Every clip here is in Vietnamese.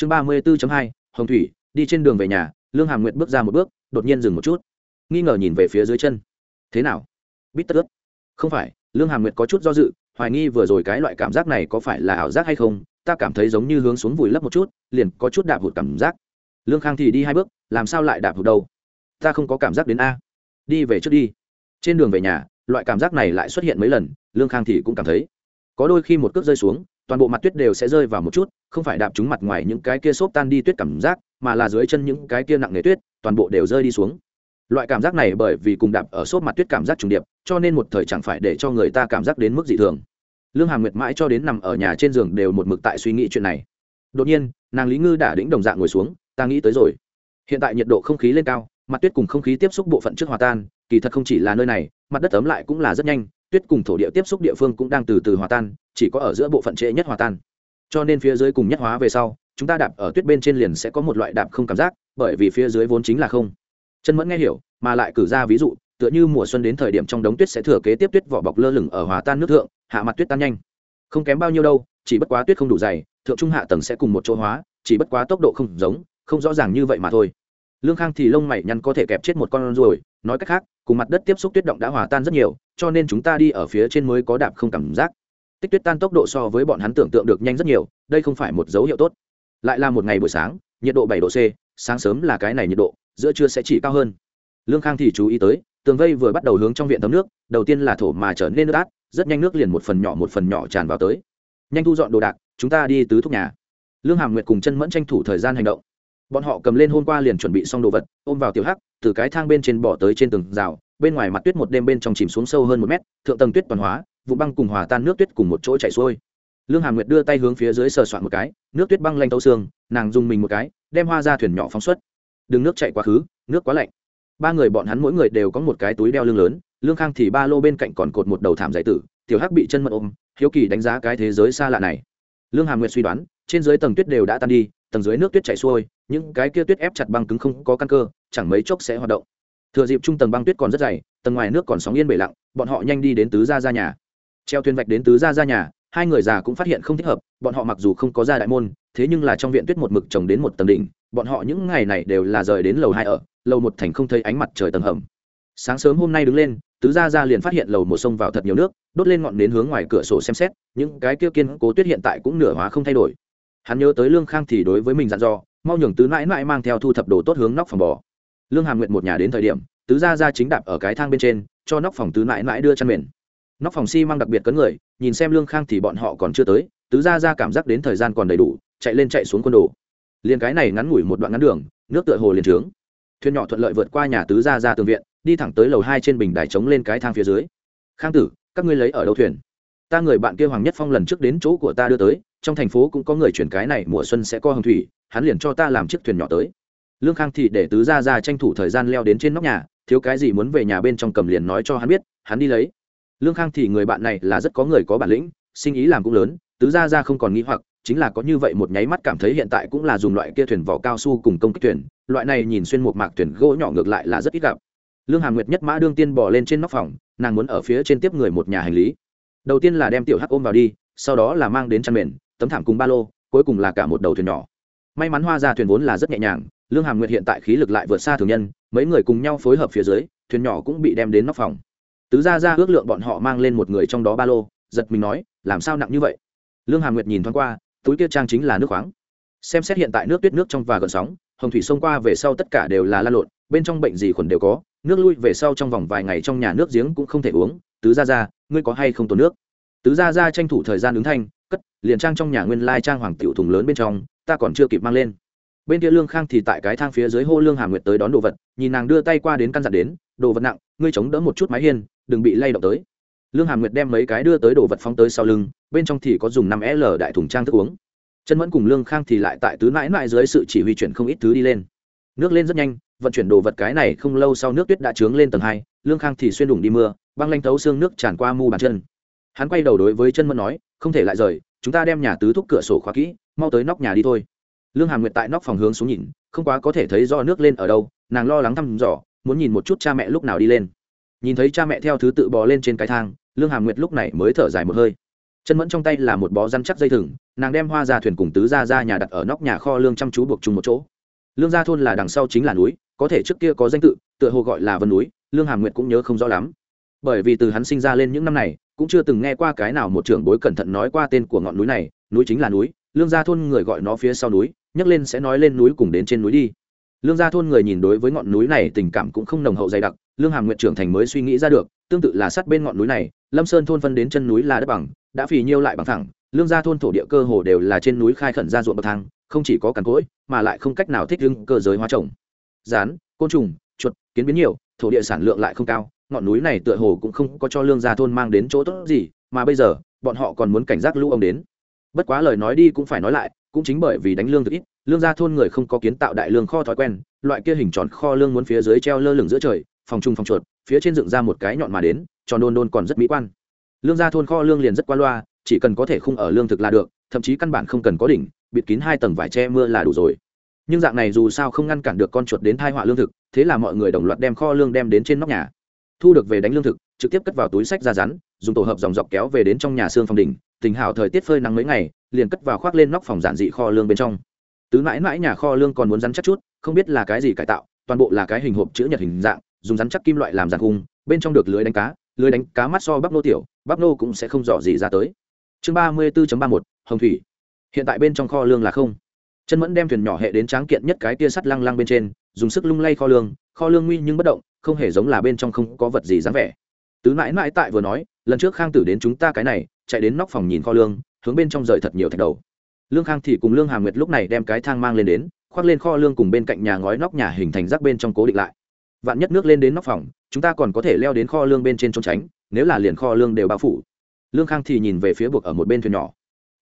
chương ba mươi 34 hai, hồng thủy, đi trên đường về nhà, lương hàm nguyệt bước ra một bước, đột nhiên dừng một chút. Nghi ngờ nhìn về phía dưới chân. Thế nào? Bít tất ướt. Không phải, lương hàm nguyệt có chút do dự, hoài nghi vừa rồi cái loại cảm giác này có phải là ảo giác hay không, ta cảm thấy giống như hướng xuống vùi lấp một chút, liền có chút đạp hụt cảm giác. Lương khang thì đi hai bước, làm sao lại đạp hụt đâu? Ta không có cảm giác đến a. Đi về trước đi. Trên đường về nhà, loại cảm giác này lại xuất hiện mấy lần, lương khang thì cũng cảm thấy. Có đôi khi một cước rơi xuống toàn bộ mặt tuyết đều sẽ rơi vào một chút, không phải đạp trúng mặt ngoài những cái kia xốp tan đi tuyết cảm giác, mà là dưới chân những cái kia nặng nề tuyết, toàn bộ đều rơi đi xuống. Loại cảm giác này bởi vì cùng đạp ở xốp mặt tuyết cảm giác trùng điệp, cho nên một thời chẳng phải để cho người ta cảm giác đến mức dị thường. Lương hàm nguyệt mãi cho đến nằm ở nhà trên giường đều một mực tại suy nghĩ chuyện này. Đột nhiên, nàng lý ngư đã đĩnh đồng dạng ngồi xuống, ta nghĩ tới rồi. Hiện tại nhiệt độ không khí lên cao, mặt tuyết cùng không khí tiếp xúc bộ phận trước hòa tan, kỳ thật không chỉ là nơi này, mặt đất ấm lại cũng là rất nhanh tuyết cùng thổ địa tiếp xúc địa phương cũng đang từ từ hòa tan, chỉ có ở giữa bộ phận trễ nhất hòa tan. Cho nên phía dưới cùng nhất hóa về sau, chúng ta đạp ở tuyết bên trên liền sẽ có một loại đạp không cảm giác, bởi vì phía dưới vốn chính là không. Chân mẫn nghe hiểu, mà lại cử ra ví dụ, tựa như mùa xuân đến thời điểm trong đống tuyết sẽ thừa kế tiếp tuyết vỏ bọc lơ lửng ở hòa tan nước thượng, hạ mặt tuyết tan nhanh. Không kém bao nhiêu đâu, chỉ bất quá tuyết không đủ dày, thượng trung hạ tầng sẽ cùng một chỗ hóa, chỉ bất quá tốc độ không giống, không rõ ràng như vậy mà thôi. Lương khang thì lông mày nhăn có thể kẹp chết một con ruồi, nói cách khác cùng mặt đất tiếp xúc tuyết động đã hòa tan rất nhiều, cho nên chúng ta đi ở phía trên mới có đạp không cảm giác. Tích tuyết tan tốc độ so với bọn hắn tưởng tượng được nhanh rất nhiều, đây không phải một dấu hiệu tốt. Lại là một ngày buổi sáng, nhiệt độ bảy độ c, sáng sớm là cái này nhiệt độ, giữa trưa sẽ chỉ cao hơn. Lương khang thì chú ý tới, tường vây vừa bắt đầu hướng trong viện thấm nước, đầu tiên là thổ mà trở nên nước át, rất nhanh nước liền một phần nhỏ một phần nhỏ tràn vào tới. Nhanh thu dọn đồ đạc, chúng ta đi tứ thúc nhà. Lương hàm nguyệt cùng chân mẫn tranh thủ thời gian hành động bọn họ cầm lên hôm qua liền chuẩn bị xong đồ vật, ôm vào tiểu hắc, từ cái thang bên trên bỏ tới trên tường rào, bên ngoài mặt tuyết một đêm bên trong chìm xuống sâu hơn một mét, thượng tầng tuyết toàn hóa vụ băng cùng hòa tan nước tuyết cùng một chỗ chảy xuôi. Lương hà nguyệt đưa tay hướng phía dưới sờ soạn một cái, nước tuyết băng lanh tấu xương, nàng dùng mình một cái, đem hoa ra thuyền nhỏ phóng xuất. Đừng nước chạy quá khứ, nước quá lạnh. Ba người bọn hắn mỗi người đều có một cái túi đeo lưng lớn, lương khang thì ba lô bên cạnh còn cột một đầu thảm giải tử, tiểu hắc bị chân mật ôm, hiếu kỳ đánh giá cái thế giới xa lạ này. Lương hà nguyệt suy đoán, trên dưới tầng tuyết đều đã tan đi tầng dưới nước tuyết chảy xuôi, những cái kia tuyết ép chặt băng cứng không có căn cơ, chẳng mấy chốc sẽ hoạt động. Thừa dịp trung tầng băng tuyết còn rất dày, tầng ngoài nước còn sóng yên bể lặng, bọn họ nhanh đi đến tứ gia ra nhà. Treo thuyền vạch đến tứ gia ra nhà, hai người già cũng phát hiện không thích hợp, bọn họ mặc dù không có ra đại môn, thế nhưng là trong viện tuyết một mực trồng đến một tầng đỉnh, bọn họ những ngày này đều là rời đến lầu hai ở, lầu một thành không thấy ánh mặt trời tầng hầm. Sáng sớm hôm nay đứng lên, tứ gia ra liền phát hiện lầu một sông vào thật nhiều nước, đốt lên ngọn đến hướng ngoài cửa sổ xem xét, những cái kia kiên cố tuyết hiện tại cũng nửa hóa không thay đổi hắn nhớ tới lương khang thì đối với mình dặn dò, mau nhường tứ mãi mãi mang theo thu thập đồ tốt hướng nóc phòng bò. Lương hàm nguyện một nhà đến thời điểm, tứ gia ra chính đạp ở cái thang bên trên, cho nóc phòng tứ mãi mãi đưa chăn mền. Nóc phòng xi、si、mang đặc biệt cấn người, nhìn xem lương khang thì bọn họ còn chưa tới, tứ gia ra cảm giác đến thời gian còn đầy đủ, chạy lên chạy xuống quân đồ. Liền cái này ngắn ngủi một đoạn ngắn đường, nước tựa hồ liền trướng. Thuyền nhỏ thuận lợi vượt qua nhà tứ gia ra tường viện, đi thẳng tới lầu hai trên bình đài trống lên cái thang phía dưới. Khang tử, các ngươi lấy ở đâu thuyền? Ta người bạn kia hoàng nhất phong lần trước đến chỗ của ta đưa tới trong thành phố cũng có người chuyển cái này, mùa xuân sẽ co hồng thủy, hắn liền cho ta làm chiếc thuyền nhỏ tới. Lương khang thì để tứ gia ra tranh thủ thời gian leo đến trên nóc nhà, thiếu cái gì muốn về nhà bên trong cầm liền nói cho hắn biết, hắn đi lấy. Lương khang thì người bạn này là rất có người có bản lĩnh, sinh ý làm cũng lớn, tứ gia ra không còn nghĩ hoặc, chính là có như vậy một nháy mắt cảm thấy hiện tại cũng là dùng loại kia thuyền vỏ cao su cùng công kích thuyền, loại này nhìn xuyên một mạc thuyền gỗ nhỏ ngược lại là rất ít gặp. Lương hà nguyệt nhất mã đương tiên bỏ lên trên nóc phòng, nàng muốn ở phía trên tiếp người một nhà hành lý. Đầu tiên là đem tiểu hắc ôm vào đi, sau đó là mang đến chăn mền tấm thảm cùng ba lô, cuối cùng là cả một đầu thuyền nhỏ. May mắn hoa ra thuyền vốn là rất nhẹ nhàng, lương hàm nguyệt hiện tại khí lực lại vượt xa thường nhân, mấy người cùng nhau phối hợp phía dưới, thuyền nhỏ cũng bị đem đến nóc phòng. Tứ ra ra ước lượng bọn họ mang lên một người trong đó ba lô, giật mình nói, làm sao nặng như vậy? Lương hàm nguyệt nhìn thoáng qua, túi kia trang chính là nước khoáng. Xem xét hiện tại nước tuyết nước trong và gần sóng, hồng thủy xông qua về sau tất cả đều là la lộn, bên trong bệnh gì khuẩn đều có, nước lui về sau trong vòng vài ngày trong nhà nước giếng cũng không thể uống. Tứ ra ra ngươi có hay không tồn nước? Tứ gia gia tranh thủ thời gian ứng thanh, cất, liền trang trong nhà nguyên lai trang hoàng tiểu thùng lớn bên trong, ta còn chưa kịp mang lên. Bên kia lương khang thì tại cái thang phía dưới hô lương hà nguyệt tới đón đồ vật, nhìn nàng đưa tay qua đến căn dặn đến, đồ vật nặng, ngươi chống đỡ một chút mái hiên, đừng bị lay động tới. Lương hà nguyệt đem mấy cái đưa tới đồ vật phóng tới sau lưng, bên trong thì có dùng năm l đại thùng trang thức uống. Chân mẫn cùng lương khang thì lại tại tứ mãi mãi dưới sự chỉ huy chuyển không ít thứ đi lên. Nước lên rất nhanh, vận chuyển đồ vật cái này không lâu sau nước tuyết đã trướng lên tầng hai, lương khang thì xuyên đủng đi mưa, băng lanh thấu xương nước tràn qua mu bàn chân hắn quay đầu đối với chân mẫn nói, không thể lại rời, chúng ta đem nhà tứ thúc cửa sổ khóa kỹ, mau tới nóc nhà đi thôi. Lương hàm nguyệt tại nóc phòng hướng xuống nhìn, không quá có thể thấy do nước lên ở đâu, nàng lo lắng thăm dò, muốn nhìn một chút cha mẹ lúc nào đi lên. Nhìn thấy cha mẹ theo thứ tự bò lên trên cái thang, lương hàm nguyệt lúc này mới thở dài một hơi. Chân mẫn trong tay là một bó răn chắc dây thừng, nàng đem hoa ra thuyền cùng tứ ra ra nhà đặt ở nóc nhà kho lương chăm chú buộc chung một chỗ. Lương gia thôn là đằng sau chính là núi, có thể trước kia có danh tự, tựa hồ gọi là vân núi, lương hàm nguyệt cũng nhớ không rõ lắm. Bởi vì từ hắn sinh ra lên những năm này cũng chưa từng nghe qua cái nào một trưởng bối cẩn thận nói qua tên của ngọn núi này, núi chính là núi, lương gia thôn người gọi nó phía sau núi, nhấc lên sẽ nói lên núi cùng đến trên núi đi. Lương gia thôn người nhìn đối với ngọn núi này tình cảm cũng không nồng hậu dày đặc, lương hàm nguyện trưởng thành mới suy nghĩ ra được, tương tự là sát bên ngọn núi này, lâm sơn thôn phân đến chân núi là đất bằng, đã phì nhiêu lại bằng thẳng, lương gia thôn thổ địa cơ hồ đều là trên núi khai khẩn ra ruộng bậc thang, không chỉ có cằn cỗi, mà lại không cách nào thích ứng cơ giới hóa trồng. Rán, côn trùng, chuột, kiến biến nhiều, thổ địa sản lượng lại không cao ngọn núi này tựa hồ cũng không có cho lương gia thôn mang đến chỗ tốt gì, mà bây giờ, bọn họ còn muốn cảnh giác lũ ông đến. Bất quá lời nói đi cũng phải nói lại, cũng chính bởi vì đánh lương thực ít, lương gia thôn người không có kiến tạo đại lương kho thói quen, loại kia hình tròn kho lương muốn phía dưới treo lơ lửng giữa trời, phòng trung phòng chuột, phía trên dựng ra một cái nhọn mà đến, tròn đôn đôn còn rất mỹ quan. Lương gia thôn kho lương liền rất qua loa, chỉ cần có thể khung ở lương thực là được, thậm chí căn bản không cần có đỉnh, bịt kín hai tầng vải che mưa là đủ rồi. Nhưng dạng này dù sao không ngăn cản được con chuột đến thai họa lương thực, thế là mọi người đồng loạt đem kho lương đem đến trên nóc nhà thu được về đánh lương thực, trực tiếp cất vào túi sách ra rắn, dùng tổ hợp dòng dọc kéo về đến trong nhà xương phòng đỉnh, tình hào thời tiết phơi nắng mấy ngày, liền cất vào khoác lên nóc phòng giản dị kho lương bên trong. Tứ mãi mãi nhà kho lương còn muốn rắn chắc chút, không biết là cái gì cải tạo, toàn bộ là cái hình hộp chữ nhật hình dạng, dùng rắn chắc kim loại làm giàn khung, bên trong được lưới đánh cá, lưới đánh cá mắt so bắp nô tiểu, bắp nô cũng sẽ không dò gì ra tới. Chương ba mươi bốn ba một, hồng thủy. Hiện tại bên trong kho lương là không. Chân mẫn đem thuyền nhỏ hệ đến tráng kiện nhất cái tia sắt lăng lăng bên trên, dùng sức lung lay kho lương kho lương nguy nhưng bất động không hề giống là bên trong không có vật gì dáng vẻ. Tứ mãi mãi tại vừa nói, lần trước khang tử đến chúng ta cái này, chạy đến nóc phòng nhìn kho lương, hướng bên trong rời thật nhiều thạch đầu. Lương khang thì cùng lương hà nguyệt lúc này đem cái thang mang lên đến, khoác lên kho lương cùng bên cạnh nhà ngói nóc nhà hình thành rác bên trong cố định lại. Vạn nhất nước lên đến nóc phòng, chúng ta còn có thể leo đến kho lương bên trên trốn tránh, nếu là liền kho lương đều bao phủ. Lương khang thì nhìn về phía buộc ở một bên thuyền nhỏ.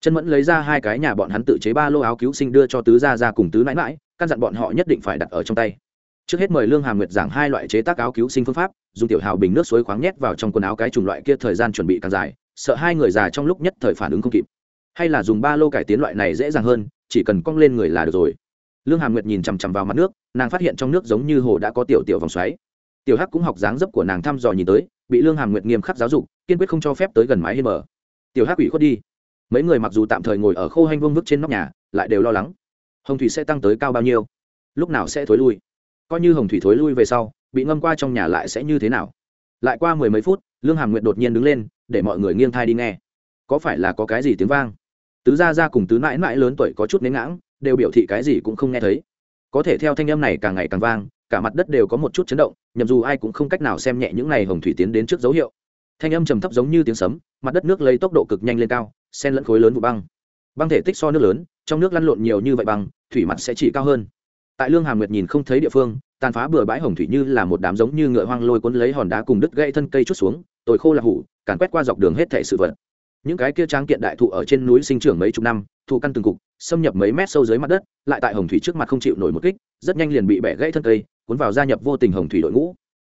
Chân mẫn lấy ra hai cái nhà bọn hắn tự chế ba lô áo cứu sinh đưa cho tứ gia ra cùng tứ mãi mãi, căn dặn bọn họ nhất định phải đặt ở trong tay trước hết mời lương hà nguyệt giảng hai loại chế tác áo cứu sinh phương pháp, dùng tiểu hào bình nước suối khoáng nhét vào trong quần áo cái chủng loại kia thời gian chuẩn bị càng dài, sợ hai người già trong lúc nhất thời phản ứng không kịp. Hay là dùng ba lô cải tiến loại này dễ dàng hơn, chỉ cần cong lên người là được rồi. Lương hà nguyệt nhìn chằm chằm vào mặt nước, nàng phát hiện trong nước giống như hồ đã có tiểu tiểu vòng xoáy. Tiểu hắc cũng học dáng dấp của nàng thăm dò nhìn tới, bị lương hàm nguyệt nghiêm khắc giáo dục, kiên quyết không cho phép tới gần mái hiên mở tiểu hắc ủy khuất đi. Mấy người mặc dù tạm thời ngồi ở khô hanh vương vức trên nóc nhà, lại đều lo lắng. Hồng thủy sẽ tăng tới cao bao nhiêu? Lúc nào sẽ thối lui? Coi như hồng thủy thối lui về sau, bị ngâm qua trong nhà lại sẽ như thế nào? Lại qua mười mấy phút, lương hàm nguyệt đột nhiên đứng lên, để mọi người nghiêng thai đi nghe. Có phải là có cái gì tiếng vang? Tứ gia gia cùng tứ mãi mãi lớn tuổi có chút nến ngãng, đều biểu thị cái gì cũng không nghe thấy. Có thể theo thanh âm này càng ngày càng vang, cả mặt đất đều có một chút chấn động nhầm dù ai cũng không cách nào xem nhẹ những này hồng thủy tiến đến trước dấu hiệu. Thanh âm trầm thấp giống như tiếng sấm, mặt đất nước lấy tốc độ cực nhanh lên cao sen lẫn khối lớn vụ băng. Băng thể tích so nước lớn, trong nước lăn lộn nhiều như vậy băng, thủy mặt sẽ chỉ cao hơn tại lương hàm nguyệt nhìn không thấy địa phương, tàn phá bừa bãi hồng thủy như là một đám giống như ngựa hoang lôi cuốn lấy hòn đá cùng đứt gãy thân cây chút xuống, tồi khô là hủ, càn quét qua dọc đường hết thảy sự vật. Những cái kia tráng kiện đại thụ ở trên núi sinh trưởng mấy chục năm, thụ căn từng cục, xâm nhập mấy mét sâu dưới mặt đất, lại tại hồng thủy trước mặt không chịu nổi một kích, rất nhanh liền bị bẻ gãy thân cây, cuốn vào gia nhập vô tình hồng thủy đội ngũ.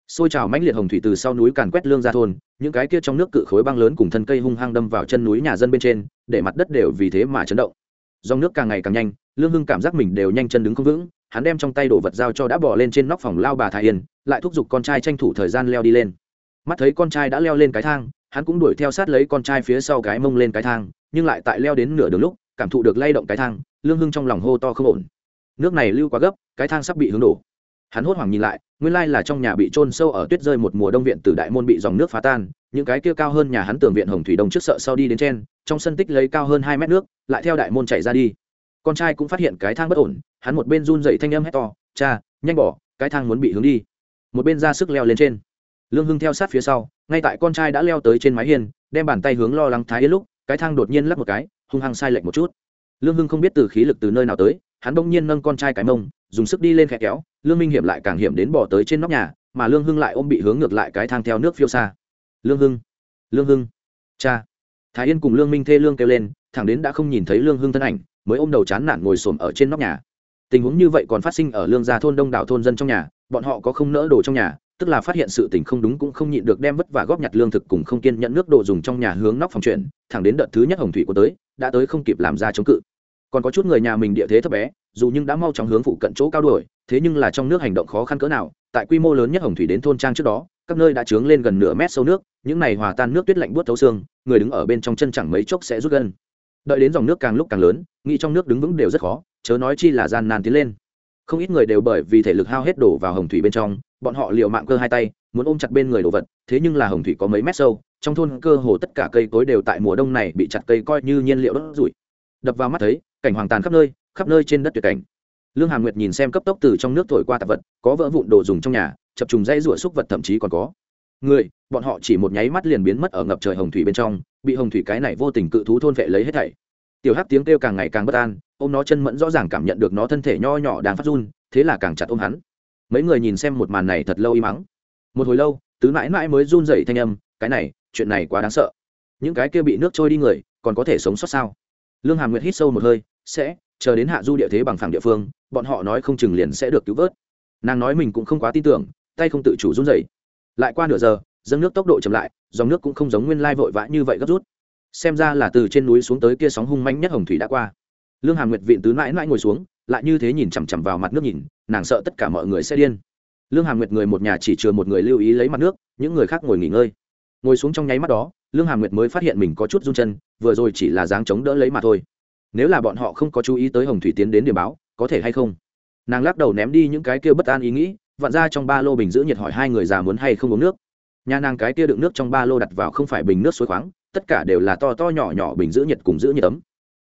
Xôi trào mãnh liệt hồng thủy từ sau núi càn quét lương ra thôn, những cái kia trong nước cự khối băng lớn cùng thân cây hung hăng đâm vào chân núi nhà dân bên trên, để mặt đất đều vì thế mà chấn động dòng nước càng ngày càng nhanh, lương hưng cảm giác mình đều nhanh chân đứng không vững, hắn đem trong tay đồ vật giao cho đã bỏ lên trên nóc phòng lao bà thái yên, lại thúc giục con trai tranh thủ thời gian leo đi lên. Mắt thấy con trai đã leo lên cái thang, hắn cũng đuổi theo sát lấy con trai phía sau cái mông lên cái thang, nhưng lại tại leo đến nửa đường lúc, cảm thụ được lay động cái thang, lương hưng trong lòng hô to không ổn. Nước này lưu quá gấp, cái thang sắp bị hướng đổ hắn hốt hoảng nhìn lại, nguyên lai là trong nhà bị trôn sâu ở tuyết rơi một mùa đông viện từ đại môn bị dòng nước phá tan, những cái kia cao hơn nhà hắn tường viện hồng thủy đông trước sợ sau đi đến trên, trong sân tích lấy cao hơn hai mét nước, lại theo đại môn chạy ra đi. Con trai cũng phát hiện cái thang bất ổn, hắn một bên run dậy thanh âm hét to, cha, nhanh bỏ, cái thang muốn bị hướng đi. Một bên ra sức leo lên trên. Lương hưng theo sát phía sau, ngay tại con trai đã leo tới trên mái hiên, đem bàn tay hướng lo lắng thái yên lúc, cái thang đột nhiên lắp một cái, hung hăng sai lệch một chút. Lương hưng không biết từ khí lực từ nơi nào tới, hắn bỗng nhiên nâng con trai cái mông, dùng sức đi lên khẽ kéo lương minh hiểm lại càng hiểm đến bỏ tới trên nóc nhà, mà lương hưng lại ôm bị hướng ngược lại cái thang theo nước phiêu xa. Lương hưng lương hưng, cha. Thái yên cùng lương minh thê lương kêu lên, thẳng đến đã không nhìn thấy lương hưng thân ảnh, mới ôm đầu chán nản ngồi xổm ở trên nóc nhà. Tình huống như vậy còn phát sinh ở lương gia thôn đông đảo thôn dân trong nhà, bọn họ có không nỡ đồ trong nhà, tức là phát hiện sự tình không đúng cũng không nhịn được đem vất và góp nhặt lương thực cùng không kiên nhận nước đồ dùng trong nhà hướng nóc phòng chuyển, thẳng đến đợt thứ nhất hồng thủy của tới, đã tới không kịp làm ra chống cự. Còn có chút người nhà mình địa thế thấp bé, dù nhưng đã mau chóng hướng phụ cận chỗ cao đuổi thế nhưng là trong nước hành động khó khăn cỡ nào, tại quy mô lớn nhất hồng thủy đến thôn trang trước đó, các nơi đã trướng lên gần nửa mét sâu nước, những này hòa tan nước tuyết lạnh buốt thấu xương, người đứng ở bên trong chân chẳng mấy chốc sẽ rút gân. Đợi đến dòng nước càng lúc càng lớn, nghĩ trong nước đứng vững đều rất khó, chớ nói chi là gian nan tiến lên. Không ít người đều bởi vì thể lực hao hết đổ vào hồng thủy bên trong, bọn họ liều mạng cơ hai tay, muốn ôm chặt bên người đồ vật, thế nhưng là hồng thủy có mấy mét sâu, trong thôn cơ hồ tất cả cây cối đều tại mùa đông này bị chặt cây coi như nhiên liệu đốt rủi đập vào mắt thấy, cảnh hoàng tàn khắp nơi khắp nơi trên đất tuyệt cảnh lương hàm nguyệt nhìn xem cấp tốc từ trong nước thổi qua tạp vật, có vỡ vụn đồ dùng trong nhà, chập trùng dây rủa xúc vật thậm chí còn có. Người, bọn họ chỉ một nháy mắt liền biến mất ở ngập trời hồng thủy bên trong, bị hồng thủy cái này vô tình cự thú thôn vệ lấy hết thảy. Tiểu hắc tiếng kêu càng ngày càng bất an, ôm nó chân mẫn rõ ràng cảm nhận được nó thân thể nho nhỏ đang phát run, thế là càng chặt ôm hắn. Mấy người nhìn xem một màn này thật lâu im mắng một hồi lâu, tứ mãi mãi mới run rẩy thanh âm, cái này, chuyện này quá đáng sợ. Những cái kia bị nước trôi đi người, còn có thể sống sót sao? Lương hàm nguyệt hít sâu một hơi, sẽ chờ đến hạ du địa thế bằng phẳng địa phương, bọn họ nói không chừng liền sẽ được cứu vớt. Nàng nói mình cũng không quá tin tưởng, tay không tự chủ run rẩy. Lại qua nửa giờ, dâng nước tốc độ chậm lại, dòng nước cũng không giống nguyên lai vội vã như vậy gấp rút. Xem ra là từ trên núi xuống tới kia sóng hung manh nhất hồng thủy đã qua. Lương hàm nguyệt viện tứ mãi mãi ngồi xuống, lại như thế nhìn chằm chằm vào mặt nước nhìn, nàng sợ tất cả mọi người sẽ điên. Lương hàm nguyệt người một nhà chỉ chừa một người lưu ý lấy mặt nước, những người khác ngồi nghỉ ngơi. Ngồi xuống trong nháy mắt đó, lương hàm nguyệt mới phát hiện mình có chút run chân, vừa rồi chỉ là dáng chống đỡ lấy mà thôi nếu là bọn họ không có chú ý tới hồng thủy tiến đến điểm báo, có thể hay không? Nàng lắc đầu ném đi những cái kia bất an ý nghĩ, vặn ra trong ba lô bình giữ nhiệt hỏi hai người già muốn hay không uống nước. Nhà nàng cái kia đựng nước trong ba lô đặt vào không phải bình nước suối khoáng, tất cả đều là to to nhỏ nhỏ bình giữ nhiệt cùng giữ nhiệt ấm.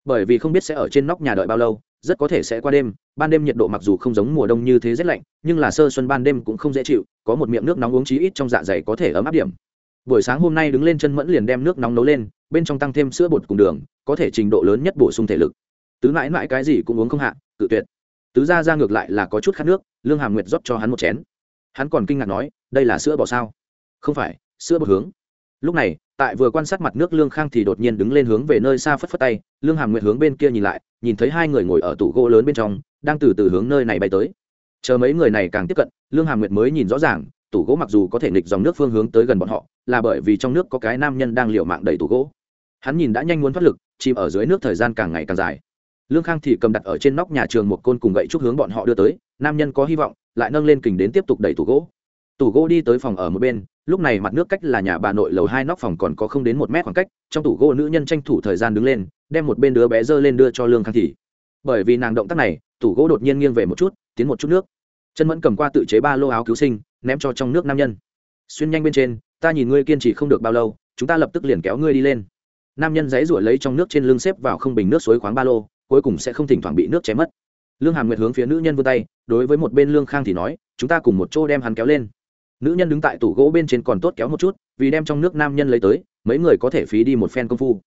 Bởi vì không biết sẽ ở trên nóc nhà đợi bao lâu, rất có thể sẽ qua đêm, ban đêm nhiệt độ mặc dù không giống mùa đông như thế rét lạnh, nhưng là sơ xuân ban đêm cũng không dễ chịu, có một miệng nước nóng uống chí ít trong dạ dày có thể ấm áp điểm buổi sáng hôm nay đứng lên chân mẫn liền đem nước nóng nấu lên, bên trong tăng thêm sữa bột cùng đường, có thể trình độ lớn nhất bổ sung thể lực. Tứ mãi mãi cái gì cũng uống không hạ tự tuyệt. Tứ ra ra ngược lại là có chút khát nước, lương hàm nguyệt rót cho hắn một chén. Hắn còn kinh ngạc nói, đây là sữa bò sao? Không phải, sữa bột hướng. Lúc này, tại vừa quan sát mặt nước lương khang thì đột nhiên đứng lên hướng về nơi xa phất phất tay, lương hàm nguyệt hướng bên kia nhìn lại, nhìn thấy hai người ngồi ở tủ gỗ lớn bên trong, đang từ từ hướng nơi này bay tới. Chờ mấy người này càng tiếp cận, lương hàm nguyệt mới nhìn rõ ràng tủ gỗ mặc dù có thể nghịch dòng nước phương hướng tới gần bọn họ, là bởi vì trong nước có cái nam nhân đang liều mạng đẩy tủ gỗ. Hắn nhìn đã nhanh muốn thoát lực, chìm ở dưới nước thời gian càng ngày càng dài. Lương khang thì cầm đặt ở trên nóc nhà trường một côn cùng gậy trúc hướng bọn họ đưa tới, nam nhân có hy vọng, lại nâng lên kình đến tiếp tục đẩy tủ gỗ. Tủ gỗ đi tới phòng ở một bên, lúc này mặt nước cách là nhà bà nội lầu hai nóc phòng còn có không đến một mét khoảng cách, trong tủ gỗ nữ nhân tranh thủ thời gian đứng lên, đem một bên đứa bé dơ lên đưa cho lương khang thì. Bởi vì nàng động tác này, tủ gỗ đột nhiên nghiêng về một chút, tiến một chút nước. Chân mẫn cầm qua tự chế ba lô áo cứu sinh ném cho trong nước nam nhân. Xuyên nhanh bên trên, ta nhìn ngươi kiên trì không được bao lâu, chúng ta lập tức liền kéo ngươi đi lên. Nam nhân dãy ruổi lấy trong nước trên lưng xếp vào không bình nước suối khoáng ba lô, cuối cùng sẽ không thỉnh thoảng bị nước chém mất. Lương hàm nguyệt hướng phía nữ nhân vươn tay, đối với một bên lương khang thì nói, chúng ta cùng một chỗ đem hắn kéo lên. Nữ nhân đứng tại tủ gỗ bên trên còn tốt kéo một chút, vì đem trong nước nam nhân lấy tới, mấy người có thể phí đi một phen công phu.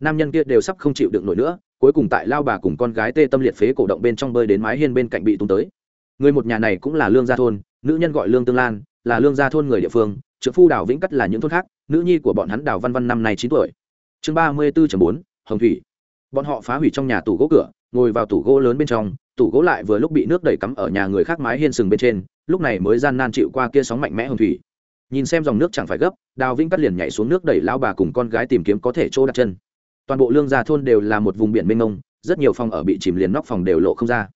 Nam nhân kia đều sắp không chịu đựng nổi nữa, cuối cùng tại lao bà cùng con gái tê tâm liệt phế cổ động bên trong bơi đến mái hiên bên cạnh bị tung tới. Người một nhà này cũng là lương gia thôn nữ nhân gọi lương tương lan, là lương gia thôn người địa phương trợ phu đào vĩnh cắt là những thôn khác, nữ nhi của bọn hắn đào văn văn năm nay chín tuổi. Chương ba mươi bốn bốn, hồng thủy. Bọn họ phá hủy trong nhà tủ gỗ cửa, ngồi vào tủ gỗ lớn bên trong, tủ gỗ lại vừa lúc bị nước đẩy cắm ở nhà người khác mái hiên sừng bên trên, lúc này mới gian nan chịu qua kia sóng mạnh mẽ hồng thủy. Nhìn xem dòng nước chẳng phải gấp, đào vĩnh cắt liền nhảy xuống nước đẩy lao bà cùng con gái tìm kiếm có thể chỗ đặt chân. Toàn bộ lương gia thôn đều là một vùng biển mênh mông, rất nhiều phòng ở bị chìm liền nóc phòng đều lộ không ra.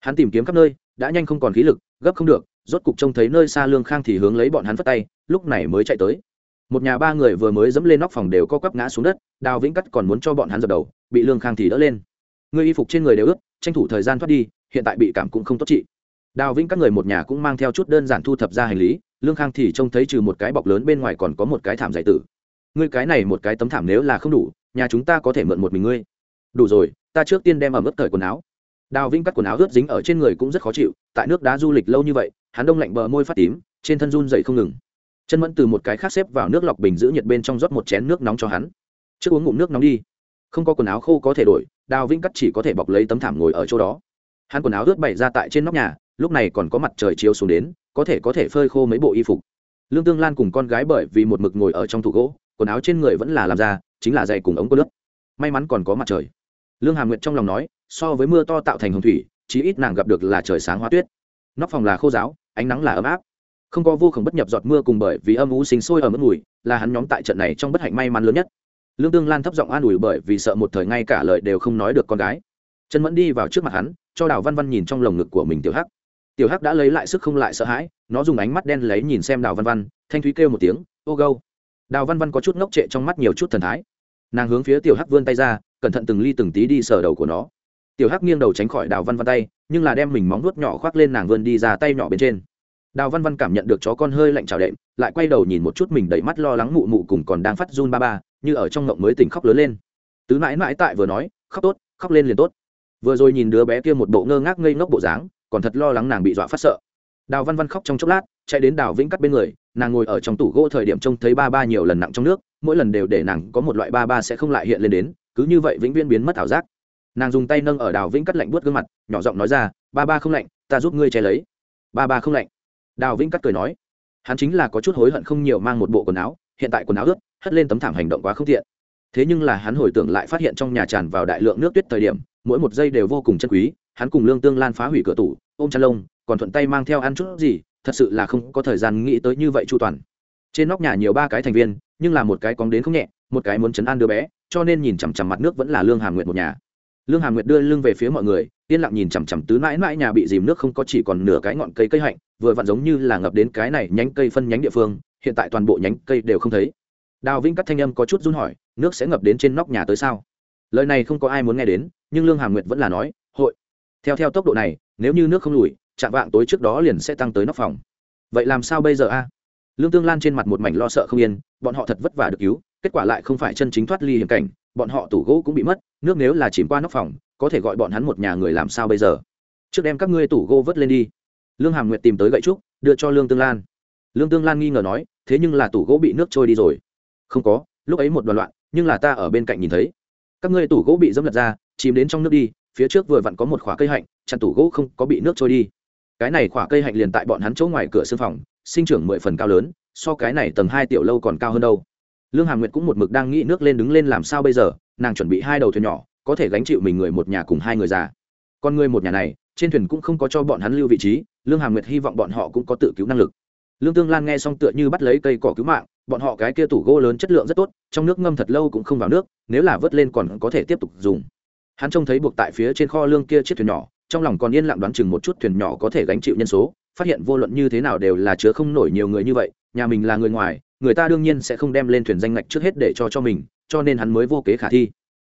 Hắn tìm kiếm khắp nơi, đã nhanh không còn khí lực, gấp không được rốt cục trông thấy nơi xa lương khang thì hướng lấy bọn hắn vất tay, lúc này mới chạy tới. Một nhà ba người vừa mới dẫm lên nóc phòng đều co quắp ngã xuống đất, đào vĩnh cắt còn muốn cho bọn hắn dập đầu, bị lương khang thì đỡ lên. Người y phục trên người đều ướt, tranh thủ thời gian thoát đi, hiện tại bị cảm cũng không tốt trị. Đào vĩnh các người một nhà cũng mang theo chút đơn giản thu thập ra hành lý, lương khang thì trông thấy trừ một cái bọc lớn bên ngoài còn có một cái thảm giải tử. Ngươi cái này một cái tấm thảm nếu là không đủ, nhà chúng ta có thể mượn một mình ngươi. Đủ rồi, ta trước tiên đem ẩm ướt thời quần áo đào vĩnh cắt quần áo ướt dính ở trên người cũng rất khó chịu, tại nước đá du lịch lâu như vậy, hắn đông lạnh bờ môi phát tím, trên thân run dậy không ngừng. Chân mẫn từ một cái khác xếp vào nước lọc bình giữ nhiệt bên trong rót một chén nước nóng cho hắn. Trước uống ngụm nước nóng đi. Không có quần áo khô có thể đổi, đào vĩnh cắt chỉ có thể bọc lấy tấm thảm ngồi ở chỗ đó. Hắn quần áo ướt bày ra tại trên nóc nhà, lúc này còn có mặt trời chiếu xuống đến, có thể có thể phơi khô mấy bộ y phục. Lương tương lan cùng con gái bởi vì một mực ngồi ở trong tủ gỗ, quần áo trên người vẫn là làm ra, chính là dày cùng ống có nước may mắn còn có mặt trời lương Hà nguyệt trong lòng nói, so với mưa to tạo thành hồng thủy, chí ít nàng gặp được là trời sáng hoa tuyết. Nóc phòng là khô giáo, ánh nắng là ấm áp. Không có vô khổng bất nhập giọt mưa cùng bởi vì âm ú sinh sôi ở mức mùi, là hắn nhóm tại trận này trong bất hạnh may mắn lớn nhất. Lương tương lan thấp giọng an ủi bởi vì sợ một thời ngay cả lời đều không nói được con gái. Trần mẫn đi vào trước mặt hắn, cho đào văn văn nhìn trong lồng ngực của mình tiểu hắc. Tiểu hắc đã lấy lại sức không lại sợ hãi, nó dùng ánh mắt đen lấy nhìn xem đào văn văn, thanh thúy kêu một tiếng, ô gâu. Đào văn văn có chút ngốc trệ trong mắt nhiều chút thần thái nàng hướng phía tiểu hắc vươn tay ra, cẩn thận từng ly từng tí đi sờ đầu của nó. Tiểu hắc nghiêng đầu tránh khỏi đào văn văn tay, nhưng là đem mình móng nuốt nhỏ khoác lên nàng vươn đi ra tay nhỏ bên trên. Đào văn văn cảm nhận được chó con hơi lạnh trào đệm, lại quay đầu nhìn một chút mình đầy mắt lo lắng mụ mụ cùng còn đang phát run ba ba, như ở trong ngộng mới tỉnh khóc lớn lên. Tứ mãi mãi tại vừa nói, khóc tốt, khóc lên liền tốt. Vừa rồi nhìn đứa bé kia một bộ ngơ ngác ngây ngốc bộ dáng, còn thật lo lắng nàng bị dọa phát sợ đào văn văn khóc trong chốc lát, chạy đến đào vĩnh cắt bên người, nàng ngồi ở trong tủ gỗ thời điểm trông thấy ba ba nhiều lần nặng trong nước, mỗi lần đều để nàng có một loại ba ba sẽ không lại hiện lên đến, cứ như vậy vĩnh viễn biến mất ảo giác. Nàng dùng tay nâng ở đào vĩnh cắt lạnh buốt gương mặt, nhỏ giọng nói ra, ba ba không lạnh, ta giúp ngươi che lấy. Ba ba không lạnh. Đào vĩnh cắt cười nói, hắn chính là có chút hối hận không nhiều mang một bộ quần áo, hiện tại quần áo ướt, hất lên tấm thảm hành động quá không tiện. Thế nhưng là hắn hồi tưởng lại phát hiện trong nhà tràn vào đại lượng nước tuyết thời điểm, mỗi một giây đều vô cùng chân quý, hắn cùng lương tương lan phá hủy cửa tủ ôm chăn lông, còn thuận tay mang theo ăn chút gì, thật sự là không có thời gian nghĩ tới như vậy chu toàn. Trên nóc nhà nhiều ba cái thành viên, nhưng là một cái cóng đến không nhẹ, một cái muốn chấn an đứa bé, cho nên nhìn chằm chằm mặt nước vẫn là lương Hà nguyệt một nhà. Lương Hà nguyệt đưa lưng về phía mọi người, yên lặng nhìn chằm chằm tứ mãi mãi nhà bị dìm nước không có chỉ còn nửa cái ngọn cây cây hạnh, vừa vặn giống như là ngập đến cái này nhánh cây phân nhánh địa phương, hiện tại toàn bộ nhánh cây đều không thấy. Đào vĩnh cắt thanh âm có chút run hỏi, nước sẽ ngập đến trên nóc nhà tới sao? Lời này không có ai muốn nghe đến, nhưng lương Hà nguyệt vẫn là nói theo theo tốc độ này, nếu như nước không lùi, chạm vạng tối trước đó liền sẽ tăng tới nóc phòng. Vậy làm sao bây giờ a? Lương tương lan trên mặt một mảnh lo sợ không yên, bọn họ thật vất vả được cứu, kết quả lại không phải chân chính thoát ly hiểm cảnh, bọn họ tủ gỗ cũng bị mất, nước nếu là chìm qua nóc phòng, có thể gọi bọn hắn một nhà người làm sao bây giờ? Trước đem các ngươi tủ gỗ vớt lên đi. Lương hàm nguyệt tìm tới gậy trúc, đưa cho lương tương lan. Lương tương lan nghi ngờ nói, thế nhưng là tủ gỗ bị nước trôi đi rồi. Không có, lúc ấy một đoàn loạn, nhưng là ta ở bên cạnh nhìn thấy. Các ngươi tủ gỗ bị dẫm lật ra, chìm đến trong nước đi phía trước vừa vặn có một khóa cây hạnh chặn tủ gỗ không có bị nước trôi đi. Cái này khỏa cây hạnh liền tại bọn hắn chỗ ngoài cửa sưng phòng, sinh trưởng mười phần cao lớn, so cái này tầng hai tiểu lâu còn cao hơn đâu. Lương hà nguyệt cũng một mực đang nghĩ nước lên đứng lên làm sao bây giờ, nàng chuẩn bị hai đầu thuyền nhỏ, có thể gánh chịu mình người một nhà cùng hai người già. Con người một nhà này, trên thuyền cũng không có cho bọn hắn lưu vị trí, lương hà nguyệt hy vọng bọn họ cũng có tự cứu năng lực. Lương tương lan nghe xong tựa như bắt lấy cây cỏ cứu mạng, bọn họ cái kia tủ gỗ lớn chất lượng rất tốt, trong nước ngâm thật lâu cũng không vào nước, nếu là vớt lên còn có thể tiếp tục dùng hắn trông thấy buộc tại phía trên kho lương kia chiếc thuyền nhỏ, trong lòng còn yên lặng đoán chừng một chút thuyền nhỏ có thể gánh chịu nhân số, phát hiện vô luận như thế nào đều là chứa không nổi nhiều người như vậy, nhà mình là người ngoài, người ta đương nhiên sẽ không đem lên thuyền danh ngạch trước hết để cho cho mình, cho nên hắn mới vô kế khả thi.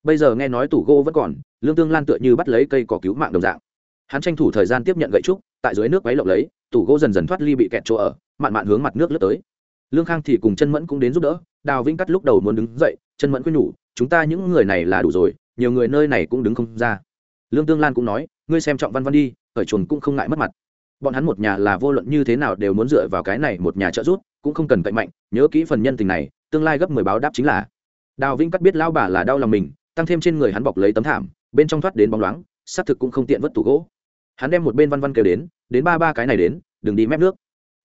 Bây giờ nghe nói tủ gỗ vẫn còn, lương tương lan tựa như bắt lấy cây cỏ cứu mạng đồng dạng. Hắn tranh thủ thời gian tiếp nhận gậy trúc, tại dưới nước váy lộng lấy, tủ gỗ dần dần thoát ly bị kẹt chỗ ở, mạn mạn hướng mặt nước lướt tới. Lương khang thì cùng chân mẫn cũng đến giúp đỡ, đào vĩnh cắt lúc đầu muốn đứng dậy, chân mẫn quyết nhủ, chúng ta những người này là đủ rồi nhiều người nơi này cũng đứng không ra. Lương tương lan cũng nói, ngươi xem trọng văn văn đi, ở chuồn cũng không ngại mất mặt. Bọn hắn một nhà là vô luận như thế nào đều muốn dựa vào cái này một nhà trợ giúp, cũng không cần cậy mạnh, nhớ kỹ phần nhân tình này, tương lai gấp mười báo đáp chính là. Đào vĩnh cắt biết lao bà là đau lòng mình, tăng thêm trên người hắn bọc lấy tấm thảm, bên trong thoát đến bóng loáng, xác thực cũng không tiện vất tủ gỗ. Hắn đem một bên văn văn kêu đến đến ba ba cái này đến, đừng đi mép nước.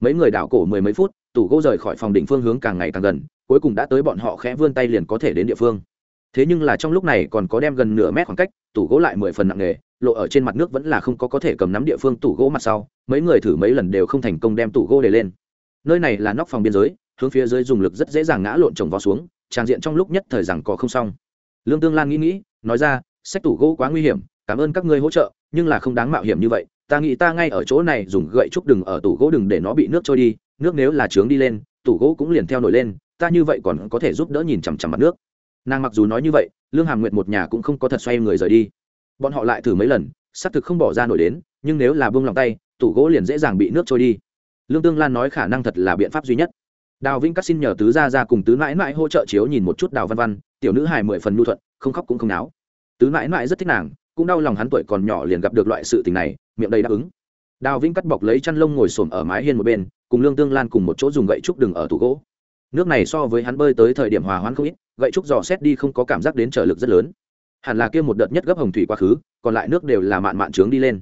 Mấy người đảo cổ mười mấy phút, tủ gỗ rời khỏi phòng đỉnh phương hướng càng ngày càng gần, cuối cùng đã tới bọn họ khẽ vươn tay liền có thể đến địa phương thế nhưng là trong lúc này còn có đem gần nửa mét khoảng cách, tủ gỗ lại mười phần nặng nề, lộ ở trên mặt nước vẫn là không có có thể cầm nắm địa phương tủ gỗ mặt sau, mấy người thử mấy lần đều không thành công đem tủ gỗ để lên. Nơi này là nóc phòng biên giới, hướng phía dưới dùng lực rất dễ dàng ngã lộn trồng vào xuống, trang diện trong lúc nhất thời rằng có không xong. Lương tương lan nghĩ nghĩ, nói ra, sách tủ gỗ quá nguy hiểm, cảm ơn các ngươi hỗ trợ, nhưng là không đáng mạo hiểm như vậy, ta nghĩ ta ngay ở chỗ này dùng gậy trúc đừng ở tủ gỗ đừng để nó bị nước trôi đi, nước nếu là trướng đi lên, tủ gỗ cũng liền theo nổi lên, ta như vậy còn có thể giúp đỡ nhìn chằm chằm mặt nước nàng mặc dù nói như vậy lương hàm nguyệt một nhà cũng không có thật xoay người rời đi bọn họ lại thử mấy lần xác thực không bỏ ra nổi đến nhưng nếu là buông lòng tay tủ gỗ liền dễ dàng bị nước trôi đi lương tương lan nói khả năng thật là biện pháp duy nhất đào vĩnh cắt xin nhờ tứ gia ra cùng tứ mãi mãi hỗ trợ chiếu nhìn một chút đào văn văn tiểu nữ hài mười phần nhu thuận không khóc cũng không náo tứ mãi mãi rất thích nàng cũng đau lòng hắn tuổi còn nhỏ liền gặp được loại sự tình này miệng đầy đáp ứng đào vĩnh cắt bọc lấy chăn lông ngồi xổm ở mái hiên một bên cùng lương tương lan cùng một chỗ dùng gậy trúc đừng ở tủ gỗ nước này so với hắn bơi tới thời điểm hòa hoãn không ít, gậy trúc dò xét đi không có cảm giác đến trở lực rất lớn. Hẳn là kia một đợt nhất gấp hồng thủy quá khứ, còn lại nước đều là mạn mạn trướng đi lên.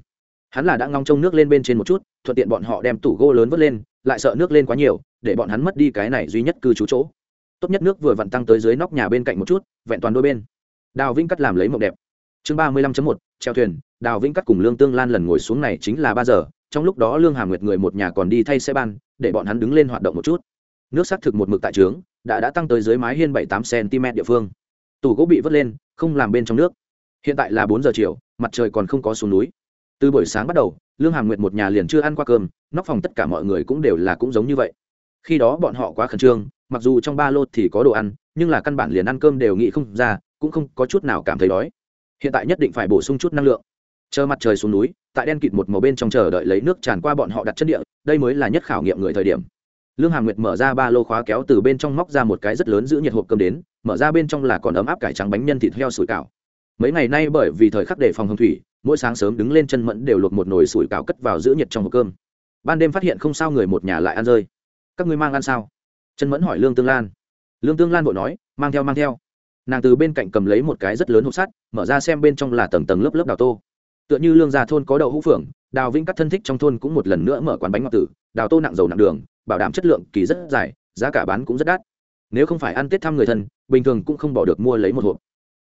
Hắn là đã ngong trông nước lên bên trên một chút, thuận tiện bọn họ đem tủ gỗ lớn vớt lên, lại sợ nước lên quá nhiều, để bọn hắn mất đi cái này duy nhất cư trú chỗ. Tốt nhất nước vừa vặn tăng tới dưới nóc nhà bên cạnh một chút, vẹn toàn đôi bên. Đào vĩnh cắt làm lấy mộng đẹp. Chương ba mươi lăm một, treo thuyền, đào vĩnh cắt cùng lương tương lan lần ngồi xuống này chính là ba giờ, trong lúc đó lương hà nguyệt người một nhà còn đi thay xe ban, để bọn hắn đứng lên hoạt động một chút nước xác thực một mực tại trướng, đã đã tăng tới dưới mái hiên bảy tám cm địa phương. Tủ gỗ bị vớt lên, không làm bên trong nước. Hiện tại là bốn giờ chiều, mặt trời còn không có xuống núi. Từ buổi sáng bắt đầu, lương hàm nguyệt một nhà liền chưa ăn qua cơm, nóc phòng tất cả mọi người cũng đều là cũng giống như vậy. Khi đó bọn họ quá khẩn trương, mặc dù trong ba lô thì có đồ ăn, nhưng là căn bản liền ăn cơm đều nghĩ không ra, cũng không có chút nào cảm thấy đói. Hiện tại nhất định phải bổ sung chút năng lượng. Chờ mặt trời xuống núi, tại đen kịt một màu bên trong chờ đợi lấy nước tràn qua bọn họ đặt chân địa, đây mới là nhất khảo nghiệm người thời điểm lương hàm nguyệt mở ra ba lô khóa kéo từ bên trong móc ra một cái rất lớn giữ nhiệt hộp cơm đến, mở ra bên trong là còn ấm áp cải trắng bánh nhân thịt heo sủi cảo. Mấy ngày nay bởi vì thời khắc đề phòng hồng thủy, mỗi sáng sớm đứng lên chân mẫn đều luộc một nồi sủi cảo cất vào giữ nhiệt trong hộp cơm. Ban đêm phát hiện không sao người một nhà lại ăn rơi. Các ngươi mang ăn sao? Chân mẫn hỏi lương tương lan. Lương tương lan vội nói, mang theo mang theo. Nàng từ bên cạnh cầm lấy một cái rất lớn hộp sắt, mở ra xem bên trong là tầng tầng lớp lớp đào tô. Tựa như lương gia thôn có đậu hũ phượng đào vĩnh các thân thích trong thôn cũng một lần nữa mở quán bánh ngọt tử, đào tô nặng dầu nặng đường, bảo đảm chất lượng kỳ rất dài, giá cả bán cũng rất đắt. Nếu không phải ăn tết thăm người thân, bình thường cũng không bỏ được mua lấy một hộp.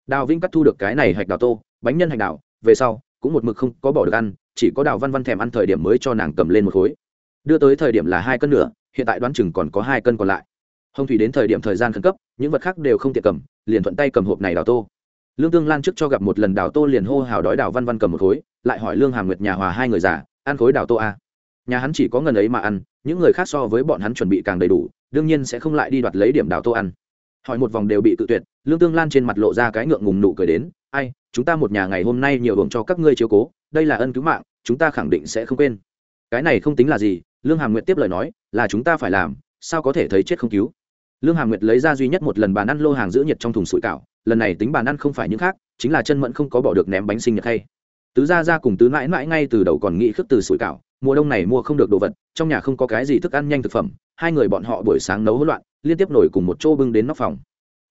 Đào vĩnh cắt thu được cái này hạch đào tô, bánh nhân hạch đào, về sau, cũng một mực không có bỏ được ăn, chỉ có đào văn văn thèm ăn thời điểm mới cho nàng cầm lên một khối. Đưa tới thời điểm là hai cân nữa, hiện tại đoán chừng còn có hai cân còn lại. Hồng thủy đến thời điểm thời gian khẩn cấp, những vật khác đều không tiện cầm, liền thuận tay cầm hộp này đào tô. Lương tương lan trước cho gặp một lần đào tô liền hô hào đói đào văn văn cầm một khối lại hỏi lương hàm nguyệt nhà hòa hai người già, ăn khối đào tô a nhà hắn chỉ có ngần ấy mà ăn, những người khác so với bọn hắn chuẩn bị càng đầy đủ, đương nhiên sẽ không lại đi đoạt lấy điểm đào tô ăn. Hỏi một vòng đều bị tự tuyệt, lương tương lan trên mặt lộ ra cái ngượng ngùng nụ cười đến, ai, chúng ta một nhà ngày hôm nay nhiều hưởng cho các ngươi chiếu cố, đây là ân cứu mạng, chúng ta khẳng định sẽ không quên. Cái này không tính là gì, lương hàm nguyệt tiếp lời nói, là chúng ta phải làm, sao có thể thấy chết không cứu? Lương hàm nguyệt lấy ra duy nhất một lần bàn ăn lô hàng giữ nhiệt trong thùng sủi cảo, lần này tính bàn ăn không phải những khác, chính là chân mẫn không có bỏ được ném bánh sinh nhật hay tứ gia gia cùng tứ mãi mãi ngay từ đầu còn nghĩ khước từ sủi cảo, mùa đông này mua không được đồ vật, trong nhà không có cái gì thức ăn nhanh thực phẩm, hai người bọn họ buổi sáng nấu hỗn loạn, liên tiếp nổi cùng một chỗ bưng đến nóc phòng.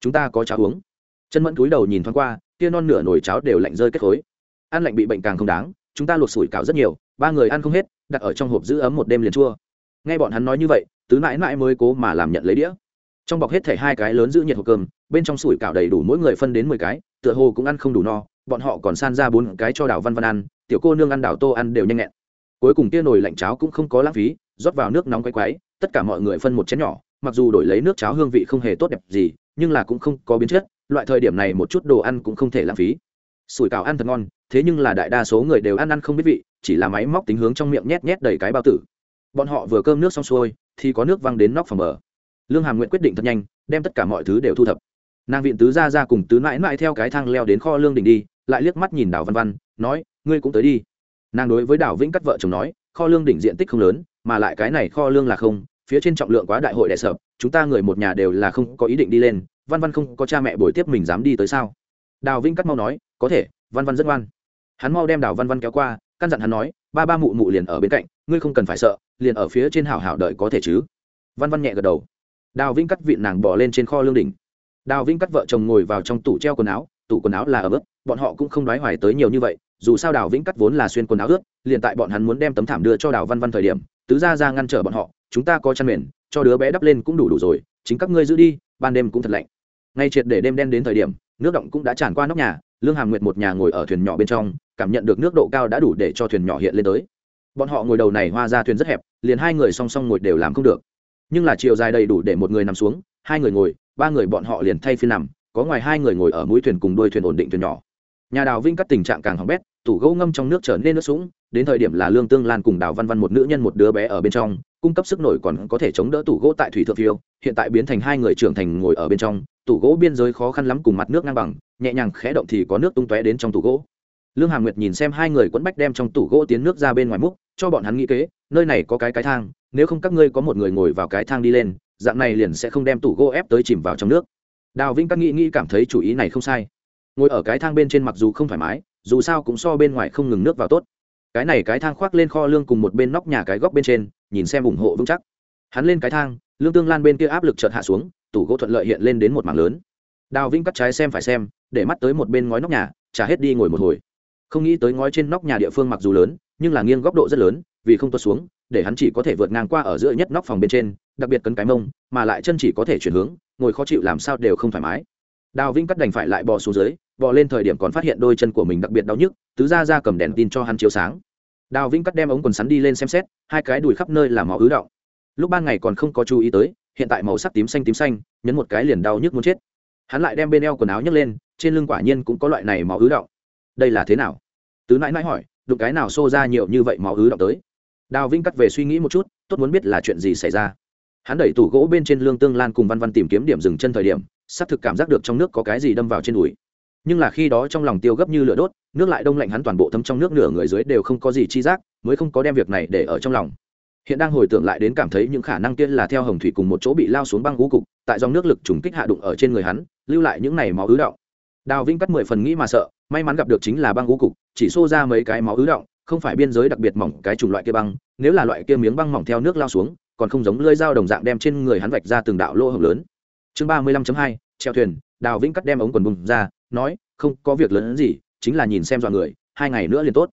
Chúng ta có cháo uống. Chân mẫn cúi đầu nhìn thoáng qua, kia non nửa nồi cháo đều lạnh rơi kết khối. Ăn lạnh bị bệnh càng không đáng, chúng ta luộc sủi cảo rất nhiều, ba người ăn không hết, đặt ở trong hộp giữ ấm một đêm liền chua. Nghe bọn hắn nói như vậy, tứ mãi mãi mới cố mà làm nhận lấy đĩa. Trong bọc hết thảy hai cái lớn giữ nhiệt hộp cơm, bên trong sủi cảo đầy đủ mỗi người phân đến mười cái, tựa hồ cũng ăn không đủ no bọn họ còn san ra bốn cái cho đảo văn văn ăn, tiểu cô nương ăn đảo tô ăn đều nhanh nhẹn cuối cùng kia nồi lạnh cháo cũng không có lãng phí, rót vào nước nóng quay quáy tất cả mọi người phân một chén nhỏ, mặc dù đổi lấy nước cháo hương vị không hề tốt đẹp gì, nhưng là cũng không có biến chất, loại thời điểm này một chút đồ ăn cũng không thể lãng phí. Sủi cảo ăn thật ngon, thế nhưng là đại đa số người đều ăn ăn không biết vị, chỉ là máy móc tính hướng trong miệng nhét nhét đầy cái bao tử. Bọn họ vừa cơm nước xong xuôi, thì có nước văng đến nóc phòng bờ. Lương hàm nguyện quyết định thật nhanh, đem tất cả mọi thứ đều thu thập. Nàng viện tứ ra ra cùng tứ mãi mãi theo cái thang leo đến kho lương đỉnh đi lại liếc mắt nhìn đào văn văn, nói, ngươi cũng tới đi. Nàng đối với đào vĩnh cắt vợ chồng nói, kho lương đỉnh diện tích không lớn, mà lại cái này kho lương là không, phía trên trọng lượng quá đại hội đại sợ, chúng ta người một nhà đều là không có ý định đi lên, văn văn không có cha mẹ buổi tiếp mình dám đi tới sao? Đào vĩnh cắt mau nói, có thể, văn văn rất ngoan. Hắn mau đem đào văn văn kéo qua, căn dặn hắn nói, ba ba mụ mụ liền ở bên cạnh, ngươi không cần phải sợ, liền ở phía trên hảo hảo đợi có thể chứ. Văn văn nhẹ gật đầu. Đào vĩnh cắt vịn nàng bỏ lên trên kho lương đỉnh. Đào vĩnh cắt vợ chồng ngồi vào trong tủ treo quần áo tủ quần áo là ở ướt bọn họ cũng không đoái hoài tới nhiều như vậy, dù sao đào vĩnh cắt vốn là xuyên quần áo ướt, liền tại bọn hắn muốn đem tấm thảm đưa cho đào văn văn thời điểm, tứ ra ra ngăn trở bọn họ, chúng ta có chăn mền, cho đứa bé đắp lên cũng đủ đủ rồi, chính các ngươi giữ đi, ban đêm cũng thật lạnh. Ngay triệt để đêm đen đến thời điểm, nước động cũng đã tràn qua nóc nhà, lương hàm nguyệt một nhà ngồi ở thuyền nhỏ bên trong, cảm nhận được nước độ cao đã đủ để cho thuyền nhỏ hiện lên tới. Bọn họ ngồi đầu này hoa ra thuyền rất hẹp, liền hai người song song ngồi đều làm không được. Nhưng là chiều dài đầy đủ để một người nằm xuống, hai người ngồi, ba người bọn họ liền thay phiên nằm có ngoài hai người ngồi ở mũi thuyền cùng đuôi thuyền ổn định thuyền nhỏ. Nhà đào vinh cắt tình trạng càng hỏng bét, tủ gỗ ngâm trong nước trở nên nước sũng, đến thời điểm là lương tương lan cùng đào văn văn một nữ nhân một đứa bé ở bên trong, cung cấp sức nổi còn có thể chống đỡ tủ gỗ tại thủy thượng phiêu, hiện tại biến thành hai người trưởng thành ngồi ở bên trong, tủ gỗ biên giới khó khăn lắm cùng mặt nước ngang bằng, nhẹ nhàng khẽ động thì có nước tung tóe đến trong tủ gỗ. Lương hàm nguyệt nhìn xem hai người quẫn bách đem trong tủ gỗ tiến nước ra bên ngoài múc, cho bọn hắn nghĩ kế, nơi này có cái cái thang, nếu không các ngươi có một người ngồi vào cái thang đi lên, dạng này liền sẽ không đem tủ gỗ ép tới chìm vào trong nước đào vĩnh các nghĩ nghĩ cảm thấy chủ ý này không sai. Ngồi ở cái thang bên trên mặc dù không thoải mái, dù sao cũng so bên ngoài không ngừng nước vào tốt. Cái này cái thang khoác lên kho lương cùng một bên nóc nhà cái góc bên trên, nhìn xem ủng hộ vững chắc. Hắn lên cái thang, lương tương lan bên kia áp lực chợt hạ xuống, tủ gỗ thuận lợi hiện lên đến một mảng lớn. Đào vĩnh cắt trái xem phải xem, để mắt tới một bên ngói nóc nhà trả hết đi ngồi một hồi. Không nghĩ tới ngói trên nóc nhà địa phương mặc dù lớn, nhưng là nghiêng góc độ rất lớn, vì không tuột xuống, để hắn chỉ có thể vượt ngang qua ở giữa nhất nóc phòng bên trên, đặc biệt cấn cái mông, mà lại chân chỉ có thể chuyển hướng ngồi khó chịu làm sao đều không thoải mái. Đào vĩnh cắt đành phải lại bò xuống dưới, bò lên thời điểm còn phát hiện đôi chân của mình đặc biệt đau nhức, tứ ra ra cầm đèn tin cho hắn chiếu sáng. Đào vĩnh cắt đem ống quần sắn đi lên xem xét, hai cái đùi khắp nơi là máu ứ động. Lúc ban ngày còn không có chú ý tới, hiện tại màu sắc tím xanh tím xanh, nhấn một cái liền đau nhức muốn chết. Hắn lại đem bên eo quần áo nhấc lên, trên lưng quả nhiên cũng có loại này máu ứ động. Đây là thế nào? Tứ nãi nãi hỏi, đụng cái nào xô ra nhiều như vậy máu ứ động tới? Đào vinh cắt về suy nghĩ một chút, tốt muốn biết là chuyện gì xảy ra hắn đẩy tủ gỗ bên trên lương tương lan cùng văn văn tìm kiếm điểm dừng chân thời điểm, xác thực cảm giác được trong nước có cái gì đâm vào trên đùi. Nhưng là khi đó trong lòng tiêu gấp như lửa đốt, nước lại đông lạnh hắn toàn bộ thấm trong nước nửa người dưới đều không có gì chi giác, mới không có đem việc này để ở trong lòng. Hiện đang hồi tưởng lại đến cảm thấy những khả năng tiên là theo hồng thủy cùng một chỗ bị lao xuống băng gú cục, tại dòng nước lực trùng kích hạ đụng ở trên người hắn, lưu lại những này máu ứ động. Đào vinh cắt mười phần nghĩ mà sợ, may mắn gặp được chính là băng gú cục, chỉ xô ra mấy cái máu ứ động, không phải biên giới đặc biệt mỏng cái chủng loại kia băng, nếu là loại kia miếng băng mỏng theo nước lao xuống còn không giống lưỡi dao đồng dạng đem trên người hắn vạch ra từng đạo lỗ hổng lớn. Chương ba mươi lăm hai treo thuyền, đào vĩnh cắt đem ống quần bùng ra, nói, không, có việc lớn gì, chính là nhìn xem dọa người, hai ngày nữa liền tốt.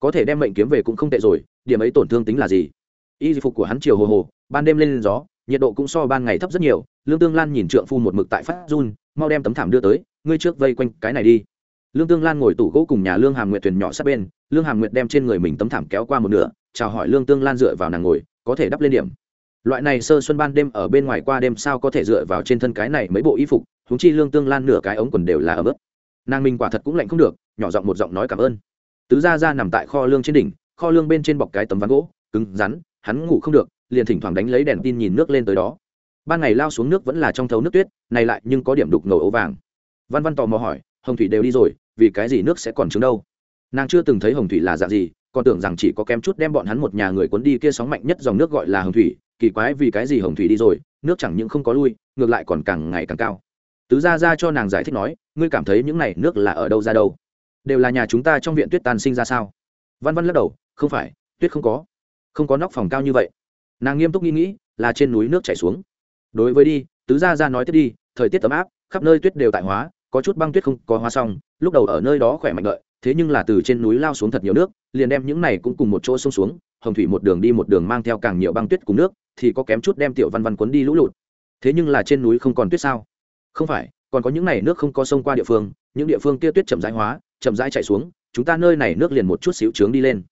Có thể đem mệnh kiếm về cũng không tệ rồi, điểm ấy tổn thương tính là gì? Y phục của hắn chiều hồ hồ, ban đêm lên gió, nhiệt độ cũng so ban ngày thấp rất nhiều, lương tương lan nhìn trượng phu một mực tại phát run, mau đem tấm thảm đưa tới, ngươi trước vây quanh cái này đi. Lương tương lan ngồi tủ gỗ cùng nhà lương hàm nguyệt thuyền nhỏ sát bên, lương hàm nguyệt đem trên người mình tấm thảm kéo qua một nửa, chào hỏi lương tương lan dựa vào nàng ngồi, có thể đắp lên điểm loại này sơ xuân ban đêm ở bên ngoài qua đêm sao có thể dựa vào trên thân cái này mấy bộ y phục húng chi lương tương lan nửa cái ống quần đều là ở mức nàng minh quả thật cũng lạnh không được, nhỏ giọng một giọng nói cảm ơn. Tứ gia ra nằm tại kho lương trên đỉnh, kho lương bên trên bọc cái tấm ván gỗ, cứng rắn, hắn ngủ không được, liền thỉnh thoảng đánh lấy đèn tin nhìn nước lên tới đó. Ban ngày lao xuống nước vẫn là trong thấu nước tuyết, này lại nhưng có điểm đục ngầu ấu vàng. Văn văn tò mò hỏi, hồng thủy đều đi rồi, vì cái gì nước sẽ còn trứng đâu? Nàng chưa từng thấy hồng thủy là dạng gì, còn tưởng rằng chỉ có kém chút đem bọn hắn một nhà người cuốn đi kia sóng mạnh nhất dòng nước gọi là hồng thủy kỳ quái vì cái gì hồng thủy đi rồi nước chẳng những không có lui ngược lại còn càng ngày càng cao. Tứ gia ra cho nàng giải thích nói ngươi cảm thấy những này nước là ở đâu ra đâu? Đều là nhà chúng ta trong viện tuyết tan sinh ra sao? Văn văn lắc đầu không phải tuyết không có. Không có nóc phòng cao như vậy. Nàng nghiêm túc nghĩ nghĩ là trên núi nước chảy xuống. Đối với đi tứ gia ra nói tiếp đi thời tiết ấm áp khắp nơi tuyết đều tại hóa có chút băng tuyết không có hóa xong lúc đầu ở nơi đó khỏe mạnh lợi, thế nhưng là từ trên núi lao xuống thật nhiều nước liền đem những này cũng cùng một chỗ xông xuống hồng thủy một đường đi một đường mang theo càng nhiều băng tuyết cùng nước, thì có kém chút đem tiểu văn văn cuốn đi lũ lụt. Thế nhưng là trên núi không còn tuyết sao? Không phải, còn có những này nước không có sông qua địa phương, những địa phương kia tuyết chậm rãi hóa, chậm rãi chạy xuống, chúng ta nơi này nước liền một chút xíu trướng đi lên.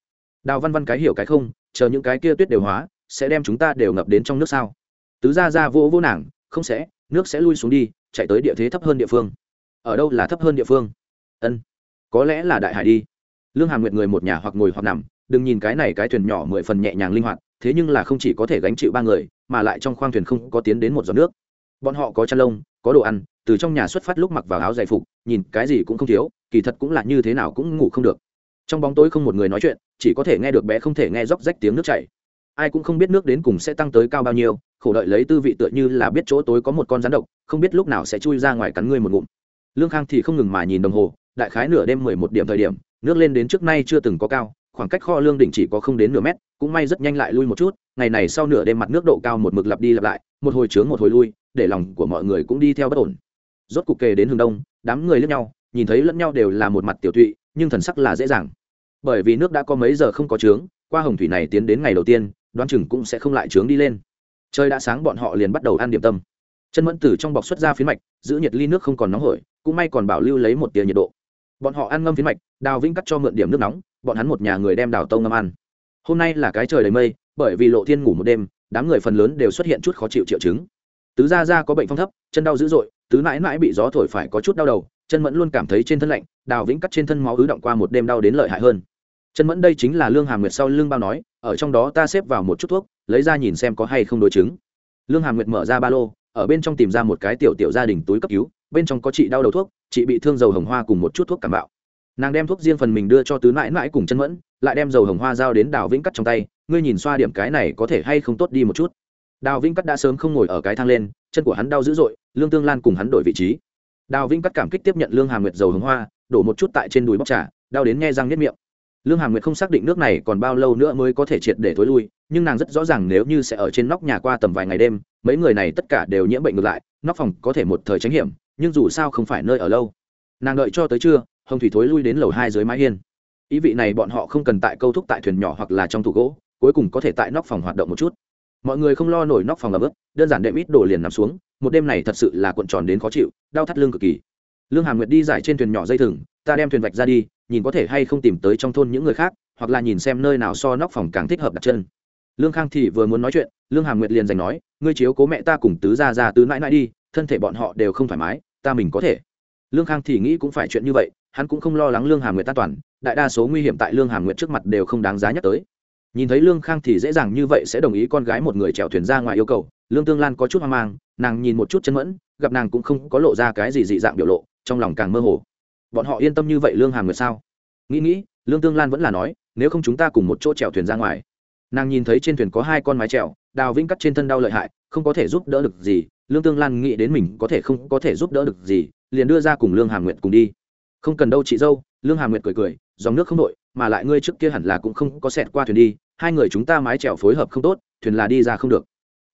Đào văn văn cái hiểu cái không, chờ những cái kia tuyết đều hóa, sẽ đem chúng ta đều ngập đến trong nước sao? Tứ ra ra vỗ vỗ nàng, không sẽ, nước sẽ lui xuống đi, chạy tới địa thế thấp hơn địa phương. Ở đâu là thấp hơn địa phương? Ân, có lẽ là đại hải đi. Lương hàm nguyệt người một nhà hoặc ngồi hoặc nằm đừng nhìn cái này cái thuyền nhỏ mười phần nhẹ nhàng linh hoạt, thế nhưng là không chỉ có thể gánh chịu ba người, mà lại trong khoang thuyền không có tiến đến một giọt nước. Bọn họ có chăn lông, có đồ ăn, từ trong nhà xuất phát lúc mặc vào áo dày phục, nhìn cái gì cũng không thiếu, kỳ thật cũng là như thế nào cũng ngủ không được. Trong bóng tối không một người nói chuyện, chỉ có thể nghe được bé không thể nghe róc rách tiếng nước chảy. Ai cũng không biết nước đến cùng sẽ tăng tới cao bao nhiêu, khổ đợi lấy tư vị tựa như là biết chỗ tối có một con rắn độc, không biết lúc nào sẽ chui ra ngoài cắn ngươi một ngụm. Lương khang thì không ngừng mà nhìn đồng hồ, đại khái nửa đêm mười một điểm thời điểm, nước lên đến trước nay chưa từng có cao khoảng cách kho lương đỉnh chỉ có không đến nửa mét, cũng may rất nhanh lại lui một chút, ngày này sau nửa đêm mặt nước độ cao một mực lặp đi lặp lại, một hồi trướng một hồi lui, để lòng của mọi người cũng đi theo bất ổn. Rốt cục kề đến hướng đông, đám người lẫn nhau, nhìn thấy lẫn nhau đều là một mặt tiểu thụy nhưng thần sắc là dễ dàng. Bởi vì nước đã có mấy giờ không có trướng qua hồng thủy này tiến đến ngày đầu tiên, đoán chừng cũng sẽ không lại trướng đi lên. Trời đã sáng bọn họ liền bắt đầu ăn điểm tâm. Chân mẫn tử trong bọc xuất ra phiến mạch, giữ nhiệt ly nước không còn nóng hổi, cũng may còn bảo lưu lấy một tia nhiệt độ. Bọn họ ăn ngâm phiến mạch, đào vĩnh cắt cho mượn điểm nước nóng bọn hắn một nhà người đem đào tông ngâm ăn. Hôm nay là cái trời đầy mây, bởi vì lộ thiên ngủ một đêm, đám người phần lớn đều xuất hiện chút khó chịu triệu chứng. Tứ gia gia có bệnh phong thấp, chân đau dữ dội, tứ mãi mãi bị gió thổi phải có chút đau đầu, chân mẫn luôn cảm thấy trên thân lạnh, đào vĩnh cắt trên thân máu ứ động qua một đêm đau đến lợi hại hơn. Chân mẫn đây chính là lương hàm nguyệt sau lương bao nói, ở trong đó ta xếp vào một chút thuốc, lấy ra nhìn xem có hay không đối chứng. Lương hàm nguyệt mở ra ba lô, ở bên trong tìm ra một cái tiểu tiểu gia đình túi cấp cứu, bên trong có chị đau đầu thuốc, chị bị thương dầu hồng hoa cùng một chút thuốc cảm bạo nàng đem thuốc riêng phần mình đưa cho tứ mãi mãi cùng chân mẫn, lại đem dầu hồng hoa giao đến đào vĩnh cắt trong tay, ngươi nhìn xoa điểm cái này có thể hay không tốt đi một chút. Đào vĩnh cắt đã sớm không ngồi ở cái thang lên, chân của hắn đau dữ dội, lương tương lan cùng hắn đổi vị trí. Đào vĩnh cắt cảm kích tiếp nhận lương hà nguyệt dầu hồng hoa, đổ một chút tại trên đùi bóc trà, đau đến nghe răng nhất miệng. Lương hà nguyệt không xác định nước này còn bao lâu nữa mới có thể triệt để thối lui, nhưng nàng rất rõ ràng nếu như sẽ ở trên nóc nhà qua tầm vài ngày đêm, mấy người này tất cả đều nhiễm bệnh ngược lại, nóc phòng có thể một thời tránh hiểm, nhưng dù sao không phải nơi ở lâu. Nàng đợi cho tới trưa hồng thủy thối lui đến lầu hai dưới mái hiên. Ý vị này bọn họ không cần tại câu thúc tại thuyền nhỏ hoặc là trong tủ gỗ, cuối cùng có thể tại nóc phòng hoạt động một chút. Mọi người không lo nổi nóc phòng ấm ức đơn giản đệm ít đổ liền nằm xuống, một đêm này thật sự là cuộn tròn đến khó chịu, đau thắt lưng cực kỳ. Lương hà nguyệt đi giải trên thuyền nhỏ dây thừng, ta đem thuyền vạch ra đi, nhìn có thể hay không tìm tới trong thôn những người khác, hoặc là nhìn xem nơi nào so nóc phòng càng thích hợp đặt chân. Lương khang thì vừa muốn nói chuyện, lương hà nguyệt liền giành nói, ngươi chiếu cố mẹ ta cùng tứ ra ra tứ mãi mãi đi, thân thể bọn họ đều không thoải mái, ta mình có thể lương khang thì nghĩ cũng phải chuyện như vậy hắn cũng không lo lắng lương hàm nguyệt tan toàn đại đa số nguy hiểm tại lương hàm nguyệt trước mặt đều không đáng giá nhắc tới. Nhìn thấy lương khang thì dễ dàng như vậy sẽ đồng ý con gái một người chèo thuyền ra ngoài yêu cầu lương tương lan có chút hoang mang nàng nhìn một chút chân mẫn gặp nàng cũng không có lộ ra cái gì dị dạng biểu lộ trong lòng càng mơ hồ. Bọn họ yên tâm như vậy lương hàm nguyệt sao? Nghĩ nghĩ lương tương lan vẫn là nói nếu không chúng ta cùng một chỗ chèo thuyền ra ngoài. Nàng nhìn thấy trên thuyền có hai con mái chèo, đào vĩnh cắt trên thân đau lợi hại không có thể giúp đỡ được gì lương tương lan nghĩ đến mình có thể không có thể giúp đỡ được gì, liền đưa ra cùng lương hàm nguyệt cùng đi. Không cần đâu chị dâu, lương hàm nguyệt cười cười, dòng nước không đội, mà lại ngươi trước kia hẳn là cũng không có xẹt qua thuyền đi, hai người chúng ta mái trèo phối hợp không tốt, thuyền là đi ra không được.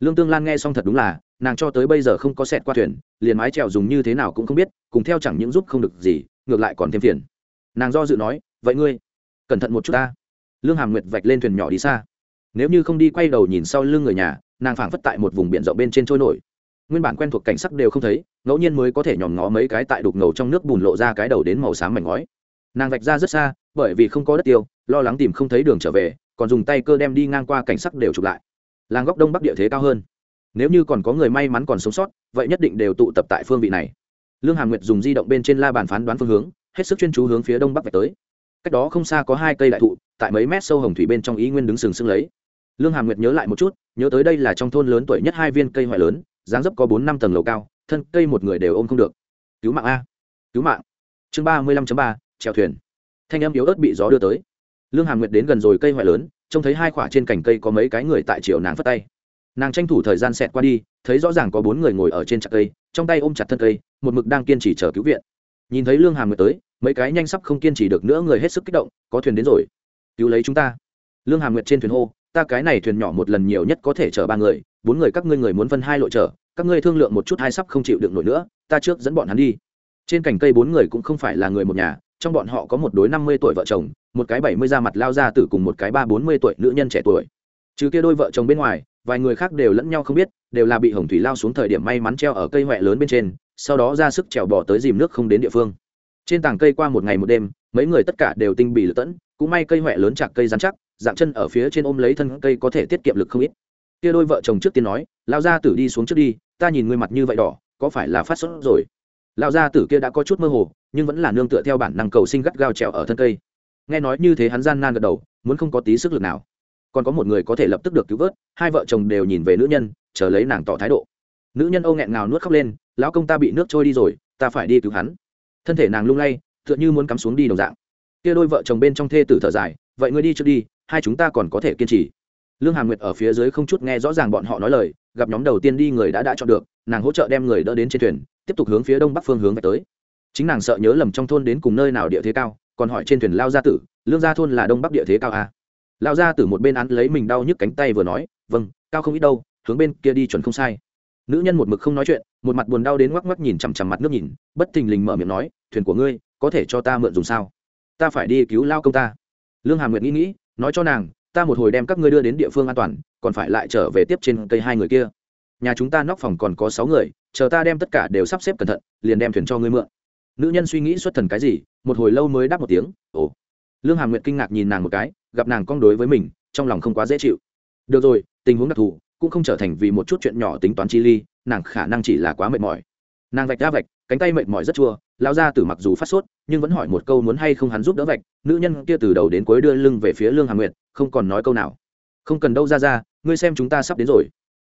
Lương tương lan nghe xong thật đúng là, nàng cho tới bây giờ không có xẹt qua thuyền, liền mái trèo dùng như thế nào cũng không biết, cùng theo chẳng những giúp không được gì, ngược lại còn thêm phiền. Nàng do dự nói, vậy ngươi, cẩn thận một chút ta. Lương hàm nguyệt vạch lên thuyền nhỏ đi xa. Nếu như không đi quay đầu nhìn sau lưng người nhà, nàng phảng phất tại một vùng biển rộng bên trên trôi nổi nguyên bản quen thuộc cảnh sắc đều không thấy, ngẫu nhiên mới có thể nhòm ngó mấy cái tại đục ngầu trong nước bùn lộ ra cái đầu đến màu xám mảnh ngói. Nàng vạch ra rất xa, bởi vì không có đất tiêu, lo lắng tìm không thấy đường trở về, còn dùng tay cơ đem đi ngang qua cảnh sắc đều chụp lại. Làng góc đông bắc địa thế cao hơn. Nếu như còn có người may mắn còn sống sót, vậy nhất định đều tụ tập tại phương vị này. Lương hàm nguyệt dùng di động bên trên la bàn phán đoán phương hướng, hết sức chuyên chú hướng phía đông bắc về tới. Cách đó không xa có hai cây đại thụ, tại mấy mét sâu hồng thủy bên trong ý nguyên đứng sừng sững lấy. Lương hàm nguyệt nhớ lại một chút, nhớ tới đây là trong thôn lớn tuổi nhất hai viên cây hoại lớn dáng dấp có bốn năm tầng lầu cao, thân cây một người đều ôm không được. Cứu mạng a. Cứu mạng. Chương ba mươi lăm ba trèo thuyền. Thanh âm yếu ớt bị gió đưa tới. Lương hàm nguyệt đến gần rồi, cây hoại lớn, trông thấy hai khoả trên cành cây có mấy cái người tại chiều nàng phất tay. Nàng tranh thủ thời gian xẹt qua đi, thấy rõ ràng có bốn người ngồi ở trên chặt cây, trong tay ôm chặt thân cây, một mực đang kiên trì chờ cứu viện. Nhìn thấy lương hàm nguyệt tới, mấy cái nhanh sắp không kiên trì được nữa người hết sức kích động, có thuyền đến rồi. Cứu lấy chúng ta. Lương hàm nguyệt trên thuyền hô, ta cái này thuyền nhỏ một lần nhiều nhất có thể chở ba người bốn người các ngươi người muốn phân hai lộ trở, các ngươi thương lượng một chút hai sắp không chịu được nổi nữa ta trước dẫn bọn hắn đi. Trên cành cây bốn người cũng không phải là người một nhà trong bọn họ có một đối năm mươi tuổi vợ chồng một cái bảy mươi da mặt lao ra tử cùng một cái ba bốn mươi tuổi nữ nhân trẻ tuổi. Trừ kia đôi vợ chồng bên ngoài vài người khác đều lẫn nhau không biết đều là bị hồng thủy lao xuống thời điểm may mắn treo ở cây huệ lớn bên trên sau đó ra sức trèo bỏ tới dìm nước không đến địa phương. Trên tảng cây qua một ngày một đêm mấy người tất cả đều tinh bị lựa tẫn cũng may cây huệ lớn chạc cây rắn chắc dạng chân ở phía trên ôm lấy thân cây có thể tiết kiệm lực không ít kia đôi vợ chồng trước tiên nói lao gia tử đi xuống trước đi, ta nhìn ngươi mặt như vậy đỏ, có phải là phát sốt rồi? Lao gia tử kia đã có chút mơ hồ, nhưng vẫn là nương tựa theo bản năng cầu sinh gắt gao trèo ở thân cây. Nghe nói như thế hắn gian nan gật đầu, muốn không có tí sức lực nào. Còn có một người có thể lập tức được cứu vớt, hai vợ chồng đều nhìn về nữ nhân, chờ lấy nàng tỏ thái độ. Nữ nhân âu nghẹn ngào nuốt khóc lên, lão công ta bị nước trôi đi rồi, ta phải đi cứu hắn. Thân thể nàng lung lay, tựa như muốn cắm xuống đi đồng dạng. Kia đôi vợ chồng bên trong thê tử thở dài, vậy ngươi đi trước đi, hai chúng ta còn có thể kiên trì lương hàm nguyệt ở phía dưới không chút nghe rõ ràng bọn họ nói lời, gặp nhóm đầu tiên đi người đã đã chọn được, nàng hỗ trợ đem người đỡ đến trên thuyền, tiếp tục hướng phía đông bắc phương hướng về tới. Chính nàng sợ nhớ lầm trong thôn đến cùng nơi nào địa thế cao, còn hỏi trên thuyền lao gia tử, lương gia thôn là đông bắc địa thế cao à? lao gia tử một bên án lấy mình đau nhức cánh tay vừa nói vâng cao không ít đâu, hướng bên kia đi chuẩn không sai. Nữ nhân một mực không nói chuyện, một mặt buồn đau đến ngoắc ngoắc nhìn chằm chằm mặt nước nhìn, bất thình lình mở miệng nói, thuyền của ngươi, có thể cho ta mượn dùng sao? Ta phải đi cứu lao công ta. Lương hàm nguyệt nghĩ nghĩ, nói cho nàng ta một hồi đem các ngươi đưa đến địa phương an toàn, còn phải lại trở về tiếp trên cây hai người kia. Nhà chúng ta nóc phòng còn có sáu người, chờ ta đem tất cả đều sắp xếp cẩn thận, liền đem thuyền cho ngươi mượn. Nữ nhân suy nghĩ xuất thần cái gì, một hồi lâu mới đáp một tiếng, ồ. Lương hàm nguyệt kinh ngạc nhìn nàng một cái, gặp nàng cong đối với mình, trong lòng không quá dễ chịu. Được rồi, tình huống đặc thù cũng không trở thành vì một chút chuyện nhỏ tính toán chi ly, nàng khả năng chỉ là quá mệt mỏi. Nàng vạch ra vạch cánh tay mệt mỏi rất chua lao ra từ mặc dù phát sốt, nhưng vẫn hỏi một câu muốn hay không hắn giúp đỡ vạch, nữ nhân kia từ đầu đến cuối đưa lưng về phía lương Hà nguyệt, không còn nói câu nào. Không cần đâu ra ra ngươi xem chúng ta sắp đến rồi.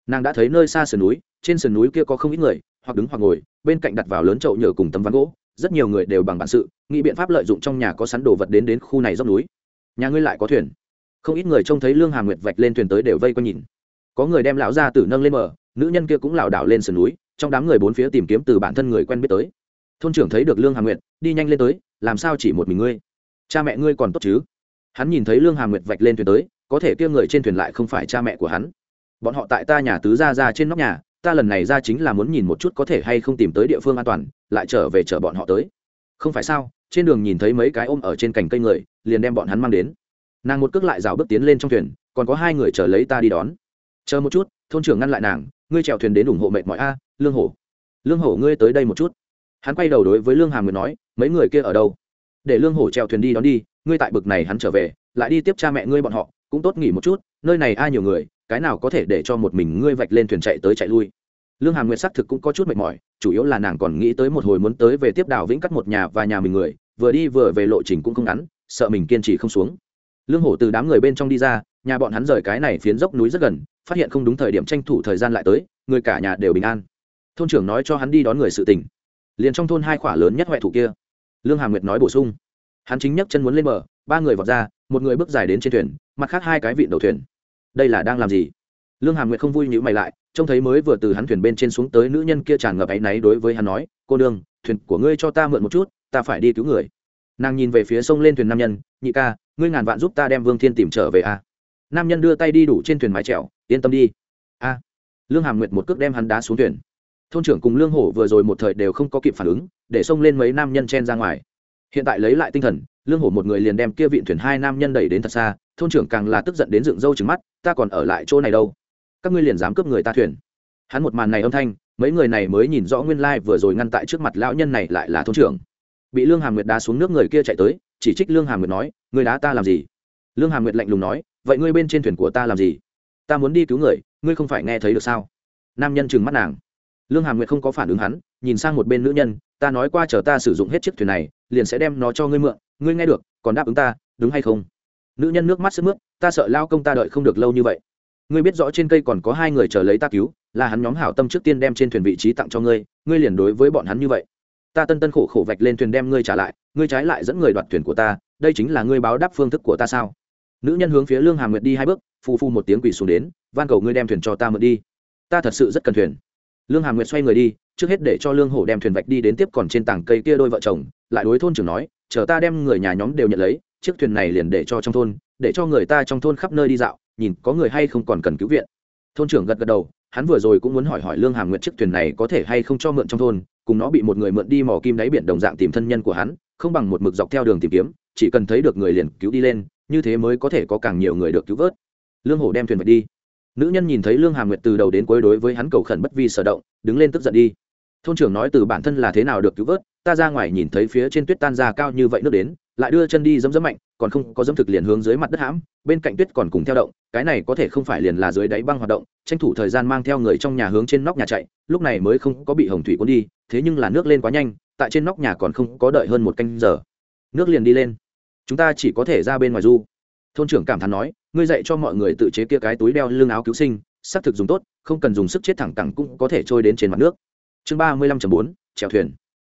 Nàng đã thấy nơi xa sườn núi, trên sườn núi kia có không ít người, hoặc đứng hoặc ngồi, bên cạnh đặt vào lớn chậu nhựa cùng tấm ván gỗ, rất nhiều người đều bằng bản sự, nghĩ biện pháp lợi dụng trong nhà có sắn đồ vật đến đến khu này dốc núi. Nhà ngươi lại có thuyền. Không ít người trông thấy lương Hà nguyệt vạch lên thuyền tới đều vây quanh nhìn. Có người đem lão ra tử nâng lên mở nữ nhân kia cũng lảo đảo lên sườn núi trong đám người bốn phía tìm kiếm từ bản thân người quen biết tới. Thôn trưởng thấy được lương hà nguyệt, đi nhanh lên tới, làm sao chỉ một mình ngươi? Cha mẹ ngươi còn tốt chứ? Hắn nhìn thấy lương hà nguyệt vạch lên thuyền tới, có thể kia người trên thuyền lại không phải cha mẹ của hắn. Bọn họ tại ta nhà tứ ra ra trên nóc nhà, ta lần này ra chính là muốn nhìn một chút có thể hay không tìm tới địa phương an toàn, lại trở về chở bọn họ tới. Không phải sao, trên đường nhìn thấy mấy cái ôm ở trên cành cây người, liền đem bọn hắn mang đến. Nàng một cước lại rào bước tiến lên trong thuyền, còn có hai người chờ lấy ta đi đón. Chờ một chút, thôn trưởng ngăn lại nàng, ngươi chèo thuyền đến ủng hộ mệt mỏi a lương hổ. Lương hổ, ngươi tới đây một chút. Hắn quay đầu đối với lương hàm người nói, mấy người kia ở đâu? Để lương hổ trèo thuyền đi đón đi, ngươi tại bực này hắn trở về, lại đi tiếp cha mẹ ngươi bọn họ, cũng tốt nghỉ một chút, nơi này ai nhiều người, cái nào có thể để cho một mình ngươi vạch lên thuyền chạy tới chạy lui. Lương hàm nguyệt xác thực cũng có chút mệt mỏi, chủ yếu là nàng còn nghĩ tới một hồi muốn tới về tiếp đảo vĩnh cắt một nhà và nhà mình người, vừa đi vừa về lộ trình cũng không ngắn, sợ mình kiên trì không xuống. Lương hổ từ đám người bên trong đi ra, nhà bọn hắn rời cái này phiến dốc núi rất gần, phát hiện không đúng thời điểm tranh thủ thời gian lại tới, người cả nhà đều bình an thôn trưởng nói cho hắn đi đón người sự tình. Liền trong thôn hai khỏa lớn nhất huệ thủ kia. Lương hà nguyệt nói bổ sung. Hắn chính nhấc chân muốn lên bờ, ba người vọt ra, một người bước dài đến trên thuyền, mặt khác hai cái vịn đầu thuyền. Đây là đang làm gì? Lương hà nguyệt không vui nhữ mày lại, trông thấy mới vừa từ hắn thuyền bên trên xuống tới nữ nhân kia tràn ngập áy náy đối với hắn nói, cô đương thuyền của ngươi cho ta mượn một chút, ta phải đi cứu người. Nàng nhìn về phía sông lên thuyền nam nhân, nhị ca, ngươi ngàn vạn giúp ta đem vương thiên tìm trở về a. Nam nhân đưa tay đi đủ trên thuyền mái trèo yên tâm đi. A. Lương hàm nguyệt một cước đem hắn đá xuống thuyền thôn trưởng cùng lương hổ vừa rồi một thời đều không có kịp phản ứng, để xông lên mấy nam nhân chen ra ngoài. Hiện tại lấy lại tinh thần, lương hổ một người liền đem kia vịn thuyền hai nam nhân đẩy đến thật xa, thôn trưởng càng là tức giận đến dựng râu trứng mắt, ta còn ở lại chỗ này đâu? Các ngươi liền dám cướp người ta thuyền. Hắn một màn này âm thanh, mấy người này mới nhìn rõ nguyên lai vừa rồi ngăn tại trước mặt lão nhân này lại là thôn trưởng. Bị lương hàm nguyệt đá xuống nước người kia chạy tới, chỉ trích lương hàm nguyệt nói người đá ta làm gì? Lương hàm nguyệt lạnh lùng nói, vậy ngươi bên trên thuyền của ta làm gì? Ta muốn đi cứu người, ngươi không phải nghe thấy được sao? Nam nhân trừng mắt nàng lương hàm nguyệt không có phản ứng hắn, nhìn sang một bên nữ nhân, ta nói qua chờ ta sử dụng hết chiếc thuyền này, liền sẽ đem nó cho ngươi mượn, ngươi nghe được, còn đáp ứng ta, đúng hay không? Nữ nhân nước mắt sức mướt, ta sợ lao công ta đợi không được lâu như vậy. Ngươi biết rõ trên cây còn có hai người chờ lấy ta cứu, là hắn nhóm hảo tâm trước tiên đem trên thuyền vị trí tặng cho ngươi ngươi liền đối với bọn hắn như vậy. Ta tân tân khổ khổ vạch lên thuyền đem ngươi trả lại, ngươi trái lại dẫn người đoạt thuyền của ta, đây chính là ngươi báo đáp phương thức của ta sao? Nữ nhân hướng phía lương hà nguyệt đi hai bước phu phu một tiếng quỳ xuống đến, van cầu ngươi đem thuyền cho ta mượn đi. Ta thật sự rất cần thuyền lương hà nguyệt xoay người đi, trước hết để cho lương hổ đem thuyền vạch đi đến tiếp còn trên tảng cây kia đôi vợ chồng, lại đối thôn trưởng nói, chờ ta đem người nhà nhóm đều nhận lấy, chiếc thuyền này liền để cho trong thôn, để cho người ta trong thôn khắp nơi đi dạo, nhìn có người hay không còn cần cứu viện. Thôn trưởng gật gật đầu, hắn vừa rồi cũng muốn hỏi hỏi lương hàm Nguyệt chiếc thuyền này có thể hay không cho mượn trong thôn, cùng nó bị một người mượn đi mò kim đáy biển đồng dạng tìm thân nhân của hắn, không bằng một mực dọc theo đường tìm kiếm, chỉ cần thấy được người liền cứu đi lên, như thế mới có thể có càng nhiều người được cứu vớt. Lương hổ đem thuyền vạch đi nữ nhân nhìn thấy lương hà nguyệt từ đầu đến cuối đối với hắn cầu khẩn bất vi sở động, đứng lên tức giận đi. Thôn trưởng nói từ bản thân là thế nào được cứu vớt, ta ra ngoài nhìn thấy phía trên tuyết tan ra cao như vậy nước đến, lại đưa chân đi dấm dấm mạnh, còn không có dấm thực liền hướng dưới mặt đất hãm, bên cạnh tuyết còn cùng theo động, cái này có thể không phải liền là dưới đáy băng hoạt động, tranh thủ thời gian mang theo người trong nhà hướng trên nóc nhà chạy, lúc này mới không có bị hồng thủy cuốn đi, thế nhưng là nước lên quá nhanh, tại trên nóc nhà còn không có đợi hơn một canh giờ. Nước liền đi lên. Chúng ta chỉ có thể ra bên ngoài du. Thôn trưởng cảm thán nói ngươi dạy cho mọi người tự chế kia cái túi đeo lưng áo cứu sinh, xác thực dùng tốt, không cần dùng sức chết thẳng cẳng cũng có thể trôi đến trên mặt nước. Chương ba mươi lăm bốn, chèo thuyền.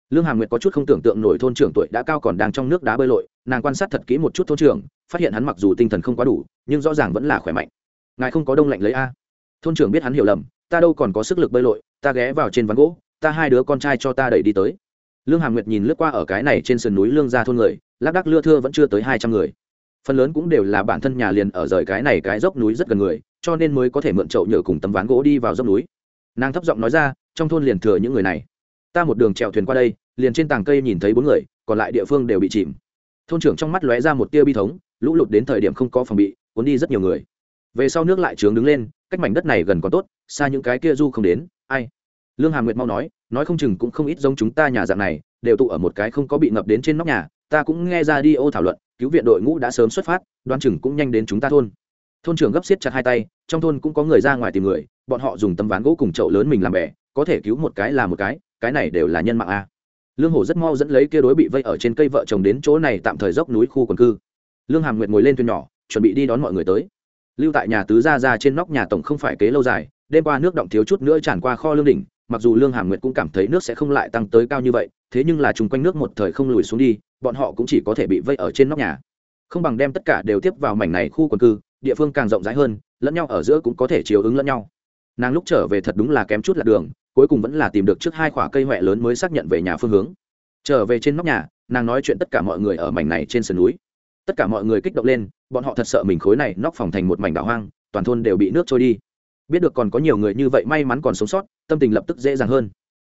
Lương hàm nguyệt có chút không tưởng tượng nổi thôn trưởng tuổi đã cao còn đang trong nước đá bơi lội, nàng quan sát thật kỹ một chút thôn trưởng, phát hiện hắn mặc dù tinh thần không quá đủ, nhưng rõ ràng vẫn là khỏe mạnh. Ngài không có đông lạnh lấy a? Thôn trưởng biết hắn hiểu lầm, ta đâu còn có sức lực bơi lội, ta ghé vào trên ván gỗ, ta hai đứa con trai cho ta đẩy đi tới. Lương hàm nguyệt nhìn lướt qua ở cái này trên sườn núi lương ra thôn người, lác đác lưa thưa vẫn chưa tới hai trăm người phần lớn cũng đều là bản thân nhà liền ở rời cái này cái dốc núi rất gần người, cho nên mới có thể mượn chậu nhựa cùng tấm ván gỗ đi vào dốc núi. Nàng thấp giọng nói ra, trong thôn liền thừa những người này. Ta một đường trèo thuyền qua đây, liền trên tảng cây nhìn thấy bốn người, còn lại địa phương đều bị chìm. Thôn trưởng trong mắt lóe ra một tia bi thống, lũ lụt đến thời điểm không có phòng bị, cuốn đi rất nhiều người. Về sau nước lại trướng đứng lên, cách mảnh đất này gần còn tốt, xa những cái kia du không đến, ai? Lương hà nguyệt mau nói nói không chừng cũng không ít giống chúng ta nhà dạng này, đều tụ ở một cái không có bị ngập đến trên nóc nhà ta cũng nghe ra đi ô thảo luận, cứu viện đội ngũ đã sớm xuất phát, đoan chừng cũng nhanh đến chúng ta thôn. Thôn trưởng gấp xiết chặt hai tay, trong thôn cũng có người ra ngoài tìm người, bọn họ dùng tấm ván gỗ cùng chậu lớn mình làm bè, có thể cứu một cái là một cái cái này đều là nhân mạng a. Lương hổ rất mau dẫn lấy kia đối bị vây ở trên cây vợ chồng đến chỗ này tạm thời dốc núi khu quần cư. Lương hàm nguyệt ngồi lên thuyền nhỏ, chuẩn bị đi đón mọi người tới. Lưu tại nhà tứ gia ra trên nóc nhà tổng không phải kế lâu dài, đêm qua nước động thiếu chút nữa tràn qua kho lương đỉnh, mặc dù lương hàm nguyệt cũng cảm thấy nước sẽ không lại tăng tới cao như vậy thế nhưng là chung quanh nước một thời không lùi xuống đi, bọn họ cũng chỉ có thể bị vây ở trên nóc nhà. Không bằng đem tất cả đều tiếp vào mảnh này khu quần cư, địa phương càng rộng rãi hơn, lẫn nhau ở giữa cũng có thể chiều ứng lẫn nhau. Nàng lúc trở về thật đúng là kém chút lạc đường, cuối cùng vẫn là tìm được trước hai khoả cây huệ lớn mới xác nhận về nhà phương hướng. Trở về trên nóc nhà, nàng nói chuyện tất cả mọi người ở mảnh này trên sườn núi. Tất cả mọi người kích động lên, bọn họ thật sợ mình khối này nóc phòng thành một mảnh đảo hoang, toàn thôn đều bị nước trôi đi. Biết được còn có nhiều người như vậy may mắn còn sống sót, tâm tình lập tức dễ dàng hơn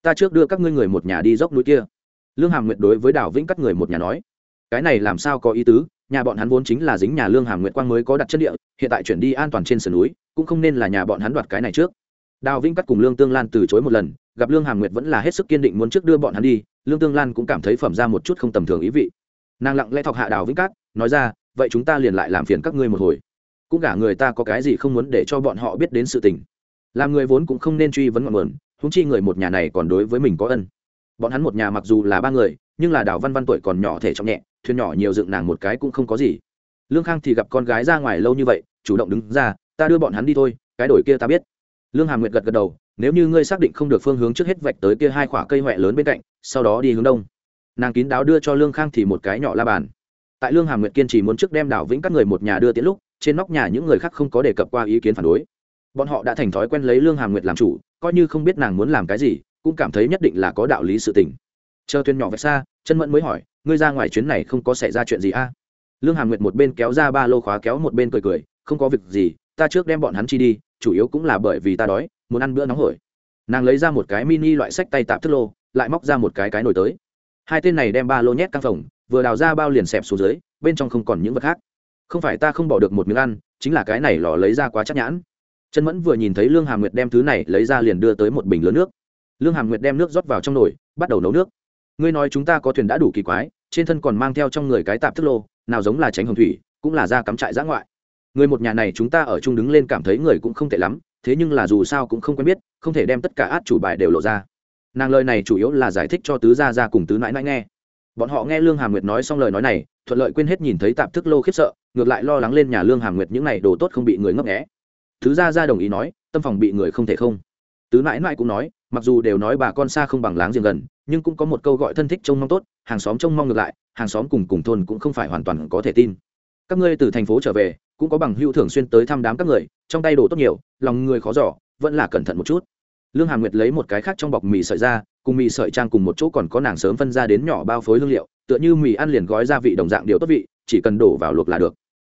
ta trước đưa các ngươi người một nhà đi dốc núi kia. Lương hàm nguyệt đối với Đào vĩnh các người một nhà nói, cái này làm sao có ý tứ, nhà bọn hắn vốn chính là dính nhà lương hàm nguyệt quang mới có đặt chân địa, hiện tại chuyển đi an toàn trên sườn núi, cũng không nên là nhà bọn hắn đoạt cái này trước. Đào vĩnh cắt cùng lương tương lan từ chối một lần, gặp lương hàm nguyệt vẫn là hết sức kiên định muốn trước đưa bọn hắn đi, lương tương lan cũng cảm thấy phẩm ra một chút không tầm thường ý vị. Nàng lặng lẽ thọc hạ đào vĩnh cát nói ra, vậy chúng ta liền lại làm phiền các ngươi một hồi. Cũng cả người ta có cái gì không muốn để cho bọn họ biết đến sự tình. Làm người vốn cũng không nên truy vấn ngọn nguồn húng chi người một nhà này còn đối với mình có ân. Bọn hắn một nhà mặc dù là ba người, nhưng là đào văn văn tuổi còn nhỏ thể trọng nhẹ, thuyền nhỏ nhiều dựng nàng một cái cũng không có gì. Lương khang thì gặp con gái ra ngoài lâu như vậy, chủ động đứng ra, ta đưa bọn hắn đi thôi, cái đổi kia ta biết. Lương hàm nguyệt gật gật đầu, nếu như ngươi xác định không được phương hướng trước hết vạch tới kia hai khoả cây huệ lớn bên cạnh, sau đó đi hướng đông. Nàng kín đáo đưa cho lương khang thì một cái nhỏ la bàn. Tại lương hàm nguyệt kiên trì muốn trước đem đảo vĩnh các người một nhà đưa tiễn lúc, trên nóc nhà những người khác không có đề cập qua ý kiến phản đối. Bọn họ đã thành thói quen lấy lương hàm nguyệt làm chủ coi như không biết nàng muốn làm cái gì, cũng cảm thấy nhất định là có đạo lý sự tình. Chờ thuyền nhỏ vạch xa chân mẫn mới hỏi, ngươi ra ngoài chuyến này không có xảy ra chuyện gì a? Lương hàm nguyệt một bên kéo ra ba lô khóa kéo một bên cười cười, không có việc gì, ta trước đem bọn hắn chi đi, chủ yếu cũng là bởi vì ta đói, muốn ăn bữa nóng hổi. Nàng lấy ra một cái mini loại sách tay tạp thức lô, lại móc ra một cái cái nồi tới. Hai tên này đem ba lô nhét căng phòng, vừa đào ra bao liền xẹp xuống dưới, bên trong không còn những vật khác. Không phải ta không bỏ được một miếng ăn, chính là cái này lò lấy ra quá chắc nhãn trần mẫn vừa nhìn thấy lương hàm nguyệt đem thứ này lấy ra liền đưa tới một bình lớn nước. Lương hàm nguyệt đem nước rót vào trong nồi, bắt đầu nấu nước. Ngươi nói chúng ta có thuyền đã đủ kỳ quái, trên thân còn mang theo trong người cái tạp thức lô, nào giống là tránh hồng thủy, cũng là ra cắm trại giã ngoại. Người một nhà này chúng ta ở chung đứng lên cảm thấy người cũng không tệ lắm, thế nhưng là dù sao cũng không quen biết, không thể đem tất cả át chủ bài đều lộ ra. Nàng lời này chủ yếu là giải thích cho tứ gia ra cùng tứ nãi nãi nghe. Bọn họ nghe lương hàm nguyệt nói xong lời nói này, thuận lợi quên hết nhìn thấy tạp thức lô khiếp sợ, ngược lại lo lắng lên nhà lương hàm nguyệt những n à y đồ tốt không bị người ngấp nghẽ thứ gia gia đồng ý nói, tâm phòng bị người không thể không. Tứ mãi mãi cũng nói, mặc dù đều nói bà con xa không bằng láng giềng gần, nhưng cũng có một câu gọi thân thích trông mong tốt, hàng xóm trông mong ngược lại, hàng xóm cùng cùng thôn cũng không phải hoàn toàn có thể tin. Các ngươi từ thành phố trở về, cũng có bằng hữu thường xuyên tới thăm đám các người, trong tay đồ tốt nhiều, lòng người khó giỏ vẫn là cẩn thận một chút. Lương hàm nguyệt lấy một cái khác trong bọc mì sợi ra, cùng mì sợi trang cùng một chỗ còn có nàng sớm phân ra đến nhỏ bao phối hương liệu, tựa như mì ăn liền gói gia vị đồng dạng điều tốt vị, chỉ cần đổ vào luộc là được.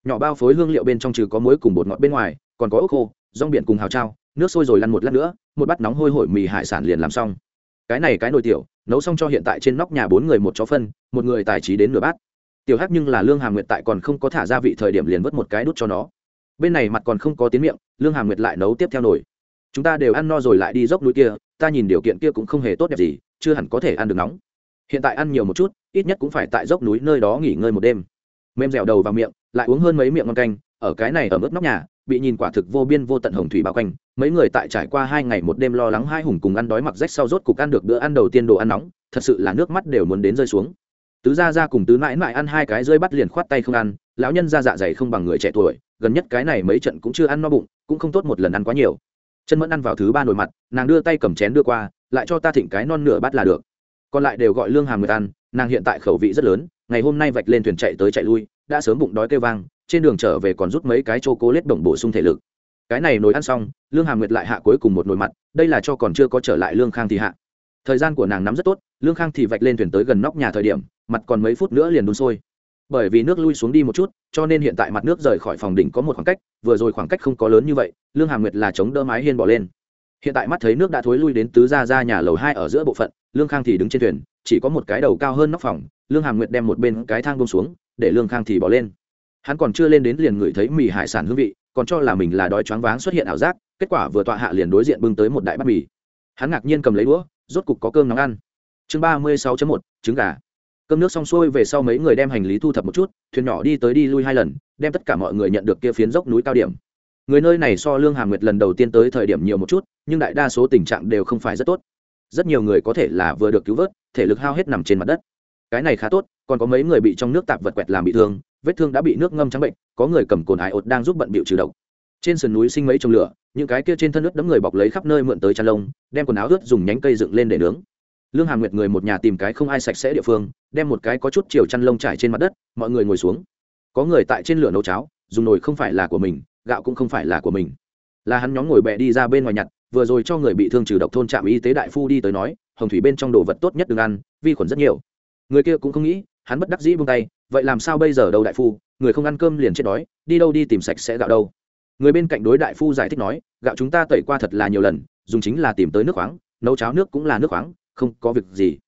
Nhỏ bao phối hương liệu bên trong trừ có muối cùng bột ngọt bên ngoài còn có ốc khô, rong biển cùng hào trao, nước sôi rồi lăn một lát nữa, một bát nóng hôi hổi mì hải sản liền làm xong. Cái này cái nồi tiểu, nấu xong cho hiện tại trên nóc nhà bốn người một chó phân, một người tài trí đến nửa bát. Tiểu hắc nhưng là lương hàm nguyệt tại còn không có thả gia vị thời điểm liền vớt một cái đút cho nó. Bên này mặt còn không có tiếng miệng, lương hàm nguyệt lại nấu tiếp theo nồi. Chúng ta đều ăn no rồi lại đi dốc núi kia, ta nhìn điều kiện kia cũng không hề tốt đẹp gì, chưa hẳn có thể ăn được nóng. Hiện tại ăn nhiều một chút, ít nhất cũng phải tại dốc núi nơi đó nghỉ ngơi một đêm. Mềm dẻo đầu vào miệng, lại uống hơn mấy miệng ngon canh ở cái này ở mức nóc nhà, bị nhìn quả thực vô biên vô tận hồng thủy bao quanh, mấy người tại trải qua hai ngày một đêm lo lắng hai hùng cùng ăn đói mặc rách sau rốt cục ăn được bữa ăn đầu tiên đồ ăn nóng, thật sự là nước mắt đều muốn đến rơi xuống. Tứ gia gia cùng tứ mãi mãi ăn hai cái rơi bắt liền khoát tay không ăn, lão nhân ra dạ dày không bằng người trẻ tuổi, gần nhất cái này mấy trận cũng chưa ăn no bụng, cũng không tốt một lần ăn quá nhiều. Chân mẫn ăn vào thứ ba nồi mặt, nàng đưa tay cầm chén đưa qua, lại cho ta thịnh cái non nửa bát là được. Còn lại đều gọi lương hàm người ăn, nàng hiện tại khẩu vị rất lớn, ngày hôm nay vạch lên thuyền chạy tới chạy lui, đã sớm bụng đói kêu vang trên đường trở về còn rút mấy cái chô cố lết đồng bổ sung thể lực. Cái này nồi ăn xong, lương hà nguyệt lại hạ cuối cùng một nồi mặt, đây là cho còn chưa có trở lại lương khang thì hạ. Thời gian của nàng nắm rất tốt, lương khang thì vạch lên thuyền tới gần nóc nhà thời điểm, mặt còn mấy phút nữa liền đun sôi. Bởi vì nước lui xuống đi một chút, cho nên hiện tại mặt nước rời khỏi phòng đỉnh có một khoảng cách, vừa rồi khoảng cách không có lớn như vậy, lương hà nguyệt là chống đỡ mái hiên bỏ lên. Hiện tại mắt thấy nước đã thối lui đến tứ ra ra nhà lầu hai ở giữa bộ phận, lương khang thì đứng trên thuyền, chỉ có một cái đầu cao hơn nóc phòng, lương hà nguyệt đem một bên cái thang bông xuống, để lương khang thì bỏ lên hắn còn chưa lên đến liền ngửi thấy mì hải sản hương vị, còn cho là mình là đói choáng váng xuất hiện ảo giác, kết quả vừa tọa hạ liền đối diện bưng tới một đại bát mì. Hắn ngạc nhiên cầm lấy đũa, rốt cục có cơm nóng ăn. Chương ba mươi sáu một, trứng gà. Cơm nước xong xuôi về sau mấy người đem hành lý thu thập một chút, thuyền nhỏ đi tới đi lui hai lần, đem tất cả mọi người nhận được kia phiến dốc núi cao điểm. Người nơi này so lương hà nguyệt lần đầu tiên tới thời điểm nhiều một chút, nhưng đại đa số tình trạng đều không phải rất tốt. Rất nhiều người có thể là vừa được cứu vớt, thể lực hao hết nằm trên mặt đất cái này khá tốt, còn có mấy người bị trong nước tạp vật quẹt làm bị thương, vết thương đã bị nước ngâm trắng bệnh, có người cầm cồn ải ột đang giúp bận bịu trừ độc. Trên sườn núi sinh mấy trồng lửa, những cái kia trên thân nước đấm người bọc lấy khắp nơi mượn tới chăn lông, đem quần áo ướt dùng nhánh cây dựng lên để nướng. Lương hàm nguyệt người một nhà tìm cái không ai sạch sẽ địa phương, đem một cái có chút chiều chăn lông trải trên mặt đất, mọi người ngồi xuống. Có người tại trên lửa nấu cháo, dùng nồi không phải là của mình, gạo cũng không phải là của mình. Là hắn nhóm ngồi bẹ đi ra bên ngoài nhặt, vừa rồi cho người bị thương trừ độc thôn trạm y tế đại phu đi tới nói, hồng thủy bên trong đồ vật tốt nhất đừng ăn, vi khuẩn rất nhiều người kia cũng không nghĩ, hắn bất đắc dĩ buông tay, vậy làm sao bây giờ đâu đại phu, người không ăn cơm liền chết đói, đi đâu đi tìm sạch sẽ gạo đâu. Người bên cạnh đối đại phu giải thích nói, gạo chúng ta tẩy qua thật là nhiều lần, dùng chính là tìm tới nước khoáng, nấu cháo nước cũng là nước khoáng, không có việc gì.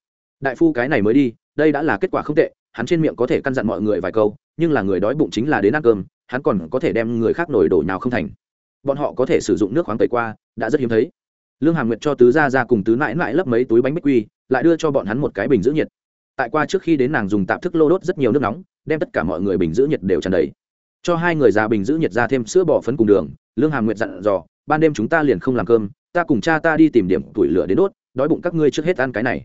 Đại phu cái này mới đi, đây đã là kết quả không tệ, hắn trên miệng có thể căn dặn mọi người vài câu, nhưng là người đói bụng chính là đến ăn cơm, hắn còn có thể đem người khác nổi đổ nào không thành. Bọn họ có thể sử dụng nước khoáng tẩy qua, đã rất hiếm thấy. Lương hàm nguyệt cho tứ gia ra cùng tứ mãi mãi lấp mấy túi bánh bích quy, lại đưa cho bọn hắn một cái bình giữ nhiệt tại qua trước khi đến nàng dùng tạp thức lô đốt rất nhiều nước nóng, đem tất cả mọi người bình giữ nhiệt đều tràn đầy. Cho hai người già bình giữ nhiệt ra thêm sữa bỏ phấn cùng đường, lương hàm nguyệt dặn dò, ban đêm chúng ta liền không làm cơm, ta cùng cha ta đi tìm điểm tuổi lửa đến đốt, đói bụng các ngươi trước hết ăn cái này.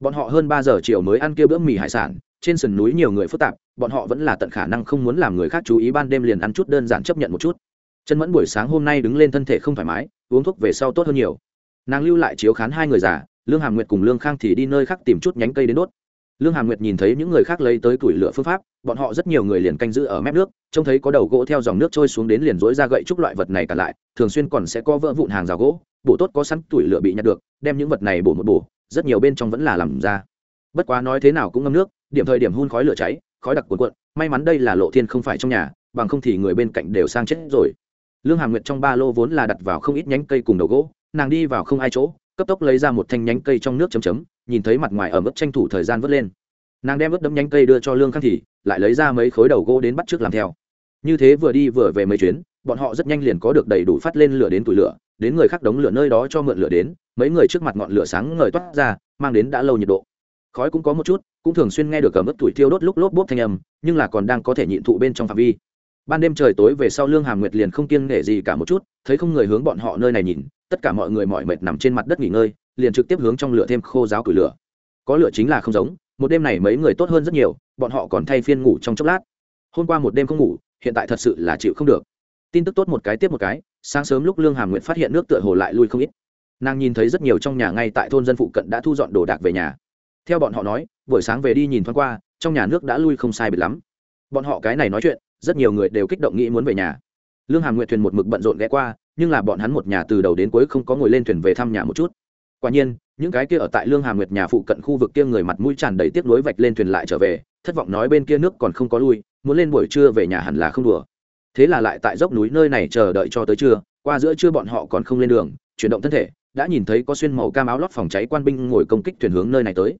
Bọn họ hơn ba giờ chiều mới ăn kia bữa mì hải sản, trên sườn núi nhiều người phức tạp, bọn họ vẫn là tận khả năng không muốn làm người khác chú ý ban đêm liền ăn chút đơn giản chấp nhận một chút. Chân mẫn buổi sáng hôm nay đứng lên thân thể không thoải mái, uống thuốc về sau tốt hơn nhiều. Nàng lưu lại chiếu khán hai người già, lương hàm nguyệt cùng lương khang thì đi nơi khác tìm chút nhánh cây đến đốt lương hàm nguyệt nhìn thấy những người khác lấy tới củi lửa phương pháp, bọn họ rất nhiều người liền canh giữ ở mép nước, trông thấy có đầu gỗ theo dòng nước trôi xuống đến liền dối ra gậy trúc loại vật này cả lại, thường xuyên còn sẽ có vỡ vụn hàng rào gỗ, bổ tốt có sẵn củi lửa bị nhặt được, đem những vật này bổ một bổ, rất nhiều bên trong vẫn là làm ra. Bất quá nói thế nào cũng ngâm nước, điểm thời điểm hun khói lửa cháy, khói đặc cuộn cuộn, may mắn đây là lộ thiên không phải trong nhà, bằng không thì người bên cạnh đều sang chết rồi. Lương hàm nguyệt trong ba lô vốn là đặt vào không ít nhánh cây cùng đầu gỗ, nàng đi vào không ai chỗ cấp tốc lấy ra một thanh nhánh cây trong nước chấm chấm, nhìn thấy mặt ngoài ở mức tranh thủ thời gian vớt lên. Nàng đem ướt đấm nhánh cây đưa cho lương khang thì lại lấy ra mấy khối đầu gỗ đến bắt trước làm theo. Như thế vừa đi vừa về mấy chuyến, bọn họ rất nhanh liền có được đầy đủ phát lên lửa đến tủi lửa, đến người khác đống lửa nơi đó cho mượn lửa đến, mấy người trước mặt ngọn lửa sáng ngời toát ra, mang đến đã lâu nhiệt độ. Khói cũng có một chút, cũng thường xuyên nghe được cầm ướp tuổi thiêu đốt lúc lốp bốp thanh âm, nhưng là còn đang có thể nhịn thụ bên trong phạm vi ban đêm trời tối về sau lương hàm nguyệt liền không kiêng nể gì cả một chút, thấy không người hướng bọn họ nơi này nhìn, tất cả mọi người mỏi mệt nằm trên mặt đất nghỉ ngơi, liền trực tiếp hướng trong lửa thêm khô giáo củi lửa. Có lửa chính là không giống, một đêm này mấy người tốt hơn rất nhiều, bọn họ còn thay phiên ngủ trong chốc lát. Hôm qua một đêm không ngủ, hiện tại thật sự là chịu không được. Tin tức tốt một cái tiếp một cái, sáng sớm lúc lương hàm nguyện phát hiện nước tựa hồ lại lui không ít. Nàng nhìn thấy rất nhiều trong nhà ngay tại thôn dân phụ cận đã thu dọn đồ đạc về nhà. Theo bọn họ nói, buổi sáng về đi nhìn thoáng qua, trong nhà nước đã lui không sai biệt lắm bọn họ cái này nói chuyện, rất nhiều người đều kích động nghĩ muốn về nhà. Lương hàm nguyện thuyền một mực bận rộn ghé qua, nhưng là bọn hắn một nhà từ đầu đến cuối không có ngồi lên thuyền về thăm nhà một chút. Quả nhiên, những cái kia ở tại lương hàm nguyệt nhà phụ cận khu vực kia người mặt mũi tràn đầy tiếc nuối vạch lên thuyền lại trở về, thất vọng nói bên kia nước còn không có lui, muốn lên buổi trưa về nhà hẳn là không đùa. Thế là lại tại dốc núi nơi này chờ đợi cho tới trưa, qua giữa trưa bọn họ còn không lên đường, chuyển động thân thể, đã nhìn thấy có xuyên màu cam áo lót phòng cháy quan binh ngồi công kích thuyền hướng nơi này tới.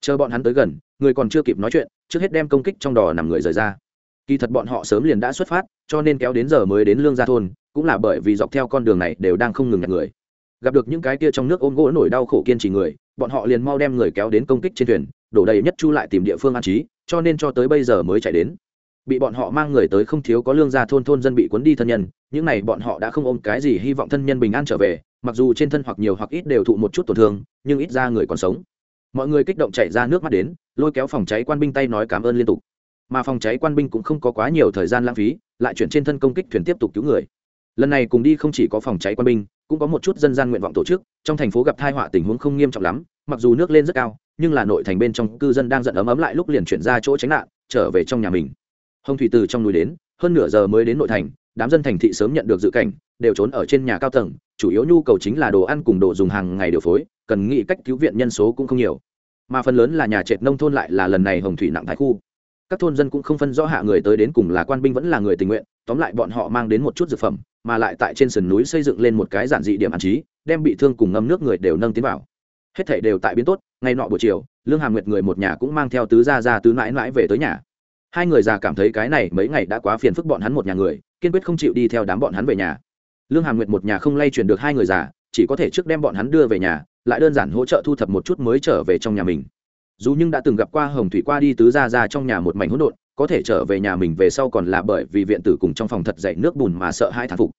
Chờ bọn hắn tới gần, người còn chưa kịp nói chuyện trước hết đem công kích trong đò nằm người rời ra. Kỳ thật bọn họ sớm liền đã xuất phát, cho nên kéo đến giờ mới đến lương gia thôn, cũng là bởi vì dọc theo con đường này đều đang không ngừng nhặt người. Gặp được những cái kia trong nước ôm gỗ nổi đau khổ kiên trì người, bọn họ liền mau đem người kéo đến công kích trên thuyền, đổ đầy nhất chu lại tìm địa phương an trí, cho nên cho tới bây giờ mới chạy đến. Bị bọn họ mang người tới không thiếu có lương gia thôn thôn dân bị cuốn đi thân nhân, những này bọn họ đã không ôm cái gì hy vọng thân nhân bình an trở về, mặc dù trên thân hoặc nhiều hoặc ít đều thụ một chút tổn thương, nhưng ít ra người còn sống. Mọi người kích động chạy ra nước mắt đến lôi kéo phòng cháy quan binh tay nói cảm ơn liên tục. Mà phòng cháy quan binh cũng không có quá nhiều thời gian lãng phí, lại chuyển trên thân công kích thuyền tiếp tục cứu người. Lần này cùng đi không chỉ có phòng cháy quan binh, cũng có một chút dân gian nguyện vọng tổ chức, trong thành phố gặp thai họa tình huống không nghiêm trọng lắm, mặc dù nước lên rất cao, nhưng là nội thành bên trong cư dân đang giận ấm ấm lại lúc liền chuyển ra chỗ tránh nạn, trở về trong nhà mình. Hồng thủy từ trong núi đến, hơn nửa giờ mới đến nội thành, đám dân thành thị sớm nhận được dự cảnh, đều trốn ở trên nhà cao tầng, chủ yếu nhu cầu chính là đồ ăn cùng đồ dùng hàng ngày điều phối, cần nghĩ cách cứu viện nhân số cũng không nhiều mà phần lớn là nhà trệt nông thôn lại là lần này hồng thủy nặng thái khu. Các thôn dân cũng không phân rõ hạ người tới đến cùng là quan binh vẫn là người tình nguyện, tóm lại bọn họ mang đến một chút dược phẩm, mà lại tại trên sườn núi xây dựng lên một cái giản dị điểm an trí, đem bị thương cùng ngâm nước người đều nâng tiến vào. Hết thảy đều tại biến tốt, ngày nọ buổi chiều, lương hàm nguyệt người một nhà cũng mang theo tứ gia ra tứ mãi mãi về tới nhà. Hai người già cảm thấy cái này mấy ngày đã quá phiền phức bọn hắn một nhà người, kiên quyết không chịu đi theo đám bọn hắn về nhà. Lương hàm nguyệt một nhà không lay chuyển được hai người già, chỉ có thể trước đem bọn hắn đưa về nhà lại đơn giản hỗ trợ thu thập một chút mới trở về trong nhà mình. Dù nhưng đã từng gặp qua hồng thủy qua đi tứ gia ra trong nhà một mảnh hỗn độn, có thể trở về nhà mình về sau còn là bởi vì viện tử cùng trong phòng thật dậy nước bùn mà sợ hai thản phục.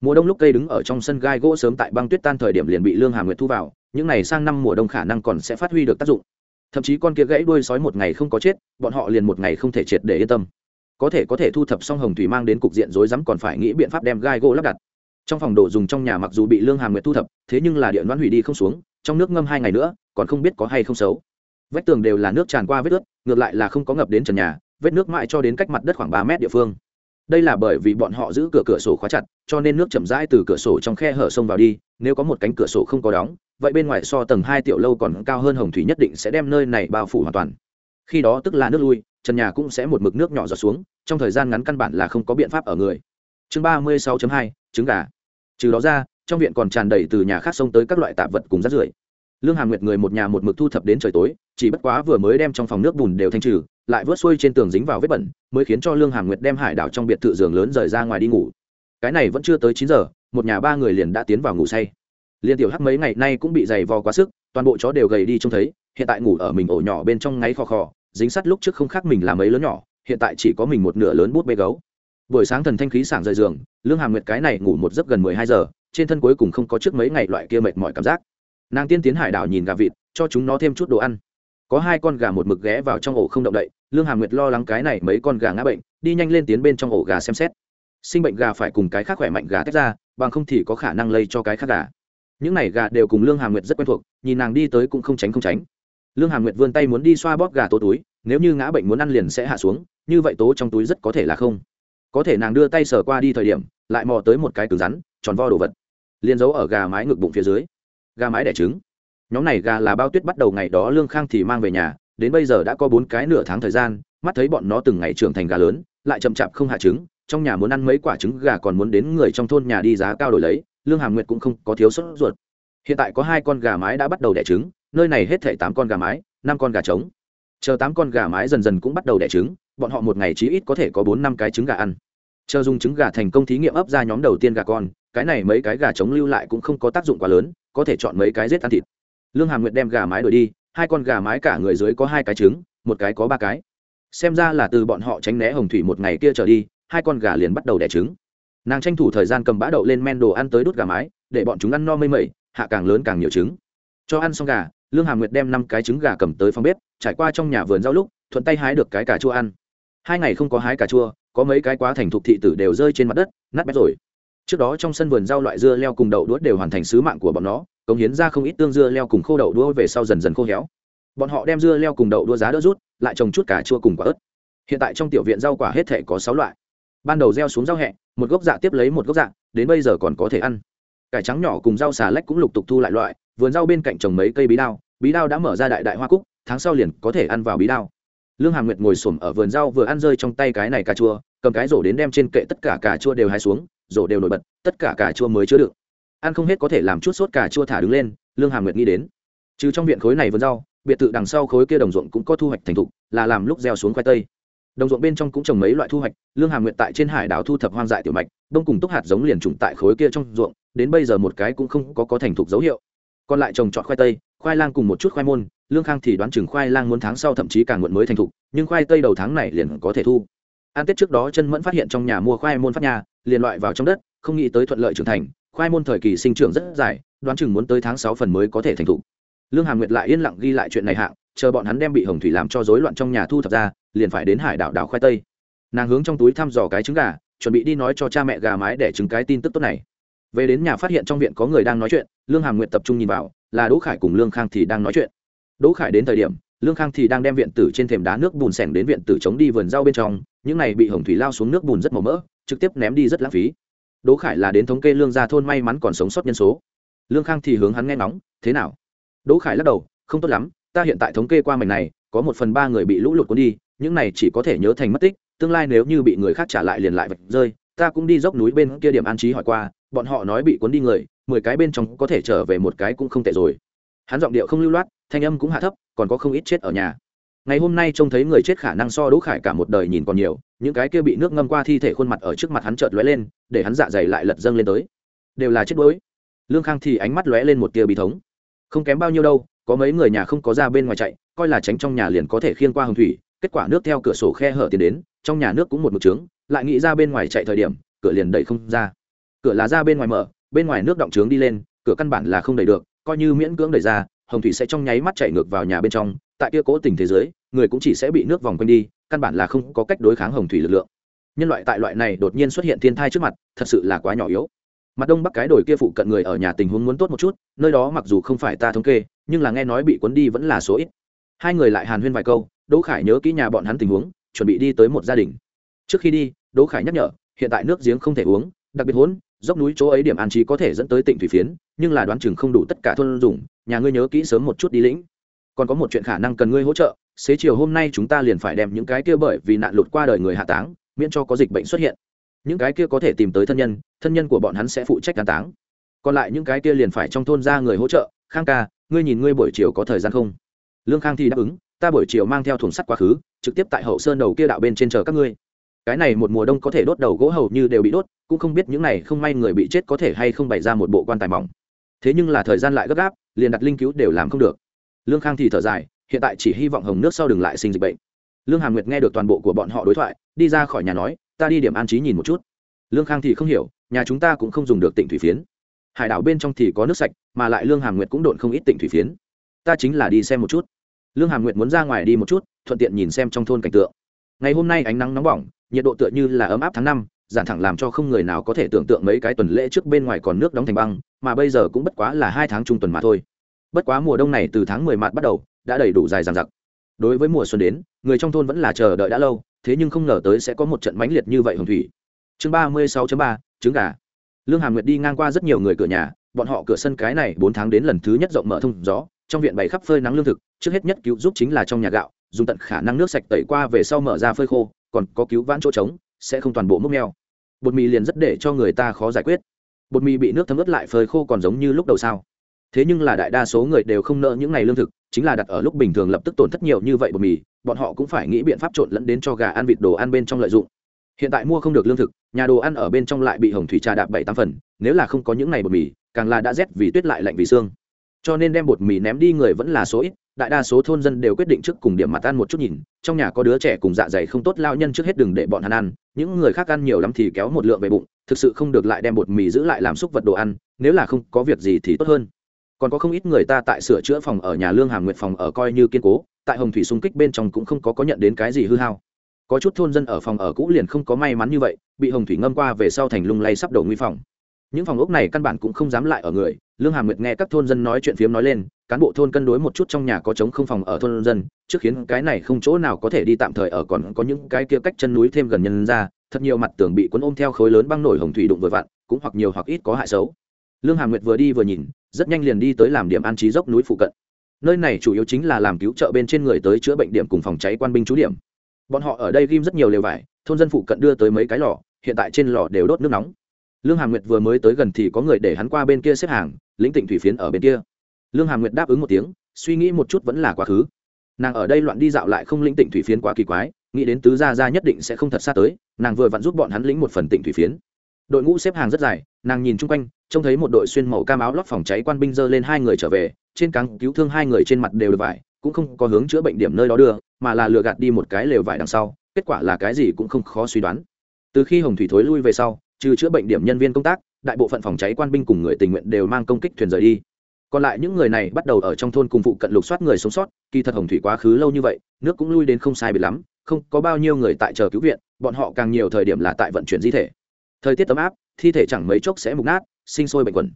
Mùa đông lúc cây đứng ở trong sân gai gỗ sớm tại băng tuyết tan thời điểm liền bị lương hà nguyệt thu vào, những này sang năm mùa đông khả năng còn sẽ phát huy được tác dụng. Thậm chí con kia gãy đuôi sói một ngày không có chết, bọn họ liền một ngày không thể triệt để yên tâm. Có thể có thể thu thập xong hồng thủy mang đến cục diện rối rắm còn phải nghĩ biện pháp đem gai gỗ lắp đặt. Trong phòng đồ dùng trong nhà mặc dù bị lương hà nguyệt thu thập, thế nhưng là điện đoán hủy đi không xuống trong nước ngâm hai ngày nữa, còn không biết có hay không xấu. Vách tường đều là nước tràn qua vết ướt, ngược lại là không có ngập đến trần nhà, vết nước mãi cho đến cách mặt đất khoảng ba mét địa phương. Đây là bởi vì bọn họ giữ cửa cửa sổ khóa chặt, cho nên nước chậm rãi từ cửa sổ trong khe hở sông vào đi, nếu có một cánh cửa sổ không có đóng, vậy bên ngoài so tầng hai tiểu lâu còn cao hơn hồng thủy nhất định sẽ đem nơi này bao phủ hoàn toàn. Khi đó tức là nước lui, trần nhà cũng sẽ một mực nước nhỏ giọt xuống, trong thời gian ngắn căn bản là không có biện pháp ở người. Chương ba mươi sáu hai, trứng gà. Trừ đó ra trong viện còn tràn đầy từ nhà khác xông tới các loại tạp vật cùng rác rưởi. Lương hàm nguyệt người một nhà một mực thu thập đến trời tối, chỉ bất quá vừa mới đem trong phòng nước bùn đều thanh trừ, lại vớt xuôi trên tường dính vào vết bẩn, mới khiến cho lương hàm nguyệt đem hải đảo trong biệt thự giường lớn rời ra ngoài đi ngủ. Cái này vẫn chưa tới chín giờ, một nhà ba người liền đã tiến vào ngủ say. Liên tiểu hắc mấy ngày nay cũng bị dày vò quá sức, toàn bộ chó đều gầy đi trông thấy, hiện tại ngủ ở mình ổ nhỏ bên trong ngáy khò khò, dính sắt lúc trước không khác mình là mấy lớn nhỏ, hiện tại chỉ có mình một nửa lớn bút bê gấu. Buổi sáng thần thanh khí sảng rời giường, lương hàm nguyệt cái này ngủ một giấc gần mười hai giờ trên thân cuối cùng không có trước mấy ngày loại kia mệt mỏi cảm giác. Nàng tiên tiến hải đảo nhìn gà vịt, cho chúng nó thêm chút đồ ăn. Có hai con gà một mực ghé vào trong ổ không động đậy, lương hà nguyệt lo lắng cái này mấy con gà ngã bệnh, đi nhanh lên tiến bên trong ổ gà xem xét. Sinh bệnh gà phải cùng cái khác khỏe mạnh gà tách ra, bằng không thì có khả năng lây cho cái khác gà. Những này gà đều cùng lương hà nguyệt rất quen thuộc, nhìn nàng đi tới cũng không tránh không tránh. Lương hà nguyệt vươn tay muốn đi xoa bóp gà tố túi, nếu như ngã bệnh muốn ăn liền sẽ hạ xuống, như vậy tố trong túi rất có thể là không. Có thể nàng đưa tay sờ qua đi thời điểm, lại mò tới một cái cứng rắn, tròn vo đồ vật liền giấu ở gà mái ngực bụng phía dưới. Gà mái đẻ trứng. Nhóm này gà là bao tuyết bắt đầu ngày đó lương khang thì mang về nhà, đến bây giờ đã có bốn cái nửa tháng thời gian, mắt thấy bọn nó từng ngày trưởng thành gà lớn, lại chậm chạp không hạ trứng, trong nhà muốn ăn mấy quả trứng gà còn muốn đến người trong thôn nhà đi giá cao đổi lấy, lương hàm nguyệt cũng không có thiếu sốt ruột. Hiện tại có hai con gà mái đã bắt đầu đẻ trứng, nơi này hết thể tám con gà mái, năm con gà trống. Chờ tám con gà mái dần dần cũng bắt đầu đẻ trứng, bọn họ một ngày chí ít có thể có bốn năm cái trứng gà ăn. Chờ dùng trứng gà thành công thí nghiệm ấp ra nhóm đầu tiên gà con cái này mấy cái gà trống lưu lại cũng không có tác dụng quá lớn, có thể chọn mấy cái rết ăn thịt. Lương hàm nguyệt đem gà mái đổi đi, hai con gà mái cả người dưới có hai cái trứng, một cái có ba cái. Xem ra là từ bọn họ tránh né hồng thủy một ngày kia trở đi, hai con gà liền bắt đầu đẻ trứng. Nàng tranh thủ thời gian cầm bã đậu lên men đồ ăn tới đốt gà mái, để bọn chúng ăn no mây mẩy, hạ càng lớn càng nhiều trứng. Cho ăn xong gà, lương hàm nguyệt đem năm cái trứng gà cầm tới phòng bếp, trải qua trong nhà vườn rau lúc, thuận tay hái được cái cà chua ăn. Hai ngày không có hái cà chua, có mấy cái quá thành thục thị tử đều rơi trên mặt đất, nát bét rồi trước đó trong sân vườn rau loại dưa leo cùng đậu đũa đều hoàn thành sứ mạng của bọn nó, cống hiến ra không ít tương dưa leo cùng khô đậu đũa về sau dần dần khô héo. Bọn họ đem dưa leo cùng đậu đũa giá đỡ rút, lại trồng chút cà chua cùng quả ớt. Hiện tại trong tiểu viện rau quả hết thể có sáu loại. Ban đầu gieo xuống rau hẹ, một gốc dạ tiếp lấy một gốc dạ đến bây giờ còn có thể ăn. Cải trắng nhỏ cùng rau xà lách cũng lục tục thu lại loại, vườn rau bên cạnh trồng mấy cây bí đao bí đao đã mở ra đại đại hoa cúc, tháng sau liền có thể ăn vào bí đao. Lương hàm nguyệt ngồi xổm ở vườn rau vừa ăn rơi trong tay cái này cà chua, cầm cái rổ đến đem trên kệ tất cả cà chua đều hái xuống rổ đều nổi bật, tất cả cà chua mới chứa đựng. Ăn không hết có thể làm chút sốt cà chua thả đứng lên, lương hàm nguyệt nghĩ đến. Trừ trong viện khối này vườn rau, biệt thự đằng sau khối kia đồng ruộng cũng có thu hoạch thành thục, là làm lúc gieo xuống khoai tây. Đồng ruộng bên trong cũng trồng mấy loại thu hoạch, lương hàm nguyệt tại trên hải đảo thu thập hoang dại tiểu mạch, đông cùng túc hạt giống liền trùng tại khối kia trong ruộng, đến bây giờ một cái cũng không có có thành thục dấu hiệu. Còn lại trồng trọt khoai tây, khoai lang cùng một chút khoai môn, lương khang thì đoán chừng khoai lang muốn tháng sau thậm chí càng muộn mới thành thục, nhưng khoai tây đầu tháng này liền có thể thu an tết trước đó chân mẫn phát hiện trong nhà mua khoai môn phát nhà, liền loại vào trong đất, không nghĩ tới thuận lợi trưởng thành, khoai môn thời kỳ sinh trưởng rất dài, đoán chừng muốn tới tháng sáu phần mới có thể thành thục. Lương hàm nguyệt lại yên lặng ghi lại chuyện này hạng, chờ bọn hắn đem bị hồng thủy làm cho rối loạn trong nhà thu thập ra, liền phải đến hải đảo đảo khoai tây. Nàng hướng trong túi thăm dò cái trứng gà, chuẩn bị đi nói cho cha mẹ gà mái để trứng cái tin tức tốt này. Về đến nhà phát hiện trong viện có người đang nói chuyện, lương hàm Nguyệt tập trung nhìn vào, là đỗ khải cùng lương khang thì đang nói chuyện. Đỗ khải đến thời điểm lương khang thì đang đem viện tử trên thềm đá nước bùn sẻng đến viện tử chống đi vườn rau bên trong, những này bị hồng thủy lao xuống nước bùn rất màu mỡ, trực tiếp ném đi rất lãng phí. Đỗ khải là đến thống kê lương gia thôn may mắn còn sống sót nhân số. Lương khang thì hướng hắn nghe nóng thế nào? Đỗ khải lắc đầu, không tốt lắm, ta hiện tại thống kê qua mảnh này, có một phần ba người bị lũ lụt cuốn đi, những này chỉ có thể nhớ thành mất tích, tương lai nếu như bị người khác trả lại liền lại vạch rơi, ta cũng đi dốc núi bên kia điểm an trí hỏi qua, bọn họ nói bị cuốn đi người, mười cái bên trong có thể trở về một cái cũng không tệ rồi hắn giọng điệu không lưu loát, thanh âm cũng hạ thấp, còn có không ít chết ở nhà. Ngày hôm nay trông thấy người chết khả năng so đỗ khải cả một đời nhìn còn nhiều, những cái kia bị nước ngâm qua thi thể khuôn mặt ở trước mặt hắn chợt lóe lên, để hắn dạ dày lại lật dâng lên tới. Đều là chết đuối. Lương khang thì ánh mắt lóe lên một tia bí thống. Không kém bao nhiêu đâu, có mấy người nhà không có ra bên ngoài chạy, coi là tránh trong nhà liền có thể khiên qua hồng thủy, kết quả nước theo cửa sổ khe hở tiền đến, trong nhà nước cũng một mực trướng, lại nghĩ ra bên ngoài chạy thời điểm, cửa liền đẩy không ra. Cửa là ra bên ngoài mở, bên ngoài nước động trướng đi lên, cửa căn bản là không đẩy được coi như miễn cưỡng đẩy ra, hồng thủy sẽ trong nháy mắt chạy ngược vào nhà bên trong, tại kia cố tình thế giới, người cũng chỉ sẽ bị nước vòng quanh đi, căn bản là không có cách đối kháng hồng thủy lực lượng. Nhân loại tại loại này đột nhiên xuất hiện thiên thai trước mặt, thật sự là quá nhỏ yếu. Mặt đông bắc cái đồi kia phụ cận người ở nhà tình huống muốn tốt một chút, nơi đó mặc dù không phải ta thống kê, nhưng là nghe nói bị cuốn đi vẫn là số ít. Hai người lại hàn huyên vài câu, đỗ khải nhớ kỹ nhà bọn hắn tình huống, chuẩn bị đi tới một gia đình. Trước khi đi, đỗ khải nhắc nhở, hiện tại nước giếng không thể uống, đặc biệt hỗn dốc núi chỗ ấy điểm an trí có thể dẫn tới tỉnh thủy phiến, nhưng là đoán chừng không đủ tất cả thôn dùng, nhà ngươi nhớ kỹ sớm một chút đi lĩnh. Còn có một chuyện khả năng cần ngươi hỗ trợ, xế chiều hôm nay chúng ta liền phải đem những cái kia bởi vì nạn lụt qua đời người hạ táng, miễn cho có dịch bệnh xuất hiện. Những cái kia có thể tìm tới thân nhân thân nhân của bọn hắn sẽ phụ trách an táng. Còn lại những cái kia liền phải trong thôn ra người hỗ trợ. Khang ca, ngươi nhìn ngươi buổi chiều có thời gian không? Lương khang thì đáp ứng, ta buổi chiều mang theo thùng sắt quá khứ, trực tiếp tại hậu sơn đầu kia đạo bên trên chờ các ngươi cái này một mùa đông có thể đốt đầu gỗ hầu như đều bị đốt, cũng không biết những này không may người bị chết có thể hay không bày ra một bộ quan tài mỏng. Thế nhưng là thời gian lại gấp gáp, liền đặt linh cứu đều làm không được. Lương khang thì thở dài, hiện tại chỉ hy vọng hồng nước sau đừng lại sinh dịch bệnh. Lương hàm nguyệt nghe được toàn bộ của bọn họ đối thoại, đi ra khỏi nhà nói, ta đi điểm an trí nhìn một chút. Lương khang thì không hiểu, nhà chúng ta cũng không dùng được tỉnh thủy phiến. Hải đảo bên trong thì có nước sạch, mà lại lương hàm nguyệt cũng độn không ít tỉnh thủy phiến. Ta chính là đi xem một chút. Lương hàm nguyệt muốn ra ngoài đi một chút, thuận tiện nhìn xem trong thôn cảnh tượng. Ngày hôm nay ánh nắng nóng bỏng nhiệt độ tựa như là ấm áp tháng năm, giản thẳng làm cho không người nào có thể tưởng tượng mấy cái tuần lễ trước bên ngoài còn nước đóng thành băng, mà bây giờ cũng bất quá là hai tháng trung tuần mà thôi. Bất quá mùa đông này từ tháng mười mạt bắt đầu, đã đầy đủ dài dằng dặc. Đối với mùa xuân đến, người trong thôn vẫn là chờ đợi đã lâu, thế nhưng không ngờ tới sẽ có một trận mãnh liệt như vậy hồng thủy. Chương ba mươi sáu ba, trứng gà. Lương hàm nguyệt đi ngang qua rất nhiều người cửa nhà, bọn họ cửa sân cái này bốn tháng đến lần thứ nhất rộng mở thông gió, trong viện bày khắp phơi nắng lương thực, trước hết nhất cứu giúp chính là trong nhà gạo, dùng tận khả năng nước sạch tẩy qua về sau mở ra phơi khô còn có cứu vãn chỗ trống, sẽ không toàn bộ múc neo bột mì liền rất để cho người ta khó giải quyết. Bột mì bị nước thấm ướt lại phơi khô còn giống như lúc đầu sao. Thế nhưng là đại đa số người đều không nợ những ngày lương thực, chính là đặt ở lúc bình thường lập tức tổn thất nhiều như vậy bột mì, bọn họ cũng phải nghĩ biện pháp trộn lẫn đến cho gà ăn vịt đồ ăn bên trong lợi dụng. Hiện tại mua không được lương thực, nhà đồ ăn ở bên trong lại bị hồng thủy trà đạp bảy tám phần, nếu là không có những ngày bột mì, càng là đã rét vì tuyết lại lạnh vì xương. Cho nên đem bột mì ném đi người vẫn là số ít đại đa số thôn dân đều quyết định trước cùng điểm mặt ăn một chút nhìn, trong nhà có đứa trẻ cùng dạ dày không tốt, lao nhân trước hết đừng để bọn hắn ăn, những người khác ăn nhiều lắm thì kéo một lượng về bụng, thực sự không được lại đem bột mì giữ lại làm xúc vật đồ ăn, nếu là không có việc gì thì tốt hơn. Còn có không ít người ta tại sửa chữa phòng ở nhà lương hàm nguyệt phòng ở coi như kiên cố, tại hồng thủy xung kích bên trong cũng không có có nhận đến cái gì hư hao. Có chút thôn dân ở phòng ở cũ liền không có may mắn như vậy, bị hồng thủy ngâm qua về sau thành lung lay sắp đổ nguy phòng. Những phòng ốc này căn bản cũng không dám lại ở người lương hàm nguyệt nghe các thôn dân nói chuyện phiếm nói lên, cán bộ thôn cân đối một chút trong nhà có trống không phòng ở thôn dân, trước khiến cái này không chỗ nào có thể đi tạm thời ở còn có những cái kia cách chân núi thêm gần nhân ra, thật nhiều mặt tường bị cuốn ôm theo khối lớn băng nổi hồng thủy đụng vừa vặn, cũng hoặc nhiều hoặc ít có hại xấu. Lương hàm nguyệt vừa đi vừa nhìn, rất nhanh liền đi tới làm điểm an trí dốc núi phụ cận. Nơi này chủ yếu chính là làm cứu trợ bên trên người tới chữa bệnh điểm cùng phòng cháy quan binh trú điểm. Bọn họ ở đây ghim rất nhiều lều vải, thôn dân phụ cận đưa tới mấy cái lò, hiện tại trên lò đều đốt nước nóng lương hàm nguyệt vừa mới tới gần thì có người để hắn qua bên kia xếp hàng, lĩnh tịnh thủy phiến ở bên kia. Lương hàm nguyệt đáp ứng một tiếng, suy nghĩ một chút vẫn là quá khứ. Nàng ở đây loạn đi dạo lại không lĩnh tịnh thủy phiến quá kỳ quái, nghĩ đến tứ gia gia nhất định sẽ không thật xa tới, nàng vừa vặn giúp bọn hắn lĩnh một phần tịnh thủy phiến. Đội ngũ xếp hàng rất dài, nàng nhìn chung quanh, trông thấy một đội xuyên màu cam áo lót phòng cháy quan binh dơ lên hai người trở về, trên cáng cứu thương hai người trên mặt đều được vải, cũng không có hướng chữa bệnh điểm nơi đó đưa, mà là lừa gạt đi một cái lều vải đằng sau, kết quả là cái gì cũng không khó suy đoán. Từ khi hồng thủy thối lui về sau trừ chữa bệnh điểm nhân viên công tác, đại bộ phận phòng cháy quan binh cùng người tình nguyện đều mang công kích thuyền rời đi. Còn lại những người này bắt đầu ở trong thôn cùng phụ cận lục soát người sống sót, kỳ thật hồng thủy quá khứ lâu như vậy, nước cũng lui đến không sai bị lắm, không có bao nhiêu người tại chờ cứu viện, bọn họ càng nhiều thời điểm là tại vận chuyển di thể. Thời tiết ấm áp, thi thể chẳng mấy chốc sẽ mục nát, sinh sôi bệnh quẩn.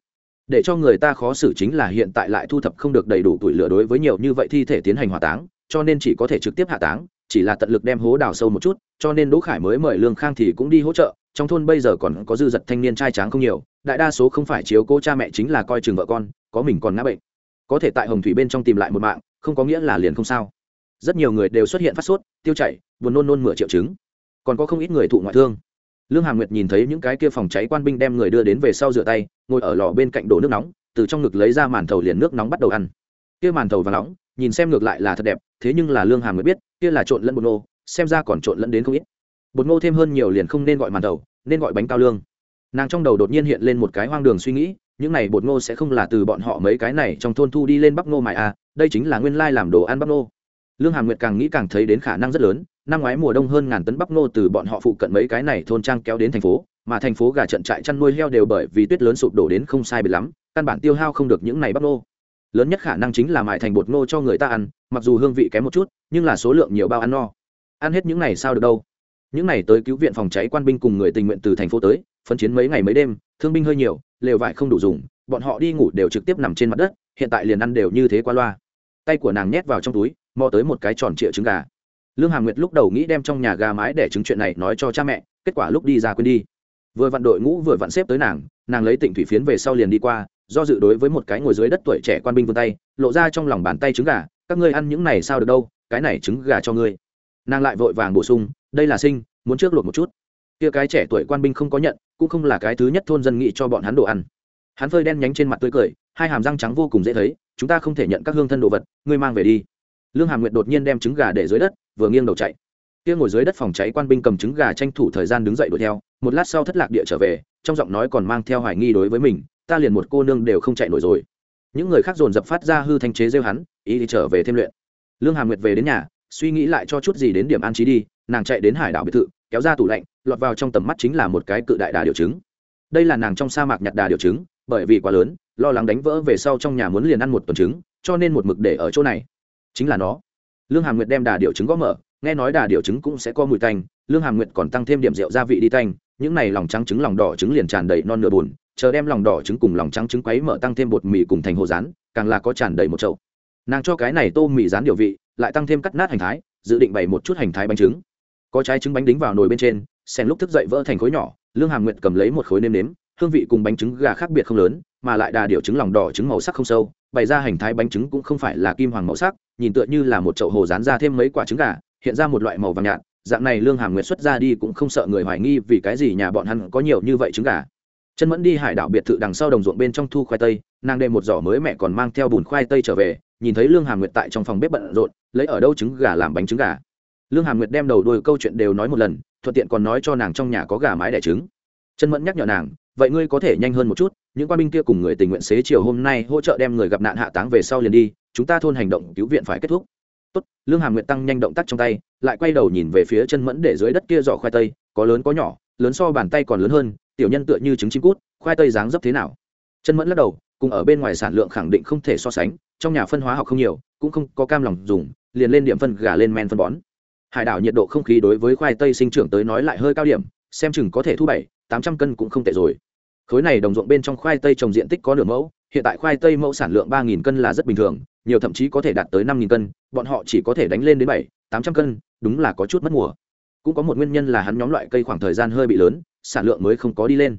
Để cho người ta khó xử chính là hiện tại lại thu thập không được đầy đủ tuổi lửa đối với nhiều như vậy thi thể tiến hành hỏa táng, cho nên chỉ có thể trực tiếp hạ táng, chỉ là tận lực đem hố đào sâu một chút, cho nên đỗ khải mới mời lương khang thì cũng đi hỗ trợ trong thôn bây giờ còn có dư dật thanh niên trai tráng không nhiều đại đa số không phải chiếu cố cha mẹ chính là coi chừng vợ con có mình còn ngã bệnh. Có thể tại hồng thủy bên trong tìm lại một mạng không có nghĩa là liền không sao. Rất nhiều người đều xuất hiện phát sốt tiêu chảy buồn nôn nôn mửa triệu chứng. Còn có không ít người thụ ngoại thương. Lương hà nguyệt nhìn thấy những cái kia phòng cháy quan binh đem người đưa đến về sau rửa tay ngồi ở lò bên cạnh đổ nước nóng từ trong ngực lấy ra màn thầu liền nước nóng bắt đầu ăn. Kia màn thầu và nóng nhìn xem ngược lại là thật đẹp thế nhưng là lương hà nguyệt biết kia là trộn lẫn bột nô, xem ra còn trộn lẫn đến không ít bột ngô thêm hơn nhiều liền không nên gọi màn đầu, nên gọi bánh cao lương. Nàng trong đầu đột nhiên hiện lên một cái hoang đường suy nghĩ những này bột ngô sẽ không là từ bọn họ mấy cái này trong thôn thu đi lên bắp ngô mại à đây chính là nguyên lai làm đồ ăn bắp ngô. Lương hàm nguyệt càng nghĩ càng thấy đến khả năng rất lớn năm ngoái mùa đông hơn ngàn tấn bắp ngô từ bọn họ phụ cận mấy cái này thôn trang kéo đến thành phố mà thành phố gà trận trại chăn nuôi heo đều bởi vì tuyết lớn sụp đổ đến không sai biệt lắm căn bản tiêu hao không được những này bắp ngô. Lớn nhất khả năng chính là mại thành bột ngô cho người ta ăn mặc dù hương vị kém một chút nhưng là số lượng nhiều bao ăn no. Ăn hết những này sao được đâu? Những này tới cứu viện phòng cháy quan binh cùng người tình nguyện từ thành phố tới, phân chiến mấy ngày mấy đêm, thương binh hơi nhiều, lều vải không đủ dùng, bọn họ đi ngủ đều trực tiếp nằm trên mặt đất, hiện tại liền ăn đều như thế qua loa. Tay của nàng nhét vào trong túi, mò tới một cái tròn trịa trứng gà. Lương hà nguyệt lúc đầu nghĩ đem trong nhà gà mái để chứng chuyện này nói cho cha mẹ, kết quả lúc đi ra quên đi. Vừa vặn đội ngũ vừa vặn xếp tới nàng nàng lấy tỉnh thủy phiến về sau liền đi qua, do dự đối với một cái ngồi dưới đất tuổi trẻ quan binh vươn tay, lộ ra trong lòng bàn tay trứng gà, các ngươi ăn những này sao được đâu, cái này trứng gà cho ngươi. Nàng lại vội vàng bổ sung đây là sinh, muốn trước luộc một chút. Kia cái trẻ tuổi quan binh không có nhận, cũng không là cái thứ nhất thôn dân nghị cho bọn hắn đồ ăn. Hắn phơi đen nhánh trên mặt tươi cười, hai hàm răng trắng vô cùng dễ thấy, chúng ta không thể nhận các hương thân đồ vật, ngươi mang về đi. Lương hàm nguyệt đột nhiên đem trứng gà để dưới đất, vừa nghiêng đầu chạy. Kia ngồi dưới đất phòng cháy quan binh cầm trứng gà tranh thủ thời gian đứng dậy đuổi theo, một lát sau thất lạc địa trở về, trong giọng nói còn mang theo hoài nghi đối với mình, ta liền một cô nương đều không chạy nổi rồi. Những người khác dồn dập phát ra hư thanh chế rêu hắn, ý thì trở về thêm luyện. Lương hàm nguyệt về đến nhà, suy nghĩ lại cho chút gì đến điểm an trí đi nàng chạy đến hải đảo biệt thự, kéo ra tủ lạnh, lọt vào trong tầm mắt chính là một cái cự đại đà điều trứng. Đây là nàng trong sa mạc nhặt đà điều trứng, bởi vì quá lớn, lo lắng đánh vỡ về sau trong nhà muốn liền ăn một tuần trứng, cho nên một mực để ở chỗ này. Chính là nó. Lương hàm nguyệt đem đà điều trứng gõ mở, nghe nói đà điều trứng cũng sẽ có mùi tanh, lương hàm nguyệt còn tăng thêm điểm rượu gia vị đi tanh, những này lòng trắng trứng, lòng đỏ trứng liền tràn đầy non nửa bùn chờ đem lòng đỏ trứng cùng lòng trắng trứng quấy mở tăng thêm bột mì cùng thành hồ rán, càng là có tràn đầy một chậu. Nàng cho cái này tô mì rán điều vị, lại tăng thêm cắt nát hành thái, dự định bày một chút hành thái bánh trứng có trái trứng bánh đính vào nồi bên trên, sen lúc thức dậy vỡ thành khối nhỏ, lương hàm nguyện cầm lấy một khối nêm nếm, hương vị cùng bánh trứng gà khác biệt không lớn, mà lại đà điệu trứng lòng đỏ trứng màu sắc không sâu, bày ra hành thái bánh trứng cũng không phải là kim hoàng màu sắc, nhìn tựa như là một chậu hồ rán ra thêm mấy quả trứng gà, hiện ra một loại màu vàng nhạt, dạng này lương hàm nguyện xuất ra đi cũng không sợ người hoài nghi vì cái gì nhà bọn hắn có nhiều như vậy trứng gà. Chân mẫn đi hải đảo biệt thự đằng sau đồng ruộng bên trong thu khoai tây, nàng đem một giỏ mới mẹ còn mang theo bùn khoai tây trở về, nhìn thấy lương hàm nguyệt tại trong phòng bếp bận rộn, lấy ở đâu trứng gà làm bánh trứng gà lương hàm nguyệt đem đầu đuôi câu chuyện đều nói một lần, thuận tiện còn nói cho nàng trong nhà có gà mái đẻ trứng. Chân mẫn nhắc nhở nàng, vậy ngươi có thể nhanh hơn một chút, những quan binh kia cùng người tình nguyện xế chiều hôm nay hỗ trợ đem người gặp nạn hạ táng về sau liền đi, chúng ta thôn hành động cứu viện phải kết thúc. Tốt. Lương hàm nguyệt tăng nhanh động tác trong tay, lại quay đầu nhìn về phía chân mẫn để dưới đất kia giỏ khoai tây, có lớn có nhỏ, lớn so bàn tay còn lớn hơn, tiểu nhân tựa như trứng chim cút, khoai tây dáng dấp thế nào? Chân mẫn lắc đầu, cùng ở bên ngoài sản lượng khẳng định không thể so sánh, trong nhà phân hóa học không nhiều, cũng không có cam lòng dùng, liền lên điểm phân gà lên men phân bón hải đảo nhiệt độ không khí đối với khoai tây sinh trưởng tới nói lại hơi cao điểm, xem chừng có thể thu bảy, tám trăm cân cũng không tệ rồi. Khối này đồng ruộng bên trong khoai tây trồng diện tích có nửa mẫu, hiện tại khoai tây mẫu sản lượng ba nghìn cân là rất bình thường, nhiều thậm chí có thể đạt tới năm nghìn cân, bọn họ chỉ có thể đánh lên đến bảy, tám trăm cân, đúng là có chút mất mùa. Cũng có một nguyên nhân là hắn nhóm loại cây khoảng thời gian hơi bị lớn, sản lượng mới không có đi lên.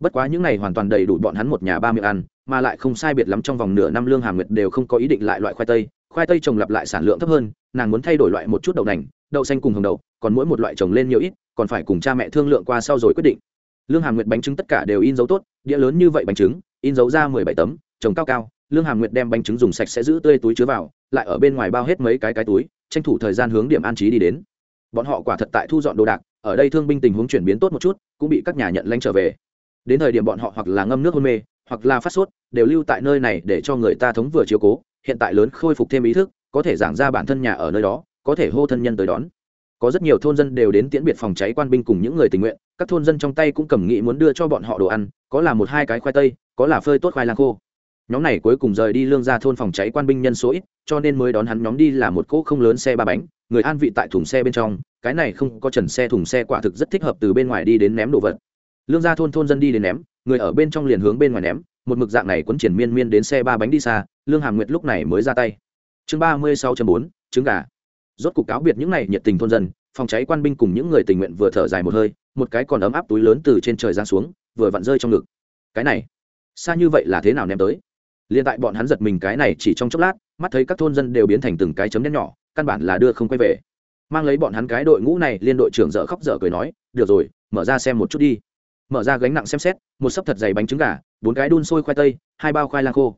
Bất quá những này hoàn toàn đầy đủ bọn hắn một nhà ba miệng ăn, mà lại không sai biệt lắm trong vòng nửa năm lương hàm nguyệt đều không có ý định lại loại khoai tây. Khoai tây trồng lặp lại sản lượng thấp hơn, nàng muốn thay đổi loại một chút đậu nành đậu xanh cùng hồng đậu, còn mỗi một loại trồng lên nhiều ít, còn phải cùng cha mẹ thương lượng qua sau rồi quyết định. Lương hàm nguyệt bánh trứng tất cả đều in dấu tốt, đĩa lớn như vậy bánh trứng, in dấu ra mười bảy tấm, trồng cao cao. Lương hàm nguyệt đem bánh trứng dùng sạch sẽ giữ tươi túi chứa vào, lại ở bên ngoài bao hết mấy cái cái túi, tranh thủ thời gian hướng điểm an trí đi đến. Bọn họ quả thật tại thu dọn đồ đạc, ở đây thương binh tình huống chuyển biến tốt một chút, cũng bị các nhà nhận lãnh trở về. Đến thời điểm bọn họ hoặc là ngâm nước hôn mê, hoặc là phát sốt, đều lưu tại nơi này để cho người ta thống vừa chiếu cố, hiện tại lớn khôi phục thêm ý thức, có thể giảng ra bản thân nhà ở nơi đó có thể hô thân nhân tới đón. Có rất nhiều thôn dân đều đến tiễn biệt phòng cháy quan binh cùng những người tình nguyện, các thôn dân trong tay cũng cầm nghị muốn đưa cho bọn họ đồ ăn, có là một hai cái khoai tây, có là phơi tốt khoai lang khô. Nhóm này cuối cùng rời đi lương ra thôn phòng cháy quan binh nhân số ít, cho nên mới đón hắn nhóm đi là một cỗ không lớn xe ba bánh, người an vị tại thùng xe bên trong, cái này không có trần xe thùng xe quả thực rất thích hợp từ bên ngoài đi đến ném đồ vật. Lương ra thôn thôn dân đi đến ném, người ở bên trong liền hướng bên ngoài ném, một mực dạng này quấn triển miên miên đến xe ba bánh đi xa, lương hàm nguyệt lúc này mới ra tay. Chương ba mươi sáu bốn, trứng gà rốt cục cáo biệt những này nhiệt tình thôn dân, phòng cháy quan binh cùng những người tình nguyện vừa thở dài một hơi, một cái còn ấm áp túi lớn từ trên trời giáng xuống, vừa vặn rơi trong ngực. Cái này, xa như vậy là thế nào ném tới? Liền tại bọn hắn giật mình cái này chỉ trong chốc lát, mắt thấy các thôn dân đều biến thành từng cái chấm đen nhỏ, căn bản là đưa không quay về. Mang lấy bọn hắn cái đội ngũ này, liên đội trưởng dở khóc dở cười nói, được rồi, mở ra xem một chút đi. Mở ra gánh nặng xem xét, một sấp thật dày bánh trứng gà, bốn cái đun sôi khoai tây, hai bao khoai lang khô.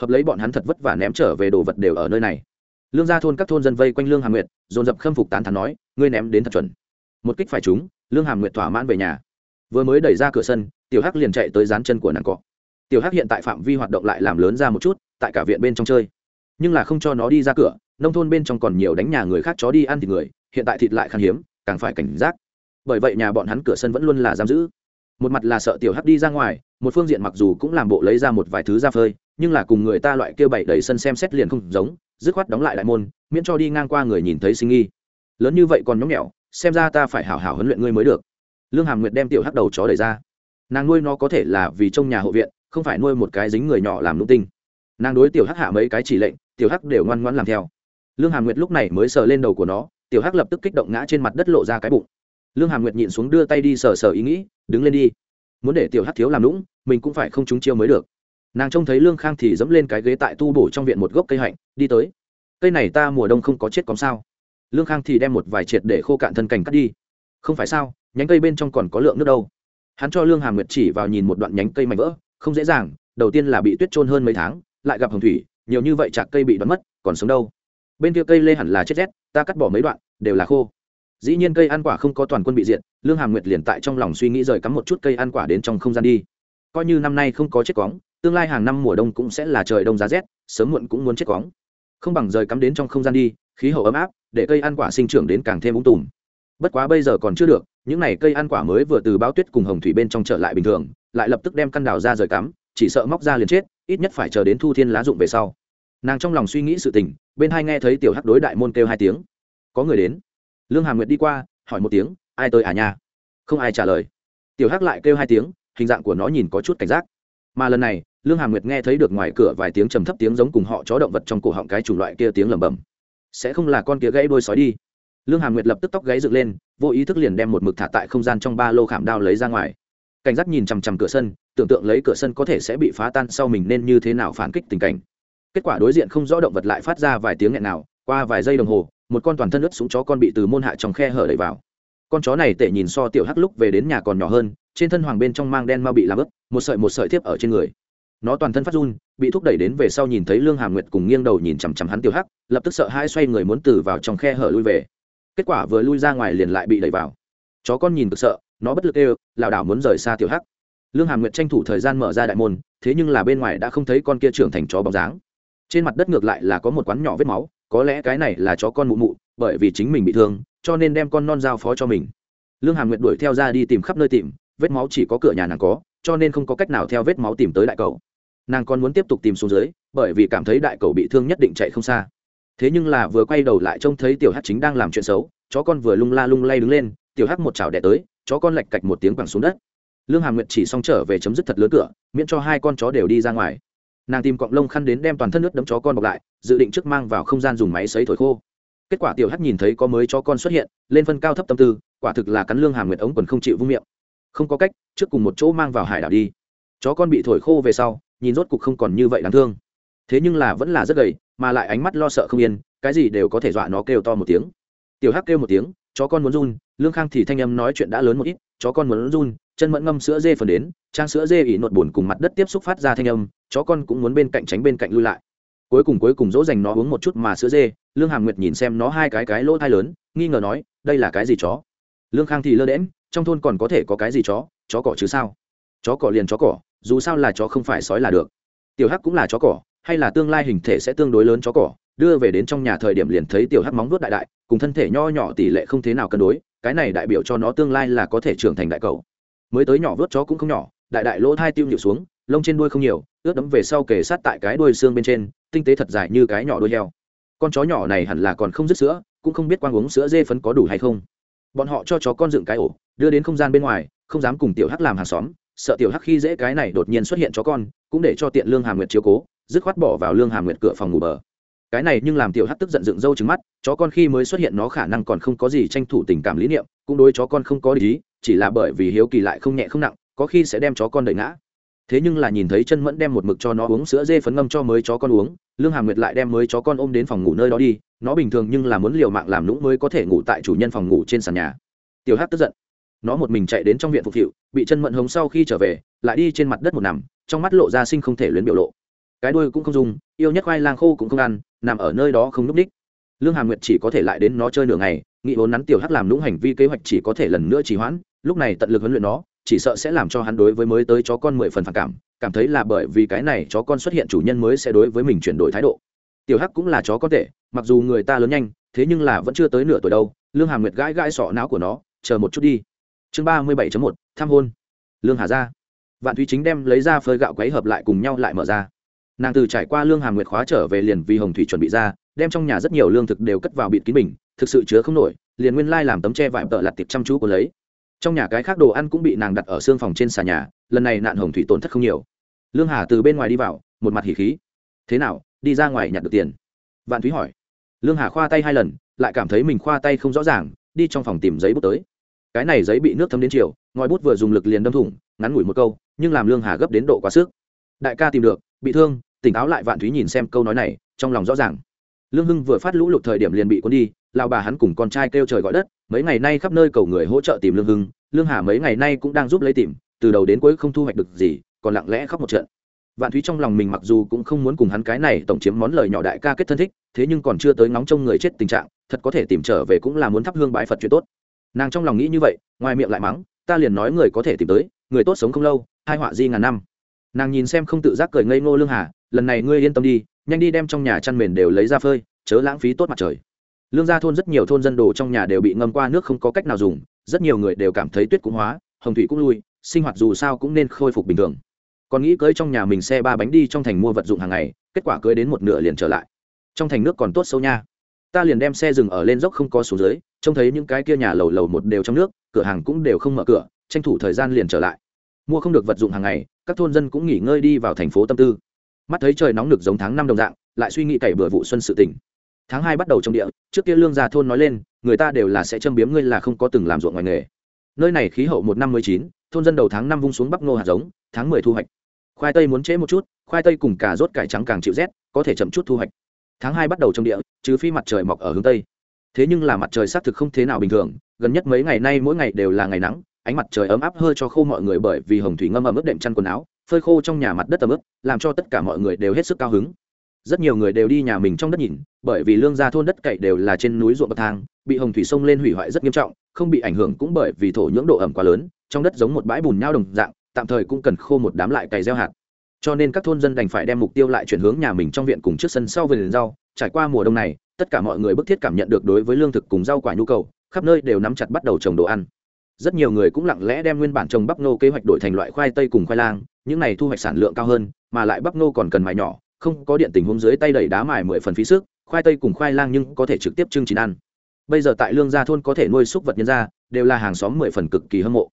Hợp lấy bọn hắn thật vất vả ném trở về đồ vật đều ở nơi này lương gia thôn các thôn dân vây quanh lương hàm nguyệt, dồn dập khâm phục tán thắn nói, ngươi ném đến thật chuẩn. Một kích phải chúng lương hàm nguyệt thỏa mãn về nhà. Vừa mới đẩy ra cửa sân, tiểu hắc liền chạy tới dán chân của nàng cọ. Tiểu hắc hiện tại phạm vi hoạt động lại làm lớn ra một chút, tại cả viện bên trong chơi. Nhưng là không cho nó đi ra cửa, nông thôn bên trong còn nhiều đánh nhà người khác chó đi ăn thịt người, hiện tại thịt lại khan hiếm, càng phải cảnh giác. Bởi vậy nhà bọn hắn cửa sân vẫn luôn là giam giữ. Một mặt là sợ tiểu hắc đi ra ngoài, một phương diện mặc dù cũng làm bộ lấy ra một vài thứ ra phơi, nhưng là cùng người ta loại kêu bậy đầy sân xem xét liền không giống dứt khoát đóng lại đại môn, miễn cho đi ngang qua người nhìn thấy sinh nghi. Lớn như vậy còn nhóng nhẽo, xem ra ta phải hảo hảo huấn luyện ngươi mới được. Lương hàm nguyệt đem tiểu hắc đầu chó đẩy ra. Nàng nuôi nó có thể là vì trong nhà hộ viện, không phải nuôi một cái dính người nhỏ làm nung tinh. Nàng đối tiểu hắc hạ mấy cái chỉ lệnh, tiểu hắc đều ngoan ngoãn làm theo. Lương hàm nguyệt lúc này mới sờ lên đầu của nó, tiểu hắc lập tức kích động ngã trên mặt đất lộ ra cái bụng. Lương hàm nguyệt nhịn xuống đưa tay đi sờ sờ ý nghĩ, đứng lên đi. Muốn để tiểu hắc thiếu làm lũng mình cũng phải không trúng chiêu mới được nàng trông thấy lương khang thì dẫm lên cái ghế tại tu bổ trong viện một gốc cây hạnh, đi tới. Cây này ta mùa đông không có chết cóng sao? Lương khang thì đem một vài triệt để khô cạn thân cành cắt đi. Không phải sao, nhánh cây bên trong còn có lượng nước đâu. Hắn cho lương hà nguyệt chỉ vào nhìn một đoạn nhánh cây mảnh vỡ, không dễ dàng, đầu tiên là bị tuyết trôn hơn mấy tháng, lại gặp hồng thủy, nhiều như vậy chạc cây bị đoán mất, còn sống đâu. Bên kia cây lê hẳn là chết rét, ta cắt bỏ mấy đoạn, đều là khô. Dĩ nhiên cây ăn quả không có toàn quân bị diện lương hàm nguyệt liền tại trong lòng suy nghĩ rời cắm một chút cây ăn quả đến trong không gian đi. Coi như năm nay không có chết cóng tương lai hàng năm mùa đông cũng sẽ là trời đông giá rét, sớm muộn cũng muốn chết cóng không bằng rời cắm đến trong không gian đi, khí hậu ấm áp, để cây ăn quả sinh trưởng đến càng thêm ung tùm. Bất quá bây giờ còn chưa được, những n à y cây ăn quả mới vừa từ bao tuyết cùng hồng thủy bên trong trở lại bình thường, lại lập tức đem căn đào ra rời cắm, chỉ sợ móc ra liền chết, ít nhất phải chờ đến thu thiên lá dụng về sau. Nàng trong lòng suy nghĩ sự tình, bên hai nghe thấy tiểu hắc đối đại môn kêu hai tiếng. Có người đến. Lương hà nguyệt đi qua, hỏi một tiếng, ai tới à nha? Không ai trả lời. Tiểu hắc lại kêu hai tiếng, hình dạng của nó nhìn có chút cảnh giác mà lần này, lương hàm nguyệt nghe thấy được ngoài cửa vài tiếng trầm thấp tiếng giống cùng họ chó động vật trong cổ họng cái chủng loại kia tiếng lẩm bẩm. Sẽ không là con kia gãy đôi sói đi. Lương hàm nguyệt lập tức tóc gáy dựng lên, vô ý thức liền đem một mực thả tại không gian trong ba lô khảm đao lấy ra ngoài. Cảnh giác nhìn chằm chằm cửa sân, tưởng tượng lấy cửa sân có thể sẽ bị phá tan sau mình nên như thế nào phản kích tình cảnh. Kết quả đối diện không rõ động vật lại phát ra vài tiếng nghẹn nào, qua vài giây đồng hồ, một con toàn thân ướt súng chó con bị từ môn hạ trong khe hở đẩy vào. Con chó này tệ nhìn so tiểu hắc lúc về đến nhà còn nhỏ hơn trên thân hoàng bên trong mang đen mau bị làm ướt, một sợi một sợi tiếp ở trên người. Nó toàn thân phát run, bị thúc đẩy đến về sau nhìn thấy lương hàm nguyệt cùng nghiêng đầu nhìn chằm chằm hắn tiểu hắc, lập tức sợ hai xoay người muốn từ vào trong khe hở lui về. Kết quả vừa lui ra ngoài liền lại bị đẩy vào. Chó con nhìn cực sợ, nó bất lực ê lảo đảo muốn rời xa tiểu hắc. Lương hàm nguyệt tranh thủ thời gian mở ra đại môn, thế nhưng là bên ngoài đã không thấy con kia trưởng thành chó bóng dáng. Trên mặt đất ngược lại là có một quán nhỏ vết máu, có lẽ cái này là chó con mụ mụ, bởi vì chính mình bị thương, cho nên đem con non giao phó cho mình. Lương hàm nguyệt đuổi theo ra đi tìm khắp nơi tìm vết máu chỉ có cửa nhà nàng có, cho nên không có cách nào theo vết máu tìm tới đại cầu. Nàng còn muốn tiếp tục tìm xuống dưới, bởi vì cảm thấy đại cầu bị thương nhất định chạy không xa. Thế nhưng là vừa quay đầu lại trông thấy tiểu hát chính đang làm chuyện xấu, chó con vừa lung la lung lay đứng lên, tiểu hát một chảo đẻ tới, chó con lạch cạch một tiếng quẳng xuống đất. Lương Hà nguyệt chỉ xong trở về chấm dứt thật lớn cửa, miễn cho hai con chó đều đi ra ngoài. Nàng tìm cọng lông khăn đến đem toàn thân nước đấm chó con bọc lại, dự định trước mang vào không gian dùng máy xấy thổi khô. Kết quả tiểu hắc nhìn thấy có mới chó con xuất hiện, lên phân cao thấp tâm tư, quả thực là cắn lương Hà nguyệt ống quần không chịu vung miệng không có cách, trước cùng một chỗ mang vào hải đảo đi. Chó con bị thổi khô về sau, nhìn rốt cục không còn như vậy đáng thương. Thế nhưng là vẫn là rất gầy, mà lại ánh mắt lo sợ không yên, cái gì đều có thể dọa nó kêu to một tiếng. Tiểu hắc kêu một tiếng, chó con muốn run, lương khang thì thanh âm nói chuyện đã lớn một ít, chó con muốn run, chân mẫn ngâm sữa dê phần đến, trang sữa dê ỉ nột bùn cùng mặt đất tiếp xúc phát ra thanh âm, chó con cũng muốn bên cạnh tránh bên cạnh lui lại. Cuối cùng cuối cùng dỗ dành nó uống một chút mà sữa dê, lương hàm nguyệt nhìn xem nó hai cái cái lỗ thai lớn, nghi ngờ nói, đây là cái gì chó? Lương khang thì lơ đễm trong thôn còn có thể có cái gì chó? Chó cỏ chứ sao? Chó cỏ liền chó cỏ, dù sao là chó không phải sói là được. Tiểu hắc cũng là chó cỏ, hay là tương lai hình thể sẽ tương đối lớn chó cỏ, đưa về đến trong nhà thời điểm liền thấy tiểu hắc móng vuốt đại đại, cùng thân thể nho nhỏ tỷ lệ không thế nào cân đối, cái này đại biểu cho nó tương lai là có thể trưởng thành đại cầu. Mới tới nhỏ vớt chó cũng không nhỏ, đại đại lỗ thai tiêu nhịu xuống, lông trên đuôi không nhiều, ướt đấm về sau kề sát tại cái đuôi xương bên trên, tinh tế thật dài như cái nhỏ đuôi heo. Con chó nhỏ này hẳn là còn không dứt sữa, cũng không biết quang uống sữa dê phấn có đủ hay không bọn họ cho chó con dựng cái ổ, đưa đến không gian bên ngoài, không dám cùng tiểu hắc làm hàng xóm, sợ tiểu hắc khi dễ cái này đột nhiên xuất hiện chó con, cũng để cho tiện lương hà nguyệt chiếu cố, dứt khoát bỏ vào lương hà nguyệt cửa phòng ngủ bờ. Cái này nhưng làm tiểu hắc tức giận dựng râu trứng mắt, chó con khi mới xuất hiện nó khả năng còn không có gì tranh thủ tình cảm lý niệm, cũng đối chó con không có lý chỉ là bởi vì hiếu kỳ lại không nhẹ không nặng, có khi sẽ đem chó con đẩy ngã thế nhưng là nhìn thấy chân mẫn đem một mực cho nó uống sữa dê phấn ngâm cho mới chó con uống, lương hàm nguyệt lại đem mới chó con ôm đến phòng ngủ nơi đó đi, nó bình thường nhưng là muốn liều mạng làm lũng mới có thể ngủ tại chủ nhân phòng ngủ trên sàn nhà. Tiểu hát tức giận. Nó một mình chạy đến trong viện phục hiệu, bị chân mẫn hống sau khi trở về, lại đi trên mặt đất một nằm, trong mắt lộ ra sinh không thể luyến biểu lộ. Cái đuôi cũng không dùng, yêu nhất khoai lang khô cũng không ăn, nằm ở nơi đó không núp đích. Lương hàm nguyệt chỉ có thể lại đến nó chơi nửa ngày, nghĩ vốn nắn tiểu hắc làm lũng hành vi kế hoạch chỉ có thể lần nữa trì hoãn, lúc này tận lực huấn luyện nó chỉ sợ sẽ làm cho hắn đối với mới tới chó con mười phần phản cảm cảm thấy là bởi vì cái này chó con xuất hiện chủ nhân mới sẽ đối với mình chuyển đổi thái độ. Tiểu hắc cũng là chó có thể mặc dù người ta lớn nhanh, thế nhưng là vẫn chưa tới nửa tuổi đâu, lương hàm nguyệt gãi gãi sọ não của nó, chờ một chút đi. Chương ba mươi bảy một, tham hôn. Lương hà ra. Vạn thúy chính đem lấy ra phơi gạo quấy hợp lại cùng nhau lại mở ra. Nàng từ trải qua lương hàm nguyệt khóa trở về liền vì hồng thủy chuẩn bị ra, đem trong nhà rất nhiều lương thực đều cất vào bịt kín bình, thực sự chứa không nổi, liền nguyên lai làm tấm tre vải tợ lặt tiệp chăm chú của lấy trong nhà cái khác đồ ăn cũng bị nàng đặt ở xương phòng trên xà nhà, lần này nạn hồng thủy tổn thất không nhiều. Lương hà từ bên ngoài đi vào, một mặt hỉ khí. Thế nào, đi ra ngoài nhặt được tiền? Vạn thúy hỏi. Lương hà khoa tay hai lần, lại cảm thấy mình khoa tay không rõ ràng, đi trong phòng tìm giấy bút tới. Cái này giấy bị nước thấm đến chiều, ngòi bút vừa dùng lực liền đâm thủng, ngắn ngủi một câu, nhưng làm lương hà gấp đến độ quá sức. Đại ca tìm được, bị thương, tỉnh táo lại vạn thúy nhìn xem câu nói này, trong lòng rõ ràng. Lương hưng vừa phát lũ lụt thời điểm liền bị cuốn đi lao bà hắn cùng con trai kêu trời gọi đất, mấy ngày nay khắp nơi cầu người hỗ trợ tìm lương hưng, lương hà mấy ngày nay cũng đang giúp lấy tìm, từ đầu đến cuối không thu hoạch được gì, còn lặng lẽ khóc một trận. Vạn thúy trong lòng mình mặc dù cũng không muốn cùng hắn cái này tổng chiếm món lời nhỏ đại ca kết thân thích, thế nhưng còn chưa tới ngóng trông người chết tình trạng, thật có thể tìm trở về cũng là muốn thắp hương bãi phật chuyện tốt. Nàng trong lòng nghĩ như vậy, ngoài miệng lại mắng, ta liền nói người có thể tìm tới, người tốt sống không lâu, hai họa di ngàn năm. Nàng nhìn xem không tự giác cười ngây ngô lương hà, lần này ngươi yên tâm đi, nhanh đi đem trong nhà chăn mền đều lấy ra phơi, chớ lãng phí tốt mặt trời lương gia thôn rất nhiều thôn dân đồ trong nhà đều bị ngâm qua nước không có cách nào dùng, rất nhiều người đều cảm thấy tuyết cũng hóa, hồng thủy cũng lui, sinh hoạt dù sao cũng nên khôi phục bình thường. Còn nghĩ cưới trong nhà mình xe ba bánh đi trong thành mua vật dụng hàng ngày, kết quả cưới đến một nửa liền trở lại. Trong thành nước còn tốt sâu nha. Ta liền đem xe dừng ở lên dốc không có xuống dưới, trông thấy những cái kia nhà lầu lầu một đều trong nước, cửa hàng cũng đều không mở cửa, tranh thủ thời gian liền trở lại. Mua không được vật dụng hàng ngày, các thôn dân cũng nghỉ ngơi đi vào thành phố tâm tư. Mắt thấy trời nóng nực giống tháng năm đồng dạng, lại suy nghĩ cày bừa vụ xuân sự tỉnh tháng hai bắt đầu trong địa, trước kia lương gia thôn nói lên, người ta đều là sẽ châm biếm ngươi là không có từng làm ruộng ngoài nghề. Nơi này khí hậu một năm mới chín, thôn dân đầu tháng năm vung xuống bắp ngô hạt giống, tháng mười thu hoạch. Khoai tây muốn trễ một chút, khoai tây cùng cà rốt cải trắng càng chịu rét, có thể chậm chút thu hoạch. Tháng hai bắt đầu trong địa, trừ phi mặt trời mọc ở hướng tây. Thế nhưng là mặt trời xác thực không thế nào bình thường, gần nhất mấy ngày nay mỗi ngày đều là ngày nắng, ánh mặt trời ấm áp hơi cho khô mọi người bởi vì hồng thủy ngâm ấm ướt đệm chăn quần áo, phơi khô trong nhà mặt đất ấm ướt, làm cho tất cả mọi người đều hết sức cao hứng rất nhiều người đều đi nhà mình trong đất nhìn, bởi vì lương gia thôn đất cậy đều là trên núi ruộng bậc thang, bị hồng thủy sông lên hủy hoại rất nghiêm trọng, không bị ảnh hưởng cũng bởi vì thổ nhưỡng độ ẩm quá lớn, trong đất giống một bãi bùn nhau đồng dạng, tạm thời cũng cần khô một đám lại cày gieo hạt. Cho nên các thôn dân đành phải đem mục tiêu lại chuyển hướng nhà mình trong viện cùng trước sân sau vườn rau. Trải qua mùa đông này, tất cả mọi người bức thiết cảm nhận được đối với lương thực cùng rau quả nhu cầu, khắp nơi đều nắm chặt bắt đầu trồng đồ ăn. Rất nhiều người cũng lặng lẽ đem nguyên bản trồng bắp nô kế hoạch đổi thành loại khoai tây cùng khoai lang, những này thu hoạch sản lượng cao hơn, mà lại bắp nô còn cần mài nhỏ không có điện tình huống dưới tay đẩy đá mài mười phần phí sức, khoai tây cùng khoai lang nhưng có thể trực tiếp trưng chín ăn. Bây giờ tại lương gia thôn có thể nuôi súc vật nhân gia, đều là hàng xóm mười phần cực kỳ hâm mộ.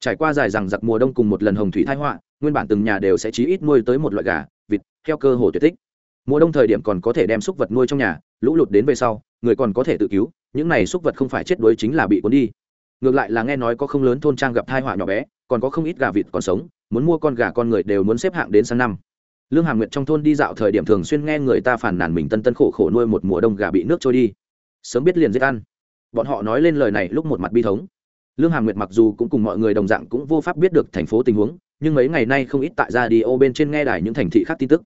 Trải qua dài rằng giặc mùa đông cùng một lần hồng thủy thái họa, nguyên bản từng nhà đều sẽ chí ít nuôi tới một loại gà, vịt theo cơ hồ tuyệt tích. Mùa đông thời điểm còn có thể đem súc vật nuôi trong nhà, lũ lụt đến về sau, người còn có thể tự cứu, những này súc vật không phải chết đuối chính là bị cuốn đi. Ngược lại là nghe nói có không lớn thôn trang gặp thai họa nhỏ bé, còn có không ít gà vịt còn sống, muốn mua con gà con người đều muốn xếp hạng đến sang năm lương hà nguyệt trong thôn đi dạo thời điểm thường xuyên nghe người ta phản nàn mình tân tân khổ khổ nuôi một mùa đông gà bị nước trôi đi. Sớm biết liền giết ăn. Bọn họ nói lên lời này lúc một mặt bi thống. Lương hà nguyệt mặc dù cũng cùng mọi người đồng dạng cũng vô pháp biết được thành phố tình huống, nhưng mấy ngày nay không ít tại ra đi ô bên trên nghe đài những thành thị khác tin tức.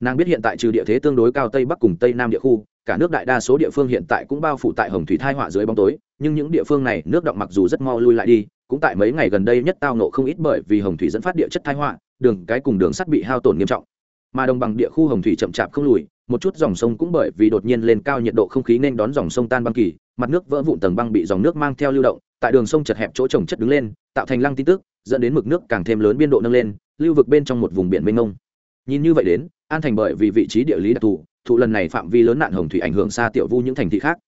Nàng biết hiện tại trừ địa thế tương đối cao tây bắc cùng tây nam địa khu, cả nước đại đa số địa phương hiện tại cũng bao phủ tại hồng thủy thai họa dưới bóng tối, nhưng những địa phương này nước động mặc dù rất mau lui lại đi, cũng tại mấy ngày gần đây nhất tao nộ không ít bởi vì hồng thủy dẫn phát địa chất thai họa, đường cái cùng đường sắt bị hao tổn nghiêm trọng mà đồng bằng địa khu hồng thủy chậm chạp không lùi, một chút dòng sông cũng bởi vì đột nhiên lên cao nhiệt độ không khí nên đón dòng sông tan băng kỳ, mặt nước vỡ vụn tầng băng bị dòng nước mang theo lưu động, tại đường sông chật hẹp chỗ trồng chất đứng lên, tạo thành lăng tin tức, dẫn đến mực nước càng thêm lớn biên độ nâng lên, lưu vực bên trong một vùng biển mênh mông. Nhìn như vậy đến, an thành bởi vì vị trí địa lý đặc thù, thụ lần này phạm vi lớn nạn hồng thủy ảnh hưởng xa tiểu vu những thành thị khác.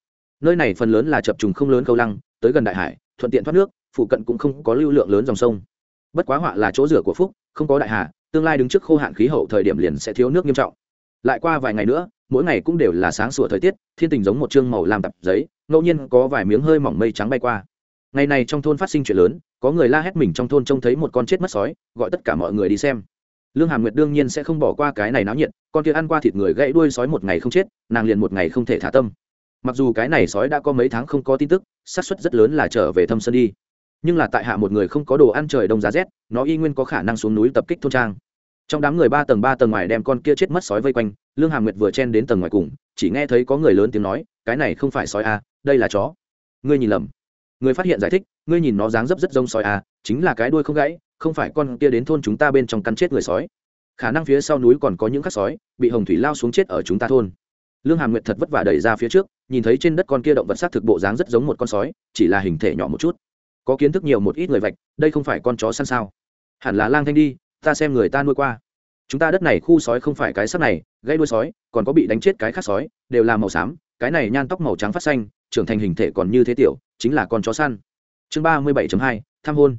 Nơi này phần lớn là chập trùng không lớn câu lăng, tới gần đại hải, thuận tiện thoát nước, phụ cận cũng không có lưu lượng lớn dòng sông. Bất quá họa là chỗ rửa của phúc, không có đại hà tương lai đứng trước khô hạn khí hậu thời điểm liền sẽ thiếu nước nghiêm trọng. Lại qua vài ngày nữa, mỗi ngày cũng đều là sáng sủa thời tiết, thiên tình giống một chương màu làm tập giấy, ngẫu nhiên có vài miếng hơi mỏng mây trắng bay qua. Ngày này trong thôn phát sinh chuyện lớn, có người la hét mình trong thôn trông thấy một con chết mất sói, gọi tất cả mọi người đi xem. Lương hàm nguyệt đương nhiên sẽ không bỏ qua cái này náo nhiệt, con kia ăn qua thịt người gãy đuôi sói một ngày không chết, nàng liền một ngày không thể thả tâm. Mặc dù cái này sói đã có mấy tháng không có tin tức, xác suất rất lớn là trở về thâm sơn đi nhưng là tại hạ một người không có đồ ăn trời đông giá rét nó y nguyên có khả năng xuống núi tập kích thôn trang. Trong đám người ba tầng ba tầng ngoài đem con kia chết mất sói vây quanh lương hàm nguyệt vừa chen đến tầng ngoài cùng chỉ nghe thấy có người lớn tiếng nói cái này không phải sói a à, đây là chó. Ngươi nhìn lầm. Người phát hiện giải thích ngươi nhìn nó dáng dấp rất giống sói a à, chính là cái đuôi không gãy không phải con kia đến thôn chúng ta bên trong cắn chết người sói. Khả năng phía sau núi còn có những khắc sói bị hồng thủy lao xuống chết ở chúng ta thôn. Lương hàm nguyệt thật vất vả đẩy ra phía trước nhìn thấy trên đất con kia động vật sát thực bộ dáng rất giống một con sói chỉ là hình thể nhỏ một chút có kiến thức nhiều một ít người vạch, đây không phải con chó săn sao? Hẳn là lang thanh đi, ta xem người ta nuôi qua. Chúng ta đất này khu sói không phải cái sắc này gây đuôi sói, còn có bị đánh chết cái khác sói, đều là màu xám, cái này nhan tóc màu trắng phát xanh, trưởng thành hình thể còn như thế tiểu, chính là con chó săn. Chương ba mươi bảy hai, tham hôn.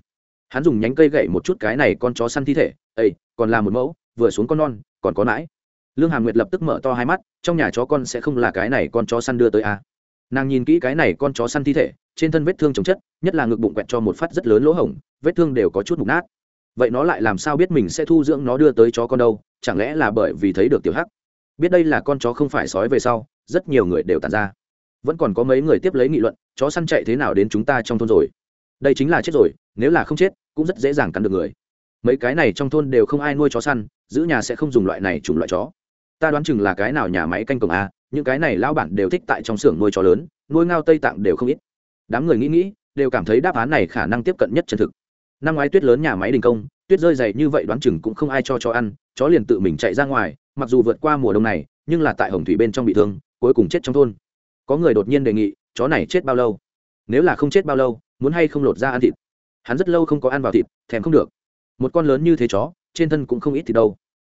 Hắn dùng nhánh cây gậy một chút cái này con chó săn thi thể ây còn là một mẫu, vừa xuống con non, còn có nãi. Lương hàm nguyệt lập tức mở to hai mắt, trong nhà chó con sẽ không là cái này con chó săn đưa tới à nàng nhìn kỹ cái này con chó săn thi thể, trên thân vết thương chồng chất, nhất là ngực bụng quẹt cho một phát rất lớn lỗ hổng, vết thương đều có chút mục nát. Vậy nó lại làm sao biết mình sẽ thu dưỡng nó đưa tới chó con đâu, chẳng lẽ là bởi vì thấy được tiểu hắc? Biết đây là con chó không phải sói về sau, rất nhiều người đều tàn ra. Vẫn còn có mấy người tiếp lấy nghị luận, chó săn chạy thế nào đến chúng ta trong thôn rồi? Đây chính là chết rồi, nếu là không chết, cũng rất dễ dàng cắn được người. Mấy cái này trong thôn đều không ai nuôi chó săn, giữ nhà sẽ không dùng loại này chủng loại chó. Ta đoán chừng là cái nào nhà máy canh cổng a những cái này lão bản đều thích tại trong xưởng nuôi chó lớn, nuôi ngao tây tạng đều không ít. Đám người nghĩ nghĩ, đều cảm thấy đáp án này khả năng tiếp cận nhất chân thực. Năm ngoái tuyết lớn nhà máy đình công, tuyết rơi dày như vậy đoán chừng cũng không ai cho chó ăn, chó liền tự mình chạy ra ngoài, mặc dù vượt qua mùa đông này, nhưng là tại hồng thủy bên trong bị thương, cuối cùng chết trong thôn. Có người đột nhiên đề nghị, chó này chết bao lâu? Nếu là không chết bao lâu, muốn hay không lột ra ăn thịt? Hắn rất lâu không có ăn vào thịt, thèm không được. Một con lớn như thế chó, trên thân cũng không ít thì đâu.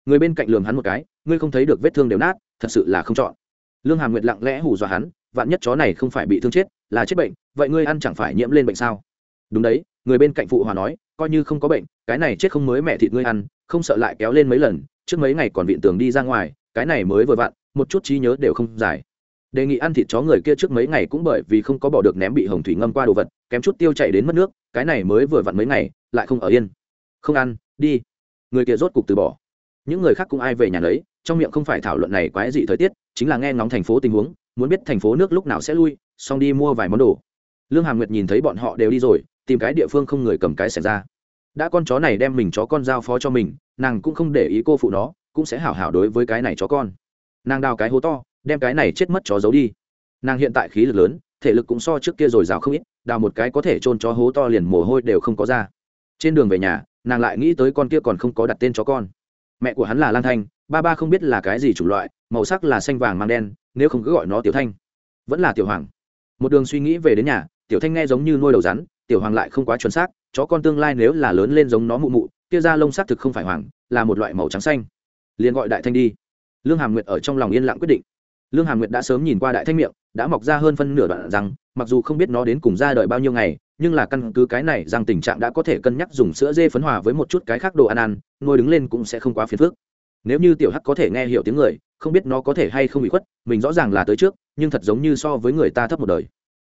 Người bên cạnh lường hắn một cái, ngươi không thấy được vết thương đều nát, thật sự là không chọn lương hàm nguyệt lặng lẽ hù dọa hắn, vạn nhất chó này không phải bị thương chết, là chết bệnh, vậy ngươi ăn chẳng phải nhiễm lên bệnh sao? Đúng đấy, người bên cạnh phụ hòa nói, coi như không có bệnh, cái này chết không mới mẹ thịt ngươi ăn, không sợ lại kéo lên mấy lần, trước mấy ngày còn vịn tường đi ra ngoài, cái này mới vừa vặn, một chút trí nhớ đều không dài. Đề nghị ăn thịt chó người kia trước mấy ngày cũng bởi vì không có bỏ được ném bị hồng thủy ngâm qua đồ vật, kém chút tiêu chảy đến mất nước, cái này mới vừa vặn mấy ngày, lại không ở yên. Không ăn, đi. Người kia rốt cục từ bỏ. Những người khác cũng ai về nhà lấy trong miệng không phải thảo luận này quái dị thời tiết chính là nghe ngóng thành phố tình huống, muốn biết thành phố nước lúc nào sẽ lui, xong đi mua vài món đồ. Lương hàm nguyệt nhìn thấy bọn họ đều đi rồi, tìm cái địa phương không người cầm cái xảy ra. Đã con chó này đem mình chó con giao phó cho mình, nàng cũng không để ý cô phụ nó, cũng sẽ hảo hảo đối với cái này chó con. Nàng đào cái hố to, đem cái này chết mất chó giấu đi. Nàng hiện tại khí lực lớn, thể lực cũng so trước kia rồi rào không ít, đào một cái có thể trôn chó hố to liền mồ hôi đều không có ra. Trên đường về nhà, nàng lại nghĩ tới con kia còn không có đặt tên chó con. Mẹ của hắn là lang thanh ba ba không biết là cái gì chủng loại, màu sắc là xanh vàng mang đen, nếu không cứ gọi nó tiểu thanh. Vẫn là tiểu hoàng. Một đường suy nghĩ về đến nhà, tiểu thanh nghe giống như nuôi đầu rắn, tiểu hoàng lại không quá chuẩn xác, chó con tương lai nếu là lớn lên giống nó mụ mụ, kia da lông xác thực không phải hoàng, là một loại màu trắng xanh. Liền gọi đại thanh đi. Lương hàm nguyệt ở trong lòng yên lặng quyết định. Lương hàm nguyệt đã sớm nhìn qua đại thanh miệng, đã mọc ra hơn phân nửa đoạn răng, mặc dù không biết nó đến cùng ra đời bao nhiêu ngày, nhưng là căn cứ cái này rằng tình trạng đã có thể cân nhắc dùng sữa dê phấn hòa với một chút cái khác đồ ăn ăn, nuôi đứng lên cũng sẽ không quá phiền phức nếu như tiểu hắc có thể nghe hiểu tiếng người, không biết nó có thể hay không bị khuất, mình rõ ràng là tới trước, nhưng thật giống như so với người ta thấp một đời.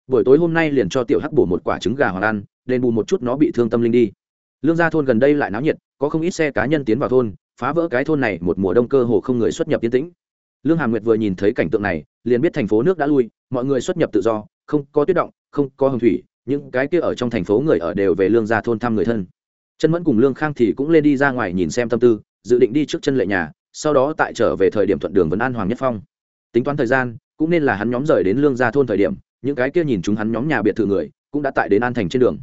Buổi tối hôm nay liền cho tiểu hắc bổ một quả trứng gà hoàng ăn, đền bù một chút nó bị thương tâm linh đi. Lương gia thôn gần đây lại náo nhiệt, có không ít xe cá nhân tiến vào thôn, phá vỡ cái thôn này một mùa đông cơ hồ không người xuất nhập yên tĩnh. Lương Hà nguyệt vừa nhìn thấy cảnh tượng này, liền biết thành phố nước đã lui, mọi người xuất nhập tự do, không có tuyết động, không có hồng thủy, những cái kia ở trong thành phố người ở đều về lương gia thôn thăm người thân. Chân mẫn cùng lương khang thì cũng lên đi ra ngoài nhìn xem tâm tư dự định đi trước chân lệ nhà, sau đó tại trở về thời điểm thuận đường vấn an hoàng nhất phong. Tính toán thời gian, cũng nên là hắn nhóm rời đến lương gia thôn thời điểm, những cái kia nhìn chúng hắn nhóm nhà biệt thự người, cũng đã tại đến an thành trên đường.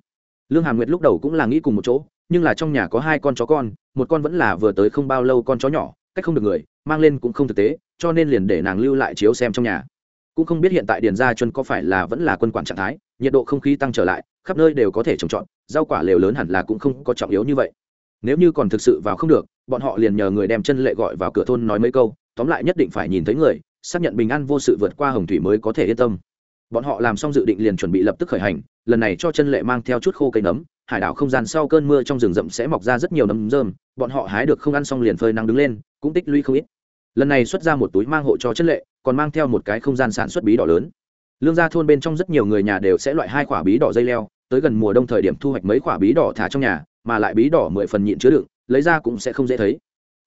Lương hà nguyệt lúc đầu cũng là nghĩ cùng một chỗ, nhưng là trong nhà có hai con chó con, một con vẫn là vừa tới không bao lâu con chó nhỏ, cách không được người, mang lên cũng không thực tế, cho nên liền để nàng lưu lại chiếu xem trong nhà. Cũng không biết hiện tại điền gia chuân có phải là vẫn là quân quản trạng thái, nhiệt độ không khí tăng trở lại, khắp nơi đều có thể trồng trọt, rau quả lều lớn hẳn là cũng không có trọng yếu như vậy. Nếu như còn thực sự vào không được bọn họ liền nhờ người đem chân lệ gọi vào cửa thôn nói mấy câu, tóm lại nhất định phải nhìn thấy người, xác nhận bình an vô sự vượt qua hồng thủy mới có thể yên tâm. Bọn họ làm xong dự định liền chuẩn bị lập tức khởi hành, lần này cho chân lệ mang theo chút khô cây nấm, hải đảo không gian sau cơn mưa trong rừng rậm sẽ mọc ra rất nhiều nấm rơm, bọn họ hái được không ăn xong liền phơi nắng đứng lên, cũng tích lũy không ít. Lần này xuất ra một túi mang hộ cho chân lệ, còn mang theo một cái không gian sản xuất bí đỏ lớn. Lương gia thôn bên trong rất nhiều người nhà đều sẽ loại hai quả bí đỏ dây leo, tới gần mùa đông thời điểm thu hoạch mấy quả bí đỏ thả trong nhà, mà lại bí đỏ mười phần nhịn chứa đựng lấy ra cũng sẽ không dễ thấy.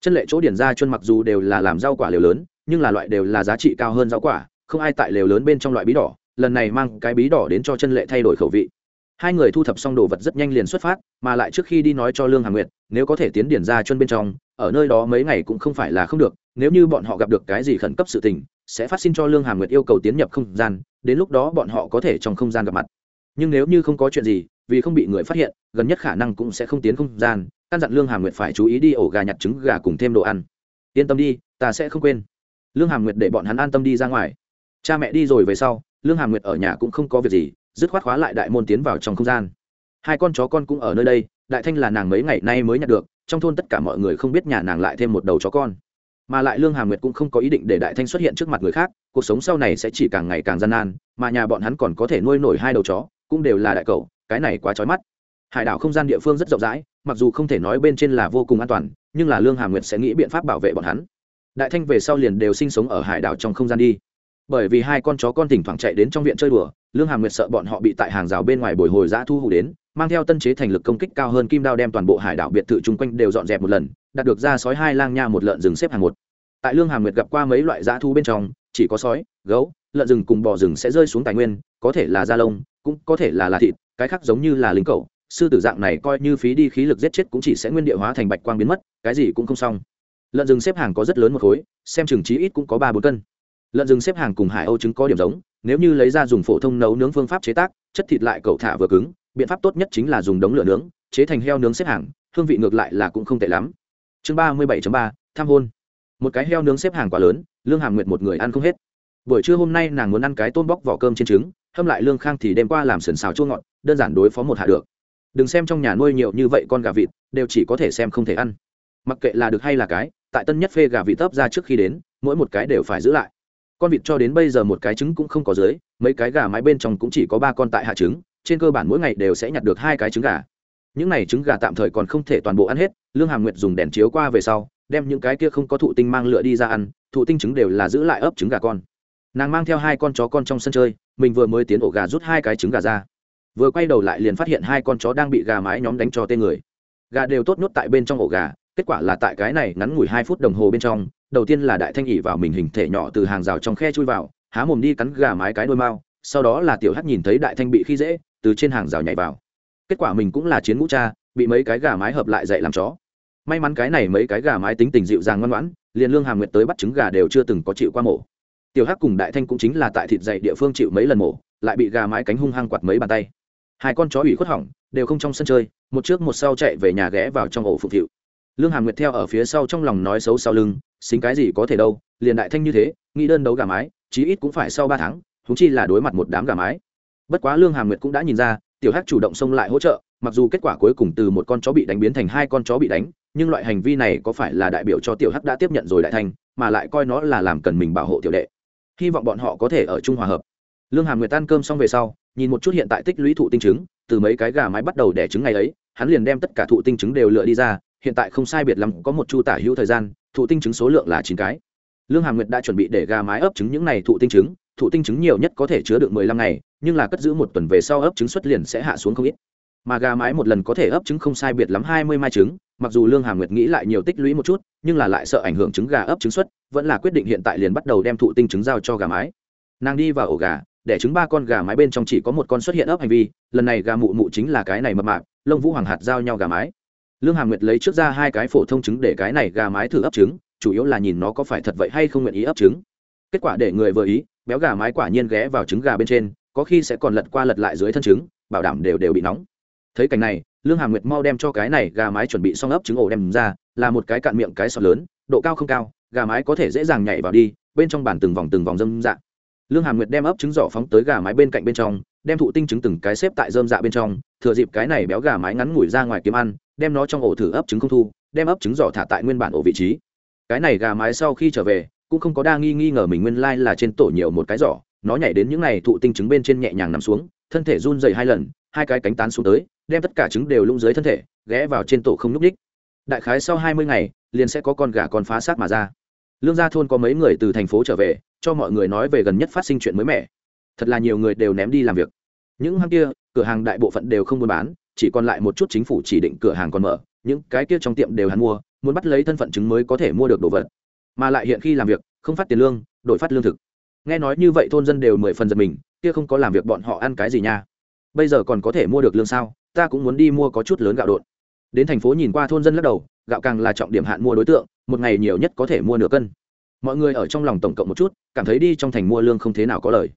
Chân lệ chỗ điển ra chân mặc dù đều là làm rau quả liều lớn, nhưng là loại đều là giá trị cao hơn rau quả, không ai tại lều lớn bên trong loại bí đỏ, lần này mang cái bí đỏ đến cho chân lệ thay đổi khẩu vị. Hai người thu thập xong đồ vật rất nhanh liền xuất phát, mà lại trước khi đi nói cho lương hàm nguyệt, nếu có thể tiến điển ra chân bên trong, ở nơi đó mấy ngày cũng không phải là không được, nếu như bọn họ gặp được cái gì khẩn cấp sự tình, sẽ phát sinh cho lương hàm nguyệt yêu cầu tiến nhập không gian, đến lúc đó bọn họ có thể trong không gian gặp mặt. Nhưng nếu như không có chuyện gì, vì không bị người phát hiện, gần nhất khả năng cũng sẽ không tiến không gian căn dặn lương hàm nguyệt phải chú ý đi ổ gà nhặt trứng gà cùng thêm đồ ăn. Yên tâm đi, ta sẽ không quên. Lương hàm nguyệt để bọn hắn an tâm đi ra ngoài. Cha mẹ đi rồi về sau, lương hàm nguyệt ở nhà cũng không có việc gì, dứt khoát khóa lại đại môn tiến vào trong không gian. Hai con chó con cũng ở nơi đây, đại thanh là nàng mấy ngày nay mới nhặt được, trong thôn tất cả mọi người không biết nhà nàng lại thêm một đầu chó con. Mà lại lương hàm nguyệt cũng không có ý định để đại thanh xuất hiện trước mặt người khác, cuộc sống sau này sẽ chỉ càng ngày càng gian nan, mà nhà bọn hắn còn có thể nuôi nổi hai đầu chó, cũng đều là đại cầu cái này quá trói mắt. Hải đảo không gian địa phương rất rộng rãi mặc dù không thể nói bên trên là vô cùng an toàn, nhưng là lương hà nguyệt sẽ nghĩ biện pháp bảo vệ bọn hắn. Đại thanh về sau liền đều sinh sống ở hải đảo trong không gian đi. Bởi vì hai con chó con thỉnh thoảng chạy đến trong viện chơi đùa, lương hà nguyệt sợ bọn họ bị tại hàng rào bên ngoài bồi hồi giã thu hủ đến, mang theo tân chế thành lực công kích cao hơn kim đao đem toàn bộ hải đảo biệt thự chung quanh đều dọn dẹp một lần, đạt được ra sói hai lang nha một lợn rừng xếp hàng một. Tại lương hà nguyệt gặp qua mấy loại giã thu bên trong, chỉ có sói, gấu, lợn rừng cùng bò rừng sẽ rơi xuống tài nguyên, có thể là da lông, cũng có thể là là thịt, cái khác giống như là lính cầu sư tử dạng này coi như phí đi khí lực giết chết cũng chỉ sẽ nguyên địa hóa thành bạch quang biến mất, cái gì cũng không xong. Lợn rừng xếp hàng có rất lớn một khối, xem chừng trí ít cũng có ba bốn cân. Lợn rừng xếp hàng cùng hải âu trứng có điểm giống, nếu như lấy ra dùng phổ thông nấu nướng phương pháp chế tác, chất thịt lại cậu thả vừa cứng, biện pháp tốt nhất chính là dùng đống lửa nướng, chế thành heo nướng xếp hàng, hương vị ngược lại là cũng không tệ lắm. Chương ba mươi bảy ba, tham hôn. Một cái heo nướng xếp hàng quá lớn, lương hàm nguyệt một người ăn không hết. Buổi trưa hôm nay nàng muốn ăn cái tôm bóc vỏ cơm trên trứng, hâm lại lương khang thì đêm qua làm sườn xào chua ngọt, đơn giản đối phó một hạ được đừng xem trong nhà nuôi nhiều như vậy con gà vịt, đều chỉ có thể xem không thể ăn. Mặc kệ là được hay là cái, tại tân nhất phê gà vịt tấp ra trước khi đến, mỗi một cái đều phải giữ lại. Con vịt cho đến bây giờ một cái trứng cũng không có dưới, mấy cái gà mái bên trong cũng chỉ có ba con tại hạ trứng, trên cơ bản mỗi ngày đều sẽ nhặt được hai cái trứng gà. Những này trứng gà tạm thời còn không thể toàn bộ ăn hết, lương hàm nguyệt dùng đèn chiếu qua về sau, đem những cái kia không có thụ tinh mang lựa đi ra ăn, thụ tinh trứng đều là giữ lại ấp trứng gà con. Nàng mang theo hai con chó con trong sân chơi, mình vừa mới tiến ổ gà rút hai cái trứng gà ra vừa quay đầu lại liền phát hiện hai con chó đang bị gà mái nhóm đánh cho tên người. Gà đều tốt nhốt tại bên trong ổ gà, kết quả là tại cái này ngắn ngủi hai phút đồng hồ bên trong, đầu tiên là đại thanh ỉ vào mình hình thể nhỏ từ hàng rào trong khe chui vào, há mồm đi cắn gà mái cái đôi mao, sau đó là tiểu hắc nhìn thấy đại thanh bị khi dễ, từ trên hàng rào nhảy vào. Kết quả mình cũng là chiến ngũ cha, bị mấy cái gà mái hợp lại dạy làm chó. May mắn cái này mấy cái gà mái tính tình dịu dàng ngoan ngoãn, liền lương hàm nguyệt tới bắt trứng gà đều chưa từng có chịu qua mổ. Tiểu hắc cùng đại thanh cũng chính là tại thịt dậy địa phương chịu mấy lần mổ, lại bị gà mái cánh hung hăng quạt mấy bàn tay hai con chó ủy khuất hỏng, đều không trong sân chơi, một trước một sau chạy về nhà ghé vào trong ổ phục hiệu lương hàm nguyệt theo ở phía sau trong lòng nói xấu sau lưng, xính cái gì có thể đâu, liền đại thanh như thế, nghĩ đơn đấu gà mái, chí ít cũng phải sau ba tháng thúng chi là đối mặt một đám gà mái. Bất quá lương hàm nguyệt cũng đã nhìn ra, tiểu hắc chủ động xông lại hỗ trợ, mặc dù kết quả cuối cùng từ một con chó bị đánh biến thành hai con chó bị đánh, nhưng loại hành vi này có phải là đại biểu cho tiểu hắc đã tiếp nhận rồi đại thanh, mà lại coi nó là làm cần mình bảo hộ tiểu đệ. Hy vọng bọn họ có thể ở chung hòa hợp lương hàm nguyệt tan cơm xong về sau, nhìn một chút hiện tại tích lũy thụ tinh trứng, từ mấy cái gà mái bắt đầu đẻ trứng ngày ấy, hắn liền đem tất cả thụ tinh trứng đều lựa đi ra, hiện tại không sai biệt lắm có một chu tả hữu thời gian, thụ tinh trứng số lượng là chín cái. Lương hàm nguyệt đã chuẩn bị để gà mái ấp trứng những này thụ tinh trứng, thụ tinh trứng nhiều nhất có thể chứa được mười lăm ngày, nhưng là cất giữ một tuần về sau ấp trứng xuất liền sẽ hạ xuống không ít. Mà gà mái một lần có thể ấp trứng không sai biệt lắm hai mươi mai trứng, mặc dù lương hàm nguyệt nghĩ lại nhiều tích lũy một chút, nhưng là lại sợ ảnh hưởng trứng gà ấp trứng xuất vẫn là quyết định hiện tại liền bắt đầu đem thụ tinh trứng giao cho gà mái. Nàng đi vào ổ gà để trứng ba con gà mái bên trong chỉ có một con xuất hiện ấp hành vi, lần này gà mụ mụ chính là cái này mập mạp, lông vũ hoàng hạt giao nhau gà mái. Lương hà nguyệt lấy trước ra hai cái phổ thông trứng để cái này gà mái thử ấp trứng, chủ yếu là nhìn nó có phải thật vậy hay không nguyện ý ấp trứng. Kết quả để người vừa ý, béo gà mái quả nhiên ghé vào trứng gà bên trên, có khi sẽ còn lật qua lật lại dưới thân trứng, bảo đảm đều đều bị nóng. Thấy cảnh này, lương hà nguyệt mau đem cho cái này gà mái chuẩn bị xong ấp trứng ổ đem ra, là một cái cạn miệng cái sọt lớn, độ cao không cao, gà mái có thể dễ dàng nhảy vào đi, bên trong bàn từng vòng từng vòng dâm dạ lương hàm nguyệt đem ấp trứng giỏ phóng tới gà mái bên cạnh bên trong, đem thụ tinh trứng từng cái xếp tại dơm dạ bên trong, thừa dịp cái này béo gà mái ngắn ngủi ra ngoài kiếm ăn, đem nó trong ổ thử ấp trứng không thu, đem ấp trứng giỏ thả tại nguyên bản ổ vị trí. Cái này gà mái sau khi trở về, cũng không có đa nghi nghi ngờ mình nguyên lai là trên tổ nhiều một cái giỏ, nó nhảy đến những này thụ tinh trứng bên trên nhẹ nhàng nằm xuống, thân thể run dày hai lần, hai cái cánh tán xuống tới, đem tất cả trứng đều lung dưới thân thể, ghé vào trên tổ không n ú c ních đại khái sau hai mươi ngày, liền sẽ có con gà con phá xác mà ra. Lương gia thôn có mấy người từ thành phố trở về cho mọi người nói về gần nhất phát sinh chuyện mới mẻ. Thật là nhiều người đều ném đi làm việc. Những hang kia, cửa hàng đại bộ phận đều không buôn bán, chỉ còn lại một chút chính phủ chỉ định cửa hàng còn mở, những cái kia trong tiệm đều hắn mua, muốn bắt lấy thân phận chứng mới có thể mua được đồ vật. Mà lại hiện khi làm việc, không phát tiền lương, đổi phát lương thực. Nghe nói như vậy thôn dân đều mười phần giật mình, kia không có làm việc bọn họ ăn cái gì nha. Bây giờ còn có thể mua được lương sao? Ta cũng muốn đi mua có chút lớn gạo đột. Đến thành phố nhìn qua thôn dân lắc đầu, gạo càng là trọng điểm hạn mua đối tượng, một ngày nhiều nhất có thể mua nửa cân mọi người ở trong lòng tổng cộng một chút, cảm thấy đi trong thành mua lương không thế nào có lời.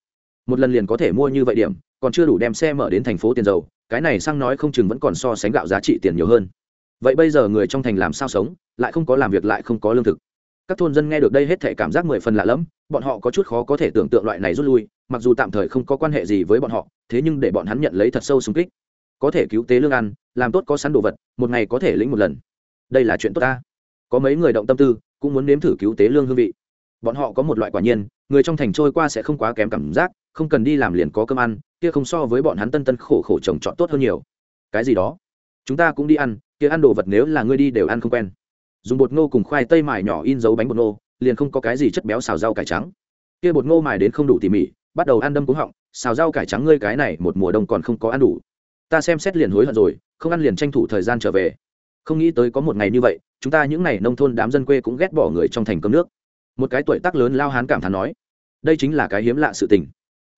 Một lần liền có thể mua như vậy điểm, còn chưa đủ đem xe mở đến thành phố tiền dầu cái này sang nói không chừng vẫn còn so sánh gạo giá trị tiền nhiều hơn. Vậy bây giờ người trong thành làm sao sống, lại không có làm việc lại không có lương thực? Các thôn dân nghe được đây hết thể cảm giác mười phần lạ lẫm, bọn họ có chút khó có thể tưởng tượng loại này rút lui, mặc dù tạm thời không có quan hệ gì với bọn họ, thế nhưng để bọn hắn nhận lấy thật sâu xung kích. Có thể cứu tế lương ăn, làm tốt có sẵn đồ vật, một ngày có thể lĩnh một lần. Đây là chuyện tốt ta. Có mấy người động tâm tư cũng muốn nếm thử cứu tế lương hương vị. Bọn họ có một loại quả nhiên, người trong thành trôi qua sẽ không quá kém cảm giác, không cần đi làm liền có cơm ăn, kia không so với bọn hắn tân tân khổ khổ trồng trọt tốt hơn nhiều. Cái gì đó? Chúng ta cũng đi ăn, kia ăn đồ vật nếu là ngươi đi đều ăn không quen. Dùng bột ngô cùng khoai tây mài nhỏ in dấu bánh bột ngô, liền không có cái gì chất béo xào rau cải trắng. Kia bột ngô mài đến không đủ tỉ mỉ, bắt đầu ăn đâm cúng họng, xào rau cải trắng ngươi cái này một mùa đông còn không có ăn đủ. Ta xem xét liền hối hận rồi, không ăn liền tranh thủ thời gian trở về không nghĩ tới có một ngày như vậy, chúng ta những ngày nông thôn đám dân quê cũng ghét bỏ người trong thành cơm nước. Một cái tuổi tác lớn lao hán cảm thán nói, đây chính là cái hiếm lạ sự tình.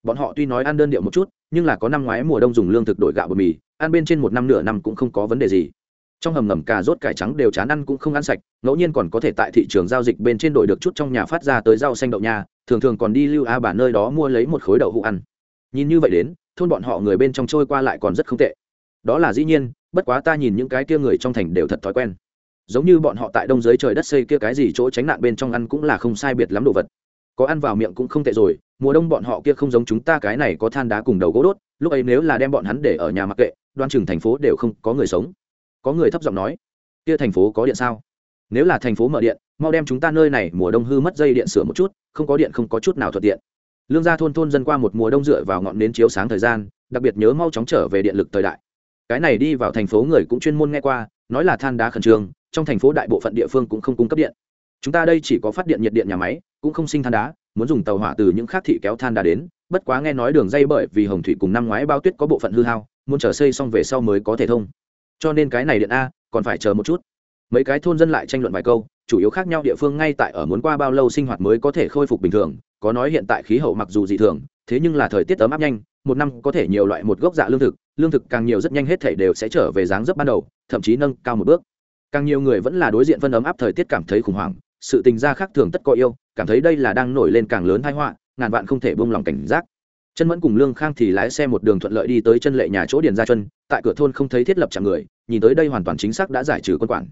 Bọn họ tuy nói ăn đơn điệu một chút, nhưng là có năm ngoái mùa đông dùng lương thực đổi gạo bột mì, ăn bên trên một năm nửa năm cũng không có vấn đề gì. Trong hầm ngầm cà rốt cải trắng đều chán ăn cũng không ăn sạch, ngẫu nhiên còn có thể tại thị trường giao dịch bên trên đổi được chút trong nhà phát ra tới rau xanh đậu nha thường thường còn đi lưu a bà nơi đó mua lấy một khối đậu hũ ăn. Nhìn như vậy đến, thôn bọn họ người bên trong trôi qua lại còn rất không tệ. Đó là dĩ nhiên bất quá ta nhìn những cái kia người trong thành đều thật thói quen. Giống như bọn họ tại đông giới trời đất xây kia cái gì chỗ tránh nạn bên trong ăn cũng là không sai biệt lắm đồ vật. Có ăn vào miệng cũng không tệ rồi, mùa đông bọn họ kia không giống chúng ta cái này có than đá cùng đầu gỗ đốt, lúc ấy nếu là đem bọn hắn để ở nhà mặc kệ, đoan chừng thành phố đều không có người sống. Có người thấp giọng nói, kia thành phố có điện sao? Nếu là thành phố mở điện, mau đem chúng ta nơi này mùa đông hư mất dây điện sửa một chút, không có điện không có chút nào thuận tiện. Lương gia thôn thôn dân qua một mùa đông dựa vào ngọn nến chiếu sáng thời gian, đặc biệt nhớ mau chóng trở về điện lực thời đại cái này đi vào thành phố người cũng chuyên môn nghe qua, nói là than đá khẩn trương, trong thành phố đại bộ phận địa phương cũng không cung cấp điện. Chúng ta đây chỉ có phát điện nhiệt điện nhà máy, cũng không sinh than đá, muốn dùng tàu hỏa từ những khác thị kéo than đá đến. Bất quá nghe nói đường dây bởi vì hồng thủy cùng năm ngoái bao tuyết có bộ phận hư hao, muốn chờ xây xong về sau mới có thể thông. Cho nên cái này điện a, còn phải chờ một chút. Mấy cái thôn dân lại tranh luận vài câu, chủ yếu khác nhau địa phương ngay tại ở muốn qua bao lâu sinh hoạt mới có thể khôi phục bình thường. Có nói hiện tại khí hậu mặc dù dị thường, thế nhưng là thời tiết ấm áp nhanh một năm có thể nhiều loại một gốc dạ lương thực lương thực càng nhiều rất nhanh hết thể đều sẽ trở về dáng dấp ban đầu, thậm chí nâng cao một bước. Càng nhiều người vẫn là đối diện phân ấm áp thời tiết cảm thấy khủng hoảng, sự tình gia khác thường tất có yêu, cảm thấy đây là đang nổi lên càng lớn thái họa, ngàn vạn không thể buông lòng cảnh giác. Chân mẫn cùng lương khang thì lái xe một đường thuận lợi đi tới chân lệ nhà chỗ điền gia chân tại cửa thôn không thấy thiết lập chạm người, nhìn tới đây hoàn toàn chính xác đã giải trừ quân quản.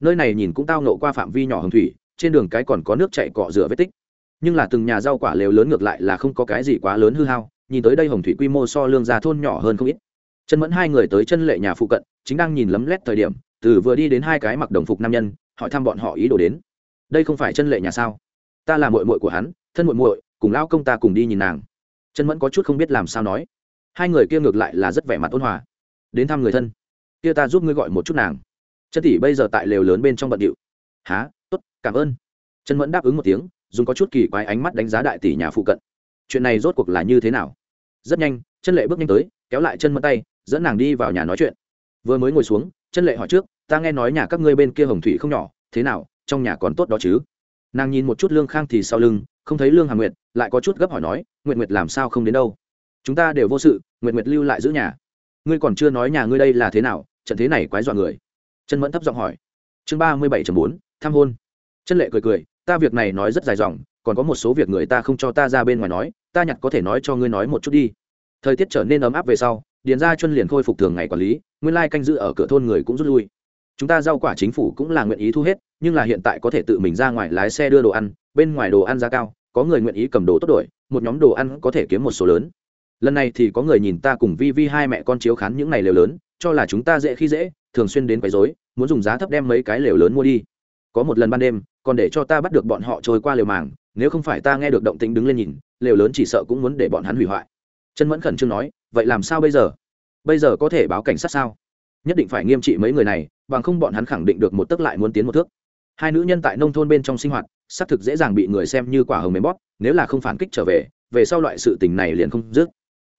Nơi này nhìn cũng tao nộ qua phạm vi nhỏ hồng thủy, trên đường cái còn có nước chạy cọ rửa vết tích. Nhưng là từng nhà rau quả lều lớn ngược lại là không có cái gì quá lớn hư hao nhìn tới đây hồng thủy quy mô so lương gia thôn nhỏ hơn không ít. Chân mẫn hai người tới chân lệ nhà phụ cận chính đang nhìn lấm lét thời điểm từ vừa đi đến hai cái mặc đồng phục nam nhân hỏi thăm bọn họ ý đồ đến. Đây không phải chân lệ nhà sao? Ta là muội muội của hắn thân muội muội, cùng lão công ta cùng đi nhìn nàng. Chân mẫn có chút không biết làm sao nói. Hai người kia ngược lại là rất vẻ mặt ôn hòa. Đến thăm người thân. Kia ta giúp ngươi gọi một chút nàng. Chân tỷ bây giờ tại lều lớn bên trong bận điệu. Há tốt cảm ơn. Chân mẫn đáp ứng một tiếng dùng có chút kỳ quái ánh mắt đánh giá đại tỷ nhà phụ cận chuyện này rốt cuộc là như thế nào? Rất nhanh, chân lệ bước nhanh tới, kéo lại chân mẫn tay, dẫn nàng đi vào nhà nói chuyện. Vừa mới ngồi xuống, chân lệ hỏi trước, ta nghe nói nhà các ngươi bên kia hồng thủy không nhỏ, thế nào, trong nhà còn tốt đó chứ? Nàng nhìn một chút lương khang thì sau lưng, không thấy lương hà nguyệt, lại có chút gấp hỏi nói, nguyệt nguyệt làm sao không đến đâu? Chúng ta đều vô sự, nguyệt nguyệt lưu lại giữ nhà. Ngươi còn chưa nói nhà ngươi đây là thế nào, trận thế này quái dọa người. Chân mẫn thấp giọng hỏi. Chương ba mươi bảy bốn, tham hôn. Chân lệ cười cười, ta việc này nói rất dài dòng còn có một số việc người ta không cho ta ra bên ngoài nói, ta nhặt có thể nói cho ngươi nói một chút đi. Thời tiết trở nên ấm áp về sau, điền ra chân liền khôi phục thường ngày quản lý, nguyên lai canh giữ ở cửa thôn người cũng rút lui. Chúng ta rau quả chính phủ cũng là nguyện ý thu hết, nhưng là hiện tại có thể tự mình ra ngoài lái xe đưa đồ ăn, bên ngoài đồ ăn giá cao, có người nguyện ý cầm đồ tốt đổi, một nhóm đồ ăn có thể kiếm một số lớn. Lần này thì có người nhìn ta cùng vi vi hai mẹ con chiếu khán những ngày lều lớn, cho là chúng ta dễ khi dễ, thường xuyên đến quấy rối, muốn dùng giá thấp đem mấy cái lều lớn mua đi. Có một lần ban đêm, còn để cho ta bắt được bọn họ trôi qua lều màng nếu không phải ta nghe được động tĩnh đứng lên nhìn, lều lớn chỉ sợ cũng muốn để bọn hắn hủy hoại. Chân mẫn khẩn trương nói, vậy làm sao bây giờ? Bây giờ có thể báo cảnh sát sao? Nhất định phải nghiêm trị mấy người này, bằng không bọn hắn khẳng định được một tức lại muốn tiến một thước. Hai nữ nhân tại nông thôn bên trong sinh hoạt, xác thực dễ dàng bị người xem như quả hồng mềm bóp, nếu là không phản kích trở về về sau loại sự tình này liền không dứt.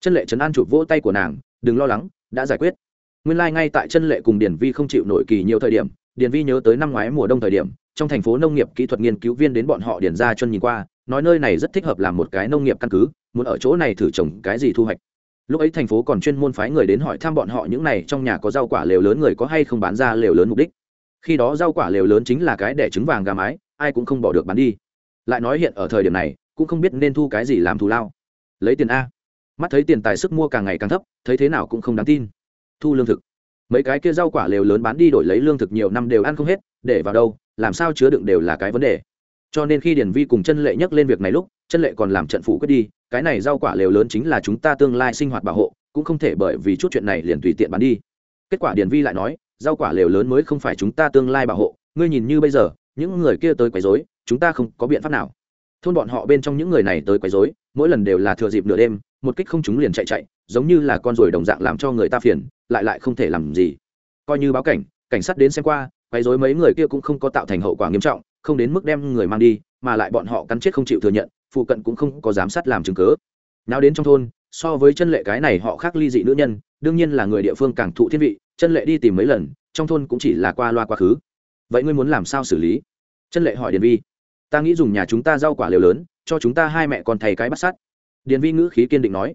Chân lệ trấn an chụp vỗ tay của nàng, đừng lo lắng, đã giải quyết. Nguyên lai、like、ngay tại chân lệ cùng điển vi không chịu nổi kỳ nhiều thời điểm điển vi nhớ tới năm ngoái mùa đông thời điểm trong thành phố nông nghiệp kỹ thuật nghiên cứu viên đến bọn họ điền ra chân nhìn qua, nói nơi này rất thích hợp làm một cái nông nghiệp căn cứ, muốn ở chỗ này thử trồng cái gì thu hoạch. Lúc ấy thành phố còn chuyên môn phái người đến hỏi thăm bọn họ những này, trong nhà có rau quả lều lớn người có hay không bán ra lều lớn mục đích. Khi đó rau quả lều lớn chính là cái đẻ trứng vàng gà mái, ai cũng không bỏ được bán đi. Lại nói hiện ở thời điểm này, cũng không biết nên thu cái gì làm thù lao. Lấy tiền a. Mắt thấy tiền tài sức mua càng ngày càng thấp, thấy thế nào cũng không đáng tin. Thu lương thực mấy cái kia rau quả lều lớn bán đi đổi lấy lương thực nhiều năm đều ăn không hết, để vào đâu, làm sao chứa đựng đều là cái vấn đề. Cho nên khi điển vi cùng chân lệ nhắc lên việc này lúc, chân lệ còn làm trận phủ quyết đi, cái này rau quả lều lớn chính là chúng ta tương lai sinh hoạt bảo hộ, cũng không thể bởi vì chút chuyện này liền tùy tiện bán đi. Kết quả điển vi lại nói, rau quả lều lớn mới không phải chúng ta tương lai bảo hộ, ngươi nhìn như bây giờ, những người kia tới quấy rối, chúng ta không có biện pháp nào. Thôn bọn họ bên trong những người này tới quấy rối, mỗi lần đều là thừa dịp nửa đêm một kích không chúng liền chạy chạy, giống như là con ruồi đồng dạng làm cho người ta phiền, lại lại không thể làm gì. Coi như báo cảnh cảnh sát đến xem qua, quấy rối mấy người kia cũng không có tạo thành hậu quả nghiêm trọng, không đến mức đem người mang đi, mà lại bọn họ cắn chết không chịu thừa nhận, phụ cận cũng không có giám sát làm chứng cớ nào đến trong thôn, so với chân lệ cái này họ khác ly dị nữ nhân, đương nhiên là người địa phương càng thụ thiên vị, chân lệ đi tìm mấy lần, trong thôn cũng chỉ là qua loa quá khứ. Vậy ngươi muốn làm sao xử lý? Chân lệ hỏi điền vi. Ta nghĩ dùng nhà chúng ta rau quả liều lớn, cho chúng ta hai mẹ con thầy cái bắt sát điền vi ngữ khí kiên định nói,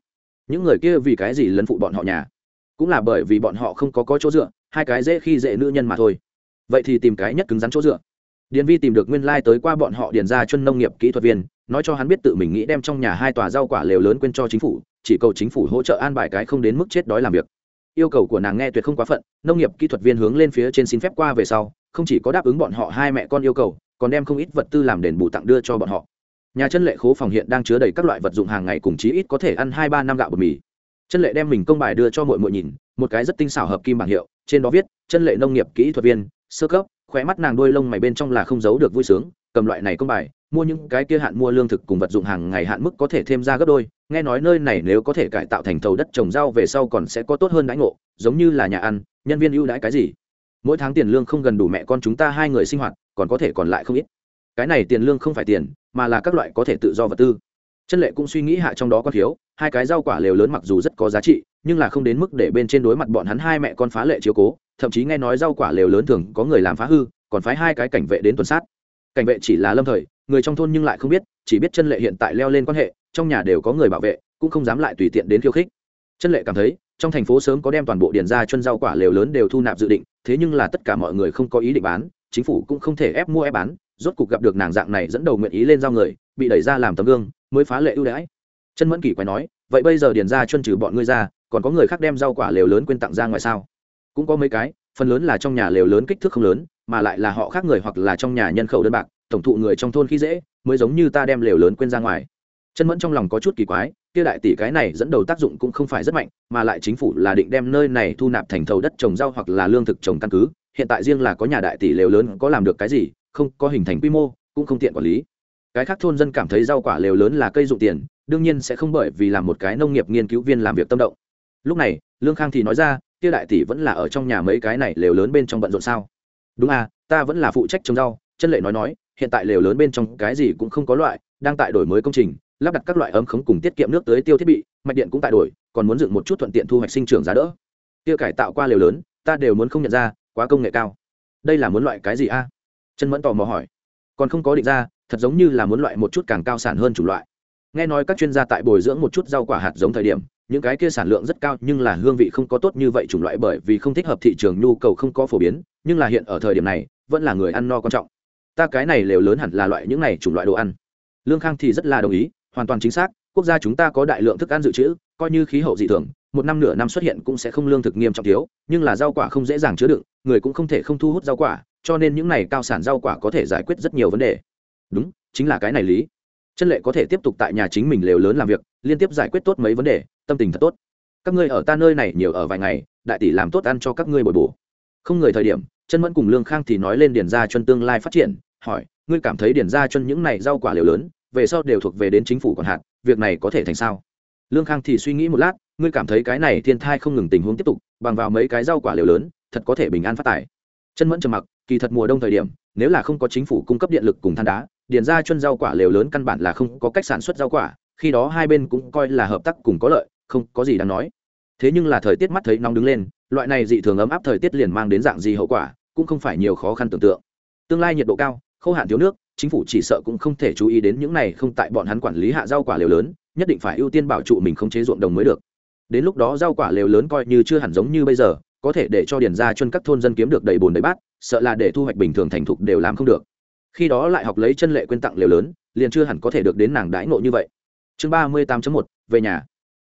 những người kia vì cái gì lấn phụ bọn họ nhà? Cũng là bởi vì bọn họ không có có chỗ dựa, hai cái dễ khi dễ nữ nhân mà thôi. Vậy thì tìm cái nhất cứng rắn chỗ dựa. Điền vi tìm được nguyên lai、like、tới qua bọn họ điền ra chân nông nghiệp kỹ thuật viên, nói cho hắn biết tự mình nghĩ đem trong nhà hai tòa rau quả lều lớn quên cho chính phủ, chỉ cầu chính phủ hỗ trợ an bài cái không đến mức chết đói làm việc. Yêu cầu của nàng nghe tuyệt không quá phận, nông nghiệp kỹ thuật viên hướng lên phía trên xin phép qua về sau, không chỉ có đáp ứng bọn họ hai mẹ con yêu cầu, còn đem không ít vật tư làm đền bù tặng đưa cho bọn họ nhà chân lệ khố phòng hiện đang chứa đầy các loại vật dụng hàng ngày cùng chí ít có thể ăn hai ba năm gạo bột mì. Chân lệ đem mình công bài đưa cho mọi mội nhìn, một cái rất tinh xảo hợp kim bảng hiệu, trên đó viết, chân lệ nông nghiệp kỹ thuật viên, sơ cấp khóe mắt nàng đôi lông mày bên trong là không giấu được vui sướng, cầm loại này công bài, mua những cái kia hạn mua lương thực cùng vật dụng hàng ngày hạn mức có thể thêm ra gấp đôi, nghe nói nơi này nếu có thể cải tạo thành thầu đất trồng rau về sau còn sẽ có tốt hơn đãi ngộ, giống như là nhà ăn, nhân viên ưu đãi cái gì? Mỗi tháng tiền lương không gần đủ mẹ con chúng ta hai người sinh hoạt, còn có thể còn lại không ít cái này tiền lương không phải tiền, mà là các loại có thể tự do vật tư. Chân lệ cũng suy nghĩ hạ trong đó có thiếu hai cái rau quả lều lớn mặc dù rất có giá trị, nhưng là không đến mức để bên trên đối mặt bọn hắn hai mẹ con phá lệ chiếu cố, thậm chí nghe nói rau quả lều lớn thường có người làm phá hư, còn phái hai cái cảnh vệ đến tuần sát. Cảnh vệ chỉ là lâm thời, người trong thôn nhưng lại không biết, chỉ biết chân lệ hiện tại leo lên quan hệ, trong nhà đều có người bảo vệ, cũng không dám lại tùy tiện đến khiêu khích. Chân lệ cảm thấy, trong thành phố sớm có đem toàn bộ điền ra chân rau quả lều lớn đều thu nạp dự định, thế nhưng là tất cả mọi người không có ý định bán, chính phủ cũng không thể ép mua ép bán rốt cục gặp được nàng dạng này dẫn đầu nguyện ý lên giao người, bị đẩy ra làm tấm gương, mới phá lệ ưu đãi. Chân mẫn kỳ quay nói, vậy bây giờ điền ra chân trừ bọn ngươi ra, còn có người khác đem rau quả lều lớn quên tặng ra ngoài sao? Cũng có mấy cái, phần lớn là trong nhà lều lớn kích thước không lớn, mà lại là họ khác người hoặc là trong nhà nhân khẩu đơn bạc, tổng thụ người trong thôn khi dễ, mới giống như ta đem lều lớn quên ra ngoài. Chân mẫn trong lòng có chút kỳ quái, kia đại tỷ cái này dẫn đầu tác dụng cũng không phải rất mạnh, mà lại chính phủ là định đem nơi này thu nạp thành thầu đất trồng rau hoặc là lương thực trồng căn cứ hiện tại riêng là có nhà đại tỷ lều lớn có làm được cái gì, không có hình thành quy mô, cũng không tiện quản lý. Cái khác thôn dân cảm thấy rau quả lều lớn là cây dụng tiền, đương nhiên sẽ không bởi vì làm một cái nông nghiệp nghiên cứu viên làm việc tâm động. Lúc này, lương khang thì nói ra, kia đại tỷ vẫn là ở trong nhà mấy cái này lều lớn bên trong bận rộn sao? Đúng à ta vẫn là phụ trách trồng rau. Chân lệ nói nói, hiện tại lều lớn bên trong cái gì cũng không có loại, đang tại đổi mới công trình, lắp đặt các loại ấm khống cùng tiết kiệm nước tới tiêu thiết bị, mạch điện cũng tại đổi, còn muốn dựng một chút thuận tiện thu hoạch sinh trưởng giá đỡ. Kia cải tạo qua lều lớn, ta đều muốn không nhận ra quá công nghệ cao. Đây là muốn loại cái gì a? Chân mẫn tò mò hỏi. Còn không có định ra, thật giống như là muốn loại một chút càng cao sản hơn chủng loại. Nghe nói các chuyên gia tại bồi dưỡng một chút rau quả hạt giống thời điểm, những cái kia sản lượng rất cao nhưng là hương vị không có tốt như vậy chủng loại bởi vì không thích hợp thị trường nhu cầu không có phổ biến, nhưng là hiện ở thời điểm này, vẫn là người ăn no quan trọng. Ta cái này lều lớn hẳn là loại những này chủng loại đồ ăn. Lương khang thì rất là đồng ý, hoàn toàn chính xác, quốc gia chúng ta có đại lượng thức ăn dự trữ, coi như khí hậu dị thường một năm nửa năm xuất hiện cũng sẽ không lương thực nghiêm trọng thiếu, nhưng là rau quả không dễ dàng chứa đựng, người cũng không thể không thu hút rau quả, cho nên những này cao sản rau quả có thể giải quyết rất nhiều vấn đề. Đúng, chính là cái này lý. Chân lệ có thể tiếp tục tại nhà chính mình lều lớn làm việc, liên tiếp giải quyết tốt mấy vấn đề, tâm tình thật tốt. Các ngươi ở ta nơi này nhiều ở vài ngày, đại tỷ làm tốt ăn cho các ngươi bồi bổ. Không người thời điểm, chân mẫn cùng lương khang thì nói lên điền ra chân tương lai phát triển, hỏi, ngươi cảm thấy điền ra chân những này rau quả liều lớn, về sau đều thuộc về đến chính phủ còn hạn việc này có thể thành sao? Lương khang thì suy nghĩ một lát ngươi cảm thấy cái này thiên thai không ngừng tình huống tiếp tục, bằng vào mấy cái rau quả liều lớn, thật có thể bình an phát tài. Chân mẫn trầm mặc, kỳ thật mùa đông thời điểm, nếu là không có chính phủ cung cấp điện lực cùng than đá, điền ra chân rau quả liều lớn căn bản là không có cách sản xuất rau quả, khi đó hai bên cũng coi là hợp tác cùng có lợi, không có gì đáng nói. Thế nhưng là thời tiết mắt thấy nóng đứng lên, loại này dị thường ấm áp thời tiết liền mang đến dạng gì hậu quả, cũng không phải nhiều khó khăn tưởng tượng. Tương lai nhiệt độ cao, khô hạn thiếu nước, chính phủ chỉ sợ cũng không thể chú ý đến những này không tại bọn hắn quản lý hạ rau quả liều lớn, nhất định phải ưu tiên bảo trụ mình không chế ruộng đồng mới được đến lúc đó rau quả lều lớn coi như chưa hẳn giống như bây giờ, có thể để cho điền ra chân các thôn dân kiếm được đầy bồn đầy bát, sợ là để thu hoạch bình thường thành thục đều làm không được. Khi đó lại học lấy chân lệ quên tặng lều lớn, liền chưa hẳn có thể được đến nàng đãi ngộ như vậy. Chương ba mươi tám một, về nhà.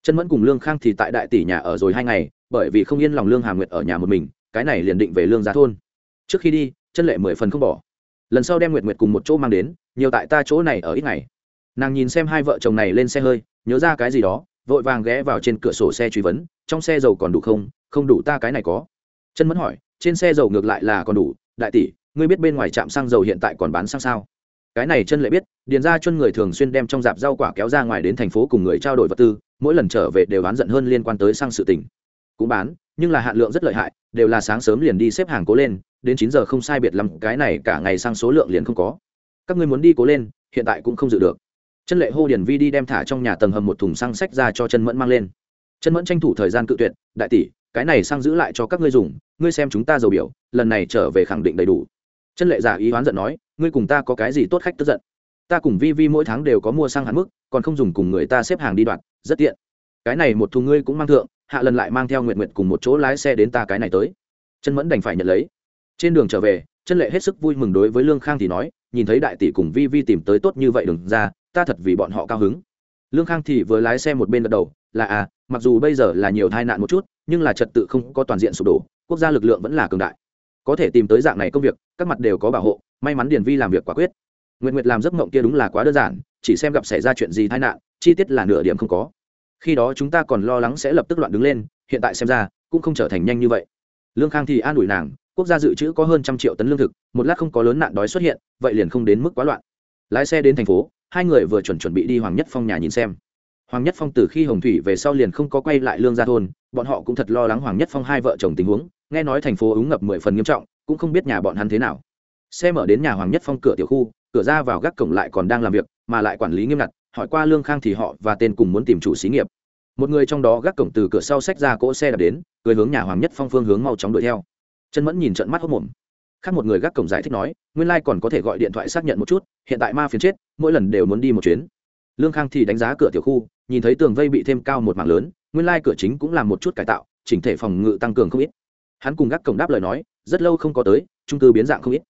Chân mẫn cùng lương khang thì tại đại tỷ nhà ở rồi hai ngày, bởi vì không yên lòng lương hà nguyệt ở nhà một mình, cái này liền định về lương giá thôn. Trước khi đi, chân lệ mười phần không bỏ. Lần sau đem nguyệt nguyệt cùng một chỗ mang đến, nhiều tại ta chỗ này ở ít ngày. Nàng nhìn xem hai vợ chồng này lên xe hơi, nhớ ra cái gì đó vội vàng ghé vào trên cửa sổ xe truy vấn, trong xe dầu còn đủ không? Không đủ ta cái này có. Chân mẫn hỏi, trên xe dầu ngược lại là còn đủ, đại tỷ, ngươi biết bên ngoài trạm xăng dầu hiện tại còn bán xăng sao? Cái này chân lại biết, điền ra chân người thường xuyên đem trong dạp rau quả kéo ra ngoài đến thành phố cùng người trao đổi vật tư, mỗi lần trở về đều bán giận hơn liên quan tới xăng sự tình. Cũng bán, nhưng là hạn lượng rất lợi hại, đều là sáng sớm liền đi xếp hàng cố lên, đến chín giờ không sai biệt lắm, cái này cả ngày sang số lượng liền không có. Các ngươi muốn đi cố lên, hiện tại cũng không dự được chân lệ hô điền vi đi đem thả trong nhà tầng hầm một thùng xăng sách ra cho chân mẫn mang lên. Chân mẫn tranh thủ thời gian cự tuyệt, đại tỷ, cái này xăng giữ lại cho các ngươi dùng, ngươi xem chúng ta dầu biểu, lần này trở về khẳng định đầy đủ. Chân lệ giả ý oán giận nói, ngươi cùng ta có cái gì tốt khách tức giận? Ta cùng vi vi mỗi tháng đều có mua xăng hạn mức, còn không dùng cùng người ta xếp hàng đi đoạn, rất tiện. Cái này một thùng ngươi cũng mang thượng, hạ lần lại mang theo nguyện nguyện cùng một chỗ lái xe đến ta cái này tới. Chân mẫn đành phải nhận lấy. Trên đường trở về, chân lệ hết sức vui mừng đối với lương khang thì nói, nhìn thấy đại tỷ cùng vi vi tìm tới tốt như vậy đừng ra ta thật vì bọn họ cao hứng. Lương khang thì vừa lái xe một bên gật đầu, là à mặc dù bây giờ là nhiều tai nạn một chút, nhưng là trật tự không có toàn diện sụp đổ, quốc gia lực lượng vẫn là cường đại. Có thể tìm tới dạng này công việc, các mặt đều có bảo hộ, may mắn điền vi làm việc quả quyết. Nguyện nguyệt làm giấc mộng kia đúng là quá đơn giản, chỉ xem gặp xảy ra chuyện gì tai nạn, chi tiết là nửa điểm không có. Khi đó chúng ta còn lo lắng sẽ lập tức loạn đứng lên, hiện tại xem ra, cũng không trở thành nhanh như vậy. Lương khang thì an ủi nàng, quốc gia dự trữ có hơn trăm triệu tấn lương thực, một lát không có lớn nạn đói xuất hiện, vậy liền không đến mức quá loạn. Lái xe đến thành phố hai người vừa chuẩn chuẩn bị đi hoàng nhất phong nhà nhìn xem. Hoàng nhất phong từ khi hồng thủy về sau liền không có quay lại lương gia thôn, bọn họ cũng thật lo lắng hoàng nhất phong hai vợ chồng tình huống, nghe nói thành phố úng ngập mười phần nghiêm trọng, cũng không biết nhà bọn hắn thế nào. Xe mở đến nhà hoàng nhất phong cửa tiểu khu, cửa ra vào gác cổng lại còn đang làm việc, mà lại quản lý nghiêm ngặt, hỏi qua lương khang thì họ và tên cùng muốn tìm chủ xí nghiệp. Một người trong đó gác cổng từ cửa sau xách ra cỗ xe đạp đến, cười hướng nhà hoàng nhất phong phương hướng mau chóng đuổi theo. Chân mẫn nhìn trận mắt hốc mồm khác một người gác cổng giải thích nói, nguyên lai、like、còn có thể gọi điện thoại xác nhận một chút, hiện tại ma phiền chết, mỗi lần đều muốn đi một chuyến. Lương khang thì đánh giá cửa tiểu khu, nhìn thấy tường vây bị thêm cao một mảng lớn, nguyên lai、like、cửa chính cũng làm một chút cải tạo, chỉnh thể phòng ngự tăng cường không ít. Hắn cùng gác cổng đáp lời nói, rất lâu không có tới trung cư biến dạng không ít.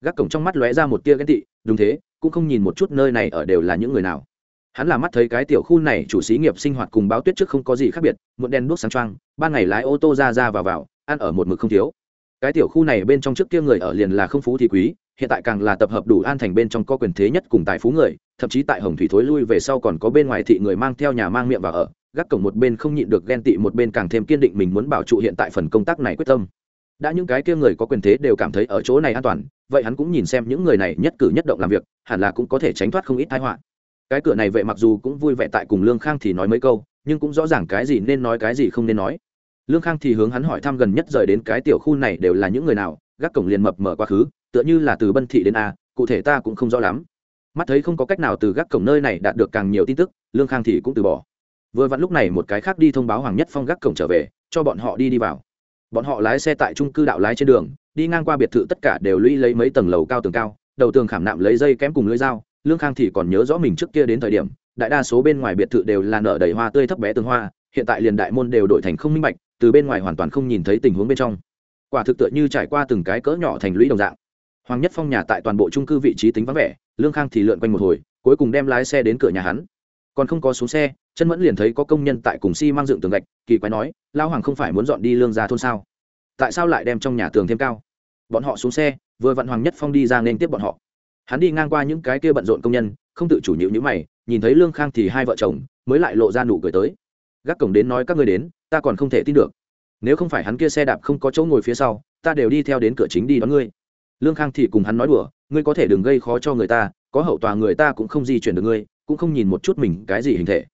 Gác cổng trong mắt lóe ra một tia ghen tị, đúng thế, cũng không nhìn một chút nơi này ở đều là những người nào. Hắn là mắt thấy cái tiểu khu này chủ xí nghiệp sinh hoạt cùng báo tuyết trước không có gì khác biệt muộn đen đuốc sáng trăng ban ngày lái ô tô ra ra vào vào, ăn ở một mực không thiếu cái tiểu khu này bên trong trước kia người ở liền là không phú thì quý, hiện tại càng là tập hợp đủ an thành bên trong có quyền thế nhất cùng tài phú người, thậm chí tại hồng thủy thối lui về sau còn có bên ngoài thị người mang theo nhà mang miệng vào ở, gác cổng một bên không nhịn được ghen tị, một bên càng thêm kiên định mình muốn bảo trụ hiện tại phần công tác này quyết tâm. Đã những cái kia người có quyền thế đều cảm thấy ở chỗ này an toàn, vậy hắn cũng nhìn xem những người này nhất cử nhất động làm việc, hẳn là cũng có thể tránh thoát không ít thái họa. Cái cửa này vậy mặc dù cũng vui vẻ tại cùng lương khang thì nói mấy câu, nhưng cũng rõ ràng cái gì nên nói cái gì không nên nói lương khang thì hướng hắn hỏi thăm gần nhất rời đến cái tiểu khu này đều là những người nào, gác cổng liền mập mở quá khứ, tựa như là từ bân thị đến a, cụ thể ta cũng không rõ lắm. Mắt thấy không có cách nào từ gác cổng nơi này đạt được càng nhiều tin tức, lương khang thì cũng từ bỏ. Vừa vặn lúc này một cái khác đi thông báo hoàng nhất phong gác cổng trở về, cho bọn họ đi đi vào. Bọn họ lái xe tại trung cư đạo lái trên đường, đi ngang qua biệt thự tất cả đều lũy lấy mấy tầng lầu cao tường cao, đầu tường khảm nạm lấy dây kém cùng lưới dao. Lương khang thì còn nhớ rõ mình trước kia đến thời điểm, đại đa số bên ngoài biệt thự đều là nở đầy hoa tươi thấp bé tường hoa, hiện tại liền đại môn đều đổi thành không minh bạch từ bên ngoài hoàn toàn không nhìn thấy tình huống bên trong. Quả thực tựa như trải qua từng cái cỡ nhỏ thành lũy đồng dạng. Hoàng nhất phong nhà tại toàn bộ trung cư vị trí tính vắng vẻ, lương khang thì lượn quanh một hồi, cuối cùng đem lái xe đến cửa nhà hắn. Còn không có xuống xe, chân mẫn liền thấy có công nhân tại cùng xi、si、mang dựng tường gạch, kỳ quái nói lao hoàng không phải muốn dọn đi lương ra thôn sao? Tại sao lại đem trong nhà tường thêm cao? Bọn họ xuống xe, vừa vặn hoàng nhất phong đi ra nên tiếp bọn họ. Hắn đi ngang qua những cái kia bận rộn công nhân, không tự chủ nhịu nhữ mày, nhìn thấy lương khang thì hai vợ chồng, mới lại lộ ra nụ cười tới. Gác cổng đến nói các người đến ta còn không thể tin được. Nếu không phải hắn kia xe đạp không có chỗ ngồi phía sau, ta đều đi theo đến cửa chính đi đón ngươi. Lương khang thì cùng hắn nói đùa, ngươi có thể đừng gây khó cho người ta, có hậu tòa người ta cũng không di chuyển được ngươi, cũng không nhìn một chút mình cái gì hình thể.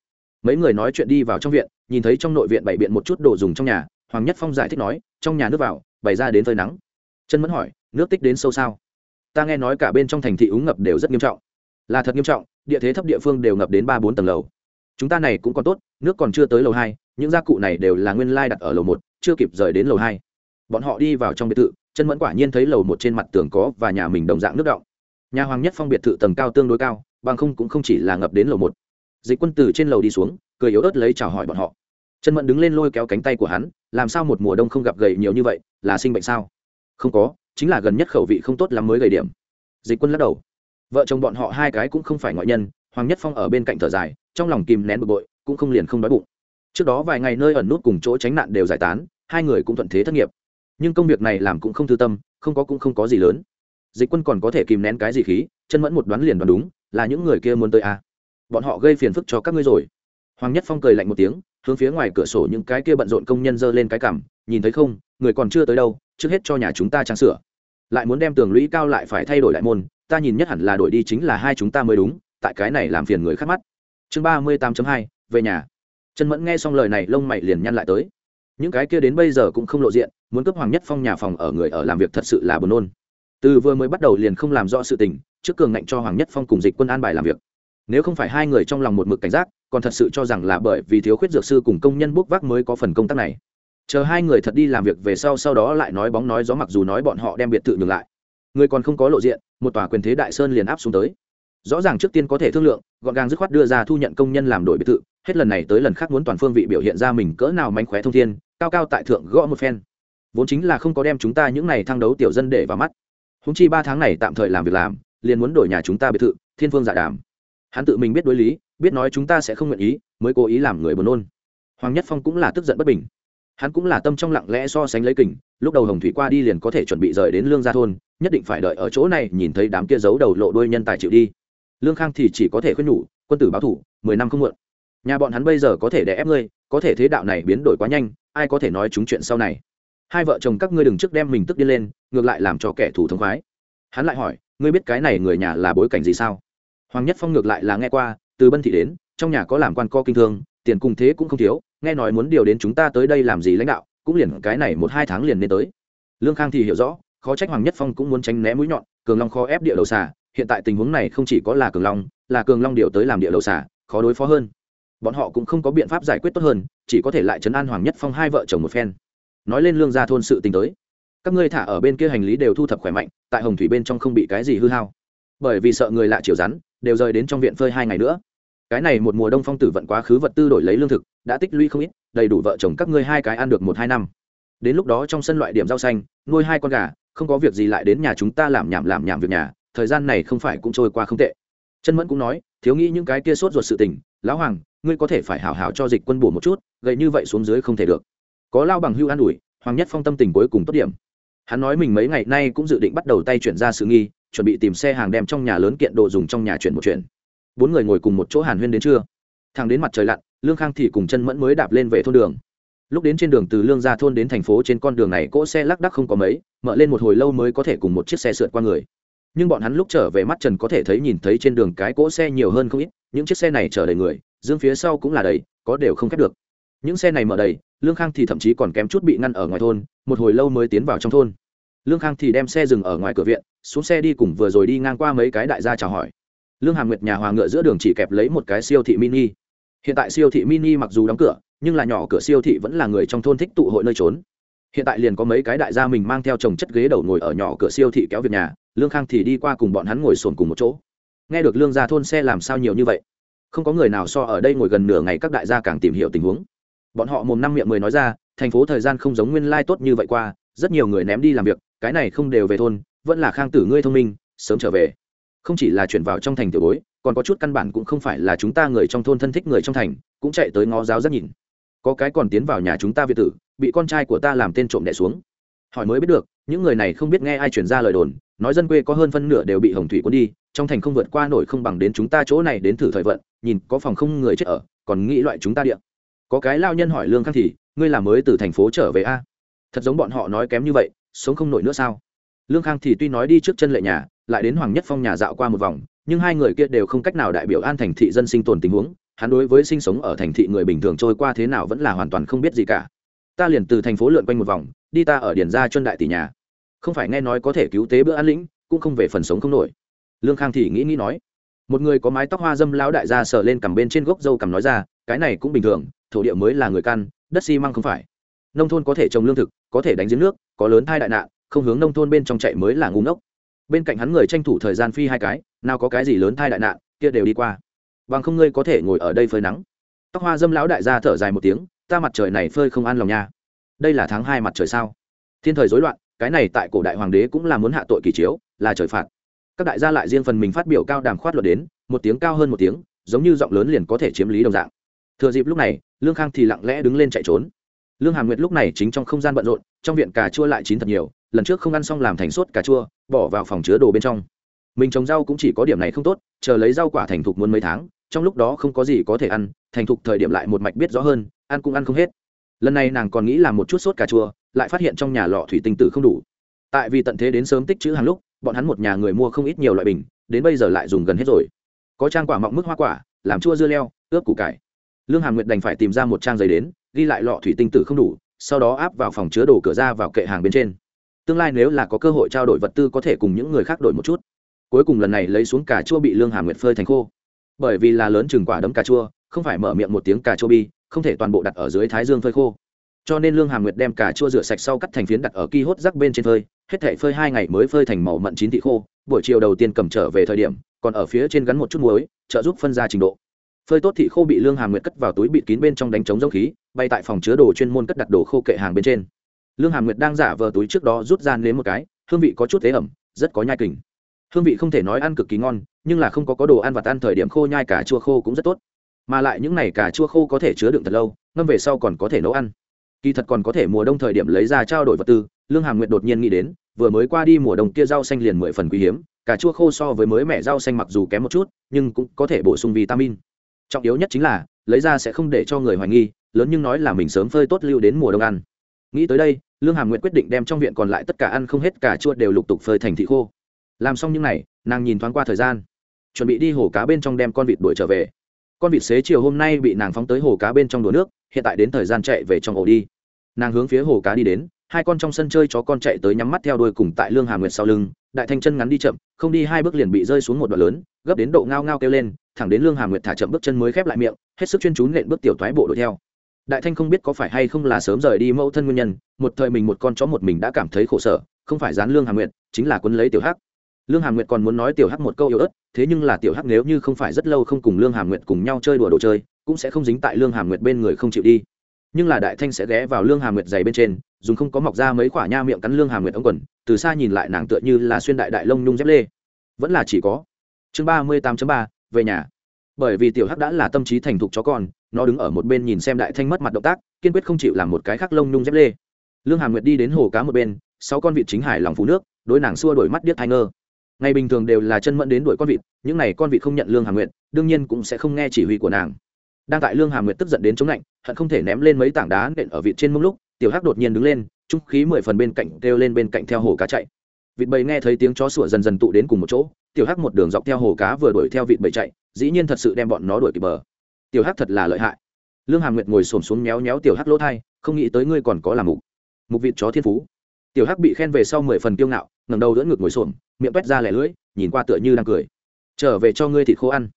Mấy người nói chuyện đi vào trong viện, nhìn thấy trong nội viện bày biện một chút đồ dùng trong nhà, hoàng nhất phong giải thích nói, trong nhà nước vào, bày ra đến phơi nắng. Chân mẫn hỏi, nước tích đến sâu sao? Ta nghe nói cả bên trong thành thị úng ngập đều rất nghiêm trọng. Là thật nghiêm trọng, địa thế thấp địa phương đều ngập đến ba bốn tầng lầu chúng ta này cũng còn tốt, nước còn chưa tới lầu hai, những gia cụ này đều là nguyên lai đặt ở lầu một, chưa kịp rời đến lầu hai. Bọn họ đi vào trong biệt thự, chân mẫn quả nhiên thấy lầu một trên mặt tường có và nhà mình đồng dạng nước động nhà hoàng nhất phong biệt thự tầng cao tương đối cao, bằng không cũng không chỉ là ngập đến lầu một. Dịch quân từ trên lầu đi xuống, cười yếu ớt lấy chào hỏi bọn họ. Chân mẫn đứng lên lôi kéo cánh tay của hắn, làm sao một mùa đông không gặp gầy nhiều như vậy, là sinh bệnh sao? Không có, chính là gần nhất khẩu vị không tốt lắm mới gầy điểm. Dịch quân lắc đầu. Vợ chồng bọn họ hai cái cũng không phải ngoại nhân, hoàng nhất phong ở bên cạnh thở dài trong lòng kìm nén bực bội, cũng không liền không đói bụng. Trước đó vài ngày nơi ẩn nút cùng chỗ tránh nạn đều giải tán, hai người cũng thuận thế thất nghiệp. Nhưng công việc này làm cũng không thư tâm, không có cũng không có gì lớn. Dịch quân còn có thể kìm nén cái gì khí, chân mẫn một đoán liền đoán đúng, là những người kia muốn tới à. bọn họ gây phiền phức cho các ngươi rồi. Hoàng nhất phong cười lạnh một tiếng, hướng phía ngoài cửa sổ những cái kia bận rộn công nhân dơ lên cái cằm, nhìn thấy không, người còn chưa tới đâu, trước hết cho nhà chúng ta trang sửa. Lại muốn đem tường lũy cao lại phải thay đổi lại môn, ta nhìn nhất hẳn là đổi đi chính là hai chúng ta mới đúng, tại cái này làm phiền người khác mắt chương ba mươi tám hai, về nhà. Trần mẫn nghe xong lời này, lông mày liền nhăn lại tới. Những cái kia đến bây giờ cũng không lộ diện, muốn cấp hoàng nhất phong nhà phòng ở người ở làm việc thật sự là buồn nôn. Từ vừa mới bắt đầu liền không làm rõ sự tình, trước cường ngạnh cho hoàng nhất phong cùng dịch quân an bài làm việc. Nếu không phải hai người trong lòng một mực cảnh giác, còn thật sự cho rằng là bởi vì thiếu khuyết dược sư cùng công nhân bốc vác mới có phần công tác này. Chờ hai người thật đi làm việc về sau sau đó lại nói bóng nói gió mặc dù nói bọn họ đem biệt thự ngừng lại. Người còn không có lộ diện, một tòa quyền thế đại sơn liền áp xuống tới rõ ràng trước tiên có thể thương lượng, gọn gàng dứt khoát đưa ra thu nhận công nhân làm đổi biệt thự, hết lần này tới lần khác muốn toàn phương vị biểu hiện ra mình cỡ nào mánh khóe thông thiên, cao cao tại thượng gõ một phen. Vốn chính là không có đem chúng ta những này thăng đấu tiểu dân để vào mắt. Húng chi ba tháng này tạm thời làm việc làm, liền muốn đổi nhà chúng ta biệt thự, thiên phương giả dạ đàm. Hắn tự mình biết đối lý, biết nói chúng ta sẽ không nguyện ý, mới cố ý làm người buồn nôn. Hoàng nhất phong cũng là tức giận bất bình. Hắn cũng là tâm trong lặng lẽ so sánh lấy kình, lúc đầu hồng thủy qua đi liền có thể chuẩn bị rời đến lương gia thôn, nhất định phải đợi ở chỗ này nhìn thấy đám kia giấu đầu lộ đôi nhân tài chịu đi lương khang thì chỉ có thể khuyên nhủ, quân tử báo thủ, mười năm không muộn. Nhà bọn hắn bây giờ có thể đè ép ngươi, có thể thế đạo này biến đổi quá nhanh, ai có thể nói chúng chuyện sau này? Hai vợ chồng các ngươi đừng trước đem mình tức đi lên, ngược lại làm cho kẻ thù thống khoái. Hắn lại hỏi, ngươi biết cái này người nhà là bối cảnh gì sao? Hoàng nhất phong ngược lại là nghe qua, từ bân thị đến, trong nhà có làm quan co kinh thương, tiền cùng thế cũng không thiếu, nghe nói muốn điều đến chúng ta tới đây làm gì lãnh đạo, cũng liền cái này một hai tháng liền nên tới. Lương khang thì hiểu rõ, khó trách hoàng nhất phong cũng muốn tránh né mũi nhọn, cường long khó ép địa đầu xà hiện tại tình huống này không chỉ có là cường long là cường long điều tới làm địa đầu xả, khó đối phó hơn. Bọn họ cũng không có biện pháp giải quyết tốt hơn chỉ có thể lại chấn an hoàng nhất phong hai vợ chồng một phen. Nói lên lương gia thôn sự tình tới. Các ngươi thả ở bên kia hành lý đều thu thập khỏe mạnh tại hồng thủy bên trong không bị cái gì hư hao. Bởi vì sợ người lạ chiều rắn đều rời đến trong viện phơi hai ngày nữa. Cái này một mùa đông phong tử vận quá khứ vật tư đổi lấy lương thực đã tích lũy không ít đầy đủ vợ chồng các ngươi hai cái ăn được một hai năm. Đến lúc đó trong sân loại điểm rau xanh nuôi hai con gà không có việc gì lại đến nhà chúng ta làm nhảm làm nhảm việc nhà thời gian này không phải cũng trôi qua không tệ. Chân mẫn cũng nói, thiếu nghĩ những cái kia sốt ruột sự tình, lão hoàng, ngươi có thể phải hảo hảo cho dịch quân bổ một chút, gậy như vậy xuống dưới không thể được. Có lao bằng hưu an ủi, hoàng nhất phong tâm tình cuối cùng tốt điểm. Hắn nói mình mấy ngày nay cũng dự định bắt đầu tay chuyển ra sự nghi, chuẩn bị tìm xe hàng đem trong nhà lớn kiện đồ dùng trong nhà chuyển một chuyện bốn người ngồi cùng một chỗ hàn huyên đến trưa. Thằng đến mặt trời lặn, lương khang thì cùng chân mẫn mới đạp lên về thôn đường. Lúc đến trên đường từ lương ra thôn đến thành phố trên con đường này, cỗ xe lắc đắc không có mấy, mở lên một hồi lâu mới có thể cùng một chiếc xe sượt qua người nhưng bọn hắn lúc trở về mắt trần có thể thấy nhìn thấy trên đường cái cỗ xe nhiều hơn không ít, những chiếc xe này chở đầy người, dương phía sau cũng là đầy, có đều không khép được. Những xe này mở đầy, lương khang thì thậm chí còn kém chút bị ngăn ở ngoài thôn, một hồi lâu mới tiến vào trong thôn. Lương khang thì đem xe dừng ở ngoài cửa viện, xuống xe đi cùng vừa rồi đi ngang qua mấy cái đại gia chào hỏi. Lương hàm nguyệt nhà hòa ngựa giữa đường chỉ kẹp lấy một cái siêu thị mini. Hiện tại siêu thị mini mặc dù đóng cửa, nhưng là nhỏ cửa siêu thị vẫn là người trong thôn thích tụ hội nơi trốn hiện tại liền có mấy cái đại gia mình mang theo chồng chất ghế đầu ngồi ở nhỏ cửa siêu thị kéo việc nhà, lương khang thì đi qua cùng bọn hắn ngồi sồn cùng một chỗ. Nghe được lương gia thôn xe làm sao nhiều như vậy? Không có người nào so ở đây ngồi gần nửa ngày các đại gia càng tìm hiểu tình huống. Bọn họ mồm năm miệng mười nói ra, thành phố thời gian không giống nguyên lai tốt như vậy qua, rất nhiều người ném đi làm việc, cái này không đều về thôn, vẫn là khang tử ngươi thông minh, sớm trở về. Không chỉ là chuyển vào trong thành tiểu bối, còn có chút căn bản cũng không phải là chúng ta người trong thôn thân thích người trong thành, cũng chạy tới ngó giáo rất nhìn. Có cái còn tiến vào nhà chúng ta việt tử bị con trai của ta làm tên trộm đẻ xuống. Hỏi mới biết được, những người này không biết nghe ai chuyển ra lời đồn, nói dân quê có hơn phân nửa đều bị hồng thủy cuốn đi, trong thành không vượt qua nổi không bằng đến chúng ta chỗ này đến thử thời vận, nhìn có phòng không người chết ở, còn nghĩ loại chúng ta điện có cái lao nhân hỏi lương khang thì, ngươi là mới từ thành phố trở về a? Thật giống bọn họ nói kém như vậy, sống không nổi nữa sao? Lương khang thì tuy nói đi trước chân lệ nhà, lại đến hoàng nhất phong nhà dạo qua một vòng, nhưng hai người kia đều không cách nào đại biểu an thành thị dân sinh tồn tình huống, hắn đối với sinh sống ở thành thị người bình thường trôi qua thế nào vẫn là hoàn toàn không biết gì cả ta liền từ thành phố lượn quanh một vòng, đi ta ở điển ra chân đại tỷ nhà. Không phải nghe nói có thể cứu tế bữa an lĩnh, cũng không về phần sống không nổi. Lương khang thì nghĩ nghĩ nói. Một người có mái tóc hoa dâm lão đại gia sờ lên cằm bên trên gốc dâu cằm nói ra, cái này cũng bình thường, thổ địa mới là người căn, đất xi măng không phải. Nông thôn có thể trồng lương thực, có thể đánh giếng nước, có lớn thai đại nạn, không hướng nông thôn bên trong chạy mới là ngu ngốc. Bên cạnh hắn người tranh thủ thời gian phi hai cái, nào có cái gì lớn thai đại nạn, kia đều đi qua. Bằng không ngươi có thể ngồi ở đây phơi nắng. Tóc hoa dâm lão đại gia thở dài một tiếng ta mặt trời này phơi không an lòng nha. Đây là tháng hai mặt trời sao? Thiên thời rối loạn, cái này tại cổ đại hoàng đế cũng là muốn hạ tội kỳ chiếu, là trời phạt. Các đại gia lại riêng phần mình phát biểu cao đàm khoát luận đến, một tiếng cao hơn một tiếng, giống như giọng lớn liền có thể chiếm lý đồng dạng. Thừa dịp lúc này, lương khang thì lặng lẽ đứng lên chạy trốn. Lương hàm nguyệt lúc này chính trong không gian bận rộn, trong viện cà chua lại chín thật nhiều, lần trước không ăn xong làm thành sốt cà chua, bỏ vào phòng chứa đồ bên trong. Mình trồng rau cũng chỉ có điểm này không tốt, chờ lấy rau quả thành thục muôn mấy tháng trong lúc đó không có gì có thể ăn, thành thục thời điểm lại một mạch biết rõ hơn, ăn cũng ăn không hết. Lần này nàng còn nghĩ làm một chút sốt cà chua, lại phát hiện trong nhà lọ thủy tinh tử không đủ. Tại vì tận thế đến sớm tích chữ hàng lúc, bọn hắn một nhà người mua không ít nhiều loại bình, đến bây giờ lại dùng gần hết rồi. Có trang quả mọng mức hoa quả, làm chua dưa leo, ướp củ cải. Lương hàm nguyệt đành phải tìm ra một trang giấy đến, ghi lại lọ thủy tinh tử không đủ, sau đó áp vào phòng chứa đồ cửa ra vào kệ hàng bên trên. Tương lai nếu là có cơ hội trao đổi vật tư có thể cùng những người khác đổi một chút. Cuối cùng lần này lấy xuống cà chua bị lương hàm nguyệt phơi thành khô bởi vì là lớn chừng quả đấm cà chua, không phải mở miệng một tiếng cà chua bi, không thể toàn bộ đặt ở dưới thái dương phơi khô. Cho nên lương hàm nguyệt đem cà chua rửa sạch sau cắt thành phiến đặt ở ki hốt rắc bên trên phơi, hết thể phơi hai ngày mới phơi thành màu mận chín thị khô, buổi chiều đầu tiên cầm trở về thời điểm, còn ở phía trên gắn một chút muối, trợ giúp phân ra trình độ. Phơi tốt thị khô bị lương hàm nguyệt cất vào túi bịt kín bên trong đánh chống dông khí bay tại phòng chứa đồ chuyên môn cất đặt đồ khô kệ hàng bên trên. Lương hàm nguyệt đang giả vờ túi trước đó rút ra nếm một cái, hương vị có chút thế ẩm, rất có nhai kình. Hương vị không thể nói ăn cực kỳ ngon nhưng là không có có đồ ăn vặt ăn thời điểm khô nhai cà chua khô cũng rất tốt. Mà lại những này cà chua khô có thể chứa đựng thật lâu, ngâm về sau còn có thể nấu ăn. Kỳ thật còn có thể mùa đông thời điểm lấy ra trao đổi vật tư, lương hàm nguyệt đột nhiên nghĩ đến, vừa mới qua đi mùa đông kia rau xanh liền mười phần quý hiếm, cà chua khô so với mới mẻ rau xanh mặc dù kém một chút, nhưng cũng có thể bổ sung vitamin. Trọng yếu nhất chính là, lấy ra sẽ không để cho người hoài nghi, lớn nhưng nói là mình sớm phơi tốt lưu đến mùa đông ăn. Nghĩ tới đây, lương hàm nguyện quyết định đem trong viện còn lại tất cả ăn không hết cả chua đều lục tục phơi thành thị khô. Làm xong những n à y nàng nhìn thoáng qua thời gian chuẩn bị đi hồ cá bên trong đem con vịt đuổi trở về. Con vịt xế chiều hôm nay bị nàng phóng tới hồ cá bên trong đùa nước, hiện tại đến thời gian chạy về trong ổ đi. Nàng hướng phía hồ cá đi đến, hai con trong sân chơi chó con chạy tới nhắm mắt theo đuôi cùng tại lương hà nguyệt sau lưng, đại thanh chân ngắn đi chậm, không đi hai bước liền bị rơi xuống một đoạn lớn, gấp đến độ ngao ngao kêu lên, thẳng đến lương hà nguyệt thả chậm bước chân mới khép lại miệng, hết sức chuyên chú nện bước tiểu thoái bộ đuổi theo. Đại thanh không biết có phải hay không là sớm rời đi mẫu thân nguyên nhân, một thời mình một con chó một mình đã cảm thấy khổ sở, không phải dán lương hà nguyệt, chính là quân lấy tiểu hắc lương hà nguyệt còn muốn nói tiểu hắc một câu yếu ớt, thế nhưng là tiểu hắc nếu như không phải rất lâu không cùng lương hà nguyệt cùng nhau chơi đùa đồ chơi, cũng sẽ không dính tại lương hà nguyệt bên người không chịu đi. Nhưng là đại thanh sẽ ghé vào lương hà nguyệt dày bên trên, dùng không có mọc ra mấy quả nha miệng cắn lương hà nguyệt ống quần, từ xa nhìn lại nàng tựa như là xuyên đại đại lông nhung dép lê. Vẫn là chỉ có chương ba mươi tám ba, về nhà. Bởi vì tiểu hắc đã là tâm trí thành thục chó con, nó đứng ở một bên nhìn xem đại thanh mất mặt động tác, kiên quyết không chịu làm một cái khác lông nhung dép lê. Lương hàm nguyệt đi đến hồ cá một bên, sáu con vịt chính hải lòng phụ nước, đối nàng xua đổi mắt điếc thai ngơ ngày bình thường đều là chân mẫn đến đuổi con vịt những n à y con vịt không nhận lương hà nguyện, đương nhiên cũng sẽ không nghe chỉ huy của nàng. Đang tại lương hà nguyện tức giận đến chống lạnh hận không thể ném lên mấy tảng đá nện ở vịt trên mông lúc tiểu hắc đột nhiên đứng lên trung khí mười phần bên cạnh kêu lên bên cạnh theo hồ cá chạy. Vịt bầy nghe thấy tiếng chó sủa dần dần tụ đến cùng một chỗ tiểu hắc một đường dọc theo hồ cá vừa đuổi theo vịt bầy chạy dĩ nhiên thật sự đem bọn nó đuổi kịp bờ. Tiểu hắc thật là lợi hại. Lương hà nguyệt ngồi xổm xuống méo méo tiểu hắc lỗ thai không nghĩ tới ngươi còn có làm mục. Mục vịt chó thiên phú tiểu hắc bị khen về sau mười phần kiêu ngạo, ngẩng đầu đỡ ngực ngồi xổm, miệng toét ra lẻ lưỡi, nhìn qua tựa như đang cười. Trở về cho ngươi thịt khô ăn.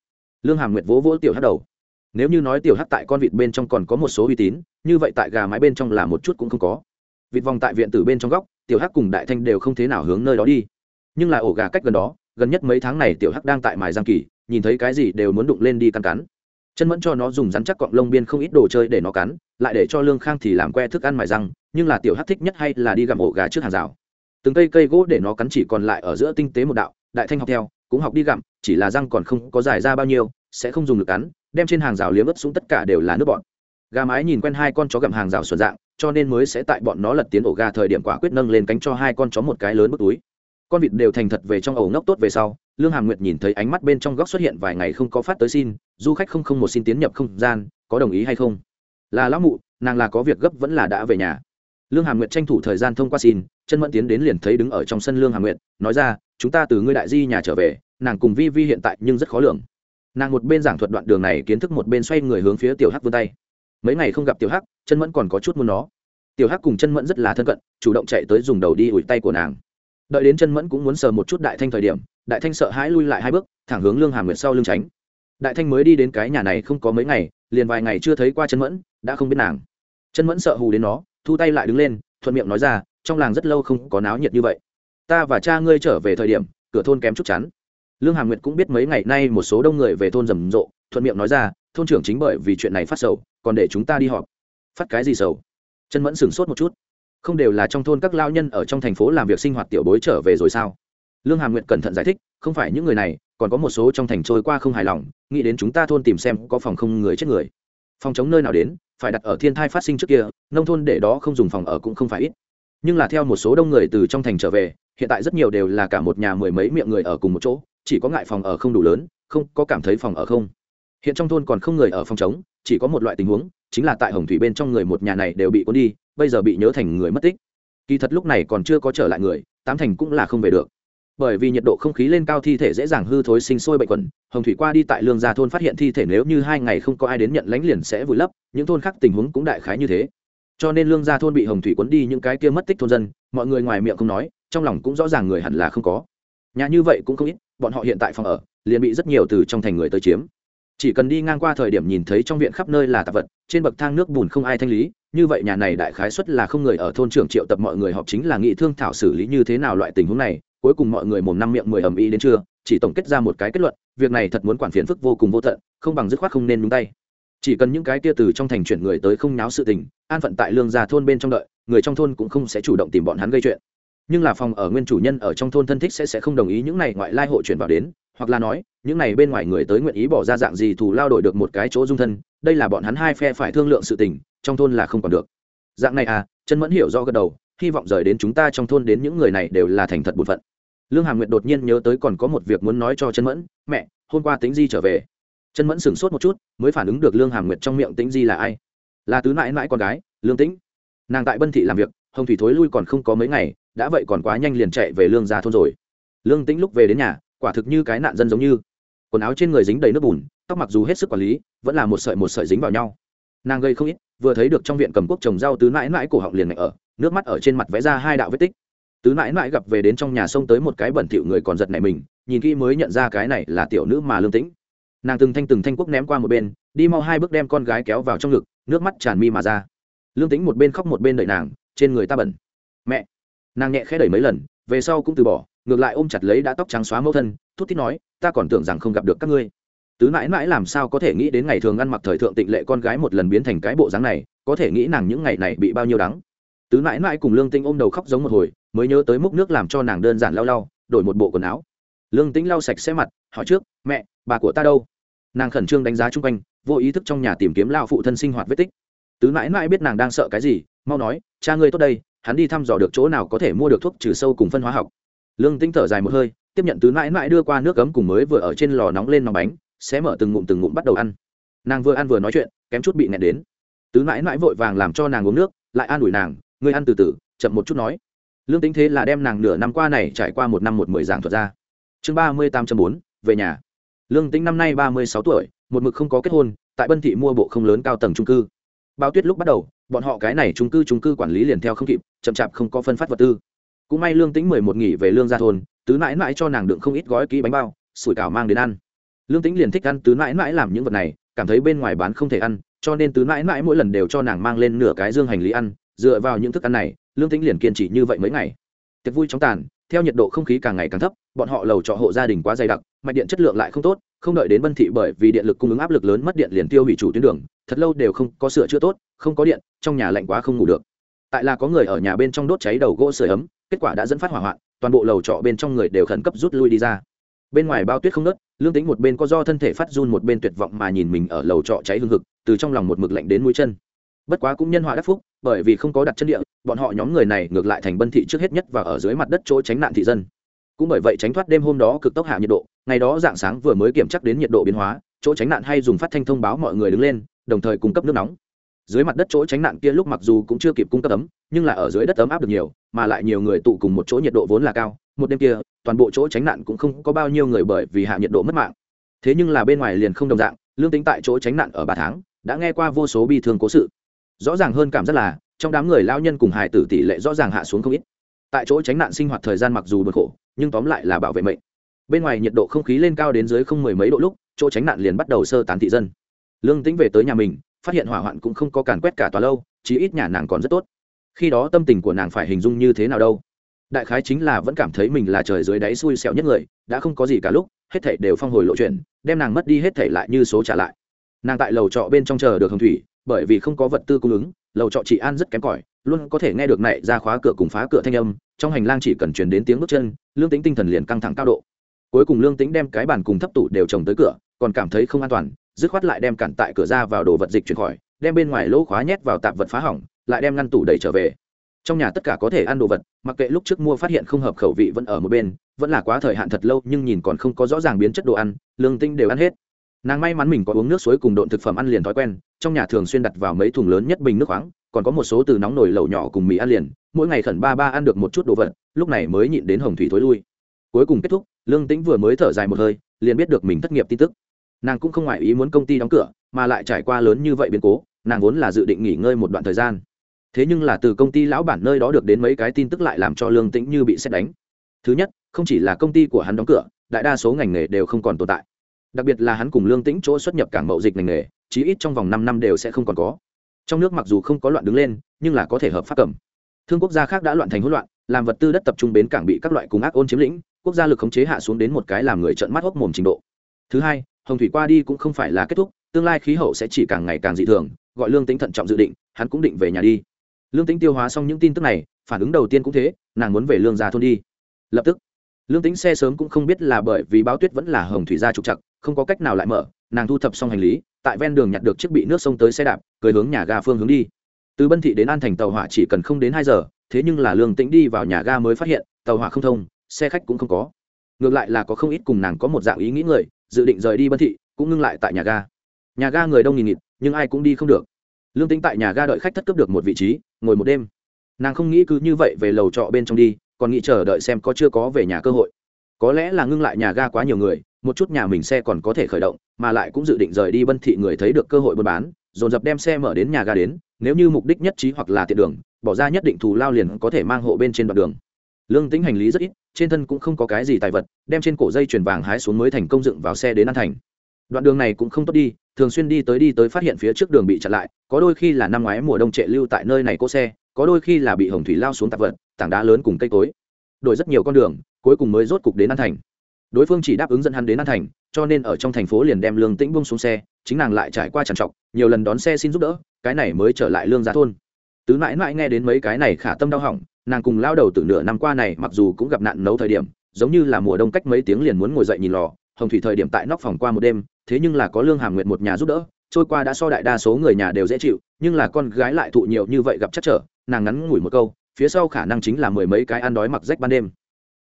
Lương hàm nguyệt vỗ vỗ tiểu hắc đầu. Nếu như nói tiểu hắc tại con vịt bên trong còn có một số uy tín, như vậy tại gà mái bên trong là một chút cũng không có. Vịt vòng tại viện tử bên trong góc, tiểu hắc cùng đại thanh đều không thế nào hướng nơi đó đi. Nhưng là ổ gà cách gần đó, gần nhất mấy tháng này tiểu hắc đang tại mài giang kỳ, nhìn thấy cái gì đều muốn đụng lên đi căn cắn chân mẫn cho nó dùng rắn chắc cọng lông biên không ít đồ chơi để nó cắn, lại để cho lương khang thì làm que thức ăn mài răng, nhưng là tiểu hắc thích nhất hay là đi gặm ổ gà trước hàng rào. Từng cây cây gỗ để nó cắn chỉ còn lại ở giữa tinh tế một đạo, đại thanh học theo, cũng học đi gặm, chỉ là răng còn không có dài ra bao nhiêu, sẽ không dùng được cắn, đem trên hàng rào liếm ướt xuống tất cả đều là nước bọn gà mái nhìn quen hai con chó gặm hàng rào xuẩn dạng, cho nên mới sẽ tại bọn nó lật tiến ổ gà thời điểm quả quyết nâng lên cánh cho hai con chó một cái lớn bức túi. Con vịt đều thành thật về trong ổ ngốc tốt về sau lương hàm nguyệt nhìn thấy ánh mắt bên trong góc xuất hiện vài ngày không có phát tới xin, du khách không không một xin tiến nhập không gian, có đồng ý hay không? Là lão mụ, nàng là có việc gấp vẫn là đã về nhà. Lương hàm nguyệt tranh thủ thời gian thông qua xin, chân mẫn tiến đến liền thấy đứng ở trong sân lương hàm nguyệt, nói ra, chúng ta từ ngươi đại di nhà trở về, nàng cùng vi vi hiện tại nhưng rất khó lường. Nàng một bên giảng thuật đoạn đường này kiến thức một bên xoay người hướng phía tiểu hắc vươn tay. Mấy ngày không gặp tiểu hắc, chân mẫn còn có chút muốn nó. Tiểu hắc cùng chân mẫn rất là thân cận, chủ động chạy tới dùng đầu đi ủi tay của nàng đợi đến chân mẫn cũng muốn sờ một chút đại thanh thời điểm, đại thanh sợ hãi lui lại hai bước, thẳng hướng lương hàm nguyệt sau lưng tránh. Đại thanh mới đi đến cái nhà này không có mấy ngày, liền vài ngày chưa thấy qua chân mẫn, đã không biết nàng. Chân mẫn sợ hù đến nó, thu tay lại đứng lên, thuận miệng nói ra, trong làng rất lâu không có náo nhiệt như vậy. Ta và cha ngươi trở về thời điểm, cửa thôn kém chút chắn. Lương hàm nguyệt cũng biết mấy ngày nay một số đông người về thôn rầm rộ, thuận miệng nói ra, thôn trưởng chính bởi vì chuyện này phát sầu, còn để chúng ta đi họp. Phát cái gì sầu? Chân mẫn sửng sốt một chút không đều là trong thôn các lao nhân ở trong thành phố làm việc sinh hoạt tiểu bối trở về rồi sao? Lương hàm nguyện cẩn thận giải thích, không phải những người này, còn có một số trong thành trôi qua không hài lòng, nghĩ đến chúng ta thôn tìm xem có phòng không người chết người. Phòng chống nơi nào đến, phải đặt ở thiên thai phát sinh trước kia, nông thôn để đó không dùng phòng ở cũng không phải ít. Nhưng là theo một số đông người từ trong thành trở về, hiện tại rất nhiều đều là cả một nhà mười mấy miệng người ở cùng một chỗ, chỉ có ngại phòng ở không đủ lớn, không có cảm thấy phòng ở không. Hiện trong thôn còn không người ở phòng chống, chỉ có một loại tình huống, chính là tại hồng thủy bên trong người một nhà này đều bị cuốn đi bây giờ bị nhớ thành người mất tích. Kỳ thật lúc này còn chưa có trở lại người, tám thành cũng là không về được. Bởi vì nhiệt độ không khí lên cao thi thể dễ dàng hư thối sinh sôi bệnh quẩn, hồng thủy qua đi tại lương gia thôn phát hiện thi thể nếu như hai ngày không có ai đến nhận lánh liền sẽ vùi lấp, những thôn khác tình huống cũng đại khái như thế. Cho nên lương gia thôn bị hồng thủy cuốn đi những cái kia mất tích thôn dân, mọi người ngoài miệng không nói, trong lòng cũng rõ ràng người hẳn là không có. Nhà như vậy cũng không ít, bọn họ hiện tại phòng ở, liền bị rất nhiều từ trong thành người tới chiếm. Chỉ cần đi ngang qua thời điểm nhìn thấy trong viện khắp nơi là tạp vật, trên bậc thang nước bùn không ai thanh lý như vậy nhà này đại khái suất là không người ở thôn trưởng triệu tập mọi người họp chính là nghị thương thảo xử lý như thế nào loại tình huống này, cuối cùng mọi người mồm năm miệng mười ầm ĩ đến trưa, chỉ tổng kết ra một cái kết luận, việc này thật muốn quản phiền phức vô cùng vô tận, không bằng dứt khoát không nên nhúng tay. Chỉ cần những cái tia từ trong thành chuyển người tới không náo sự tình, an phận tại lương gia thôn bên trong đợi, người trong thôn cũng không sẽ chủ động tìm bọn hắn gây chuyện. Nhưng là phòng ở nguyên chủ nhân ở trong thôn thân thích sẽ sẽ không đồng ý những này ngoại lai hộ chuyển vào đến hoặc là nói, những này bên ngoài người tới nguyện ý bỏ ra dạng gì thù lao đổi được một cái chỗ dung thân, đây là bọn hắn hai phe phải thương lượng sự tình, trong thôn là không còn được. Dạng này à chân mẫn hiểu do gật đầu, hy vọng rời đến chúng ta trong thôn đến những người này đều là thành thật bổn phận. Lương hà nguyệt đột nhiên nhớ tới còn có một việc muốn nói cho chân mẫn, mẹ, hôm qua tính di trở về. Chân mẫn sửng sốt một chút, mới phản ứng được lương hà nguyệt trong miệng tính di là ai. Là tứ mãi mãi con gái, lương tĩnh. Nàng tại bân thị làm việc, hồng thủy thối lui còn không có mấy ngày, đã vậy còn quá nhanh liền chạy về lương gia thôn rồi. Lương tĩnh lúc về đến nhà quả thực như cái nạn dân giống như. Quần áo trên người dính đầy nước bùn, tóc mặc dù hết sức quản lý, vẫn là một sợi một sợi dính vào nhau. Nàng gây không ít, vừa thấy được trong viện cầm quốc trồng rau tứ mãi mãi cổ họng liền ngạch ở, nước mắt ở trên mặt vẽ ra hai đạo vết tích. Tứ mãi mãi gặp về đến trong nhà sông tới một cái bẩn thỉu người còn giật này mình, nhìn kỹ mới nhận ra cái này là tiểu nữ mà lương tĩnh. Nàng từng thanh từng thanh quốc ném qua một bên, đi mau hai bước đem con gái kéo vào trong ngực, nước mắt tràn mi mà ra. Lương tĩnh một bên khóc một bên đợi nàng, trên người ta bẩn. Mẹ. Nàng nhẹ khẽ đẩy mấy lần, về sau cũng từ bỏ ngược lại ôm chặt lấy đã tóc trắng xóa mẫu thân, thút thít nói, ta còn tưởng rằng không gặp được các ngươi. Tứ mãi mãi làm sao có thể nghĩ đến ngày thường ăn mặc thời thượng tịnh lệ con gái một lần biến thành cái bộ dáng này, có thể nghĩ nàng những ngày này bị bao nhiêu đắng. Tứ mãi mãi cùng lương tinh ôm đầu khóc giống một hồi, mới nhớ tới múc nước làm cho nàng đơn giản lau lau, đổi một bộ quần áo. Lương tĩnh lau sạch sẽ mặt, hỏi trước, mẹ, bà của ta đâu? Nàng khẩn trương đánh giá chung quanh, vô ý thức trong nhà tìm kiếm lao phụ thân sinh hoạt vết tích. Tứ mãi mãi biết nàng đang sợ cái gì, mau nói, cha ngươi tốt đây, hắn đi thăm dò được chỗ nào có thể mua được thuốc trừ sâu cùng phân hóa học lương tĩnh thở dài một hơi, tiếp nhận tứ mãi mãi đưa qua nước cấm cùng mới vừa ở trên lò nóng lên nòng bánh sẽ mở từng ngụm từng ngụm bắt đầu ăn. Nàng vừa ăn vừa nói chuyện, kém chút bị nẹt đến. Tứ mãi mãi vội vàng làm cho nàng uống nước, lại an ủi nàng, ngươi ăn từ từ, chậm một chút nói. Lương tính thế là đem nàng nửa năm qua này trải qua một năm một mười giảng thuật ra. Chương ba mươi tám bốn, về nhà. Lương tính năm nay ba mươi sáu tuổi, một mực không có kết hôn, tại bân thị mua bộ không lớn cao tầng trung cư. Bao tuyết lúc bắt đầu, bọn họ cái này trung cư trung cư quản lý liền theo không kịp, chậm chạp không có phân phát vật tư cũng may lương tính mười một nghỉ về lương gia thôn, tứ mãi mãi cho nàng đựng không ít gói ký bánh bao, sủi cảo mang đến ăn. Lương tính liền thích ăn tứ mãi mãi làm những vật này, cảm thấy bên ngoài bán không thể ăn, cho nên tứ mãi mãi mỗi lần đều cho nàng mang lên nửa cái dương hành lý ăn, dựa vào những thức ăn này, lương tính liền kiên trì như vậy mấy ngày. Tiệc vui chóng tàn, theo nhiệt độ không khí càng ngày càng thấp, bọn họ lầu trọ hộ gia đình quá dày đặc, mạch điện chất lượng lại không tốt, không đợi đến bân thị bởi vì điện lực cung ứng áp lực lớn mất điện liền tiêu hủy chủ tuyến đường, thật lâu đều không có sửa chữa tốt, không có điện, trong nhà lạnh quá không ngủ được. Tại là có người ở nhà bên trong đốt cháy đầu gỗ sửa ấm kết quả đã dẫn phát hỏa hoạn, toàn bộ lầu trọ bên trong người đều khẩn cấp rút lui đi ra. Bên ngoài bao tuyết không nớt lương tính một bên có do thân thể phát run một bên tuyệt vọng mà nhìn mình ở lầu trọ cháy hương hực, từ trong lòng một mực lạnh đến mũi chân. Bất quá cũng nhân họa đắc phúc, bởi vì không có đặt chân địa, bọn họ nhóm người này ngược lại thành bân thị trước hết nhất và ở dưới mặt đất chỗ tránh nạn thị dân. Cũng bởi vậy tránh thoát đêm hôm đó cực tốc hạ nhiệt độ, ngày đó dạng sáng vừa mới kiểm chắc đến nhiệt độ biến hóa, chỗ tránh nạn hay dùng phát thanh thông báo mọi người đứng lên, đồng thời cung cấp nước nóng dưới mặt đất chỗ tránh nạn kia lúc mặc dù cũng chưa kịp cung cấp ấm, nhưng là ở dưới đất ấm áp được nhiều, mà lại nhiều người tụ cùng một chỗ nhiệt độ vốn là cao. Một đêm kia, toàn bộ chỗ tránh nạn cũng không có bao nhiêu người bởi vì hạ nhiệt độ mất mạng. Thế nhưng là bên ngoài liền không đồng dạng, lương tính tại chỗ tránh nạn ở ba tháng, đã nghe qua vô số bi thương cố sự. Rõ ràng hơn cảm giác là, trong đám người lao nhân cùng hài tử tỷ lệ rõ ràng hạ xuống không ít. Tại chỗ tránh nạn sinh hoạt thời gian mặc dù bật khổ, nhưng tóm lại là bảo vệ mệnh. Bên ngoài nhiệt độ không khí lên cao đến dưới không mười mấy độ lúc, chỗ tránh nạn liền bắt đầu sơ tán thị dân. Lương tính về tới nhà mình phát hiện hỏa hoạn cũng không có càn quét cả tòa lâu, chí ít nhà nàng còn rất tốt. Khi đó tâm tình của nàng phải hình dung như thế nào đâu? Đại khái chính là vẫn cảm thấy mình là trời dưới đáy xui xẻo nhất người, đã không có gì cả lúc, hết thảy đều phong hồi lộ chuyển, đem nàng mất đi hết thảy lại như số trả lại. Nàng tại lầu trọ bên trong chờ được hồng thủy, bởi vì không có vật tư cung ứng, lầu trọ chị an rất kém cỏi, luôn có thể nghe được nảy ra khóa cửa cùng phá cửa thanh âm, trong hành lang chỉ cần truyền đến tiếng bước chân, lương tính tinh thần liền căng thẳng cao độ. Cuối cùng lương tính đem cái bàn cùng thấp tủ đều trồng tới cửa, còn cảm thấy không an toàn dứt khoát lại đem cản tại cửa ra vào đồ vật dịch chuyển khỏi, đem bên ngoài lỗ khóa nhét vào tạp vật phá hỏng, lại đem ngăn tủ đẩy trở về. Trong nhà tất cả có thể ăn đồ vật, mặc kệ lúc trước mua phát hiện không hợp khẩu vị vẫn ở một bên, vẫn là quá thời hạn thật lâu nhưng nhìn còn không có rõ ràng biến chất đồ ăn, lương tinh đều ăn hết. Nàng may mắn mình có uống nước suối cùng độn thực phẩm ăn liền thói quen, trong nhà thường xuyên đặt vào mấy thùng lớn nhất bình nước khoáng, còn có một số từ nóng nồi lẩu nhỏ cùng mì ăn liền, mỗi ngày khẩn ba ba ăn được một chút đồ vật, lúc này mới nhịn đến hồng thủy thối lui. Cuối cùng kết thúc, lương tĩnh vừa mới thở dài một hơi, liền biết được mình thất nghiệp tin tức nàng cũng không ngoại ý muốn công ty đóng cửa, mà lại trải qua lớn như vậy biến cố, nàng vốn là dự định nghỉ ngơi một đoạn thời gian. Thế nhưng là từ công ty lão bản nơi đó được đến mấy cái tin tức lại làm cho lương tĩnh như bị xét đánh. Thứ nhất, không chỉ là công ty của hắn đóng cửa, đại đa số ngành nghề đều không còn tồn tại. Đặc biệt là hắn cùng lương tĩnh chỗ xuất nhập cảng mậu dịch ngành nghề, chí ít trong vòng năm năm đều sẽ không còn có. Trong nước mặc dù không có loạn đứng lên, nhưng là có thể hợp pháp cầm. Thương quốc gia khác đã loạn thành hỗn loạn, làm vật tư đất tập trung bến cảng bị các loại cùng ác ôn chiếm lĩnh, quốc gia lực khống chế hạ xuống đến một cái làm người trợn mắt hốc mồm trình độ. Thứ hai hồng thủy qua đi cũng không phải là kết thúc, tương lai khí hậu sẽ chỉ càng ngày càng dị thường, gọi lương tính thận trọng dự định, hắn cũng định về nhà đi. Lương tính tiêu hóa xong những tin tức này, phản ứng đầu tiên cũng thế, nàng muốn về lương gia thôn đi. Lập tức, lương tính xe sớm cũng không biết là bởi vì báo tuyết vẫn là hồng thủy gia trục chặt không có cách nào lại mở, nàng thu thập xong hành lý, tại ven đường nhặt được chiếc bị nước sông tới xe đạp cười hướng nhà ga phương hướng đi. Từ bân thị đến an thành tàu hỏa chỉ cần không đến hai giờ, thế nhưng là lương tĩnh đi vào nhà ga mới phát hiện, tàu hỏa không thông, xe khách cũng không có. Ngược lại là có không ít cùng nàng có một dạng ý nghĩ người dự định rời đi bân thị, cũng ngưng lại tại nhà ga. Nhà ga người đông nghìn nghịt, nhưng ai cũng đi không được. Lương tính tại nhà ga đợi khách thất cấp được một vị trí, ngồi một đêm. Nàng không nghĩ cứ như vậy về lầu trọ bên trong đi, còn nghĩ chờ đợi xem có chưa có về nhà cơ hội. Có lẽ là ngưng lại nhà ga quá nhiều người, một chút nhà mình xe còn có thể khởi động, mà lại cũng dự định rời đi bân thị người thấy được cơ hội buôn bán, dồn dập đem xe mở đến nhà ga đến, nếu như mục đích nhất trí hoặc là tiện đường, bỏ ra nhất định thù lao liền có thể mang hộ bên trên đoạn đường lương tính hành lý rất ít, trên thân cũng không có cái gì tài vật, đem trên cổ dây chuyền vàng hái xuống mới thành công dựng vào xe đến an thành. Đoạn đường này cũng không tốt đi, thường xuyên đi tới đi tới phát hiện phía trước đường bị chặn lại, có đôi khi là năm ngoái mùa đông trệ lưu tại nơi này cỗ xe, có đôi khi là bị hồng thủy lao xuống tạp vật, tảng đá lớn cùng cây cối. Đổi rất nhiều con đường, cuối cùng mới rốt cục đến an thành. Đối phương chỉ đáp ứng dẫn hắn đến an thành, cho nên ở trong thành phố liền đem lương tĩnh bung xuống xe, chính nàng lại trải qua trằn trọc, nhiều lần đón xe xin giúp đỡ, cái này mới trở lại lương gia thôn. Tứ mãi mãi nghe đến mấy cái này khả tâm đau hỏng nàng cùng lao đầu từ nửa năm qua này mặc dù cũng gặp nạn nấu thời điểm, giống như là mùa đông cách mấy tiếng liền muốn ngồi dậy nhìn lò, hồng thủy thời điểm tại nóc phòng qua một đêm, thế nhưng là có lương hàm nguyệt một nhà giúp đỡ, trôi qua đã so đại đa số người nhà đều dễ chịu, nhưng là con gái lại thụ nhiều như vậy gặp chắc trở, nàng ngắn ngủi một câu, phía sau khả năng chính là mười mấy cái ăn đói mặc rách ban đêm.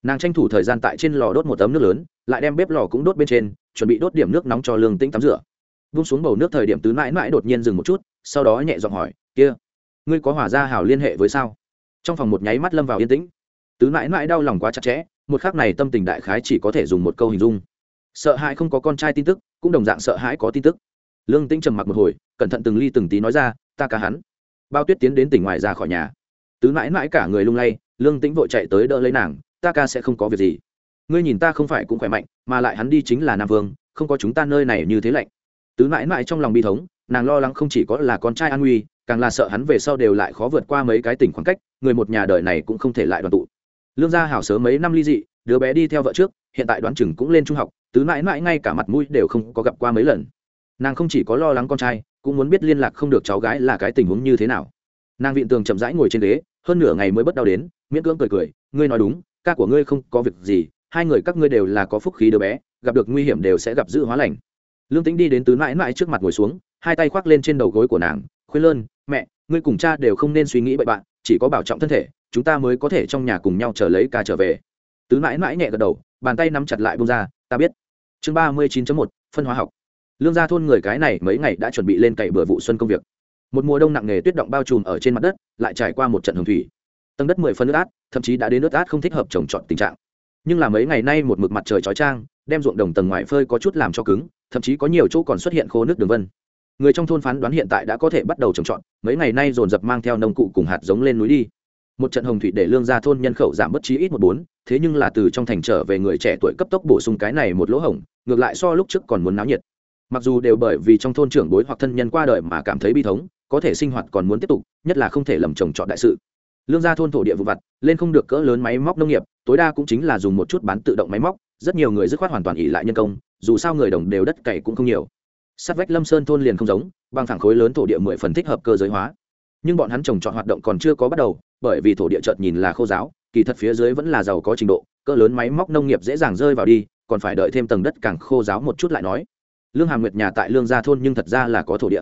Nàng tranh thủ thời gian tại trên lò đốt một tấm nước lớn, lại đem bếp lò cũng đốt bên trên, chuẩn bị đốt điểm nước nóng cho lương tĩnh tắm rửa. Vung xuống bầu nước thời điểm tứ mãi mãi đột nhiên dừng một chút, sau đó nhẹ giọng hỏi, kia, ngươi có hỏa gia hảo liên hệ với sao? Trong phòng một nháy mắt lâm vào yên tĩnh. Tứ mãi mãi đau lòng quá chặt chẽ, một khắc này tâm tình đại khái chỉ có thể dùng một câu hình dung. Sợ hãi không có con trai tin tức, cũng đồng dạng sợ hãi có tin tức. Lương tĩnh trầm mặc một hồi, cẩn thận từng ly từng tí nói ra, ta cả hắn. Bao tuyết tiến đến tỉnh ngoài ra khỏi nhà. Tứ mãi mãi cả người lung lay, lương tĩnh vội chạy tới đỡ lấy nàng, ta ca sẽ không có việc gì. Ngươi nhìn ta không phải cũng khỏe mạnh, mà lại hắn đi chính là nam vương, không có chúng ta nơi này như thế lạnh. Tứ mãi mãi trong lòng bi thống, nàng lo lắng không chỉ có là con trai an nguy, càng là sợ hắn về sau đều lại khó vượt qua mấy cái tỉnh khoảng cách người một nhà đời này cũng không thể lại đoàn tụ. Lương gia hảo sớm mấy năm ly dị, đứa bé đi theo vợ trước, hiện tại đoán chừng cũng lên trung học, tứ mãi mãi ngay cả mặt mũi đều không có gặp qua mấy lần. Nàng không chỉ có lo lắng con trai, cũng muốn biết liên lạc không được cháu gái là cái tình huống như thế nào. Nàng viện tường chậm rãi ngồi trên ghế, hơn nửa ngày mới bất đau đến, miễn cưỡng cười cười, ngươi nói đúng, ca của ngươi không có việc gì, hai người các ngươi đều là có phúc khí đứa bé, gặp được nguy hiểm đều sẽ gặp giữ hóa lành. Lương tính đi đến tứ mãi mãi trước mặt ngồi xuống, hai tay khoác lên trên đầu gối của nàng, khuyên lơn, mẹ ngươi cùng cha đều không nên suy nghĩ bậy bạn, chỉ có bảo trọng thân thể, chúng ta mới có thể trong nhà cùng nhau chờ lấy ca trở về. Tứ mãi mãi nhẹ gật đầu, bàn tay nắm chặt lại bông ra, ta biết. Chương ba mươi chín một, phân hóa học. Lương gia thôn người cái này mấy ngày đã chuẩn bị lên cày bừa vụ xuân công việc. Một mùa đông nặng nề tuyết động bao trùm ở trên mặt đất, lại trải qua một trận hồng thủy. Tầng đất mười phân nước át, thậm chí đã đến nước át không thích hợp trồng trọt tình trạng. Nhưng là mấy ngày nay một mực mặt trời chói trang đem ruộng đồng tầng ngoài phơi có chút làm cho cứng, thậm chí có nhiều chỗ còn xuất hiện khô nước đường vân người trong thôn phán đoán hiện tại đã có thể bắt đầu trồng trọt, mấy ngày nay dồn dập mang theo nông cụ cùng hạt giống lên núi đi. Một trận hồng thủy để lương gia thôn nhân khẩu giảm bất chí ít một bốn, thế nhưng là từ trong thành trở về người trẻ tuổi cấp tốc bổ sung cái này một lỗ hổng, ngược lại so lúc trước còn muốn náo nhiệt. Mặc dù đều bởi vì trong thôn trưởng bối hoặc thân nhân qua đời mà cảm thấy bi thống, có thể sinh hoạt còn muốn tiếp tục, nhất là không thể lầm trồng trọt đại sự. Lương gia thôn thổ địa vụ vặt, lên không được cỡ lớn máy móc nông nghiệp, tối đa cũng chính là dùng một chút bán tự động máy móc, rất nhiều người dứt khoát hoàn toàn ỉ lại nhân công, dù sao người đồng đều đất cày cũng không nhiều sát vách lâm sơn thôn liền không giống, bằng thẳng khối lớn thổ địa mười phần thích hợp cơ giới hóa. Nhưng bọn hắn trồng trọt hoạt động còn chưa có bắt đầu, bởi vì thổ địa chợt nhìn là khô giáo, kỳ thật phía dưới vẫn là giàu có trình độ, cỡ lớn máy móc nông nghiệp dễ dàng rơi vào đi, còn phải đợi thêm tầng đất càng khô giáo một chút lại nói. Lương hàm nguyệt nhà tại lương gia thôn nhưng thật ra là có thổ địa.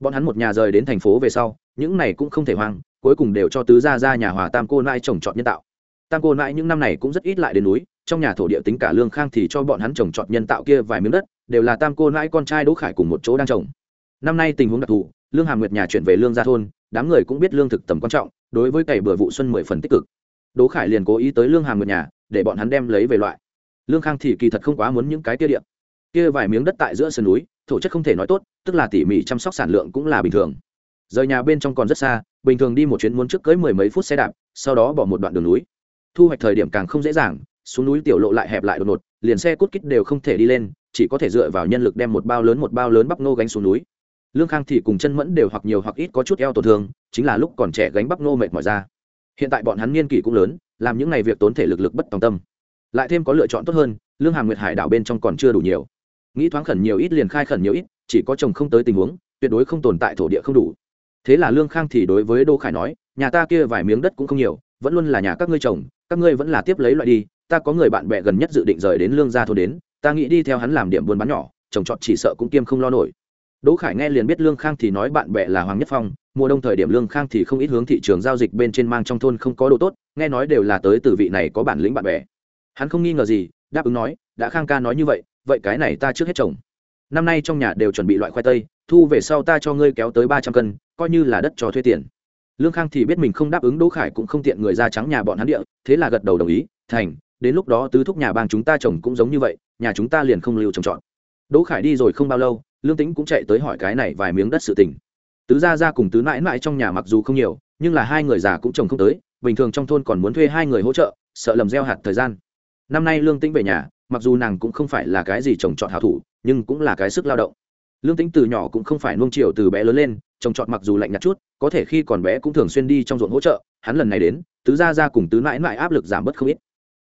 Bọn hắn một nhà rời đến thành phố về sau, những này cũng không thể hoang, cuối cùng đều cho tứ gia ra nhà hòa tam cô nãi trồng trọt nhân tạo. Tam cô nãi những năm này cũng rất ít lại đến núi, trong nhà thổ địa tính cả lương khang thì cho bọn hắn trồng trọt nhân tạo kia vài miếng đất đều là tam cô nãi con trai đỗ khải cùng một chỗ đang trồng. Năm nay tình huống đặc thù, lương hàm nguyệt nhà chuyển về lương gia thôn, đám người cũng biết lương thực tầm quan trọng, đối với cày bừa vụ xuân mười phần tích cực. Đỗ khải liền cố ý tới lương hàm nguyệt nhà, để bọn hắn đem lấy về loại. Lương khang thì kỳ thật không quá muốn những cái kia điện kia vài miếng đất tại giữa sườn núi, thổ chất không thể nói tốt, tức là tỉ mỉ chăm sóc sản lượng cũng là bình thường. Rời nhà bên trong còn rất xa, bình thường đi một chuyến muốn trước cưới mười mấy phút xe đạp, sau đó bỏ một đoạn đường núi. Thu hoạch thời điểm càng không dễ dàng, xuống núi tiểu lộ lại hẹp lại đột ngột, liền xe cút kít đều không thể đi lên chỉ có thể dựa vào nhân lực đem một bao lớn một bao lớn bắp nô gánh xuống núi. Lương khang thì cùng chân mẫn đều hoặc nhiều hoặc ít có chút eo tổn thương, chính là lúc còn trẻ gánh bắp nô mệt mỏi ra. Hiện tại bọn hắn niên kỷ cũng lớn, làm những ngày việc tốn thể lực lực bất tòng tâm. Lại thêm có lựa chọn tốt hơn, lương hàm nguyệt hải đảo bên trong còn chưa đủ nhiều. Nghĩ thoáng khẩn nhiều ít liền khai khẩn nhiều ít, chỉ có chồng không tới tình huống, tuyệt đối không tồn tại thổ địa không đủ. Thế là lương khang thì đối với đô khải nói, nhà ta kia vài miếng đất cũng không nhiều, vẫn luôn là nhà các ngươi chồng, các ngươi vẫn là tiếp lấy loại đi, ta có người bạn bè gần nhất dự định rời đến lương gia thôn đến ta nghĩ đi theo hắn làm điểm buôn bán nhỏ, trồng trọt chỉ sợ cũng kiêm không lo nổi. Đỗ khải nghe liền biết lương khang thì nói bạn bè là hoàng nhất phong, mùa đông thời điểm lương khang thì không ít hướng thị trường giao dịch bên trên mang trong thôn không có đồ tốt, nghe nói đều là tới từ vị này có bản lĩnh bạn bè. Hắn không nghi ngờ gì, đáp ứng nói, đã khang ca nói như vậy vậy cái này ta trước hết trồng. Năm nay trong nhà đều chuẩn bị loại khoai tây, thu về sau ta cho ngươi kéo tới ba trăm cân, coi như là đất cho thuê tiền. Lương khang thì biết mình không đáp ứng đỗ khải cũng không tiện người ra trắng nhà bọn hắn địa, thế là gật đầu đồng ý, thành, đến lúc đó tứ thúc nhà bang chúng ta trồng cũng giống như vậy nhà chúng ta liền không lưu trồng trọt. Đỗ khải đi rồi không bao lâu, lương tĩnh cũng chạy tới hỏi cái này vài miếng đất sự tình. Tứ gia ra cùng tứ mãi mãi trong nhà mặc dù không nhiều, nhưng là hai người già cũng trồng không tới, bình thường trong thôn còn muốn thuê hai người hỗ trợ, sợ lầm gieo hạt thời gian. Năm nay lương tĩnh về nhà, mặc dù nàng cũng không phải là cái gì trồng trọt hảo thủ, nhưng cũng là cái sức lao động. Lương tĩnh từ nhỏ cũng không phải nuông chiều từ bé lớn lên, trồng trọt mặc dù lạnh nhạt chút, có thể khi còn bé cũng thường xuyên đi trong ruộng hỗ trợ, hắn lần này đến, tứ gia ra cùng tứ mãi mãi áp lực giảm bớt không ít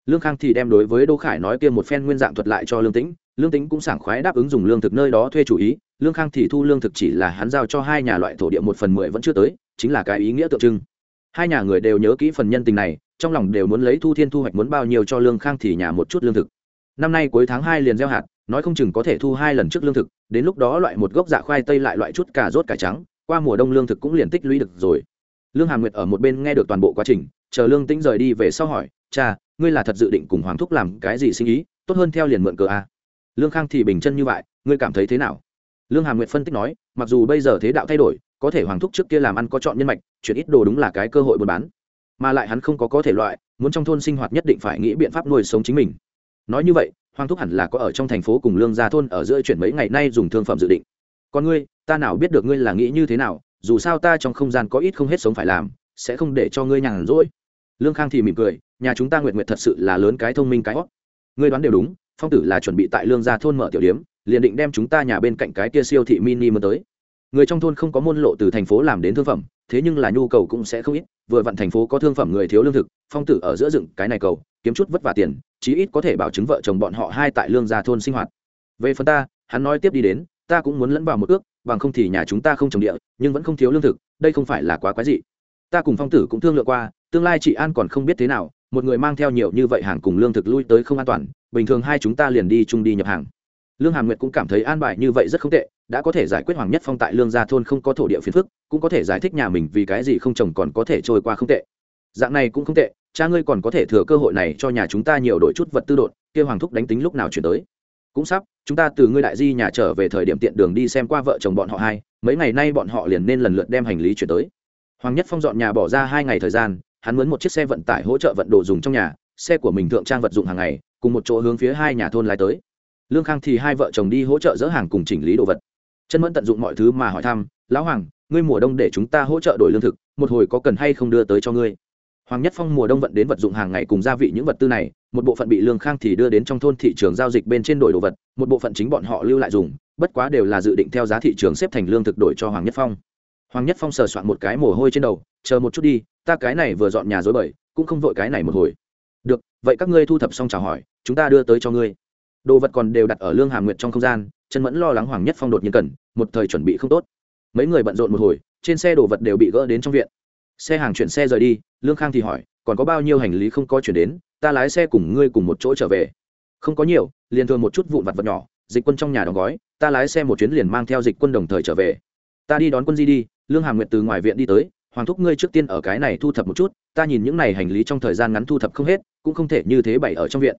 lương khang thì đem đối với đỗ khải nói kia một phen nguyên dạng thuật lại cho lương tĩnh. Lương tĩnh cũng sảng khoái đáp ứng dùng lương thực nơi đó thuê chủ ý. Lương khang thì thu lương thực chỉ là hắn giao cho hai nhà loại thổ địa một phần mười vẫn chưa tới, chính là cái ý nghĩa tượng trưng. Hai nhà người đều nhớ kỹ phần nhân tình này, trong lòng đều muốn lấy thu thiên thu hoạch muốn bao nhiêu cho lương khang thì nhà một chút lương thực. Năm nay cuối tháng hai liền gieo hạt, nói không chừng có thể thu hai lần trước lương thực, đến lúc đó loại một gốc dạ khoai tây lại loại chút cà rốt cải trắng, qua mùa đông lương thực cũng liền tích lũy được rồi. Lương hà nguyệt ở một bên nghe được toàn bộ quá trình, chờ lương tĩnh rời đi về sau hỏi, cha ngươi là thật dự định cùng hoàng thúc làm cái gì sinh ý, tốt hơn theo liền mượn cờ a. Lương khang thì bình chân như vậy, ngươi cảm thấy thế nào? Lương hàm nguyệt phân tích nói, mặc dù bây giờ thế đạo thay đổi, có thể hoàng thúc trước kia làm ăn có chọn nhân mạch chuyện ít đồ đúng là cái cơ hội buôn bán. Mà lại hắn không có có thể loại, muốn trong thôn sinh hoạt nhất định phải nghĩ biện pháp nuôi sống chính mình. Nói như vậy, hoàng thúc hẳn là có ở trong thành phố cùng lương gia thôn ở giữa chuyển mấy ngày nay dùng thương phẩm dự định. Còn ngươi, ta nào biết được ngươi là nghĩ như thế nào, dù sao ta trong không gian có ít không hết sống phải làm, sẽ không để cho ngươi nhàn rỗi. Lương khang thì mỉm cười nhà chúng ta nguyện nguyện thật sự là lớn cái thông minh cái hót. Ngươi đoán đều đúng, phong tử là chuẩn bị tại lương gia thôn mở tiểu điếm, liền định đem chúng ta nhà bên cạnh cái kia siêu thị mini mới tới. Người trong thôn không có môn lộ từ thành phố làm đến thương phẩm, thế nhưng là nhu cầu cũng sẽ không ít, vừa vặn thành phố có thương phẩm người thiếu lương thực, phong tử ở giữa dựng cái này cầu, kiếm chút vất vả tiền, chí ít có thể bảo chứng vợ chồng bọn họ hai tại lương gia thôn sinh hoạt. Về phần ta, hắn nói tiếp đi đến, ta cũng muốn lẫn vào một ước, bằng không thì nhà chúng ta không trồng địa, nhưng vẫn không thiếu lương thực, đây không phải là quá quái dị. Ta cùng phong tử cũng thương lượng qua tương lai chị an còn không biết thế nào, một người mang theo nhiều như vậy hàng cùng lương thực lui tới không an toàn, bình thường hai chúng ta liền đi chung đi nhập hàng. Lương hàm nguyệt cũng cảm thấy an bài như vậy rất không tệ, đã có thể giải quyết hoàng nhất phong tại lương gia thôn không có thổ địa phiền phức, cũng có thể giải thích nhà mình vì cái gì không trồng còn có thể trôi qua không tệ. Dạng này cũng không tệ, cha ngươi còn có thể thừa cơ hội này cho nhà chúng ta nhiều đổi chút vật tư đột, kia hoàng thúc đánh tính lúc nào chuyển tới. Cũng sắp, chúng ta từ ngươi đại di nhà trở về thời điểm tiện đường đi xem qua vợ chồng bọn họ hai, mấy ngày nay bọn họ liền nên lần lượt đem hành lý chuyển tới. Hoàng nhất phong dọn nhà bỏ ra hai ngày thời gian hắn mướn một chiếc xe vận tải hỗ trợ vận đồ dùng trong nhà, xe của mình thượng trang vật dụng hàng ngày, cùng một chỗ hướng phía hai nhà thôn lái tới. Lương khang thì hai vợ chồng đi hỗ trợ dỡ hàng cùng chỉnh lý đồ vật. Chân mẫn tận dụng mọi thứ mà hỏi thăm, lão hoàng, ngươi mùa đông để chúng ta hỗ trợ đổi lương thực, một hồi có cần hay không đưa tới cho ngươi? Hoàng nhất phong mùa đông vận đến vật dụng hàng ngày cùng gia vị những vật tư này, một bộ phận bị lương khang thì đưa đến trong thôn thị trường giao dịch bên trên đổi đồ vật, một bộ phận chính bọn họ lưu lại dùng, bất quá đều là dự định theo giá thị trường xếp thành lương thực đổi cho hoàng nhất phong hoàng nhất phong sờ soạn một cái mồ hôi trên đầu, chờ một chút đi, ta cái này vừa dọn nhà dối bời cũng không vội cái này một hồi. Được, vậy các ngươi thu thập xong chào hỏi, chúng ta đưa tới cho ngươi. Đồ vật còn đều đặt ở lương hàm nguyệt trong không gian, chân mẫn lo lắng hoàng nhất phong đột nhiên cần, một thời chuẩn bị không tốt. Mấy người bận rộn một hồi, trên xe đồ vật đều bị gỡ đến trong viện. Xe hàng chuyển xe rời đi, lương khang thì hỏi, còn có bao nhiêu hành lý không có chuyển đến, ta lái xe cùng ngươi cùng một chỗ trở về. Không có nhiều, liền thường một chút vụn vặt vật nhỏ, dịch quân trong nhà đóng gói, ta lái xe một chuyến liền mang theo dịch quân đồng thời trở về ta đi đón quân di đi, lương hàm nguyệt từ ngoài viện đi tới, hoàng thúc ngươi trước tiên ở cái này thu thập một chút, ta nhìn những này hành lý trong thời gian ngắn thu thập không hết, cũng không thể như thế bày ở trong viện.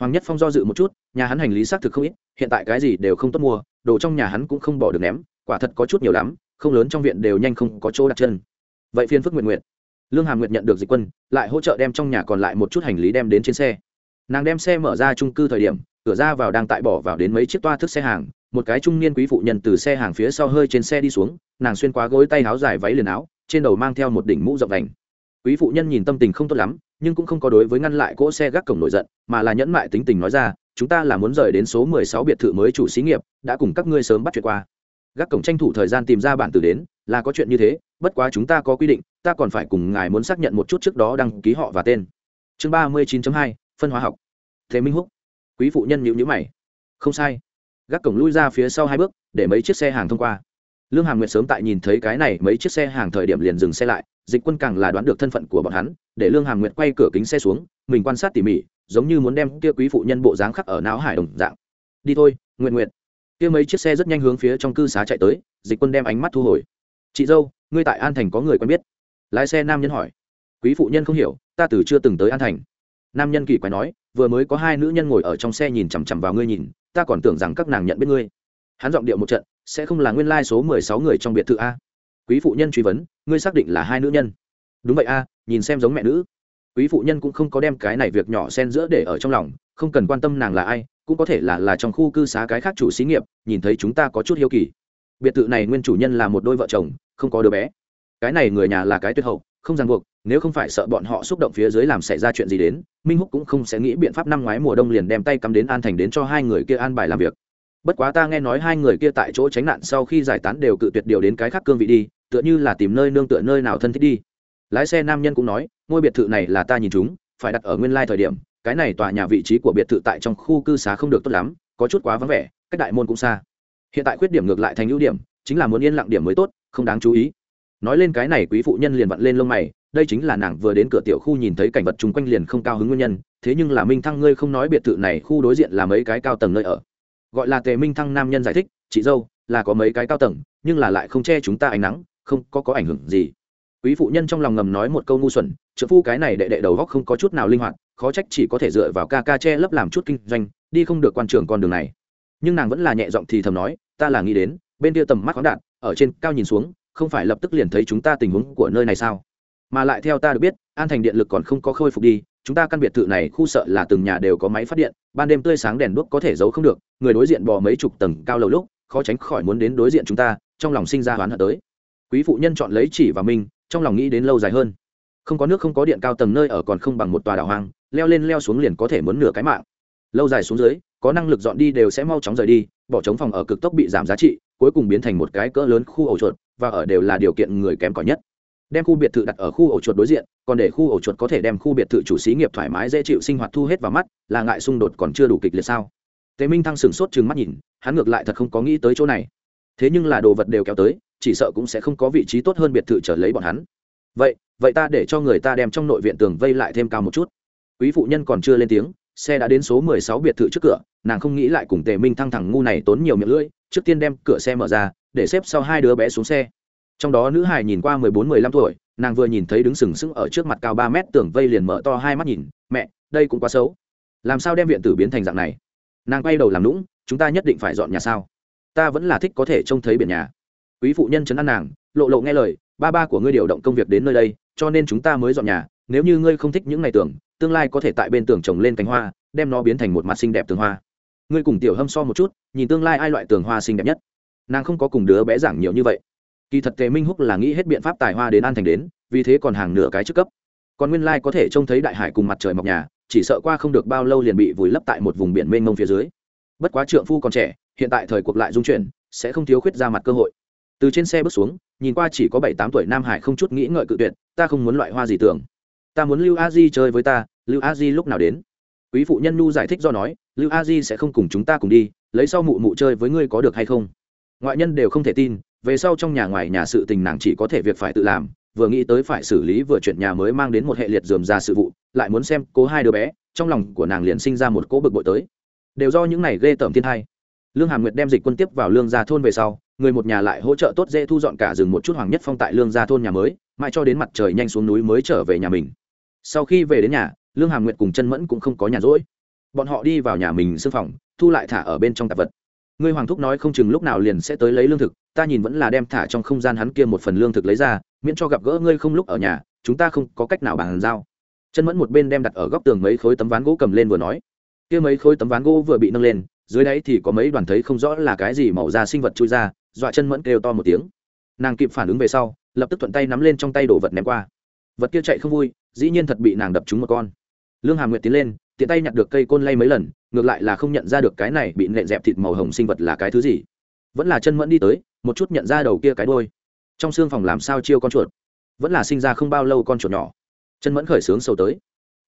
Hoàng nhất phong do dự một chút, nhà hắn hành lý xác thực không ít, hiện tại cái gì đều không tốt mua, đồ trong nhà hắn cũng không bỏ được ném, quả thật có chút nhiều lắm, không lớn trong viện đều nhanh không có chỗ đặt chân. Vậy phiên phức nguyện nguyện lương hàm nguyệt nhận được dịch quân, lại hỗ trợ đem trong nhà còn lại một chút hành lý đem đến trên xe. Nàng đem xe mở ra trung cư thời điểm, cửa ra vào đang tại bỏ vào đến mấy chiếc toa thức xe hàng một cái trung niên quý phụ nhân từ xe hàng phía sau hơi trên xe đi xuống, nàng xuyên qua gối tay áo dài váy liền áo, trên đầu mang theo một đỉnh mũ rộng đành. Quý phụ nhân nhìn tâm tình không tốt lắm, nhưng cũng không có đối với ngăn lại cỗ xe gác cổng nổi giận, mà là nhẫn mại tính tình nói ra, chúng ta là muốn rời đến số mười sáu biệt thự mới chủ xí nghiệp, đã cùng các ngươi sớm bắt chuyện qua. Gác cổng tranh thủ thời gian tìm ra bản từ đến, là có chuyện như thế, bất quá chúng ta có quy định, ta còn phải cùng ngài muốn xác nhận một chút trước đó đăng ký họ và tên. Chương ba mươi chín hai, phân hóa học. Thế minh húc. Quý phụ nhân nhíu nhíu mày. Không sai gác cổng lui ra phía sau hai bước, để mấy chiếc xe hàng thông qua. Lương hàm nguyệt sớm tại nhìn thấy cái này mấy chiếc xe hàng thời điểm liền dừng xe lại, dịch quân càng là đoán được thân phận của bọn hắn, để lương hàm nguyệt quay cửa kính xe xuống, mình quan sát tỉ mỉ, giống như muốn đem kia quý phụ nhân bộ dáng khắc ở não hải đồng dạng. Đi thôi nguyện nguyện kia mấy chiếc xe rất nhanh hướng phía trong cư xá chạy tới, dịch quân đem ánh mắt thu hồi. Chị dâu, ngươi tại an thành có người quen biết? Lái xe nam nhân hỏi. Quý phụ nhân không hiểu, ta từ chưa từng tới an thành. Nam nhân kỳ quái nói, vừa mới có hai nữ nhân ngồi ở trong xe nhìn chằm chằm vào ngươi nhìn ta còn tưởng rằng các nàng nhận biết ngươi. Hắn giọng điệu một trận, sẽ không là nguyên lai số mười sáu người trong biệt thự a. Quý phụ nhân truy vấn, ngươi xác định là hai nữ nhân. Đúng vậy a, nhìn xem giống mẹ nữ. Quý phụ nhân cũng không có đem cái này việc nhỏ xen giữa để ở trong lòng, không cần quan tâm nàng là ai, cũng có thể là là trong khu cư xá cái khác chủ xí nghiệp, nhìn thấy chúng ta có chút hiếu kỳ. Biệt thự này nguyên chủ nhân là một đôi vợ chồng, không có đứa bé. Cái này người nhà là cái tuyệt hậu không ràng buộc, nếu không phải sợ bọn họ xúc động phía dưới làm xảy ra chuyện gì đến, minh húc cũng không sẽ nghĩ biện pháp năm ngoái mùa đông liền đem tay cắm đến an thành đến cho hai người kia an bài làm việc. Bất quá ta nghe nói hai người kia tại chỗ tránh nạn sau khi giải tán đều cự tuyệt điều đến cái khác cương vị đi, tựa như là tìm nơi nương tựa nơi nào thân thích đi. Lái xe nam nhân cũng nói, ngôi biệt thự này là ta nhìn chúng, phải đặt ở nguyên lai thời điểm, cái này tòa nhà vị trí của biệt thự tại trong khu cư xá không được tốt lắm, có chút quá vắng vẻ, cách đại môn cũng xa. Hiện tại khuyết điểm ngược lại thành ưu điểm, chính là muốn yên lặng điểm mới tốt, không đáng chú ý nói lên cái này quý phụ nhân liền vặn lên lông mày, đây chính là nàng vừa đến cửa tiểu khu nhìn thấy cảnh vật chung quanh liền không cao hứng nguyên nhân, thế nhưng là minh thăng ngươi không nói biệt thự này khu đối diện là mấy cái cao tầng nơi ở. Gọi là tề minh thăng nam nhân giải thích, chị dâu, là có mấy cái cao tầng, nhưng là lại không che chúng ta ánh nắng, không có có ảnh hưởng gì. Quý phụ nhân trong lòng ngầm nói một câu ngu xuẩn, trợ phu cái này đệ đệ đầu góc không có chút nào linh hoạt, khó trách chỉ có thể dựa vào ca ca che lấp làm chút kinh doanh, đi không được quan trường con đường này. Nhưng nàng vẫn là nhẹ giọng thì thầm nói, ta là nghĩ đến, bên kia tầm mắt khoáng đạn ở trên cao nhìn xuống không phải lập tức liền thấy chúng ta tình huống của nơi này sao? Mà lại theo ta được biết an thành điện lực còn không có khôi phục đi chúng ta căn biệt thự này khu sợ là từng nhà đều có máy phát điện ban đêm tươi sáng đèn đuốc có thể giấu không được người đối diện bò mấy chục tầng cao lầu lúc khó tránh khỏi muốn đến đối diện chúng ta trong lòng sinh ra hoán hận tới. Quý phụ nhân chọn lấy chỉ và mình, trong lòng nghĩ đến lâu dài hơn. Không có nước không có điện cao tầng nơi ở còn không bằng một tòa đảo hoang leo lên leo xuống liền có thể muốn nửa cái mạng. Lâu dài xuống dưới có năng lực dọn đi đều sẽ mau chóng rời đi bỏ trống phòng ở cực tốc bị giảm giá trị cuối cùng biến thành một cái cỡ lớn khu ổ chuột và ở đều là điều kiện người kém cỏi nhất. Đem khu biệt thự đặt ở khu ổ chuột đối diện, còn để khu ổ chuột có thể đem khu biệt thự chủ xí nghiệp thoải mái, dễ chịu sinh hoạt thu hết vào mắt, là ngại xung đột còn chưa đủ kịch liệt sao? Tế minh thăng sửng sốt chừng mắt nhìn, hắn ngược lại thật không có nghĩ tới chỗ này. Thế nhưng là đồ vật đều kéo tới, chỉ sợ cũng sẽ không có vị trí tốt hơn biệt thự trở lấy bọn hắn. Vậy vậy ta để cho người ta đem trong nội viện tường vây lại thêm cao một chút. Quý phụ nhân còn chưa lên tiếng, xe đã đến số mười sáu biệt thự trước cửa, nàng không nghĩ lại cùng tề minh thăng thẳng ngu này tốn nhiều miệng lưỡi trước tiên đem cửa xe mở ra để xếp sau hai đứa bé xuống xe. Trong đó nữ hài nhìn qua mười bốn mười lăm tuổi nàng vừa nhìn thấy đứng sừng sững ở trước mặt cao ba mét tường vây liền mở to hai mắt nhìn mẹ đây cũng quá xấu. Làm sao đem viện tử biến thành dạng này? Nàng quay đầu làm lũng chúng ta nhất định phải dọn nhà sao? Ta vẫn là thích có thể trông thấy biển nhà. Quý phụ nhân chấn an nàng lộ lộ nghe lời ba ba của ngươi điều động công việc đến nơi đây cho nên chúng ta mới dọn nhà. Nếu như ngươi không thích những ngày tưởng, tương lai có thể tại bên tường trồng lên cánh hoa đem nó biến thành một mặt xinh đẹp tường hoa ngươi cùng tiểu hâm so một chút, nhìn tương lai ai loại tường hoa xinh đẹp nhất. Nàng không có cùng đứa bé giảng nhiều như vậy. Kỳ thật tề minh húc là nghĩ hết biện pháp tài hoa đến an thành đến, vì thế còn hàng nửa cái trước cấp. Còn nguyên lai có thể trông thấy đại hải cùng mặt trời mọc nhà, chỉ sợ qua không được bao lâu liền bị vùi lấp tại một vùng biển mênh mông phía dưới. Bất quá trượng phu còn trẻ, hiện tại thời cuộc lại dung chuyển, sẽ không thiếu khuyết ra mặt cơ hội. Từ trên xe bước xuống, nhìn qua chỉ có bảy tám tuổi nam hải không chút nghĩ ngợi cự tuyệt, ta không muốn loại hoa gì tưởng. Ta muốn lưu a di chơi với ta, lưu a di lúc nào đến? Quý phụ nhân nu giải thích do nói, lưu a di sẽ không cùng chúng ta cùng đi, lấy sau mụ mụ chơi với ngươi có được hay không? Ngoại nhân đều không thể tin, về sau trong nhà ngoài nhà sự tình nàng chỉ có thể việc phải tự làm, vừa nghĩ tới phải xử lý vừa chuyển nhà mới mang đến một hệ liệt dườm ra sự vụ, lại muốn xem cố hai đứa bé, trong lòng của nàng liền sinh ra một cỗ bực bội tới. Đều do những này ghê tởm thiên hai lương hàm nguyệt đem dịch quân tiếp vào lương gia thôn về sau, người một nhà lại hỗ trợ tốt dễ thu dọn cả rừng một chút hoàng nhất phong tại lương gia thôn nhà mới, mãi cho đến mặt trời nhanh xuống núi mới trở về nhà mình. Sau khi về đến nhà lương hàm nguyệt cùng chân mẫn cũng không có nhà rỗi. Bọn họ đi vào nhà mình xương phòng, thu lại thả ở bên trong tạp vật. Ngươi hoàng thúc nói không chừng lúc nào liền sẽ tới lấy lương thực, ta nhìn vẫn là đem thả trong không gian hắn kia một phần lương thực lấy ra, miễn cho gặp gỡ ngươi không lúc ở nhà, chúng ta không có cách nào bàn giao. Chân mẫn một bên đem đặt ở góc tường mấy khối tấm ván gỗ cầm lên vừa nói. Kia mấy khối tấm ván gỗ vừa bị nâng lên, dưới đáy thì có mấy đoàn thấy không rõ là cái gì màu da sinh vật chui ra, dọa chân mẫn kêu to một tiếng. Nàng kịp phản ứng về sau, lập tức thuận tay nắm lên trong tay đồ vật ném qua. Vật kia chạy không vui, dĩ nhiên thật bị nàng đập trúng một con lương hà nguyệt tiến lên, tiện tay nhặt được cây côn lay mấy lần, ngược lại là không nhận ra được cái này bị nện dẹp thịt màu hồng sinh vật là cái thứ gì. Vẫn là chân mẫn đi tới, một chút nhận ra đầu kia cái đôi trong xương phòng làm sao chiêu con chuột? Vẫn là sinh ra không bao lâu con chuột nhỏ. Chân mẫn khởi sướng sâu tới.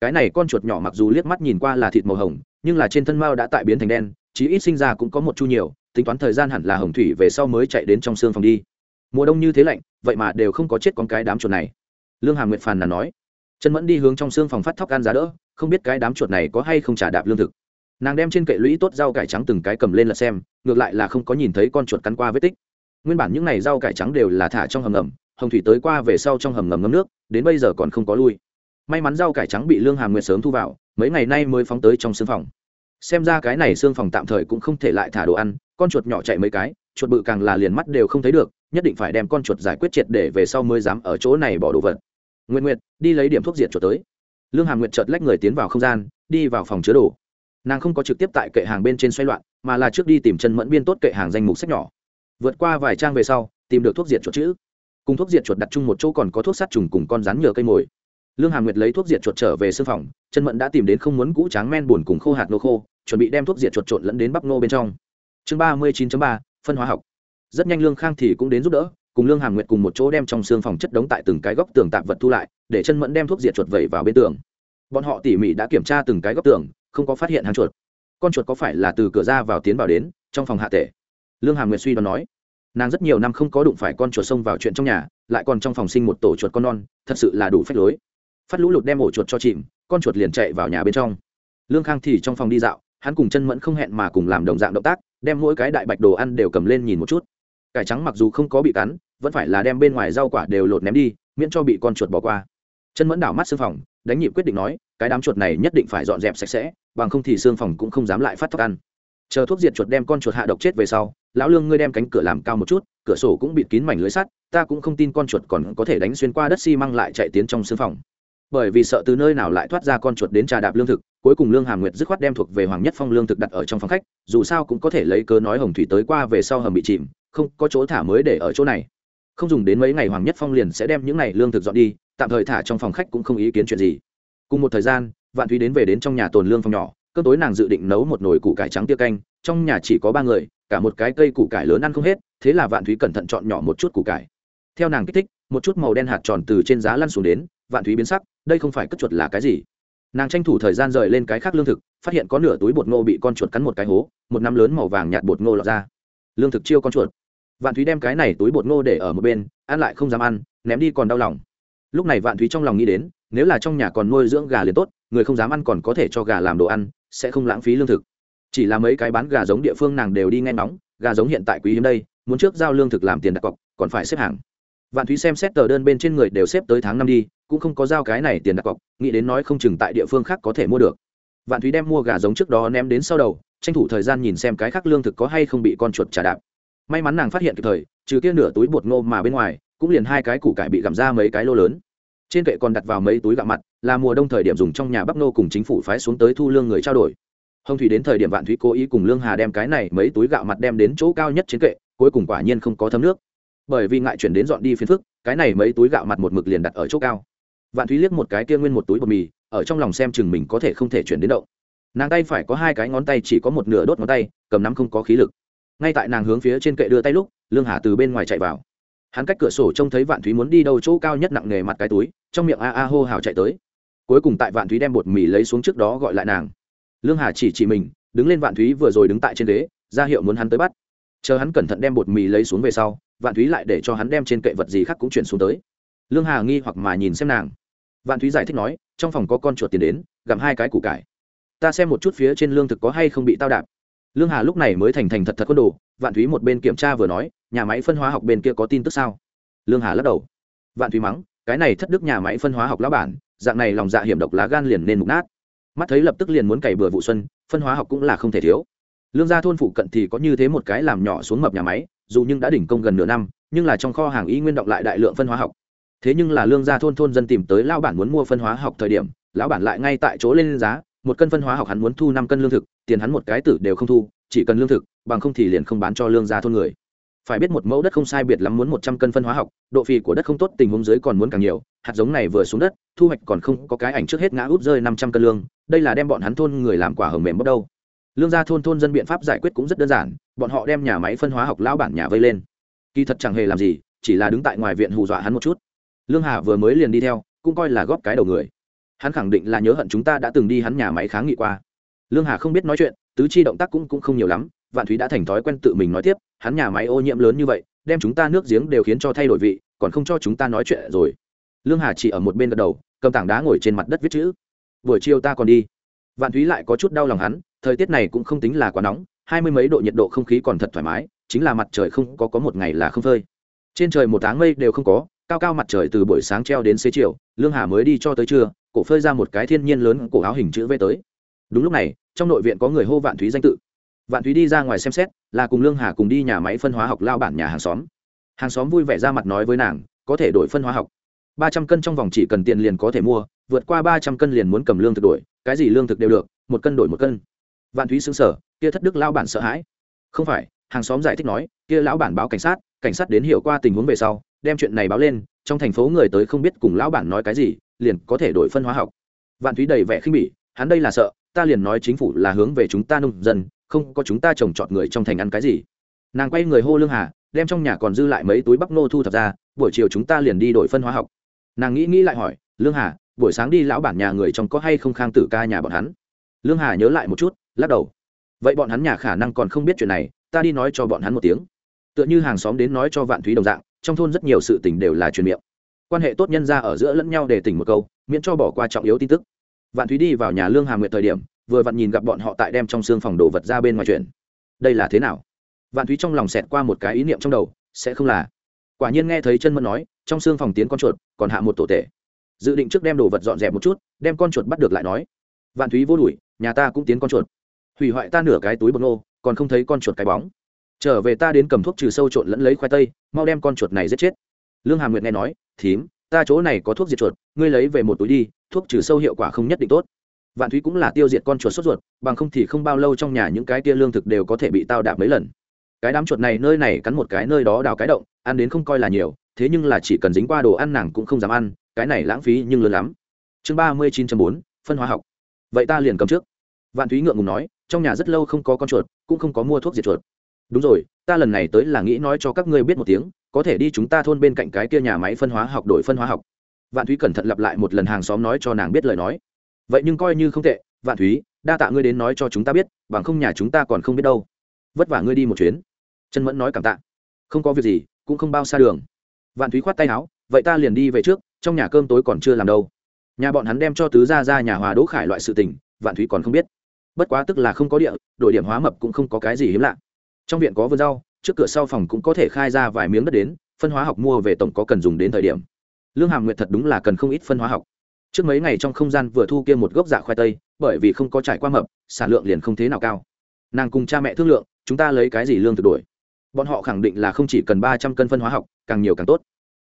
Cái này con chuột nhỏ mặc dù liếc mắt nhìn qua là thịt màu hồng, nhưng là trên thân mao đã tại biến thành đen, chí ít sinh ra cũng có một chu nhiều, tính toán thời gian hẳn là hồng thủy về sau mới chạy đến trong xương phòng đi. Mùa đông như thế lạnh, vậy mà đều không có chết con cái đám chuột này. Lương hàm nguyệt phàn là nói. Chân mẫn đi hướng trong xương phòng phát thóc ăn giá đỡ không biết cái đám chuột này có hay không trả đạp lương thực. Nàng đem trên kệ lũy tốt rau cải trắng từng cái cầm lên là xem, ngược lại là không có nhìn thấy con chuột cắn qua vết tích. Nguyên bản những n à y rau cải trắng đều là thả trong hầm ngầm, hồng thủy tới qua về sau trong hầm ngầm ngấm nước, đến bây giờ còn không có lui. May mắn rau cải trắng bị lương hàm nguyệt sớm thu vào, mấy ngày nay mới phóng tới trong xương phòng. Xem ra cái này xương phòng tạm thời cũng không thể lại thả đồ ăn, con chuột nhỏ chạy mấy cái, chuột bự càng là liền mắt đều không thấy được, nhất định phải đem con chuột giải quyết triệt để về sau mới dám ở chỗ này bỏ đồ vật. Nguyện nguyện đi lấy điểm thuốc diệt chuột tới lương hàm nguyệt chợt lách người tiến vào không gian, đi vào phòng chứa đồ. Nàng không có trực tiếp tại kệ hàng bên trên xoay loạn, mà là trước đi tìm chân mẫn biên tốt kệ hàng danh mục sách nhỏ. Vượt qua vài trang về sau, tìm được thuốc diệt chuột chữ. Cùng thuốc diệt chuột đặt chung một chỗ còn có thuốc sát trùng cùng con rắn nhờ cây mồi. Lương hàm nguyệt lấy thuốc diệt chuột trở về sư phòng, chân mẫn đã tìm đến không muốn cũ tráng men buồn cùng khô hạt nô khô, chuẩn bị đem thuốc diệt chuột trộn lẫn đến bắp nô bên trong. Chương ba mươi chín ba, phân hóa học. Rất nhanh lương khang thì cũng đến giúp đỡ cùng lương hàm nguyệt cùng một chỗ đem trong xương phòng chất đống tại từng cái góc tường tạp vật thu lại, để chân mẫn đem thuốc diệt chuột vẩy vào bên tường. Bọn họ tỉ mỉ đã kiểm tra từng cái góc tường, không có phát hiện hàng chuột. Con chuột có phải là từ cửa ra vào tiến vào đến, trong phòng hạ tể? Lương hàm nguyệt suy đoán nói. Nàng rất nhiều năm không có đụng phải con chuột xông vào chuyện trong nhà, lại còn trong phòng sinh một tổ chuột con non, thật sự là đủ phách lối. Phát lũ lụt đem ổ chuột cho chìm, con chuột liền chạy vào nhà bên trong. Lương khang thì trong phòng đi dạo, hắn cùng chân mẫn không hẹn mà cùng làm đồng dạng động tác, đem mỗi cái đại bạch đồ ăn đều cầm lên nhìn một chút cải trắng mặc dù không có bị cắn, vẫn phải là đem bên ngoài rau quả đều lột ném đi, miễn cho bị con chuột bỏ qua. Chân mẫn đảo mắt xương phòng, đánh nhịp quyết định nói, cái đám chuột này nhất định phải dọn dẹp sạch sẽ, bằng không thì xương phòng cũng không dám lại phát thóc ăn. Chờ thuốc diệt chuột đem con chuột hạ độc chết về sau, lão lương ngươi đem cánh cửa làm cao một chút, cửa sổ cũng bịt kín mảnh lưới sắt, ta cũng không tin con chuột còn có thể đánh xuyên qua đất xi măng lại chạy tiến trong xương phòng. Bởi vì sợ từ nơi nào lại thoát ra con chuột đến trà đạp lương thực, cuối cùng lương hàm nguyệt dứt khoát đem thuộc về hoàng nhất phong lương thực đặt ở trong phòng khách, dù sao cũng có thể lấy cớ nói hồng thủy tới qua về sau hầm bị chìm không có chỗ thả mới để ở chỗ này. Không dùng đến mấy ngày hoàng nhất phong liền sẽ đem những này lương thực dọn đi, tạm thời thả trong phòng khách cũng không ý kiến chuyện gì. Cùng một thời gian, vạn thúy đến về đến trong nhà tồn lương phòng nhỏ cơn tối nàng dự định nấu một nồi củ cải trắng tia canh, trong nhà chỉ có ba người, cả một cái cây củ cải lớn ăn không hết, thế là vạn thúy cẩn thận chọn nhỏ một chút củ cải. Theo nàng kích thích, một chút màu đen hạt tròn từ trên giá lăn xuống đến, vạn thúy biến sắc, đây không phải cất chuột là cái gì? Nàng tranh thủ thời gian rời lên cái khác lương thực, phát hiện có nửa túi bột ngô bị con chuột cắn một cái hố, một nắm lớn màu vàng nhạt bột ngô lọt ra. Lương thực chiêu con chuột vạn thúy đem cái này túi bột ngô để ở một bên, ăn lại không dám ăn, ném đi còn đau lòng. Lúc này vạn thúy trong lòng nghĩ đến, nếu là trong nhà còn nuôi dưỡng gà liền tốt, người không dám ăn còn có thể cho gà làm đồ ăn, sẽ không lãng phí lương thực. Chỉ là mấy cái bán gà giống địa phương nàng đều đi nghe ngóng, gà giống hiện tại quý hiếm đây, muốn trước giao lương thực làm tiền đặt cọc, còn phải xếp hàng. Vạn thúy xem xét tờ đơn bên trên người đều xếp tới tháng năm đi, cũng không có giao cái này tiền đặt cọc, nghĩ đến nói không chừng tại địa phương khác có thể mua được. Vạn thúy đem mua gà giống trước đó ném đến sau đầu, tranh thủ thời gian nhìn xem cái khác lương thực có hay không bị con chuột trả đạp may mắn nàng phát hiện kịp thời, trừ kia nửa túi bột ngô mà bên ngoài, cũng liền hai cái củ cải bị gặm ra mấy cái lô lớn. Trên kệ còn đặt vào mấy túi gạo mặt, là mùa đông thời điểm dùng trong nhà bắp nô cùng chính phủ phái xuống tới thu lương người trao đổi. Hồng thủy đến thời điểm vạn thúy cố ý cùng lương hà đem cái này mấy túi gạo mặt đem đến chỗ cao nhất trên kệ, cuối cùng quả nhiên không có thấm nước. Bởi vì ngại chuyển đến dọn đi phiền phức, cái này mấy túi gạo mặt một mực liền đặt ở chỗ cao. Vạn thúy liếc một cái kia nguyên một túi bột mì, ở trong lòng xem chừng mình có thể không thể chuyển đến động. Nàng tay phải có hai cái ngón tay, chỉ có một nửa đốt ngón tay, cầm nắm không có khí lực ngay tại nàng hướng phía trên kệ đưa tay lúc lương hà từ bên ngoài chạy vào. Hắn cách cửa sổ trông thấy vạn thúy muốn đi đâu chỗ cao nhất nặng nề mặt cái túi trong miệng a a hô hào chạy tới. Cuối cùng tại vạn thúy đem bột mì lấy xuống trước đó gọi lại nàng. Lương hà chỉ chỉ mình đứng lên vạn thúy vừa rồi đứng tại trên đế, ra hiệu muốn hắn tới bắt. Chờ hắn cẩn thận đem bột mì lấy xuống về sau vạn thúy lại để cho hắn đem trên kệ vật gì khác cũng chuyển xuống tới. Lương hà nghi hoặc mà nhìn xem nàng. Vạn thúy giải thích nói trong phòng có con chuột tiền đến gặm hai cái củ cải. Ta xem một chút phía trên lương thực có hay không bị tao đạp lương hà lúc này mới thành thành thật thật quân đồ, vạn thúy một bên kiểm tra vừa nói, nhà máy phân hóa học bên kia có tin tức sao? Lương hà lắc đầu. Vạn thúy mắng, cái này thất đức nhà máy phân hóa học lão bản, dạng này lòng dạ hiểm độc lá gan liền nên mục nát. Mắt thấy lập tức liền muốn cày bừa vụ xuân, phân hóa học cũng là không thể thiếu. Lương gia thôn phụ cận thì có như thế một cái làm nhỏ xuống mập nhà máy, dù nhưng đã đỉnh công gần nửa năm, nhưng là trong kho hàng y nguyên động lại đại lượng phân hóa học. Thế nhưng là lương gia thôn thôn dân tìm tới lão bản muốn mua phân hóa học thời điểm, lão bản lại ngay tại chỗ lên giá, một cân phân hóa học hắn muốn thu năm cân lương thực tiền hắn một cái tử đều không thu, chỉ cần lương thực, bằng không thì liền không bán cho lương gia thôn người. Phải biết một mẫu đất không sai biệt lắm muốn một trăm cân phân hóa học, độ phì của đất không tốt, tình huống dưới còn muốn càng nhiều, hạt giống này vừa xuống đất, thu hoạch còn không có cái ảnh trước hết ngã út rơi năm trăm cân lương, đây là đem bọn hắn thôn người làm quả hầm mềm bốc đâu. Lương gia thôn thôn dân biện pháp giải quyết cũng rất đơn giản, bọn họ đem nhà máy phân hóa học lão bản nhà vây lên. Kỳ thật chẳng hề làm gì, chỉ là đứng tại ngoài viện hù dọa hắn một chút. Lương hà vừa mới liền đi theo, cũng coi là góp cái đầu người. Hắn khẳng định là nhớ hận chúng ta đã từng đi hắn nhà máy kháng nghị qua lương hà không biết nói chuyện, tứ chi động tác cũng cũng không nhiều lắm, vạn thúy đã thành thói quen tự mình nói tiếp, hắn nhà máy ô nhiễm lớn như vậy, đem chúng ta nước giếng đều khiến cho thay đổi vị, còn không cho chúng ta nói chuyện rồi. Lương hà chỉ ở một bên gật đầu, cầm tảng đá ngồi trên mặt đất viết chữ. Buổi chiều ta còn đi. Vạn thúy lại có chút đau lòng hắn, thời tiết này cũng không tính là quá nóng, hai mươi mấy độ nhiệt độ không khí còn thật thoải mái, chính là mặt trời không có có một ngày là không phơi. Trên trời một tháng mây đều không có, cao cao mặt trời từ buổi sáng treo đến xế chiều, lương hà mới đi cho tới trưa, cổ phơi ra một cái thiên nhiên lớn cổ áo hình chữ v tới đúng lúc này, trong nội viện có người hô vạn thúy danh tự. Vạn thúy đi ra ngoài xem xét, là cùng lương hà cùng đi nhà máy phân hóa học lao bản nhà hàng xóm. Hàng xóm vui vẻ ra mặt nói với nàng, có thể đổi phân hóa học. Ba trăm cân trong vòng chỉ cần tiền liền có thể mua, vượt qua ba trăm cân liền muốn cầm lương thực đổi, cái gì lương thực đều được, một cân đổi một cân. Vạn thúy xứng sở kia thất đức lao bản sợ hãi. Không phải, hàng xóm giải thích nói, kia lão bản báo cảnh sát cảnh sát đến hiểu qua tình huống về sau, đem chuyện này báo lên, trong thành phố người tới không biết cùng lão bản nói cái gì, liền có thể đổi phân hóa học. Vạn thúy đầy vẻ khinh bỉ, hắn đây là sợ ta liền nói chính phủ là hướng về chúng ta nông dân, không có chúng ta trồng trọt người trong thành ăn cái gì. Nàng quay người hô lương hà, đem trong nhà còn dư lại mấy túi bắp nô thu thập ra, buổi chiều chúng ta liền đi đổi phân hóa học. Nàng nghĩ nghĩ lại hỏi, lương hà, buổi sáng đi lão bản nhà người trong có hay không khang tử ca nhà bọn hắn? Lương hà nhớ lại một chút, lắc đầu. Vậy bọn hắn nhà khả năng còn không biết chuyện này, ta đi nói cho bọn hắn một tiếng. Tựa như hàng xóm đến nói cho vạn thúy đồng dạng, trong thôn rất nhiều sự tình đều là truyền miệng. Quan hệ tốt nhân ra ở giữa lẫn nhau để tỉnh một câu, miễn cho bỏ qua trọng yếu tin tức vạn thúy đi vào nhà lương hà nguyệt thời điểm, vừa vặn nhìn gặp bọn họ tại đem trong xương phòng đồ vật ra bên ngoài chuyện. Đây là thế nào? Vạn thúy trong lòng xẹt qua một cái ý niệm trong đầu, sẽ không là. Quả nhiên nghe thấy chân mẫn nói, trong xương phòng tiến con chuột, còn hạ một tổ tể. Dự định trước đem đồ vật dọn dẹp một chút, đem con chuột bắt được lại nói. Vạn thúy vô đuổi, nhà ta cũng tiến con chuột. Hủy hoại ta nửa cái túi bột nô, còn không thấy con chuột cái bóng. Trở về ta đến cầm thuốc trừ sâu trộn lẫn lấy khoai tây, mau đem con chuột này giết chết. Lương Hà nguyệt nghe nói, thím, ta chỗ này có thuốc diệt chuột, ngươi lấy về một túi đi thuốc trừ sâu hiệu quả không nhất định tốt. Vạn thúy cũng là tiêu diệt con chuột sốt ruột, bằng không thì không bao lâu trong nhà những cái tia lương thực đều có thể bị tao đạp mấy lần. Cái đám chuột này nơi này cắn một cái nơi đó đào cái động, ăn đến không coi là nhiều, thế nhưng là chỉ cần dính qua đồ ăn nàng cũng không dám ăn, cái này lãng phí nhưng lớn lắm. Chương ba mươi chín bốn, phân hóa học. Vậy ta liền cầm trước. Vạn thúy ngượng ngùng nói, trong nhà rất lâu không có con chuột, cũng không có mua thuốc diệt chuột. Đúng rồi, ta lần này tới là nghĩ nói cho các ngươi biết một tiếng, có thể đi chúng ta thôn bên cạnh cái kia nhà máy phân hóa học đổi phân hóa học vạn thúy cẩn thận lặp lại một lần hàng xóm nói cho nàng biết lời nói. Vậy nhưng coi như không tệ, vạn thúy, đa tạ ngươi đến nói cho chúng ta biết, bằng không nhà chúng ta còn không biết đâu. Vất vả ngươi đi một chuyến. Chân mẫn nói cảm tạ. Không có việc gì, cũng không bao xa đường. Vạn thúy khoát tay áo, vậy ta liền đi về trước, trong nhà cơm tối còn chưa làm đâu. Nhà bọn hắn đem cho tứ ra ra nhà hòa đỗ khải loại sự tình, vạn thúy còn không biết. Bất quá tức là không có địa đội điểm hóa mập cũng không có cái gì hiếm lạ. Trong viện có vườn rau, trước cửa sau phòng cũng có thể khai ra vài miếng đất đến, phân hóa học mua về tổng có cần dùng đến thời điểm lương hàm nguyệt thật đúng là cần không ít phân hóa học. Trước mấy ngày trong không gian vừa thu kia một gốc dạ khoai tây, bởi vì không có trải qua mập, sản lượng liền không thế nào cao. Nàng cùng cha mẹ thương lượng, chúng ta lấy cái gì lương thực đổi? Bọn họ khẳng định là không chỉ cần ba trăm cân phân hóa học, càng nhiều càng tốt.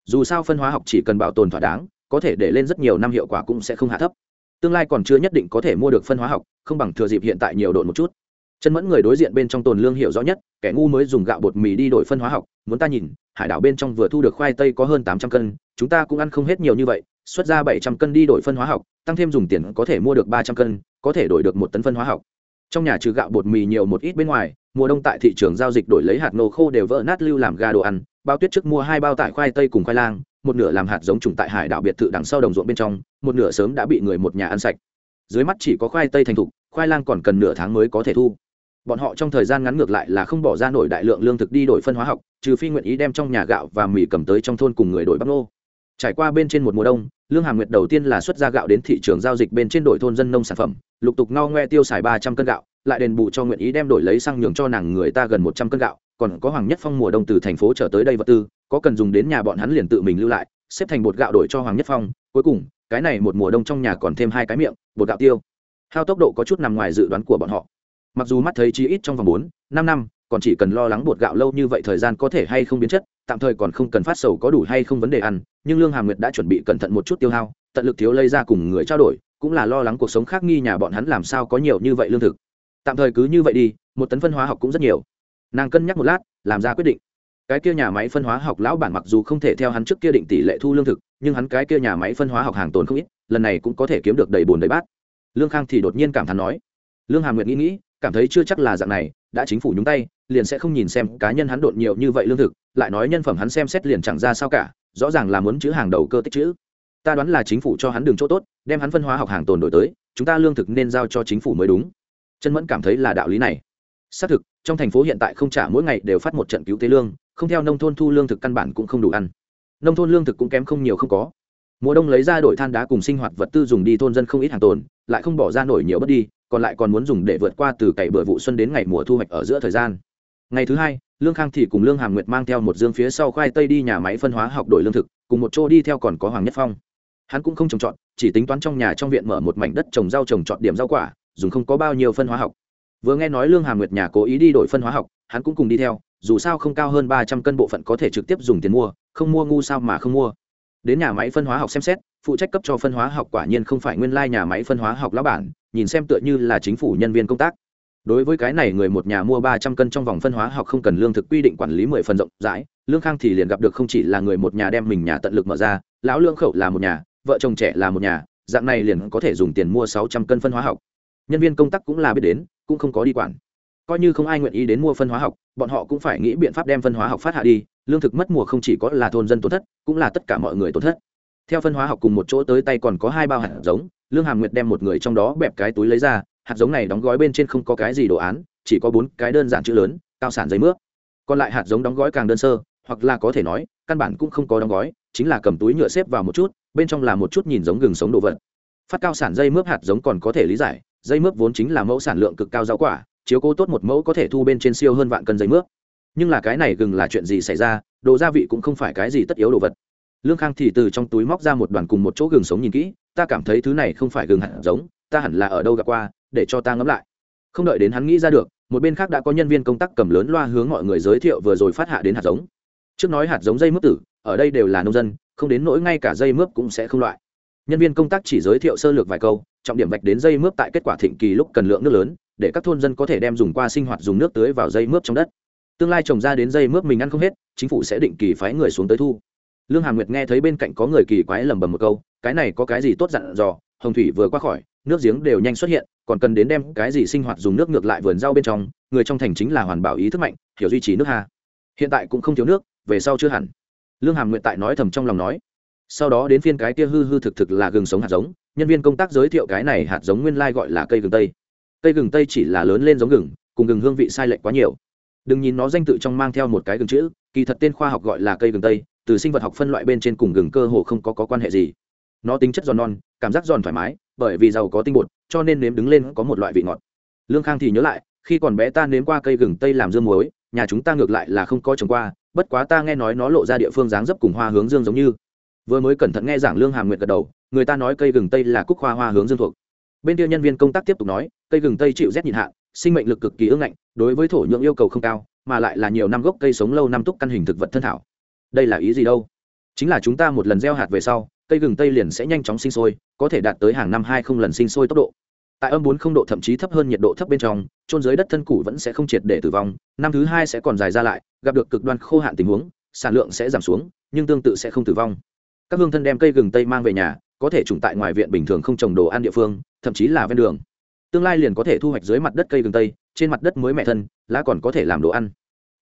Dù sao phân hóa học chỉ cần bảo tồn thỏa đáng, có thể để lên rất nhiều năm hiệu quả cũng sẽ không hạ thấp. Tương lai còn chưa nhất định có thể mua được phân hóa học, không bằng thừa dịp hiện tại nhiều độn một chút. Chân mẫn người đối diện bên trong tồn lương hiệu rõ nhất, kẻ ngu mới dùng gạo bột mì đi đổi phân hóa học, muốn ta nhìn hải đảo bên trong vừa thu được khoai tây có hơn tám trăm cân, chúng ta cũng ăn không hết nhiều như vậy, xuất ra bảy trăm cân đi đổi phân hóa học, tăng thêm dùng tiền có thể mua được ba trăm cân, có thể đổi được một tấn phân hóa học. Trong nhà trừ gạo bột mì nhiều một ít bên ngoài, mùa đông tại thị trường giao dịch đổi lấy hạt nô khô đều vỡ nát lưu làm gà đồ ăn, bao tuyết trước mua hai bao tải khoai tây cùng khoai lang, một nửa làm hạt giống trùng tại hải đảo biệt thự đằng sau đồng ruộng bên trong, một nửa sớm đã bị người một nhà ăn sạch. Dưới mắt chỉ có khoai tây thành thục, khoai lang còn cần nửa tháng mới có thể thu bọn họ trong thời gian ngắn ngược lại là không bỏ ra nổi đại lượng lương thực đi đổi phân hóa học, trừ phi nguyện ý đem trong nhà gạo và mì cầm tới trong thôn cùng người đổi bắp nô. Trải qua bên trên một mùa đông, lương hà nguyệt đầu tiên là xuất ra gạo đến thị trường giao dịch bên trên đổi thôn dân nông sản phẩm, lục tục ngao ngoe tiêu xài ba trăm cân gạo, lại đền bù cho nguyện ý đem đổi lấy xăng nhường cho nàng người ta gần một trăm cân gạo, còn có hoàng nhất phong mùa đông từ thành phố trở tới đây vật tư, có cần dùng đến nhà bọn hắn liền tự mình lưu lại, xếp thành bột gạo đổi cho hoàng nhất phong, cuối cùng, cái này một mùa đông trong nhà còn thêm hai cái miệng, bột gạo tiêu. Hao tốc độ có chút nằm ngoài dự đoán của bọn họ mặc dù mắt thấy chi ít trong vòng bốn, năm năm, còn chỉ cần lo lắng bột gạo lâu như vậy thời gian có thể hay không biến chất, tạm thời còn không cần phát sầu có đủ hay không vấn đề ăn, nhưng lương hàm nguyệt đã chuẩn bị cẩn thận một chút tiêu hao, tận lực thiếu lây ra cùng người trao đổi, cũng là lo lắng cuộc sống khác nghi nhà bọn hắn làm sao có nhiều như vậy lương thực. Tạm thời cứ như vậy đi, một tấn phân hóa học cũng rất nhiều. Nàng cân nhắc một lát, làm ra quyết định. Cái kia nhà máy phân hóa học lão bản mặc dù không thể theo hắn trước kia định tỷ lệ thu lương thực, nhưng hắn cái kia nhà máy phân hóa học hàng tồn không ít, lần này cũng có thể kiếm được đầy bồn đầy bát. Lương khang thì đột nhiên cảm thán nói. Lương hàm nguyệt nghĩ nghĩ cảm thấy chưa chắc là dạng này, đã chính phủ nhúng tay, liền sẽ không nhìn xem cá nhân hắn đột nhiều như vậy lương thực, lại nói nhân phẩm hắn xem xét liền chẳng ra sao cả, rõ ràng là muốn chữ hàng đầu cơ tích chữ. Ta đoán là chính phủ cho hắn đường chỗ tốt, đem hắn phân hóa học hàng tồn đổi tới, chúng ta lương thực nên giao cho chính phủ mới đúng. Chân mẫn cảm thấy là đạo lý này. Xác thực, trong thành phố hiện tại không trả mỗi ngày đều phát một trận cứu tế lương, không theo nông thôn thu lương thực căn bản cũng không đủ ăn. Nông thôn lương thực cũng kém không nhiều không có. Mùa đông lấy ra đổi than đá cùng sinh hoạt vật tư dùng đi thôn dân không ít hàng tồn, lại không bỏ ra nổi nhiều bất đi còn lại còn muốn dùng để vượt qua từ cày bừa vụ xuân đến ngày mùa thu hoạch ở giữa thời gian. Ngày thứ hai, lương khang thì cùng lương hàm nguyệt mang theo một dương phía sau khoai tây đi nhà máy phân hóa học đổi lương thực, cùng một chỗ đi theo còn có hoàng nhất phong. Hắn cũng không trồng trọt, chỉ tính toán trong nhà trong viện mở một mảnh đất trồng rau trồng trọt điểm rau quả, dùng không có bao nhiêu phân hóa học. Vừa nghe nói lương hàm nguyệt nhà cố ý đi đổi phân hóa học, hắn cũng cùng đi theo, dù sao không cao hơn ba trăm cân bộ phận có thể trực tiếp dùng tiền mua, không mua ngu sao mà không mua. Đến nhà máy phân hóa học xem xét phụ trách cấp cho phân hóa học quả nhiên không phải nguyên lai nhà máy phân hóa học lão bản, nhìn xem tựa như là chính phủ nhân viên công tác. Đối với cái này người một nhà mua ba trăm cân trong vòng phân hóa học không cần lương thực quy định quản lý mười phần rộng rãi, lương khang thì liền gặp được không chỉ là người một nhà đem mình nhà tận lực mở ra, lão lương khẩu là một nhà, vợ chồng trẻ là một nhà, dạng này liền có thể dùng tiền mua sáu trăm cân phân hóa học. Nhân viên công tác cũng là biết đến, cũng không có đi quản. Coi như không ai nguyện ý đến mua phân hóa học, bọn họ cũng phải nghĩ biện pháp đem phân hóa học phát hạ đi, lương thực mất mùa không chỉ có là thôn dân tổn thất, cũng là tất cả mọi người tổn thất theo phân hóa học cùng một chỗ tới tay còn có hai bao hạt giống, lương hàm nguyệt đem một người trong đó bẹp cái túi lấy ra, hạt giống này đóng gói bên trên không có cái gì đồ án, chỉ có bốn cái đơn giản chữ lớn, cao sản giấy mướp. Còn lại hạt giống đóng gói càng đơn sơ, hoặc là có thể nói, căn bản cũng không có đóng gói, chính là cầm túi nhựa xếp vào một chút, bên trong là một chút nhìn giống gừng sống đồ vật. Phát cao sản dây mướp hạt giống còn có thể lý giải, dây mướp vốn chính là mẫu sản lượng cực cao rau quả, chiếu cố tốt một mẫu có thể thu bên trên siêu hơn vạn cân dây mướp. Nhưng là cái này gừng là chuyện gì xảy ra, đồ gia vị cũng không phải cái gì tất yếu đồ vật lương khang thì từ trong túi móc ra một đoàn cùng một chỗ gừng sống nhìn kỹ, ta cảm thấy thứ này không phải gừng hạt giống, ta hẳn là ở đâu gặp qua, để cho ta ngẫm lại. Không đợi đến hắn nghĩ ra được, một bên khác đã có nhân viên công tác cầm lớn loa hướng mọi người giới thiệu vừa rồi phát hạ đến hạt giống. Trước nói hạt giống dây mướp tử, ở đây đều là nông dân, không đến nỗi ngay cả dây mướp cũng sẽ không loại. Nhân viên công tác chỉ giới thiệu sơ lược vài câu, trọng điểm vạch đến dây mướp tại kết quả thịnh kỳ lúc cần lượng nước lớn, để các thôn dân có thể đem dùng qua sinh hoạt dùng nước tưới vào dây mướp trong đất. Tương lai trồng ra đến dây mướp mình ăn không hết, chính phủ sẽ định kỳ phái người xuống tới thu lương hàm nguyệt nghe thấy bên cạnh có người kỳ quái lẩm bẩm một câu, cái này có cái gì tốt dặn dò? Hồng thủy vừa qua khỏi, nước giếng đều nhanh xuất hiện, còn cần đến đem cái gì sinh hoạt dùng nước ngược lại vườn rau bên trong, người trong thành chính là hoàn bảo ý thức mạnh, hiểu duy trì nước hà hiện tại cũng không thiếu nước, về sau chưa hẳn. Lương hàm nguyện tại nói thầm trong lòng nói. Sau đó đến phiên cái kia hư hư thực thực là gừng sống hạt giống, nhân viên công tác giới thiệu cái này hạt giống nguyên lai gọi là cây gừng tây. Cây gừng tây chỉ là lớn lên giống gừng, cùng gừng hương vị sai lệch quá nhiều. Đừng nhìn nó danh tự trong mang theo một cái gừng chữ, kỳ thật tên khoa học gọi là cây gừng tây từ sinh vật học phân loại bên trên cùng gừng cơ hồ không có, có quan hệ gì. Nó tính chất giòn non cảm giác giòn thoải mái bởi vì giàu có tinh bột cho nên nếm đứng lên có một loại vị ngọt. Lương khang thì nhớ lại khi còn bé ta nếm qua cây gừng tây làm dương muối nhà chúng ta ngược lại là không có trồng qua bất quá ta nghe nói nó lộ ra địa phương dáng dấp cùng hoa hướng dương giống như. Vừa mới cẩn thận nghe giảng lương hàm nguyệt gật đầu người ta nói cây gừng tây là cúc hoa hoa hướng dương thuộc. Bên kia nhân viên công tác tiếp tục nói cây gừng tây chịu rét nhịn hạn sinh mệnh lực cực kỳ ưng ngạnh đối với thổ nhưỡng yêu cầu không cao mà lại là nhiều năm gốc cây sống lâu năm túc căn hình thực vật thân thảo đây là ý gì đâu? Chính là chúng ta một lần gieo hạt về sau, cây gừng tây liền sẽ nhanh chóng sinh sôi, có thể đạt tới hàng năm hai không lần sinh sôi tốc độ. Tại âm bốn không độ thậm chí thấp hơn nhiệt độ thấp bên trong trôn dưới đất thân củ vẫn sẽ không triệt để tử vong, năm thứ hai sẽ còn dài ra lại, gặp được cực đoan khô hạn tình huống, sản lượng sẽ giảm xuống, nhưng tương tự sẽ không tử vong. Các hương thân đem cây gừng tây mang về nhà, có thể trùng tại ngoài viện bình thường không trồng đồ ăn địa phương, thậm chí là ven đường. Tương lai liền có thể thu hoạch dưới mặt đất cây gừng tây, trên mặt đất mới mẹ thân, lá còn có thể làm đồ ăn.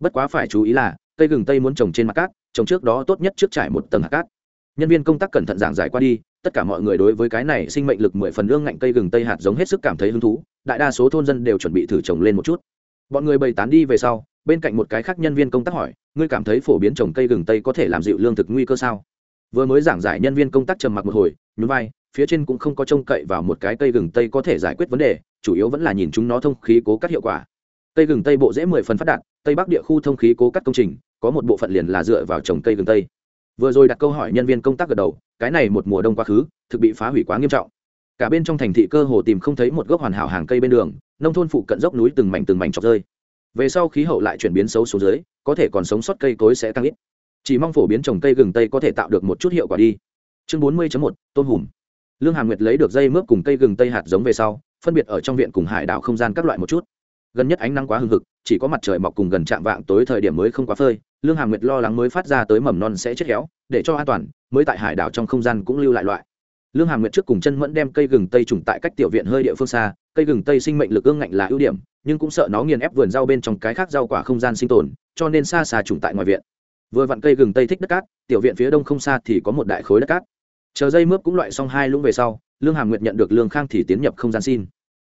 Bất quá phải chú ý là, cây gừng tây muốn trồng trên mặt cát trồng trước đó tốt nhất trước trải một tầng hạt cát. Nhân viên công tác cẩn thận giảng giải qua đi, tất cả mọi người đối với cái này sinh mệnh lực mười phần ương ngạnh cây gừng tây hạt giống hết sức cảm thấy hứng thú, đại đa số thôn dân đều chuẩn bị thử trồng lên một chút. Bọn người bày tán đi về sau, bên cạnh một cái khác nhân viên công tác hỏi, ngươi cảm thấy phổ biến trồng cây gừng tây có thể làm dịu lương thực nguy cơ sao? Vừa mới giảng giải, nhân viên công tác trầm mặc một hồi, nhún vai, phía trên cũng không có trông cậy vào một cái cây gừng tây có thể giải quyết vấn đề, chủ yếu vẫn là nhìn chúng nó thông khí cố cắt hiệu quả. Cây gừng tây bộ dễ mười phần phát đạt, tây bắc địa khu thông khí cố cắt công trình có một bộ phận liền là dựa vào trồng cây gừng tây. Vừa rồi đặt câu hỏi nhân viên công tác gật đầu, cái này một mùa đông quá khứ, thực bị phá hủy quá nghiêm trọng. Cả bên trong thành thị cơ hồ tìm không thấy một gốc hoàn hảo hàng cây bên đường, nông thôn phụ cận dốc núi từng mảnh từng mảnh trọc rơi. Về sau khí hậu lại chuyển biến xấu xuống dưới, có thể còn sống sót cây cối sẽ tăng ít. Chỉ mong phổ biến trồng cây gừng tây có thể tạo được một chút hiệu quả đi. Chương bốn mươi một, tôm hùm. Lương hàm nguyệt lấy được dây mướp cùng cây gừng tây hạt giống về sau, phân biệt ở trong viện cùng hải đảo không gian các loại một chút gần nhất ánh nắng quá hừng hực, chỉ có mặt trời mọc cùng gần chạm vạng tối thời điểm mới không quá phơi, lương hàm nguyệt lo lắng mới phát ra tới mầm non sẽ chết héo, để cho an toàn, mới tại hải đảo trong không gian cũng lưu lại loại. Lương hàm nguyệt trước cùng chân mẫn đem cây gừng tây trùng tại cách tiểu viện hơi địa phương xa, cây gừng tây sinh mệnh lực ương ngạnh là ưu điểm, nhưng cũng sợ nó nghiền ép vườn rau bên trong cái khác rau quả không gian sinh tồn, cho nên xa xa trùng tại ngoài viện. Vừa vặn cây gừng tây thích đất cát, tiểu viện phía đông không xa thì có một đại khối đất cát. Chờ dây mướp cũng loại xong hai lũng về sau, lương hàm nguyệt nhận được lương khang thì tiến nhập không gian xin.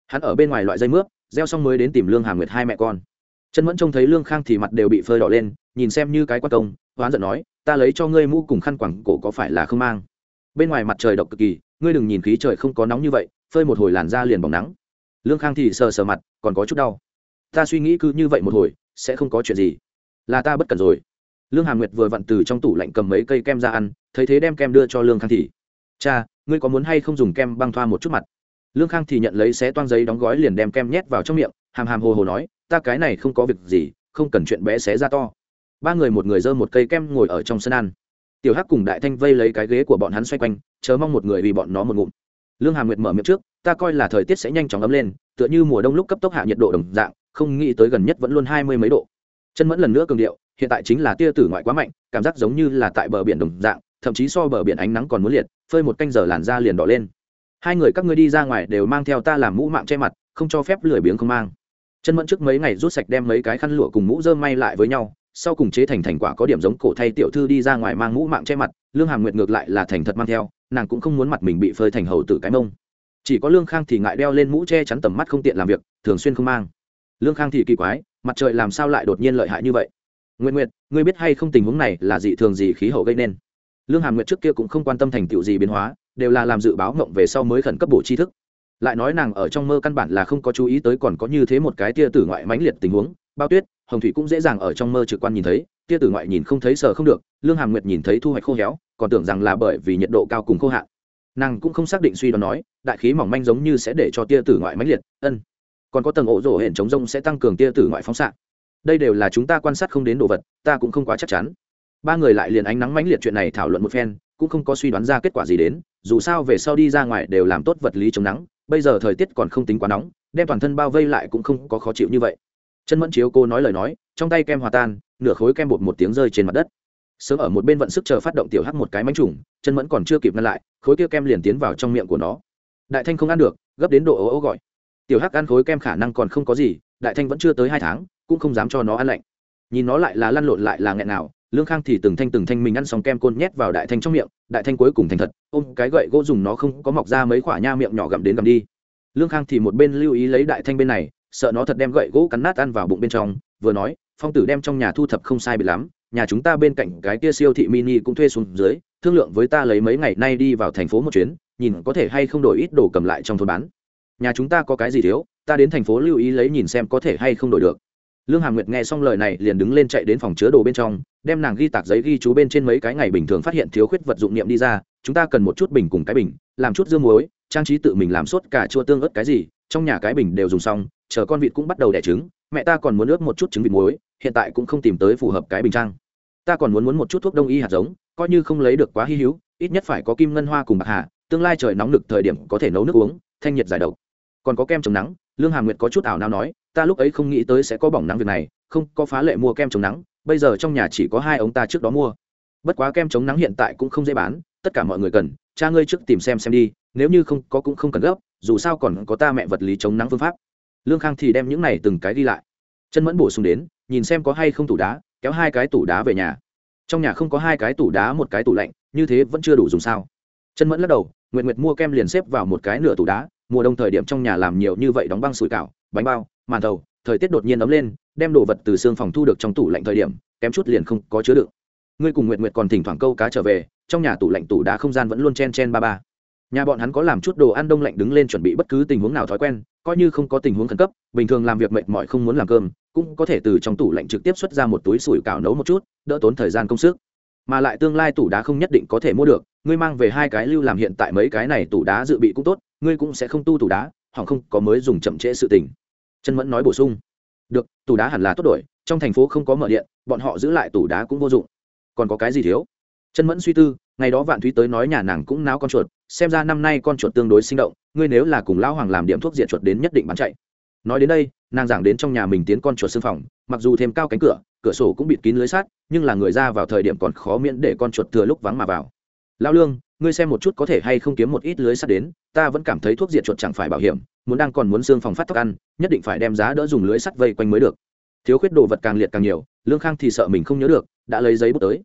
Hắn ở bên ngoài loại dây mướp gieo xong mới đến tìm lương hà nguyệt hai mẹ con. Chân mẫn trông thấy lương khang thì mặt đều bị phơi đỏ lên, nhìn xem như cái quan công, hoán giận nói, ta lấy cho ngươi mũ cùng khăn quẳng cổ có phải là không mang? Bên ngoài mặt trời độc cực kỳ, ngươi đừng nhìn khí trời không có nóng như vậy, phơi một hồi làn da liền bỏng nắng. Lương khang thì sờ sờ mặt, còn có chút đau. Ta suy nghĩ cứ như vậy một hồi, sẽ không có chuyện gì. Là ta bất cần rồi. Lương hàm nguyệt vừa vặn từ trong tủ lạnh cầm mấy cây kem ra ăn, thấy thế đem kem đưa cho lương khang thì, cha, ngươi có muốn hay không dùng kem băng thoa một chút mặt? Lương khang thì nhận lấy xé toan giấy đóng gói liền đem kem nhét vào trong miệng, hàm hàm hồ hồ nói, ta cái này không có việc gì, không cần chuyện bé xé ra to. Ba người một người dơ một cây kem ngồi ở trong sân ăn. Tiểu hắc cùng đại thanh vây lấy cái ghế của bọn hắn xoay quanh, chờ mong một người vì bọn nó một ngụm. Lương hàm nguyệt mở miệng trước, ta coi là thời tiết sẽ nhanh chóng ấm lên, tựa như mùa đông lúc cấp tốc hạ nhiệt độ đồng dạng, không nghĩ tới gần nhất vẫn luôn hai mươi mấy độ. Chân mẫn lần nữa cường điệu, hiện tại chính là tia tử ngoại quá mạnh, cảm giác giống như là tại bờ biển đồng dạng, thậm chí so bờ biển ánh nắng còn muốn liệt, phơi một canh giờ làn da liền đỏ lên hai người các ngươi đi ra ngoài đều mang theo ta làm mũ mạng che mặt không cho phép lười biếng không mang. Chân mẫn trước mấy ngày rút sạch đem mấy cái khăn lụa cùng mũ dơ may lại với nhau sau cùng chế thành thành quả có điểm giống cổ thay tiểu thư đi ra ngoài mang mũ mạng che mặt lương hàm nguyệt ngược lại là thành thật mang theo nàng cũng không muốn mặt mình bị phơi thành hầu tử cái mông. Chỉ có lương khang thì ngại đeo lên mũ che chắn tầm mắt không tiện làm việc thường xuyên không mang. Lương khang thì kỳ quái mặt trời làm sao lại đột nhiên lợi hại như vậy? Nguyện Nguyệt, ngươi biết hay không tình huống này là dị thường gì khí hậu gây nên? Lương hàm nguyệt trước kia cũng không quan tâm thành tựu gì biến hóa đều là làm dự báo mộng về sau mới khẩn cấp bổ tri thức. Lại nói nàng ở trong mơ căn bản là không có chú ý tới còn có như thế một cái tia tử ngoại mãnh liệt tình huống. Bao tuyết, hồng thủy cũng dễ dàng ở trong mơ trực quan nhìn thấy, tia tử ngoại nhìn không thấy sờ không được, lương hàm nguyệt nhìn thấy thu hoạch khô héo, còn tưởng rằng là bởi vì nhiệt độ cao cùng khô hạn. Nàng cũng không xác định suy đoán nói, đại khí mỏng manh giống như sẽ để cho tia tử ngoại mãnh liệt, ân. Còn có tầng ổ rổ hển chống rông sẽ tăng cường tia tử ngoại phóng xạ. Đây đều là chúng ta quan sát không đến đồ vật, ta cũng không quá chắc chắn. Ba người lại liền ánh nắng mãnh liệt chuyện này thảo luận một phen cũng không có suy đoán ra kết quả gì đến, dù sao về sau đi ra ngoài đều làm tốt vật lý chống nắng, bây giờ thời tiết còn không tính quá nóng, đem toàn thân bao vây lại cũng không có khó chịu như vậy. Chân mẫn chiếu cô nói lời nói, trong tay kem hòa tan, nửa khối kem bột một tiếng rơi trên mặt đất. Sớm ở một bên vận sức chờ phát động tiểu hắc một cái mánh trùng, chân mẫn còn chưa kịp ngăn lại, khối kia kem liền tiến vào trong miệng của nó. Đại thanh không ăn được, gấp đến độ ố ố gọi. Tiểu hắc ăn khối kem khả năng còn không có gì, đại thanh vẫn chưa tới hai tháng, cũng không dám cho nó ăn lạnh. Nhìn nó lại là lăn lộn lại là nghẹn nào lương khang thì từng thanh từng thanh mình ăn xong kem côn nhét vào đại thanh trong miệng, đại thanh cuối cùng thành thật, ôm cái gậy gỗ dùng nó không có mọc ra mấy khoả nha miệng nhỏ gặm đến gặm đi. Lương khang thì một bên lưu ý lấy đại thanh bên này, sợ nó thật đem gậy gỗ cắn nát ăn vào bụng bên trong, vừa nói, phong tử đem trong nhà thu thập không sai bị lắm, nhà chúng ta bên cạnh cái kia siêu thị mini cũng thuê xuống dưới, thương lượng với ta lấy mấy ngày nay đi vào thành phố một chuyến, nhìn có thể hay không đổi ít đồ cầm lại trong thôn bán. Nhà chúng ta có cái gì thiếu, ta đến thành phố lưu ý lấy nhìn xem có thể hay không đổi được lương hàm nguyệt nghe xong lời này liền đứng lên chạy đến phòng chứa đồ bên trong, đem nàng ghi tạc giấy ghi chú bên trên mấy cái ngày bình thường phát hiện thiếu khuyết vật dụng niệm đi ra, chúng ta cần một chút bình cùng cái bình, làm chút dưa muối, trang trí tự mình làm sốt cả chua tương ớt cái gì, trong nhà cái bình đều dùng xong, chờ con vịt cũng bắt đầu đẻ trứng, mẹ ta còn muốn ướp một chút trứng vịt muối, hiện tại cũng không tìm tới phù hợp cái bình trang. Ta còn muốn muốn một chút thuốc đông y hạt giống, coi như không lấy được quá hy hữu, ít nhất phải có kim ngân hoa cùng bạc hà, tương lai trời nóng lực thời điểm có thể nấu nước uống, thanh nhiệt giải độc còn có kem chống nắng, lương hà nguyệt có chút ảo nào nói, ta lúc ấy không nghĩ tới sẽ có bỏng nắng việc này, không, có phá lệ mua kem chống nắng, bây giờ trong nhà chỉ có hai ông ta trước đó mua. Bất quá kem chống nắng hiện tại cũng không dễ bán, tất cả mọi người cần, cha ngươi trước tìm xem xem đi, nếu như không, có cũng không cần gấp, dù sao còn có ta mẹ vật lý chống nắng phương pháp. Lương khang thì đem những này từng cái đi lại. Chân mẫn bổ sung đến, nhìn xem có hay không tủ đá, kéo hai cái tủ đá về nhà. Trong nhà không có hai cái tủ đá một cái tủ lạnh, như thế vẫn chưa đủ dùng sao? Chân mẫn lắc đầu nguyện nguyệt mua kem liền xếp vào một cái nửa tủ đá mùa đông thời điểm trong nhà làm nhiều như vậy đóng băng sủi cảo, bánh bao, màn thầu, thời tiết đột nhiên ấm lên, đem đồ vật từ xương phòng thu được trong tủ lạnh thời điểm, kém chút liền không có chứa đựng. Ngươi cùng nguyệt nguyệt còn thỉnh thoảng câu cá trở về, trong nhà tủ lạnh tủ đá không gian vẫn luôn chen chen ba ba. Nhà bọn hắn có làm chút đồ ăn đông lạnh đứng lên chuẩn bị bất cứ tình huống nào thói quen, coi như không có tình huống khẩn cấp, bình thường làm việc mệt mỏi không muốn làm cơm, cũng có thể từ trong tủ lạnh trực tiếp xuất ra một túi sủi cảo nấu một chút, đỡ tốn thời gian công sức mà lại tương lai tủ đá không nhất định có thể mua được, ngươi mang về hai cái lưu làm hiện tại mấy cái này tủ đá dự bị cũng tốt, ngươi cũng sẽ không tu tủ đá, hoặc không có mới dùng chậm trễ sự tình. Chân mẫn nói bổ sung. Được, tủ đá hẳn là tốt đổi, trong thành phố không có mở điện, bọn họ giữ lại tủ đá cũng vô dụng. Còn có cái gì thiếu? Chân mẫn suy tư, ngày đó vạn thúy tới nói nhà nàng cũng náo con chuột, xem ra năm nay con chuột tương đối sinh động, ngươi nếu là cùng lão hoàng làm điểm thuốc diệt chuột đến nhất định bán chạy. Nói đến đây nàng giảng đến trong nhà mình tiến con chuột xương phòng, mặc dù thêm cao cánh cửa cửa sổ cũng bịt kín lưới sát nhưng là người ra vào thời điểm còn khó miễn để con chuột thừa lúc vắng mà vào. Lao lương, ngươi xem một chút có thể hay không kiếm một ít lưới sắt đến, ta vẫn cảm thấy thuốc diệt chuột chẳng phải bảo hiểm, muốn đang còn muốn xương phòng phát tóc ăn, nhất định phải đem giá đỡ dùng lưới sắt vây quanh mới được. Thiếu khuyết đồ vật càng liệt càng nhiều, lương khang thì sợ mình không nhớ được, đã lấy giấy bút tới.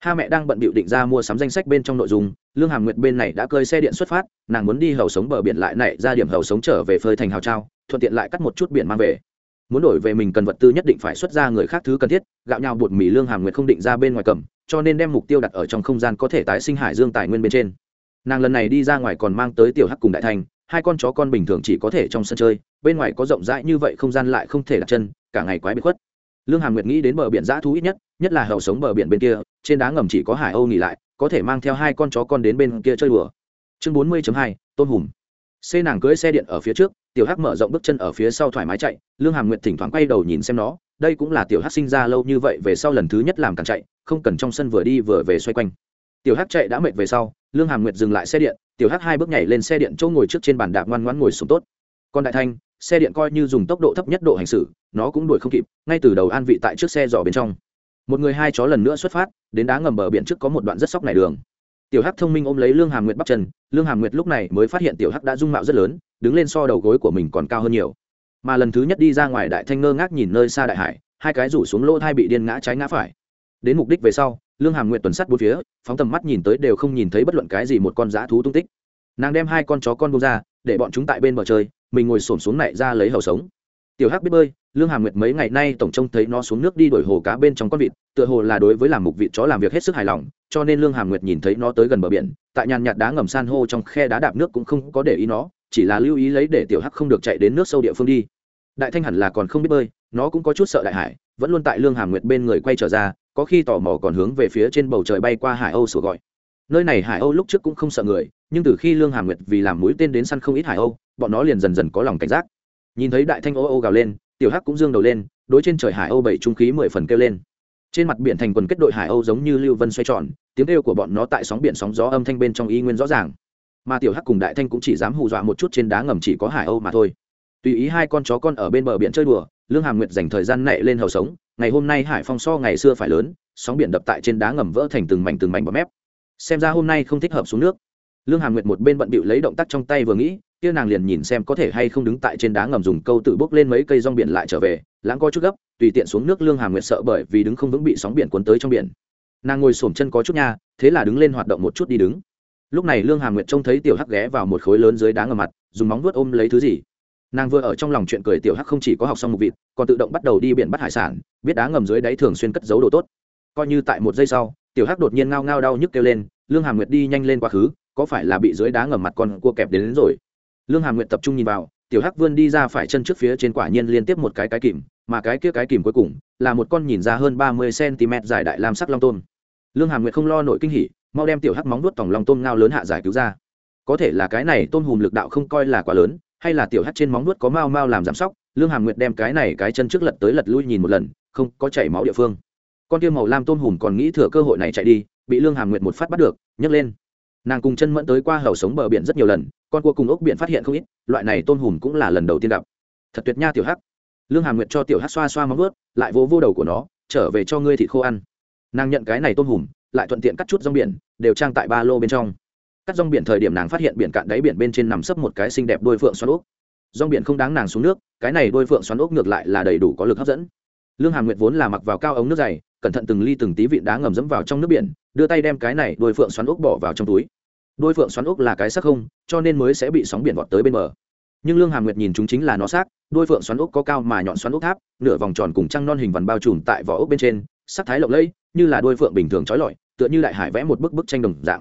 Ha mẹ đang bận bịu định ra mua sắm danh sách bên trong nội dung, lương hàm nguyệt bên này đã cơi xe điện xuất phát, nàng muốn đi hầu sống bờ biển lại nảy ra điểm hầu sống trở về phơi thành hào trao thuận tiện lại cắt một chút biển mang về. Muốn đổi về mình cần vật tư nhất định phải xuất ra người khác thứ cần thiết, gạo nhau bột mì lương hàm nguyệt không định ra bên ngoài cầm, cho nên đem mục tiêu đặt ở trong không gian có thể tái sinh hải dương tài nguyên bên trên. Nàng lần này đi ra ngoài còn mang tới tiểu hắc cùng đại thành, hai con chó con bình thường chỉ có thể trong sân chơi, bên ngoài có rộng rãi như vậy không gian lại không thể đặt chân, cả ngày quái bị khuất. Lương hàm nguyệt nghĩ đến bờ biển giã thú ít nhất nhất là hậu sống bờ biển bên kia, trên đá ngầm chỉ có hải âu nghỉ lại, có thể mang theo hai con chó con đến bên kia chơi đùa. Chương bốn mươi hai, tôn hùm xê nàng cưới xe điện ở phía trước, tiểu hắc mở rộng bước chân ở phía sau thoải mái chạy, lương hàm nguyệt thỉnh thoảng quay đầu nhìn xem nó, đây cũng là tiểu hắc sinh ra lâu như vậy về sau lần thứ nhất làm càng chạy, không cần trong sân vừa đi vừa về xoay quanh. Tiểu hắc chạy đã mệt về sau, lương hàm nguyệt dừng lại xe điện, tiểu hắc hai bước nhảy lên xe điện chỗ ngồi trước trên bàn đạp ngoan ngoãn ngồi xuống tốt. Còn đại thanh, xe điện coi như dùng tốc độ thấp nhất độ hành xử, nó cũng đuổi không kịp, ngay từ đầu an vị tại trước xe dò bên trong. Một người hai chó lần nữa xuất phát, đến đá ngầm bờ biển trước có một đoạn rất sóc này đường tiểu hắc thông minh ôm lấy lương hàm nguyệt bắp chân, lương hàm nguyệt lúc này mới phát hiện tiểu hắc đã dung mạo rất lớn, đứng lên so đầu gối của mình còn cao hơn nhiều. Mà lần thứ nhất đi ra ngoài đại thanh ngơ ngác nhìn nơi xa đại hải, hai cái rủ xuống lỗ thai bị điên ngã trái ngã phải. Đến mục đích về sau, lương hàm nguyệt tuần sắt bốn phía, phóng tầm mắt nhìn tới đều không nhìn thấy bất luận cái gì một con dã thú tung tích. Nàng đem hai con chó con bông ra, để bọn chúng tại bên bờ chơi, mình ngồi xổm xuống này ra lấy hầu sống. Tiểu hắc biết bơi lương Hà nguyệt mấy ngày nay tổng trông thấy nó xuống nước đi đổi hồ cá bên trong con vịt, tựa hồ là đối với làm mục vịt chó làm việc hết sức hài lòng, cho nên lương Hà nguyệt nhìn thấy nó tới gần bờ biển, tại nhàn nhạt đá ngầm san hô trong khe đá đạp nước cũng không có để ý nó, chỉ là lưu ý lấy để tiểu hắc không được chạy đến nước sâu địa phương đi. Đại thanh hẳn là còn không biết bơi, nó cũng có chút sợ đại hải, vẫn luôn tại lương Hà nguyệt bên người quay trở ra, có khi tò mò còn hướng về phía trên bầu trời bay qua hải âu sủa gọi. Nơi này hải âu lúc trước cũng không sợ người, nhưng từ khi lương Hà nguyệt vì làm mũi tên đến săn không ít hải âu, bọn nó liền dần dần có lòng cảnh giác. Nhìn thấy đại thanh ô ô gào lên tiểu hắc cũng dương đầu lên, đối trên trời hải âu bảy trung khí mười phần kêu lên. Trên mặt biển thành quần kết đội hải âu giống như lưu vân xoay tròn, tiếng kêu của bọn nó tại sóng biển sóng gió âm thanh bên trong y nguyên rõ ràng. Mà tiểu hắc cùng đại thanh cũng chỉ dám hù dọa một chút trên đá ngầm chỉ có hải âu mà thôi. Tùy ý hai con chó con ở bên bờ biển chơi đùa, lương hàm nguyệt dành thời gian nảy lên hầu sống, ngày hôm nay hải phong so ngày xưa phải lớn, sóng biển đập tại trên đá ngầm vỡ thành từng mảnh từng mảnh bọt mép. Xem ra hôm nay không thích hợp xuống nước. Lương hàm nguyệt một bên bận bịu lấy động tác trong tay vừa nghĩ kia nàng liền nhìn xem có thể hay không đứng tại trên đá ngầm dùng câu tự bốc lên mấy cây rong biển lại trở về lãng coi chút gấp tùy tiện xuống nước lương hàm nguyệt sợ bởi vì đứng không vững bị sóng biển cuốn tới trong biển. Nàng ngồi xổm chân có chút nha thế là đứng lên hoạt động một chút đi đứng. Lúc này lương hàm nguyệt trông thấy tiểu hắc ghé vào một khối lớn dưới đá ngầm mặt dùng móng vuốt ôm lấy thứ gì. Nàng vừa ở trong lòng chuyện cười tiểu hắc không chỉ có học xong một vịt còn tự động bắt đầu đi biển bắt hải sản biết đá ngầm dưới đáy thường xuyên cất giấu đồ tốt. Coi như tại một giây sau tiểu hắc đột nhiên ngao ngao đau nhức kêu lên lương hàm nguyệt đi nhanh lên quá khứ có phải là bị dưới đá ngầm mặt con cua kẹp đến, đến rồi? Lương hàm nguyệt tập trung nhìn vào, tiểu hắc vươn đi ra phải chân trước phía trên quả nhiên liên tiếp một cái cái kìm, mà cái kia cái kìm cuối cùng là một con nhìn ra hơn ba mươi cm dài đại lam sắc long tôm. Lương hàm nguyệt không lo nổi kinh hỉ, mau đem tiểu hắc móng đuốt tòng long tôm ngao lớn hạ giải cứu ra. Có thể là cái này tôm hùm lực đạo không coi là quá lớn, hay là tiểu hắc trên móng đuốt có mau mau làm giảm sóc, lương hàm nguyệt đem cái này cái chân trước lật tới lật lui nhìn một lần, không có chảy máu địa phương. Con kia màu lam tôm hùm còn nghĩ thừa cơ hội này chạy đi, bị lương hàm nguyệt một phát bắt được, nhấc lên. Nàng cùng chân mẫn tới qua hầu sống bờ biển rất nhiều lần con cua cùng ốc biển phát hiện không ít loại này tôm hùm cũng là lần đầu tiên gặp. Thật tuyệt nha tiểu hắc. Lương hàm nguyệt cho tiểu hắc xoa xoa móng ướt lại vỗ vô, vô đầu của nó trở về cho ngươi thịt khô ăn. Nàng nhận cái này tôm hùm lại thuận tiện cắt chút rong biển đều trang tại ba lô bên trong. Cắt rong biển thời điểm nàng phát hiện biển cạn đáy biển bên trên nằm sấp một cái xinh đẹp đôi phượng xoắn ốc. Rong biển không đáng nàng xuống nước cái này đôi phượng xoắn ốc ngược lại là đầy đủ có lực hấp dẫn. Lương hàm nguyệt vốn là mặc vào cao ống nước dày cẩn thận từng ly từng tí vịn đá ngầm dẫm vào trong nước biển đưa tay đem cái này đôi phượng xoắn ốc bỏ vào trong túi đôi phượng xoắn ốc là cái sắc không, cho nên mới sẽ bị sóng biển vọt tới bên bờ. Nhưng lương hàm nguyệt nhìn chúng chính là nó xác, đôi phượng xoắn ốc có cao mà nhọn xoắn ốc tháp, nửa vòng tròn cùng trăng non hình vằn bao trùm tại vỏ ốc bên trên, sắc thái lộng lẫy, như là đôi phượng bình thường trói lọi, tựa như đại hải vẽ một bức bức tranh đồng dạng.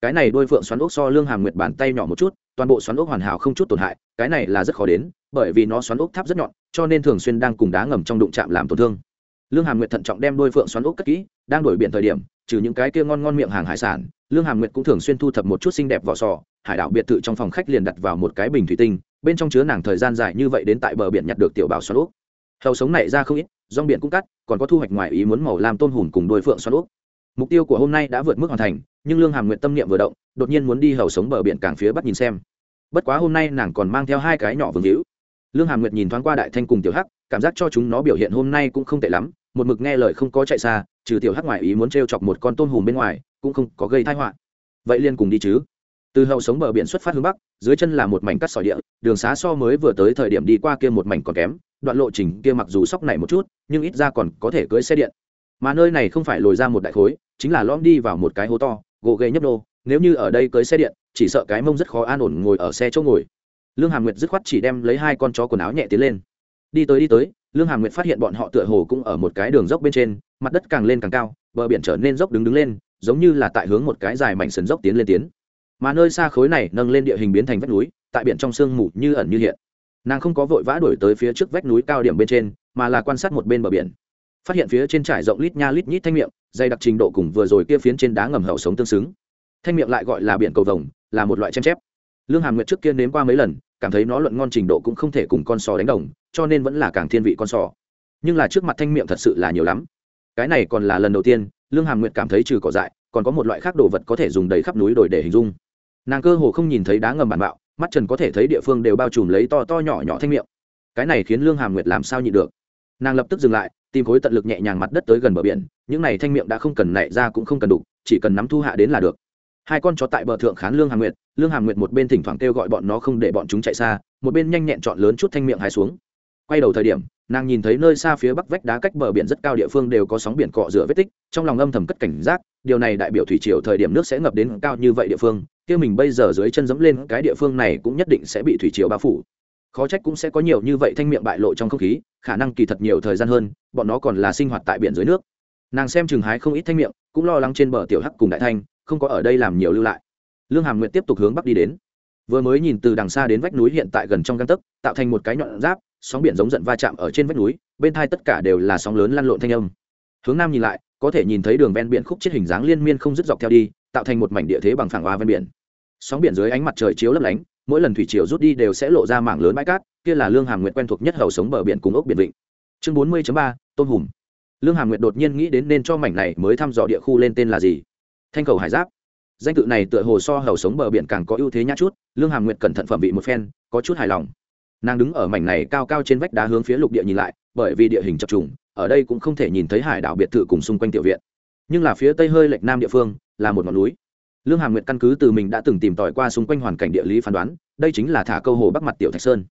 Cái này đôi phượng xoắn ốc so lương hàm nguyệt bàn tay nhỏ một chút, toàn bộ xoắn ốc hoàn hảo không chút tổn hại, cái này là rất khó đến, bởi vì nó xoắn ốc tháp rất nhọn, cho nên thường xuyên đang cùng đá ngầm trong đụng chạm làm tổn thương. Lương hàm nguyệt thận trọng đem đôi phượng xoắn ốc cất kỹ, đang đổi biển thời điểm trừ những cái kia ngon ngon miệng hàng hải sản, lương hàm nguyệt cũng thường xuyên thu thập một chút xinh đẹp vỏ sò, hải đảo biệt thự trong phòng khách liền đặt vào một cái bình thủy tinh, bên trong chứa nàng thời gian dài như vậy đến tại bờ biển nhặt được tiểu bảo xoắn ốc. Hầu sống này ra không ít, rong biển cũng cắt, còn có thu hoạch ngoài ý muốn màu làm tôm hùm cùng đôi phượng xoắn ốc. Mục tiêu của hôm nay đã vượt mức hoàn thành, nhưng lương hàm nguyệt tâm niệm vừa động, đột nhiên muốn đi hầu sống bờ biển càng phía bắt nhìn xem. Bất quá hôm nay nàng còn mang theo hai cái nhỏ vương hữu. Lương hàm nguyệt nhìn thoáng qua đại thanh cùng tiểu hắc, cảm giác cho chúng nó biểu hiện hôm nay cũng không tệ lắm một mực nghe lời không có chạy xa, trừ tiểu hắc ngoại ý muốn t r e o chọc một con tôm hùm bên ngoài, cũng không có gây thai họa. Vậy liên cùng đi chứ. Từ hậu sống bờ biển xuất phát hướng bắc, dưới chân là một mảnh cắt sỏi địa, đường xá so mới vừa tới thời điểm đi qua kia một mảnh còn kém, đoạn lộ trình kia mặc dù sóc này một chút, nhưng ít ra còn có thể cưỡi xe điện. Mà nơi này không phải lồi ra một đại khối, chính là lõm đi vào một cái hố to, gỗ ghê nhấp đô nếu như ở đây cưới xe điện, chỉ sợ cái mông rất khó an ổn ngồi ở xe chỗ ngồi. Lương hàm nguyệt dứt khoát chỉ đem lấy hai con chó quần áo nhẹ tiến lên. Đi tới đi tới lương hàm nguyệt phát hiện bọn họ tựa hồ cũng ở một cái đường dốc bên trên, mặt đất càng lên càng cao, bờ biển trở nên dốc đứng đứng lên, giống như là tại hướng một cái dài mảnh sườn dốc tiến lên tiến. Mà nơi xa khối này nâng lên địa hình biến thành vách núi, tại biển trong sương mù như ẩn như hiện. Nàng không có vội vã đuổi tới phía trước vách núi cao điểm bên trên, mà là quan sát một bên bờ biển. Phát hiện phía trên trải rộng lít nha lít nhít thanh miệng, dày đặc trình độ cùng vừa rồi kia phiến trên đá ngầm hậu sống tương xứng. Thanh miệng lại gọi là biển cầu vồng, là một loại chém chép. Lương hàm nguyệt trước kia nếm qua mấy lần, cảm thấy nó luận ngon trình độ cũng không thể cùng con sò đánh đồng cho nên vẫn là càng thiên vị con sò. Nhưng là trước mặt thanh miệng thật sự là nhiều lắm. Cái này còn là lần đầu tiên, lương hàm nguyệt cảm thấy trừ cỏ dại, còn có một loại khác đồ vật có thể dùng đầy khắp núi đồi để hình dung. Nàng cơ hồ không nhìn thấy đá ngầm bản bạo, mắt trần có thể thấy địa phương đều bao trùm lấy to to nhỏ nhỏ thanh miệng. Cái này khiến lương hàm nguyệt làm sao nhịn được? Nàng lập tức dừng lại, tìm khối tận lực nhẹ nhàng mặt đất tới gần bờ biển, những này thanh miệng đã không cần nảy ra cũng không cần đục, chỉ cần nắm thu hạ đến là được. Hai con chó tại bờ thượng khán lương hàm nguyệt, lương hàm nguyệt một bên thỉnh thoảng kêu gọi bọn nó không để bọn chúng chạy xa, một bên nhanh nhẹn chọn lớn chút thanh miệng hai xuống quay đầu thời điểm, nàng nhìn thấy nơi xa phía bắc vách đá cách bờ biển rất cao địa phương đều có sóng biển cọ rửa vết tích, trong lòng âm thầm cất cảnh giác, điều này đại biểu thủy triều thời điểm nước sẽ ngập đến cao như vậy địa phương, kia mình bây giờ dưới chân dẫm lên cái địa phương này cũng nhất định sẽ bị thủy triều bao phủ. Khó trách cũng sẽ có nhiều như vậy thanh miệng bại lộ trong không khí, khả năng kỳ thật nhiều thời gian hơn, bọn nó còn là sinh hoạt tại biển dưới nước. Nàng xem chừng hái không ít thanh miệng, cũng lo lắng trên bờ tiểu hắc cùng đại thanh, không có ở đây làm nhiều lưu lại. Lương hàm nguyện tiếp tục hướng bắc đi đến. Vừa mới nhìn từ đằng xa đến vách núi hiện tại gần trong găng tấc, tạo thành một cái nhọn giáp sóng biển giống giận va chạm ở trên vách núi, bên thai tất cả đều là sóng lớn lăn lộn thanh âm. Hướng nam nhìn lại, có thể nhìn thấy đường ven biển khúc chết hình dáng liên miên không dứt dọc theo đi, tạo thành một mảnh địa thế bằng phẳng hoa ven biển. Sóng biển dưới ánh mặt trời chiếu lấp lánh, mỗi lần thủy triều rút đi đều sẽ lộ ra mảng lớn bãi cát, kia là lương hàm nguyện quen thuộc nhất hầu sống bờ biển cùng ốc biển vịnh. Chương bốn mươi ba, tôm hùm. Lương hàm nguyện đột nhiên nghĩ đến nên cho mảnh này mới thăm dò địa khu lên tên là gì. Thanh cầu hải giáp. Danh tự này tựa hồ so hầu sống bờ biển càng có ưu thế nhã chút, lương hàm nguyện cẩn thận phẩm vị một phen, có chút hài lòng nàng đứng ở mảnh này cao cao trên vách đá hướng phía lục địa nhìn lại, bởi vì địa hình chập trùng, ở đây cũng không thể nhìn thấy hải đảo biệt thự cùng xung quanh tiểu viện. Nhưng là phía tây hơi lệch nam địa phương, là một ngọn núi. Lương hà nguyệt căn cứ từ mình đã từng tìm tòi qua xung quanh hoàn cảnh địa lý phán đoán, đây chính là thả câu hồ bắc mặt tiểu thạch sơn.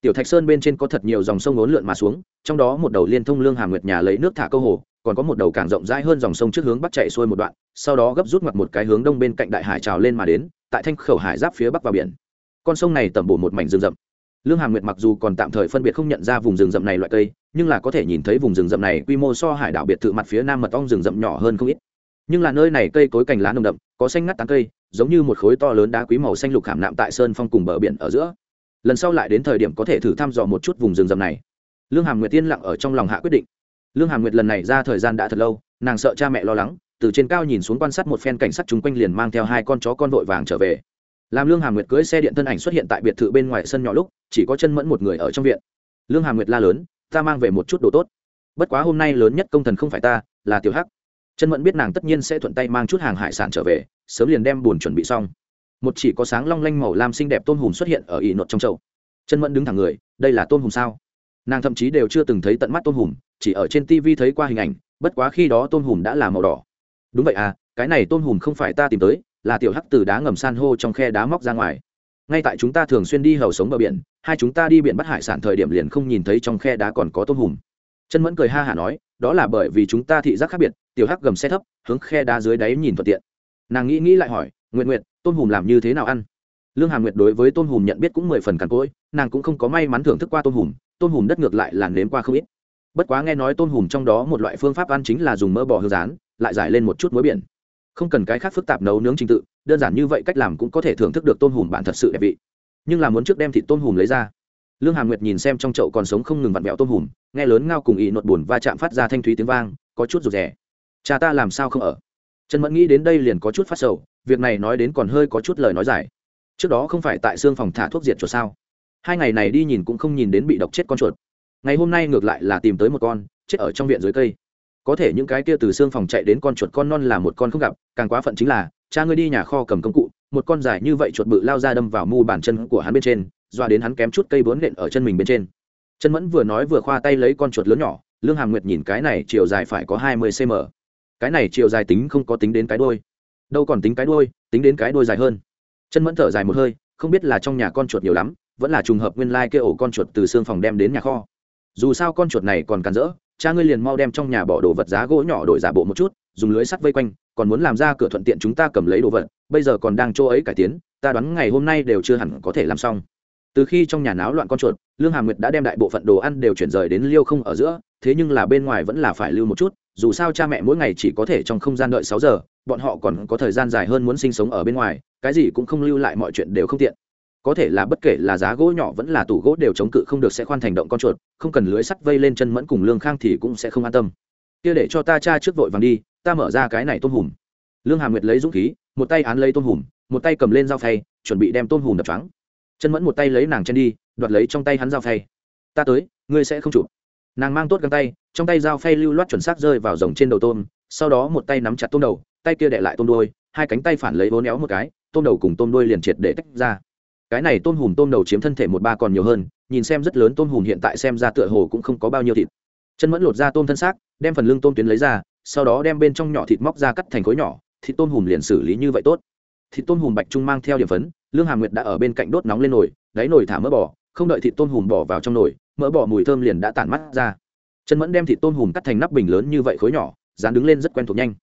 Tiểu thạch sơn bên trên có thật nhiều dòng sông ốn lượn mà xuống, trong đó một đầu liên thông lương hà nguyệt nhà lấy nước thả câu hồ, còn có một đầu càng rộng rãi hơn dòng sông trước hướng bắc chạy xuôi một đoạn, sau đó gấp rút mặt một cái hướng đông bên cạnh đại hải trào lên mà đến, tại thanh khẩu hải giáp phía bắc vào biển. Con sông này tẩm bổ một mảnh rừng rậm lương hàm nguyệt mặc dù còn tạm thời phân biệt không nhận ra vùng rừng rậm này loại cây, nhưng là có thể nhìn thấy vùng rừng rậm này quy mô so hải đảo biệt thự mặt phía nam mật ong rừng rậm nhỏ hơn không ít. Nhưng là nơi này cây cối cành lá nồng đậm, có xanh ngắt tán cây, giống như một khối to lớn đá quý màu xanh lục khảm nạm tại sơn phong cùng bờ biển ở giữa. Lần sau lại đến thời điểm có thể thử thăm dò một chút vùng rừng rậm này. Lương hàm nguyệt tiên lặng ở trong lòng hạ quyết định. Lương hàm nguyệt lần này ra thời gian đã thật lâu, nàng sợ cha mẹ lo lắng, từ trên cao nhìn xuống quan sát một phen cảnh sát chung quanh liền mang theo hai con chó con vội vàng trở về làm lương hàm nguyệt cưỡi xe điện thân ảnh xuất hiện tại biệt thự bên ngoài sân nhỏ lúc, chỉ có chân mẫn một người ở trong viện. Lương hàm nguyệt la lớn, ta mang về một chút đồ tốt. Bất quá hôm nay lớn nhất công thần không phải ta, là tiểu hắc. Chân mẫn biết nàng tất nhiên sẽ thuận tay mang chút hàng hải sản trở về, sớm liền đem bùn chuẩn bị xong. Một chỉ có sáng long lanh màu lam xinh đẹp tôm hùm xuất hiện ở ỉ nột trong chậu. Chân mẫn đứng thẳng người, đây là tôm hùm sao? Nàng thậm chí đều chưa từng thấy tận mắt tôm hùm, chỉ ở trên tv thấy qua hình ảnh, bất quá khi đó tôm hùm đã là màu đỏ. Đúng vậy à cái này tôm hùm không phải ta tìm tới là tiểu hắc từ đá ngầm san hô trong khe đá móc ra ngoài. Ngay tại chúng ta thường xuyên đi hầu sống bờ biển, hai chúng ta đi biển bắt hải sản thời điểm liền không nhìn thấy trong khe đá còn có tôm hùm. Chân mẫn cười ha hả nói, đó là bởi vì chúng ta thị giác khác biệt, tiểu hắc gầm xe thấp, hướng khe đá dưới đáy nhìn thuận tiện. Nàng nghĩ nghĩ lại hỏi nguyện nguyện tôm hùm làm như thế nào ăn? Lương hàm nguyệt đối với tôm hùm nhận biết cũng mười phần cằn cỗi, nàng cũng không có may mắn thưởng thức qua tôm hùm tôm hùm đất ngược lại là nếm qua không ít. Bất quá nghe nói tôm hùm trong đó một loại phương pháp ăn chính là dùng mỡ bò hương rán, lại giải lên một chút muối biển không cần cái khác phức tạp nấu nướng trình tự, đơn giản như vậy cách làm cũng có thể thưởng thức được tôm hùm bạn thật sự đẹp vị. Nhưng là muốn trước đem thịt tôm hùm lấy ra. Lương hà nguyệt nhìn xem trong chậu còn sống không ngừng vặn vẹo tôm hùm, nghe lớn ngao cùng ý nột bùn va chạm phát ra thanh thúy tiếng vang, có chút rụt rè. Cha ta làm sao không ở? Trần mẫn nghĩ đến đây liền có chút phát sầu, việc này nói đến còn hơi có chút lời nói dài. Trước đó không phải tại xương phòng thả thuốc diệt chuột sao? Hai ngày này đi nhìn cũng không nhìn đến bị độc chết con chuột. Ngày hôm nay ngược lại là tìm tới một con, chết ở trong viện dưới cây có thể những cái kia từ xương phòng chạy đến con chuột con non là một con không gặp, càng quá phận chính là, cha ngươi đi nhà kho cầm công cụ, một con dài như vậy chuột bự lao ra đâm vào mu bàn chân của hắn bên trên, doa đến hắn kém chút cây bướn nện ở chân mình bên trên. Chân mẫn vừa nói vừa khoa tay lấy con chuột lớn nhỏ, lương hàm nguyệt nhìn cái này chiều dài phải có hai mươi cm cái này chiều dài tính không có tính đến cái đôi đâu còn tính cái đôi tính đến cái đôi dài hơn. Chân mẫn thở dài một hơi, không biết là trong nhà con chuột nhiều lắm, vẫn là trùng hợp nguyên lai、like、kêu ổ con chuột từ xương phòng đem đến nhà kho. Dù sao con chuột này còn càn rỡ cha ngươi liền mau đem trong nhà bỏ đồ vật giá gỗ nhỏ đổi giả bộ một chút, dùng lưới sắt vây quanh, còn muốn làm ra cửa thuận tiện chúng ta cầm lấy đồ vật, bây giờ còn đang chỗ ấy cải tiến, ta đoán ngày hôm nay đều chưa hẳn có thể làm xong. Từ khi trong nhà náo loạn con chuột, lương hàm nguyệt đã đem đại bộ phận đồ ăn đều chuyển rời đến liêu không ở giữa, thế nhưng là bên ngoài vẫn là phải lưu một chút, dù sao cha mẹ mỗi ngày chỉ có thể trong không gian đợi sáu giờ, bọn họ còn có thời gian dài hơn muốn sinh sống ở bên ngoài, cái gì cũng không lưu lại mọi chuyện đều không tiện có thể là bất kể là giá gỗ nhỏ vẫn là tủ gỗ đều chống cự không được sẽ khoan thành động con chuột, không cần lưới sắt vây lên chân mẫn cùng lương khang thì cũng sẽ không an tâm. Kia để cho ta cha trước vội vàng đi, ta mở ra cái này tôm hùm. Lương hàm nguyệt lấy dũng khí, một tay án lấy tôm hùm, một tay cầm lên dao phay, chuẩn bị đem tôm hùm đập trắng chân mẫn một tay lấy nàng chân đi, đoạt lấy trong tay hắn dao phay. Ta tới, ngươi sẽ không chụp. Nàng mang tốt găng tay, trong tay dao phay lưu loát chuẩn xác rơi vào rồng trên đầu tôm, sau đó một tay nắm chặt tôm đầu, tay kia đệ lại tôm đuôi, hai cánh tay phản lấy vốn éo một cái, tôm đầu cùng tôm đuôi liền triệt để tách ra cái này tôm hùm tôm đầu chiếm thân thể một ba còn nhiều hơn, nhìn xem rất lớn tôm hùm hiện tại xem ra tựa hồ cũng không có bao nhiêu thịt. Chân mẫn lột ra tôm thân xác, đem phần lưng tôm tuyến lấy ra, sau đó đem bên trong nhỏ thịt móc ra cắt thành khối nhỏ, thịt tôm hùm liền xử lý như vậy tốt. Thịt tôm hùm bạch trung mang theo điểm phấn, lương hà nguyệt đã ở bên cạnh đốt nóng lên nồi, đáy nồi thả mỡ bò, không đợi thịt tôm hùm bỏ vào trong nồi, mỡ bò mùi thơm liền đã tản mắt ra. Chân mẫn đem thịt tôm hùm cắt thành nắp bình lớn như vậy khối nhỏ, dán đứng lên rất quen thuộc nhanh.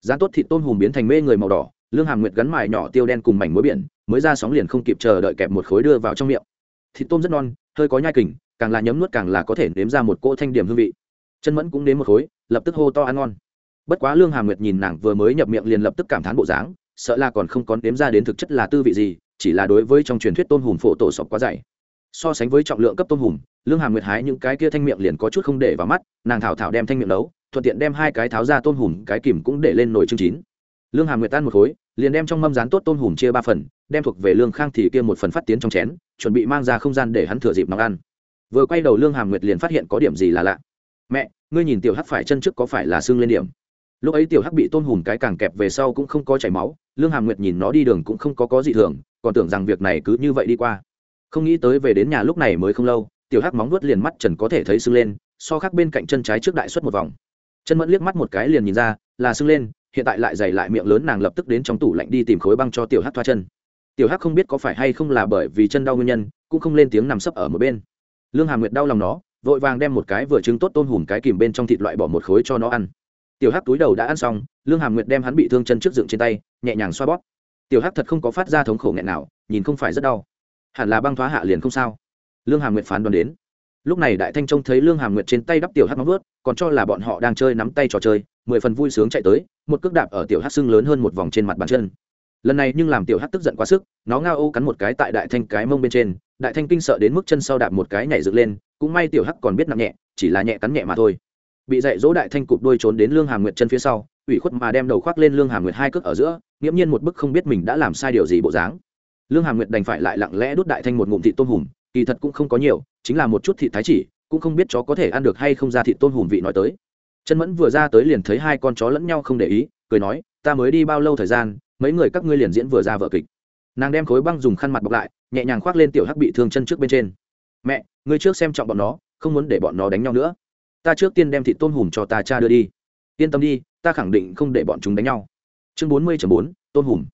Dán tốt thịt tôm hùm biến thành mê người màu đỏ lương hàm nguyệt gắn mài nhỏ tiêu đen cùng mảnh muối biển, mới ra sóng liền không kịp chờ đợi kẹp một khối đưa vào trong miệng. Thịt tôm rất non, hơi có nhai kình, càng là nhấm nuốt càng là có thể nếm ra một cỗ thanh điểm hương vị. Chân mẫn cũng đến một khối, lập tức hô to ăn ngon. Bất quá lương hàm nguyệt nhìn nàng vừa mới nhập miệng liền lập tức cảm thán bộ dáng, sợ là còn không có nếm ra đến thực chất là tư vị gì, chỉ là đối với trong truyền thuyết tôm hùm phổ tổ sọc quá dày. So sánh với trọng lượng cấp tôm hùm, lương hàm nguyệt hái những cái kia thanh miệng liền có chút không để vào mắt, nàng thảo thảo đem thanh miệng nấu, thuận tiện đem hai cái tháo ra tôm hùm cái kìm cũng để lên nồi chương chín. Lương hàm nguyệt tan một khối liền đem trong mâm rán tốt tôm hùm chia ba phần, đem thuộc về lương khang thì kia một phần phát tiến trong chén, chuẩn bị mang ra không gian để hắn thừa dịp nóng ăn. Vừa quay đầu lương hàm nguyệt liền phát hiện có điểm gì là lạ. Mẹ, ngươi nhìn tiểu hắc phải chân trước có phải là xương lên điểm? Lúc ấy tiểu hắc bị tôm hùm cái càng kẹp về sau cũng không có chảy máu, lương hàm nguyệt nhìn nó đi đường cũng không có có gì thường, còn tưởng rằng việc này cứ như vậy đi qua. Không nghĩ tới về đến nhà lúc này mới không lâu, tiểu hắc móng nuốt liền mắt trần có thể thấy sưng lên, so khác bên cạnh chân trái trước đại suất một vòng. Chân mẫn liếc mắt một cái liền nhìn ra, là sưng lên hiện tại lại dày lại miệng lớn nàng lập tức đến trong tủ lạnh đi tìm khối băng cho tiểu hắc thoa chân. Tiểu hắc không biết có phải hay không là bởi vì chân đau nguyên nhân, cũng không lên tiếng nằm sấp ở một bên. Lương hà nguyệt đau lòng nó, vội vàng đem một cái vừa trứng tốt tôm hùm cái kìm bên trong thịt loại bỏ một khối cho nó ăn. Tiểu hắc túi đầu đã ăn xong, lương hàm nguyệt đem hắn bị thương chân trước dựng trên tay, nhẹ nhàng xoa bóp. Tiểu hắc thật không có phát ra thống khổ nghẹn nào, nhìn không phải rất đau. Hẳn là băng thoá hạ liền không sao. Lương hàm nguyệt phán đoán đến lúc này đại thanh trông thấy lương hàm nguyệt trên tay đắp tiểu hắc móng vớt, còn cho là bọn họ đang chơi nắm tay trò chơi, mười phần vui sướng chạy tới, một cước đạp ở tiểu hắc xưng lớn hơn một vòng trên mặt bàn chân. Lần này nhưng làm tiểu hắc tức giận quá sức, nó ngao ô cắn một cái tại đại thanh cái mông bên trên, đại thanh kinh sợ đến mức chân sau đạp một cái nhảy dựng lên, cũng may tiểu hắc còn biết nặng nhẹ, chỉ là nhẹ cắn nhẹ mà thôi. Bị dạy dỗ đại thanh cụp đuôi trốn đến lương hàm nguyệt chân phía sau, ủy khuất mà đem đầu khoác lên lương hàm nguyệt hai cước ở giữa, nghiễm nhiên một bức không biết mình đã làm sai điều gì bộ dáng. Lương hàm nguyệt đành phải lại lặng lẽ đút đại thanh một ngụm thị tôm hùm, kỳ thật cũng không có nhiều chính là một chút thịt thái chỉ, cũng không biết chó có thể ăn được hay không ra thịt tôm hùm vị nói tới. Chân mẫn vừa ra tới liền thấy hai con chó lẫn nhau không để ý, cười nói, ta mới đi bao lâu thời gian, mấy người các ngươi liền diễn vừa ra vợ kịch. Nàng đem khối băng dùng khăn mặt bọc lại, nhẹ nhàng khoác lên tiểu hắc bị thương chân trước bên trên. Mẹ, ngươi trước xem trọng bọn nó, không muốn để bọn nó đánh nhau nữa. Ta trước tiên đem thịt tôm hùm cho ta cha đưa đi. Yên tâm đi, ta khẳng định không để bọn chúng đánh nhau. Chương bốn mươi bốn, tôm hùm.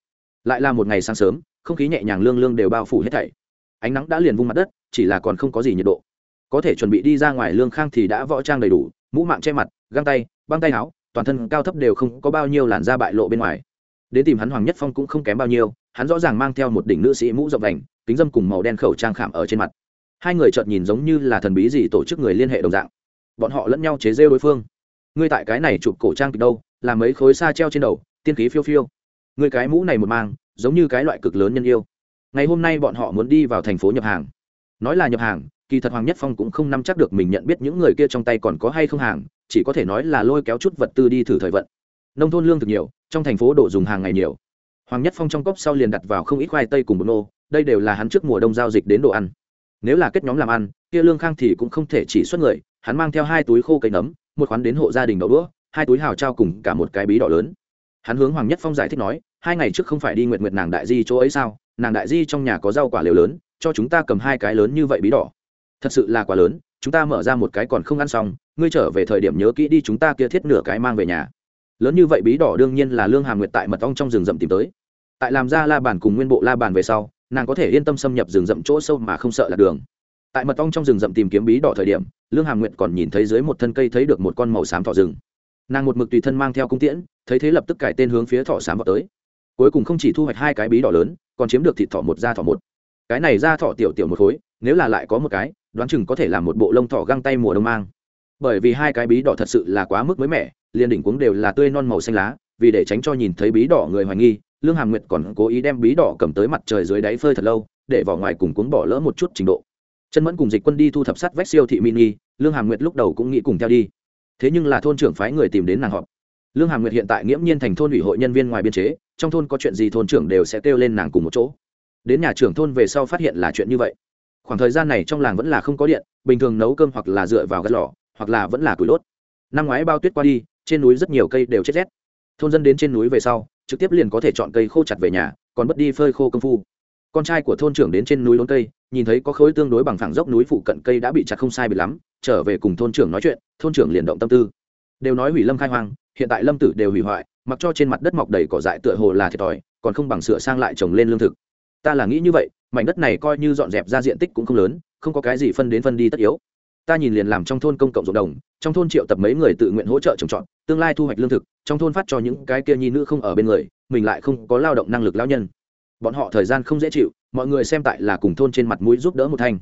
Lại là một ngày sáng sớm, không khí nhẹ nhàng lương lương đều bao phủ hết thảy ánh nắng đã liền vung mặt đất, chỉ là còn không có gì nhiệt độ. Có thể chuẩn bị đi ra ngoài lương khang thì đã võ trang đầy đủ, mũ mạng che mặt, găng tay, băng tay áo, toàn thân cao thấp đều không có bao nhiêu làn da bại lộ bên ngoài. Đến tìm hắn hoàng nhất phong cũng không kém bao nhiêu, hắn rõ ràng mang theo một đỉnh nữ sĩ mũ rộng đành kính dâm cùng màu đen khẩu trang khảm ở trên mặt. Hai người chợt nhìn giống như là thần bí gì tổ chức người liên hệ đồng dạng. Bọn họ lẫn nhau chế rêu đối phương. Ngươi tại cái này chụp cổ trang kịch đâu, làm mấy khối xa treo trên đầu, tiên khí phiêu phiêu. Ngươi cái mũ này một mang, giống như cái loại cực lớn nhân yêu ngày hôm nay bọn họ muốn đi vào thành phố nhập hàng. Nói là nhập hàng, kỳ thật hoàng nhất phong cũng không nắm chắc được mình nhận biết những người kia trong tay còn có hay không hàng, chỉ có thể nói là lôi kéo chút vật tư đi thử thời vận. Nông thôn lương thực nhiều, trong thành phố đồ dùng hàng ngày nhiều. Hoàng nhất phong trong cốc sau liền đặt vào không ít khoai tây cùng bột nô, đây đều là hắn trước mùa đông giao dịch đến đồ ăn. Nếu là kết nhóm làm ăn, kia lương khang thì cũng không thể chỉ xuất người, hắn mang theo hai túi khô cây nấm, một khoán đến hộ gia đình đậu đũa, hai túi hào trao cùng cả một cái bí đỏ lớn. Hắn hướng hoàng nhất phong giải thích nói, hai ngày trước không phải đi nguyện nguyện nàng đại di chỗ ấy sao? Nàng đại di trong nhà có rau quả liều lớn, cho chúng ta cầm hai cái lớn như vậy bí đỏ. Thật sự là quá lớn, chúng ta mở ra một cái còn không ăn xong, ngươi trở về thời điểm nhớ kỹ đi chúng ta kia thiết nửa cái mang về nhà. Lớn như vậy bí đỏ đương nhiên là lương hà nguyệt tại mật ong trong rừng rậm tìm tới. Tại làm ra la bàn cùng nguyên bộ la bàn về sau, nàng có thể yên tâm xâm nhập rừng rậm chỗ sâu mà không sợ là đường. Tại mật ong trong rừng rậm tìm kiếm bí đỏ thời điểm, lương hà nguyệt còn nhìn thấy dưới một thân cây thấy được một con màu xám thỏ rừng. Nàng một mực tùy thân mang theo cung tiễn, thấy thế lập tức cải tên hướng phía thỏ xám vào tới cuối cùng không chỉ thu hoạch hai cái bí đỏ lớn, còn chiếm được thịt thỏ một, da thỏ một. Cái này da thỏ tiểu tiểu một khối, nếu là lại có một cái, đoán chừng có thể làm một bộ lông thỏ găng tay mùa đông mang. Bởi vì hai cái bí đỏ thật sự là quá mức mới mẻ, liền đỉnh cuống đều là tươi non màu xanh lá, vì để tránh cho nhìn thấy bí đỏ người hoài nghi, lương hàm nguyệt còn cố ý đem bí đỏ cầm tới mặt trời dưới đáy phơi thật lâu, để vỏ ngoài cùng cuống bỏ lỡ một chút trình độ. Chân mẫn cùng dịch quân đi thu thập sắt vách siêu thị mini, lương hàm nguyệt lúc đầu cũng nghĩ cùng theo đi. Thế nhưng là thôn trưởng phái người tìm đến nàng họp lương hàm nguyệt hiện tại nghiễm nhiên thành thôn ủy hội nhân viên ngoài biên chế, trong thôn có chuyện gì thôn trưởng đều sẽ kêu lên nàng cùng một chỗ. Đến nhà trưởng thôn về sau phát hiện là chuyện như vậy. Khoảng thời gian này trong làng vẫn là không có điện, bình thường nấu cơm hoặc là dựa vào gắt lò, hoặc là vẫn là củi đốt. Năm ngoái bao tuyết qua đi, trên núi rất nhiều cây đều chết rét. Thôn dân đến trên núi về sau, trực tiếp liền có thể chọn cây khô chặt về nhà, còn mất đi phơi khô công phu. Con trai của thôn trưởng đến trên núi lốn cây, nhìn thấy có khối tương đối bằng phẳng dốc núi phụ cận cây đã bị chặt không sai bị lắm, trở về cùng thôn trưởng nói chuyện, thôn trưởng liền động tâm tư. Đều nói hủy lâm khai hoang hiện tại lâm tử đều hủy hoại, mặc cho trên mặt đất mọc đầy cỏ dại tựa hồ là thiệt thòi, còn không bằng sửa sang lại trồng lên lương thực. Ta là nghĩ như vậy, mảnh đất này coi như dọn dẹp ra diện tích cũng không lớn, không có cái gì phân đến phân đi tất yếu. Ta nhìn liền làm trong thôn công cộng ruộng đồng, trong thôn triệu tập mấy người tự nguyện hỗ trợ trồng trọt, tương lai thu hoạch lương thực, trong thôn phát cho những cái kia nhi nữ không ở bên người, mình lại không có lao động năng lực lao nhân. Bọn họ thời gian không dễ chịu, mọi người xem tại là cùng thôn trên mặt mũi giúp đỡ một thanh.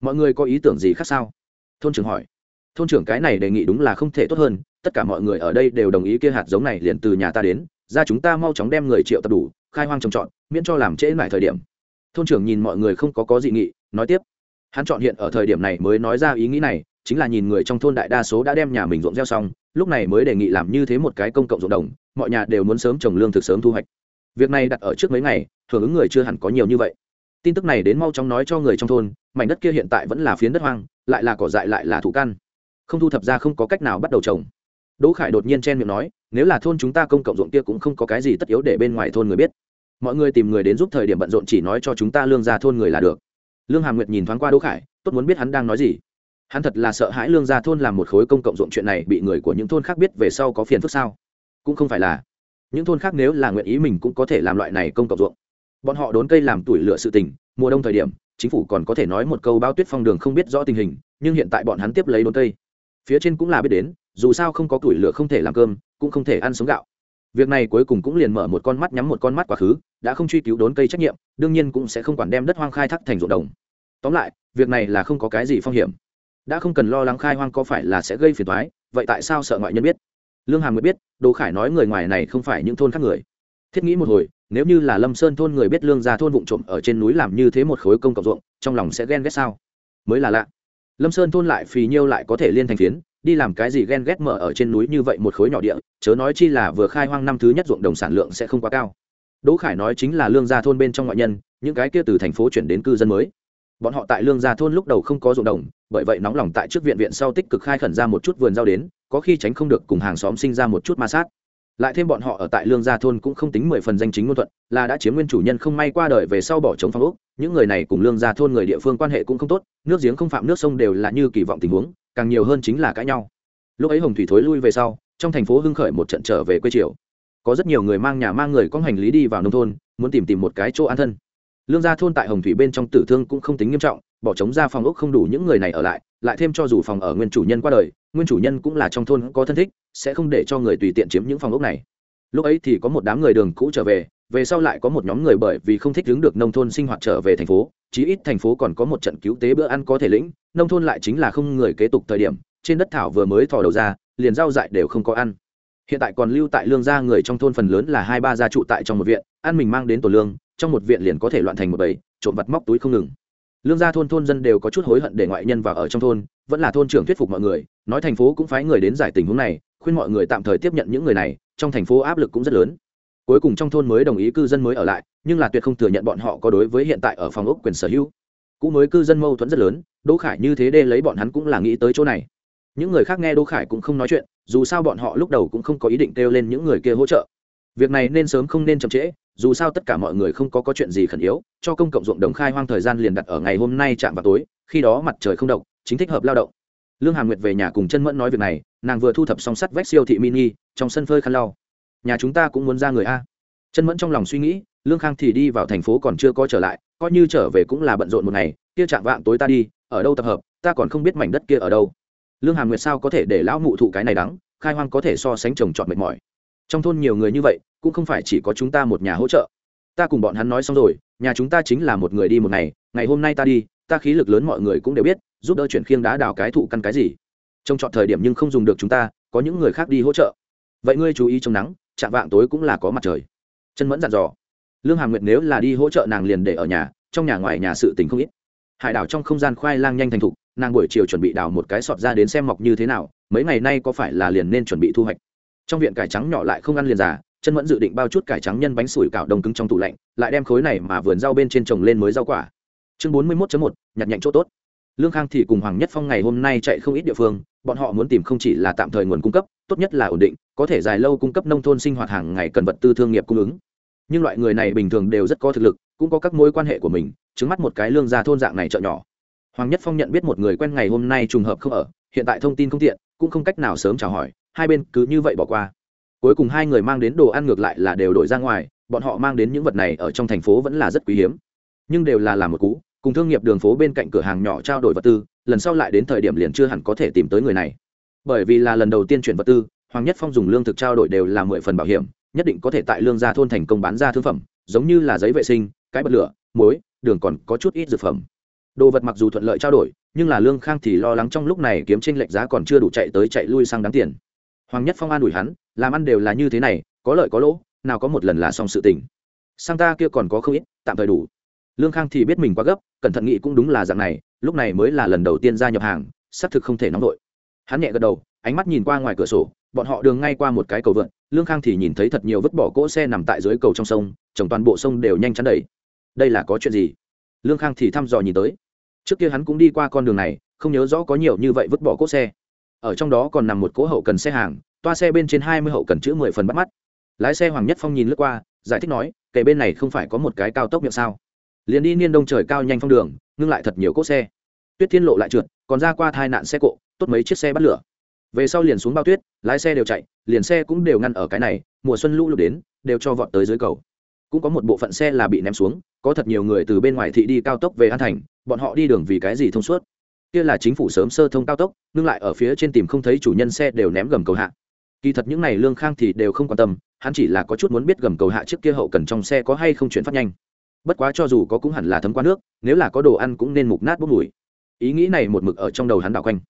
Mọi người có ý tưởng gì khác sao? Thôn trưởng hỏi. Thôn trưởng cái này đề nghị đúng là không thể tốt hơn tất cả mọi người ở đây đều đồng ý kia hạt giống này liền từ nhà ta đến, ra chúng ta mau chóng đem người triệu tập đủ, khai hoang trồng trọt, miễn cho làm trễ lại thời điểm. Thôn trưởng nhìn mọi người không có có dị nghị, nói tiếp. Hắn chọn hiện ở thời điểm này mới nói ra ý nghĩ này, chính là nhìn người trong thôn đại đa số đã đem nhà mình ruộng gieo xong, lúc này mới đề nghị làm như thế một cái công cộng ruộng đồng, mọi nhà đều muốn sớm trồng lương thực sớm thu hoạch. Việc này đặt ở trước mấy ngày, hưởng ứng người chưa hẳn có nhiều như vậy. Tin tức này đến mau chóng nói cho người trong thôn, mảnh đất kia hiện tại vẫn là phiến đất hoang, lại là cỏ dại lại là thủ căn. Không thu thập ra không có cách nào bắt đầu trồng đỗ khải đột nhiên chen miệng nói, nếu là thôn chúng ta công cộng ruộng kia cũng không có cái gì tất yếu để bên ngoài thôn người biết. Mọi người tìm người đến giúp thời điểm bận rộn chỉ nói cho chúng ta lương gia thôn người là được. Lương hàm nguyệt nhìn thoáng qua đỗ khải, tốt muốn biết hắn đang nói gì. Hắn thật là sợ hãi lương gia thôn làm một khối công cộng ruộng chuyện này bị người của những thôn khác biết về sau có phiền phức sao. Cũng không phải là, những thôn khác nếu là nguyện ý mình cũng có thể làm loại này công cộng ruộng. Bọn họ đốn cây làm tuổi lửa sự tình, mùa đông thời điểm, chính phủ còn có thể nói một câu bao tuyết phong đường không biết rõ tình hình, nhưng hiện tại bọn hắn tiếp lấy đốn cây. Phía trên cũng là biết đến dù sao không có tuổi lửa không thể làm cơm, cũng không thể ăn sống gạo. Việc này cuối cùng cũng liền mở một con mắt nhắm một con mắt quá khứ, đã không truy cứu đốn cây trách nhiệm, đương nhiên cũng sẽ không quản đem đất hoang khai thác thành ruộng đồng. Tóm lại, việc này là không có cái gì phong hiểm. Đã không cần lo lắng khai hoang có phải là sẽ gây phiền toái, vậy tại sao sợ ngoại nhân biết? Lương hàm mới biết đồ khải nói người ngoài này không phải những thôn khác người. Thiết nghĩ một hồi, nếu như là lâm sơn thôn người biết lương ra thôn vụ trộm ở trên núi làm như thế một khối công cộng ruộng, trong lòng sẽ ghen ghét sao? Mới là lạ lâm sơn thôn lại phì nhiêu lại có thể liên thành phiến, đi làm cái gì ghen ghét mở ở trên núi như vậy một khối nhỏ địa, chớ nói chi là vừa khai hoang năm thứ nhất ruộng đồng sản lượng sẽ không quá cao. Đỗ khải nói chính là lương gia thôn bên trong ngoại nhân, những cái kia từ thành phố chuyển đến cư dân mới. Bọn họ tại lương gia thôn lúc đầu không có ruộng đồng, bởi vậy nóng lòng tại trước viện viện sau tích cực khai khẩn ra một chút vườn rau đến, có khi tránh không được cùng hàng xóm sinh ra một chút ma sát lại thêm bọn họ ở tại lương gia thôn cũng không tính mười phần danh chính ngôn thuận, là đã chiếm nguyên chủ nhân không may qua đời về sau bỏ trống phong ốc. Những người này cùng lương gia thôn người địa phương quan hệ cũng không tốt, nước giếng không phạm nước sông đều là như kỳ vọng tình huống, càng nhiều hơn chính là cãi nhau. Lúc ấy hồng thủy thối lui về sau, trong thành phố hưng khởi một trận trở về quê triều. Có rất nhiều người mang nhà mang người có hành lý đi vào nông thôn, muốn tìm tìm một cái chỗ an thân. Lương gia thôn tại hồng thủy bên trong tử thương cũng không tính nghiêm trọng, bỏ trống ra phòng ốc không đủ những người này ở lại lại thêm cho dù phòng ở nguyên chủ nhân qua đời, nguyên chủ nhân cũng là trong thôn có thân thích, sẽ không để cho người tùy tiện chiếm những phòng ốc này. Lúc ấy thì có một đám người đường cũ trở về về sau lại có một nhóm người bởi vì không thích đứng được nông thôn sinh hoạt trở về thành phố, chí ít thành phố còn có một trận cứu tế bữa ăn có thể lĩnh, nông thôn lại chính là không người kế tục thời điểm, trên đất thảo vừa mới thò đầu ra, liền rau dại đều không có ăn. Hiện tại còn lưu tại lương gia người trong thôn phần lớn là hai ba gia trụ tại trong một viện, ăn mình mang đến tổ lương, trong một viện liền có thể loạn thành một bầy, trộm vặt móc túi không ngừng lương gia thôn thôn dân đều có chút hối hận để ngoại nhân vào ở trong thôn, vẫn là thôn trưởng thuyết phục mọi người, nói thành phố cũng phái người đến giải tình huống này, khuyên mọi người tạm thời tiếp nhận những người này, trong thành phố áp lực cũng rất lớn. Cuối cùng trong thôn mới đồng ý cư dân mới ở lại, nhưng là tuyệt không thừa nhận bọn họ có đối với hiện tại ở phòng ốc quyền sở hữu. Cũ mới cư dân mâu thuẫn rất lớn, đỗ khải như thế đê lấy bọn hắn cũng là nghĩ tới chỗ này. Những người khác nghe đỗ khải cũng không nói chuyện, dù sao bọn họ lúc đầu cũng không có ý định kêu lên những người kia hỗ trợ. Việc này nên sớm không nên chậm trễ dù sao tất cả mọi người không có có chuyện gì khẩn yếu, cho công cộng ruộng đồng khai hoang thời gian liền đặt ở ngày hôm nay chạm vào tối, khi đó mặt trời không độc, chính thích hợp lao động. Lương hà nguyệt về nhà cùng chân mẫn nói việc này, nàng vừa thu thập song sắt vách siêu thị mini, trong sân phơi khăn lau. Nhà chúng ta cũng muốn ra người a. Chân mẫn trong lòng suy nghĩ, lương khang thì đi vào thành phố còn chưa có trở lại, coi như trở về cũng là bận rộn một ngày, kia chạm vạng tối ta đi, ở đâu tập hợp, ta còn không biết mảnh đất kia ở đâu. Lương hàm nguyệt sao có thể để lão mụ thụ cái này đắng, khai hoang có thể so sánh trồng trọt mệt mỏi. Trong thôn nhiều người như vậy cũng không phải chỉ có chúng ta một nhà hỗ trợ. Ta cùng bọn hắn nói xong rồi, nhà chúng ta chính là một người đi một ngày ngày hôm nay ta đi, ta khí lực lớn mọi người cũng đều biết, giúp đỡ chuyển khiêng đá đào cái thụ căn cái gì. Trông chọn thời điểm nhưng không dùng được chúng ta, có những người khác đi hỗ trợ. Vậy ngươi chú ý trong nắng, chạm vạng tối cũng là có mặt trời. Chân mẫn dặn dò. Lương hàm nguyệt nếu là đi hỗ trợ nàng liền để ở nhà, trong nhà ngoài nhà sự tình không ít. Hải đảo trong không gian khoai lang nhanh thành thục, nàng buổi chiều chuẩn bị đào một cái sọt ra đến xem mọc như thế nào, mấy ngày nay có phải là liền nên chuẩn bị thu hoạch. Trong viện cải trắng nhỏ lại không ăn liền già chân mẫn dự định bao chút cải trắng nhân bánh sủi cảo đông cứng trong tủ lạnh, lại đem khối này mà vườn rau bên trên trồng lên mới rau quả. Chương bốn mươi mốt một, nhặt nhạnh chỗ tốt. Lương khang thì cùng hoàng nhất phong ngày hôm nay chạy không ít địa phương, bọn họ muốn tìm không chỉ là tạm thời nguồn cung cấp, tốt nhất là ổn định, có thể dài lâu cung cấp nông thôn sinh hoạt hàng ngày cần vật tư thương nghiệp cung ứng. Nhưng loại người này bình thường đều rất có thực lực, cũng có các mối quan hệ của mình chứng mắt một cái lương gia thôn dạng này chợ nhỏ. Hoàng nhất phong nhận biết một người quen ngày hôm nay trùng hợp không ở, hiện tại thông tin không tiện, cũng không cách nào sớm chào hỏi, hai bên cứ như vậy bỏ qua cuối cùng hai người mang đến đồ ăn ngược lại là đều đổi ra ngoài, bọn họ mang đến những vật này ở trong thành phố vẫn là rất quý hiếm. Nhưng đều là làm một cú, cùng thương nghiệp đường phố bên cạnh cửa hàng nhỏ trao đổi vật tư, lần sau lại đến thời điểm liền chưa hẳn có thể tìm tới người này. Bởi vì là lần đầu tiên chuyển vật tư, hoàng nhất phong dùng lương thực trao đổi đều là mười phần bảo hiểm, nhất định có thể tại lương gia thôn thành công bán ra thương phẩm, giống như là giấy vệ sinh, cái bật lửa, muối, đường còn có chút ít dược phẩm. Đồ vật mặc dù thuận lợi trao đổi, nhưng là lương khang thì lo lắng trong lúc này kiếm tranh lệch giá còn chưa đủ chạy tới chạy lui sang đáng tiền. Hoàng nhất phong an ủi hắn làm ăn đều là như thế này, có lợi có lỗ, nào có một lần là xong sự tình. Sang ta kia còn có không ít, tạm thời đủ. Lương khang thì biết mình quá gấp, cẩn thận nghĩ cũng đúng là dạng này, lúc này mới là lần đầu tiên ra nhập hàng, xác thực không thể nóng vội. Hắn nhẹ gật đầu, ánh mắt nhìn qua ngoài cửa sổ, bọn họ đường ngay qua một cái cầu vượn, lương khang thì nhìn thấy thật nhiều vứt bỏ cỗ xe nằm tại dưới cầu trong sông, trồng toàn bộ sông đều nhanh chắn đầy. Đây là có chuyện gì? Lương khang thì thăm dò nhìn tới. Trước kia hắn cũng đi qua con đường này, không nhớ rõ có nhiều như vậy vứt bỏ cỗ xe. Ở trong đó còn nằm một cỗ hậu cần xe hàng toa xe bên trên hai mươi hậu cần chữ mười phần bắt mắt. Lái xe hoàng nhất phong nhìn lướt qua, giải thích nói kể bên này không phải có một cái cao tốc miệng sao? Liền đi niên đông trời cao nhanh phong đường, ngưng lại thật nhiều cỗ xe. Tuyết thiên lộ lại trượt, còn ra qua tai nạn xe cộ, tốt mấy chiếc xe bắt lửa. Về sau liền xuống bao tuyết, lái xe đều chạy, liền xe cũng đều ngăn ở cái này, mùa xuân lũ lụt đến, đều cho vọt tới dưới cầu. Cũng có một bộ phận xe là bị ném xuống, có thật nhiều người từ bên ngoài thị đi cao tốc về an thành, bọn họ đi đường vì cái gì thông suốt? Kia là chính phủ sớm sơ thông cao tốc, ngưng lại ở phía trên tìm không thấy chủ nhân xe đều ném gầm cầu hạ kỳ thật những n à y lương khang thì đều không quan tâm, hắn chỉ là có chút muốn biết gầm cầu hạ trước kia hậu cần trong xe có hay không chuyển phát nhanh. Bất quá cho dù có cũng hẳn là thấm qua nước, nếu là có đồ ăn cũng nên mục nát bốc mùi. Ý nghĩ này một mực ở trong đầu hắn đảo quanh.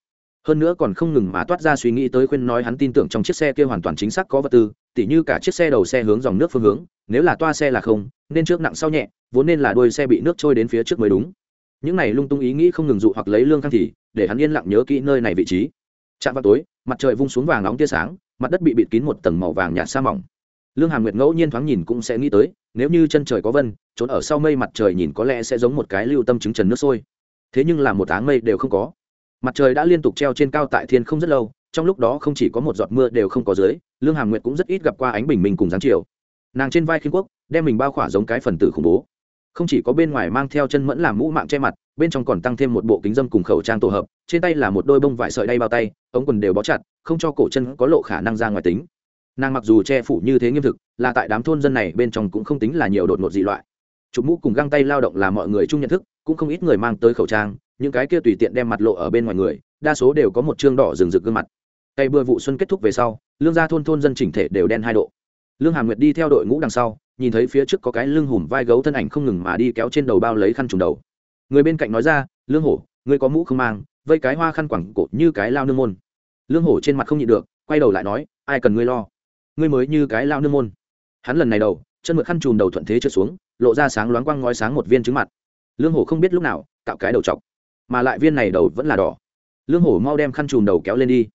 Hơn nữa còn không ngừng mà toát ra suy nghĩ tới khuyên nói hắn tin tưởng trong chiếc xe kia hoàn toàn chính xác có vật tư, tỉ như cả chiếc xe đầu xe hướng dòng nước phương hướng, nếu là toa xe là không, nên trước nặng sau nhẹ, vốn nên là đuôi xe bị nước trôi đến phía trước mới đúng. Những này lung tung ý nghĩ không ngừng dụ hoặc lấy lương khang thì, để hắn yên lặng nhớ kỹ nơi này vị trí. Chạm vào tối, mặt trời vung xuống vàng nóng tia sáng mặt đất bị bịt kín một tầng màu vàng nhạt sa mỏng. Lương hàm nguyệt ngẫu nhiên thoáng nhìn cũng sẽ nghĩ tới, nếu như chân trời có vân, trốn ở sau mây mặt trời nhìn có lẽ sẽ giống một cái lưu tâm trứng trần nước sôi. Thế nhưng là một áng mây đều không có. Mặt trời đã liên tục treo trên cao tại thiên không rất lâu, trong lúc đó không chỉ có một giọt mưa đều không có dưới, lương hàm nguyệt cũng rất ít gặp qua ánh bình minh cùng dáng chiều. Nàng trên vai khiên quốc, đem mình bao khỏa giống cái phần tử khủng bố. Không chỉ có bên ngoài mang theo chân mẫn làm mũ mạng che mặt, bên trong còn tăng thêm một bộ kính dâm cùng khẩu trang tổ hợp, trên tay là một đôi bông vải sợi đay bao tay, ống quần đều bó chặt không cho cổ chân có lộ khả năng ra ngoài tính. Nàng mặc dù che phủ như thế nghiêm thực, là tại đám thôn dân này bên trong cũng không tính là nhiều đột ngột dị loại. Chụp mũ cùng găng tay lao động là mọi người chung nhận thức, cũng không ít người mang tới khẩu trang, những cái kia tùy tiện đem mặt lộ ở bên ngoài người, đa số đều có một chương đỏ rừng rực gương mặt. Cây bừa vụ xuân kết thúc về sau, lương gia thôn thôn dân chỉnh thể đều đen hai độ. Lương hà nguyệt đi theo đội ngũ đằng sau, nhìn thấy phía trước có cái lưng hùm vai gấu thân ảnh không ngừng mà đi kéo trên đầu bao lấy khăn trùng đầu. Người bên cạnh nói ra, lương hổ, ngươi có mũ không mang, vây cái hoa khăn quẳng cột như cái lao nương môn lương hổ trên mặt không nhịn được, quay đầu lại nói, ai cần ngươi lo? Ngươi mới như cái lao nương môn. Hắn lần này đầu, chân mượt khăn chùm đầu thuận thế trượt xuống, lộ ra sáng loáng quang ngói sáng một viên trứng mặt. Lương hổ không biết lúc nào, cạo cái đầu chọc. Mà lại viên này đầu vẫn là đỏ. Lương hổ mau đem khăn chùm đầu kéo lên đi.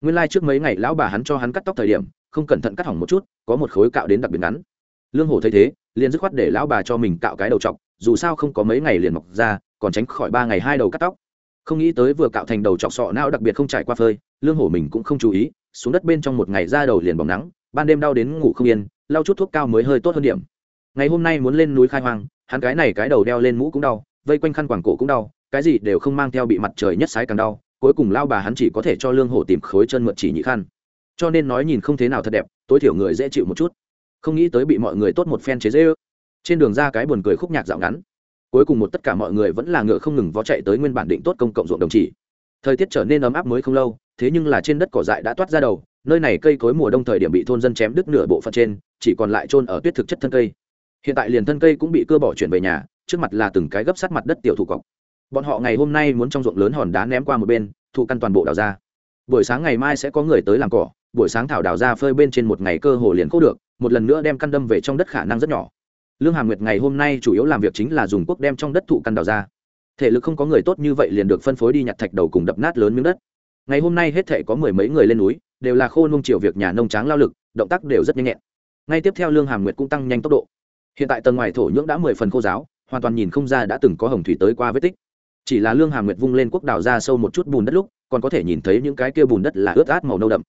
Nguyên lai、like、trước mấy ngày lão bà hắn cho hắn cắt tóc thời điểm, không cẩn thận cắt hỏng một chút, có một khối cạo đến đặc biệt ngắn. Lương hổ thấy thế, liền dứt khoát để lão bà cho mình cạo cái đầu chọc, dù sao không có mấy ngày liền mọc ra, còn tránh khỏi ba ngày hai đầu cắt tóc không nghĩ tới vừa cạo thành đầu chọc sọ não đặc biệt không trải qua phơi, lương hổ mình cũng không chú ý, xuống đất bên trong một ngày ra đầu liền bỏng nắng, ban đêm đau đến ngủ không yên, lau chút thuốc cao mới hơi tốt hơn điểm. Ngày hôm nay muốn lên núi khai hoang, hắn cái này cái đầu đeo lên mũ cũng đau, vây quanh khăn quàng cổ cũng đau, cái gì đều không mang theo bị mặt trời nhất sái càng đau, cuối cùng lao bà hắn chỉ có thể cho lương hổ tìm khối chân mượn chỉ nhị khăn. Cho nên nói nhìn không thế nào thật đẹp, tối thiểu người dễ chịu một chút. Không nghĩ tới bị mọi người tốt một phen chế dễ ư trên đường ra cái buồn cười khúc nhạc dạo ngắn cuối cùng một tất cả mọi người vẫn là ngựa không ngừng vó chạy tới nguyên bản định tốt công cộng ruộng đồng chỉ. Thời tiết trở nên ấm áp mới không lâu, thế nhưng là trên đất cỏ dại đã toát ra đầu, nơi này cây cối mùa đông thời điểm bị thôn dân chém đứt nửa bộ phận trên, chỉ còn lại trôn ở tuyết thực chất thân cây. Hiện tại liền thân cây cũng bị cưa bỏ chuyển về nhà, trước mặt là từng cái gấp sát mặt đất tiểu thủ cọc. Bọn họ ngày hôm nay muốn trong ruộng lớn hòn đá ném qua một bên, thụ căn toàn bộ đào ra. Buổi sáng ngày mai sẽ có người tới làm cỏ, buổi sáng thảo đào ra phơi bên trên một ngày cơ hồ liền khô được, một lần nữa đem căn đâm về trong đất khả năng rất nhỏ lương hàm nguyệt ngày hôm nay chủ yếu làm việc chính là dùng quốc đem trong đất thụ căn đào ra. Thể lực không có người tốt như vậy liền được phân phối đi nhặt thạch đầu cùng đập nát lớn miếng đất. Ngày hôm nay hết thể có mười mấy người lên núi, đều là khô nung chiều việc nhà nông tráng lao lực, động tác đều rất nhanh nhẹn. Ngay tiếp theo lương hàm nguyệt cũng tăng nhanh tốc độ. Hiện tại tầng ngoài thổ nhưỡng đã mười phần khô giáo, hoàn toàn nhìn không ra đã từng có hồng thủy tới qua vết tích. Chỉ là lương hàm nguyệt vung lên quốc đào ra sâu một chút bùn đất lúc, còn có thể nhìn thấy những cái kia bùn đất là ướt át màu nâu đậm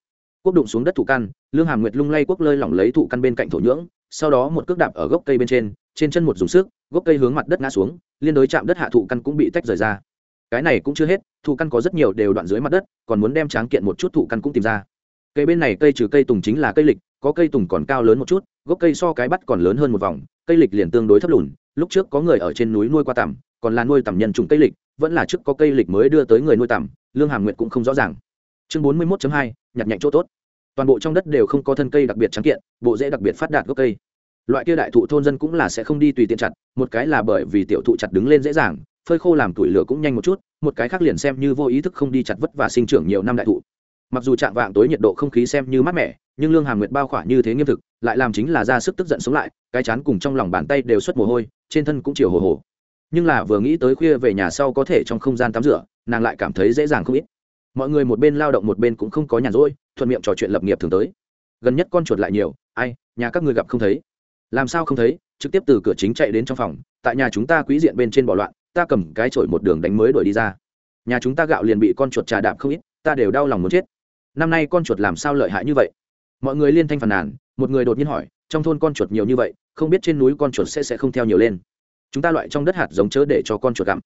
quốc đụng xuống đất thụ căn, lương hàm nguyệt lung lay quốc lơi lỏng lấy thụ căn bên cạnh thổ nhưỡng, sau đó một cước đạp ở gốc cây bên trên trên chân một dùng sức, gốc cây hướng mặt đất ngã xuống, liên đối chạm đất hạ thụ căn cũng bị tách rời ra. Cái này cũng chưa hết, thụ căn có rất nhiều đều đoạn dưới mặt đất, còn muốn đem tráng kiện một chút thụ căn cũng tìm ra. Cây bên này cây trừ cây tùng chính là cây lịch, có cây tùng còn cao lớn một chút, gốc cây so cái bắt còn lớn hơn một vòng, cây lịch liền tương đối thấp lùn, lúc trước có người ở trên núi nuôi qua tằm, còn là nuôi tằm nhân trùng cây lịch, vẫn là trước có cây lịch mới đưa tới người nuôi tằm, lương hàm nguyệt cũng không rõ ràng chương bốn mươi một hai, nhặt nhạnh chỗ tốt. Toàn bộ trong đất đều không có thân cây đặc biệt trắng kiện, bộ rễ đặc biệt phát đạt gốc cây. Loại kia đại thụ thôn dân cũng là sẽ không đi tùy tiện chặt, một cái là bởi vì tiểu thụ chặt đứng lên dễ dàng, phơi khô làm tuổi lửa cũng nhanh một chút, một cái khác liền xem như vô ý thức không đi chặt vất và sinh trưởng nhiều năm đại thụ. Mặc dù chạm vạng tối nhiệt độ không khí xem như mát mẻ, nhưng lương hàm nguyệt bao khỏa như thế nghiêm thực, lại làm chính là ra sức tức giận sống lại, cái chán cùng trong lòng bàn tay đều xuất mồ hôi, trên thân cũng chiều hồ hồ. Nhưng là vừa nghĩ tới khuya về nhà sau có thể trong không gian tắm rửa, nàng lại cảm thấy dễ dàng không ít mọi người một bên lao động một bên cũng không có nhàn rỗi, thuận miệng trò chuyện lập nghiệp thường tới. Gần nhất con chuột lại nhiều, ai, nhà các người gặp không thấy? Làm sao không thấy? Trực tiếp từ cửa chính chạy đến trong phòng, tại nhà chúng ta quý diện bên trên bỏ loạn, ta cầm cái chổi một đường đánh mới đuổi đi ra. Nhà chúng ta gạo liền bị con chuột trà đạp không ít, ta đều đau lòng muốn chết. Năm nay con chuột làm sao lợi hại như vậy? Mọi người liên thanh phàn nàn, một người đột nhiên hỏi, trong thôn con chuột nhiều như vậy, không biết trên núi con chuột sẽ sẽ không theo nhiều lên. Chúng ta loại trong đất hạt giống chớ để cho con chuột gặm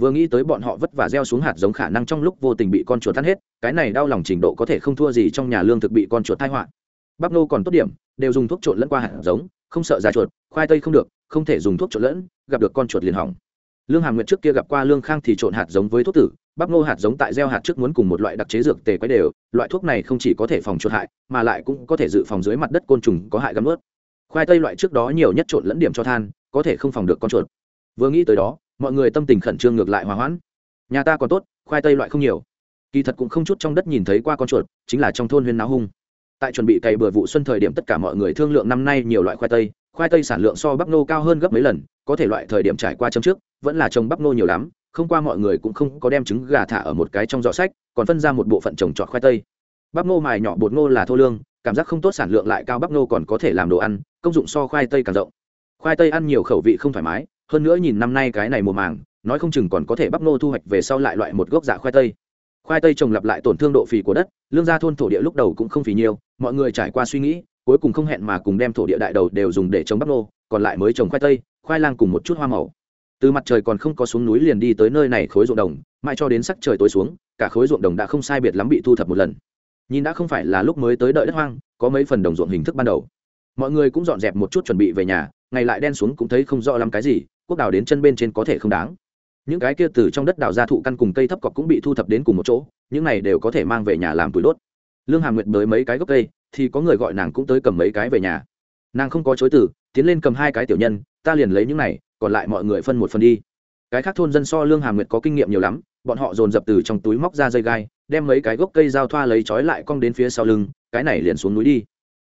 vừa nghĩ tới bọn họ vất vả gieo xuống hạt giống khả năng trong lúc vô tình bị con chuột tan hết, cái này đau lòng trình độ có thể không thua gì trong nhà lương thực bị con chuột thai họa. Bắp nô còn tốt điểm, đều dùng thuốc trộn lẫn qua hạt giống, không sợ ra chuột, khoai tây không được, không thể dùng thuốc trộn lẫn, gặp được con chuột liền hỏng. Lương hàm nguyệt trước kia gặp qua lương khang thì trộn hạt giống với thuốc tử, bắp ngô hạt giống tại gieo hạt trước muốn cùng một loại đặc chế dược tề quấy đều, loại thuốc này không chỉ có thể phòng chuột hại, mà lại cũng có thể dự phòng dưới mặt đất côn trùng có hại gắm ướt. Khoai tây loại trước đó nhiều nhất trộn lẫn điểm cho than, có thể không phòng được con chuột. Vừa nghĩ tới đó mọi người tâm tình khẩn trương ngược lại hòa hoãn. Nhà ta còn tốt, khoai tây loại không nhiều. Kỳ thật cũng không chút trong đất nhìn thấy qua con chuột, chính là trong thôn huyên náo hung. Tại chuẩn bị cày bừa vụ xuân thời điểm tất cả mọi người thương lượng năm nay nhiều loại khoai tây. Khoai tây sản lượng so bắp nô cao hơn gấp mấy lần, có thể loại thời điểm trải qua chấm trước, vẫn là trồng bắp nô nhiều lắm, không qua mọi người cũng không có đem trứng gà thả ở một cái trong giỏ sách, còn phân ra một bộ phận trồng trọt khoai tây. Bắp nô mài nhỏ bột nô là thô lương, cảm giác không tốt sản lượng lại cao, bắp nô còn có thể làm đồ ăn, công dụng so khoai tây càng rộng. Khoai tây ăn nhiều khẩu vị không thoải mái hơn nữa nhìn năm nay cái này mùa màng, nói không chừng còn có thể bắp nô thu hoạch về sau lại loại một gốc dạ khoai tây. Khoai tây trồng lặp lại tổn thương độ phì của đất, lương gia thôn thổ địa lúc đầu cũng không phì nhiều, mọi người trải qua suy nghĩ, cuối cùng không hẹn mà cùng đem thổ địa đại đầu đều dùng để trồng bắp nô, còn lại mới trồng khoai tây, khoai lang cùng một chút hoa màu. Từ mặt trời còn không có xuống núi liền đi tới nơi này khối ruộng đồng, mãi cho đến sắc trời tối xuống, cả khối ruộng đồng đã không sai biệt lắm bị thu thập một lần. Nhìn đã không phải là lúc mới tới đợi đất hoang, có mấy phần đồng ruộng hình thức ban đầu. Mọi người cũng dọn dẹp một chút chuẩn bị về nhà, ngày lại đen xuống cũng thấy không rõ lắm cái gì quốc đào đến chân bên trên có thể không đáng. Những cái kia từ trong đất đào ra thụ căn cùng cây thấp cọc cũng bị thu thập đến cùng một chỗ, những này đều có thể mang về nhà làm tuổi đốt. Lương hàm nguyệt mới mấy cái gốc cây, thì có người gọi nàng cũng tới cầm mấy cái về nhà. Nàng không có chối từ, tiến lên cầm hai cái tiểu nhân, ta liền lấy những này, còn lại mọi người phân một phần đi. Cái khác thôn dân so lương hàm nguyệt có kinh nghiệm nhiều lắm, bọn họ dồn dập từ trong túi móc ra dây gai, đem mấy cái gốc cây giao thoa lấy trói lại cong đến phía sau lưng, cái này liền xuống núi đi.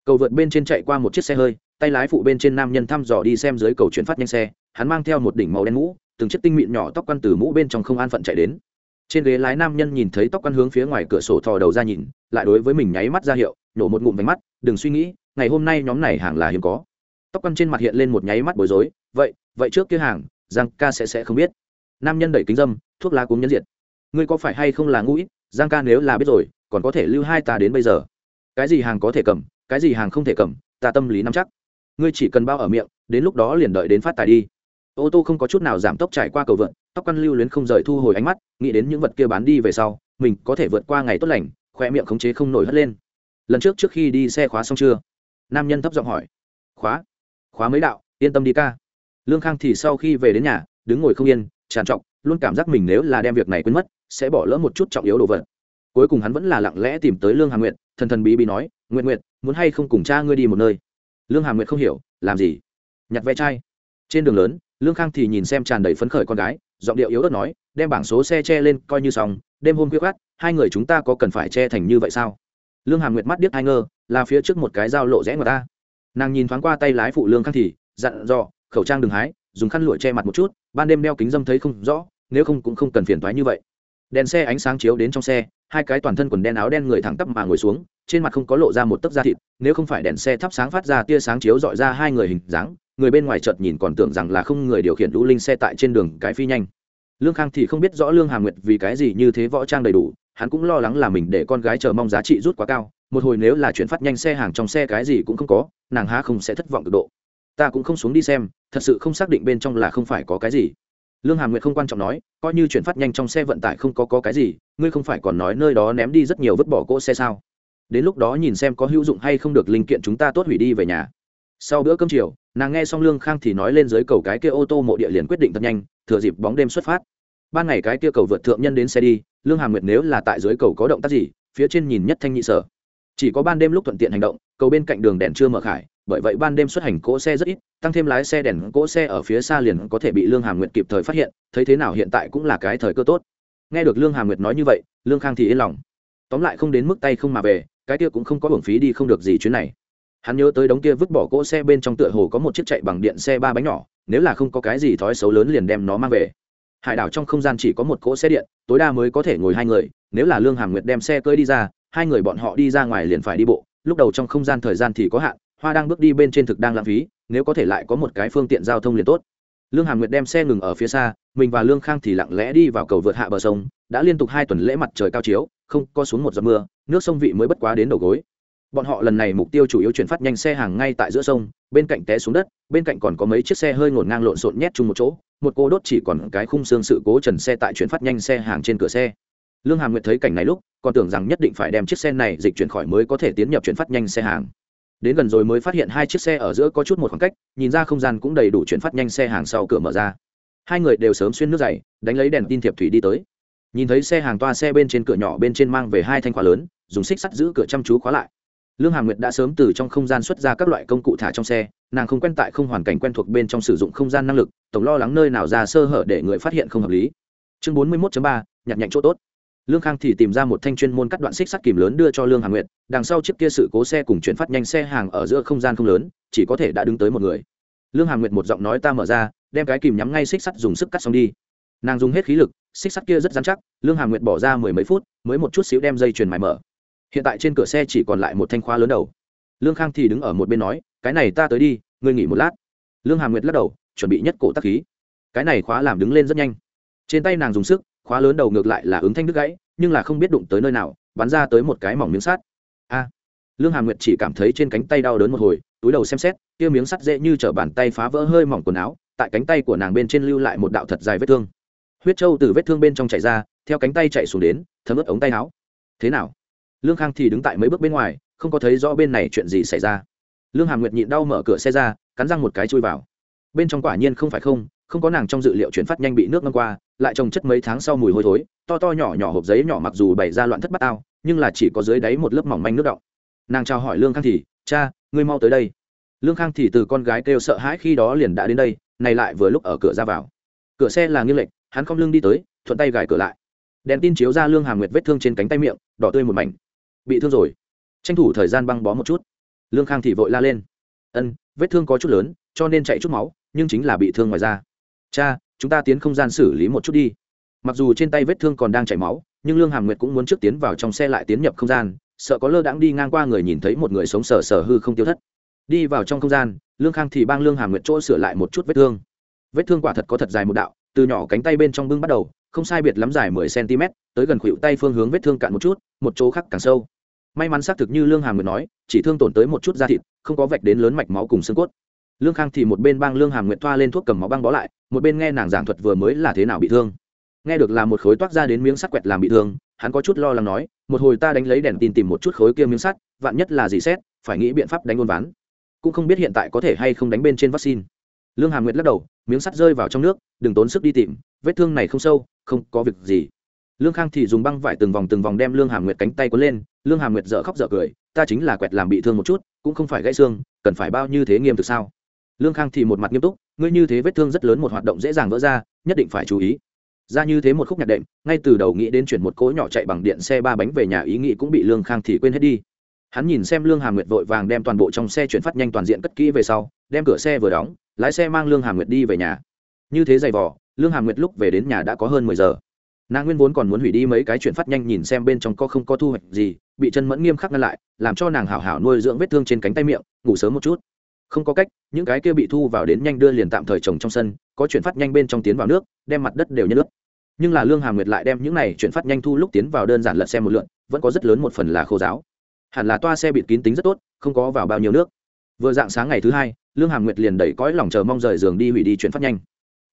Cầu vượt bên trên chạy qua một chiếc xe hơi, tay lái phụ bên trên nam nhân thăm dò đi xem dưới cầu chuyển phát nhanh xe hắn mang theo một đỉnh màu đen mũ, từng chiếc tinh mịn nhỏ tóc quăn từ mũ bên trong không an phận chạy đến. Trên ghế lái nam nhân nhìn thấy tóc quăn hướng phía ngoài cửa sổ thò đầu ra nhìn, lại đối với mình nháy mắt ra hiệu, nổ một ngụm vánh mắt, đừng suy nghĩ, ngày hôm nay nhóm này hàng là hiếm có. Tóc quăn trên mặt hiện lên một nháy mắt bối rối, vậy vậy trước kia hàng, giang ca sẽ sẽ không biết. Nam nhân đẩy kính dâm, thuốc lá cúng nhân diệt. Ngươi có phải hay không là ngũi giang ca nếu là biết rồi, còn có thể lưu hai ta đến bây giờ. Cái gì hàng có thể cầm, cái gì hàng không thể cầm, ta tâm lý nắm chắc. Ngươi chỉ cần bao ở miệng, đến lúc đó liền đợi đến phát tài đi ô tô không có chút nào giảm tốc trải qua cầu vượt tóc căn lưu luyến không rời thu hồi ánh mắt, nghĩ đến những vật kia bán đi về sau, mình có thể vượt qua ngày tốt lành, khoe miệng khống chế không nổi hất lên. Lần trước trước khi đi xe khóa xong chưa? Nam nhân thấp giọng hỏi. Khóa? Khóa mấy đạo, yên tâm đi ca. Lương khang thì sau khi về đến nhà, đứng ngồi không yên, tràn trọc, luôn cảm giác mình nếu là đem việc này quên mất, sẽ bỏ lỡ một chút trọng yếu đồ vật. Cuối cùng hắn vẫn là lặng lẽ tìm tới lương hà nguyện thần thần bí bí nói nguyện nguyện muốn hay không cùng cha ngươi đi một nơi? Lương hà nguyện không hiểu, làm gì? Nhặt ve chai. Trên đường lớn lương khang thì nhìn xem tràn đầy phấn khởi con gái, giọng điệu yếu ớt nói, đem bảng số xe che lên, coi như xong, đêm hôm khuya khát hai người chúng ta có cần phải che thành như vậy sao? Lương hàm nguyệt mắt điếc ai ngơ, là phía trước một cái dao lộ rẽ ngoài ta. Nàng nhìn thoáng qua tay lái phụ lương khang thì, dặn dò, khẩu trang đừng hái, dùng khăn lụa che mặt một chút, ban đêm đeo kính dâm thấy không rõ, nếu không cũng không cần phiền thoái như vậy. Đèn xe ánh sáng chiếu đến trong xe, hai cái toàn thân quần đen áo đen người thẳng tắp mà ngồi xuống, trên mặt không có lộ ra một tấc da thịt, nếu không phải đèn xe thắp sáng phát ra tia sáng chiếu dọi ra hai người hình dáng người bên ngoài chợt nhìn còn tưởng rằng là không người điều khiển lũ linh xe tại trên đường cái phi nhanh. Lương khang thì không biết rõ lương hà nguyệt vì cái gì như thế võ trang đầy đủ hắn cũng lo lắng là mình để con gái chờ mong giá trị rút quá cao một hồi nếu là chuyển phát nhanh xe hàng trong xe cái gì cũng không có nàng há không sẽ thất vọng cực độ. Ta cũng không xuống đi xem thật sự không xác định bên trong là không phải có cái gì. Lương Hà nguyệt không quan trọng nói coi như chuyển phát nhanh trong xe vận tải không có, có cái gì ngươi không phải còn nói nơi đó ném đi rất nhiều vứt bỏ cỗ xe sao? Đến lúc đó nhìn xem có hữu dụng hay không được linh kiện chúng ta tốt hủy đi về nhà sau bữa cơm chiều, nàng nghe xong lương khang thì nói lên dưới cầu cái kia ô tô mộ địa liền quyết định thật nhanh, thừa dịp bóng đêm xuất phát. Ban ngày cái kia cầu vượt thượng nhân đến xe đi, lương hà nguyệt nếu là tại dưới cầu có động tác gì, phía trên nhìn nhất thanh nhị sở. Chỉ có ban đêm lúc thuận tiện hành động, cầu bên cạnh đường đèn chưa mở khải, bởi vậy ban đêm xuất hành cỗ xe rất ít, tăng thêm lái xe đèn cỗ xe ở phía xa liền có thể bị lương hà nguyệt kịp thời phát hiện, thấy thế nào hiện tại cũng là cái thời cơ tốt. Nghe được lương hà nguyệt nói như vậy, lương khang thì yên lòng. Tóm lại không đến mức tay không mà về, cái kia cũng không có hưởng phí đi không được gì chuyến này hắn nhớ tới đống kia vứt bỏ cỗ xe bên trong tựa hồ có một chiếc chạy bằng điện xe ba bánh nhỏ, nếu là không có cái gì thói xấu lớn liền đem nó mang về. Hải đảo trong không gian chỉ có một cỗ xe điện, tối đa mới có thể ngồi hai người, nếu là lương hàm nguyệt đem xe cơi đi ra, hai người bọn họ đi ra ngoài liền phải đi bộ, lúc đầu trong không gian thời gian thì có hạn, hoa đang bước đi bên trên thực đang lãng phí, nếu có thể lại có một cái phương tiện giao thông liền tốt. Lương hàm nguyệt đem xe ngừng ở phía xa, mình và lương khang thì lặng lẽ đi vào cầu vượt hạ bờ sông, đã liên tục hai tuần lễ mặt trời cao chiếu, không có xuống một giọt mưa, nước sông vị mới bất quá đến đầu gối bọn họ lần này mục tiêu chủ yếu chuyển phát nhanh xe hàng ngay tại giữa sông, bên cạnh té xuống đất, bên cạnh còn có mấy chiếc xe hơi ngổn ngang lộn xộn nhét chung một chỗ, một cô đốt chỉ còn cái khung xương sự cố trần xe tại chuyển phát nhanh xe hàng trên cửa xe. Lương hàm nguyệt thấy cảnh này lúc, còn tưởng rằng nhất định phải đem chiếc xe này dịch chuyển khỏi mới có thể tiến nhập chuyển phát nhanh xe hàng. Đến gần rồi mới phát hiện hai chiếc xe ở giữa có chút một khoảng cách, nhìn ra không gian cũng đầy đủ chuyển phát nhanh xe hàng sau cửa mở ra. Hai người đều sớm xuyên nước dày đánh lấy đèn tin thiệp thủy đi tới. Nhìn thấy xe hàng toa xe bên trên cửa nhỏ bên trên mang về hai thanh khóa lớn, dùng xích sắt giữ cửa chăm chú khóa lại lương hàm nguyệt đã sớm từ trong không gian xuất ra các loại công cụ thả trong xe, nàng không quen tại không hoàn cảnh quen thuộc bên trong sử dụng không gian năng lực, tổng lo lắng nơi nào ra sơ hở để người phát hiện không hợp lý. Chương bốn mươi một ba, nhặt nhạnh chỗ tốt. Lương khang thì tìm ra một thanh chuyên môn cắt đoạn xích sắt kìm lớn đưa cho lương hàm nguyệt, đằng sau chiếc kia sự cố xe cùng chuyển phát nhanh xe hàng ở giữa không gian không lớn, chỉ có thể đã đứng tới một người. Lương hàm nguyệt một giọng nói ta mở ra, đem cái kìm nhắm ngay xích sắt dùng sức cắt xong đi. Nàng dùng hết khí lực, xích sắt kia rất dán chắc, lương hàm nguyệt bỏ ra mười mấy phút, mới một chút xíu đem dây chuyền mài mở hiện tại trên cửa xe chỉ còn lại một thanh khóa lớn đầu. Lương khang thì đứng ở một bên nói, cái này ta tới đi, ngươi nghỉ một lát. Lương hà nguyệt lắc đầu, chuẩn bị nhất cổ tắc khí. Cái này khóa làm đứng lên rất nhanh. Trên tay nàng dùng sức, khóa lớn đầu ngược lại là ứng thanh đứt gãy, nhưng là không biết đụng tới nơi nào, bắn ra tới một cái mỏng miếng sắt. A! Lương hà nguyệt chỉ cảm thấy trên cánh tay đau đớn một hồi, túi đầu xem xét, kia miếng sắt dễ như t bàn tay phá vỡ hơi mỏng quần áo, tại cánh tay của nàng bên trên lưu lại một đạo thật dài vết thương. Huyết trâu từ vết thương bên trong chảy ra, theo cánh tay chạy xuống đến, thấm ướt ống tay áo. Thế nào? Lương khang thì đứng tại mấy bước bên ngoài, không có thấy rõ bên này chuyện gì xảy ra. Lương hàm nguyệt nhịn đau mở cửa xe ra, cắn răng một cái chui vào. Bên trong quả nhiên không phải không không có nàng trong dự liệu chuyển phát nhanh bị nước ngâm qua, lại trồng chất mấy tháng sau mùi hôi thối, to to nhỏ nhỏ hộp giấy nhỏ mặc dù bày ra loạn thất bát ao, nhưng là chỉ có dưới đáy một lớp mỏng manh nước động. Nàng chào hỏi lương khang thì, cha, ngươi mau tới đây. Lương khang thì từ con gái kêu sợ hãi khi đó liền đã đến đây, này lại vừa lúc ở cửa ra vào. Cửa xe là nghiêng lệch, hắn không lưng đi tới, thuận tay gài cửa lại. Đèn tin chiếu ra lương hàm nguyệt vết thương trên cánh tay miệng, đỏ tươi một mảnh bị thương rồi. Tranh thủ thời gian băng bó một chút. Lương khang thì vội la lên. Ân, vết thương có chút lớn, cho nên chạy chút máu, nhưng chính là bị thương ngoài da. Cha, chúng ta tiến không gian xử lý một chút đi. Mặc dù trên tay vết thương còn đang chảy máu, nhưng lương hàm nguyệt cũng muốn trước tiến vào trong xe lại tiến nhập không gian, sợ có lơ đãng đi ngang qua người nhìn thấy một người sống sờ sờ hư không tiêu thất. Đi vào trong không gian, lương khang thì bang lương hàm nguyệt chỗ sửa lại một chút vết thương. Vết thương quả thật có thật dài một đạo, từ nhỏ cánh tay bên trong bưng bắt đầu không sai biệt lắm dài mười cm tới gần khuỷu tay phương hướng vết thương cạn một chút, một chỗ khác càng sâu. May mắn xác thực như lương hàm người nói, chỉ thương tổn tới một chút da thịt, không có vạch đến lớn mạch máu cùng xương cốt. Lương khang thì một bên bang lương hàm nguyệt thoa lên thuốc cầm máu băng bó lại, một bên nghe nàng giảng thuật vừa mới là thế nào bị thương. Nghe được là một khối toát ra đến miếng sắt quẹt làm bị thương, hắn có chút lo lắng nói, một hồi ta đánh lấy đèn tin tìm một chút khối kia miếng sắt, vạn nhất là gì xét, phải nghĩ biện pháp đánh ôn ván. Cũng không biết hiện tại có thể hay không đánh bên trên vaccine. Lương hàm nguyệt lắc đầu, miếng sắt rơi vào trong nước, đừng tốn sức đi tìm, vết thương này không sâu không có việc gì. Lương khang thì dùng băng vải từng vòng từng vòng đem lương hàm nguyệt cánh tay quấn lên, lương hàm nguyệt dở khóc dở cười, ta chính là quẹt làm bị thương một chút, cũng không phải gãy xương, cần phải bao như thế nghiêm thực sao? Lương khang thì một mặt nghiêm túc, ngươi như thế vết thương rất lớn một hoạt động dễ dàng vỡ ra, nhất định phải chú ý. Ra như thế một khúc nhạc đệm, ngay từ đầu nghĩ đến chuyển một cỗ nhỏ chạy bằng điện xe ba bánh về nhà ý nghĩ cũng bị lương khang thì quên hết đi. Hắn nhìn xem lương hàm nguyệt vội vàng đem toàn bộ trong xe chuyển phát nhanh toàn diện cất kỹ về sau, đem cửa xe vừa đóng, lái xe mang lương hàm nguyệt đi về nhà. Như thế giày vỏ lương hàm nguyệt lúc về đến nhà đã có hơn mười giờ. Nàng nguyên vốn còn muốn hủy đi mấy cái chuyện phát nhanh nhìn xem bên trong có không có thu hoạch gì, bị chân mẫn nghiêm khắc ngăn lại, làm cho nàng hảo hảo nuôi dưỡng vết thương trên cánh tay miệng, ngủ sớm một chút. Không có cách, những cái kia bị thu vào đến nhanh đưa liền tạm thời trồng trong sân, có chuyển phát nhanh bên trong tiến vào nước, đem mặt đất đều nhân nước nhưng là lương hàm nguyệt lại đem những này chuyển phát nhanh thu lúc tiến vào đơn giản lật xem một lượn, vẫn có rất lớn một phần là khô giáo. Hẳn là toa xe bịt kín tính rất tốt, không có vào bao nhiêu nước. Vừa dạng sáng ngày thứ hai, lương hàm nguyệt liền đẩy cõi lòng chờ mong rời giường đi hủy đi chuyển phát nhanh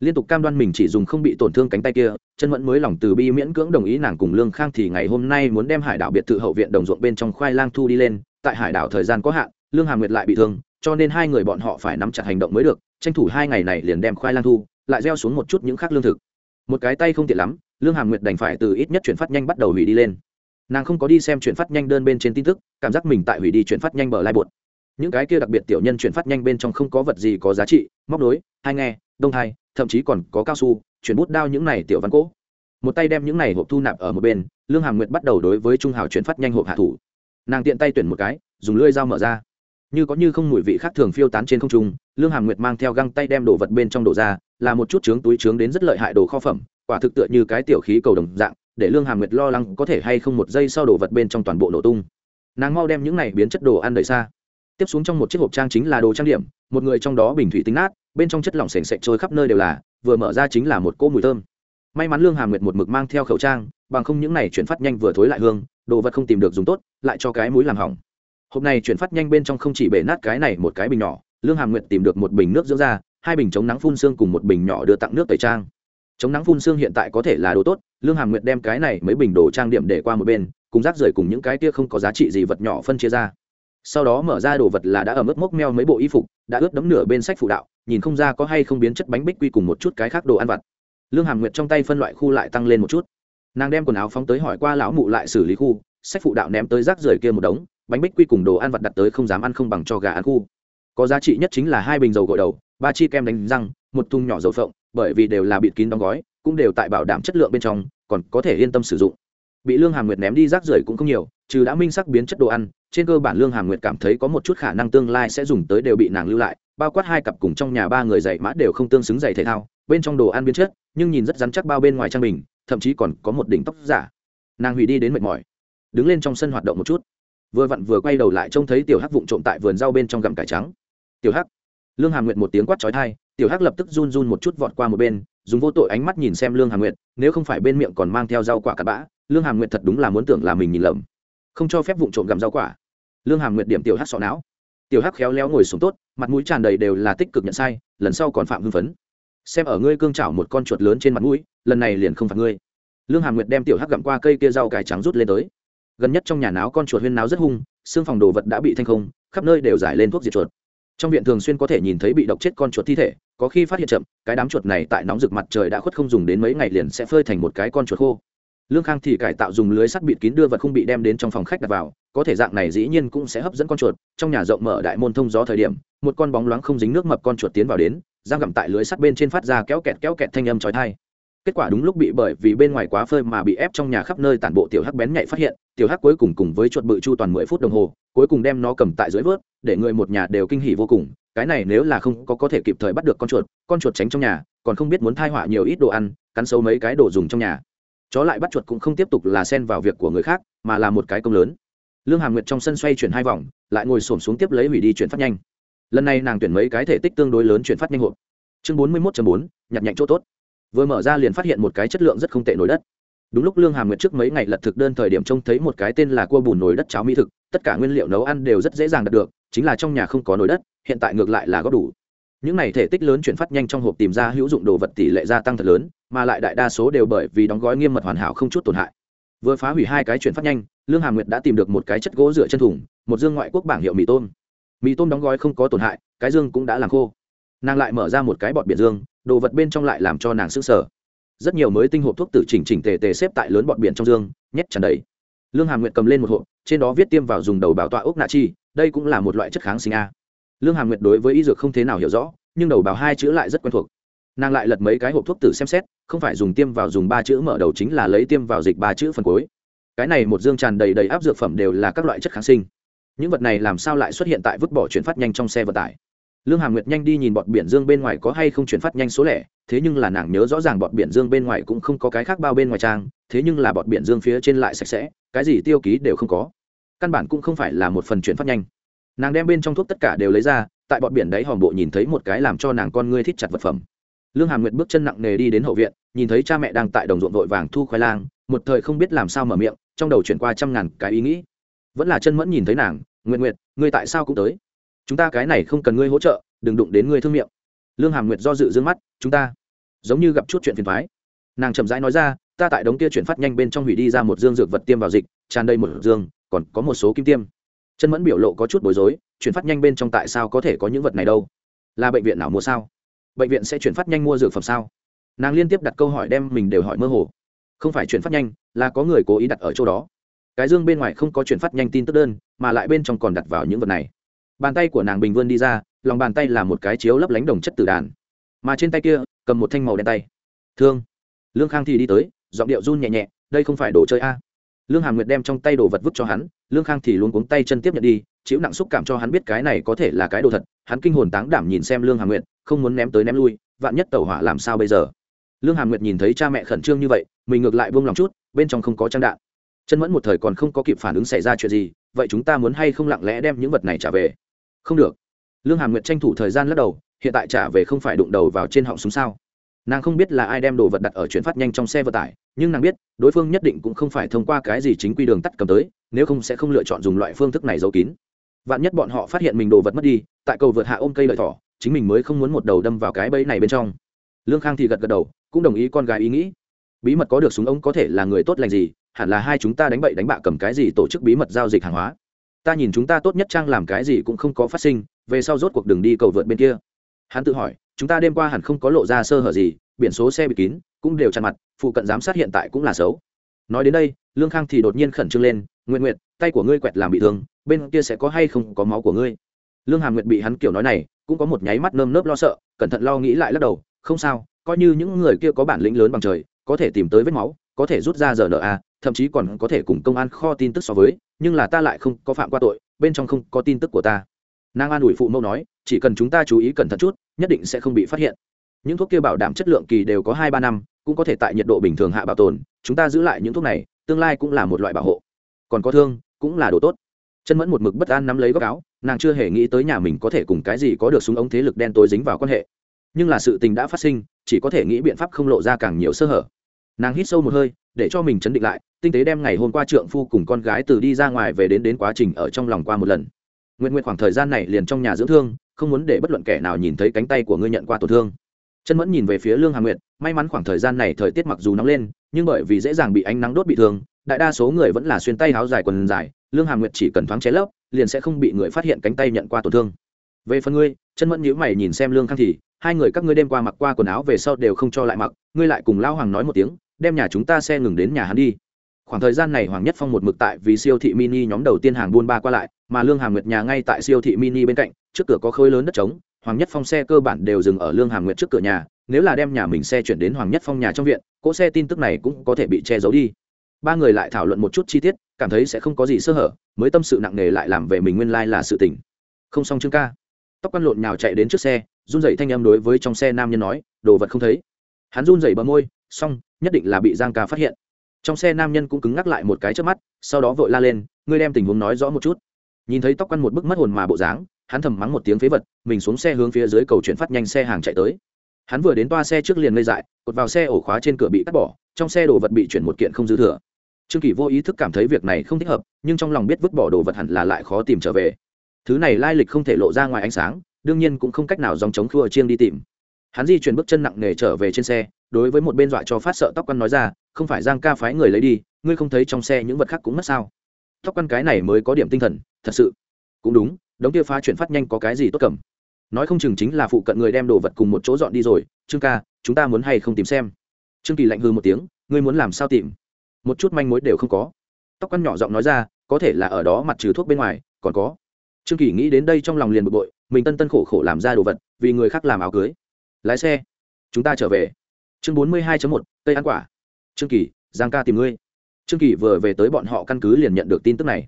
liên tục cam đoan mình chỉ dùng không bị tổn thương cánh tay kia, chân mẫn mới lòng từ bi miễn cưỡng đồng ý nàng cùng lương khang thì ngày hôm nay muốn đem hải đảo biệt thự hậu viện đồng ruộng bên trong khoai lang thu đi lên. Tại hải đảo thời gian có hạn, lương hà nguyệt lại bị thương, cho nên hai người bọn họ phải nắm chặt hành động mới được, tranh thủ hai ngày này liền đem khoai lang thu, lại gieo xuống một chút những khác lương thực. Một cái tay không tiện lắm, lương hà nguyệt đành phải từ ít nhất chuyển phát nhanh bắt đầu hủy đi lên. Nàng không có đi xem chuyển phát nhanh đơn bên trên tin tức, cảm giác mình tại hủy đi chuyển phát nhanh bờ lai bột. Những cái kia đặc biệt tiểu nhân chuyển phát nhanh bên trong không có vật gì có giá trị, móc nối, hai nghe, đông hai thậm chí còn có cao su, chuyển bút đao những này tiểu văn cỗ. Một tay đem những này hộp thu nạp ở một bên, lương hàm nguyệt bắt đầu đối với trung hào chuyển phát nhanh hộp hạ thủ. Nàng tiện tay tuyển một cái, dùng lưỡi dao mở ra. Như có như không mùi vị khác thường phiêu tán trên không trung, lương hàm nguyệt mang theo găng tay đem đồ vật bên trong đổ ra, là một chút trướng túi trướng đến rất lợi hại đồ kho phẩm, quả thực tựa như cái tiểu khí cầu đồng dạng, để lương hàm nguyệt lo lắng có thể hay không một giây sau đồ vật bên trong toàn bộ nổ tung. Nàng mau đem những này biến chất đồ ăn đầy xa. Tiếp xuống trong một chiếc hộp trang chính là đồ trang điểm, một người trong đó bình thủy tính nát bên trong chất lỏng sền sệt trôi khắp nơi đều là, vừa mở ra chính là một cỗ mùi thơm. May mắn lương hàm nguyệt một mực mang theo khẩu trang, bằng không những này chuyển phát nhanh vừa thối lại hương, đồ vật không tìm được dùng tốt, lại cho cái mũi làm hỏng. Hộp này chuyển phát nhanh bên trong không chỉ bể nát cái này một cái bình nhỏ, lương hàm nguyệt tìm được một bình nước dưỡng da, hai bình chống nắng phun xương cùng một bình nhỏ đưa tặng nước tẩy trang. Chống nắng phun xương hiện tại có thể là đồ tốt, lương hàm nguyệt đem cái này mấy bình đồ trang điểm để qua một bên, cùng rác rưởi cùng những cái kia không có giá trị gì vật nhỏ phân chia ra sau đó mở ra đồ vật là đã ở mức mốc meo mấy bộ y phục, đã ướt đấm nửa bên sách phụ đạo, nhìn không ra có hay không biến chất bánh bích quy cùng một chút cái khác đồ ăn vặt. Lương hàm nguyệt trong tay phân loại khu lại tăng lên một chút. Nàng đem quần áo phóng tới hỏi qua lão mụ lại xử lý khu, sách phụ đạo ném tới rác rưởi kia một đống, bánh bích quy cùng đồ ăn vặt đặt tới không dám ăn không bằng cho gà ăn khu. Có giá trị nhất chính là hai bình dầu gội đầu, ba chi kem đánh răng, một thùng nhỏ dầu phộng, bởi vì đều là bịt kín đóng gói, cũng đều tại bảo đảm chất lượng bên trong, còn có thể yên tâm sử dụng. Bị lương hàm nguyệt ném đi rác rưởi cũng không nhiều trừ đã minh sắc biến chất đồ ăn, trên cơ bản lương hàm nguyệt cảm thấy có một chút khả năng tương lai sẽ dùng tới đều bị nàng lưu lại, bao quát hai cặp cùng trong nhà ba người dạy mã đều không tương xứng giày thể thao, bên trong đồ ăn biến chất, nhưng nhìn rất rắn chắc bao bên ngoài trang bình, thậm chí còn có một đỉnh tóc giả. Nàng hủy đi đến mệt mỏi, đứng lên trong sân hoạt động một chút. Vừa vặn vừa quay đầu lại trông thấy tiểu hắc vụng trộm tại vườn rau bên trong gặm cải trắng. Tiểu hắc. Lương hàm nguyệt một tiếng quát trói thai, tiểu hắc lập tức run run một chút vọt qua một bên, dùng vô tội ánh mắt nhìn xem lương hàm nguyệt, nếu không phải bên miệng còn mang theo rau quả cắt bã, lương hàm nguyệt thật đúng là muốn tưởng là mình nhìn lầm không cho phép vụn trộm gặm rau quả. Lương hàm nguyệt điểm tiểu hắc sọ não. Tiểu hắc khéo léo ngồi xuống tốt, mặt mũi tràn đầy đều là tích cực nhận sai, lần sau còn phạm hưng phấn. Xem ở ngươi cương chảo một con chuột lớn trên mặt mũi, lần này liền không phạt ngươi. Lương hàm nguyệt đem tiểu hắc gặm qua cây kia rau cải trắng rút lên tới. Gần nhất trong nhà náo con chuột huyên náo rất hung, xương phòng đồ vật đã bị thanh không, khắp nơi đều giải lên thuốc diệt chuột. Trong viện thường xuyên có thể nhìn thấy bị độc chết con chuột thi thể, có khi phát hiện chậm, cái đám chuột này tại nóng rực mặt trời đã khuất không dùng đến mấy ngày liền sẽ phơi thành một cái con chuột khô lương khang thì cải tạo dùng lưới sắt bịt kín đưa vật không bị đem đến trong phòng khách đặt vào, có thể dạng này dĩ nhiên cũng sẽ hấp dẫn con chuột. Trong nhà rộng mở đại môn thông gió thời điểm, một con bóng loáng không dính nước mập con chuột tiến vào đến, giam gặm tại lưới sắt bên trên phát ra kéo kẹt kéo kẹt thanh âm trói thai kết quả đúng lúc bị bởi vì bên ngoài quá phơi mà bị ép trong nhà khắp nơi tản bộ tiểu hắc bén nhạy phát hiện, tiểu hắc cuối cùng cùng với chuột bự chu toàn mười phút đồng hồ, cuối cùng đem nó cầm tại dưới vớt, để người một nhà đều kinh hỉ vô cùng. Cái này nếu là không có có thể kịp thời bắt được con chuột con chuột tránh trong nhà, còn không biết muốn thai họa nhiều ít đồ ăn, cắn sâu mấy cái đồ dùng trong nhà chó lại bắt chuột cũng không tiếp tục là xen vào việc của người khác, mà là một cái công lớn. Lương hàm nguyệt trong sân xoay chuyển hai vòng, lại ngồi xổm xuống tiếp lấy hủy đi chuyển phát nhanh. Lần này nàng tuyển mấy cái thể tích tương đối lớn chuyển phát nhanh hộp. Chương bốn mươi một bốn, nhặt nhạnh chỗ tốt. Vừa mở ra liền phát hiện một cái chất lượng rất không tệ nổi đất. Đúng lúc lương hàm nguyệt trước mấy ngày lật thực đơn thời điểm trông thấy một cái tên là cua bùn nồi đất cháo mỹ thực, tất cả nguyên liệu nấu ăn đều rất dễ dàng đạt được, chính là trong nhà không có nồi đất, hiện tại ngược lại là góp đủ. Những này thể tích lớn chuyển phát nhanh trong hộp tìm ra hữu dụng đồ vật tỷ lệ gia tăng thật lớn mà lại đại đa số đều bởi vì đóng gói nghiêm mật hoàn hảo không chút tổn hại. Vừa phá hủy hai cái chuyển phát nhanh, lương hà nguyệt đã tìm được một cái chất gỗ rửa chân thùng, một dương ngoại quốc bảng hiệu mì tôm. Mì tôm đóng gói không có tổn hại, cái dương cũng đã làm khô. Nàng lại mở ra một cái bọt biển dương, đồ vật bên trong lại làm cho nàng s ư sở rất nhiều mới tinh hộp thuốc tử chỉnh chỉnh tề tề xếp tại lớn bọt biển trong dương, nhét tràn đầy. Lương hà nguyệt cầm lên một hộp, trên đó viết tiêm vào dùng đầu bảo tọa ốc nạ chi, đây cũng là một loại chất kháng sinh a. Lương hà nguyệt đối với y dược không thế nào hiểu rõ, nhưng đầu bảo hai chữ lại rất quen thuộc nàng lại lật mấy cái hộp thuốc tử xem xét, không phải dùng tiêm vào dùng ba chữ mở đầu chính là lấy tiêm vào dịch ba chữ phần cuối. Cái này một dương tràn đầy đầy áp dược phẩm đều là các loại chất kháng sinh. Những vật này làm sao lại xuất hiện tại vứt bỏ chuyển phát nhanh trong xe vận tải? Lương hàm nguyệt nhanh đi nhìn bọt biển dương bên ngoài có hay không chuyển phát nhanh số lẻ, thế nhưng là nàng nhớ rõ ràng bọt biển dương bên ngoài cũng không có cái khác bao bên ngoài trang, thế nhưng là bọt biển dương phía trên lại sạch sẽ, cái gì tiêu ký đều không có. Căn bản cũng không phải là một phần chuyển phát nhanh. Nàng đem bên trong thuốc tất cả đều lấy ra, tại bọt biển đáy hòm bộ nhìn thấy một cái làm cho nàng con ngươi thích chặt vật phẩm lương hàm nguyệt bước chân nặng nề đi đến hậu viện, nhìn thấy cha mẹ đang tại đồng ruộng vội vàng thu khoai lang, một thời không biết làm sao mở miệng, trong đầu chuyển qua trăm ngàn cái ý nghĩ. Vẫn là chân mẫn nhìn thấy nàng nguyện nguyệt, ngươi tại sao cũng tới? Chúng ta cái này không cần ngươi hỗ trợ, đừng đụng đến ngươi thương miệng. Lương hàm nguyệt do dự d ư ơ n g mắt, chúng ta? Giống như gặp chút chuyện phiền thoái nàng chậm rãi nói ra, ta tại đống kia chuyển phát nhanh bên trong hủy đi ra một dương dược vật tiêm vào dịch, tràn đầy một dương, còn có một số kim tiêm. Chân mẫn biểu lộ có chút bối rối, chuyển phát nhanh bên trong tại sao có thể có những vật này đâu? Là bệnh viện nào mua sao? Bệnh viện sẽ chuyển phát nhanh mua dược phẩm sao? Nàng liên tiếp đặt câu hỏi đem mình đều hỏi mơ hồ. Không phải chuyển phát nhanh, là có người cố ý đặt ở chỗ đó. Cái dương bên ngoài không có chuyển phát nhanh tin tức đơn, mà lại bên trong còn đặt vào những vật này. Bàn tay của nàng bình vươn đi ra, lòng bàn tay là một cái chiếu lấp lánh đồng chất tử đàn. Mà trên tay kia, cầm một thanh màu đen tay. Thương. Lương khang thì đi tới, giọng điệu run nhẹ nhẹ, đây không phải đồ chơi a. Lương hàm nguyệt đem trong tay đồ vật vứt cho hắn, lương khang thì luôn cuống tay chân tiếp nhận đi, chịu nặng xúc cảm cho hắn biết cái này có thể là cái đồ thật, hắn kinh hồn táng đảm nhìn xem lương hàm nguyệt không muốn ném tới ném lui, vạn nhất tàu hỏa làm sao bây giờ? Lương hàm nguyệt nhìn thấy cha mẹ khẩn trương như vậy, mình ngược lại buông lòng chút, bên trong không có trang đạn. Chân mẫn một thời còn không có kịp phản ứng xảy ra chuyện gì, vậy chúng ta muốn hay không lặng lẽ đem những vật này trả về? Không được. Lương hàm nguyệt tranh thủ thời gian lắc đầu, hiện tại trả về không phải đụng đầu vào trên họng súng sao? Nàng không biết là ai đem đồ vật đặt ở chuyển phát nhanh trong xe vận tải, nhưng nàng biết, đối phương nhất định cũng không phải thông qua cái gì chính quy đường tắt cầm tới, nếu không sẽ không lựa chọn dùng loại phương thức này giấu kín. Vạn nhất bọn họ phát hiện mình đồ vật mất đi, tại cầu vượt hạ ôm cây lợi thỏ chính mình mới không muốn một đầu đâm vào cái bẫy này bên trong. Lương khang thì gật gật đầu, cũng đồng ý con gái ý nghĩ. Bí mật có được súng ống có thể là người tốt lành gì, hẳn là hai chúng ta đánh bậy đánh bạ cầm cái gì tổ chức bí mật giao dịch hàng hóa. Ta nhìn chúng ta tốt nhất trang làm cái gì cũng không có phát sinh, về sau rốt cuộc đường đi cầu vượt bên kia. Hắn tự hỏi, chúng ta đêm qua hẳn không có lộ ra sơ hở gì, biển số xe bị kín, cũng đều chặn mặt, phụ cận giám sát hiện tại cũng là xấu. Nói đến đây, lương khang thì đột nhiên khẩn trương lên nguyện nguyện tay của ngươi quẹt làm bị thương, bên kia sẽ có hay không có máu của ngươi? Lương hàm nguyện bị hắn kiểu nói này cũng có một nháy mắt nơm nớp lo sợ, cẩn thận lo nghĩ lại lắc đầu, không sao, coi như những người kia có bản lĩnh lớn bằng trời, có thể tìm tới vết máu, có thể rút ra giờ nợ a thậm chí còn có thể cùng công an kho tin tức so với, nhưng là ta lại không có phạm qua tội, bên trong không có tin tức của ta. Nàng an ủi phụ mẫu nói, chỉ cần chúng ta chú ý cẩn thận chút, nhất định sẽ không bị phát hiện. Những thuốc kia bảo đảm chất lượng kỳ đều có hai ba năm, cũng có thể tại nhiệt độ bình thường hạ bảo tồn, chúng ta giữ lại những thuốc này, tương lai cũng là một loại bảo hộ. Còn có thương, cũng là đồ tốt. Chân mẫn một mực bất an nắm lấy góc áo nàng chưa hề nghĩ tới nhà mình có thể cùng cái gì có được súng ống thế lực đen tối dính vào quan hệ. Nhưng là sự tình đã phát sinh, chỉ có thể nghĩ biện pháp không lộ ra càng nhiều sơ hở. Nàng hít sâu một hơi, để cho mình chấn định lại, tinh tế đem ngày hôm qua trượng phu cùng con gái từ đi ra ngoài về đến đến quá trình ở trong lòng qua một lần. Nguyện nguyện khoảng thời gian này liền trong nhà dưỡng thương, không muốn để bất luận kẻ nào nhìn thấy cánh tay của ngươi nhận qua tổn thương. Chân mẫn nhìn về phía lương hà nguyện may mắn khoảng thời gian này thời tiết mặc dù nóng lên, nhưng bởi vì dễ dàng bị ánh nắng đốt bị thương, đại đa số người vẫn là xuyên tay háo dài quần dài, lương hà nguyện chỉ cần thoáng cháy lấp liền sẽ không bị người phát hiện cánh tay nhận qua tổn thương. Về phần ngươi, chân mẫn nhíu mày nhìn xem lương khang thì, hai người các ngươi đêm qua mặc qua quần áo về sau đều không cho lại mặc, ngươi lại cùng lão hoàng nói một tiếng, đem nhà chúng ta xe ngừng đến nhà hắn đi. Khoảng thời gian này hoàng nhất phong một mực tại vì siêu thị mini nhóm đầu tiên hàng buôn ba qua lại, mà lương hàm nguyệt nhà ngay tại siêu thị mini bên cạnh, trước cửa có khối lớn đất trống, hoàng nhất phong xe cơ bản đều dừng ở lương hàm nguyệt trước cửa nhà, nếu là đem nhà mình xe chuyển đến hoàng nhất phong nhà trong viện, cỗ xe tin tức này cũng có thể bị che giấu đi ba người lại thảo luận một chút chi tiết, cảm thấy sẽ không có gì sơ hở, mới tâm sự nặng nề lại làm về mình nguyên lai、like、là sự tình. Không xong chương ca. Tóc căn lộn nhào chạy đến trước xe, run dậy thanh âm đối với trong xe nam nhân nói, đồ vật không thấy. Hắn run dậy bờ môi, xong, nhất định là bị giang ca phát hiện. Trong xe nam nhân cũng cứng ngắc lại một cái trước mắt, sau đó vội la lên, ngươi đem tình huống nói rõ một chút. Nhìn thấy tóc quăn một bức mất hồn mà bộ dáng, hắn thầm mắng một tiếng phế vật, mình xuống xe hướng phía dưới cầu chuyển phát nhanh xe hàng chạy tới. Hắn vừa đến toa xe trước liền ngây dại, cột vào xe ổ khóa trên cửa bị cắt bỏ, trong xe đồ vật bị chuyển một kiện không dư thừa trương kỳ vô ý thức cảm thấy việc này không thích hợp, nhưng trong lòng biết vứt bỏ đồ vật hẳn là lại khó tìm trở về. Thứ này lai lịch không thể lộ ra ngoài ánh sáng, đương nhiên cũng không cách nào dòng chống khua chiêng đi tìm. Hắn di chuyển bước chân nặng nề trở về trên xe, đối với một bên dọa cho phát sợ tóc quan nói ra, không phải giang ca phái người lấy đi, ngươi không thấy trong xe những vật khác cũng mất sao? Tóc quan cái này mới có điểm tinh thần, thật sự. Cũng đúng, đống kia phá chuyển phát nhanh có cái gì tốt cầm? Nói không chừng chính là phụ cận người đem đồ vật cùng một chỗ dọn đi rồi, trương ca, chúng ta muốn hay không tìm xem? Trương kỳ lạnh hư một tiếng, ngươi muốn làm sao tìm? Một chút manh mối đều không có. Tóc quăn nhỏ giọng nói ra, có thể là ở đó mặt trừ thuốc bên ngoài, còn có. Trương kỳ nghĩ đến đây trong lòng liền bực bội, mình tân tân khổ khổ làm ra đồ vật, vì người khác làm áo cưới. Lái xe. Chúng ta trở về. Chương bốn mươi hai một cây ăn quả. Trương kỳ, giang ca tìm ngươi. Trương kỳ vừa về tới bọn họ căn cứ liền nhận được tin tức này.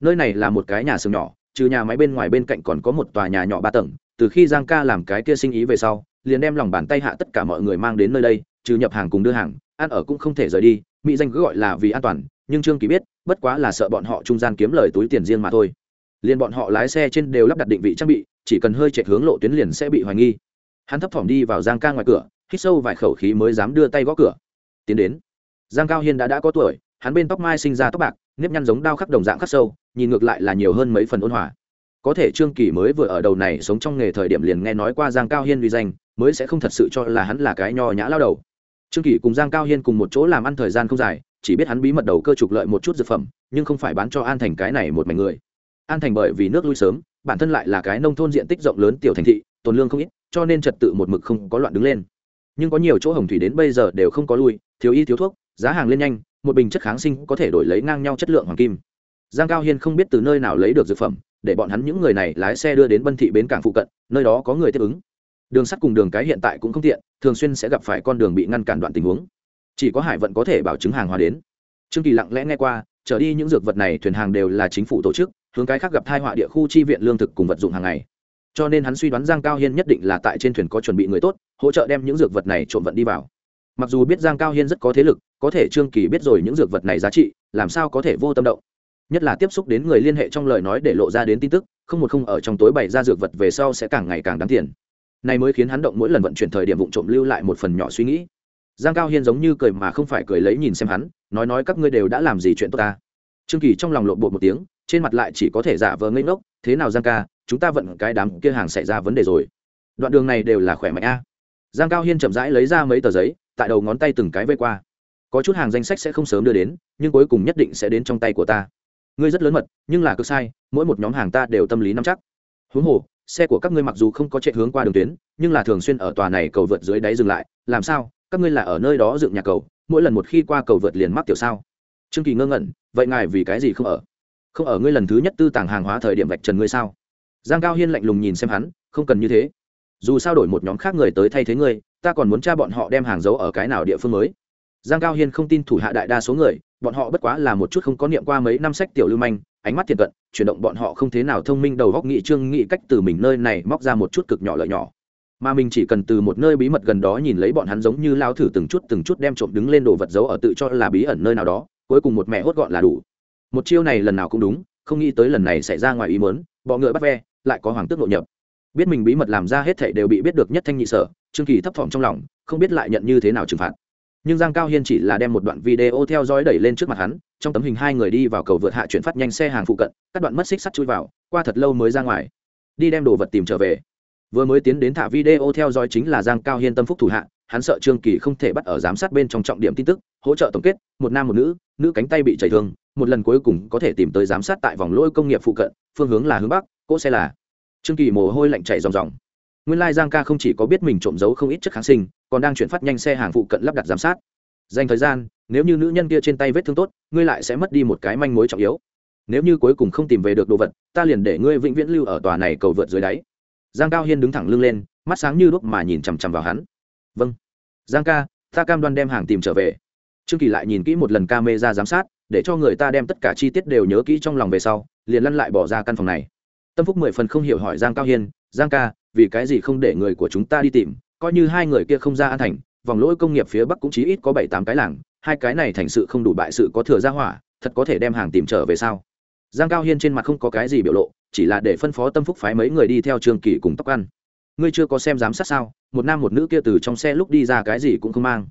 Nơi này là một cái nhà xưởng nhỏ, trừ nhà máy bên ngoài bên cạnh còn có một tòa nhà nhỏ ba tầng. Từ khi giang ca làm cái kia sinh ý về sau, liền đem lòng bàn tay hạ tất cả mọi người mang đến nơi đây, trừ nhập hàng cùng đưa hàng, ăn ở cũng không thể rời đi mỹ danh cứ gọi là vì an toàn, nhưng trương kỳ biết, bất quá là sợ bọn họ trung gian kiếm lời túi tiền riêng mà thôi. Liền bọn họ lái xe trên đều lắp đặt định vị trang bị, chỉ cần hơi chạy hướng lộ tuyến liền sẽ bị hoài nghi. Hắn thấp thỏm đi vào giang ca ngoài cửa, hít sâu vài khẩu khí mới dám đưa tay gõ cửa. Tiến đến. Giang cao hiên đã đã có tuổi, hắn bên tóc mai sinh ra tóc bạc, nếp nhăn giống đao khắc đồng dạng khắc sâu, nhìn ngược lại là nhiều hơn mấy phần ôn hòa. Có thể trương kỳ mới vừa ở đầu này sống trong nghề thời điểm liền nghe nói qua giang cao hiên uy danh, mới sẽ không thật sự cho là hắn là cái nho nhã lao đầu trương kỷ cùng giang cao hiên cùng một chỗ làm ăn thời gian không dài, chỉ biết hắn bí mật đầu cơ trục lợi một chút dược phẩm, nhưng không phải bán cho an thành cái này một mảnh người. An thành bởi vì nước lui sớm, bản thân lại là cái nông thôn diện tích rộng lớn tiểu thành thị, tồn lương không ít, cho nên trật tự một mực không có loạn đứng lên. Nhưng có nhiều chỗ hồng thủy đến bây giờ đều không có lui, thiếu y thiếu thuốc, giá hàng lên nhanh, một bình chất kháng sinh có thể đổi lấy ngang nhau chất lượng hoàng kim. Giang cao hiên không biết từ nơi nào lấy được dược phẩm, để bọn hắn những người này lái xe đưa đến bân thị bến cảng phụ cận, nơi đó có người tiếp ứng đường sắt cùng đường cái hiện tại cũng không tiện, thường xuyên sẽ gặp phải con đường bị ngăn cản đoạn tình huống. Chỉ có hải vận có thể bảo chứng hàng hóa đến. Trương kỳ lặng lẽ nghe qua, trở đi những dược vật này thuyền hàng đều là chính phủ tổ chức, hướng cái khác gặp thai họa địa khu chi viện lương thực cùng vật dụng hàng ngày. Cho nên hắn suy đoán giang cao hiên nhất định là tại trên thuyền có chuẩn bị người tốt, hỗ trợ đem những dược vật này trộm vận đi vào. Mặc dù biết giang cao hiên rất có thế lực, có thể trương kỳ biết rồi những dược vật này giá trị, làm sao có thể vô tâm động. Nhất là tiếp xúc đến người liên hệ trong lời nói để lộ ra đến tin tức, không một không ở trong tối bày ra dược vật về sau sẽ càng ngày càng đáng tiền này mới khiến hắn động mỗi lần vận chuyển thời điểm vụ trộm lưu lại một phần nhỏ suy nghĩ. Giang cao hiên giống như cười mà không phải cười lấy nhìn xem hắn, nói nói các ngươi đều đã làm gì chuyện tốt ta? Trương kỳ trong lòng lộn bột một tiếng, trên mặt lại chỉ có thể giả vờ ngây ngốc, thế nào giang ca, chúng ta vận cái đám kia hàng xảy ra vấn đề rồi. Đoạn đường này đều là khỏe mạnh a. Giang cao hiên chậm rãi lấy ra mấy tờ giấy, tại đầu ngón tay từng cái vây qua. Có chút hàng danh sách sẽ không sớm đưa đến, nhưng cuối cùng nhất định sẽ đến trong tay của ta. Ngươi rất lớn mật, nhưng là cực sai, mỗi một nhóm hàng ta đều tâm lý nắm chắc. Huống hồ xe của các ngươi mặc dù không có chạy hướng qua đường tuyến, nhưng là thường xuyên ở tòa này cầu vượt dưới đáy dừng lại, làm sao? Các ngươi là ở nơi đó dựng nhà cầu, mỗi lần một khi qua cầu vượt liền mắc tiểu sao? Trương kỳ ngơ ngẩn, vậy ngài vì cái gì không ở? Không ở ngươi lần thứ nhất tư tàng hàng hóa thời điểm vạch trần ngươi sao? Giang cao hiên lạnh lùng nhìn xem hắn, không cần như thế. Dù sao đổi một nhóm khác người tới thay thế ngươi, ta còn muốn tra bọn họ đem hàng giấu ở cái nào địa phương mới? Giang cao hiên không tin thủ hạ đại đa số người, bọn họ bất quá là một chút không có niệm qua mấy năm sách tiểu lưu manh ánh mắt thiệt cận, chuyển động bọn họ không thế nào thông minh đầu góc nghị trương nghị cách từ mình nơi này móc ra một chút cực nhỏ lợi nhỏ. Mà mình chỉ cần từ một nơi bí mật gần đó nhìn lấy bọn hắn giống như lao thử từng chút từng chút đem trộm đứng lên đồ vật giấu ở tự cho là bí ẩn nơi nào đó, cuối cùng một mẹ hốt gọn là đủ. Một chiêu này lần nào cũng đúng, không nghĩ tới lần này xảy ra ngoài ý mớn bọ ngựa bắt ve, lại có hoàng tước nội nhập. Biết mình bí mật làm ra hết thảy đều bị biết được nhất thanh nhị sở, trương kỳ thấp thỏm trong lòng, không biết lại nhận như thế nào trừng phạt. Nhưng giang cao hiên chỉ là đem một đoạn video theo dõi đẩy lên trước mặt hắn trong tấm hình hai người đi vào cầu vượt hạ chuyển phát nhanh xe hàng phụ cận, các đoạn mất xích sắt chui vào, qua thật lâu mới ra ngoài. Đi đem đồ vật tìm trở về. Vừa mới tiến đến thả video theo dõi chính là giang cao hiên tâm phúc thủ hạ, hắn sợ trương kỳ không thể bắt ở giám sát bên trong trọng điểm tin tức, hỗ trợ tổng kết, một nam một nữ nữ cánh tay bị chảy thương, một lần cuối cùng có thể tìm tới giám sát tại vòng lỗi công nghiệp phụ cận, phương hướng là hướng bắc, cỗ xe là trương kỳ mồ hôi lạnh chảy ròng ròng. Nguyên lai giang ca không chỉ có biết mình trộm giấu không ít chất kháng sinh, còn đang chuyển phát nhanh xe hàng phụ cận lắp đặt giám sát dành thời gian, nếu như nữ nhân kia trên tay vết thương tốt, ngươi lại sẽ mất đi một cái manh mối trọng yếu. Nếu như cuối cùng không tìm về được đồ vật, ta liền để ngươi vĩnh viễn lưu ở tòa này cầu vượt dưới đáy. Giang cao hiên đứng thẳng lưng lên, mắt sáng như đuốc mà nhìn chằm chằm vào hắn. Vâng. Giang ca, ta cam đoan đem hàng tìm trở về. Trương kỳ lại nhìn kỹ một lần ca mê ra giám sát, để cho người ta đem tất cả chi tiết đều nhớ kỹ trong lòng về sau, liền lăn lại bỏ ra căn phòng này. Tâm phúc mười phần không hiểu hỏi giang cao hiên, giang ca, vì cái gì không để người của chúng ta đi tìm? Coi như hai người kia không ra an thành vòng lỗi công nghiệp phía bắc cũng chí ít có bảy tám cái làng, hai cái này thành sự không đủ bại sự có thừa ra hỏa, thật có thể đem hàng tìm trở về sao? giang cao hiên trên mặt không có cái gì biểu lộ, chỉ là để phân phó tâm phúc phái mấy người đi theo trường kỳ cùng tóc ăn. Ngươi chưa có xem giám sát sao? Một nam một nữ kia từ trong xe lúc đi ra cái gì cũng không mang.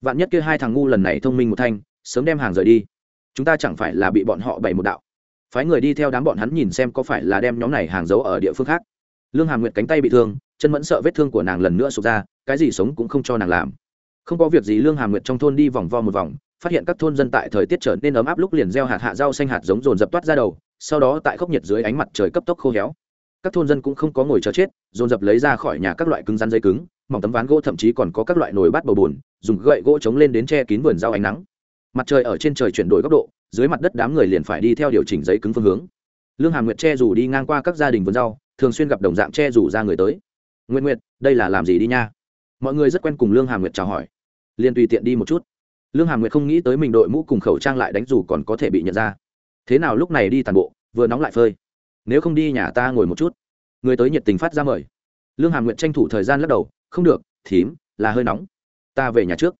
Vạn nhất kia hai thằng ngu lần này thông minh một thanh, sớm đem hàng rời đi. Chúng ta chẳng phải là bị bọn họ bày một đạo. Phái người đi theo đám bọn hắn nhìn xem có phải là đem nhóm này hàng giấu ở địa phương khác. Lương hàm nguyệt cánh tay bị thương, chân mẫn sợ vết thương của nàng lần nữa sụp ra cái gì sống cũng không cho nàng làm. Không có việc gì, lương hàm nguyệt trong thôn đi vòng vo một vòng, phát hiện các thôn dân tại thời tiết trở nên ấm áp lúc liền gieo hạt hạ rau xanh hạt giống dồn dập toát ra đầu, sau đó tại khốc nhiệt dưới ánh mặt trời cấp tốc khô héo. Các thôn dân cũng không có ngồi chờ chết, dồn dập lấy ra khỏi nhà các loại cứng rắn dây cứng, mỏng tấm ván gỗ thậm chí còn có các loại nồi bát bầu bùn, dùng gậy gỗ chống lên đến che kín vườn rau ánh nắng. Mặt trời ở trên trời chuyển đổi góc độ, dưới mặt đất đám người liền phải đi theo điều chỉnh giấy cứng phương hướng. Lương hàm nguyệt che dù đi ngang qua các gia đình vườn rau, thường xuyên gặp đồng dạng che rủ ra người tới. Nguyện nguyệt, đây là làm gì đi nha? Mọi người rất quen cùng lương hà nguyệt chào hỏi. Liền tùy tiện đi một chút. Lương hà nguyệt không nghĩ tới mình đội mũ cùng khẩu trang lại đánh dù còn có thể bị nhận ra. Thế nào lúc này đi tàn bộ, vừa nóng lại phơi. Nếu không đi nhà ta ngồi một chút. Người tới nhiệt tình phát ra mời. Lương hà nguyệt tranh thủ thời gian lắc đầu, không được, thím, là hơi nóng. Ta về nhà trước.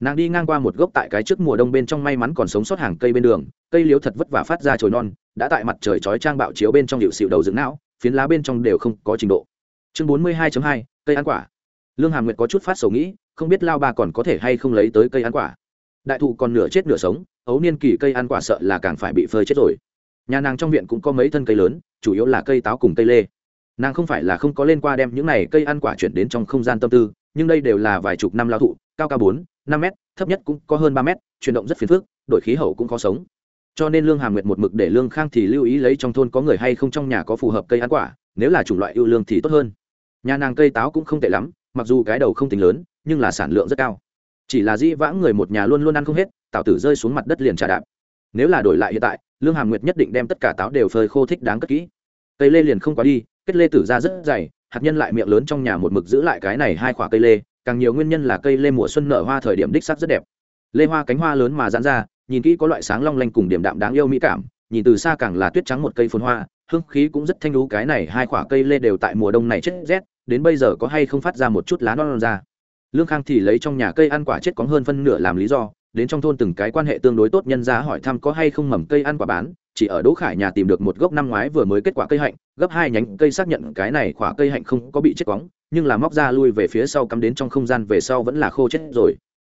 Nàng đi ngang qua một gốc tại cái trước mùa đông bên trong may mắn còn sống sót hàng cây bên đường, cây liếu thật vất vả phát ra trồi non, đã tại mặt trời chói trang bạo chiếu bên trong hiệu xịu đầu dưỡng não, phiến lá bên trong đều không có trình độ. Chương bốn mươi hai hai, cây ăn quả lương hàm nguyệt có chút phát sầu nghĩ, không biết lao bà còn có thể hay không lấy tới cây ăn quả. Đại thụ còn nửa chết nửa sống, ấu niên kỳ cây ăn quả sợ là càng phải bị phơi chết rồi. Nhà nàng trong viện cũng có mấy thân cây lớn, chủ yếu là cây táo cùng cây lê. Nàng không phải là không có lên qua đem những này cây ăn quả chuyển đến trong không gian tâm tư, nhưng đây đều là vài chục năm lao thụ, cao cao bốn, năm mét, thấp nhất cũng có hơn ba mét, chuyển động rất phiền phức, đổi khí hậu cũng khó sống. Cho nên lương hàm nguyệt một mực để lương khang thì lưu ý lấy trong thôn có người hay không trong nhà có phù hợp cây ăn quả, nếu là chủng loại ưu lương thì tốt hơn. Nhà nàng cây táo cũng không tệ lắm mặc dù cái đầu không tính lớn, nhưng là sản lượng rất cao. Chỉ là dĩ vãng người một nhà luôn luôn ăn không hết tạo tử rơi xuống mặt đất liền trà đạp. Nếu là đổi lại hiện tại, lương hàm nguyệt nhất định đem tất cả táo đều phơi khô thích đáng cất kỹ. Cây lê liền không quá đi, kết lê tử ra rất dày, hạt nhân lại miệng lớn trong nhà một mực giữ lại cái này hai khoả cây lê, càng nhiều nguyên nhân là cây lê mùa xuân nở hoa thời điểm đích sắc rất đẹp. Lê hoa cánh hoa lớn mà giãn ra, nhìn kỹ có loại sáng long lanh cùng điểm đạm đáng yêu mỹ cảm, nhìn từ xa càng là tuyết trắng một cây phun hoa, hương khí cũng rất thanh lú, cái này hai khoả cây lê đều tại mùa đông này chết rét đến bây giờ có hay không phát ra một chút lá non, non ra. Lương khang thì lấy trong nhà cây ăn quả chết có hơn phân nửa làm lý do đến trong thôn từng cái quan hệ tương đối tốt nhân ra hỏi thăm có hay không mầm cây ăn quả bán chỉ ở đỗ khải nhà tìm được một gốc năm ngoái vừa mới kết quả cây hạnh gấp hai nhánh cây xác nhận cái này quả cây hạnh không có bị chết quóng nhưng là móc ra lui về phía sau cắm đến trong không gian về sau vẫn là khô chết rồi.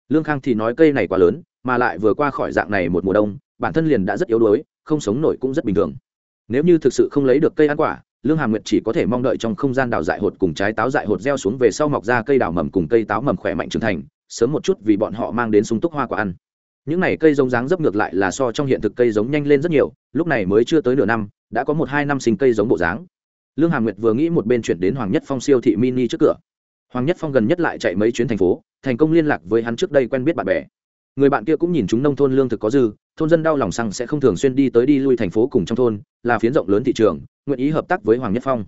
Lương khang thì nói cây này quá lớn mà lại vừa qua khỏi dạng này một mùa đông bản thân liền đã rất yếu đuối không sống nổi cũng rất bình thường. Nếu như thực sự không lấy được cây ăn quả lương hà nguyệt chỉ có thể mong đợi trong không gian đào dại hột cùng trái táo dại hột gieo xuống về sau mọc ra cây đào mầm cùng cây táo mầm khỏe mạnh trưởng thành, sớm một chút vì bọn họ mang đến sung túc hoa quả ăn. Những này cây giống dáng dấp ngược lại là so trong hiện thực cây giống nhanh lên rất nhiều, lúc này mới chưa tới nửa năm, đã có một hai năm sinh cây giống bộ dáng. Lương hà nguyệt vừa nghĩ một bên chuyển đến hoàng nhất phong siêu thị mini trước cửa. Hoàng nhất phong gần nhất lại chạy mấy chuyến thành phố, thành công liên lạc với hắn trước đây quen biết bạn bè người bạn kia cũng nhìn chúng nông thôn lương thực có dư, thôn dân đau lòng xăng sẽ không thường xuyên đi tới đi lui thành phố cùng trong thôn, là phiến rộng lớn thị trường, nguyện ý hợp tác với hoàng nhất phong.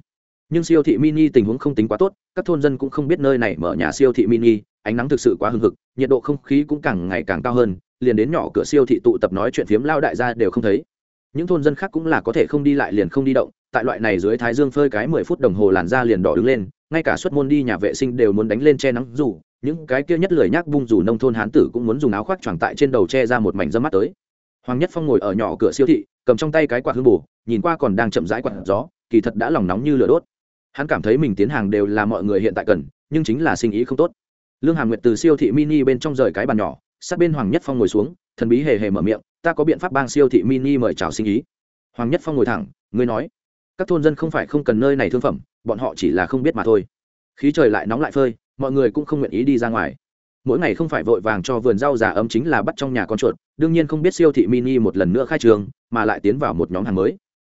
Nhưng siêu thị mini tình huống không tính quá tốt, các thôn dân cũng không biết nơi này mở nhà siêu thị mini, ánh nắng thực sự quá hưng hực, nhiệt độ không khí cũng càng ngày càng cao hơn, liền đến nhỏ cửa siêu thị tụ tập nói chuyện phiếm lao đại gia đều không thấy. Những thôn dân khác cũng là có thể không đi lại liền không đi động, tại loại này dưới thái dương phơi cái mười phút đồng hồ làn da liền đỏ đứng lên, ngay cả xuất môn đi nhà vệ sinh đều muốn đánh lên che nắng dù những cái kia nhất lười nhác bung dù nông thôn hán tử cũng muốn dùng áo khoác choàng tại trên đầu che ra một mảnh dâm mắt tới. Hoàng nhất phong ngồi ở nhỏ cửa siêu thị, cầm trong tay cái quạt hương bù, nhìn qua còn đang chậm rãi quạt gió, kỳ thật đã lòng nóng như lửa đốt. Hắn cảm thấy mình tiến hàng đều là mọi người hiện tại cần, nhưng chính là sinh ý không tốt. Lương hàm nguyệt từ siêu thị mini bên trong rời cái bàn nhỏ, sát bên hoàng nhất phong ngồi xuống, thần bí hề hề mở miệng, ta có biện pháp bang siêu thị mini mời chào sinh ý. Hoàng nhất phong ngồi thẳng, ngươi nói, các thôn dân không phải không cần nơi này thương phẩm, bọn họ chỉ là không biết mà thôi. Khí trời lại nóng lại phơi mọi người cũng không nguyện ý đi ra ngoài. Mỗi ngày không phải vội vàng cho vườn rau già ấm chính là bắt trong nhà con chuột, đương nhiên không biết siêu thị mini một lần nữa khai trường, mà lại tiến vào một nhóm hàng mới.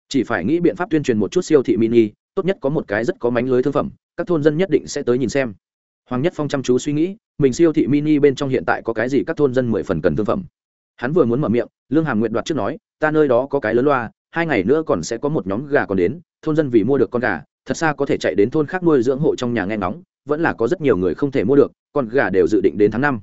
Chỉ phải nghĩ biện pháp tuyên truyền một chút siêu thị mini, tốt nhất có một cái rất có mánh lưới thương phẩm, các thôn dân nhất định sẽ tới nhìn xem. Hoàng nhất phong chăm chú suy nghĩ, mình siêu thị mini bên trong hiện tại có cái gì các thôn dân mười phần cần thương phẩm. Hắn vừa muốn mở miệng, lương hàm nguyện đoạt trước nói, ta nơi đó có cái lớn loa, hai ngày nữa còn sẽ có một nhóm gà còn đến, thôn dân vì mua được con gà, thật xa có thể chạy đến thôn khác nuôi dưỡng hộ trong nhà nghe ngóng vẫn là có rất nhiều người không thể mua được, con gà đều dự định đến tháng năm.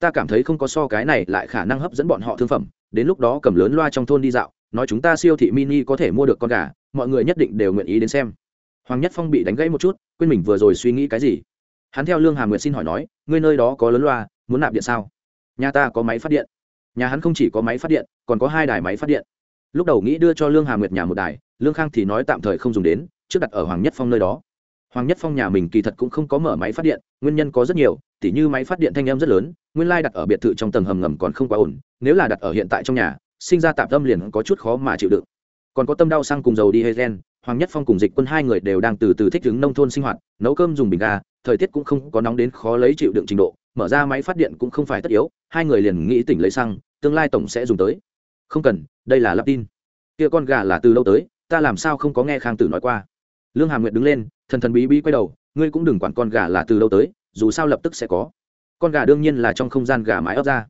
Ta cảm thấy không có so cái này lại khả năng hấp dẫn bọn họ thương phẩm, đến lúc đó cầm lớn loa trong thôn đi dạo, nói chúng ta siêu thị mini có thể mua được con gà, mọi người nhất định đều nguyện ý đến xem. Hoàng nhất phong bị đánh gãy một chút, quên mình vừa rồi suy nghĩ cái gì. Hắn theo lương hà nguyệt xin hỏi nói, ngươi nơi đó có lớn loa, muốn nạp điện sao? Nhà ta có máy phát điện. Nhà hắn không chỉ có máy phát điện, còn có hai đài máy phát điện. Lúc đầu nghĩ đưa cho lương hà nguyệt nhà một đài, lương khang thì nói tạm thời không dùng đến, trước đặt ở hoàng nhất phong nơi đó hoàng nhất phong nhà mình kỳ thật cũng không có mở máy phát điện, nguyên nhân có rất nhiều, tỉ như máy phát điện thanh âm rất lớn, nguyên lai đặt ở biệt thự trong tầng hầm ngầm còn không quá ổn, nếu là đặt ở hiện tại trong nhà, sinh ra tạm tâm liền có chút khó mà chịu đựng. Còn có tâm đau sang cùng dầu đi hay gen hoàng nhất phong cùng dịch quân hai người đều đang từ từ thích ứng nông thôn sinh hoạt, nấu cơm dùng bình ga, thời tiết cũng không có nóng đến khó lấy chịu đựng trình độ, mở ra máy phát điện cũng không phải tất yếu, hai người liền nghĩ tỉnh lấy xăng, tương lai tổng sẽ dùng tới. Không cần, đây là lắp tin. Kia con gà là từ lâu tới, ta làm sao không có nghe khang tử nói qua lương hà nguyệt đứng lên, thần thần bí bí quay đầu, ngươi cũng đừng quản con gà là từ đâu tới, dù sao lập tức sẽ có. Con gà đương nhiên là trong không gian gà mái ấp ra.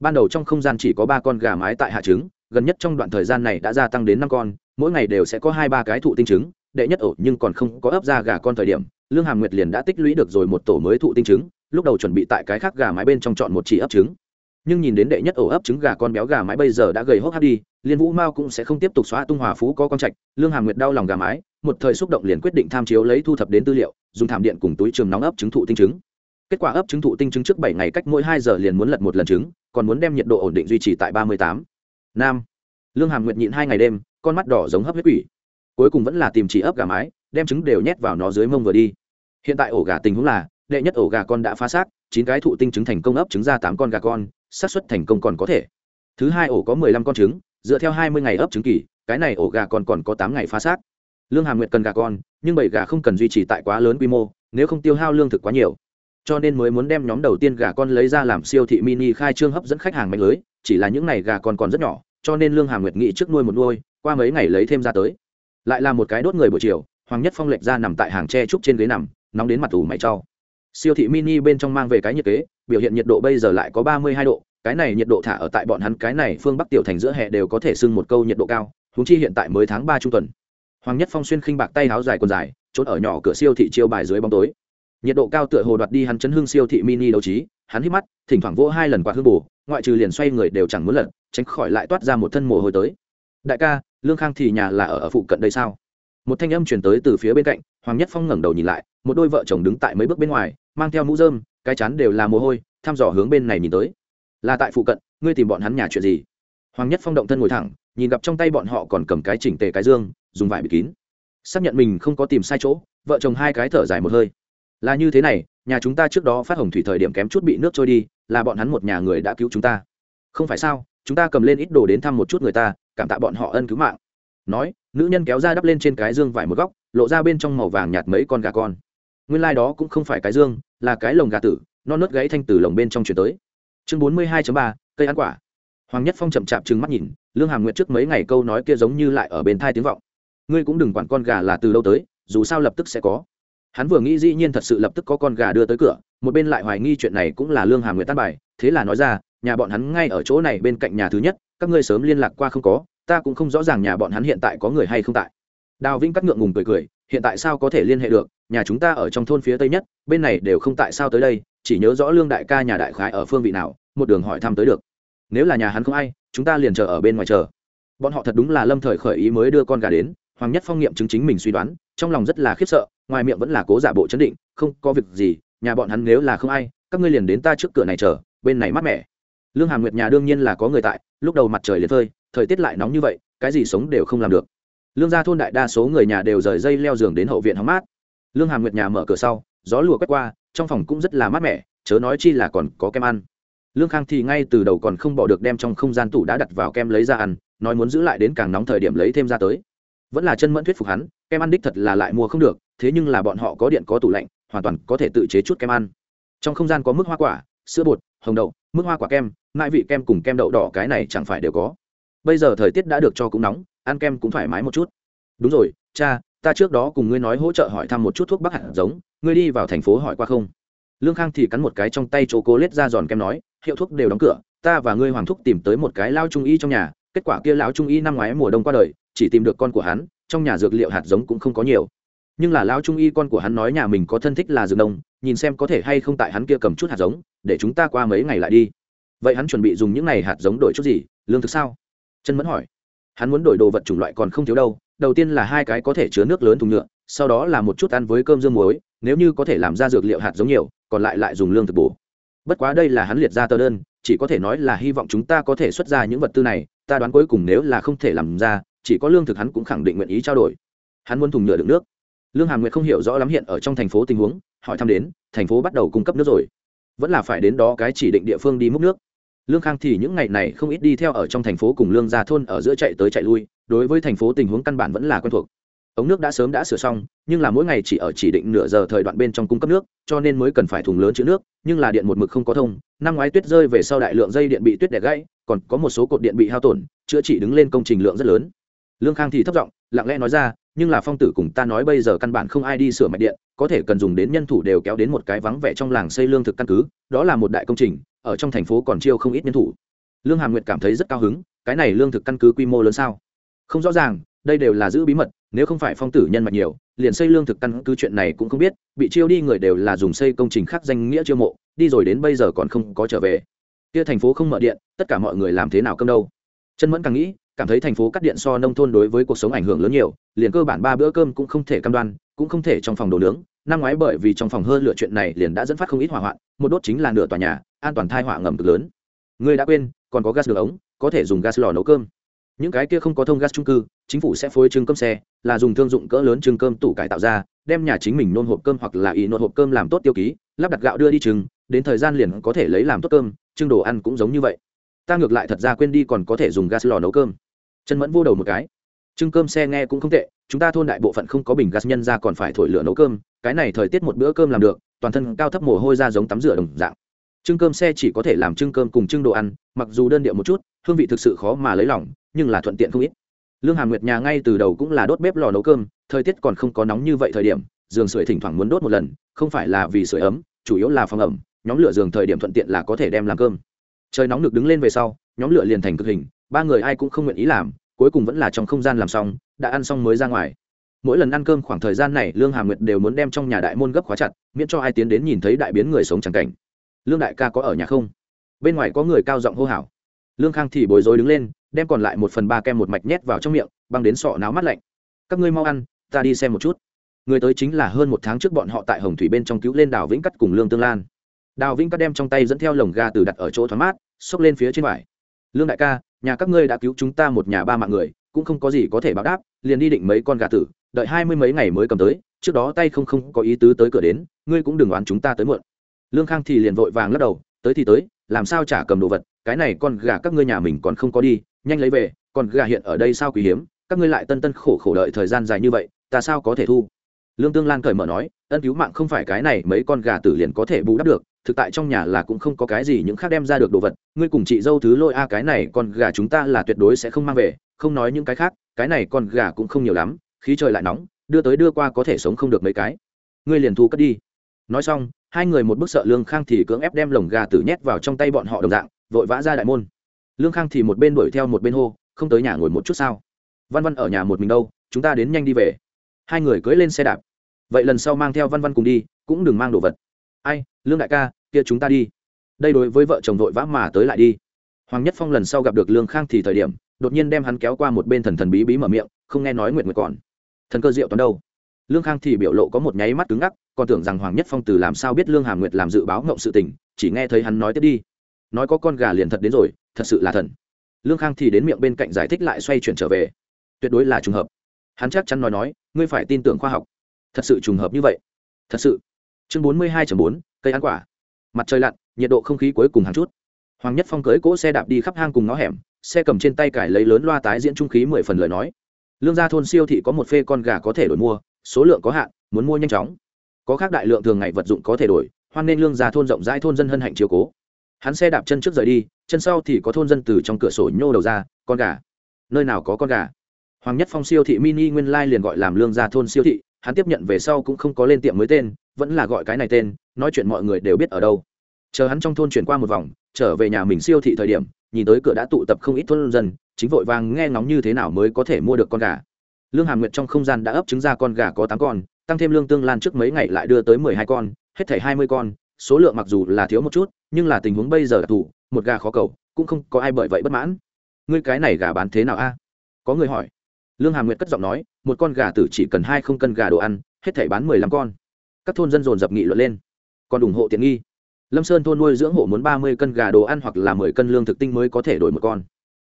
Ban đầu trong không gian chỉ có ba con gà mái tại hạ trứng, gần nhất trong đoạn thời gian này đã gia tăng đến năm con, mỗi ngày đều sẽ có hai ba cái thụ tinh trứng, đệ nhất ổ nhưng còn không có ấp ra gà con thời điểm, lương hàm nguyệt liền đã tích lũy được rồi một tổ mới thụ tinh trứng, lúc đầu chuẩn bị tại cái khác gà mái bên trong chọn một chỉ ấp trứng. Nhưng nhìn đến đệ nhất ổ ấp trứng gà con béo gà mái bây giờ đã gầy hốc hát đi, liên vũ mao cũng sẽ không tiếp tục xóa tung hòa phú có con trạch, lương hàm nguyệt đau lòng gà mái một thời xúc động liền quyết định tham chiếu lấy thu thập đến tư liệu, dùng thảm điện cùng túi trường nóng ấp trứng thụ tinh trứng. Kết quả ấp trứng thụ tinh trứng trước bảy ngày cách mỗi hai giờ liền muốn lật một lần trứng, còn muốn đem nhiệt độ ổn định duy trì tại ba mươi tám. Nam. Lương hàm nguyệt nhịn hai ngày đêm, con mắt đỏ giống hấp huyết quỷ. Cuối cùng vẫn là tìm chỉ ấp gà mái, đem trứng đều nhét vào nó dưới mông vừa đi. Hiện tại ổ gà tình huống là, đệ nhất ổ gà con đã phá xác, chín cái thụ tinh trứng thành công ấp trứng ra tám con gà con, xác suất thành công còn có thể. Thứ hai ổ có mười lăm con trứng, dựa theo hai mươi ngày ấp trứng kỳ, cái này ổ gà còn còn có tám ngày phá xác lương hàm nguyệt cần gà con, nhưng bảy gà không cần duy trì tại quá lớn quy mô, nếu không tiêu hao lương thực quá nhiều. Cho nên mới muốn đem nhóm đầu tiên gà con lấy ra làm siêu thị mini khai trương hấp dẫn khách hàng mạnh lưới, chỉ là những ngày gà con còn rất nhỏ, cho nên lương hàm nguyệt nghĩ trước nuôi một nuôi, qua mấy ngày lấy thêm ra tới. Lại là một cái đốt người buổi chiều, hoàng nhất phong lệch ra nằm tại hàng tre trúc trên ghế nằm, nóng đến mặt ủ mày trau siêu thị mini bên trong mang về cái nhiệt kế, biểu hiện nhiệt độ bây giờ lại có ba mươi hai độ, cái này nhiệt độ thả ở tại bọn hắn cái này phương bắc tiểu thành giữa hè đều có thể sưng một câu nhiệt độ cao húng chi hiện tại mới tháng ba trung tuần hoàng nhất phong xuyên khinh bạc tay áo dài quần dài trốn ở nhỏ cửa siêu thị chiêu bài dưới bóng tối. Nhiệt độ cao tựa hồ đoạt đi hắn chấn hương siêu thị mini đấu trí hắn hít mắt thỉnh thoảng vỗ hai lần quạt hương bù ngoại trừ liền xoay người đều chẳng muốn lật tránh khỏi lại toát ra một thân mồ hôi tới. Đại ca lương khang thì nhà là ở, ở phụ cận đây sao? Một thanh âm truyền tới từ phía bên cạnh hoàng nhất phong ngẩng đầu nhìn lại một đôi vợ chồng đứng tại mấy bước bên ngoài mang theo mũ rơm cái chắn đều là mồ hôi thăm dò hướng bên này nhìn tới. Là tại phụ cận ngươi tìm bọn hắn nhà chuyện gì? Hoàng nhất phong động thân ngồi thẳng nhìn gặp trong tay bọn họ còn cầm cái chỉnh tề cái dương dùng vải bịt kín. Xác nhận mình không có tìm sai chỗ, vợ chồng hai cái thở dài một hơi. Là như thế này, nhà chúng ta trước đó phát hồng thủy thời điểm kém chút bị nước trôi đi, là bọn hắn một nhà người đã cứu chúng ta. Không phải sao, chúng ta cầm lên ít đồ đến thăm một chút người ta, cảm tạ bọn họ ân cứu mạng. Nói, nữ nhân kéo ra đắp lên trên cái dương vải một góc, lộ ra bên trong màu vàng nhạt mấy con gà con. Nguyên lai、like、đó cũng không phải cái dương, là cái lồng gà tử non nớt gãy thanh từ lồng bên trong chuyển tới. Chương bốn mươi hai ba, cây ăn quả. Hoàng nhất phong chậm chạp trừng mắt nhìn, lương hàm nguyệt trước mấy ngày câu nói kia giống như lại ở bên thai tiếng vọng ngươi cũng đừng quản con gà là từ đâu tới, dù sao lập tức sẽ có. Hắn vừa nghĩ dĩ nhiên thật sự lập tức có con gà đưa tới cửa, một bên lại hoài nghi chuyện này cũng là lương hà nguyệt tan bài, thế là nói ra, nhà bọn hắn ngay ở chỗ này bên cạnh nhà thứ nhất, các ngươi sớm liên lạc qua không có, ta cũng không rõ ràng nhà bọn hắn hiện tại có người hay không tại. Đào vĩnh cắt ngượng ngùng cười cười, hiện tại sao có thể liên hệ được, nhà chúng ta ở trong thôn phía tây nhất, bên này đều không tại sao tới đây, chỉ nhớ rõ lương đại ca nhà đại khái ở phương vị nào, một đường hỏi thăm tới được. Nếu là nhà hắn không ai, chúng ta liền chờ ở bên ngoài chờ. Bọn họ thật đúng là lâm thời khởi ý mới đưa con gà đến hoàng nhất phong nghiệm chứng chính mình suy đoán, trong lòng rất là khiếp sợ, ngoài miệng vẫn là cố giả bộ chấn định, không có việc gì, nhà bọn hắn nếu là không ai, các ngươi liền đến ta trước cửa này chờ, bên này mát mẻ. Lương hàm nguyệt nhà đương nhiên là có người tại, lúc đầu mặt trời liền phơi, thời tiết lại nóng như vậy, cái gì sống đều không làm được. Lương gia thôn đại đa số người nhà đều rời dây leo giường đến hậu viện hóng mát. Lương hàm nguyệt nhà mở cửa sau, gió lùa quét qua, trong phòng cũng rất là mát mẻ, chớ nói chi là còn có kem ăn. Lương khang thì ngay từ đầu còn không bỏ được đem trong không gian tủ đã đặt vào kem lấy ra ăn, nói muốn giữ lại đến càng nóng thời điểm lấy thêm ra tới vẫn là chân mẫn thuyết phục hắn, kem ăn đích thật là lại mua không được, thế nhưng là bọn họ có điện có tủ lạnh, hoàn toàn có thể tự chế chút kem ăn. Trong không gian có mức hoa quả, sữa bột, hồng đậu, mức hoa quả kem mãi vị kem cùng kem đậu đỏ cái này chẳng phải đều có. Bây giờ thời tiết đã được cho cũng nóng, ăn kem cũng thoải mái một chút. Đúng rồi, cha, ta trước đó cùng ngươi nói hỗ trợ hỏi thăm một chút thuốc bắc hạt giống, ngươi đi vào thành phố hỏi qua không? Lương khang thì cắn một cái trong tay chỗ cố lết ra giòn kem nói, hiệu thuốc đều đóng cửa, ta và ngươi hoàng thúc tìm tới một cái lao trung y trong nhà, kết quả kia lão trung y năm ngoái mùa đông qua đời chỉ tìm được con của hắn, trong nhà dược liệu hạt giống cũng không có nhiều. Nhưng là lão trung y con của hắn nói nhà mình có thân thích là dược nông, nhìn xem có thể hay không tại hắn kia cầm chút hạt giống, để chúng ta qua mấy ngày lại đi. Vậy hắn chuẩn bị dùng những này hạt giống đổi chút gì, lương thực sao? Chân mẫn hỏi. Hắn muốn đổi đồ vật chủng loại còn không thiếu đâu, đầu tiên là hai cái có thể chứa nước lớn thùng nhựa, sau đó là một chút ăn với cơm dương muối, nếu như có thể làm ra dược liệu hạt giống nhiều, còn lại lại dùng lương thực bổ. Bất quá đây là hắn liệt ra tờ đơn, chỉ có thể nói là hy vọng chúng ta có thể xuất ra những vật tư này, ta đoán cuối cùng nếu là không thể làm ra chỉ có lương thực hắn cũng khẳng định nguyện ý trao đổi. Hắn muốn thùng nhựa đựng nước. Lương hàm nguyệt không hiểu rõ lắm hiện ở trong thành phố tình huống, hỏi thăm đến, thành phố bắt đầu cung cấp nước rồi. Vẫn là phải đến đó cái chỉ định địa phương đi múc nước. Lương khang thì những ngày này không ít đi theo ở trong thành phố cùng lương ra thôn ở giữa chạy tới chạy lui, đối với thành phố tình huống căn bản vẫn là quen thuộc. Ống nước đã sớm đã sửa xong, nhưng là mỗi ngày chỉ ở chỉ định nửa giờ thời đoạn bên trong cung cấp nước, cho nên mới cần phải thùng lớn chữ nước, nhưng là điện một mực không có thông, năm ngoái tuyết rơi về sau đại lượng dây điện bị tuyết đẻ gãy, còn có một số cột điện bị hao tổn, chữa trị đứng lên công trình lượng rất lớn lương khang thì thấp giọng, lặng lẽ nói ra, nhưng là phong tử cùng ta nói bây giờ căn bản không ai đi sửa mạch điện, có thể cần dùng đến nhân thủ đều kéo đến một cái vắng vẻ trong làng xây lương thực căn cứ, đó là một đại công trình, ở trong thành phố còn chiêu không ít nhân thủ. Lương hàm nguyệt cảm thấy rất cao hứng, cái này lương thực căn cứ quy mô lớn sao? Không rõ ràng, đây đều là giữ bí mật, nếu không phải phong tử nhân mạch nhiều, liền xây lương thực căn cứ chuyện này cũng không biết, bị chiêu đi người đều là dùng xây công trình khác danh nghĩa chiêu mộ, đi rồi đến bây giờ còn không có trở về. Kia thành phố không mở điện, tất cả mọi người làm thế nào cơm đâu? Chân mẫn càng nghĩ cảm thấy thành phố cắt điện so nông thôn đối với cuộc sống ảnh hưởng lớn nhiều, liền cơ bản ba bữa cơm cũng không thể cam đoan, cũng không thể trong phòng đồ nướng. Năm ngoái bởi vì trong phòng hơn lựa chuyện này liền đã dẫn phát không ít hỏa hoạn, một đốt chính là nửa tòa nhà, an toàn thai hỏa ngầm cực lớn. Người đã quên, còn có gas đường ống, có thể dùng gas lò nấu cơm. Những cái kia không có thông gas trung cư, chính phủ sẽ phối trưng cơm xe, là dùng thương dụng cỡ lớn trưng cơm tủ cải tạo ra, đem nhà chính mình nôn hộp cơm hoặc là ý nôn hộp cơm làm tốt tiêu ký, lắp đặt gạo đưa đi trưng, đến thời gian liền có thể lấy làm tốt cơm, trưng đồ ăn cũng giống như vậy. Ta ngược lại thật ra quên đi còn có thể dùng gas lò nấu cơm chân mẫn vô đầu một cái. Trưng cơm xe nghe cũng không tệ, chúng ta thôn đại bộ phận không có bình gas nhân ra còn phải thổi lửa nấu cơm, cái này thời tiết một bữa cơm làm được, toàn thân cao thấp mồ hôi ra giống tắm rửa đồng dạng. Trưng cơm xe chỉ có thể làm trưng cơm cùng trưng đồ ăn, mặc dù đơn điệu một chút, hương vị thực sự khó mà lấy lỏng nhưng là thuận tiện không ít. Lương hàm nguyệt nhà ngay từ đầu cũng là đốt bếp lò nấu cơm, thời tiết còn không có nóng như vậy thời điểm, giường sưởi thỉnh thoảng muốn đốt một lần, không phải là vì sưởi ấm, chủ yếu là phòng ẩm, nhóm lửa giường thời điểm thuận tiện là có thể đem làm cơm. Trời nóng được đứng lên về sau nhóm lửa liền thành cực hình, ba người ai cũng không nguyện ý làm, cuối cùng vẫn là trong không gian làm xong, đã ăn xong mới ra ngoài. Mỗi lần ăn cơm khoảng thời gian này, lương hà nguyệt đều muốn đem trong nhà đại môn gấp khóa chặt, miễn cho ai tiến đến nhìn thấy đại biến người sống chẳng cảnh. Lương đại ca có ở nhà không? Bên ngoài có người cao giọng hô hào. Lương khang thì bối rối đứng lên, đem còn lại một phần ba kem một mạch nhét vào trong miệng, băng đến sọ náo mắt lạnh. Các ngươi mau ăn, ta đi xem một chút. Người tới chính là hơn một tháng trước bọn họ tại hồng thủy bên trong cứu lên đào vĩnh cắt cùng lương tương lan. Đào vĩnh cắt đem trong tay dẫn theo lồng ga từ đặt ở chỗ thoáng mát, xốc lên phía trên vải lương đại ca, nhà các ngươi đã cứu chúng ta một nhà ba mạng người, cũng không có gì có thể báo đáp, liền đi định mấy con gà tử, đợi hai mươi mấy ngày mới cầm tới, trước đó tay không không có ý tứ tới cửa đến, ngươi cũng đừng oán chúng ta tới muộn. Lương khang thì liền vội vàng lắc đầu, tới thì tới, làm sao trả cầm đồ vật, cái này con gà các ngươi nhà mình còn không có đi, nhanh lấy về còn gà hiện ở đây sao quý hiếm, các ngươi lại tân tân khổ khổ đợi thời gian dài như vậy, ta sao có thể thu? Lương tương lan cởi mở nói, ân cứu mạng không phải cái này, mấy con gà tử liền có thể bù đắp được, thực tại trong nhà là cũng không có cái gì những khác đem ra được đồ vật, ngươi cùng chị dâu thứ lôi a, cái này con gà chúng ta là tuyệt đối sẽ không mang về, không nói những cái khác, cái này con gà cũng không nhiều lắm, khí trời lại nóng, đưa tới đưa qua có thể sống không được mấy cái. Ngươi liền thu cất đi. Nói xong, hai người một bức sợ lương khang thì cưỡng ép đem lồng gà tử nhét vào trong tay bọn họ đồng dạng, vội vã ra đại môn. Lương khang thì một bên đuổi theo một bên hô, không tới nhà ngồi một chút sao? Văn văn ở nhà một mình đâu, chúng ta đến nhanh đi về. Hai người cưỡi lên xe đạp vậy lần sau mang theo văn văn cùng đi, cũng đừng mang đồ vật. Ai, lương đại ca, kia chúng ta đi. Đây đối với vợ chồng vội vã mà tới lại đi. Hoàng nhất phong lần sau gặp được lương khang thì thời điểm, đột nhiên đem hắn kéo qua một bên thần thần bí bí mở miệng, không nghe nói nguyện nguyện còn. Thần cơ diệu toàn đâu? Lương khang thì biểu lộ có một nháy mắt cứng ngắc, còn tưởng rằng hoàng nhất phong từ làm sao biết lương hà nguyệt làm dự báo ngộng sự tình, chỉ nghe thấy hắn nói tiếp đi. Nói có con gà liền thật đến rồi, thật sự là thần. Lương khang thì đến miệng bên cạnh giải thích lại xoay chuyển trở về. Tuyệt đối là trùng hợp. Hắn chắc chắn nói nói, ngươi phải tin tưởng khoa học thật sự trùng hợp như vậy. Thật sự. Chương bốn mươi hai bốn, cây ăn quả. Mặt trời lặn, nhiệt độ không khí cuối cùng hàng chút. Hoàng nhất phong cưới cỗ xe đạp đi khắp hang cùng ngõ hẻm, xe cầm trên tay cải lấy lớn loa tái diễn trung khí mười phần lời nói. Lương gia thôn siêu thị có một phê con gà có thể đổi mua, số lượng có hạn, muốn mua nhanh chóng. Có khác đại lượng thường ngày vật dụng có thể đổi, hoan nên lương gia thôn rộng rãi thôn dân hân hạnh chiếu cố. Hắn xe đạp chân trước rời đi, chân sau thì có thôn dân từ trong cửa sổ nhô đầu ra, con gà. Nơi nào có con gà? Hoàng nhất phong siêu thị mini nguyên lai liền gọi làm lương gia thôn siêu thị hắn tiếp nhận về sau cũng không có lên tiệm mới tên, vẫn là gọi cái này tên, nói chuyện mọi người đều biết ở đâu. Chờ hắn trong thôn chuyển qua một vòng, trở về nhà mình siêu thị thời điểm, nhìn tới cửa đã tụ tập không ít thôn dân, chính vội vàng nghe ngóng như thế nào mới có thể mua được con gà. Lương hàm nguyệt trong không gian đã ấp trứng ra con gà có tám con, tăng thêm lương tương lan trước mấy ngày lại đưa tới mười hai con, hết thảy hai mươi con, số lượng mặc dù là thiếu một chút, nhưng là tình huống bây giờ đặc thù một gà khó cầu, cũng không có ai bởi vậy bất mãn. Ngươi cái này gà bán thế nào a? Có người hỏi lương Hà nguyệt cất giọng nói, một con gà tử chỉ cần hai không cân gà đồ ăn, hết thể bán mười lăm con. Các thôn dân dồn dập nghị luận lên. Còn ủng hộ tiện nghi. Lâm sơn thôn nuôi dưỡng hộ muốn ba mươi cân gà đồ ăn hoặc là mười cân lương thực tinh mới có thể đổi một con.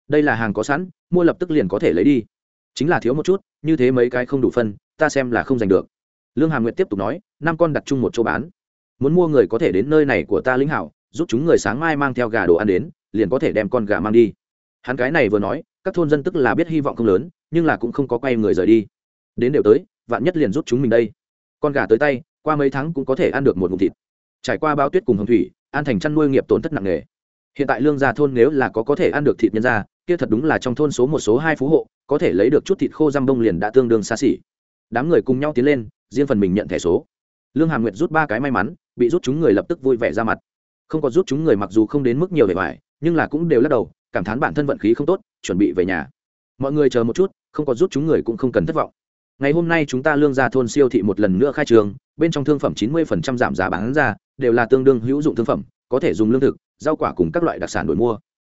Đây là hàng có sẵn, mua lập tức liền có thể lấy đi. Chính là thiếu một chút, như thế mấy cái không đủ phân, ta xem là không giành được. Lương Hà nguyệt tiếp tục nói, năm con đặt chung một chỗ bán. Muốn mua người có thể đến nơi này của ta lĩnh hảo, giúp chúng người sáng mai mang theo gà đồ ăn đến, liền có thể đem con gà mang đi hắn cái này vừa nói, các thôn dân tức là biết hy vọng không lớn, nhưng là cũng không có quay người rời đi. Đến đều tới, vạn nhất liền rút chúng mình đây. Con gà tới tay, qua mấy tháng cũng có thể ăn được một ngụm thịt. Trải qua bao tuyết cùng hồng thủy, an thành chăn nuôi nghiệp tổn thất nặng nề. Hiện tại lương gia thôn nếu là có có thể ăn được thịt nhân gia, kia thật đúng là trong thôn số một số hai phú hộ, có thể lấy được chút thịt khô răm bông liền đã tương đương xa xỉ. Đám người cùng nhau tiến lên, riêng phần mình nhận thẻ số. Lương hàm nguyệt rút ba cái may mắn, bị rút chúng người lập tức vui vẻ ra mặt. Không có rút chúng người mặc dù không đến mức nhiều vẻ vải, nhưng là cũng đều lắc đầu cảm thán bản thân vận khí không tốt, chuẩn bị về nhà. Mọi người chờ một chút, không có rút chúng người cũng không cần thất vọng. Ngày hôm nay chúng ta lương ra thôn siêu thị một lần nữa khai trường, bên trong thương phẩm chín mươi giảm giá bán ra, đều là tương đương hữu dụng thương phẩm, có thể dùng lương thực, rau quả cùng các loại đặc sản đổi mua.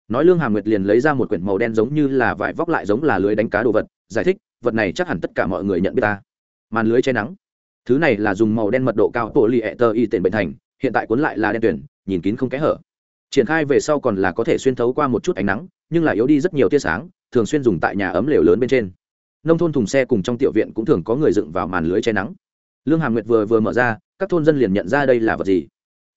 Nói lương hàm nguyệt liền lấy ra một quyển màu đen giống như là vải vóc lại giống là lưới đánh cá đồ vật, giải thích, vật này chắc hẳn tất cả mọi người nhận biết ta. Màn lưới che nắng. Thứ này là dùng màu đen mật độ cao tổ lì ẹ tơ y tiền bệnh thành, hiện tại cuốn lại là đen tuyển nhìn kín không kẽ hở triển khai về sau còn là có thể xuyên thấu qua một chút ánh nắng, nhưng là yếu đi rất nhiều tia sáng, thường xuyên dùng tại nhà ấm lều lớn bên trên. Nông thôn thùng xe cùng trong tiểu viện cũng thường có người dựng vào màn lưới che nắng. Lương hàm nguyệt vừa vừa mở ra, các thôn dân liền nhận ra đây là vật gì.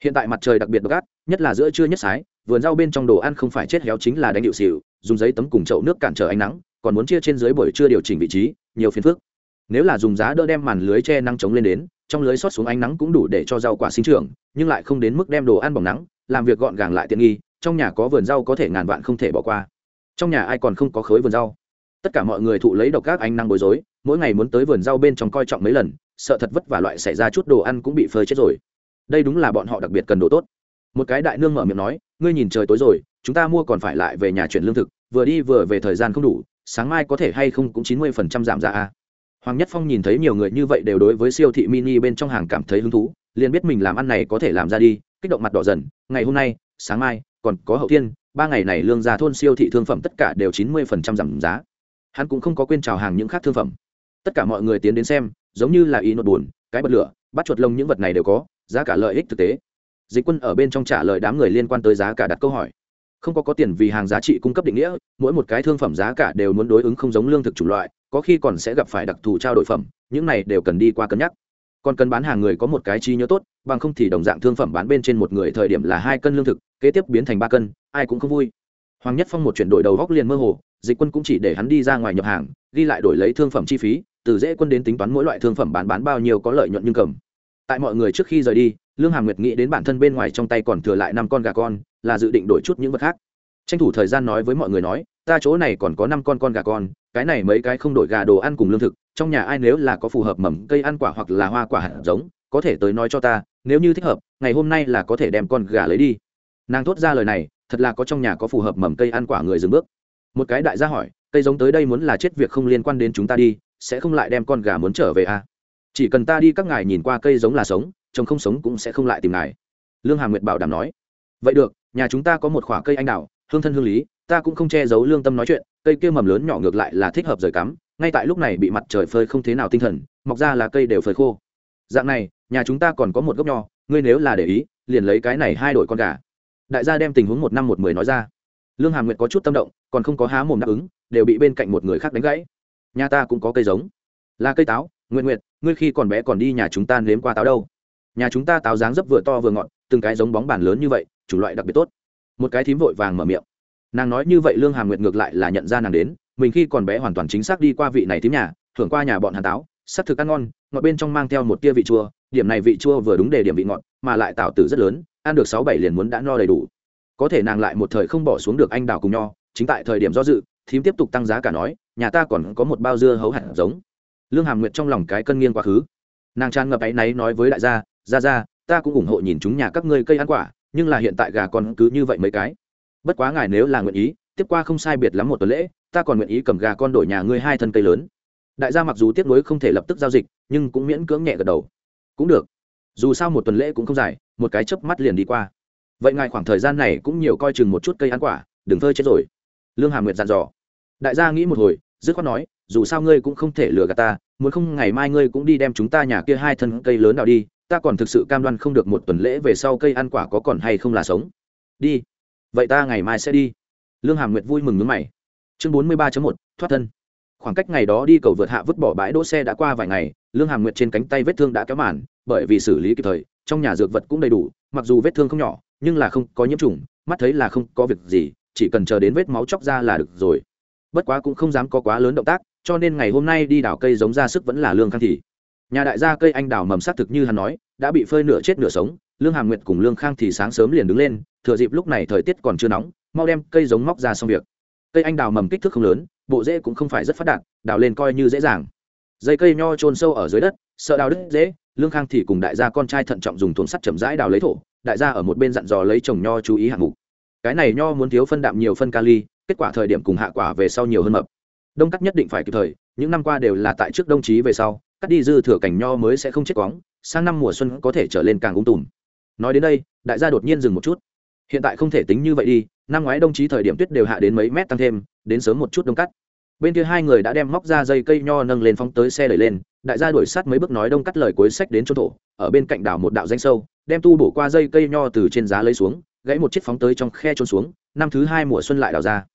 Hiện tại mặt trời đặc biệt gắt, nhất là giữa trưa nhất sái, vườn rau bên trong đồ ăn không phải chết héo chính là đánh điệu xịu dùng giấy tấm cùng chậu nước cản trở ánh nắng, còn muốn chia trên dưới buổi trưa điều chỉnh vị trí, nhiều phiền phức. Nếu là dùng giá đỡ đem màn lưới che nắng chống lên đến, trong lưới xót xuống ánh nắng cũng đủ để cho rau quả sinh trưởng, nhưng lại không đến mức đem đồ ăn bỏng nắng làm việc gọn gàng lại tiện nghi, trong nhà có vườn rau có thể ngàn vạn không thể bỏ qua. Trong nhà ai còn không có khối vườn rau? Tất cả mọi người thụ lấy độc các ánh năng bối rối, mỗi ngày muốn tới vườn rau bên trong coi trọng mấy lần, sợ thật vất vả loại xảy ra chút đồ ăn cũng bị phơi chết rồi. Đây đúng là bọn họ đặc biệt cần đồ tốt. Một cái đại nương mở miệng nói, ngươi nhìn trời tối rồi, chúng ta mua còn phải lại về nhà chuyển lương thực, vừa đi vừa về thời gian không đủ, sáng mai có thể hay không cũng chín mươi phần trăm giảm giá a. Hoàng nhất phong nhìn thấy nhiều người như vậy đều đối với siêu thị mini bên trong hàng cảm thấy hứng thú, liền biết mình làm ăn này có thể làm ra đi kích động mặt đỏ dần, ngày hôm nay, sáng mai, còn có hậu thiên, ba ngày này lương gia thôn siêu thị thương phẩm tất cả đều chín mươi phần trăm giảm giá. Hắn cũng không có quên chào hàng những khác thương phẩm. Tất cả mọi người tiến đến xem, giống như là y nốt buồn, cái bật lửa, bắt chuột lông những vật này đều có, giá cả lợi ích thực tế. Dịch quân ở bên trong trả lời đám người liên quan tới giá cả đặt câu hỏi. Không có có tiền vì hàng giá trị cung cấp định nghĩa, mỗi một cái thương phẩm giá cả đều muốn đối ứng không giống lương thực chủng loại, có khi còn sẽ gặp phải đặc thù trao đổi phẩm, những này đều cần đi qua cân nhắc. Còn cần bán hàng người có một cái chi nhớ tốt bằng không thì đồng dạng thương phẩm bán bên trên một người thời điểm là hai cân lương thực, kế tiếp biến thành ba cân, ai cũng không vui. Hoàng nhất phong một chuyển đổi đầu góc liền mơ hồ, dịch quân cũng chỉ để hắn đi ra ngoài nhập hàng, ghi lại đổi lấy thương phẩm chi phí, từ dễ quân đến tính toán mỗi loại thương phẩm bán bán bao nhiêu có lợi nhuận nhưng cầm. Tại mọi người trước khi rời đi, lương hàm nguyệt nghĩ đến bản thân bên ngoài trong tay còn thừa lại năm con gà con, là dự định đổi chút những vật khác. Tranh thủ thời gian nói với mọi người nói, ta chỗ này còn có năm con con gà con, cái này mấy cái không đổi gà đồ ăn cùng lương thực, trong nhà ai nếu là có phù hợp mầm cây ăn quả hoặc là hoa quả hạt giống, có thể tới nói cho ta nếu như thích hợp, ngày hôm nay là có thể đem con gà lấy đi. Nàng thốt ra lời này, thật là có trong nhà có phù hợp mầm cây ăn quả người dừng bước. Một cái đại gia hỏi, cây giống tới đây muốn là chết việc không liên quan đến chúng ta đi, sẽ không lại đem con gà muốn trở về à? chỉ cần ta đi các ngài nhìn qua cây giống là sống chồng không sống cũng sẽ không lại tìm ngài. Lương hà nguyệt bảo đảm nói. Vậy được, nhà chúng ta có một khoả cây anh đào, hương thân hương lý, ta cũng không che giấu lương tâm nói chuyện, cây kia mầm lớn nhỏ ngược lại là thích hợp rời cắm, ngay tại lúc này bị mặt trời phơi không thế nào tinh thần, mọc ra là cây đều phơi khô. Dạng này nhà chúng ta còn có một gốc nho, ngươi nếu là để ý, liền lấy cái này hai đổi con gà. Đại gia đem tình huống một năm một mười nói ra. Lương hàm nguyệt có chút tâm động, còn không có há mồm đáp ứng, đều bị bên cạnh một người khác đánh gãy. Nhà ta cũng có cây giống. Là cây táo nguyện nguyệt, ngươi khi còn bé còn đi nhà chúng ta nếm qua táo đâu? Nhà chúng ta táo dáng dấp vừa to vừa ngọt, từng cái giống bóng bàn lớn như vậy chủ loại đặc biệt tốt. Một cái thím vội vàng mở miệng. Nàng nói như vậy lương hàm nguyệt ngược lại là nhận ra nàng đến, mình khi còn bé hoàn toàn chính xác đi qua vị này thím nhà, thưởng qua nhà bọn hàn táo, sắc thực ăn ngon ngọt bên trong mang theo một tia vị chua, điểm này vị chua vừa đúng để điểm vị ngọt, mà lại tạo tử rất lớn, ăn được sáu bảy liền muốn đã no đầy đủ. Có thể nàng lại một thời không bỏ xuống được anh đào cùng nho, chính tại thời điểm do dự, thím tiếp tục tăng giá cả nói, nhà ta còn có một bao dưa hấu hạt giống. Lương hàm nguyệt trong lòng cái cân nghiêng quá khứ. Nàng tràn ngập áy náy nói với đại gia ra ra ta cũng ủng hộ nhìn chúng nhà các ngươi cây ăn quả, nhưng là hiện tại gà con cứ như vậy mấy cái. Bất quá ngài nếu là nguyện ý, tiếp qua không sai biệt lắm một tuần lễ, ta còn nguyện ý cầm gà con đổi nhà ngươi hai thân cây lớn đại gia mặc dù tiếp nối không thể lập tức giao dịch, nhưng cũng miễn cưỡng nhẹ gật đầu. Cũng được. Dù sao một tuần lễ cũng không dài, một cái chớp mắt liền đi qua. Vậy ngài khoảng thời gian này cũng nhiều coi chừng một chút cây ăn quả, đừng phơi chết rồi. Lương hà nguyệt dặn dò. Đại gia nghĩ một hồi, dứt khoát nói, dù sao ngươi cũng không thể lừa gạt ta, muốn không ngày mai ngươi cũng đi đem chúng ta nhà kia hai thân cây lớn nào đi, ta còn thực sự cam đoan không được một tuần lễ về sau cây ăn quả có còn hay không là sống. Đi. Vậy ta ngày mai sẽ đi. Lương Hà nguyệt vui mừng nước mày. Chương bốn mươi ba một, thoát thân khoảng cách ngày đó đi cầu vượt hạ vứt bỏ bãi đỗ xe đã qua vài ngày, lương hàm nguyệt trên cánh tay vết thương đã kéo màn, bởi vì xử lý kịp thời, trong nhà dược vật cũng đầy đủ, mặc dù vết thương không nhỏ, nhưng là không có nhiễm trùng, mắt thấy là không có việc gì, chỉ cần chờ đến vết máu chóc ra là được rồi. Bất quá cũng không dám có quá lớn động tác, cho nên ngày hôm nay đi đào cây giống ra sức vẫn là lương khang thị. Nhà đại gia cây anh đào mầm xác thực như hắn nói, đã bị phơi nửa chết nửa sống, lương hàm nguyệt cùng lương khang thì sáng sớm liền đứng lên, thừa dịp lúc này thời tiết còn chưa nóng, mau đem cây giống móc ra xong việc cây anh đào mầm kích thước không lớn, bộ rễ cũng không phải rất phát đạt, đào lên coi như dễ dàng. Dây cây nho trôn sâu ở dưới đất, sợ đào đất dễ lương khang thì cùng đại gia con trai thận trọng dùng thùng sắt chậm rãi đào lấy thổ, đại gia ở một bên dặn dò lấy trồng nho chú ý hạng mục. Cái này nho muốn thiếu phân đạm nhiều phân kali, kết quả thời điểm cùng hạ quả về sau nhiều hơn mập. Đông cắt nhất định phải kịp thời, những năm qua đều là tại trước đông chí về sau, cắt đi dư thừa cảnh nho mới sẽ không chết quóng sang năm mùa xuân có thể trở lên càng ung tùm. Nói đến đây, đại gia đột nhiên dừng một chút. Hiện tại không thể tính như vậy đi năm ngoái đông chí thời điểm tuyết đều hạ đến mấy mét tăng thêm, đến sớm một chút đông cắt. Bên kia hai người đã đem móc ra dây cây nho nâng lên phóng tới xe đẩy lên, đại gia đuổi sát mấy bước nói đông cắt lời cuối sách đến chỗ thổ, ở bên cạnh đảo một đạo danh sâu, đem tu bổ qua dây cây nho từ trên giá lấy xuống, gãy một chiếc phóng tới trong khe trôn xuống, năm thứ hai mùa xuân lại đào ra.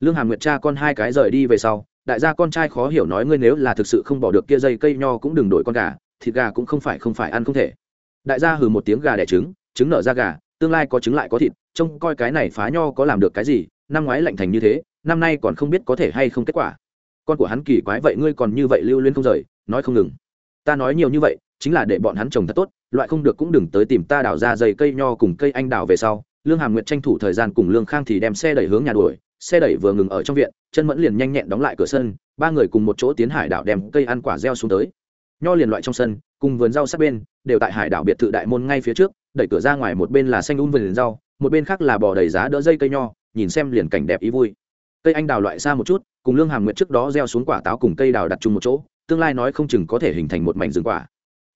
Lương hàm nguyệt cha con hai cái rời đi về sau, đại gia con trai khó hiểu nói ngươi nếu là thực sự không bỏ được kia dây cây nho cũng đừng đổi con gà, thịt gà cũng không phải không phải ăn không thể. Đại gia hừ một tiếng gà đẻ trứng trứng nở ra gà tương lai có trứng lại có thịt, trông coi cái này phá nho có làm được cái gì, năm ngoái lạnh thành như thế, năm nay còn không biết có thể hay không kết quả. Con của hắn kỳ quái vậy ngươi còn như vậy lưu luyên không rời, nói không ngừng. Ta nói nhiều như vậy, chính là để bọn hắn trồng thật tốt, loại không được cũng đừng tới tìm ta đào ra dày cây nho cùng cây anh đào về sau. Lương hàm nguyệt tranh thủ thời gian cùng lương khang thì đem xe đẩy hướng nhà đuổi, xe đẩy vừa ngừng ở trong viện, chân mẫn liền nhanh nhẹn đóng lại cửa sân, ba người cùng một chỗ tiến hải đảo đem cây ăn quả gieo xuống tới. Nho liền loại trong sân, cùng vườn rau sát bên, đều tại hải đảo biệt thự đại môn ngay phía trước đẩy cửa ra ngoài, một bên là xanh un um vườn rau, một bên khác là bò đầy giá đỡ dây cây nho, nhìn xem liền cảnh đẹp ý vui. Cây anh đào loại xa một chút, cùng lương hàm nguyệt trước đó gieo xuống quả táo cùng cây đào đặt chung một chỗ, tương lai nói không chừng có thể hình thành một mảnh rừng quả.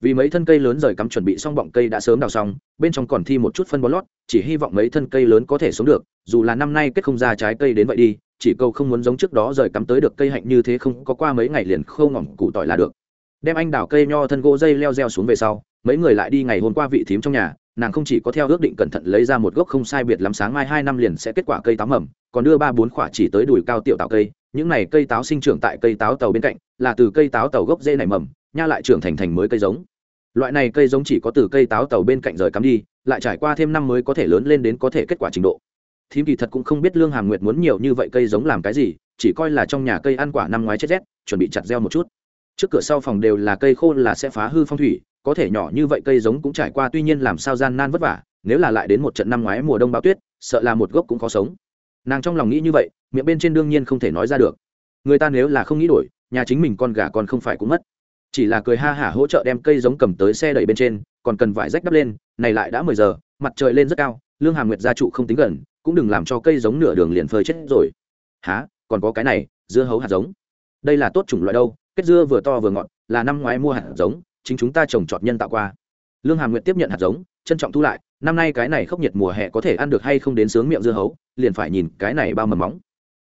Vì mấy thân cây lớn rời cắm chuẩn bị xong bọng cây đã sớm đào xong, bên trong còn thi một chút phân bón lót, chỉ hy vọng mấy thân cây lớn có thể sống được, dù là năm nay kết không ra trái cây đến vậy đi, chỉ câu không muốn giống trước đó rời cắm tới được cây hạnh như thế không có qua mấy ngày liền khâu ngỏm củ tỏi là được. Đem anh đào cây nho thân gỗ dây leo reo xuống về sau, mấy người lại đi ngày hôm qua vị thím trong nhà nàng không chỉ có theo ước định cẩn thận lấy ra một gốc không sai biệt lắm sáng mai hai năm liền sẽ kết quả cây táo mầm, còn đưa ba bốn quả chỉ tới đùi cao tiểu tạo cây. Những này cây táo sinh trưởng tại cây táo tàu bên cạnh, là từ cây táo tàu gốc dễ nảy mầm, nha lại trưởng thành thành mới cây giống. Loại này cây giống chỉ có từ cây táo tàu bên cạnh rời cắm đi, lại trải qua thêm năm mới có thể lớn lên đến có thể kết quả trình độ. Thím kỳ thật cũng không biết lương hàm nguyệt muốn nhiều như vậy cây giống làm cái gì, chỉ coi là trong nhà cây ăn quả năm ngoái chết rét, chuẩn bị chặt gieo một chút. Trước cửa sau phòng đều là cây khô là sẽ phá hư phong thủy có thể nhỏ như vậy cây giống cũng trải qua, tuy nhiên làm sao gian nan vất vả, nếu là lại đến một trận năm ngoái mùa đông bão tuyết, sợ là một gốc cũng khó sống. Nàng trong lòng nghĩ như vậy, miệng bên trên đương nhiên không thể nói ra được. Người ta nếu là không nghĩ đổi, nhà chính mình con gà còn không phải cũng mất. Chỉ là cười ha hả hỗ trợ đem cây giống cầm tới xe đẩy bên trên, còn cần vải rách đắp lên, này lại đã mười giờ, mặt trời lên rất cao, lương hàm nguyệt gia trụ không tính gần, cũng đừng làm cho cây giống nửa đường liền phơi chết rồi. Há còn có cái này, dưa hấu hạt giống. Đây là tốt chủng loại đâu? Kết dưa vừa to vừa ngọt, là năm ngoái mua hạt giống chính chúng ta trồng trọt nhân tạo qua. Lương hà nguyện tiếp nhận hạt giống, trân trọng thu lại, năm nay cái này khốc nhiệt mùa hè có thể ăn được hay không đến sướng miệng dưa hấu, liền phải nhìn cái này bao mầm móng.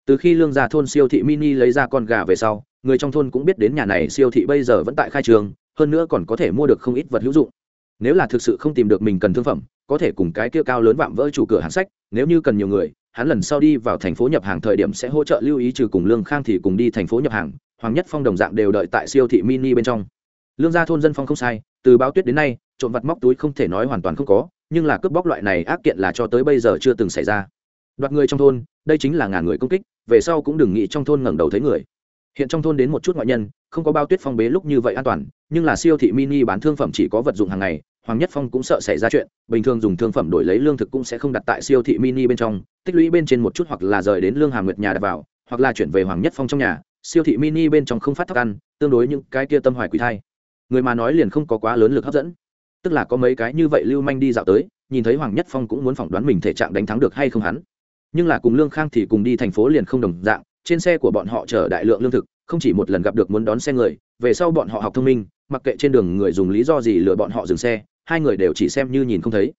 Từ khi lương gia thôn siêu thị mini lấy ra con gà về sau, người trong thôn cũng biết đến nhà này siêu thị bây giờ vẫn tại khai trường, hơn nữa còn có thể mua được không ít vật hữu dụng. Nếu là thực sự không tìm được mình cần thương phẩm, có thể cùng cái kia cao lớn vạm vỡ chủ cửa hàng sách, nếu như cần nhiều người, hắn lần sau đi vào thành phố nhập hàng thời điểm sẽ hỗ trợ lưu ý trừ cùng lương khang thì cùng đi thành phố nhập hàng, hoàng nhất phong đồng dạng đều đợi tại siêu thị mini bên trong lương gia thôn dân phong không sai, từ báo tuyết đến nay, trộm vặt móc túi không thể nói hoàn toàn không có, nhưng là cướp bóc loại này ác kiện là cho tới bây giờ chưa từng xảy ra. Đoạt người trong thôn, đây chính là ngàn người công kích, về sau cũng đừng nghĩ trong thôn ngẩng đầu thấy người. Hiện trong thôn đến một chút ngoại nhân, không có bao tuyết phong bế lúc như vậy an toàn, nhưng là siêu thị mini bán thương phẩm chỉ có vật dụng hàng ngày, hoàng nhất phong cũng sợ xảy ra chuyện, bình thường dùng thương phẩm đổi lấy lương thực cũng sẽ không đặt tại siêu thị mini bên trong, tích lũy bên trên một chút hoặc là rời đến lương hàm nguyệt nhà đặt vào, hoặc là chuyển về hoàng nhất phong trong nhà, siêu thị mini bên trong không phát thức ăn, tương đối những cái kia tâm hoài quỷ thai người mà nói liền không có quá lớn lực hấp dẫn. Tức là có mấy cái như vậy lưu manh đi dạo tới, nhìn thấy hoàng nhất phong cũng muốn phỏng đoán mình thể trạng đánh thắng được hay không hắn. Nhưng là cùng lương khang thì cùng đi thành phố liền không đồng dạng, trên xe của bọn họ chở đại lượng lương thực, không chỉ một lần gặp được muốn đón xe người, về sau bọn họ học thông minh, mặc kệ trên đường người dùng lý do gì lừa bọn họ dừng xe, hai người đều chỉ xem như nhìn không thấy.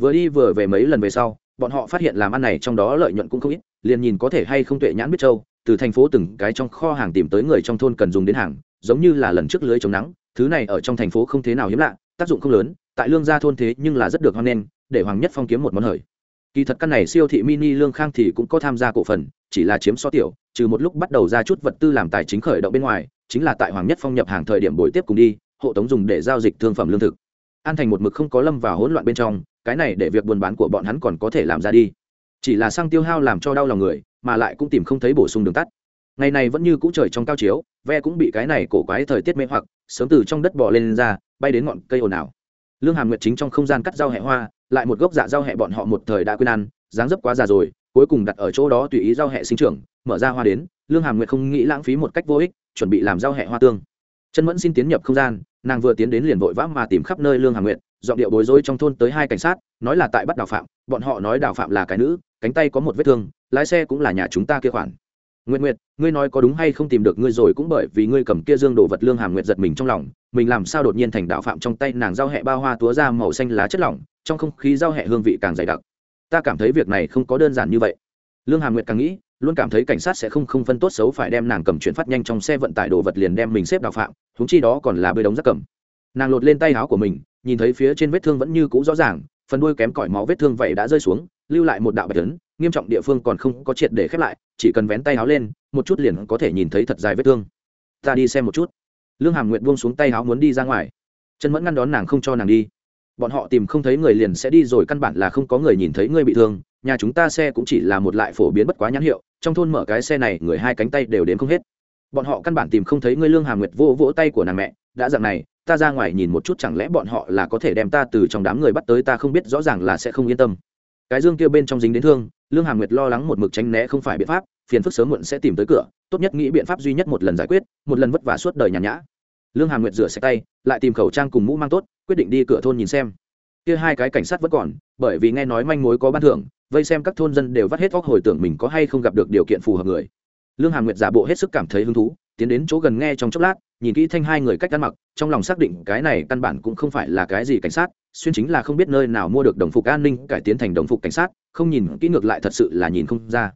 Vừa đi vừa về mấy lần về sau, bọn họ phát hiện làm ăn này trong đó lợi nhuận cũng không ít, liền nhìn có thể hay không tuệ nhãn biết châu, từ thành phố từng cái trong kho hàng tìm tới người trong thôn cần dùng đến hàng, giống như là lần trước lưới chống nắng thứ này ở trong thành phố không thế nào hiếm lạ, tác dụng không lớn, tại lương gia thôn thế nhưng là rất được hoan nghênh, để hoàng nhất phong kiếm một món hời. Kỳ thật căn này siêu thị mini lương khang thì cũng có tham gia cổ phần, chỉ là chiếm so tiểu, trừ một lúc bắt đầu ra chút vật tư làm tài chính khởi động bên ngoài, chính là tại hoàng nhất phong nhập hàng thời điểm buổi tiếp cùng đi, hộ tống dùng để giao dịch thương phẩm lương thực. An thành một mực không có lâm vào hỗn loạn bên trong, cái này để việc buôn bán của bọn hắn còn có thể làm ra đi. Chỉ là xăng tiêu hao làm cho đau lòng người, mà lại cũng tìm không thấy bổ sung đường tắt. Ngày này vẫn như cũ trời trong cao chiếu, ve cũng bị cái này cổ quái thời tiết mê hoặc sớm từ trong đất bò lên, lên ra bay đến ngọn cây ồn ào. Lương hàm nguyệt chính trong không gian cắt rau hẹ hoa lại một gốc dạ rau hẹ bọn họ một thời đã quên ăn dáng dấp quá già rồi cuối cùng đặt ở chỗ đó tùy ý rau hẹ sinh trưởng mở ra hoa đến lương hàm nguyệt không nghĩ lãng phí một cách vô ích chuẩn bị làm rau hẹ hoa tương. Chân mẫn xin tiến nhập không gian nàng vừa tiến đến liền vội vã mà tìm khắp nơi lương hàm nguyệt giọng điệu bối rối trong thôn tới hai cảnh sát nói là tại bắt đào phạm bọn họ nói đào phạm là cái nữ cánh tay có một vết thương lái xe cũng là nhà chúng ta kia khoản nguyệt nguyệt ngươi nói có đúng hay không tìm được ngươi rồi cũng bởi vì ngươi cầm kia dương đồ vật lương hàm nguyệt giật mình trong lòng mình làm sao đột nhiên thành đạo phạm trong tay nàng giao hẹ bao hoa túa ra màu xanh lá chất lỏng trong không khí giao hẹ hương vị càng dày đặc. Ta cảm thấy việc này không có đơn giản như vậy. Lương hàm nguyệt càng nghĩ luôn cảm thấy cảnh sát sẽ không không phân tốt xấu phải đem nàng cầm chuyển phát nhanh trong xe vận tải đồ vật liền đem mình xếp đạo phạm huống chi đó còn là bơi đống rác cầm. Nàng lột lên tay áo của mình nhìn thấy phía trên vết thương vẫn như cũ rõ ràng phần đuôi kém cỏi máu vết thương vậy đã rơi xuống lưu lại một đạo bạch ấn, nghiêm trọng địa phương còn không có triệt để khép lại, chỉ cần vén tay áo lên, một chút liền có thể nhìn thấy thật dài vết thương. Ta đi xem một chút. Lương hàm nguyện buông xuống tay áo muốn đi ra ngoài. Chân mẫn ngăn đón nàng không cho nàng đi. Bọn họ tìm không thấy người liền sẽ đi rồi, căn bản là không có người nhìn thấy ngươi bị thương. Nhà chúng ta xe cũng chỉ là một lại phổ biến bất quá nhãn hiệu, trong thôn mở cái xe này, người hai cánh tay đều đến không hết. Bọn họ căn bản tìm không thấy ngươi lương hàm nguyệt vô vỗ tay của nàng mẹ, đã dạng này, ta ra ngoài nhìn một chút, chẳng lẽ bọn họ là có thể đem ta từ trong đám người bắt tới, ta không biết rõ ràng là sẽ không yên tâm cái dương kia bên trong dính đến thương, lương hàm nguyệt lo lắng một mực tránh né không phải biện pháp, phiền phức sớm muộn sẽ tìm tới cửa, tốt nhất nghĩ biện pháp duy nhất một lần giải quyết, một lần vất vả suốt đời nhàn nhã. Lương hàm nguyệt rửa sạch tay, lại tìm khẩu trang cùng mũ mang tốt, quyết định đi cửa thôn nhìn xem. Kia hai cái cảnh sát vẫn còn, bởi vì nghe nói manh mối có ban thưởng, vây xem các thôn dân đều vắt hết óc hồi tưởng mình có hay không gặp được điều kiện phù hợp người. Lương hàm nguyệt giả bộ hết sức cảm thấy hứng thú, tiến đến chỗ gần nghe trong chốc lát nhìn kỹ thanh hai người cách ăn mặc, trong lòng xác định cái này căn bản cũng không phải là cái gì cảnh sát, xuyên chính là không biết nơi nào mua được đồng phục an ninh cải tiến thành đồng phục cảnh sát, không nhìn kỹ ngược lại thật sự là nhìn không ra.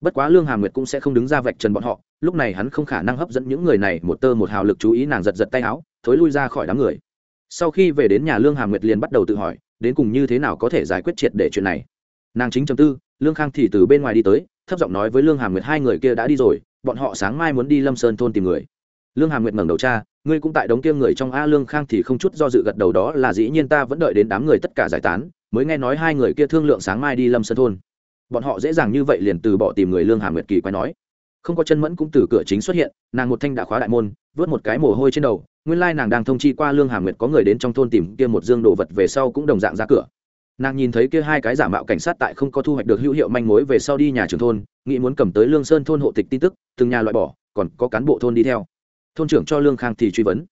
Bất quá lương hà nguyệt cũng sẽ không đứng ra vạch trần bọn họ, lúc này hắn không khả năng hấp dẫn những người này, một tơ một hào lực chú ý nàng giật giật tay áo, thối lui ra khỏi đám người. Sau khi về đến nhà lương hà nguyệt liền bắt đầu tự hỏi, đến cùng như thế nào có thể giải quyết triệt để chuyện này. Nàng chính chấm tư, lương khang thì từ bên ngoài đi tới, thấp giọng nói với lương hà nguyệt, hai người kia đã đi rồi, bọn họ sáng mai muốn đi lâm sơn thôn tìm người lương hà nguyệt ngẩng đầu cha, ngươi cũng tại đống kia người trong a lương khang thì không chút do dự gật đầu đó là dĩ nhiên ta vẫn đợi đến đám người tất cả giải tán, mới nghe nói hai người kia thương lượng sáng mai đi lâm sơn thôn. Bọn họ dễ dàng như vậy liền từ bỏ tìm người lương hà nguyệt kỳ quay nói. Không có chân mẫn cũng từ cửa chính xuất hiện, nàng một thanh đã khóa đại môn, vớt một cái mồ hôi trên đầu, nguyên lai nàng đang thông chi qua lương hà nguyệt có người đến trong thôn tìm kia một dương đồ vật về sau cũng đồng dạng ra cửa. Nàng nhìn thấy kia hai cái giả mạo cảnh sát tại không có thu hoạch được hữu hiệu manh mối về sau đi nhà trường thôn, nghĩ muốn cầm tới lương sơn thôn hộ tịch tin tức, từng nhà loại bỏ, còn có cán bộ thôn đi theo thôn trưởng cho lương khang thì truy vấn.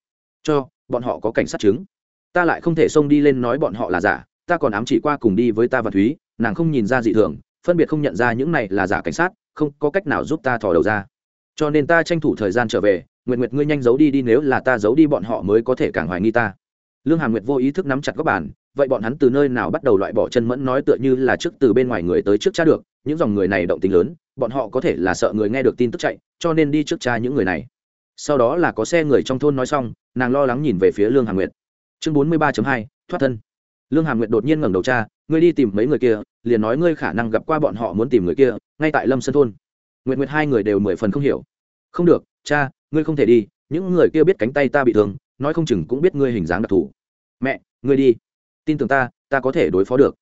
Cho, bọn họ có cảnh sát chứng. Ta lại không thể xông đi lên nói bọn họ là giả, ta còn ám chỉ qua cùng đi với ta và thúy, nàng không nhìn ra dị thường, phân biệt không nhận ra những này là giả cảnh sát, không có cách nào giúp ta thò đầu ra. Cho nên ta tranh thủ thời gian trở về nguyện nguyệt ngươi nhanh giấu đi đi nếu là ta giấu đi bọn họ mới có thể càng hoài nghi ta. Lương hàm nguyệt vô ý thức nắm chặt góc bàn, vậy bọn hắn từ nơi nào bắt đầu loại bỏ chân mẫn nói tựa như là trước từ bên ngoài người tới trước cha được, những dòng người này động tính lớn, bọn họ có thể là sợ người nghe được tin tức chạy, cho nên đi trước cha những người này sau đó là có xe người trong thôn nói xong, nàng lo lắng nhìn về phía lương hà nguyệt. Chương bốn mươi ba hai, thoát thân. Lương hà nguyệt đột nhiên ngẩng đầu cha, ngươi đi tìm mấy người kia, liền nói ngươi khả năng gặp qua bọn họ muốn tìm người kia, ngay tại lâm sân thôn. Nguyệt nguyệt hai người đều mười phần không hiểu. Không được, cha, ngươi không thể đi, những người kia biết cánh tay ta bị thương, nói không chừng cũng biết ngươi hình dáng đặc thù. Mẹ, ngươi đi. Tin tưởng ta ta có thể đối phó được.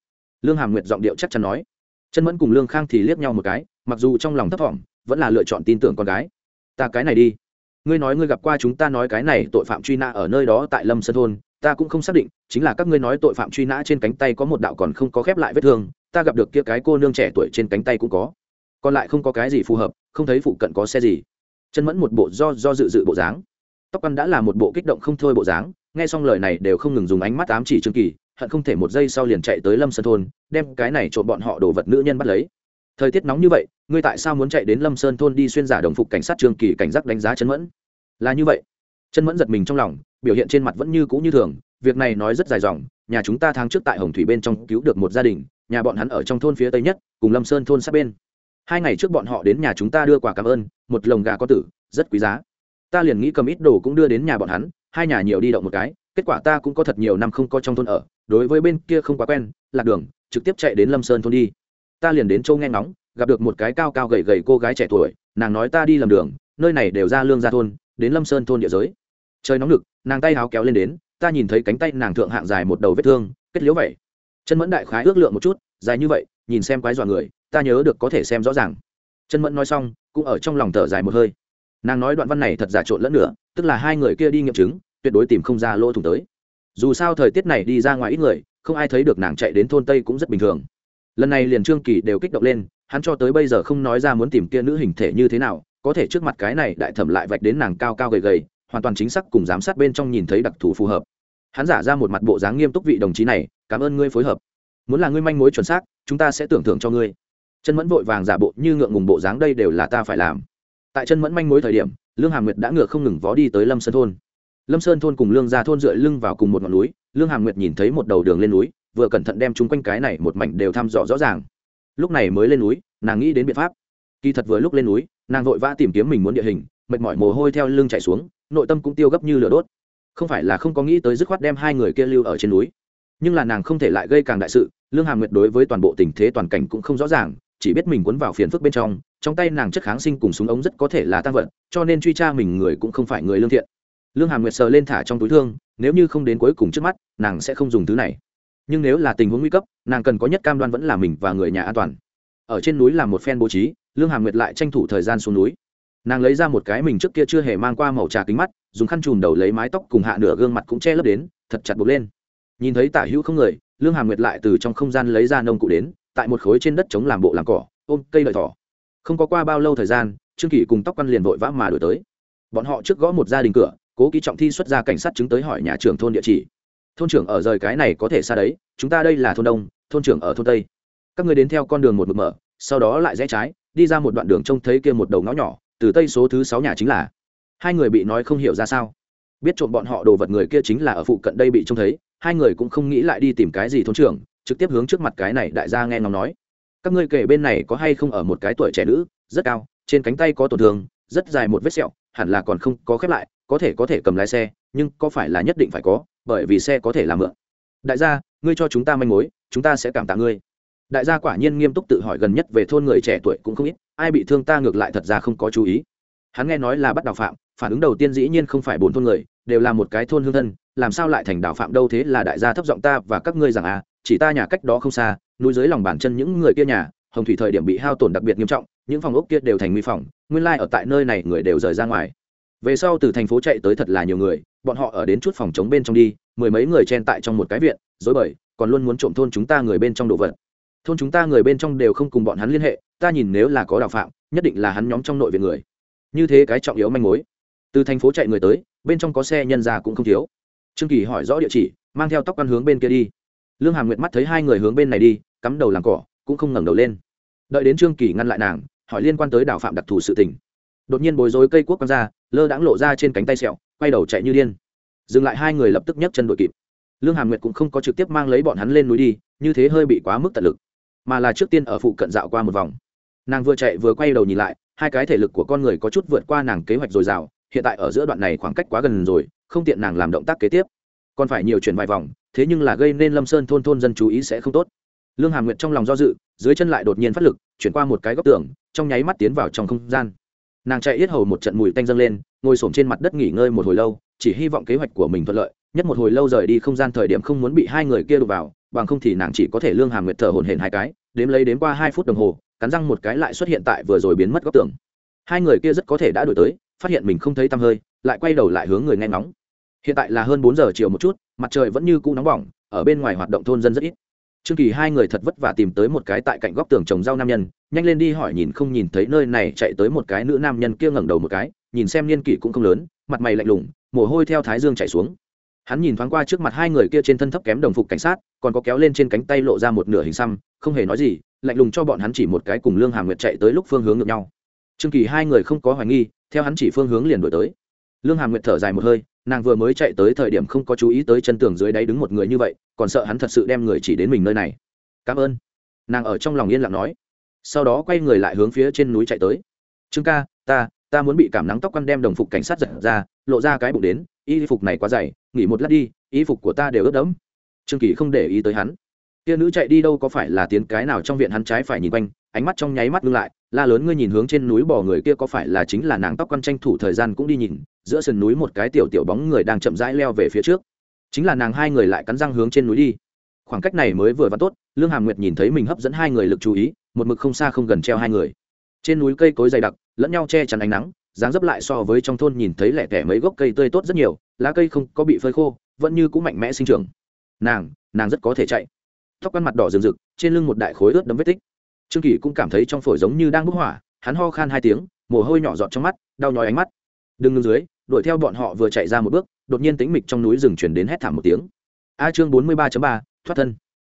Lương hàm nguyệt giọng điệu chắc chắn nói. Chân mẫn cùng lương khang thì liếc nhau một cái, mặc dù trong lòng thấp thỏm, vẫn là lựa chọn tin tưởng con gái. Ta cái này đi ngươi nói ngươi gặp qua chúng ta nói cái này tội phạm truy nã ở nơi đó tại lâm sơn thôn, ta cũng không xác định, chính là các ngươi nói tội phạm truy nã trên cánh tay có một đạo còn không có khép lại vết thương, ta gặp được kia cái cô nương trẻ tuổi trên cánh tay cũng có. Còn lại không có cái gì phù hợp, không thấy phụ cận có xe gì. Chân mẫn một bộ do do dự dự bộ dáng. Tóc ăn đã là một bộ kích động không thôi bộ dáng, nghe xong lời này đều không ngừng dùng ánh mắt ám chỉ trương kỳ, hận không thể một giây sau liền chạy tới lâm sơn thôn, đem cái này trộm bọn họ đồ vật nữ nhân bắt lấy. Thời tiết nóng như vậy, ngươi tại sao muốn chạy đến lâm sơn thôn đi xuyên giả đồng phục cảnh sát trương kỳ cảnh giác đánh giá chân mẫn? Là như vậy. Chân mẫn giật mình trong lòng, biểu hiện trên mặt vẫn như cũ như thường, việc này nói rất dài dòng, nhà chúng ta tháng trước tại hồng thủy bên trong cứu được một gia đình, nhà bọn hắn ở trong thôn phía tây nhất, cùng lâm sơn thôn sát bên. Hai ngày trước bọn họ đến nhà chúng ta đưa quà cảm ơn, một lồng gà có tử, rất quý giá. Ta liền nghĩ cầm ít đồ cũng đưa đến nhà bọn hắn, hai nhà nhiều đi động một cái, kết quả ta cũng có thật nhiều năm không có trong thôn ở, đối với bên kia không quá quen, lạc đường, trực tiếp chạy đến lâm sơn thôn đi. Ta liền đến châu nghe ngóng, gặp được một cái cao cao gầy gầy cô gái trẻ tuổi, nàng nói ta đi lầm đường, nơi này đều ra lương ra thôn đến lâm sơn thôn địa giới. Trời nóng lực nàng tay háo kéo lên đến, ta nhìn thấy cánh tay nàng thượng hạng dài một đầu vết thương, kết liễu vậy. Chân mẫn đại khái ước lượng một chút, dài như vậy, nhìn xem quái dọa người, ta nhớ được có thể xem rõ ràng. Chân mẫn nói xong, cũng ở trong lòng thở dài một hơi. Nàng nói đoạn văn này thật giả trộn lẫn nữa tức là hai người kia đi nghiệm chứng, tuyệt đối tìm không ra lỗ thủng tới. Dù sao thời tiết này đi ra ngoài ít người, không ai thấy được nàng chạy đến thôn tây cũng rất bình thường. Lần này liền trương kỳ đều kích động lên, hắn cho tới bây giờ không nói ra muốn tìm kia nữ hình thể như thế nào có thể trước mặt cái này đại thẩm lại vạch đến nàng cao cao gầy gầy, hoàn toàn chính xác cùng giám sát bên trong nhìn thấy đặc thù phù hợp. Hắn giả ra một mặt bộ dáng nghiêm túc vị đồng chí này, cảm ơn ngươi phối hợp. Muốn là ngươi manh mối chuẩn xác, chúng ta sẽ tưởng thưởng cho ngươi. Chân mẫn vội vàng giả bộ như ngượng ngùng bộ dáng đây đều là ta phải làm. Tại chân mẫn manh mối thời điểm, lương hàm nguyệt đã ngựa không ngừng vó đi tới lâm sơn thôn. Lâm sơn thôn cùng lương gia thôn dựa lưng vào cùng một ngọn núi, lương hàm nguyệt nhìn thấy một đầu đường lên núi, vừa cẩn thận đem chúng quanh cái này một mảnh đều thăm dò rõ ràng. Lúc này mới lên núi, nàng nghĩ đến biện pháp kỳ thật vừa lúc lên núi, nàng vội vã tìm kiếm mình muốn địa hình, mệt mỏi mồ hôi theo lưng chạy xuống, nội tâm cũng tiêu gấp như lửa đốt. Không phải là không có nghĩ tới dứt khoát đem hai người kia lưu ở trên núi. Nhưng là nàng không thể lại gây càng đại sự, lương hàm nguyệt đối với toàn bộ tình thế toàn cảnh cũng không rõ ràng, chỉ biết mình quấn vào phiền phức bên trong trong tay nàng chất kháng sinh cùng súng ống rất có thể là tăng vật, cho nên truy tra mình người cũng không phải người lương thiện. Lương hàm nguyệt sờ lên thả trong túi thương, nếu như không đến cuối cùng trước mắt, nàng sẽ không dùng thứ này. Nhưng nếu là tình huống nguy cấp, nàng cần có nhất cam đoan vẫn là mình và người nhà an toàn ở trên núi làm một phen bố trí, lương hàm nguyệt lại tranh thủ thời gian xuống núi. Nàng lấy ra một cái mình trước kia chưa hề mang qua màu trà kính mắt, dùng khăn chùm đầu lấy mái tóc cùng hạ nửa gương mặt cũng che lấp đến, thật chặt buộc lên. Nhìn thấy tả hữu không người, lương hàm nguyệt lại từ trong không gian lấy ra nông cụ đến, tại một khối trên đất chống làm bộ làm cỏ, ôm cây lợi thỏ. Không có qua bao lâu thời gian, trương kỷ cùng tóc quan liền vội vã mà đổi tới. Bọn họ trước gõ một gia đình cửa, cố ký trọng thi xuất ra cảnh sát chứng tới hỏi nhà trưởng thôn địa chỉ. Thôn trưởng ở rời cái này có thể xa đấy, chúng ta đây là thôn đông, thôn trưởng ở thôn tây các người đến theo con đường một mực mở, sau đó lại rẽ trái, đi ra một đoạn đường trông thấy kia một đầu ngõ nhỏ, từ tây số thứ sáu nhà chính là. Hai người bị nói không hiểu ra sao. Biết trộm bọn họ đồ vật người kia chính là ở phụ cận đây bị trông thấy, hai người cũng không nghĩ lại đi tìm cái gì thôn trưởng, trực tiếp hướng trước mặt cái này đại gia nghe ngóng nói. Các ngươi kể bên này có hay không ở một cái tuổi trẻ nữ, rất cao, trên cánh tay có tổn thương, rất dài một vết sẹo, hẳn là còn không có khép lại, có thể có thể cầm lái xe, nhưng có phải là nhất định phải có, bởi vì xe có thể làm mượn. Đại gia, ngươi cho chúng ta manh mối, chúng ta sẽ cảm tạ ngươi đại gia quả nhiên nghiêm túc tự hỏi gần nhất về thôn người trẻ tuổi cũng không ít, ai bị thương ta ngược lại thật ra không có chú ý. Hắn nghe nói là bắt đào phạm, phản ứng đầu tiên dĩ nhiên không phải bốn thôn người, đều là một cái thôn hương thân, làm sao lại thành đào phạm đâu thế là đại gia thấp giọng ta và các ngươi rằng à chỉ ta nhà cách đó không xa, núi dưới lòng bàn chân những người kia nhà, hồng thủy thời điểm bị hao tổn đặc biệt nghiêm trọng, những phòng ốc kia đều thành nguy phòng, nguyên lai ở tại nơi này người đều rời ra ngoài. Về sau từ thành phố chạy tới thật là nhiều người, bọn họ ở đến chút phòng chống bên trong đi, mười mấy người chen tại trong một cái viện dối bời, còn luôn muốn trộm thôn chúng ta người bên trong đồ vật thôn chúng ta người bên trong đều không cùng bọn hắn liên hệ, ta nhìn nếu là có đào phạm, nhất định là hắn nhóm trong nội viện người. Như thế cái trọng yếu manh mối. Từ thành phố chạy người tới, bên trong có xe nhân ra cũng không thiếu. Trương kỳ hỏi rõ địa chỉ, mang theo tóc ăn hướng bên kia đi. Lương hà nguyệt mắt thấy hai người hướng bên này đi, cắm đầu làm cỏ, cũng không ngẩng đầu lên. Đợi đến trương kỳ ngăn lại nàng, hỏi liên quan tới đào phạm đặc thù sự tình. Đột nhiên bối rối cây quốc quăng ra, lơ đãng lộ ra trên cánh tay sẹo, quay đầu chạy như điên. Dừng lại hai người lập tức nhấc chân đội kịp. Lương hà nguyệt cũng không có trực tiếp mang lấy bọn hắn lên núi đi, như thế hơi bị quá mức tận lực mà là trước tiên ở phụ cận dạo qua một vòng. Nàng vừa chạy vừa quay đầu nhìn lại, hai cái thể lực của con người có chút vượt qua nàng kế hoạch dồi dào, hiện tại ở giữa đoạn này khoảng cách quá gần rồi, không tiện nàng làm động tác kế tiếp. Còn phải nhiều chuyển vài vòng, thế nhưng là gây nên lâm sơn thôn thôn dân chú ý sẽ không tốt. Lương hàm nguyệt trong lòng do dự, dưới chân lại đột nhiên phát lực, chuyển qua một cái góc tường, trong nháy mắt tiến vào trong không gian. Nàng chạy yết hầu một trận mùi tanh dâng lên, ngồi s trên mặt đất nghỉ ngơi một hồi lâu, chỉ hy vọng kế hoạch của mình thuận lợi, nhất một hồi lâu rời đi không gian thời điểm không muốn bị hai người kia đụng vào bằng không thì nàng chỉ có thể lương hàm nguyệt thở hổn hển hai cái, đếm lấy đến qua hai phút đồng hồ, cắn răng một cái lại xuất hiện tại vừa rồi biến mất góc tường. Hai người kia rất có thể đã đổi tới, phát hiện mình không thấy tăm hơi, lại quay đầu lại hướng người nghe ngóng. Hiện tại là hơn bốn giờ chiều một chút, mặt trời vẫn như cũ nóng bỏng, ở bên ngoài hoạt động thôn dân rất ít. Trương kỳ hai người thật vất vả tìm tới một cái tại cạnh góc tường trồng rau nam nhân, nhanh lên đi hỏi nhìn không nhìn thấy nơi này chạy tới một cái nữ nam nhân kia ngẩng đầu một cái, nhìn xem niên kỷ cũng không lớn, mặt mày lạnh lùng, mồ hôi theo thái dương chạy xuống hắn nhìn thoáng qua trước mặt hai người kia trên thân thấp kém đồng phục cảnh sát, còn có kéo lên trên cánh tay lộ ra một nửa hình xăm, không hề nói gì, lạnh lùng cho bọn hắn chỉ một cái cùng lương hà nguyệt chạy tới lúc phương hướng ngược nhau. Trương kỳ hai người không có hoài nghi, theo hắn chỉ phương hướng liền đổi tới. Lương hà nguyệt thở dài một hơi, nàng vừa mới chạy tới thời điểm không có chú ý tới chân tường dưới đáy đứng một người như vậy, còn sợ hắn thật sự đem người chỉ đến mình nơi này. Cảm ơn. Nàng ở trong lòng yên lặng nói. Sau đó quay người lại hướng phía trên núi chạy tới. Trương ca, ta ta muốn bị cảm nắng tóc quăn đem đồng phục cảnh sát giật ra, lộ ra cái bụng đến, y phục này quá dày nghỉ một lát đi, y phục của ta đều ướt đẫm. Trương kỳ không để ý tới hắn. Kia nữ chạy đi đâu có phải là tiến cái nào trong viện hắn trái phải nhìn quanh, ánh mắt trong nháy mắt ngưng lại, la lớn ngươi nhìn hướng trên núi bò người kia có phải là chính là nàng tóc quan tranh thủ thời gian cũng đi nhìn, giữa sườn núi một cái tiểu tiểu bóng người đang chậm rãi leo về phía trước. Chính là nàng hai người lại cắn răng hướng trên núi đi. Khoảng cách này mới vừa vặn tốt, lương hàm nguyệt nhìn thấy mình hấp dẫn hai người lực chú ý, một mực không xa không gần treo hai người. Trên núi cây cối dày đặc, lẫn nhau che chắn ánh nắng dáng dấp lại so với trong thôn nhìn thấy lẻ tẻ mấy gốc cây tươi tốt rất nhiều, lá cây không có bị phơi khô, vẫn như cũng mạnh mẽ sinh trưởng. Nàng nàng rất có thể chạy. Tóc ăn mặt đỏ rừng rực, trên lưng một đại khối ướt đấm vết tích. Trương kỳ cũng cảm thấy trong phổi giống như đang bốc hỏa, hắn ho khan hai tiếng, mồ hôi nhỏ giọt trong mắt, đau nhói ánh mắt. Đừng ngưng dưới, đuổi theo bọn họ vừa chạy ra một bước, đột nhiên tính mịch trong núi rừng chuyển đến hét thảm một tiếng. A chương bốn mươi ba ba, thoát thân.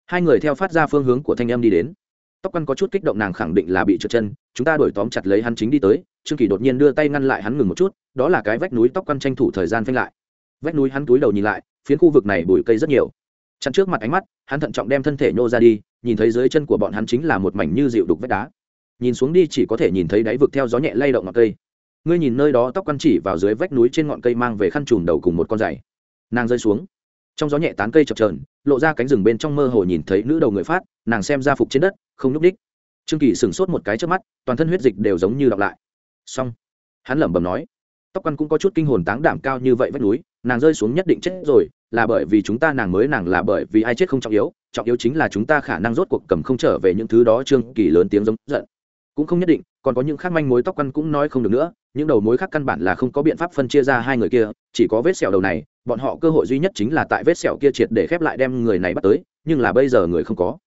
Hai người theo phát ra phương hướng của thanh em đi đến tóc quăn có chút kích động nàng khẳng định là bị trượt chân, chúng ta đuổi tóm chặt lấy hắn chính đi tới, trương kỳ đột nhiên đưa tay ngăn lại hắn ngừng một chút, đó là cái vách núi tóc quăn tranh thủ thời gian phanh lại. Vách núi hắn túi đầu nhìn lại, phiến khu vực này bụi cây rất nhiều. Chặn trước mặt ánh mắt, hắn thận trọng đem thân thể nhô ra đi, nhìn thấy dưới chân của bọn hắn chính là một mảnh như dịu đục vách đá. Nhìn xuống đi chỉ có thể nhìn thấy đáy vực theo gió nhẹ lay động ngọn cây. Ngươi nhìn nơi đó tóc quăn chỉ vào dưới vách núi trên ngọn cây mang về khăn trùm đầu cùng một con giày. Nàng rơi xuống. Trong gió nhẹ tán cây chập trờn lộ ra cánh rừng bên trong mơ hồ nhìn thấy nữ đầu người phát, nàng xem ra phục trên đất không núp đích trương kỳ sửng sốt một cái trước mắt, toàn thân huyết dịch đều giống như đọc lại. Xong, hắn lẩm bẩm nói, tóc quan cũng có chút kinh hồn táng đảm cao như vậy vách núi, nàng rơi xuống nhất định chết rồi, là bởi vì chúng ta nàng mới, nàng là bởi vì ai chết không trọng yếu trọng yếu chính là chúng ta khả năng rốt cuộc cầm không trở về những thứ đó. Trương kỳ lớn tiếng giống giận. Cũng không nhất định, còn có những khác manh mối tóc quan cũng nói không được nữa, những đầu mối khác căn bản là không có biện pháp phân chia ra hai người kia, chỉ có vết sẹo đầu này, bọn họ cơ hội duy nhất chính là tại vết sẹo kia triệt để khép lại đem người này bắt tới, nhưng là bây giờ người không có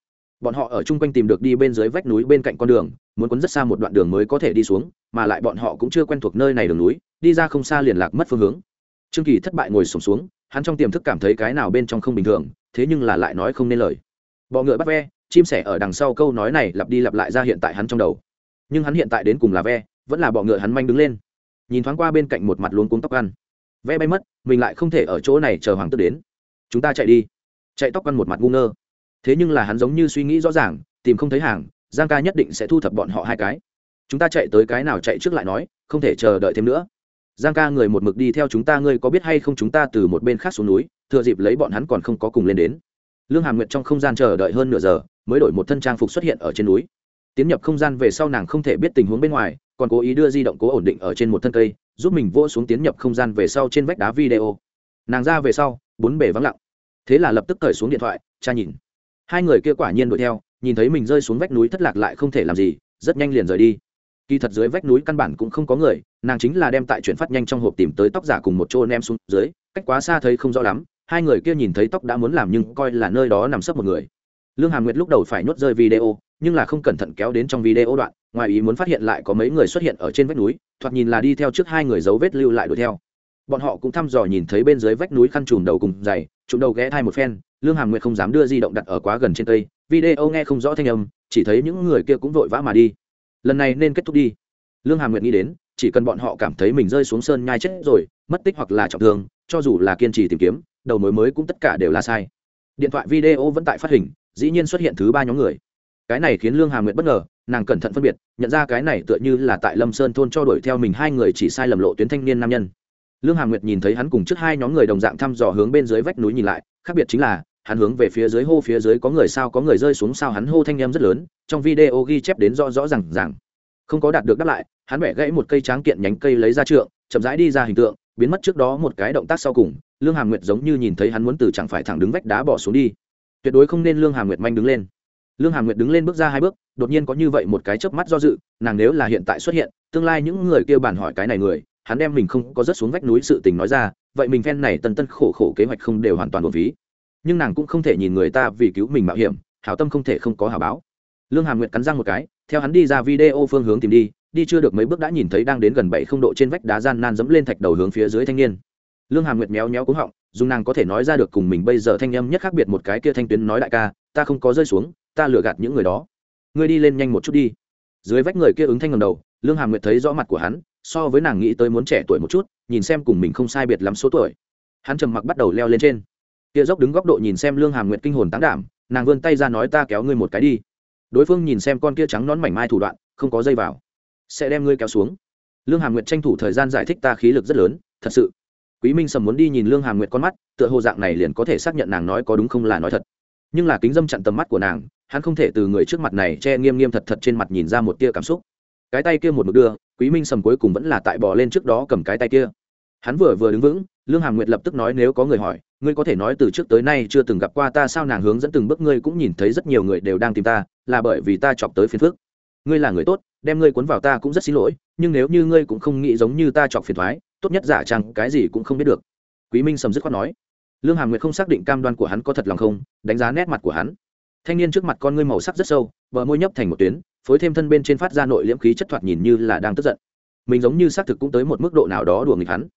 bọn họ ở chung quanh tìm được đi bên dưới vách núi bên cạnh con đường muốn quấn rất xa một đoạn đường mới có thể đi xuống mà lại bọn họ cũng chưa quen thuộc nơi này đường núi đi ra không xa liền lạc mất phương hướng. Trương kỳ thất bại ngồi sổm xuống, xuống hắn trong tiềm thức cảm thấy cái nào bên trong không bình thường thế nhưng là lại nói không nên lời. Bọ ngựa bắt ve chim sẻ ở đằng sau câu nói này lặp đi lặp lại ra hiện tại hắn trong đầu. Nhưng hắn hiện tại đến cùng là ve vẫn là bọ ngựa hắn manh đứng lên. Nhìn thoáng qua bên cạnh một mặt luống cuống tóc ăn. Ve bay mất mình lại không thể ở chỗ này chờ hoàng tức đến. Chúng ta chạy đi. Chạy tóc ăn một mặt ngu ngơ thế nhưng là hắn giống như suy nghĩ rõ ràng, tìm không thấy hàng, giang ca nhất định sẽ thu thập bọn họ hai cái. Chúng ta chạy tới cái nào chạy trước lại nói, không thể chờ đợi thêm nữa. Giang ca người một mực đi theo chúng ta, ngươi có biết hay không chúng ta từ một bên khác xuống núi, thừa dịp lấy bọn hắn còn không có cùng lên đến. Lương hàm nguyệt trong không gian chờ đợi hơn nửa giờ, mới đổi một thân trang phục xuất hiện ở trên núi. Tiến nhập không gian về sau nàng không thể biết tình huống bên ngoài, còn cố ý đưa di động cố ổn định ở trên một thân cây, giúp mình vô xuống tiến nhập không gian về sau trên vách đá video. Nàng ra về sau, bốn bể vắng lặng. Thế là lập tức cởi xuống điện thoại, cha nhìn hai người kia quả nhiên đuổi theo, nhìn thấy mình rơi xuống vách núi thất lạc lại không thể làm gì, rất nhanh liền rời đi. Kỳ thật dưới vách núi căn bản cũng không có người, nàng chính là đem tại chuyển phát nhanh trong hộp tìm tới tóc giả cùng một chỗ nem xuống dưới, cách quá xa thấy không rõ lắm, hai người kia nhìn thấy tóc đã muốn làm nhưng coi là nơi đó nằm sấp một người. Lương hàm nguyệt lúc đầu phải nhốt rơi video, nhưng là không cẩn thận kéo đến trong video đoạn, ngoài ý muốn phát hiện lại có mấy người xuất hiện ở trên vách núi, thoạt nhìn là đi theo trước hai người dấu vết lưu lại đuổi theo. Bọn họ cũng thăm dò nhìn thấy bên dưới vách núi khăn trùm đầu cùng dày trụm đầu ghé thai một phen lương hàm nguyệt không dám đưa di động đặt ở quá gần trên cây, video nghe không rõ thanh âm, chỉ thấy những người kia cũng vội vã mà đi. Lần này nên kết thúc đi. Lương hàm nguyệt nghĩ đến, chỉ cần bọn họ cảm thấy mình rơi xuống sơn nhai chết rồi, mất tích hoặc là trọng thương, cho dù là kiên trì tìm kiếm, đầu mối mới cũng tất cả đều là sai. Điện thoại video vẫn tại phát hình, dĩ nhiên xuất hiện thứ ba nhóm người. Cái này khiến lương hàm nguyệt bất ngờ, nàng cẩn thận phân biệt, nhận ra cái này tựa như là tại lâm sơn thôn cho đuổi theo mình hai người chỉ sai lầm lộ tuyến thanh niên nam nhân. Lương hàm nguyệt nhìn thấy hắn cùng trước hai nhóm người đồng dạng thăm dò hướng bên dưới vách núi nhìn lại, khác biệt chính là hắn hướng về phía dưới hô phía dưới có người sao có người rơi xuống sao hắn hô thanh em rất lớn, trong video ghi chép đến rõ rõ r à n g rằng không có đạt được đáp lại, hắn bẻ gãy một cây tráng kiện nhánh cây lấy ra trượng, chậm rãi đi ra hình tượng, biến mất trước đó một cái động tác sau cùng, lương hàm nguyệt giống như nhìn thấy hắn muốn từ chẳng phải thẳng đứng vách đá bỏ xuống đi. Tuyệt đối không nên lương hàm nguyệt manh đứng lên. Lương hàm nguyệt đứng lên bước ra hai bước, đột nhiên có như vậy một cái chớp mắt do dự, nàng nếu là hiện tại xuất hiện, tương lai những người kêu bàn hỏi cái này người, hắn đem mình không có rớt xuống vách núi sự tình nói ra, vậy mình phen này tân tân khổ khổ kế hoạch không đều hoàn toàn một ví nhưng nàng cũng không thể nhìn người ta vì cứu mình mạo hiểm, hảo tâm không thể không có hảo báo. Lương hàm nguyệt cắn răng một cái, theo hắn đi ra video phương hướng tìm đi đi chưa được mấy bước đã nhìn thấy đang đến gần bảy không độ trên vách đá gian nan dẫm lên thạch đầu hướng phía dưới thanh niên. Lương hàm nguyệt méo méo cúng họng, dùng nàng có thể nói ra được cùng mình bây giờ thanh âm nhất khác biệt một cái kia thanh tuyến nói đại ca, ta không có rơi xuống, ta lừa gạt những người đó. Ngươi đi lên nhanh một chút đi. Dưới vách người kia ứng thanh ngầm đầu, lương hàm nguyệt thấy rõ mặt của hắn, so với nàng nghĩ tới muốn trẻ tuổi một chút, nhìn xem cùng mình không sai biệt lắm số tuổi. Hắn trầm mặc bắt đầu leo lên trên kia dốc đứng góc độ nhìn xem lương hàm nguyệt kinh hồn tán đảm, nàng vươn tay ra nói ta kéo ngươi một cái đi. Đối phương nhìn xem con kia trắng nón mảnh mai thủ đoạn, không có dây vào. Sẽ đem ngươi kéo xuống. Lương hàm nguyệt tranh thủ thời gian giải thích ta khí lực rất lớn, thật sự. Quý minh sầm muốn đi nhìn lương hàm nguyệt con mắt, tựa hồ dạng này liền có thể xác nhận nàng nói có đúng không là nói thật. Nhưng là kính dâm chặn tầm mắt của nàng, hắn không thể từ người trước mặt này che nghiêm nghiêm thật thật trên mặt nhìn ra một tia cảm xúc. Cái tay kia một mực đưa, quý minh sầm cuối cùng vẫn là tại bò lên trước đó cầm cái tay kia. Hắn vừa vừa đứng vững lương hàm nguyệt lập tức nói nếu có người hỏi, ngươi có thể nói từ trước tới nay chưa từng gặp qua ta sao nàng hướng dẫn từng bước ngươi cũng nhìn thấy rất nhiều người đều đang tìm ta, là bởi vì ta chọc tới phiền phước ngươi là người tốt, đem ngươi cuốn vào ta cũng rất xin lỗi, nhưng nếu như ngươi cũng không nghĩ giống như ta chọc phiền thoái, tốt nhất giả chăng cái gì cũng không biết được. Quý minh sầm dứt khoát nói. Lương hàm nguyệt không xác định cam đoan của hắn có thật lòng không, đánh giá nét mặt của hắn. Thanh niên trước mặt con ngươi màu sắc rất sâu, bờ môi nhấp thành một tuyến, phối thêm thân bên trên phát ra nội liễm khí chất thoạt nhìn như là đang tức giận. Mình giống như xác thực cũng tới một mức độ nào đó đùa nghịch hắn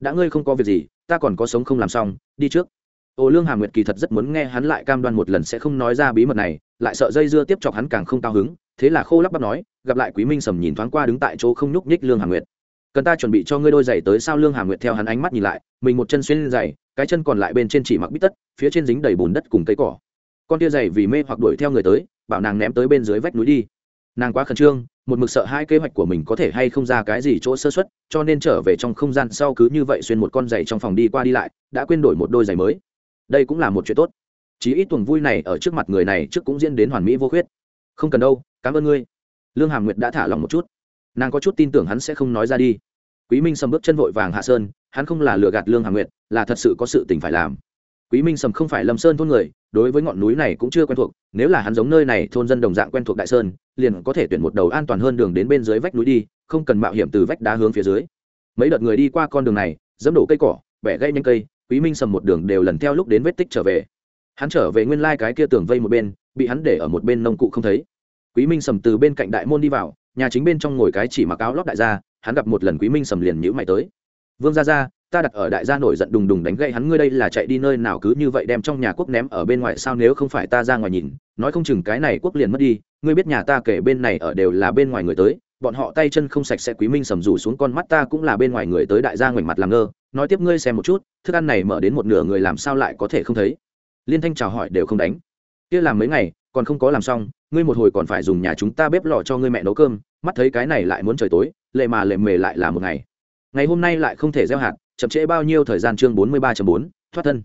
đã ngươi không có việc gì, ta còn có sống không làm xong, đi trước. Ô lương hàm nguyệt kỳ thật rất muốn nghe hắn lại cam đoan một lần sẽ không nói ra bí mật này, lại sợ dây dưa tiếp chọc hắn càng không cao hứng, thế là khô lắp bắp nói, gặp lại quý minh sầm nhìn thoáng qua đứng tại chỗ không nhúc nhích lương hàm nguyệt. Cần ta chuẩn bị cho ngươi đôi giày tới sao lương hàm nguyệt theo hắn ánh mắt nhìn lại, mình một chân xuyên giày, cái chân còn lại bên trên chỉ mặc bít tất, phía trên dính đầy bùn đất cùng cây cỏ. Con tia giày vì mê hoặc đuổi theo người tới, bảo nàng ném tới bên dưới vách núi đi nàng quá khẩn trương, một mực sợ hai kế hoạch của mình có thể hay không ra cái gì chỗ sơ xuất cho nên trở về trong không gian sau cứ như vậy xuyên một con giày trong phòng đi qua đi lại, đã quên đổi một đôi giày mới. Đây cũng là một chuyện tốt. Chí ít tuần vui này ở trước mặt người này trước cũng diễn đến hoàn mỹ vô khuyết. Không cần đâu, cảm ơn ngươi. Lương hàm nguyệt đã thả lòng một chút. Nàng có chút tin tưởng hắn sẽ không nói ra đi. Quý minh sầm bước chân vội vàng hạ sơn, hắn không là lừa gạt lương hàm nguyệt, là thật sự có sự tình phải làm. Quý minh sầm không phải lâm sơn thôn người đối với ngọn núi này cũng chưa quen thuộc, nếu là hắn giống nơi này thôn dân đồng dạng quen thuộc đại sơn, liền có thể tuyển một đầu an toàn hơn đường đến bên dưới vách núi đi, không cần mạo hiểm từ vách đá hướng phía dưới. Mấy đợt người đi qua con đường này, dẫm đổ cây cỏ, bẻ gây nhanh cây, quý minh sầm một đường đều lần theo lúc đến vết tích trở về. Hắn trở về nguyên lai cái kia tường vây một bên, bị hắn để ở một bên nông cụ không thấy. Quý minh sầm từ bên cạnh đại môn đi vào, nhà chính bên trong ngồi cái chỉ mặc áo lót đại gia, hắn gặp một lần quý minh sầm liền nhữ mày tới. Vương gia gia ta đặt ở đại gia nổi giận đùng đùng đánh gậy hắn, ngươi đây là chạy đi nơi nào cứ như vậy đem trong nhà quốc ném ở bên ngoài sao? Nếu không phải ta ra ngoài nhìn, nói không chừng cái này quốc liền mất đi. Ngươi biết nhà ta kể bên này ở đều là bên ngoài người tới, bọn họ tay chân không sạch sẽ quý minh sầm rủ xuống con mắt ta cũng là bên ngoài người tới đại gia ngoảnh mặt làm ngơ. Nói tiếp ngươi xem một chút, thức ăn này mở đến một nửa người làm sao lại có thể không thấy? Liên thanh chào hỏi đều không đánh. Kia làm mấy ngày, còn không có làm xong, ngươi một hồi còn phải dùng nhà chúng ta bếp lò cho ngươi mẹ nấu cơm. Mắt thấy cái này lại muốn trời tối, lệ mà lệ mề lại là một ngày. Ngày hôm nay lại không thể gieo hạt chậm trễ bao nhiêu thời gian chương bốn mươi ba bốn, thoát thân.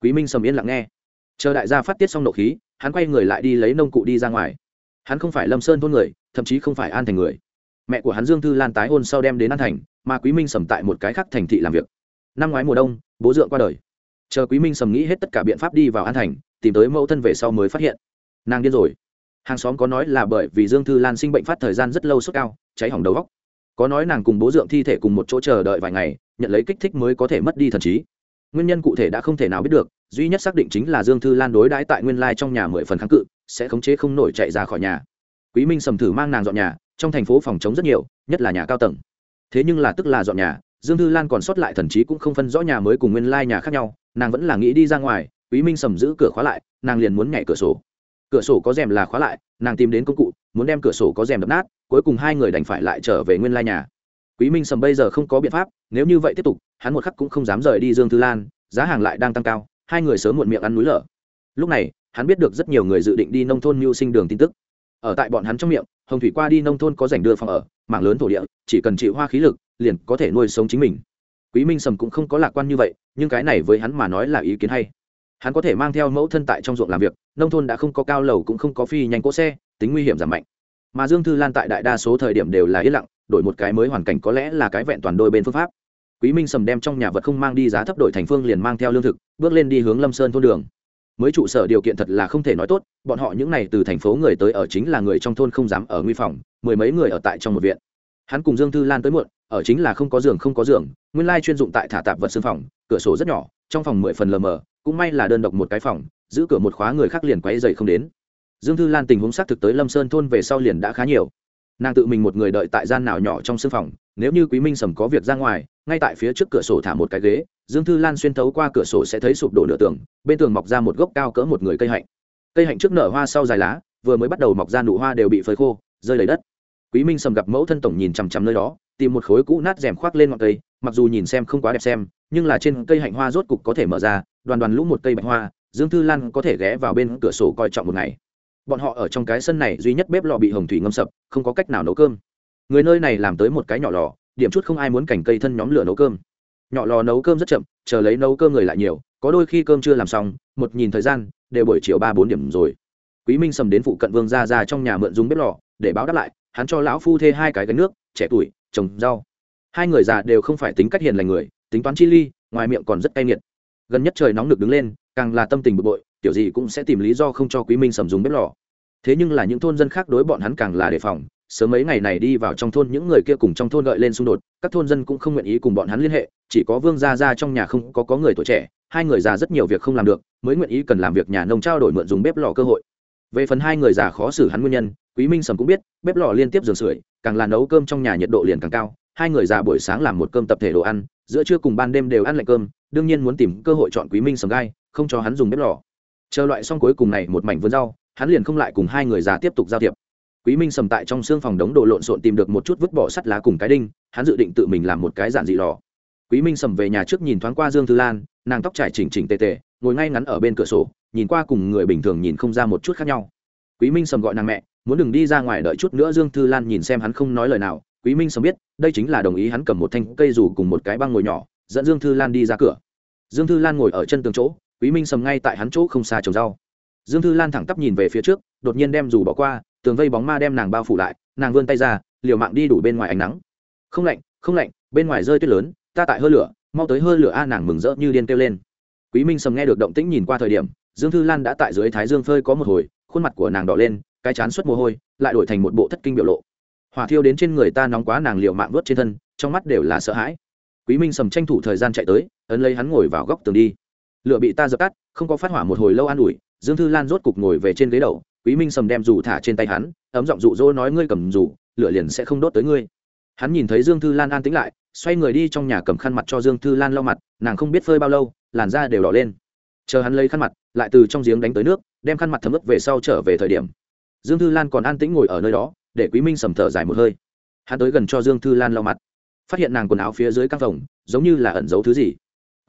Quý minh sầm yên lặng nghe. Chờ đại gia phát tiết xong nộ khí, hắn quay người lại đi lấy nông cụ đi ra ngoài. Hắn không phải lâm sơn thôn người, thậm chí không phải an thành người. Mẹ của hắn dương thư lan tái hôn sau đem đến an thành, mà quý minh sầm tại một cái khác thành thị làm việc. Năm ngoái mùa đông, bố dượng qua đời. Chờ quý minh sầm nghĩ hết tất cả biện pháp đi vào an thành, tìm tới mẫu thân về sau mới phát hiện. Nàng điên rồi. Hàng xóm có nói là bởi vì dương thư lan sinh bệnh phát thời gian rất lâu sốt cao, cháy hỏng đầu góc có nói nàng cùng bố dượng thi thể cùng một chỗ chờ đợi vài ngày, nhận lấy kích thích mới có thể mất đi thần trí. Nguyên nhân cụ thể đã không thể nào biết được, duy nhất xác định chính là dương thư lan đối đãi tại nguyên lai trong nhà mười phần kháng cự, sẽ khống chế không nổi chạy ra khỏi nhà. Quý minh sầm thử mang nàng dọn nhà, trong thành phố phòng chống rất nhiều, nhất là nhà cao tầng. Thế nhưng là tức là dọn nhà, dương thư lan còn sót lại thần trí cũng không phân rõ nhà mới cùng nguyên lai nhà khác nhau, nàng vẫn là nghĩ đi ra ngoài, quý minh sầm giữ cửa khóa lại, nàng liền muốn nhảy cửa sổ. Cửa sổ có rèm là khóa lại, nàng tìm đến công cụ muốn đem cửa sổ có rèm đập nát, cuối cùng hai người đành phải lại trở về nguyên lai nhà. Quý minh sầm bây giờ không có biện pháp, nếu như vậy tiếp tục, hắn một khắc cũng không dám rời đi dương thư lan, giá hàng lại đang tăng cao, hai người sớm muộn miệng ăn núi lở. Lúc này, hắn biết được rất nhiều người dự định đi nông thôn mưu sinh đường tin tức. Ở tại bọn hắn trong miệng, hồng thủy qua đi nông thôn có rảnh đưa phòng ở, mảng lớn thổ địa, chỉ cần chịu hoa khí lực, liền có thể nuôi sống chính mình. Quý minh sầm cũng không có lạc quan như vậy, nhưng cái này với hắn mà nói là ý kiến hay. Hắn có thể mang theo mẫu thân tại trong ruộng làm việc, nông thôn đã không có cao lầu cũng không có phi nhanh cỗ xe tính nguy hiểm giảm mạnh. Mà dương thư lan tại đại đa số thời điểm đều là yên lặng, đổi một cái mới hoàn cảnh có lẽ là cái vẹn toàn đôi bên phương pháp. Quý minh sầm đem trong nhà vật không mang đi giá thấp đổi thành phương liền mang theo lương thực, bước lên đi hướng lâm sơn thôn đường. Mới trụ sở điều kiện thật là không thể nói tốt, bọn họ những này từ thành phố người tới ở chính là người trong thôn không dám ở nguy phòng, mười mấy người ở tại trong một viện. Hắn cùng dương thư lan tới muộn, ở chính là không có giường không có giường, nguyên lai chuyên dụng tại thả tạp vật xương phòng, cửa sổ rất nhỏ, trong phòng mười phần lờ mờ, cũng may là đơn độc một cái phòng, giữ cửa một khóa người khác liền quấy dày không đến dương thư lan tình huống xác thực tới lâm sơn thôn về sau liền đã khá nhiều. Nàng tự mình một người đợi tại gian nào nhỏ trong sưng phòng, nếu như quý minh sầm có việc ra ngoài, ngay tại phía trước cửa sổ thả một cái ghế, dương thư lan xuyên thấu qua cửa sổ sẽ thấy sụp đổ nửa tường, bên tường mọc ra một gốc cao cỡ một người cây hạnh. Cây hạnh trước nở hoa sau dài lá, vừa mới bắt đầu mọc ra nụ hoa đều bị phơi khô, rơi lấy đất. Quý minh sầm gặp mẫu thân tổng nhìn chằm chằm nơi đó, tìm một khối cũ nát rèm khoác lên ngọn cây, mặc dù nhìn xem không quá đẹp xem, nhưng là trên cây hạnh hoa rốt cục có thể mở ra, đoàn đoàn lũ một cây bạch hoa, dương thư lan có thể ghé vào bên cửa sổ coi trọng một ngày bọn họ ở trong cái sân này duy nhất bếp lò bị hồng thủy ngâm sập, không có cách nào nấu cơm. Người nơi này làm tới một cái nhỏ lò, điểm chút không ai muốn cảnh cây thân nhóm lửa nấu cơm. Nhỏ lò nấu cơm rất chậm, chờ lấy nấu cơm người lại nhiều, có đôi khi cơm chưa làm xong, một nhìn thời gian, đều buổi chiều ba bốn điểm rồi. Quý minh sầm đến phụ cận vương ra ra trong nhà mượn dùng bếp lò, để báo đáp lại, hắn cho lão phu thê hai cái gánh nước, trẻ tuổi, trồng rau. Hai người già đều không phải tính cách hiền lành người, tính toán chi ly, ngoài miệng còn rất cay nghiệt. Gần nhất trời nóng được đứng lên, càng là tâm tình bực bội kiểu gì cũng sẽ tìm lý do không cho quý minh sầm dùng bếp lò. Thế nhưng là những thôn dân khác đối bọn hắn càng là đề phòng, sớm mấy ngày này đi vào trong thôn những người kia cùng trong thôn gợi lên xung đột, các thôn dân cũng không nguyện ý cùng bọn hắn liên hệ, chỉ có vương gia gia trong nhà không có có người tuổi trẻ, hai người già rất nhiều việc không làm được, mới nguyện ý cần làm việc nhà nông trao đổi mượn dùng bếp lò cơ hội. Về phần hai người già khó xử hắn nguyên nhân, quý minh sầm cũng biết, bếp lò liên tiếp giường sưởi, càng là nấu cơm trong nhà nhiệt độ liền càng cao, hai người già buổi sáng làm một cơm tập thể đồ ăn, giữa trưa cùng ban đêm đều ăn lạnh cơm, đương nhiên muốn tìm cơ hội chọn quý minh sầm gai, không cho hắn dùng bếp lò chờ loại xong cuối cùng này một mảnh vườn rau, hắn liền không lại cùng hai người già tiếp tục giao thiệp. Quý minh sầm tại trong xương phòng đống đồ lộn xộn tìm được một chút vứt bỏ sắt lá cùng cái đinh, hắn dự định tự mình làm một cái giản dị lò. Quý minh sầm về nhà trước nhìn thoáng qua dương thư lan, nàng tóc trải chỉnh chỉnh tề tề, ngồi ngay ngắn ở bên cửa sổ, nhìn qua cùng người bình thường nhìn không ra một chút khác nhau. Quý minh sầm gọi nàng mẹ, muốn đừng đi ra ngoài đợi chút nữa dương thư lan nhìn xem hắn không nói lời nào. Quý minh sầm biết, đây chính là đồng ý hắn cầm một thanh cây dù cùng một cái băng ngồi nhỏ, dẫn dương thư lan đi ra cửa. Dương thư lan ngồi ở chân tường chỗ quý minh sầm ngay tại hắn chỗ không xa trồng rau. Dương thư lan thẳng tắp nhìn về phía trước, đột nhiên đem dù bỏ qua, tường vây bóng ma đem nàng bao phủ lại, nàng vươn tay ra, liều mạng đi đủ bên ngoài ánh nắng. Không lạnh không lạnh, bên ngoài rơi tuyết lớn, ta tại hơi lửa, mau tới hơi lửa a. Nàng mừng rỡ như điên kêu lên. Quý minh sầm nghe được động tĩnh nhìn qua thời điểm, dương thư lan đã tại dưới thái dương phơi có một hồi, khuôn mặt của nàng đỏ lên, cái chán xuất mồ hôi, lại đổi thành một bộ thất kinh biểu lộ. Hỏa thiêu đến trên người ta nóng quá nàng liều mạng vớt trên thân, trong mắt đều là sợ hãi. Quý minh sầm tranh thủ thời gian chạy tới, ấn lấy hắn ngồi vào góc tường đi lửa bị ta dập tắt, không có phát hỏa một hồi lâu an ủi, dương thư lan rốt cục ngồi về trên ghế đầu, quý minh sầm đem dù thả trên tay hắn, ấm giọng dụ dỗ nói ngươi cầm dù, lửa liền sẽ không đốt tới ngươi. Hắn nhìn thấy dương thư lan an tĩnh lại, xoay người đi trong nhà cầm khăn mặt cho dương thư lan lau mặt, nàng không biết phơi bao lâu, làn da đều đỏ lên. Chờ hắn lấy khăn mặt, lại từ trong giếng đánh tới nước, đem khăn mặt thấm ướp về sau trở về thời điểm. Dương thư lan còn an tĩnh ngồi ở nơi đó, để quý minh sầm thở dài một hơi. Hắn tới gần cho dương thư lan lau mặt. Phát hiện nàng quần áo phía dưới căng phòng giống như là ẩn giấu thứ gì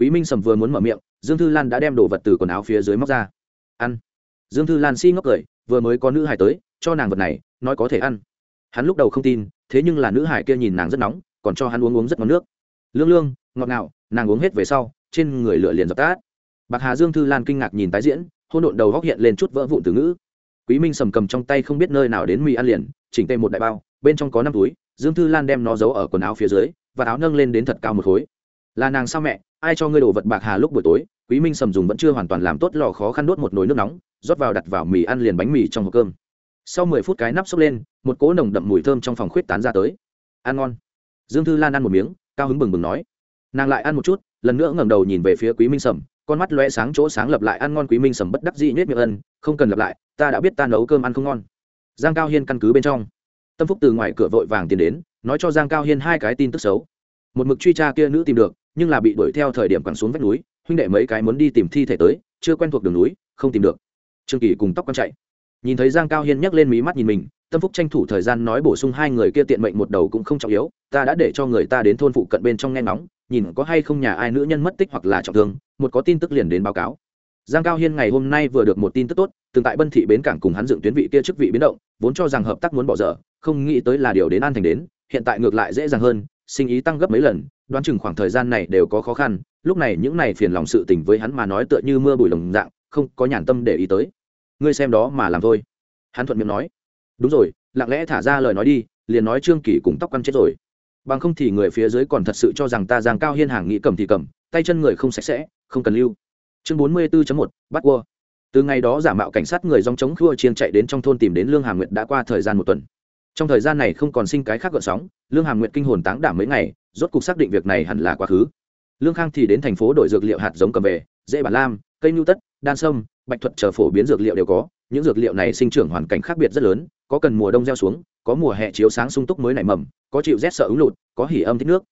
quý minh sầm vừa muốn mở miệng, dương thư lan đã đem đồ vật từ quần áo phía dưới móc ra. Ăn. Dương thư lan si ngốc cười, vừa mới có nữ hải tới, cho nàng vật này, nói có thể ăn. Hắn lúc đầu không tin, thế nhưng là nữ hải kia nhìn nàng rất nóng, còn cho hắn uống uống rất ngon nước. Lương lương, ngọt ngào, nàng uống hết về sau, trên người lửa liền dập tát bạc hà dương thư lan kinh ngạc nhìn tái diễn, hôn độn đầu góc hiện lên chút vỡ vụn từ ngữ. Quý minh sầm cầm trong tay không biết nơi nào đến mì ăn liền, chỉnh tê một đại bao, bên trong có năm túi, dương thư lan đem nó giấu ở quần áo phía dưới, và áo nâng lên đến thật cao một khối. Là nàng sao mẹ ai cho ngươi đồ vật bạc hà lúc buổi tối, quý minh sầm dùng vẫn chưa hoàn toàn làm tốt lò khó khăn đốt một nồi nước nóng, rót vào đặt vào mì ăn liền bánh mì trong hộp cơm. Sau mười phút cái nắp xốc lên, một cỗ nồng đậm mùi thơm trong phòng khuyết tán ra tới. Ăn ngon. Dương thư lan ăn một miếng, cao hứng bừng bừng nói. Nàng lại ăn một chút, lần nữa ngẩng đầu nhìn về phía quý minh sầm, con mắt lóe sáng chỗ sáng lập lại ăn ngon quý minh sầm bất đắc dĩ nhếch miệng ân, không cần lập lại, ta đã biết ta nấu cơm ăn không ngon. Giang cao hiên căn cứ bên trong. Tâm phúc từ ngoài cửa vội vàng tiến đến, nói cho giang cao hiên hai cái tin tức xấu. Một mực truy tra kia nữ tìm được nhưng là bị đuổi theo thời điểm quẳng xuống vách núi, huynh đệ mấy cái muốn đi tìm thi thể tới, chưa quen thuộc đường núi, không tìm được. Trương kỳ cùng tóc con chạy. Nhìn thấy giang cao hiên nhấc lên mí mắt nhìn mình, tâm phúc tranh thủ thời gian nói bổ sung hai người kia tiện mệnh một đầu cũng không trọng yếu, ta đã để cho người ta đến thôn phụ cận bên trong nghe ngóng, nhìn có hay không nhà ai nữ nhân mất tích hoặc là trọng thương, một có tin tức liền đến báo cáo. Giang cao hiên ngày hôm nay vừa được một tin tức tốt, từng tại bân thị bến cảng cùng hắn dựng tuyến vị kia chức vị biến động, vốn cho rằng hợp tác muốn bỏ dở, không nghĩ tới là điều đến an thành đến, hiện tại ngược lại dễ dàng hơn sinh ý tăng gấp mấy lần, đoán chừng khoảng thời gian này đều có khó khăn, lúc này những này phiền lòng sự tình với hắn mà nói tựa như mưa bụi lồng dạng, không có nhàn tâm để ý tới. Ngươi xem đó mà làm thôi. Hắn thuận miệng nói. Đúng rồi, lặng lẽ thả ra lời nói đi, liền nói trương kỷ cùng tóc quăn chết rồi. Bằng không thì người phía dưới còn thật sự cho rằng ta giang cao hiên hàng nghĩ cầm thì cầm, tay chân người không sạch sẽ, không cần lưu. Chương bốn mươi 44 một, bắt cua. Từ ngày đó giả mạo cảnh sát người dòng chống khua chiên chạy đến trong thôn tìm đến lương hà nguyệt đã qua thời gian một tuần trong thời gian này không còn sinh cái khác gợn sóng, lương hàm nguyệt kinh hồn táng đảm mấy ngày, rốt cục xác định việc này hẳn là quá khứ. Lương khang thì đến thành phố đổi dược liệu hạt giống cầm về, dễ bản lam, cây nhu tất, đan sâm, bạch thuật chờ phổ biến dược liệu đều có. Những dược liệu này sinh trưởng hoàn cảnh khác biệt rất lớn, có cần mùa đông gieo xuống, có mùa hè chiếu sáng sung túc mới nảy mầm, có chịu rét sợ ứng lụt, có hỉ âm thích nước.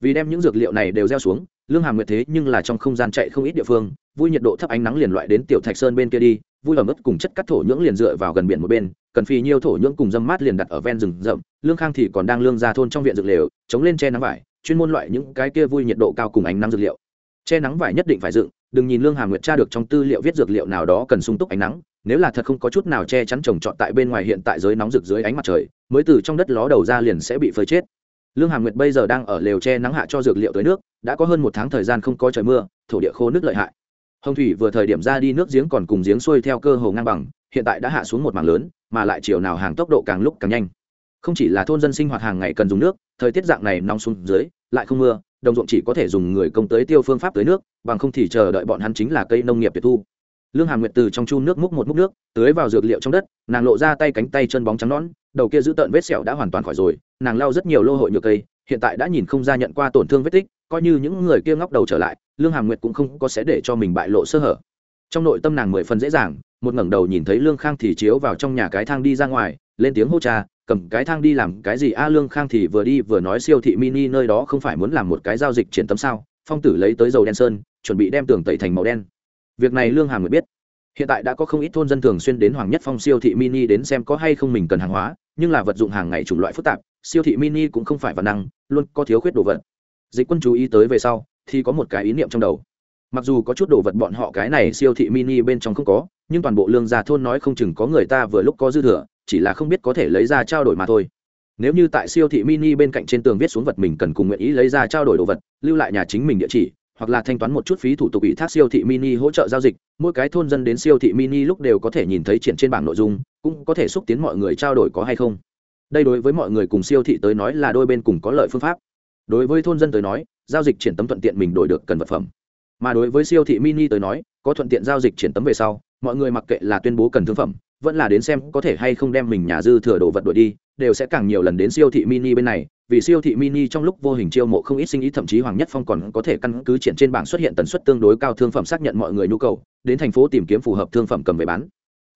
Vì đem những dược liệu này đều gieo xuống, lương hàm nguyệt thế nhưng là trong không gian chạy không ít địa phương, vui nhiệt độ thấp ánh nắng liền loại đến tiểu thạch sơn bên kia đi, vui ở mức cùng chất cắt thổ nhưỡng liền dựa vào gần biển một bên cần phi nhiêu thổ nhưỡng cùng dâm mát liền đặt ở ven rừng rậm, lương khang thì còn đang lương ra thôn trong viện dược lều, chống lên che nắng vải, chuyên môn loại những cái kia vui nhiệt độ cao cùng ánh nắng dược liệu. Che nắng vải nhất định phải dựng, đừng nhìn lương hàm nguyệt tra được trong tư liệu viết dược liệu nào đó cần sung túc ánh nắng, nếu là thật không có chút nào che chắn trồng trọt tại bên ngoài hiện tại giới nóng rực dưới ánh mặt trời, mới từ trong đất ló đầu ra liền sẽ bị phơi chết. Lương hàm nguyệt bây giờ đang ở lều che nắng hạ cho dược liệu tới nước, đã có hơn một tháng thời gian không có trời mưa, thổ địa khô nước lợi hại. Hồng thủy vừa thời điểm ra đi nước giếng còn cùng giếng xuôi theo cơ hồ ngang bằng hiện tại đã hạ xuống một mảng lớn, mà lại chiều nào hàng tốc độ càng lúc càng nhanh. Không chỉ là thôn dân sinh hoạt hàng ngày cần dùng nước, thời tiết dạng này nóng xuống dưới, lại không mưa, đồng ruộng chỉ có thể dùng người công tới tiêu phương pháp tới nước, bằng không thì chờ đợi bọn hắn chính là cây nông nghiệp tuyệt thu. Lương hàm nguyệt từ trong chu nước múc một múc nước, tưới vào dược liệu trong đất, nàng lộ ra tay cánh tay chân bóng trắng nón đầu kia giữ tợn vết sẹo đã hoàn toàn khỏi rồi, nàng lau rất nhiều lô hội nhựa cây, hiện tại đã nhìn không ra nhận qua tổn thương vết tích, coi như những người kia ngóc đầu trở lại, lương hàm nguyệt cũng không có sẽ để cho mình bại lộ sơ hở trong nội tâm nàng mười phần dễ dàng, một ngẩng đầu nhìn thấy lương khang thì chiếu vào trong nhà cái thang đi ra ngoài, lên tiếng hô cha, cầm cái thang đi làm cái gì? A, lương khang thì vừa đi vừa nói siêu thị mini nơi đó không phải muốn làm một cái giao dịch triển tấm sao? Phong tử lấy tới dầu đen sơn, chuẩn bị đem tường tẩy thành màu đen. Việc này lương hàm người biết. Hiện tại đã có không ít thôn dân thường xuyên đến hoàng nhất phong siêu thị mini đến xem có hay không mình cần hàng hóa, nhưng là vật dụng hàng ngày chủng loại phức tạp, siêu thị mini cũng không phải vật năng, luôn có thiếu khuyết đồ vật. Dịch quân chú ý tới về sau, thì có một cái ý niệm trong đầu mặc dù có chút đồ vật bọn họ cái này siêu thị mini bên trong không có, nhưng toàn bộ lương gia thôn nói không chừng có người ta vừa lúc có dư thừa, chỉ là không biết có thể lấy ra trao đổi mà thôi. Nếu như tại siêu thị mini bên cạnh trên tường viết xuống vật mình cần cùng nguyện ý lấy ra trao đổi đồ vật, lưu lại nhà chính mình địa chỉ, hoặc là thanh toán một chút phí thủ tục ủy thác siêu thị mini hỗ trợ giao dịch, mỗi cái thôn dân đến siêu thị mini lúc đều có thể nhìn thấy triển trên bảng nội dung, cũng có thể xúc tiến mọi người trao đổi có hay không. Đây đối với mọi người cùng siêu thị tới nói là đôi bên cùng có lợi phương pháp. Đối với thôn dân tới nói, giao dịch triển tấm thuận tiện mình đổi được cần vật phẩm mà đối với siêu thị mini tới nói, có thuận tiện giao dịch triển tấm về sau, mọi người mặc kệ là tuyên bố cần thương phẩm, vẫn là đến xem có thể hay không đem mình nhà dư thừa đồ vật đổi đi, đều sẽ càng nhiều lần đến siêu thị mini bên này, vì siêu thị mini trong lúc vô hình chiêu mộ không ít sinh ý, thậm chí hoàng nhất phong còn có thể căn cứ triển trên bảng xuất hiện tần suất tương đối cao thương phẩm xác nhận mọi người nhu cầu, đến thành phố tìm kiếm phù hợp thương phẩm cầm về bán.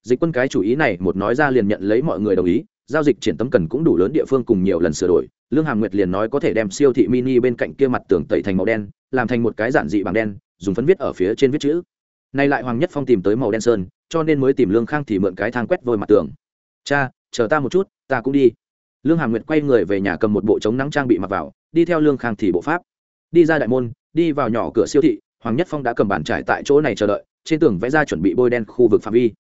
Dịch quân cái chủ ý này, một nói ra liền nhận lấy mọi người đồng ý, giao dịch triển tấm cần cũng đủ lớn địa phương cùng nhiều lần sửa đổi. Lương hàm nguyệt liền nói có thể đem siêu thị mini bên cạnh kia mặt tường tẩy thành màu đen, làm thành một cái giản dị bằng đen dùng phấn viết ở phía trên viết chữ. Nay lại hoàng nhất phong tìm tới màu đen sơn, cho nên mới tìm lương khang thì mượn cái thang quét vôi mặt tường. Cha, chờ ta một chút, ta cũng đi. Lương Hà nguyệt quay người về nhà cầm một bộ chống nắng trang bị mặc vào, đi theo lương khang thì bộ pháp. Đi ra đại môn, đi vào nhỏ cửa siêu thị, hoàng nhất phong đã cầm bàn trải tại chỗ này chờ đợi, trên tường vẽ ra chuẩn bị bôi đen khu vực phạm vi.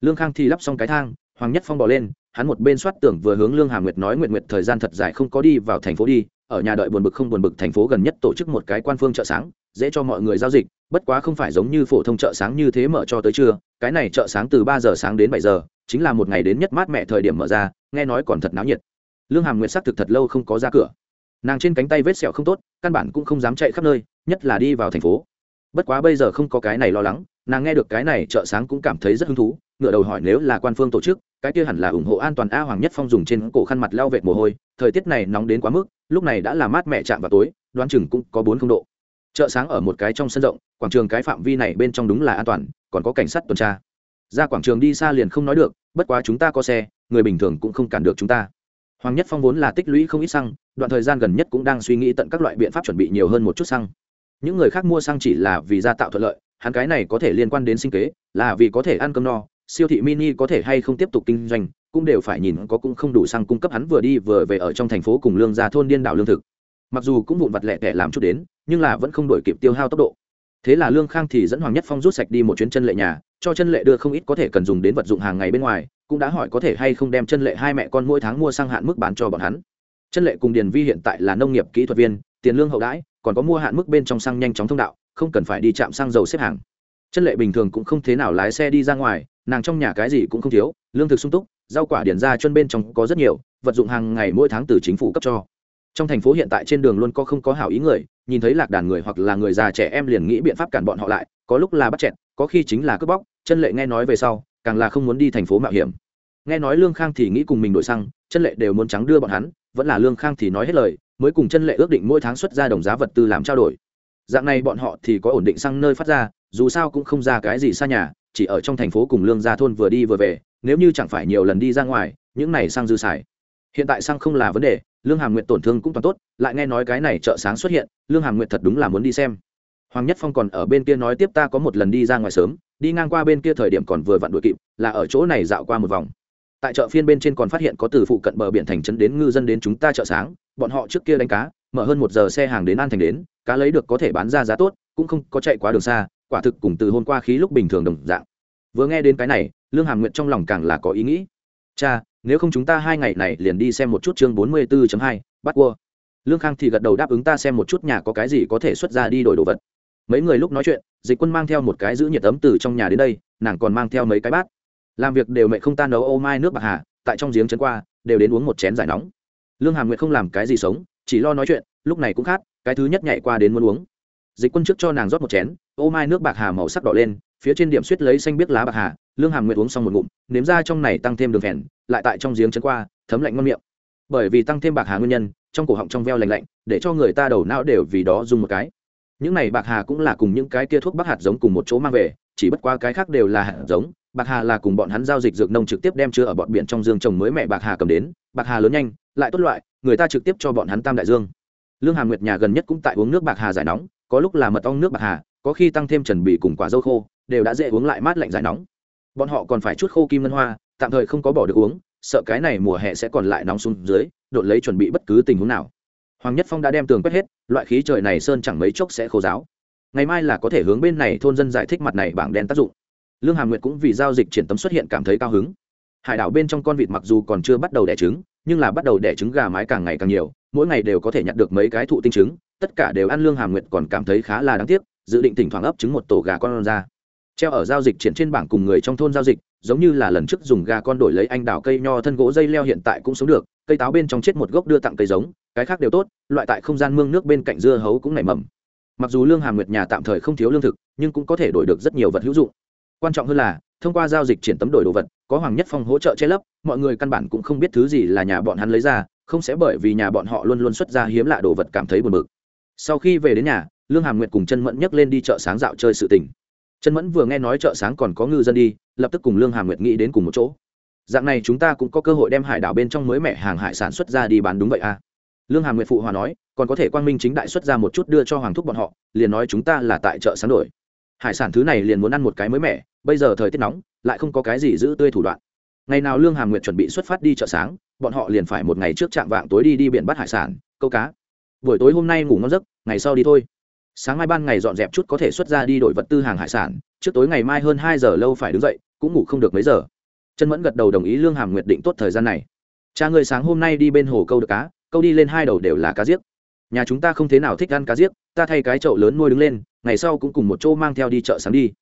Lương khang thì lắp xong cái thang, hoàng nhất phong bỏ lên, hắn một bên soát tưởng vừa hướng lương Hà nguyệt nói nguyệt nguyệt thời gian thật dài không có đi vào thành phố đi ở nhà đợi buồn bực không buồn bực thành phố gần nhất tổ chức một cái quan phương chợ sáng, dễ cho mọi người giao dịch, bất quá không phải giống như phổ thông chợ sáng như thế mở cho tới trưa, cái này chợ sáng từ ba giờ sáng đến bảy giờ, chính là một ngày đến nhất mát mẹ thời điểm mở ra, nghe nói còn thật náo nhiệt. Lương hàm nguyệt xác thực thật lâu không có ra cửa. Nàng trên cánh tay vết sẹo không tốt, căn bản cũng không dám chạy khắp nơi, nhất là đi vào thành phố. Bất quá bây giờ không có cái này lo lắng, nàng nghe được cái này chợ sáng cũng cảm thấy rất hứng thú, ngựa đầu hỏi nếu là quan phương tổ chức cái kia hẳn là ủng hộ an toàn a hoàng nhất phong dùng trên cổ khăn mặt lao vệt mồ hôi, thời tiết này nóng đến quá mức, lúc này đã là mát mẹ chạm vào tối, đoán chừng cũng có bốn không độ. Chợ sáng ở một cái trong sân rộng, quảng trường cái phạm vi này bên trong đúng là an toàn, còn có cảnh sát tuần tra. Ra quảng trường đi xa liền không nói được, bất quá chúng ta có xe, người bình thường cũng không cản được chúng ta. Hoàng nhất phong vốn là tích lũy không ít xăng, đoạn thời gian gần nhất cũng đang suy nghĩ tận các loại biện pháp chuẩn bị nhiều hơn một chút xăng. Những người khác mua xăng chỉ là vì gia tạo thuận lợi, hắn cái này có thể liên quan đến sinh kế, là vì có thể ăn cơm no siêu thị mini có thể hay không tiếp tục kinh doanh, cũng đều phải nhìn có cũng không đủ xăng cung cấp hắn vừa đi vừa về ở trong thành phố cùng lương ra thôn điên đảo lương thực. Mặc dù cũng vụn vặt lẹ tẻ làm chút đến, nhưng là vẫn không đổi kịp tiêu hao tốc độ. Thế là lương khang thì dẫn hoàng nhất phong rút sạch đi một chuyến chân lệ nhà, cho chân lệ đưa không ít có thể cần dùng đến vật dụng hàng ngày bên ngoài, cũng đã hỏi có thể hay không đem chân lệ hai mẹ con mỗi tháng mua sang hạn mức bán cho bọn hắn. Chân lệ cùng điền vi hiện tại là nông nghiệp kỹ thuật viên, tiền lương hậu đãi, còn có mua hạn mức bên trong xăng nhanh chóng thông đạo, không cần phải đi chạm xăng dầu xếp hàng chân lệ bình thường cũng không thế nào lái xe đi ra ngoài, nàng trong nhà cái gì cũng không thiếu, lương thực sung túc, rau quả điển ra chân bên trong có rất nhiều, vật dụng hàng ngày mỗi tháng từ chính phủ cấp cho. Trong thành phố hiện tại trên đường luôn có không có hảo ý người, nhìn thấy lạc đàn người hoặc là người già trẻ em liền nghĩ biện pháp cản bọn họ lại, có lúc là bắt chẹn có khi chính là cướp bóc, chân lệ nghe nói về sau, càng là không muốn đi thành phố mạo hiểm. Nghe nói lương khang thì nghĩ cùng mình đổi xăng, chân lệ đều muốn trắng đưa bọn hắn, vẫn là lương khang thì nói hết lời, mới cùng chân lệ ước định mỗi tháng xuất ra đồng giá vật tư làm trao đổi. Dạng này bọn họ thì có ổn định xăng nơi phát ra dù sao cũng không ra cái gì xa nhà, chỉ ở trong thành phố cùng lương gia thôn vừa đi vừa về, nếu như chẳng phải nhiều lần đi ra ngoài, những này sang dư xài. Hiện tại sang không là vấn đề, lương hàm nguyện tổn thương cũng toàn tốt, lại nghe nói cái này chợ sáng xuất hiện, lương hàm nguyện thật đúng là muốn đi xem. Hoàng nhất phong còn ở bên kia nói tiếp ta có một lần đi ra ngoài sớm, đi ngang qua bên kia thời điểm còn vừa vặn đuổi kịp, là ở chỗ này dạo qua một vòng. Tại chợ phiên bên trên còn phát hiện có từ phụ cận bờ biển thành trấn đến ngư dân đến chúng ta chợ sáng, bọn họ trước kia đánh cá, mở hơn một giờ xe hàng đến an thành đến, cá lấy được có thể bán ra giá tốt, cũng không có chạy quá đường xa quả thực cùng từ hôm qua khí lúc bình thường đồng dạng. Vừa nghe đến cái này, lương hàm nguyện trong lòng càng là có ý nghĩ. Cha, nếu không chúng ta hai ngày này liền đi xem một chút chương bốn mươi 44 hai, bắt cua. Lương khang thì gật đầu đáp ứng ta xem một chút nhà có cái gì có thể xuất ra đi đổi đồ vật. Mấy người lúc nói chuyện, dịch quân mang theo một cái giữ nhiệt ấm từ trong nhà đến đây, nàng còn mang theo mấy cái bát. Làm việc đều mẹ không ta nấu ô mai nước bạc hà, tại trong giếng chấn qua, đều đến uống một chén giải nóng. Lương hàm nguyệt không làm cái gì sống, chỉ lo nói chuyện, lúc này cũng khát cái thứ nhất nhảy qua đến muốn uống dịch quân trước cho nàng rót một chén, ô mai nước bạc hà màu sắc đỏ lên, phía trên điểm suýt lấy xanh biết lá bạc hà, lương hàm nguyệt uống xong một ngụm, nếm ra trong này tăng thêm đường phèn, lại tại trong giếng chấn qua, thấm lạnh ngon miệng. Bởi vì tăng thêm bạc hà nguyên nhân, trong cổ họng trong veo lành lạnh, để cho người ta đầu não đều vì đó dùng một cái. Những này bạc hà cũng là cùng những cái kia thuốc bắc hạt giống cùng một chỗ mang về, chỉ bất qua cái khác đều là hạt giống, bạc hà là cùng bọn hắn giao dịch dược nông trực tiếp đem chứa ở bọn biển trong dương trồng mới mẹ bạc hà cầm đến, bạc hà lớn nhanh, lại tốt loại, người ta trực tiếp cho bọn hắn tam đại dương. Lương hà nguyệt nhà gần nhất cũng tại uống nước bạc hà giải nóng có lúc là mật ong nước bạc hà, có khi tăng thêm trần bì cùng quả dâu khô, đều đã dễ uống lại mát lạnh giải nóng. Bọn họ còn phải chút khô kim ngân hoa, tạm thời không có bỏ được uống, sợ cái này mùa hè sẽ còn lại nóng xuống dưới, đột lấy chuẩn bị bất cứ tình huống nào. Hoàng nhất phong đã đem tường quét hết, loại khí trời này sơn chẳng mấy chốc sẽ khô giáo ngày mai là có thể hướng bên này thôn dân giải thích mặt này bảng đen tác dụng. Lương hà nguyệt cũng vì giao dịch triển tấm xuất hiện cảm thấy cao hứng. Hải đảo bên trong con vịt mặc dù còn chưa bắt đầu đẻ trứng, nhưng là bắt đầu đẻ trứng gà mái càng ngày càng nhiều mỗi ngày đều có thể nhặt được mấy cái thụ tinh trứng, tất cả đều ăn lương hàm nguyệt còn cảm thấy khá là đáng tiếc, dự định thỉnh thoảng ấp trứng một tổ gà con ra. Treo ở giao dịch triển trên bảng cùng người trong thôn giao dịch, giống như là lần trước dùng gà con đổi lấy anh đào cây nho thân gỗ dây leo hiện tại cũng sống được, cây táo bên trong chết một gốc đưa tặng cây giống, cái khác đều tốt, loại tại không gian mương nước bên cạnh dưa hấu cũng nảy mầm. Mặc dù lương hàm nguyệt nhà tạm thời không thiếu lương thực, nhưng cũng có thể đổi được rất nhiều vật hữu dụng. Quan trọng hơn là, thông qua giao dịch triển tấm đổi đồ vật, có hoàng nhất phong hỗ trợ che lấp, mọi người căn bản cũng không biết thứ gì là nhà bọn hắn lấy ra không sẽ bởi vì nhà bọn họ luôn luôn xuất ra hiếm lạ đồ vật cảm thấy buồn bực. Sau khi về đến nhà, lương hàm nguyệt cùng chân mẫn nhấc lên đi chợ sáng dạo chơi sự tình. Chân mẫn vừa nghe nói chợ sáng còn có ngư dân đi, lập tức cùng lương hàm nguyệt nghĩ đến cùng một chỗ. Dạng này chúng ta cũng có cơ hội đem hải đảo bên trong mới mẻ hàng hải sản xuất ra đi bán đúng vậy à? Lương hàm nguyệt phụ hòa nói, còn có thể quang minh chính đại xuất ra một chút đưa cho hoàng thúc bọn họ, liền nói chúng ta là tại chợ sáng đổi. Hải sản thứ này liền muốn ăn một cái mới mẻ, bây giờ thời tiết nóng, lại không có cái gì giữ tươi thủ đoạn. Ngày nào lương hàm nguyệt chuẩn bị xuất phát đi chợ sáng bọn họ liền phải một ngày trước trạm vạng tối đi đi biển bắt hải sản, câu cá. Buổi tối hôm nay ngủ ngon giấc, ngày sau đi thôi. Sáng mai ban ngày dọn dẹp chút có thể xuất ra đi đổi vật tư hàng hải sản, trước tối ngày mai hơn hai giờ lâu phải đứng dậy, cũng ngủ không được mấy giờ. Chân mẫn gật đầu đồng ý lương hàm nguyệt định tốt thời gian này. Cha người sáng hôm nay đi bên hồ câu được cá, câu đi lên hai đầu đều là cá giết nhà chúng ta không thế nào thích ăn cá giết ta thay cái chậu lớn nuôi đứng lên, ngày sau cũng cùng một chỗ mang theo đi chợ sáng đi.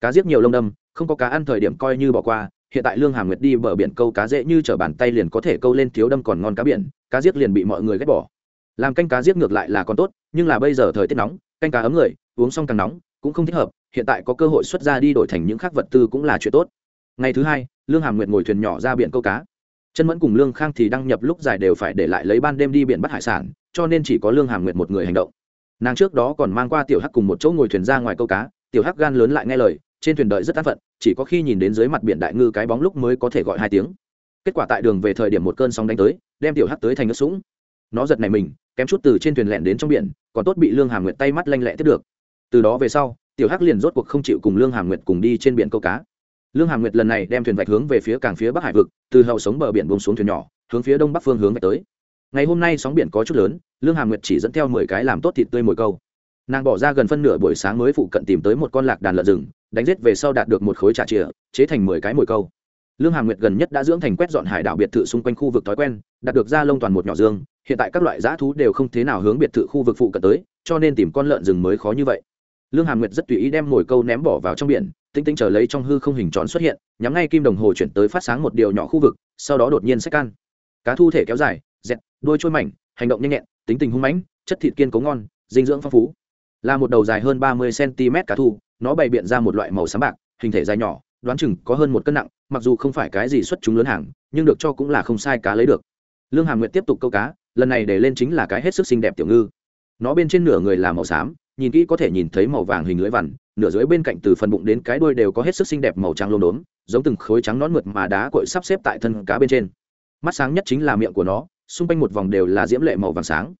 Cá giết nhiều lông đâm, không có cá ăn thời điểm coi như bỏ qua hiện tại lương hà nguyệt đi bờ biển câu cá dễ như t bàn tay liền có thể câu lên thiếu đâm còn ngon cá biển, cá giết liền bị mọi người ghét bỏ. Làm canh cá giết ngược lại là còn tốt, nhưng là bây giờ thời tiết nóng, canh cá ấm người, uống xong càng nóng, cũng không thích hợp, hiện tại có cơ hội xuất ra đi đổi thành những khác vật tư cũng là chuyện tốt. Ngày thứ hai, lương hà nguyệt ngồi thuyền nhỏ ra biển câu cá. Chân mẫn cùng lương khang thì đăng nhập lúc dài đều phải để lại lấy ban đêm đi biển bắt hải sản, cho nên chỉ có lương hà nguyệt một người hành động. Nàng trước đó còn mang qua tiểu hắc cùng một chỗ ngồi thuyền ra ngoài câu cá, tiểu hắc gan lớn lại nghe lời trên thuyền đợi rất an phận, chỉ có khi nhìn đến dưới mặt biển đại ngư cái bóng lúc mới có thể gọi hai tiếng. Kết quả tại đường về thời điểm một cơn sóng đánh tới, đem tiểu hắc tới thành nước sũng. Nó giật này mình, kém chút từ trên thuyền lẹn đến trong biển, còn tốt bị lương hàm nguyệt tay mắt lanh lẹ tiếp được. Từ đó về sau, tiểu hắc liền rốt cuộc không chịu cùng lương hàm nguyệt cùng đi trên biển câu cá. Lương hàm nguyệt lần này đem thuyền vạch hướng về phía càng phía bắc hải vực, từ hậu sống bờ biển bông xuống thuyền nhỏ, hướng phía đông bắc phương hướng vạch tới. Ngày hôm nay sóng biển có chút lớn, lương hàm nguyệt chỉ dẫn theo mười cái làm tốt thịt tươi mồi câu. Nàng bỏ ra gần phân nửa buổi sáng mới phụ cận tìm tới một con lạc đàn lợn rừng đánh giết về sau đạt được một khối trà chìa chế thành mười cái mồi câu. Lương hà nguyệt gần nhất đã dưỡng thành quét dọn hải đảo biệt thự xung quanh khu vực thói quen, đạt được ra lông toàn một nhỏ dương, hiện tại các loại dã thú đều không thế nào hướng biệt thự khu vực phụ cận tới, cho nên tìm con lợn rừng mới khó như vậy. Lương hà nguyệt rất tùy ý đem mồi câu ném bỏ vào trong biển tinh tinh chờ lấy trong hư không hình tròn xuất hiện, nhắm ngay kim đồng hồ chuyển tới phát sáng một điều nhỏ khu vực, sau đó đột nhiên sách can. Cá thu thể kéo dài, dẹt đôi trôi mảnh, hành động nhanh nhẹn, tính tình hung mãnh, chất thịt kiên cố ngon, dinh dưỡng phong phú. Là một đầu dài hơn ba mươi cm cá thu nó bày biện ra một loại màu xám bạc, hình thể dài nhỏ, đoán chừng có hơn một cân nặng, mặc dù không phải cái gì xuất chúng lớn hàng, nhưng được cho cũng là không sai cá lấy được. Lương hàm nguyện tiếp tục câu cá, lần này để lên chính là cái hết sức xinh đẹp tiểu ngư. Nó bên trên nửa người là màu xám, nhìn kỹ có thể nhìn thấy màu vàng hình lưới vằn, nửa dưới bên cạnh từ phần bụng đến cái đuôi đều có hết sức xinh đẹp màu trắng lốm đốm, giống từng khối trắng nón mượt mà đá cội sắp xếp tại thân cá bên trên. Mắt sáng nhất chính là miệng của nó, xung quanh một vòng đều là diễm lệ màu vàng sáng.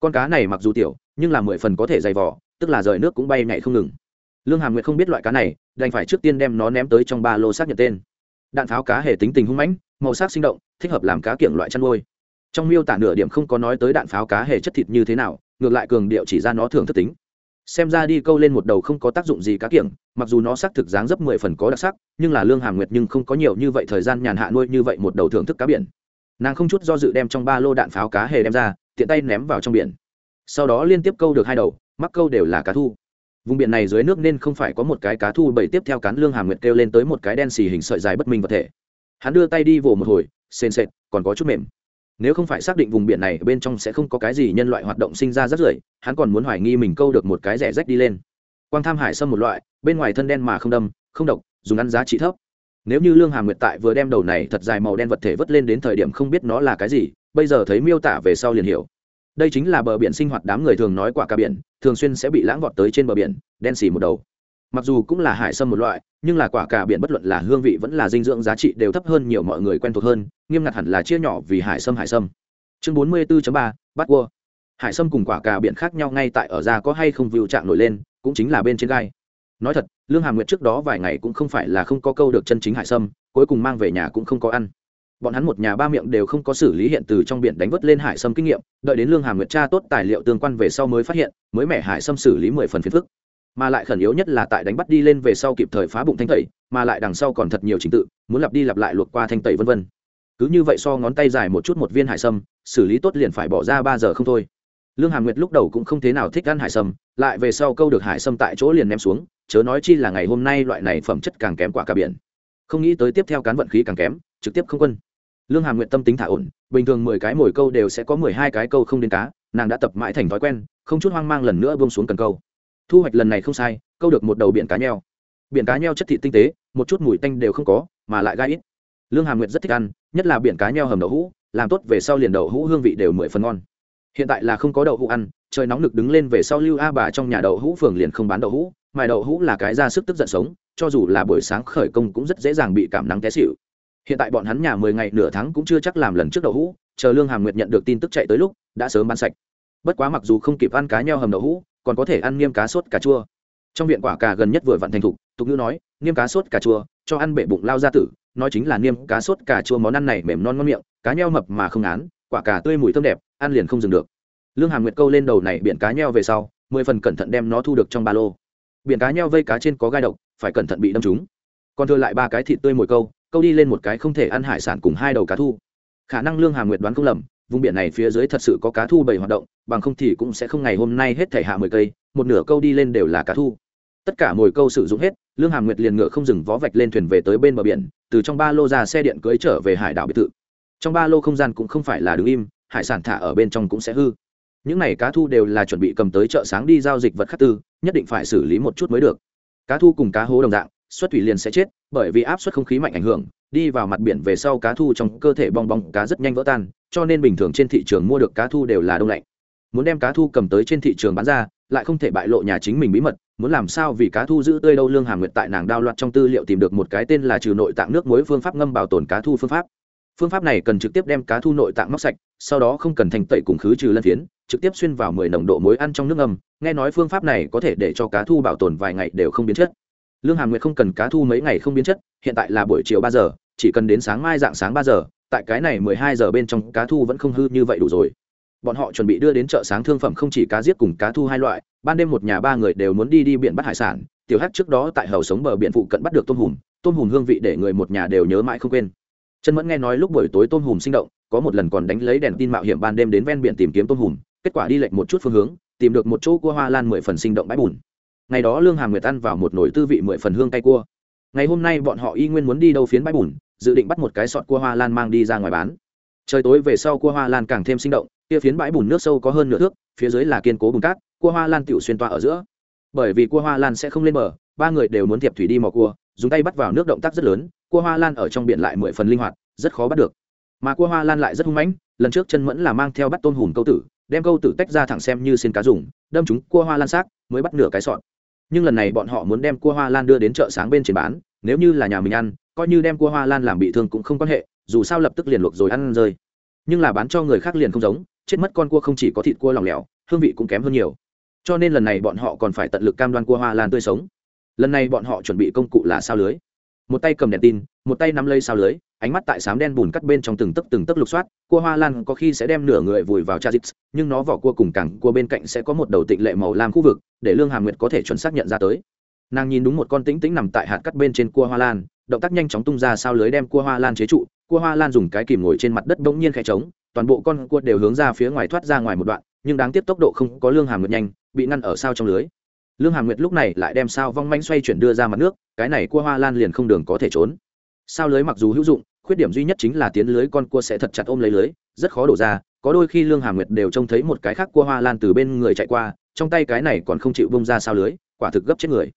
Con cá này mặc dù tiểu, nhưng là mười phần có thể dày vỏ tức là rời nước cũng bay nhảy không ngừng lương hàm nguyệt không biết loại cá này, đành phải trước tiên đem nó ném tới trong ba lô xác nhận tên. Đạn pháo cá hề tính tình hung mãnh, màu sắc sinh động, thích hợp làm cá kiểng loại chăn nuôi. Trong miêu tả nửa điểm không có nói tới đạn pháo cá hề chất thịt như thế nào, ngược lại cường điệu chỉ ra nó thường thất tính. Xem ra đi câu lên một đầu không có tác dụng gì cá kiểng, mặc dù nó xác thực dáng dấp mười phần có đặc sắc, nhưng là lương hàm nguyệt nhưng không có nhiều như vậy thời gian nhàn hạ nuôi như vậy một đầu thưởng thức cá biển. Nàng không chút do dự đem trong ba lô đạn pháo cá hề đem ra, tiện tay ném vào trong biển. Sau đó liên tiếp câu được hai đầu, mắc câu đều là cá thu vùng biển này dưới nước nên không phải có một cái cá thu bảy tiếp theo cán lương hàm nguyệt kêu lên tới một cái đen xì hình sợi dài bất minh vật thể. Hắn đưa tay đi vồ một hồi, sền sệt, còn có chút mềm. Nếu không phải xác định vùng biển này bên trong sẽ không có cái gì nhân loại hoạt động sinh ra rất rưởi, hắn còn muốn hoài nghi mình câu được một cái rẻ rách đi lên. Quang tham hải sâm một loại, bên ngoài thân đen mà không đâm, không độc, dùng ăn giá trị thấp. Nếu như lương hàm nguyệt tại vừa đem đầu này thật dài màu đen vật thể vớt lên đến thời điểm không biết nó là cái gì, bây giờ thấy miêu tả về sau liền hiểu đây chính là bờ biển sinh hoạt đám người thường nói quả cà biển, thường xuyên sẽ bị lãng vọt tới trên bờ biển, đen xì một đầu. Mặc dù cũng là hải sâm một loại, nhưng là quả cà biển bất luận là hương vị vẫn là dinh dưỡng giá trị đều thấp hơn nhiều mọi người quen thuộc hơn, nghiêm ngặt hẳn là chia nhỏ vì hải sâm hải sâm. Chương bốn mươi 44 ba, bắt cua. Hải sâm cùng quả cà biển khác nhau ngay tại ở ra có hay không view trạng nổi lên, cũng chính là bên trên gai. Nói thật, lương hàm nguyệt trước đó vài ngày cũng không phải là không có câu được chân chính hải sâm, cuối cùng mang về nhà cũng không có ăn bọn hắn một nhà ba miệng đều không có xử lý hiện từ trong biển đánh vớt lên hải sâm kinh nghiệm, đợi đến lương hàm nguyệt tra tốt tài liệu tương quan về sau mới phát hiện, mới mẻ hải sâm xử lý mười phần phiền phức. Mà lại khẩn yếu nhất là tại đánh bắt đi lên về sau kịp thời phá bụng thanh tẩy, mà lại đằng sau còn thật nhiều trình tự, muốn lặp đi lặp lại luộc qua thanh tẩy vân vân. Cứ như vậy so ngón tay dài một chút một viên hải sâm, xử lý tốt liền phải bỏ ra ba giờ không thôi. Lương hàm nguyệt lúc đầu cũng không thế nào thích ăn hải sâm, lại về sau câu được hải sâm tại chỗ liền ném xuống, chớ nói chi là ngày hôm nay loại này phẩm chất càng kém quả cả biển. Không nghĩ tới tiếp theo cán vận khí càng kém trực tiếp không quân. Lương hàm nguyện tâm tính thả ổn, bình thường mười cái mồi câu đều sẽ có mười hai cái câu không đến cá, nàng đã tập mãi thành thói quen, không chút hoang mang lần nữa buông xuống cần câu. Thu hoạch lần này không sai, câu được một đầu biển cá nheo. Biển cá nheo chất thịt tinh tế, một chút mùi tanh đều không có, mà lại gai ít. Lương hàm nguyệt rất thích ăn, nhất là biển cá nheo hầm đậu hũ, làm tốt về sau liền đậu hũ hương vị đều mười phần ngon. Hiện tại là không có đậu hũ ăn, trời nóng lực đứng lên về sau lưu a bà trong nhà đậu hũ phường liền không bán đậu hũ mài đậu hũ là cái ra sức tức giận sống, cho dù là buổi sáng khởi công cũng rất dễ dàng bị cảm nắng té xịu hiện tại bọn hắn nhà mười ngày nửa tháng cũng chưa chắc làm lần trước đậu hũ, chờ lương hàm nguyệt nhận được tin tức chạy tới lúc, đã sớm bán sạch. Bất quá mặc dù không kịp ăn cá nheo hầm đậu hũ, còn có thể ăn niêm cá sốt cà chua. Trong viện quả cà gần nhất vừa vặn thành thục, tục ngữ nói, niêm cá sốt cà chua, cho ăn bể bụng lao ra tử, nói chính là niêm cá sốt cà chua món ăn này mềm non ngon miệng, cá nheo mập mà không án, quả cà tươi mùi thơm đẹp, ăn liền không dừng được. Lương hàm nguyệt câu lên đầu này biển cá nheo về sau, mười phần cẩn thận đem nó thu được trong ba lô. Biển cá nheo vây cá trên có gai độc, phải cẩn thận bị đâm trúng. Còn thừa lại ba cái thịt tươi mồi câu câu đi lên một cái không thể ăn hải sản cùng hai đầu cá thu. Khả năng lương hà nguyệt đoán không lầm, vùng biển này phía dưới thật sự có cá thu bầy hoạt động, bằng không thì cũng sẽ không ngày hôm nay hết thể hạ mười cây, một nửa câu đi lên đều là cá thu. Tất cả mồi câu sử dụng hết, lương hàm nguyệt liền ngựa không dừng vó vạch lên thuyền về tới bên bờ biển, từ trong ba lô ra xe điện cưới trở về hải đảo biệt thự. Trong ba lô không gian cũng không phải là đứng im, hải sản thả ở bên trong cũng sẽ hư. Những này cá thu đều là chuẩn bị cầm tới chợ sáng đi giao dịch vật khắc tư, nhất định phải xử lý một chút mới được. Cá thu cùng cá hố đồng dạng xuất thủy liền sẽ chết, bởi vì áp suất không khí mạnh ảnh hưởng, đi vào mặt biển về sau cá thu trong cơ thể bong bong cá rất nhanh vỡ tan, cho nên bình thường trên thị trường mua được cá thu đều là đông lạnh. Muốn đem cá thu cầm tới trên thị trường bán ra, lại không thể bại lộ nhà chính mình bí mật, muốn làm sao vì cá thu giữ tươi đâu lương hàm nguyệt tại nàng đao loạt trong tư liệu tìm được một cái tên là trừ nội tạng nước muối phương pháp ngâm bảo tồn cá thu phương pháp. Phương pháp này cần trực tiếp đem cá thu nội tạng móc sạch, sau đó không cần thành tẩy cùng khứ trừ lân phiến, trực tiếp xuyên vào mười nồng độ muối ăn trong nước ngâm. Nghe nói phương pháp này có thể để cho cá thu bảo tồn vài ngày đều không biến chất lương hàm nguyệt không cần cá thu mấy ngày không biến chất, hiện tại là buổi chiều ba giờ, chỉ cần đến sáng mai dạng sáng ba giờ, tại cái này mười hai giờ bên trong cá thu vẫn không hư như vậy đủ rồi. Bọn họ chuẩn bị đưa đến chợ sáng thương phẩm không chỉ cá giết cùng cá thu hai loại, ban đêm một nhà ba người đều muốn đi đi biển bắt hải sản, tiểu hát trước đó tại hầu sống bờ biển phụ cận bắt được tôm hùm tôm hùm hương vị để người một nhà đều nhớ mãi không quên. Chân mẫn nghe nói lúc buổi tối tôm hùm sinh động, có một lần còn đánh lấy đèn tin mạo hiểm ban đêm đến ven biển tìm kiếm tôm hùm, kết quả đi lệch một chút phương hướng, tìm được một chỗ cua hoa lan mười phần sinh động bãi bùn ngày đó lương hàm nguyệt ăn vào một nồi tư vị mười phần hương cay cua. Ngày hôm nay bọn họ y nguyên muốn đi đâu phiến bãi bùn, dự định bắt một cái sọt cua hoa lan mang đi ra ngoài bán. Trời tối về sau cua hoa lan càng thêm sinh động, kia phiến bãi bùn nước sâu có hơn nửa thước, phía dưới là kiên cố bùn cát, cua hoa lan tiểu xuyên toa ở giữa. Bởi vì cua hoa lan sẽ không lên bờ, ba người đều muốn thiệp thủy đi mò cua, dùng tay bắt vào nước động tác rất lớn, cua hoa lan ở trong biển lại mười phần linh hoạt, rất khó bắt được. Mà cua hoa lan lại rất hung mãnh, lần trước chân mẫn là mang theo bắt tôm hùm câu tử, đem câu tử tách ra thẳng xem như xin cá dùng, đâm chúng cua hoa lan xác, mới bắt nửa cái sọn nhưng lần này bọn họ muốn đem cua hoa lan đưa đến chợ sáng bên trên bán, nếu như là nhà mình ăn, coi như đem cua hoa lan làm bị thương cũng không quan hệ, dù sao lập tức liền luộc rồi ăn rơi. Nhưng là bán cho người khác liền không giống, chết mất con cua không chỉ có thịt cua lỏng lẻo, hương vị cũng kém hơn nhiều. Cho nên lần này bọn họ còn phải tận lực cam đoan cua hoa lan tươi sống. Lần này bọn họ chuẩn bị công cụ là sao lưới. Một tay cầm đèn tin, một tay nắm lây sao lưới ánh mắt tại sám đen bùn cắt bên trong từng tấc từng tấc lục soát, cua hoa lan có khi sẽ đem nửa người vùi vào cha dít nhưng nó vỏ cua cùng cẳng cua bên cạnh sẽ có một đầu tịnh lệ màu lam khu vực, để lương hà nguyệt có thể chuẩn xác nhận ra tới. Nàng nhìn đúng một con tĩnh tĩnh nằm tại hạt cắt bên trên cua hoa lan, động tác nhanh chóng tung ra sao lưới đem cua hoa lan chế trụ, cua hoa lan dùng cái kìm ngồi trên mặt đất bỗng nhiên khẽ trống, toàn bộ con cua đều hướng ra phía ngoài thoát ra ngoài một đoạn, nhưng đáng tiếc tốc độ không có lương hàm nguyệt nhanh, bị ngăn ở sao trong lưới. Lương hàm nguyệt lúc này lại đem sao vong manh xoay chuyển đưa ra mặt nước, cái này cua hoa lan liền không đường có thể trốn. Sao lưới mặc dù hữu dụng khuyết điểm duy nhất chính là tiến lưới con cua sẽ thật chặt ôm lấy lưới, rất khó đổ ra, có đôi khi lương hàm nguyệt đều trông thấy một cái khác cua hoa lan từ bên người chạy qua, trong tay cái này còn không chịu bông ra sao lưới, quả thực gấp chết người.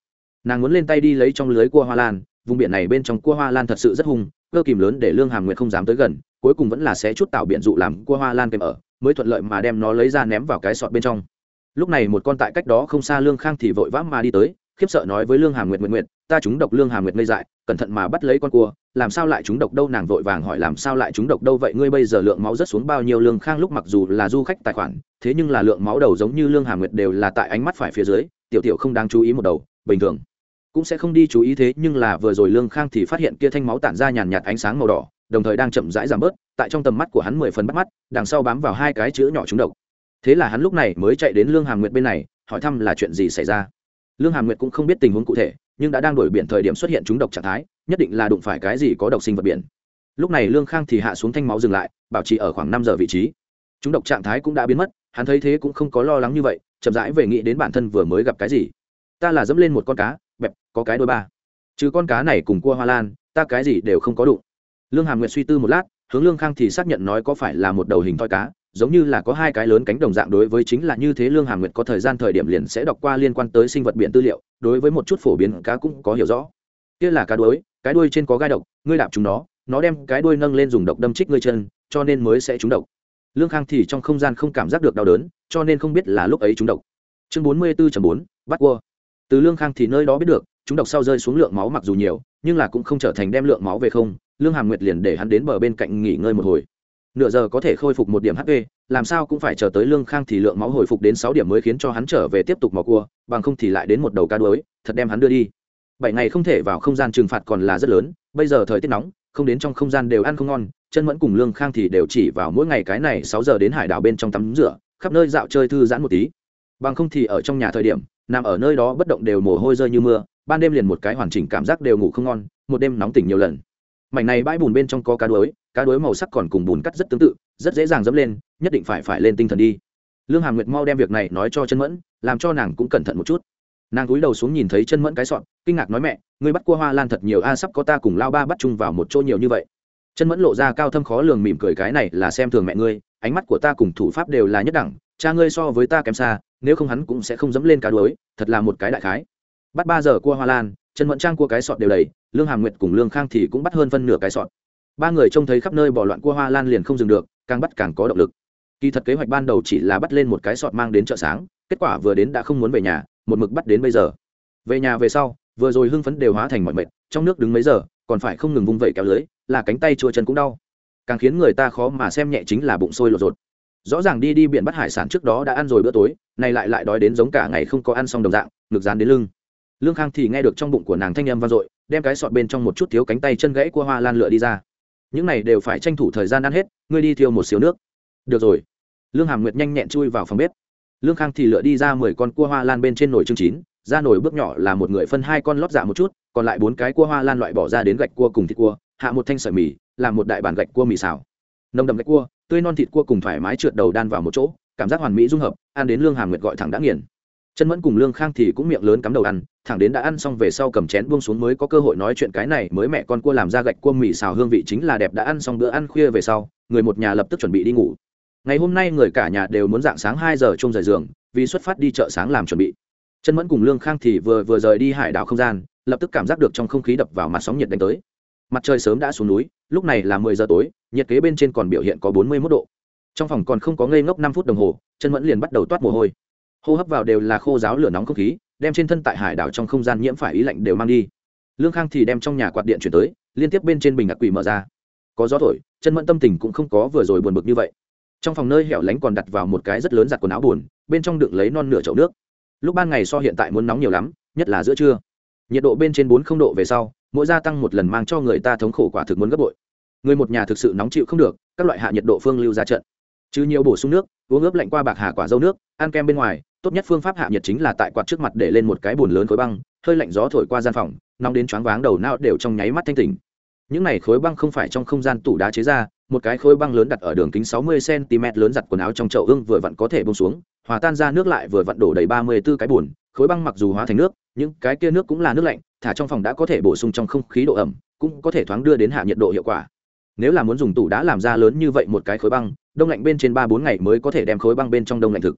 Nàng muốn lên tay đi lấy trong lưới cua hoa lan, vùng biển này bên trong cua hoa lan thật sự rất hung, cơ kìm lớn để lương hàm nguyệt không dám tới gần, cuối cùng vẫn là sẽ chút tạo biện dụ làm cua hoa lan kèm ở, mới thuận lợi mà đem nó lấy ra ném vào cái sọt bên trong. Lúc này một con tại cách đó không xa lương khang thì vội vã mà đi tới, khiếp sợ nói với lương hàm nguyệt nguyệt nguyệt, ta chúng độc lương hàm nguyệt ngây dại, cẩn thận mà bắt lấy con cua làm sao lại chúng độc đâu? Nàng vội vàng hỏi, làm sao lại chúng độc đâu? Vậy ngươi bây giờ lượng máu rất xuống bao nhiêu? Lương khang lúc mặc dù là du khách tài khoản, thế nhưng là lượng máu đầu giống như lương hàm nguyệt đều là tại ánh mắt phải phía dưới, tiểu tiểu không đáng chú ý một đầu, bình thường cũng sẽ không đi chú ý thế, nhưng là vừa rồi lương khang thì phát hiện kia thanh máu tản ra nhàn nhạt ánh sáng màu đỏ, đồng thời đang chậm rãi giảm bớt, tại trong tầm mắt của hắn mười phần bắt mắt, đằng sau bám vào hai cái chữ nhỏ trúng độc. Thế là hắn lúc này mới chạy đến lương hàm nguyệt bên này, hỏi thăm là chuyện gì xảy ra. Lương hàm nguyệt cũng không biết tình huống cụ thể, nhưng đã đang đổi biển thời điểm xuất hiện trúng độc trạng thái nhất định là đụng phải cái gì có độc sinh vật biển. Lúc này lương khang thì hạ xuống thanh máu dừng lại, bảo trì ở khoảng năm giờ vị trí. Chúng độc trạng thái cũng đã biến mất, hắn thấy thế cũng không có lo lắng như vậy, chậm rãi về nghĩ đến bản thân vừa mới gặp cái gì. Ta là dẫm lên một con cá, bẹp, có cái đôi ba. Trừ con cá này cùng cua hoa lan, ta cái gì đều không có đụng. Lương hàm nguyệt suy tư một lát, hướng lương khang thì xác nhận nói có phải là một đầu hình thoi cá, giống như là có hai cái lớn cánh đồng dạng đối với chính là như thế lương hàm nguyệt có thời gian thời điểm liền sẽ đọc qua liên quan tới sinh vật biển tư liệu, đối với một chút phổ biến cá cũng có hiểu rõ. Kia là cá đuối cái đuôi trên có gai độc, ngươi đạp chúng nó nó đem cái đuôi nâng lên dùng độc đâm trích ngươi chân, cho nên mới sẽ trúng độc. Lương khang thì trong không gian không cảm giác được đau đớn, cho nên không biết là lúc ấy trúng độc. Chương bốn mươi bốn bốn, bắt cua. Từ lương khang thì nơi đó biết được chúng độc sau rơi xuống lượng máu mặc dù nhiều, nhưng là cũng không trở thành đem lượng máu về không, lương hàm nguyệt liền để hắn đến bờ bên cạnh nghỉ ngơi một hồi. Nửa giờ có thể khôi phục một điểm hp làm sao cũng phải chờ tới lương khang thì lượng máu hồi phục đến sáu điểm mới khiến cho hắn trở về tiếp tục mò cua, bằng không thì lại đến một đầu cá đuối, thật đem hắn đưa đi bảy ngày không thể vào không gian trừng phạt còn là rất lớn, bây giờ thời tiết nóng, không đến trong không gian đều ăn không ngon, chân mẫn cùng lương khang thì đều chỉ vào mỗi ngày cái này sáu giờ đến hải đảo bên trong tắm rửa, khắp nơi dạo chơi thư giãn một tí. Bằng không thì ở trong nhà thời điểm, nằm ở nơi đó bất động đều mồ hôi rơi như mưa, ban đêm liền một cái hoàn chỉnh cảm giác đều ngủ không ngon, một đêm nóng tỉnh nhiều lần. Mảnh này bãi bùn bên trong có cá đuối cá đuối màu sắc còn cùng bùn cắt rất tương tự, rất dễ dàng dẫm lên, nhất định phải phải lên tinh thần đi. Lương hàm nguyệt mau đem việc này nói cho chân mẫn, làm cho nàng cũng cẩn thận một chút nàng cúi đầu xuống nhìn thấy chân mẫn cái sọn kinh ngạc nói mẹ, ngươi bắt cua hoa lan thật nhiều, a, sắp có ta cùng lao ba bắt chung vào một chỗ nhiều như vậy. Chân mẫn lộ ra cao thâm khó lường mỉm cười, cái này là xem thường mẹ ngươi, ánh mắt của ta cùng thủ pháp đều là nhất đẳng, cha ngươi so với ta kém xa, nếu không hắn cũng sẽ không dẫm lên cá đuối, thật là một cái đại khái. Bắt ba giờ cua hoa lan, chân mẫn trang cua cái sọt đều đầy, lương hàm nguyệt cùng lương khang thì cũng bắt hơn phân nửa cái sọt. Ba người trông thấy khắp nơi bỏ loạn cua hoa lan liền không dừng được, càng bắt càng có động lực. Kỳ thật kế hoạch ban đầu chỉ là bắt lên một cái sọt mang đến chợ sáng, kết quả vừa đến đã không muốn về nhà một mực bắt đến bây giờ. Về nhà về sau, vừa rồi hưng phấn đều hóa thành mọi mệt, trong nước đứng mấy giờ, còn phải không ngừng vung vẩy kéo lưới, là cánh tay chua chân cũng đau. Càng khiến người ta khó mà xem nhẹ chính là bụng sôi lột rột rõ ràng đi đi biển bắt hải sản trước đó đã ăn rồi bữa tối nay lại lại đói đến giống cả ngày không có ăn xong đồng dạng, ngực dán đến lưng. Lương khang thì nghe được trong bụng của nàng thanh âm vang dội, đem cái sọt bên trong một chút thiếu cánh tay chân gãy của hoa lan lựa đi ra. Những này đều phải tranh thủ thời gian ăn hết, ngươi đi thiêu một xíu nước. Được rồi. Lương hàm nguyệt nhanh nhẹn chui vào phòng bếp lương khang thì lựa đi ra mười con cua hoa lan bên trên nồi chương chín, ra nồi bước nhỏ là một người phân hai con lót dạ một chút, còn lại bốn cái cua hoa lan loại bỏ ra đến gạch cua cùng thịt cua, hạ một thanh sợi mì, làm một đại bản gạch cua mì xào. Nồng đậm gạch cua, tươi non thịt cua cùng thoải mái trượt đầu đan vào một chỗ, cảm giác hoàn mỹ dung hợp, ăn đến lương hàm nguyệt gọi thẳng đã nghiền. Chân mẫn cùng lương khang thì cũng miệng lớn cắm đầu ăn, thẳng đến đã ăn xong về sau cầm chén buông xuống mới có cơ hội nói chuyện cái này, mới mẹ con cua làm ra gạch cua mì xào hương vị chính là đẹp, đã ăn xong bữa ăn khuya về sau, người một nhà lập tức chuẩn bị đi ngủ ngày hôm nay người cả nhà đều muốn dạng sáng hai giờ chung rời giường, vì xuất phát đi chợ sáng làm chuẩn bị. Chân mẫn cùng lương khang thì vừa vừa rời đi hải đảo không gian, lập tức cảm giác được trong không khí đập vào mặt sóng nhiệt đánh tới. Mặt trời sớm đã xuống núi, lúc này là mười giờ tối, nhiệt kế bên trên còn biểu hiện có bốn mươi mốt độ. Trong phòng còn không có ngây ngốc năm phút đồng hồ chân mẫn liền bắt đầu toát mồ hôi. Hô hấp vào đều là khô giáo lửa nóng không khí, đem trên thân tại hải đảo trong không gian nhiễm phải ý lạnh đều mang đi. Lương khang thì đem trong nhà quạt điện chuyển tới, liên tiếp bên trên bình ngạc quỷ mở ra. Có gió thổi chân mẫn tâm tình cũng không có vừa rồi buồn bực như vậy trong phòng nơi hẻo lánh còn đặt vào một cái rất lớn giặt quần áo buồn, bên trong đựng lấy non nửa chậu nước. Lúc ban ngày so hiện tại muốn nóng nhiều lắm, nhất là giữa trưa. Nhiệt độ bên trên bốn không độ về sau, mỗi gia tăng một lần mang cho người ta thống khổ quả thực muốn gấp bội. Người một nhà thực sự nóng chịu không được, các loại hạ nhiệt độ phương lưu ra trận. Chứ nhiều bổ sung nước, uống ướp lạnh qua bạc hà quả dâu nước, ăn kem bên ngoài, tốt nhất phương pháp hạ nhiệt chính là tại quạt trước mặt để lên một cái bồn lớn khối băng, hơi lạnh gió thổi qua gian phòng, nóng đến choáng váng đầu não đều trong nháy mắt thanh tỉnh. Những này khối băng không phải trong không gian tủ đá chế ra một cái khối băng lớn đặt ở đường kính 60 cm lớn giặt quần áo trong chậu ương vừa vặn có thể bông xuống, hòa tan ra nước lại vừa vặn đổ đầy 34 cái buồn. khối băng mặc dù hóa thành nước, nhưng cái kia nước cũng là nước lạnh, thả trong phòng đã có thể bổ sung trong không khí độ ẩm, cũng có thể thoáng đưa đến hạ nhiệt độ hiệu quả nếu là muốn dùng tủ đã làm ra lớn như vậy một cái khối băng, đông lạnh bên trên ba bốn ngày mới có thể đem khối băng bên trong đông lạnh thực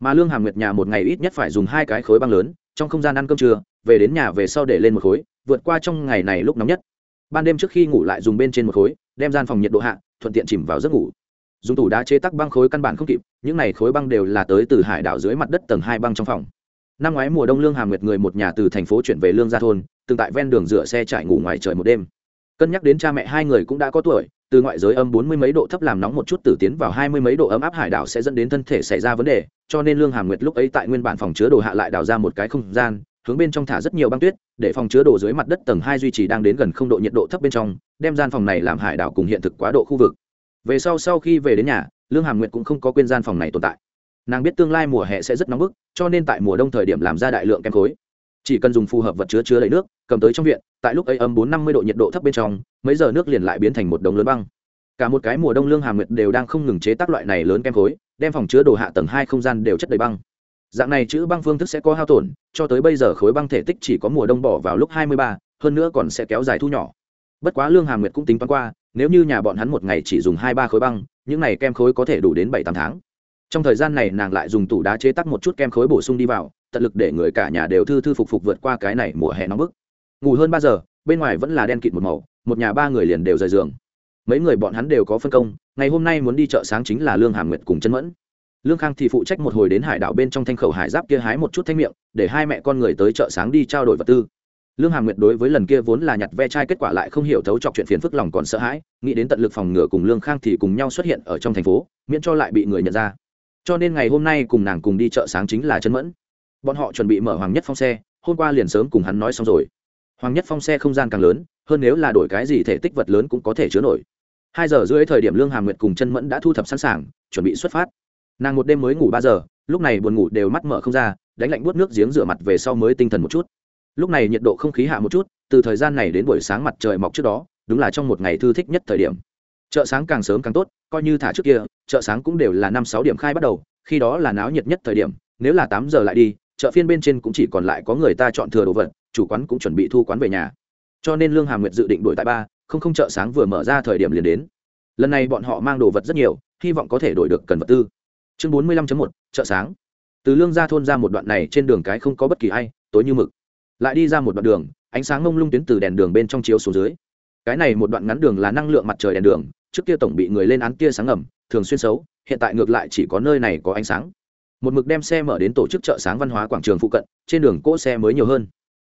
mà lương hàm nguyệt nhà một ngày ít nhất phải dùng hai cái khối băng lớn, trong không gian ăn cơm trưa, về đến nhà về sau để lên một khối, vượt qua trong ngày này lúc nóng nhất ban đêm trước khi ngủ lại dùng bên trên một khối, đem gian phòng nhiệt độ hạ thuận tiện chìm vào giấc ngủ. Dùng tủ đá chế tắc băng khối căn bản không kịp, những này khối băng đều là tới từ hải đảo dưới mặt đất tầng hai băng trong phòng. Năm ngoái mùa đông lương hàm nguyệt người một nhà từ thành phố chuyển về lương gia thôn, từng tại ven đường rửa xe trải ngủ ngoài trời một đêm. Cân nhắc đến cha mẹ hai người cũng đã có tuổi, từ ngoại giới âm bốn mươi mấy độ thấp làm nóng một chút tử tiến vào hai mươi mấy độ ấm áp hải đảo sẽ dẫn đến thân thể xảy ra vấn đề, cho nên lương hàm nguyệt lúc ấy tại nguyên bản phòng chứa đồ hạ lại đào ra một cái không gian hướng bên trong thả rất nhiều băng tuyết, để phòng chứa đồ dưới mặt đất tầng hai duy trì đang đến gần không độ nhiệt độ thấp bên trong, đem gian phòng này làm hải đảo cùng hiện thực quá độ khu vực. Về sau sau khi về đến nhà, lương hàm nguyệt cũng không có quên gian phòng này tồn tại. Nàng biết tương lai mùa hè sẽ rất nóng bức, cho nên tại mùa đông thời điểm làm ra đại lượng kem khối. Chỉ cần dùng phù hợp vật chứa chứa lấy nước, cầm tới trong viện, tại lúc ấy âm bốn năm mươi độ nhiệt độ thấp bên trong, mấy giờ nước liền lại biến thành một đống lớn băng. Cả một cái mùa đông lương hàm nguyệt đều đang không ngừng chế tác loại này lớn kem khối, đem phòng chứa đồ hạ tầng hai không gian đều chất đầy băng dạng này chữ băng phương thức sẽ có hao tổn, cho tới bây giờ khối băng thể tích chỉ có mùa đông bỏ vào lúc hai mươi ba, hơn nữa còn sẽ kéo dài thu nhỏ. Bất quá lương hà nguyệt cũng tính toán qua, nếu như nhà bọn hắn một ngày chỉ dùng hai ba khối băng, những này kem khối có thể đủ đến bảy tám tháng. Trong thời gian này nàng lại dùng tủ đá chế tắc một chút kem khối bổ sung đi vào, tận lực để người cả nhà đều thư thư phục phục vượt qua cái này mùa hè nóng bức. Ngủ hơn ba giờ, bên ngoài vẫn là đen kịt một màu, một nhà ba người liền đều rời giường. Mấy người bọn hắn đều có phân công, ngày hôm nay muốn đi chợ sáng chính là lương hà nguyệt cùng chân mẫn lương khang thì phụ trách một hồi đến hải đảo bên trong thanh khẩu hải giáp kia hái một chút thanh miệng, để hai mẹ con người tới chợ sáng đi trao đổi vật tư. Lương hàm nguyệt đối với lần kia vốn là nhặt ve chai kết quả lại không hiểu thấu chọc chuyện phiền phức lòng còn sợ hãi, nghĩ đến tận lực phòng ngừa cùng lương khang thì cùng nhau xuất hiện ở trong thành phố, miễn cho lại bị người nhận ra. Cho nên ngày hôm nay cùng nàng cùng đi chợ sáng chính là chân mẫn. Bọn họ chuẩn bị mở hoàng nhất phong xe, hôm qua liền sớm cùng hắn nói xong rồi. Hoàng nhất phong xe không gian càng lớn, hơn nếu là đổi cái gì thể tích vật lớn cũng có thể chứa nổi. Hai giờ rưỡi thời điểm lương hàm nguyệt cùng chân mẫn đã thu thập sẵn sàng, chuẩn bị xuất phát nàng một đêm mới ngủ ba giờ, lúc này buồn ngủ đều mắt mở không ra, đánh lạnh buốt nước giếng rửa mặt về sau mới tinh thần một chút. Lúc này nhiệt độ không khí hạ một chút, từ thời gian này đến buổi sáng mặt trời mọc trước đó, đúng là trong một ngày thư thích nhất thời điểm. Chợ sáng càng sớm càng tốt, coi như thả trước kia, chợ sáng cũng đều là năm sáu điểm khai bắt đầu, khi đó là náo nhiệt nhất thời điểm, nếu là tám giờ lại đi, chợ phiên bên trên cũng chỉ còn lại có người ta chọn thừa đồ vật, chủ quán cũng chuẩn bị thu quán về nhà. Cho nên lương hà nguyệt dự định đuổi tại ba, không không chợ sáng vừa mở ra thời điểm liền đến. Lần này bọn họ mang đồ vật rất nhiều, hy vọng có thể đổi được cần vật tư chương bốn mươi lăm một, chợ sáng. Từ lương ra thôn ra một đoạn này trên đường cái không có bất kỳ ai, tối như mực. Lại đi ra một đoạn đường, ánh sáng mông lung tuyến từ đèn đường bên trong chiếu xuống dưới. Cái này một đoạn ngắn đường là năng lượng mặt trời đèn đường, trước kia tổng bị người lên án tia sáng ngầm, thường xuyên xấu, hiện tại ngược lại chỉ có nơi này có ánh sáng. Một mực đem xe mở đến tổ chức chợ sáng văn hóa quảng trường phụ cận, trên đường cỗ xe mới nhiều hơn.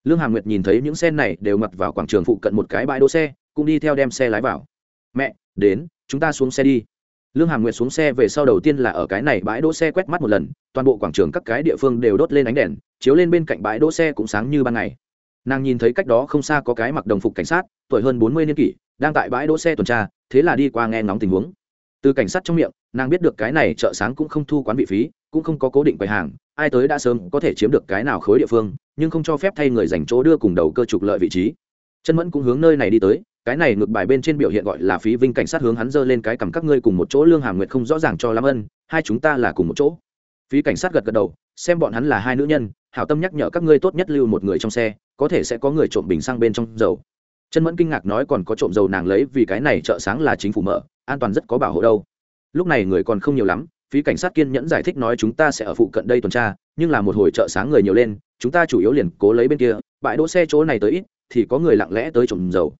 Lương hàm nguyệt nhìn thấy những xe này đều ngập vào quảng trường phụ cận một cái bãi đỗ xe, cũng đi theo đem xe lái vào. Mẹ, đến, chúng ta xuống xe đi lương hàm nguyệt xuống xe về sau đầu tiên là ở cái này bãi đỗ xe quét mắt một lần, toàn bộ quảng trường các cái địa phương đều đốt lên ánh đèn, chiếu lên bên cạnh bãi đỗ xe cũng sáng như ban ngày. Nàng nhìn thấy cách đó không xa có cái mặc đồng phục cảnh sát, tuổi hơn bốn mươi niên kỷ, đang tại bãi đỗ xe tuần tra, thế là đi qua nghe ngóng tình huống. Từ cảnh sát trong miệng, nàng biết được cái này chợ sáng cũng không thu quán vị phí, cũng không có cố định quầy hàng, ai tới đã sớm có thể chiếm được cái nào khối địa phương, nhưng không cho phép thay người dành chỗ đưa cùng đầu cơ trục lợi vị trí. Chân mẫn cũng hướng nơi này đi tới cái này ngược bài bên trên biểu hiện gọi là phí vinh cảnh sát hướng hắn giơ lên cái cầm các ngươi cùng một chỗ, lương hàm nguyệt không rõ ràng cho lắm ân, hai chúng ta là cùng một chỗ. Phí cảnh sát gật gật đầu, xem bọn hắn là hai nữ nhân, hảo tâm nhắc nhở các ngươi tốt nhất lưu một người trong xe, có thể sẽ có người trộm bình xăng bên trong dầu. Chân mẫn kinh ngạc nói còn có trộm dầu nàng lấy vì cái này chợ sáng là chính phủ mở, an toàn rất có bảo hộ đâu. Lúc này người còn không nhiều lắm, phí cảnh sát kiên nhẫn giải thích nói chúng ta sẽ ở phụ cận đây tuần tra, nhưng là một hồi chợ sáng người nhiều lên, chúng ta chủ yếu liền cố lấy bên kia, bãi đỗ xe chỗ này tới ít, thì có người lặng lẽ tới trộm dầu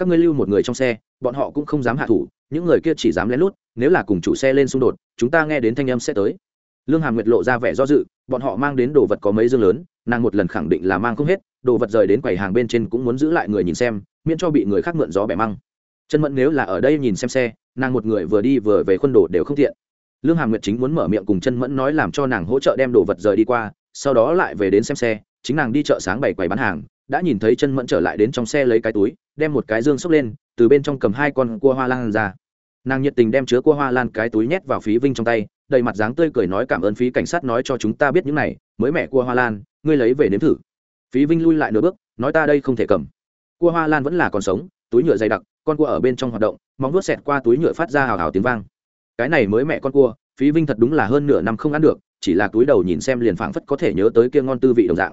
các ngươi lưu một người trong xe, bọn họ cũng không dám hạ thủ, những người kia chỉ dám lén lút, nếu là cùng chủ xe lên xung đột, chúng ta nghe đến thanh âm sẽ tới. Lương hàm nguyệt lộ ra vẻ do dự, bọn họ mang đến đồ vật có mấy dương lớn, nàng một lần khẳng định là mang không hết, đồ vật rời đến quầy hàng bên trên cũng muốn giữ lại người nhìn xem, miễn cho bị người khác mượn gió bẻ măng. Chân mẫn nếu là ở đây nhìn xem xe, nàng một người vừa đi vừa về khuôn đồ đều không thiện lương hàm nguyệt chính muốn mở miệng cùng chân mẫn nói làm cho nàng hỗ trợ đem đồ vật rời đi qua, sau đó lại về đến xem xe, chính nàng đi chợ sáng bày quầy bán hàng, đã nhìn thấy chân mẫn trở lại đến trong xe lấy cái túi đem một cái dương xốc lên, từ bên trong cầm hai con cua hoa lan ra. Nàng nhiệt tình đem chứa cua hoa lan cái túi nhét vào phí vinh trong tay, đầy mặt dáng tươi cười nói cảm ơn phí cảnh sát nói cho chúng ta biết những này, mới mẹ cua hoa lan, ngươi lấy về nếm thử. Phí vinh lui lại nửa bước, nói ta đây không thể cầm. Cua hoa lan vẫn là còn sống, túi nhựa dày đặc, con cua ở bên trong hoạt động, móng vuốt xẹt qua túi nhựa phát ra hào hào tiếng vang. Cái này mới mẹ con cua, phí vinh thật đúng là hơn nửa năm không ăn được, chỉ là túi đầu nhìn xem liền phảng phất có thể nhớ tới kia ngon tư vị đồng dạng.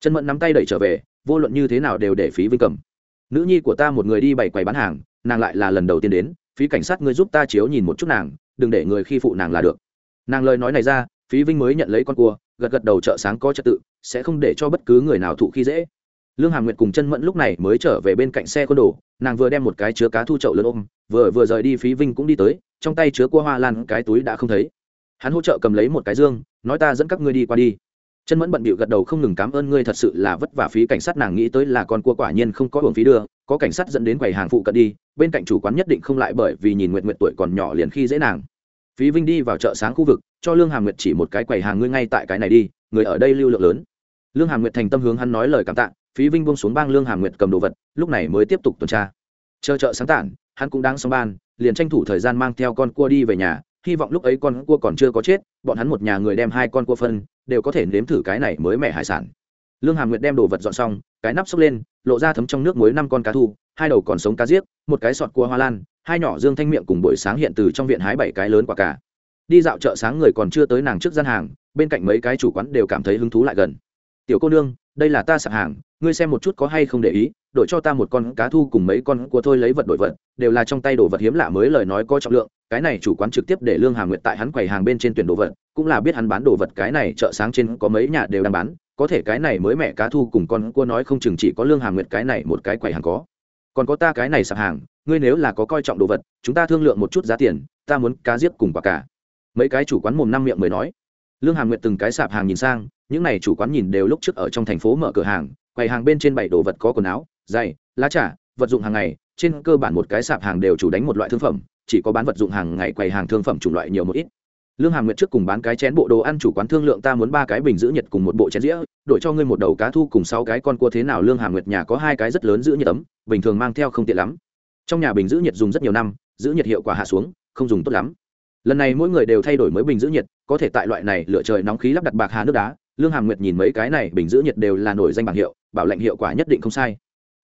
Chân mẫn nắm tay đẩy trở về, vô luận như thế nào đều để phí vinh cầm nữ nhi của ta một người đi bày quầy bán hàng, nàng lại là lần đầu tiên đến, phí cảnh sát ngươi giúp ta chiếu nhìn một chút nàng, đừng để người khi phụ nàng là được. Nàng lời nói này ra, phí vinh mới nhận lấy con cua, gật gật đầu chợ sáng có trật tự, sẽ không để cho bất cứ người nào thụ khi dễ. Lương hà nguyệt cùng chân mẫn lúc này mới trở về bên cạnh xe con đồ, nàng vừa đem một cái chứa cá thu chậu lớn ôm, vừa vừa rời đi phí vinh cũng đi tới, trong tay chứa cua hoa lan cái túi đã không thấy. Hắn hỗ trợ cầm lấy một cái dương, nói ta dẫn các ngươi đi qua đi chân mẫn bận bịu gật đầu không ngừng cảm ơn ngươi thật sự là vất vả phí cảnh sát nàng nghĩ tới là con cua quả nhiên không có hưởng phí đưa, có cảnh sát dẫn đến quầy hàng phụ cận đi, bên cạnh chủ quán nhất định không lại bởi vì nhìn nguyện nguyện tuổi còn nhỏ liền khi dễ nàng. Phí vinh đi vào chợ sáng khu vực, cho lương hàm nguyệt chỉ một cái quầy hàng ngươi ngay tại cái này đi, người ở đây lưu lượng lớn. Lương hàm nguyệt thành tâm hướng hắn nói lời cảm tạ, phí vinh buông xuống bang lương hàm nguyệt cầm đồ vật, lúc này mới tiếp tục tuần tra. Chờ chợ sáng tản, hắn cũng đang xong ban, liền tranh thủ thời gian mang theo con cua đi về nhà, hy vọng lúc ấy con cua còn chưa có chết, bọn hắn một nhà người đem hai con cua phân đều có thể nếm thử cái này mới mẻ hải sản. Lương hàm nguyệt đem đồ vật dọn xong, cái nắp xốc lên, lộ ra thấm trong nước muối năm con cá thu, hai đầu còn sống cá giết một cái sọt cua hoa lan, hai nhỏ dương thanh miệng cùng buổi sáng hiện từ trong viện hái bảy cái lớn quả cả đi dạo chợ sáng người còn chưa tới nàng trước gian hàng, bên cạnh mấy cái chủ quán đều cảm thấy hứng thú lại gần. Tiểu cô nương, đây là ta sạp hàng, ngươi xem một chút có hay không để ý đổi cho ta một con cá thu cùng mấy con cua thôi lấy vật đổi vật, đều là trong tay đồ vật hiếm lạ mới lời nói có trọng lượng, cái này chủ quán trực tiếp để lương hà nguyệt tại hắn quầy hàng bên trên tuyển đồ vật, cũng là biết hắn bán đồ vật cái này chợ sáng trên có mấy nhà đều đang bán, có thể cái này mới mẹ cá thu cùng con cua nói không chừng chỉ có lương hà nguyệt cái này một cái quầy hàng có. Còn có ta cái này sạp hàng, ngươi nếu là có coi trọng đồ vật, chúng ta thương lượng một chút giá tiền, ta muốn cá giết cùng quả cả. Mấy cái chủ quán mồm năm miệng mới nói. Lương hà nguyệt từng cái sạp hàng nhìn sang, những này chủ quán nhìn đều lúc trước ở trong thành phố mở cửa hàng, quầy hàng bên trên bảy đồ vật có quần áo giày lá trà, vật dụng hàng ngày, trên cơ bản một cái sạp hàng đều chủ đánh một loại thương phẩm, chỉ có bán vật dụng hàng ngày quầy hàng thương phẩm chủng loại nhiều một ít. Lương hàm nguyệt trước cùng bán cái chén bộ đồ ăn chủ quán thương lượng ta muốn ba cái bình giữ nhiệt cùng một bộ chén dĩa, đổi cho ngươi một đầu cá thu cùng sáu cái con cua thế nào. Lương hàm nguyệt nhà có hai cái rất lớn giữ nhiệt ấm, bình thường mang theo không tiện lắm. Trong nhà bình giữ nhiệt dùng rất nhiều năm, giữ nhiệt hiệu quả hạ xuống, không dùng tốt lắm. Lần này mỗi người đều thay đổi mới bình giữ nhiệt, có thể tại loại này lựa trời nóng khí lắp đặt bạc hà nước đá. Lương hàm nguyệt nhìn mấy cái này bình giữ nhiệt đều là nổi danh bảng hiệu, bảo lệnh hiệu quả nhất định không sai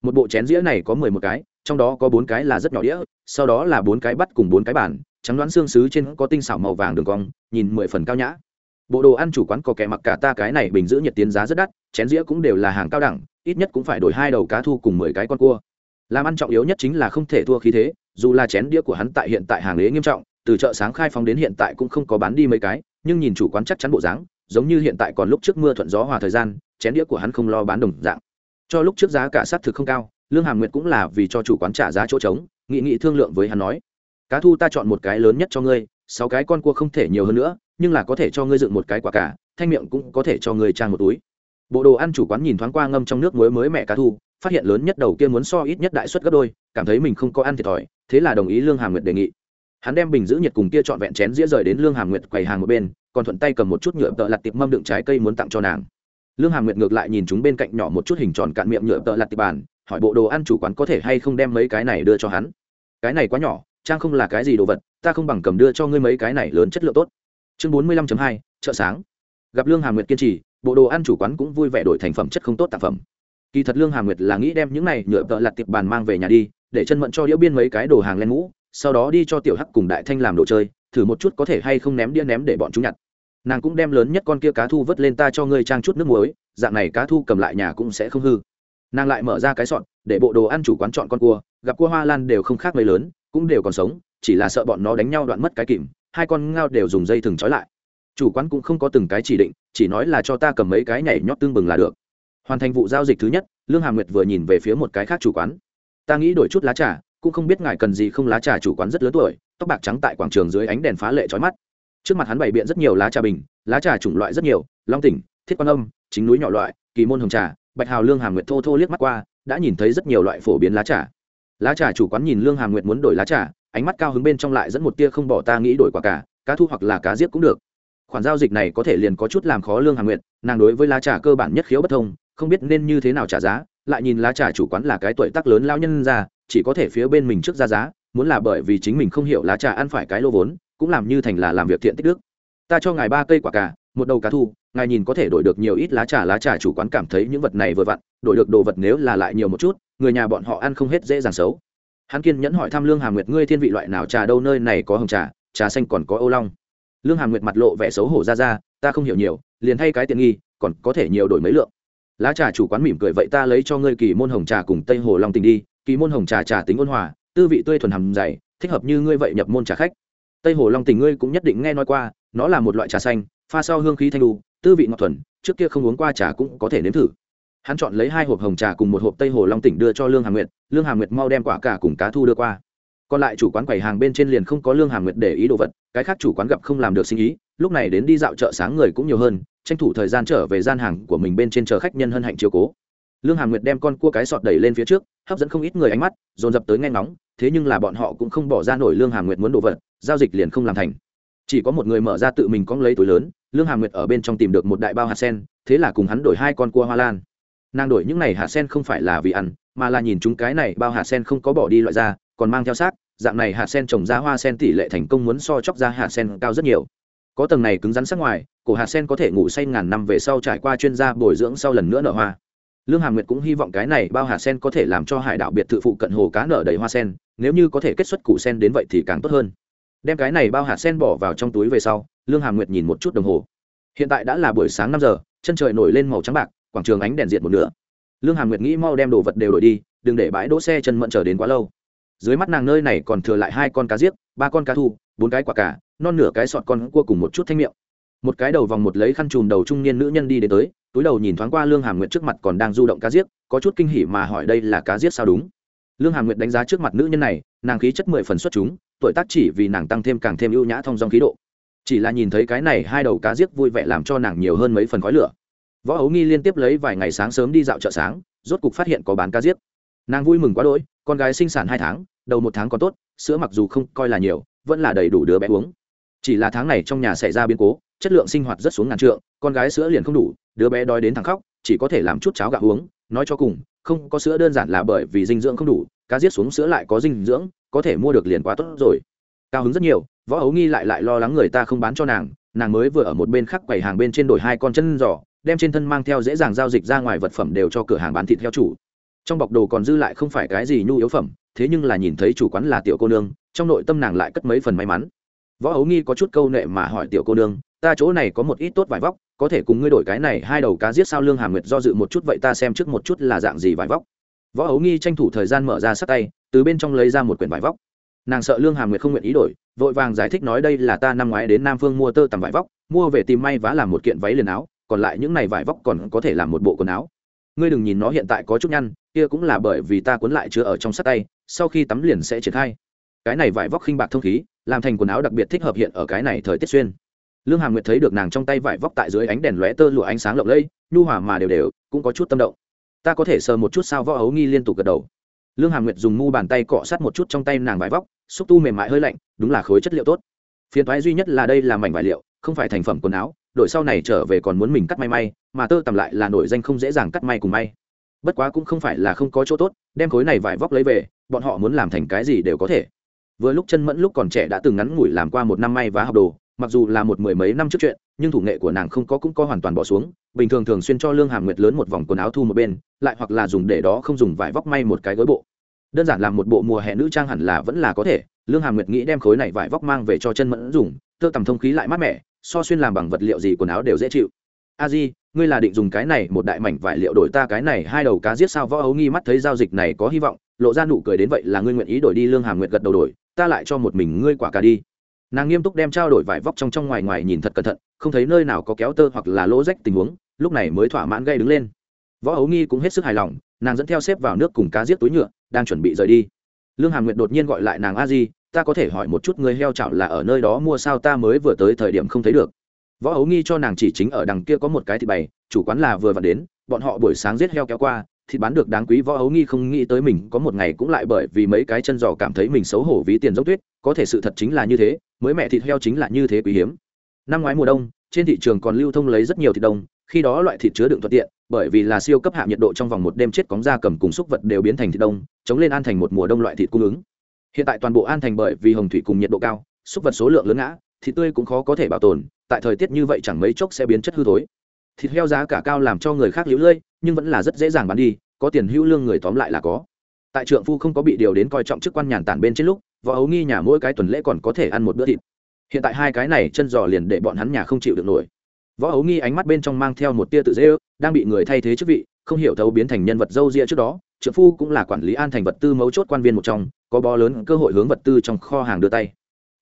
một bộ chén dĩa này có mười một cái, trong đó có bốn cái là rất nhỏ đĩa, sau đó là bốn cái bắt cùng bốn cái bản trắng đoán xương xứ trên có tinh xảo màu vàng đường cong, nhìn mười phần cao nhã. Bộ đồ ăn chủ quán có kẻ mặc cả ta cái này bình giữ nhiệt tiến giá rất đắt, chén dĩa cũng đều là hàng cao đẳng, ít nhất cũng phải đổi hai đầu cá thu cùng mười cái con cua. Làm ăn trọng yếu nhất chính là không thể thua khí thế, dù là chén đĩa của hắn tại hiện tại hàng lế nghiêm trọng, từ chợ sáng khai phóng đến hiện tại cũng không có bán đi mấy cái, nhưng nhìn chủ quán chắc chắn bộ dáng, giống như hiện tại còn lúc trước mưa thuận gió hòa thời gian, chén đĩa của hắn không lo bán đồng dạng cho lúc trước giá cả s thực không cao, lương hàm nguyệt cũng là vì cho chủ quán trả giá chỗ trống, nghị nghị thương lượng với hắn nói, cá thu ta chọn một cái lớn nhất cho ngươi, sáu cái con cua không thể nhiều hơn nữa, nhưng là có thể cho ngươi dựng một cái quả cả, thanh miệng cũng có thể cho ngươi trang một túi. Bộ đồ ăn chủ quán nhìn thoáng qua ngâm trong nước muối mới mẹ cá thu, phát hiện lớn nhất đầu kia muốn so ít nhất đại suất gấp đôi, cảm thấy mình không có ăn thiệt thòi, thế là đồng ý lương hàm nguyệt đề nghị. Hắn đem bình giữ nhiệt cùng kia trọn vẹn chén dĩa rời đến lương hàm nguyệt quầy hàng một bên, còn thuận tay cầm một chút nhựa tợ lặt tiệp mâm đựng trái cây muốn tặng cho nàng lương hàm nguyệt ngược lại nhìn chúng bên cạnh nhỏ một chút hình tròn cạn miệng nhựa tợ lặt tịch bàn, hỏi bộ đồ ăn chủ quán có thể hay không đem mấy cái này đưa cho hắn. Cái này quá nhỏ, trang không là cái gì đồ vật, ta không bằng cầm đưa cho ngươi mấy cái này lớn chất lượng tốt. Chương bốn mươi lăm hai, chợ sáng. Gặp lương hàm nguyệt kiên trì, bộ đồ ăn chủ quán cũng vui vẻ đổi thành phẩm chất không tốt tạp phẩm. Kỳ thật lương hàm nguyệt là nghĩ đem những này nhựa tợ lặt tịch bàn mang về nhà đi, để chân mận cho đĩa biên mấy cái đồ hàng lên mũ sau đó đi cho tiểu hắc cùng đại thanh làm đồ chơi, thử một chút có thể hay không ném đĩa ném để bọn chúng nhặt nàng cũng đem lớn nhất con kia cá thu vớt lên ta cho ngươi trang chút nước muối, dạng này cá thu cầm lại nhà cũng sẽ không hư. Nàng lại mở ra cái sọn để bộ đồ ăn chủ quán chọn con cua, gặp cua hoa lan đều không khác mấy lớn, cũng đều còn sống, chỉ là sợ bọn nó đánh nhau đoạn mất cái kìm, hai con ngao đều dùng dây thừng trói lại. Chủ quán cũng không có từng cái chỉ định, chỉ nói là cho ta cầm mấy cái nhảy nhót tương bừng là được. Hoàn thành vụ giao dịch thứ nhất, lương hà nguyệt vừa nhìn về phía một cái khác chủ quán. Ta nghĩ đổi chút lá trà, cũng không biết ngài cần gì không, lá trà chủ quán rất lớn tuổi, tóc bạc trắng tại quảng trường dưới ánh đèn phá lệ trói mắt trước mặt hắn bày biện rất nhiều lá trà bình, lá trà chủng loại rất nhiều, long tỉnh, thiết quan âm, chính núi nhỏ loại, kỳ môn hồng trà, bạch hào lương hàm nguyệt thô thô liếc mắt qua, đã nhìn thấy rất nhiều loại phổ biến lá trà. Lá trà chủ quán nhìn lương hàm nguyệt muốn đổi lá trà, ánh mắt cao hứng bên trong lại dẫn một tia không bỏ ta nghĩ đổi quả cả, cá thu hoặc là cá giết cũng được. Khoản giao dịch này có thể liền có chút làm khó lương hàm nguyệt, nàng đối với lá trà cơ bản nhất khiếu bất thông, không biết nên như thế nào trả giá, lại nhìn lá trà chủ quán là cái tuổi tác lớn lao nhân ra, chỉ có thể phía bên mình trước ra giá, muốn là bởi vì chính mình không hiểu lá trà ăn phải cái lô vốn cũng làm như thành là làm việc thiện tích đức. Ta cho ngài ba cây quả cà, một đầu cá thu, ngài nhìn có thể đổi được nhiều ít lá trà lá trà chủ quán cảm thấy những vật này vừa vặn, đổi được đồ vật nếu là lại nhiều một chút, người nhà bọn họ ăn không hết dễ dàng xấu. Hắn kiên nhẫn hỏi thăm lương hà nguyệt, ngươi thiên vị loại nào trà đâu, nơi này có hồng trà trà xanh còn có ô long? Lương hà nguyệt mặt lộ vẻ xấu hổ ra ra, ta không hiểu nhiều, liền thay cái tiện nghi, còn có thể nhiều đổi mấy lượng. Lá trà chủ quán mỉm cười, vậy ta lấy cho ngươi kỳ môn hồng trà cùng tây hồ long tình đi, kỳ môn hồng trà trà tính ôn hòa, tư vị tươi thuần hầm dày, thích hợp như ngươi vậy nhập môn trà khách tây hồ long tình ngươi cũng nhất định nghe nói qua, nó là một loại trà xanh, pha sau hương khí thanh đu tư vị ngọt thuần, trước kia không uống qua trà cũng có thể nếm thử. Hắn chọn lấy hai hộp hồng trà cùng một hộp tây hồ long tỉnh đưa cho lương hà nguyệt, lương hà nguyệt mau đem quả cả cùng cá thu đưa qua. Còn lại chủ quán quầy hàng bên trên liền không có lương hà nguyệt để ý đồ vật, cái khác chủ quán gặp không làm được sinh ý, lúc này đến đi dạo chợ sáng người cũng nhiều hơn, tranh thủ thời gian trở về gian hàng của mình bên trên chờ khách nhân hân hạnh chiều cố. Lương hà nguyệt đem con cua cái sọt đẩy lên phía trước, hấp dẫn không ít người ánh mắt, dồn dập tới nghe ngóng thế nhưng là bọn họ cũng không bỏ ra nổi lương hà nguyệt muốn đồ vật, giao dịch liền không làm thành. Chỉ có một người mở ra tự mình cóng lấy túi lớn, lương hà nguyệt ở bên trong tìm được một đại bao hạt sen, thế là cùng hắn đổi hai con cua hoa lan. Nàng đổi những này hạt sen không phải là vì ăn, mà là nhìn chúng cái này bao hạt sen không có bỏ đi loại ra, còn mang theo xác, dạng này hạt sen trồng ra hoa sen tỷ lệ thành công muốn so chóc ra hạt sen cao rất nhiều. Có tầng này cứng rắn sắc ngoài, cổ hạt sen có thể ngủ say ngàn năm về sau trải qua chuyên gia bồi dưỡng sau lần nữa nở hoa. Lương hà nguyệt cũng hy vọng cái này bao hạt sen có thể làm cho hải đảo biệt thự phụ cận hồ cá nở đầy hoa sen nếu như có thể kết xuất củ sen đến vậy thì càng tốt hơn. Đem cái này bao hạt sen bỏ vào trong túi về sau, lương hà nguyệt nhìn một chút đồng hồ. Hiện tại đã là buổi sáng năm giờ, chân trời nổi lên màu trắng bạc, quảng trường ánh đèn diện một nửa. Lương hà nguyệt nghĩ mau đem đồ vật đều đổi đi, đừng để bãi đỗ xe chân mận chờ đến quá lâu. Dưới mắt nàng nơi này còn thừa lại hai con cá giết, ba con cá thu, bốn cái quả cả, non nửa cái sọt con cua cùng một chút thanh miệng. Một cái đầu vòng một lấy khăn chùm đầu trung niên nữ nhân đi đến tới, túi đầu nhìn thoáng qua lương hàm nguyệt trước mặt còn đang du động cá giết, có chút kinh hỉ mà hỏi đây là cá giết sao đúng? Lương hàm nguyệt đánh giá trước mặt nữ nhân này, nàng khí chất mười phần xuất chúng, tuổi tác chỉ vì nàng tăng thêm càng thêm ưu nhã thông dong khí độ. Chỉ là nhìn thấy cái này hai đầu cá giết vui vẻ làm cho nàng nhiều hơn mấy phần khói lửa. Võ ấu nghi liên tiếp lấy vài ngày sáng sớm đi dạo chợ sáng, rốt cục phát hiện có bán cá giết nàng vui mừng quá đỗi, con gái sinh sản hai tháng, đầu một tháng còn tốt, sữa mặc dù không coi là nhiều, vẫn là đầy đủ đứa bé uống. Chỉ là tháng này trong nhà xảy ra biến cố, chất lượng sinh hoạt rất xuống ngàn trượng, con gái sữa liền không đủ, đứa bé đói đến thằng khóc, chỉ có thể làm chút cháo gạo uống nói cho cùng, không có sữa đơn giản là bởi vì dinh dưỡng không đủ, cá giết xuống sữa lại có dinh dưỡng, có thể mua được liền quá tốt rồi. Cao hứng rất nhiều, võ ấu nghi lại lại lo lắng người ta không bán cho nàng nàng mới vừa ở một bên khắc quầy hàng bên trên đổi hai con chân giò, đem trên thân mang theo dễ dàng giao dịch ra ngoài vật phẩm đều cho cửa hàng bán thịt theo chủ. Trong bọc đồ còn dư lại không phải cái gì nhu yếu phẩm, thế nhưng là nhìn thấy chủ quán là tiểu cô nương, trong nội tâm nàng lại cất mấy phần may mắn. Võ ấu nghi có chút câu nệ mà hỏi tiểu cô nương, ta chỗ này có một ít tốt vải vóc có thể cùng ngươi đổi cái này hai đầu cá giết sao lương hàm nguyệt do dự một chút vậy ta xem trước một chút là dạng gì vải vóc. Võ ấu nghi tranh thủ thời gian mở ra sát tay, từ bên trong lấy ra một quyển vải vóc. Nàng sợ lương hàm nguyệt không nguyện ý đổi, vội vàng giải thích nói đây là ta năm ngoái đến nam phương mua tơ tằm vải vóc, mua về tìm may vá làm một kiện váy liền áo, còn lại những này vải vóc còn có thể làm một bộ quần áo. Ngươi đừng nhìn nó hiện tại có chút nhăn, kia cũng là bởi vì ta cuốn lại chứa ở trong sát tay, sau khi tắm liền sẽ triển khai. Cái này vải vóc khinh bạc thông khí, làm thành quần áo đặc biệt thích hợp hiện ở cái này thời tiết xuyên lương hà nguyệt thấy được nàng trong tay vải vóc tại dưới ánh đèn lóe tơ lụa ánh sáng lộng lẫy, nhu hòa mà đều đều, cũng có chút tâm động. Ta có thể sờ một chút sao võ ấu nghi liên tục gật đầu. Lương hà nguyệt dùng mu bàn tay cọ sát một chút trong tay nàng vải vóc, xúc tu mềm mại hơi lạnh, đúng là khối chất liệu tốt. Phiền thoái duy nhất là đây là mảnh vải liệu, không phải thành phẩm quần áo đội sau này trở về còn muốn mình cắt may may, mà tơ tầm lại là nổi danh không dễ dàng cắt may cùng may. Bất quá cũng không phải là không có chỗ tốt, đem khối này vải vóc lấy về, bọn họ muốn làm thành cái gì đều có thể. Vừa lúc chân mẫn lúc còn trẻ đã từng ngắn ngủi làm qua một năm may và học đồ mặc dù là một mười mấy năm trước chuyện, nhưng thủ nghệ của nàng không có cũng có hoàn toàn bỏ xuống, bình thường thường xuyên cho lương hàm nguyệt lớn một vòng quần áo thu một bên, lại hoặc là dùng để đó không dùng vải vóc may một cái gối bộ. Đơn giản làm một bộ mùa hè nữ trang hẳn là vẫn là có thể, lương hàm nguyệt nghĩ đem khối này vải vóc mang về cho chân mẫn dùng, tơ tầm thông khí lại mát mẻ, so xuyên làm bằng vật liệu gì quần áo đều dễ chịu. A di, ngươi là định dùng cái này một đại mảnh vải liệu đổi ta cái này hai đầu cá giết sao võ ấu nghi mắt thấy giao dịch này có hy vọng, lộ ra nụ cười đến vậy là ngươi nguyện ý đổi đi lương hàm nguyệt gật đầu đổi, ta lại cho một mình ngươi quả cả đi nàng nghiêm túc đem trao đổi vải vóc trong trong ngoài ngoài nhìn thật cẩn thận, không thấy nơi nào có kéo tơ hoặc là lỗ rách tình huống, lúc này mới thỏa mãn gây đứng lên. Võ ấu nghi cũng hết sức hài lòng, nàng dẫn theo xếp vào nước cùng cá giết túi nhựa, đang chuẩn bị rời đi. Lương hàm nguyệt đột nhiên gọi lại nàng a di, ta có thể hỏi một chút người heo chảo là ở nơi đó mua sao ta mới vừa tới thời điểm không thấy được. Võ ấu nghi cho nàng chỉ chính ở đằng kia có một cái thịt bày, chủ quán là vừa vặn đến, bọn họ buổi sáng giết heo kéo qua thịt bán được đáng quý võ ấu nghi không nghĩ tới mình có một ngày cũng lại bởi vì mấy cái chân giò cảm thấy mình xấu hổ ví tiền dốc tuyết, có thể sự thật chính là như thế, mới mẹ thịt heo chính là như thế quý hiếm. Năm ngoái mùa đông, trên thị trường còn lưu thông lấy rất nhiều thịt đông, khi đó loại thịt chứa đựng thuận tiện, bởi vì là siêu cấp hạ nhiệt độ trong vòng một đêm chết cóng da cầm cùng xúc vật đều biến thành thịt đông, chống lên an thành một mùa đông loại thịt cung ứng. Hiện tại toàn bộ an thành bởi vì hồng thủy cùng nhiệt độ cao xúc vật số lượng lớn ngã, thịt tươi cũng khó có thể bảo tồn, tại thời tiết như vậy chẳng mấy chốc sẽ biến chất hư thối thịt heo giá cả cao làm cho người khác lũ lơi, nhưng vẫn là rất dễ dàng bán đi, có tiền hữu lương người tóm lại là có. Tại trượng phu không có bị điều đến coi trọng chức quan nhàn tản bên trên lúc, võ ấu nghi nhà mỗi cái tuần lễ còn có thể ăn một bữa thịt. Hiện tại hai cái này chân giò liền để bọn hắn nhà không chịu được nổi. Võ ấu nghi ánh mắt bên trong mang theo một tia tự dễ ước, đang bị người thay thế chức vị, không hiểu thấu biến thành nhân vật dâu ria trước đó, trượng phu cũng là quản lý an thành vật tư mấu chốt quan viên một trong, có bó lớn cơ hội hướng vật tư trong kho hàng đưa tay.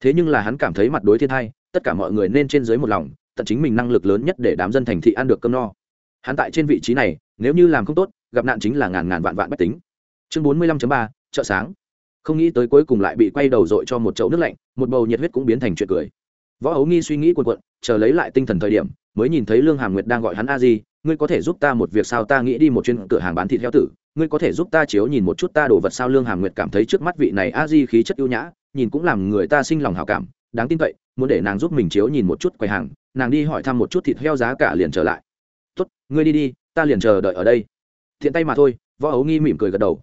Thế nhưng là hắn cảm thấy mặt đối thiên thai, tất cả mọi người nên trên dưới một lòng tận chính mình năng lực lớn nhất để đám dân thành thị ăn được cơm no. Hắn tại trên vị trí này, nếu như làm không tốt, gặp nạn chính là ngàn ngàn vạn vạn bách tính. Chương bốn mươi lăm ba, chợ sáng. Không nghĩ tới cuối cùng lại bị quay đầu dội cho một chậu nước lạnh, một bầu nhiệt huyết cũng biến thành chuyện cười. Võ hấu nghi suy nghĩ quần quận chờ lấy lại tinh thần thời điểm, mới nhìn thấy lương hàm nguyệt đang gọi hắn a di, ngươi có thể giúp ta một việc sao? Ta nghĩ đi một chuyến cửa hàng bán thịt heo tử. Ngươi có thể giúp ta chiếu nhìn một chút ta đồ vật sao? Lương hàm nguyệt cảm thấy trước mắt vị này a di khí chất ưu nhã, nhìn cũng làm người ta sinh lòng hào cảm đáng tin cậy, muốn để nàng giúp mình chiếu nhìn một chút quầy hàng, nàng đi hỏi thăm một chút thịt heo giá cả liền trở lại. Tốt, ngươi đi đi, ta liền chờ đợi ở đây. Thiện tay mà thôi, võ ấu nghi mỉm cười gật đầu.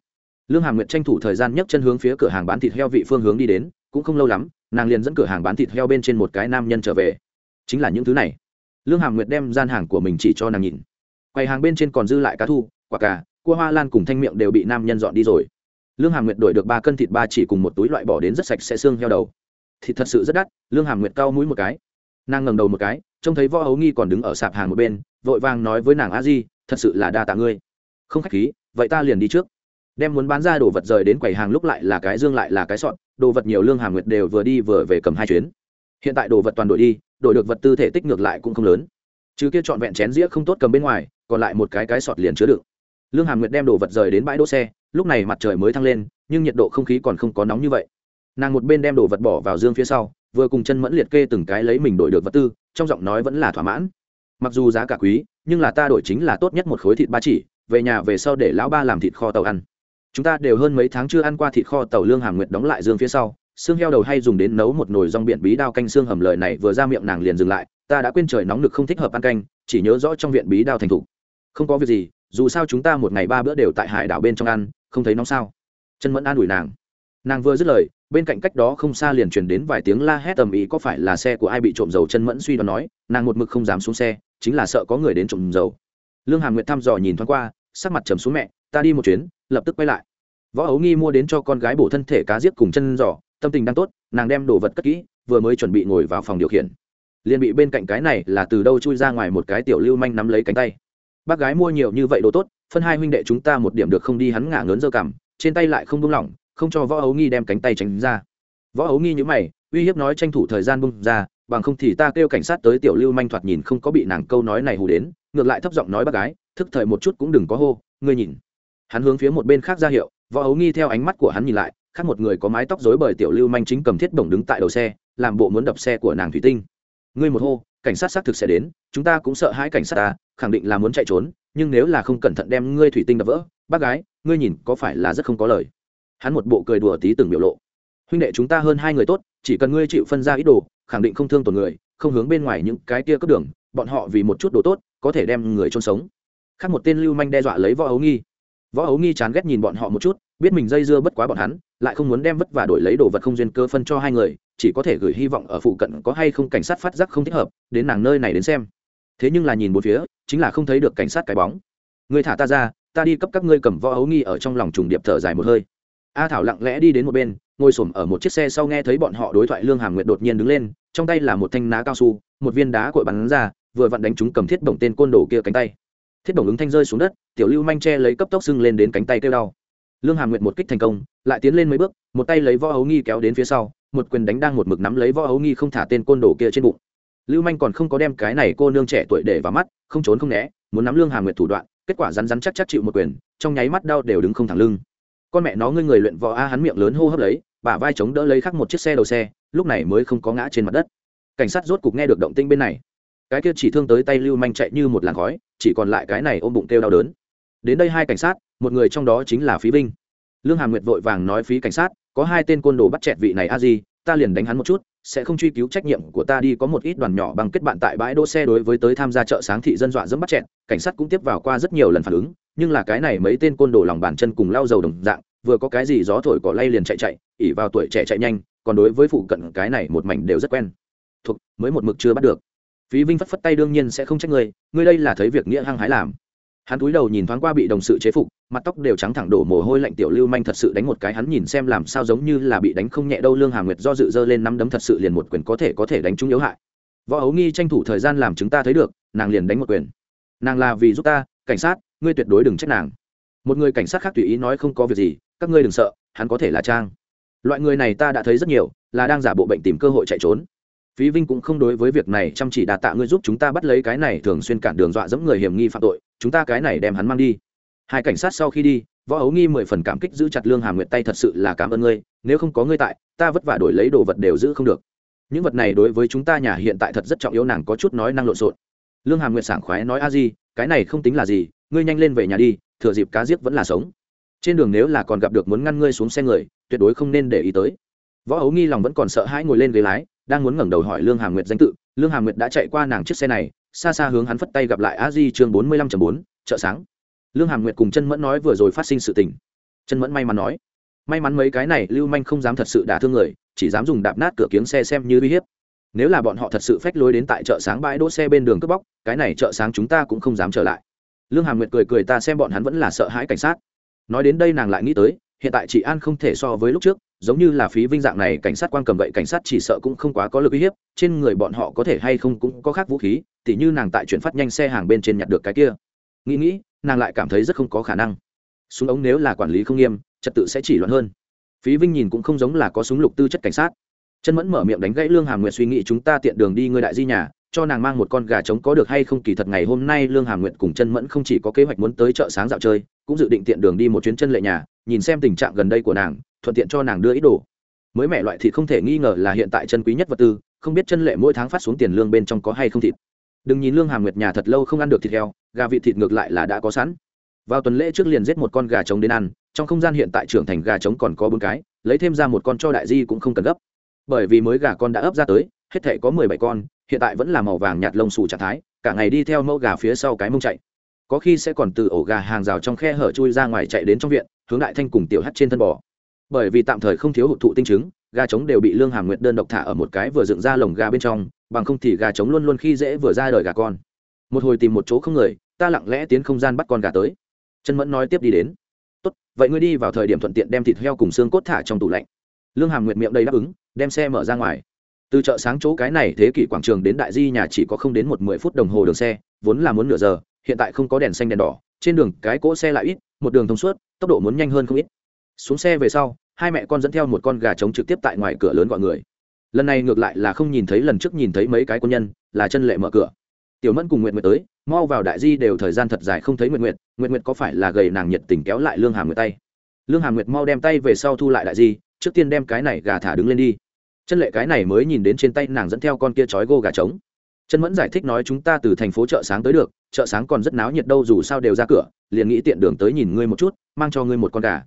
Lương hà nguyệt tranh thủ thời gian nhấc chân hướng phía cửa hàng bán thịt heo vị phương hướng đi đến, cũng không lâu lắm, nàng liền dẫn cửa hàng bán thịt heo bên trên một cái nam nhân trở về. Chính là những thứ này. Lương hàm nguyệt đem gian hàng của mình chỉ cho nàng nhìn. Quầy hàng bên trên còn dư lại cá thu, quả cà, cua hoa lan cùng thanh miệng đều bị nam nhân dọn đi rồi. Lương hàm nguyệt đổi được ba cân thịt ba chỉ cùng một túi loại bỏ đến rất sạch sẽ xương heo đầu thì thật sự rất đắt, lương hàm nguyệt cau mũi một cái. Nàng ngầm đầu một cái, trông thấy võ hấu nghi còn đứng ở sạp hàng một bên, vội vàng nói với nàng a di, thật sự là đa tạ ngươi. Không khách khí, vậy ta liền đi trước. Đem muốn bán ra đồ vật rời đến quầy hàng lúc lại là cái dương lại là cái sọn đồ vật nhiều lương hàm nguyệt đều vừa đi vừa về cầm hai chuyến. Hiện tại đồ vật toàn đội đi, đổi được vật tư thể tích ngược lại cũng không lớn. Chứ kia trọn vẹn chén dĩa không tốt cầm bên ngoài, còn lại một cái cái sọt liền chứa đựng. Lương hàm nguyệt đem đồ vật rời đến bãi đỗ xe, lúc này mặt trời mới thăng lên, nhưng nhiệt độ không khí còn không có nóng như vậy nàng một bên đem đồ vật bỏ vào dương phía sau, vừa cùng chân mẫn liệt kê từng cái lấy mình đổi được vật tư, trong giọng nói vẫn là thỏa mãn. Mặc dù giá cả quý, nhưng là ta đổi chính là tốt nhất một khối thịt ba chỉ, về nhà về sau để lão ba làm thịt kho tàu ăn. Chúng ta đều hơn mấy tháng chưa ăn qua thịt kho tàu lương hàm nguyệt đóng lại dương phía sau, xương heo đầu hay dùng đến nấu một nồi rong biển bí đao canh xương hầm lời này vừa ra miệng nàng liền dừng lại, ta đã quên trời nóng lực không thích hợp ăn canh, chỉ nhớ rõ trong viện bí đao thành thục. Không có việc gì, dù sao chúng ta một ngày ba bữa đều tại hải đảo bên trong ăn, không thấy nóng sao? Chân mẫn an ủi nàng nàng vừa dứt lời, bên cạnh cách đó không xa liền truyền đến vài tiếng la hét tầm ý, có phải là xe của ai bị trộm dầu chân mẫn suy đoán nói, nàng một mực không dám xuống xe, chính là sợ có người đến trộm dầu. Lương hàm nguyệt thăm dò nhìn thoáng qua, sắc mặt trầm xuống mẹ, ta đi một chuyến, lập tức quay lại. Võ ấu nghi mua đến cho con gái bổ thân thể cá giết cùng chân giỏ tâm tình đang tốt, nàng đem đồ vật cất kỹ, vừa mới chuẩn bị ngồi vào phòng điều khiển. Liền bị bên cạnh cái này là từ đâu chui ra ngoài một cái tiểu lưu manh nắm lấy cánh tay. Bác gái mua nhiều như vậy đồ tốt, phân hai huynh đệ chúng ta một điểm được không đi, hắn ngả ngớn dơ cảm trên tay lại không buông lỏng không cho võ ấu nghi đem cánh tay tránh ra. Võ ấu nghi nhữ mày, uy hiếp nói tranh thủ thời gian bung ra, bằng không thì ta kêu cảnh sát tới tiểu lưu manh thoạt nhìn không có bị nàng câu nói này hù đến, ngược lại thấp giọng nói bác gái, thức thời một chút cũng đừng có hô, ngươi nhìn. Hắn hướng phía một bên khác ra hiệu, võ ấu nghi theo ánh mắt của hắn nhìn lại, khác một người có mái tóc rối bởi tiểu lưu manh chính cầm thiết bổng đứng tại đầu xe, làm bộ muốn đập xe của nàng thủy tinh. Ngươi một hô, cảnh sát xác thực sẽ đến, chúng ta cũng sợ hãi cảnh sát ta, khẳng định là muốn chạy trốn, nhưng nếu là không cẩn thận đem ngươi thủy tinh đập vỡ, bác gái, ngươi nhìn có phải là rất không có lời hắn một bộ cười đùa tí từng biểu lộ. Huynh đệ chúng ta hơn hai người tốt, chỉ cần ngươi chịu phân ra ít đồ, khẳng định không thương tổn người, không hướng bên ngoài những cái kia cướp đường, bọn họ vì một chút đồ tốt, có thể đem người chôn sống. Khác một tên lưu manh đe dọa lấy võ ấu nghi. Võ ấu nghi chán ghét nhìn bọn họ một chút, biết mình dây dưa bất quá bọn hắn, lại không muốn đem vất vả đổi lấy đồ vật không duyên cơ phân cho hai người, chỉ có thể gửi hy vọng ở phụ cận có hay không cảnh sát phát giác không thích hợp, đến nàng nơi này đến xem. Thế nhưng là nhìn một phía, chính là không thấy được cảnh sát cái bóng. Người thả ta ra, ta đi cấp các ngươi cầm võ ấu nghi ở trong lòng trùng điệp thở dài một hơi a thảo lặng lẽ đi đến một bên, ngồi s ở một chiếc xe sau nghe thấy bọn họ đối thoại lương hàm nguyệt đột nhiên đứng lên, trong tay là một thanh ná cao su, một viên đá cội bắn ra, vừa vặn đánh chúng cầm thiết bổng tên côn đồ kia cánh tay. Thiết bổng ứng thanh rơi xuống đất, tiểu lưu manh che lấy cấp tốc sưng lên đến cánh tay kêu đau. Lương hàm nguyệt một kích thành công, lại tiến lên mấy bước, một tay lấy võ ấu nghi kéo đến phía sau, một quyền đánh đang một mực nắm lấy võ ấu nghi không thả tên côn đồ kia trên bụng. Lưu manh còn không có đem cái này cô nương trẻ tuổi để vào mắt, không trốn không né, muốn nắm lương hàm nguyệt thủ đoạn, kết quả rắn rắn chắc chắc chịu một quyền, trong nháy mắt đau đều đứng không thẳng lưng con mẹ nó ngươi người luyện võ a, hắn miệng lớn hô hấp lấy, bả vai chống đỡ lấy khắc một chiếc xe đầu xe, lúc này mới không có ngã trên mặt đất. Cảnh sát rốt cục nghe được động tinh bên này. Cái kia chỉ thương tới tay lưu manh chạy như một làn khói, chỉ còn lại cái này ôm bụng kêu đau đớn. Đến đây hai cảnh sát, một người trong đó chính là phí vinh. Lương hàm nguyệt vội vàng nói phí cảnh sát, có hai tên côn đồ bắt chẹt vị này a di, ta liền đánh hắn một chút, sẽ không truy cứu trách nhiệm của ta đi, có một ít đoàn nhỏ bằng kết bạn tại bãi đỗ xe đối với tới tham gia chợ sáng thị dân dọa dẫm bắt chẹt, cảnh sát cũng tiếp vào qua rất nhiều lần phản ứng nhưng là cái này mấy tên côn đồ lòng bàn chân cùng lau dầu đồng dạng, vừa có cái gì gió thổi cỏ lay liền chạy chạy, ỉ vào tuổi trẻ chạy nhanh, còn đối với phụ cận cái này một mảnh đều rất quen. Thuộc, mới một mực chưa bắt được. Phí vinh phất phất tay đương nhiên sẽ không trách người ngươi đây là thấy việc nghĩa hăng hái làm. Hắn cúi đầu nhìn thoáng qua bị đồng sự chế phục, mặt tóc đều trắng thẳng đổ mồ hôi lạnh tiểu lưu manh thật sự đánh một cái hắn nhìn xem làm sao giống như là bị đánh không nhẹ đâu lương hà nguyệt do dự dơ lên năm đấm thật sự liền một quyền có thể có thể đánh trúng yếu hại. Võ ấu nghi tranh thủ thời gian làm chúng ta thấy được, nàng liền đánh một quyền. Nàng là vì giúp ta, cảnh sát ngươi tuyệt đối đừng trách nàng. Một người cảnh sát khác tùy ý nói không có việc gì, các ngươi đừng sợ, hắn có thể là trang. Loại người này ta đã thấy rất nhiều, là đang giả bộ bệnh tìm cơ hội chạy trốn. Phí vinh cũng không đối với việc này chăm chỉ đà tạ ngươi giúp chúng ta bắt lấy cái này thường xuyên cản đường dọa dẫm người hiểm nghi phạm tội, chúng ta cái này đem hắn mang đi. Hai cảnh sát sau khi đi, võ ấu nghi mười phần cảm kích giữ chặt lương hà nguyệt tay thật sự là cảm ơn ngươi, nếu không có ngươi tại, ta vất vả đổi lấy đồ vật đều giữ không được. Những vật này đối với chúng ta nhà hiện tại thật rất trọng yếu, nàng có chút nói năng lộn xộn. Lương Hà nguyệt sảng khoái nói a di, cái này không tính là gì ngươi nhanh lên về nhà đi, thừa dịp cá giết vẫn là sống. Trên đường nếu là còn gặp được muốn ngăn ngươi xuống xe người, tuyệt đối không nên để ý tới. Võ hấu nghi lòng vẫn còn sợ hãi ngồi lên ghế lái, đang muốn ngẩng đầu hỏi lương hà nguyệt danh tự. Lương hà nguyệt đã chạy qua nàng chiếc xe này, xa xa hướng hắn phất tay gặp lại a di chương bốn mươi lăm bốn, chợ sáng. Lương hà nguyệt cùng chân mẫn nói vừa rồi phát sinh sự tình. Chân mẫn may mắn nói, may mắn mấy cái này, lưu manh không dám thật sự đả thương người, chỉ dám dùng đạp nát cửa kiếng xe xem như uy hiếp. Nếu là bọn họ thật sự phách lối đến tại chợ sáng bãi đỗ xe bên đường cướp bóc, cái này chợ sáng chúng ta cũng không dám trở lại lương hàm nguyệt cười cười ta xem bọn hắn vẫn là sợ hãi cảnh sát. Nói đến đây nàng lại nghĩ tới, hiện tại chị an không thể so với lúc trước, giống như là phí vinh dạng này, cảnh sát quan cầm gậy cảnh sát chỉ sợ cũng không quá có lực uy hiếp, trên người bọn họ có thể hay không cũng có khác vũ khí, tỉ như nàng tại chuyển phát nhanh xe hàng bên trên nhặt được cái kia. Nghĩ nghĩ, nàng lại cảm thấy rất không có khả năng. Súng ống nếu là quản lý không nghiêm, trật tự sẽ chỉ loạn hơn. Phí vinh nhìn cũng không giống là có súng lục tư chất cảnh sát. Chân mẫn mở miệng đánh gãy lương hàm nguyệt suy nghĩ chúng ta tiện đường đi ngươi đại di nhà cho nàng mang một con gà trống có được hay không kỳ thật ngày hôm nay lương hà nguyệt cùng chân mẫn không chỉ có kế hoạch muốn tới chợ sáng dạo chơi, cũng dự định tiện đường đi một chuyến chân lệ nhà, nhìn xem tình trạng gần đây của nàng, thuận tiện cho nàng đưa ít đồ. Mới mẹ loại thịt không thể nghi ngờ là hiện tại chân quý nhất vật tư, không biết chân lệ mỗi tháng phát xuống tiền lương bên trong có hay không thịt. Đừng nhìn lương hàm nguyệt nhà thật lâu không ăn được thịt heo, gà vị thịt ngược lại là đã có sẵn. Vào tuần lễ trước liền giết một con gà trống đến ăn, trong không gian hiện tại trưởng thành gà trống còn có bốn cái, lấy thêm ra một con cho đại di cũng không cần gấp. Bởi vì mới gà con đã ấp ra tới, hết thể có mười bảy con hiện tại vẫn là màu vàng nhạt lông xù trạng thái, cả ngày đi theo mẫu gà phía sau cái mông chạy. Có khi sẽ còn từ ổ gà hàng rào trong khe hở chui ra ngoài chạy đến trong viện, hướng đại thanh cùng tiểu hắt trên thân bò. Bởi vì tạm thời không thiếu hụt thụ tinh trứng, gà trống đều bị lương hàm nguyệt đơn độc thả ở một cái vừa dựng ra lồng gà bên trong, bằng không thì gà trống luôn luôn khi dễ vừa ra đời gà con. Một hồi tìm một chỗ không người, ta lặng lẽ tiến không gian bắt con gà tới. Chân mẫn nói tiếp đi đến. Tốt, vậy ngươi đi vào thời điểm thuận tiện đem thịt heo cùng xương cốt thả trong tủ lạnh. Lương hàm nguyệt miệng đầy đáp ứng, đem xe mở ra ngoài từ chợ sáng chỗ cái này thế kỷ quảng trường đến đại di nhà chỉ có không đến một mười phút đồng hồ đường xe, vốn là muốn nửa giờ, hiện tại không có đèn xanh đèn đỏ, trên đường cái cỗ xe lại ít, một đường thông suốt, tốc độ muốn nhanh hơn không ít. Xuống xe về sau, hai mẹ con dẫn theo một con gà trống trực tiếp tại ngoài cửa lớn gọi người. Lần này ngược lại là không nhìn thấy lần trước nhìn thấy mấy cái quân nhân, là chân lệ mở cửa. Tiểu mẫn cùng nguyện nguyện tới, mau vào đại di đều thời gian thật dài không thấy nguyện nguyện nguyện nguyện có phải là gầy nàng nhiệt tình kéo lại lương hàm nguyệt tay? Lương hàm nguyệt mau đem tay về sau thu lại đại di, trước tiên đem cái này gà thả đứng lên đi chân lệ cái này mới nhìn đến trên tay nàng dẫn theo con kia chói gô gà trống. Chân mẫn giải thích nói chúng ta từ thành phố chợ sáng tới được, chợ sáng còn rất náo nhiệt đâu dù sao đều ra cửa, liền nghĩ tiện đường tới nhìn ngươi một chút, mang cho ngươi một con gà.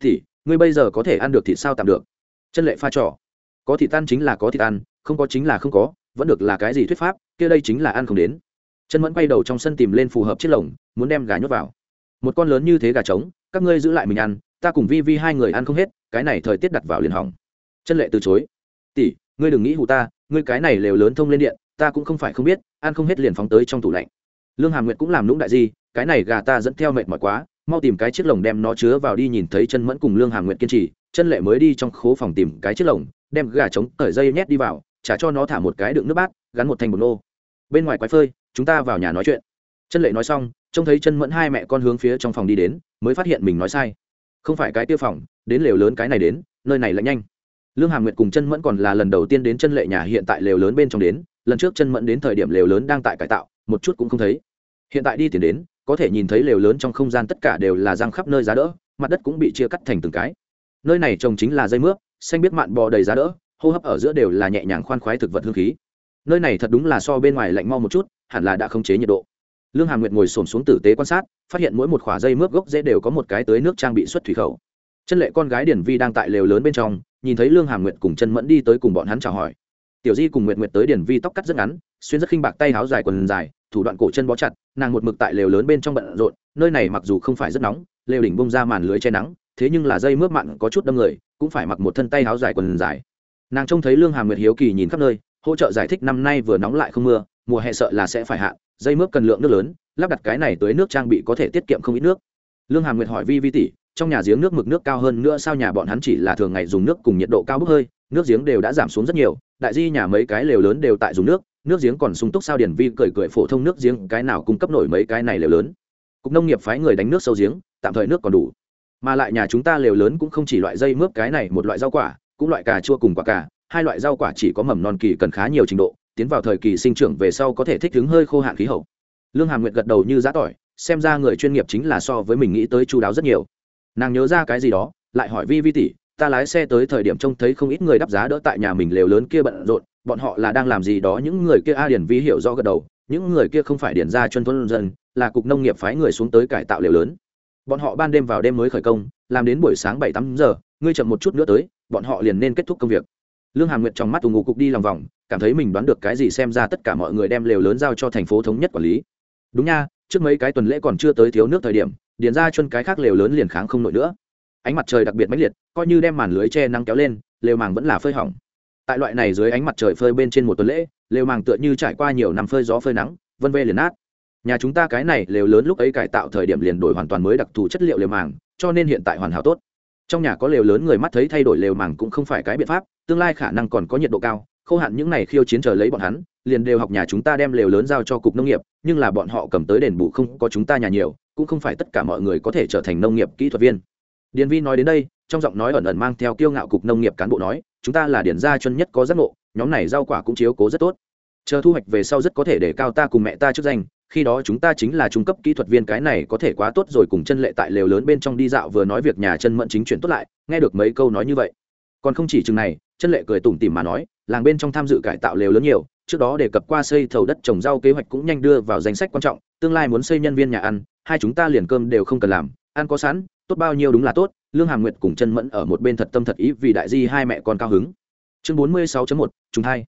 Thì, ngươi bây giờ có thể ăn được thịt sao tạm được? Chân lệ pha trò. Có thịt ăn chính là có thịt ăn, không có chính là không có, vẫn được là cái gì thuyết pháp, kia đây chính là ăn không đến. Chân mẫn quay đầu trong sân tìm lên phù hợp chiếc lồng, muốn đem gà nhốt vào. Một con lớn như thế gà trống, các ngươi giữ lại mình ăn, ta cùng vi vi hai người ăn không hết, cái này thời tiết đặt vào liền hỏng. Chân lệ từ chối tỷ, ngươi đừng nghĩ hù ta, ngươi cái này lều lớn thông lên điện, ta cũng không phải không biết, ăn không hết liền phóng tới trong tủ lạnh. Lương hàm nguyệt cũng làm lũng đại di, cái này gà ta dẫn theo mệt mỏi quá, mau tìm cái chiếc lồng đem nó chứa vào đi nhìn thấy chân mẫn cùng lương hàm nguyệt kiên trì, chân lệ mới đi trong khố phòng tìm cái chiếc lồng, đem gà trống cởi dây nhét đi vào, trả cho nó thả một cái đựng nước bát, gắn một thành một nô. Bên ngoài quái phơi, chúng ta vào nhà nói chuyện. Chân lệ nói xong, trông thấy chân mẫn hai mẹ con hướng phía trong phòng đi đến, mới phát hiện mình nói sai. Không phải cái tiêu phòng, đến lều lớn cái này đến, nơi này lạnh nhanh lương hàm nguyệt cùng chân mẫn còn là lần đầu tiên đến chân lệ nhà hiện tại lều lớn bên trong đến, lần trước chân mẫn đến thời điểm lều lớn đang tại cải tạo, một chút cũng không thấy. Hiện tại đi tiền đến, có thể nhìn thấy lều lớn trong không gian tất cả đều là răng khắp nơi giá đỡ, mặt đất cũng bị chia cắt thành từng cái. Nơi này trồng chính là dây mướp, xanh biết mạn bò đầy giá đỡ, hô hấp ở giữa đều là nhẹ nhàng khoan khoái thực vật hương khí. Nơi này thật đúng là so bên ngoài lạnh mau một chút, hẳn là đã không chế nhiệt độ. Lương hàm nguyệt ngồi xổm xuống tử tế quan sát, phát hiện mỗi một khỏa dây mướp gốc dễ đều có một cái tới nước trang bị xuất thủy khẩu. Chân lệ con gái điển vi đang tại lều lớn bên trong nhìn thấy lương hàm nguyệt cùng chân mẫn đi tới cùng bọn hắn chào hỏi. Tiểu di cùng nguyệt nguyệt tới điển vi tóc cắt rất ngắn, xuyên rất khinh bạc tay áo dài quần dài, thủ đoạn cổ chân bó chặt, nàng một mực tại lều lớn bên trong bận rộn, nơi này mặc dù không phải rất nóng, lều đỉnh bông ra màn lưới che nắng, thế nhưng là dây mướp mặn có chút đâm người, cũng phải mặc một thân tay áo dài quần dài. Nàng trông thấy lương hàm nguyệt hiếu kỳ nhìn khắp nơi, hỗ trợ giải thích năm nay vừa nóng lại không mưa, mùa hè sợ là sẽ phải hạn dây mướp cần lượng nước lớn, lắp đặt cái này tới nước trang bị có thể tiết kiệm không ít nước. Lương hàm nguyệt hỏi vi vi tỷ trong nhà giếng nước mực nước cao hơn nữa sao nhà bọn hắn chỉ là thường ngày dùng nước cùng nhiệt độ cao bốc hơi, nước giếng đều đã giảm xuống rất nhiều, đại di nhà mấy cái lều lớn đều tại dùng nước nước giếng còn sung túc sao điển vi cười cười phổ thông nước giếng, cái nào cung cấp nổi mấy cái này lều lớn. Cục nông nghiệp phái người đánh nước sâu giếng, tạm thời nước còn đủ. Mà lại nhà chúng ta lều lớn cũng không chỉ loại dây mướp cái này, một loại rau quả, cũng loại cà chua cùng quả cà, hai loại rau quả chỉ có mầm non kỳ cần khá nhiều trình độ, tiến vào thời kỳ sinh trưởng về sau có thể thích ứng hơi khô hạn khí hậu. Lương hàm nguyệt gật đầu như giã tỏi, xem ra người chuyên nghiệp chính là so với mình nghĩ tới chú đáo rất nhiều nàng nhớ ra cái gì đó, lại hỏi vi vi tỷ, ta lái xe tới thời điểm trông thấy không ít người đắp giá đỡ tại nhà mình lều lớn kia bận rộn, bọn họ là đang làm gì đó? Những người kia, a điển vi hiểu do gật đầu, những người kia không phải điển ra chân thôn dân, là cục nông nghiệp phái người xuống tới cải tạo lều lớn. Bọn họ ban đêm vào đêm mới khởi công, làm đến buổi sáng bảy tám giờ, ngươi chậm một chút nữa tới, bọn họ liền nên kết thúc công việc. Lương hàm nguyệt trong mắt tù ngụ cục đi lòng vòng, cảm thấy mình đoán được cái gì xem ra tất cả mọi người đem lều lớn giao cho thành phố thống nhất quản lý. Đúng nha trước mấy cái tuần lễ còn chưa tới thiếu nước thời điểm, điền ra chân cái khác lều lớn liền kháng không nổi nữa. Ánh mặt trời đặc biệt mãnh liệt, coi như đem màn lưới che nắng kéo lên, lều màng vẫn là phơi hỏng. Tại loại này dưới ánh mặt trời phơi bên trên một tuần lễ, lều màng tựa như trải qua nhiều năm phơi gió phơi nắng, vân vê liền nát. Nhà chúng ta cái này lều lớn lúc ấy cải tạo thời điểm liền đổi hoàn toàn mới đặc thù chất liệu lều màng, cho nên hiện tại hoàn hảo tốt. Trong nhà có lều lớn người mắt thấy thay đổi lều màng cũng không phải cái biện pháp, tương lai khả năng còn có nhiệt độ cao khô hạn những này khiêu chiến chờ lấy bọn hắn, liền đều học nhà chúng ta đem lều lớn giao cho cục nông nghiệp, nhưng là bọn họ cầm tới đền bù không có chúng ta nhà nhiều, cũng không phải tất cả mọi người có thể trở thành nông nghiệp kỹ thuật viên. Điền vi nói đến đây, trong giọng nói ẩn ẩn mang theo kiêu ngạo cục nông nghiệp cán bộ nói, chúng ta là điển gia chân nhất có giác ngộ, nhóm này rau quả cũng chiếu cố rất tốt. Chờ thu hoạch về sau rất có thể để cao ta cùng mẹ ta trước danh, khi đó chúng ta chính là trung cấp kỹ thuật viên, cái này có thể quá tốt rồi cùng chân lệ tại lều lớn bên trong đi dạo vừa nói việc nhà chân mẫn chính chuyển tốt lại, nghe được mấy câu nói như vậy. Còn không chỉ chừng này chân lệ cười tủm tỉm mà nói, làng bên trong tham dự cải tạo lều lớn nhiều, trước đó đề cập qua xây thầu đất trồng rau kế hoạch cũng nhanh đưa vào danh sách quan trọng, tương lai muốn xây nhân viên nhà ăn, hai chúng ta liền cơm đều không cần làm, ăn có sẵn, tốt bao nhiêu đúng là tốt, lương hàm nguyệt cùng chân mẫn ở một bên thật tâm thật ý vì đại di hai mẹ con cao hứng. Chương bốn mươi sáu một chúng hai.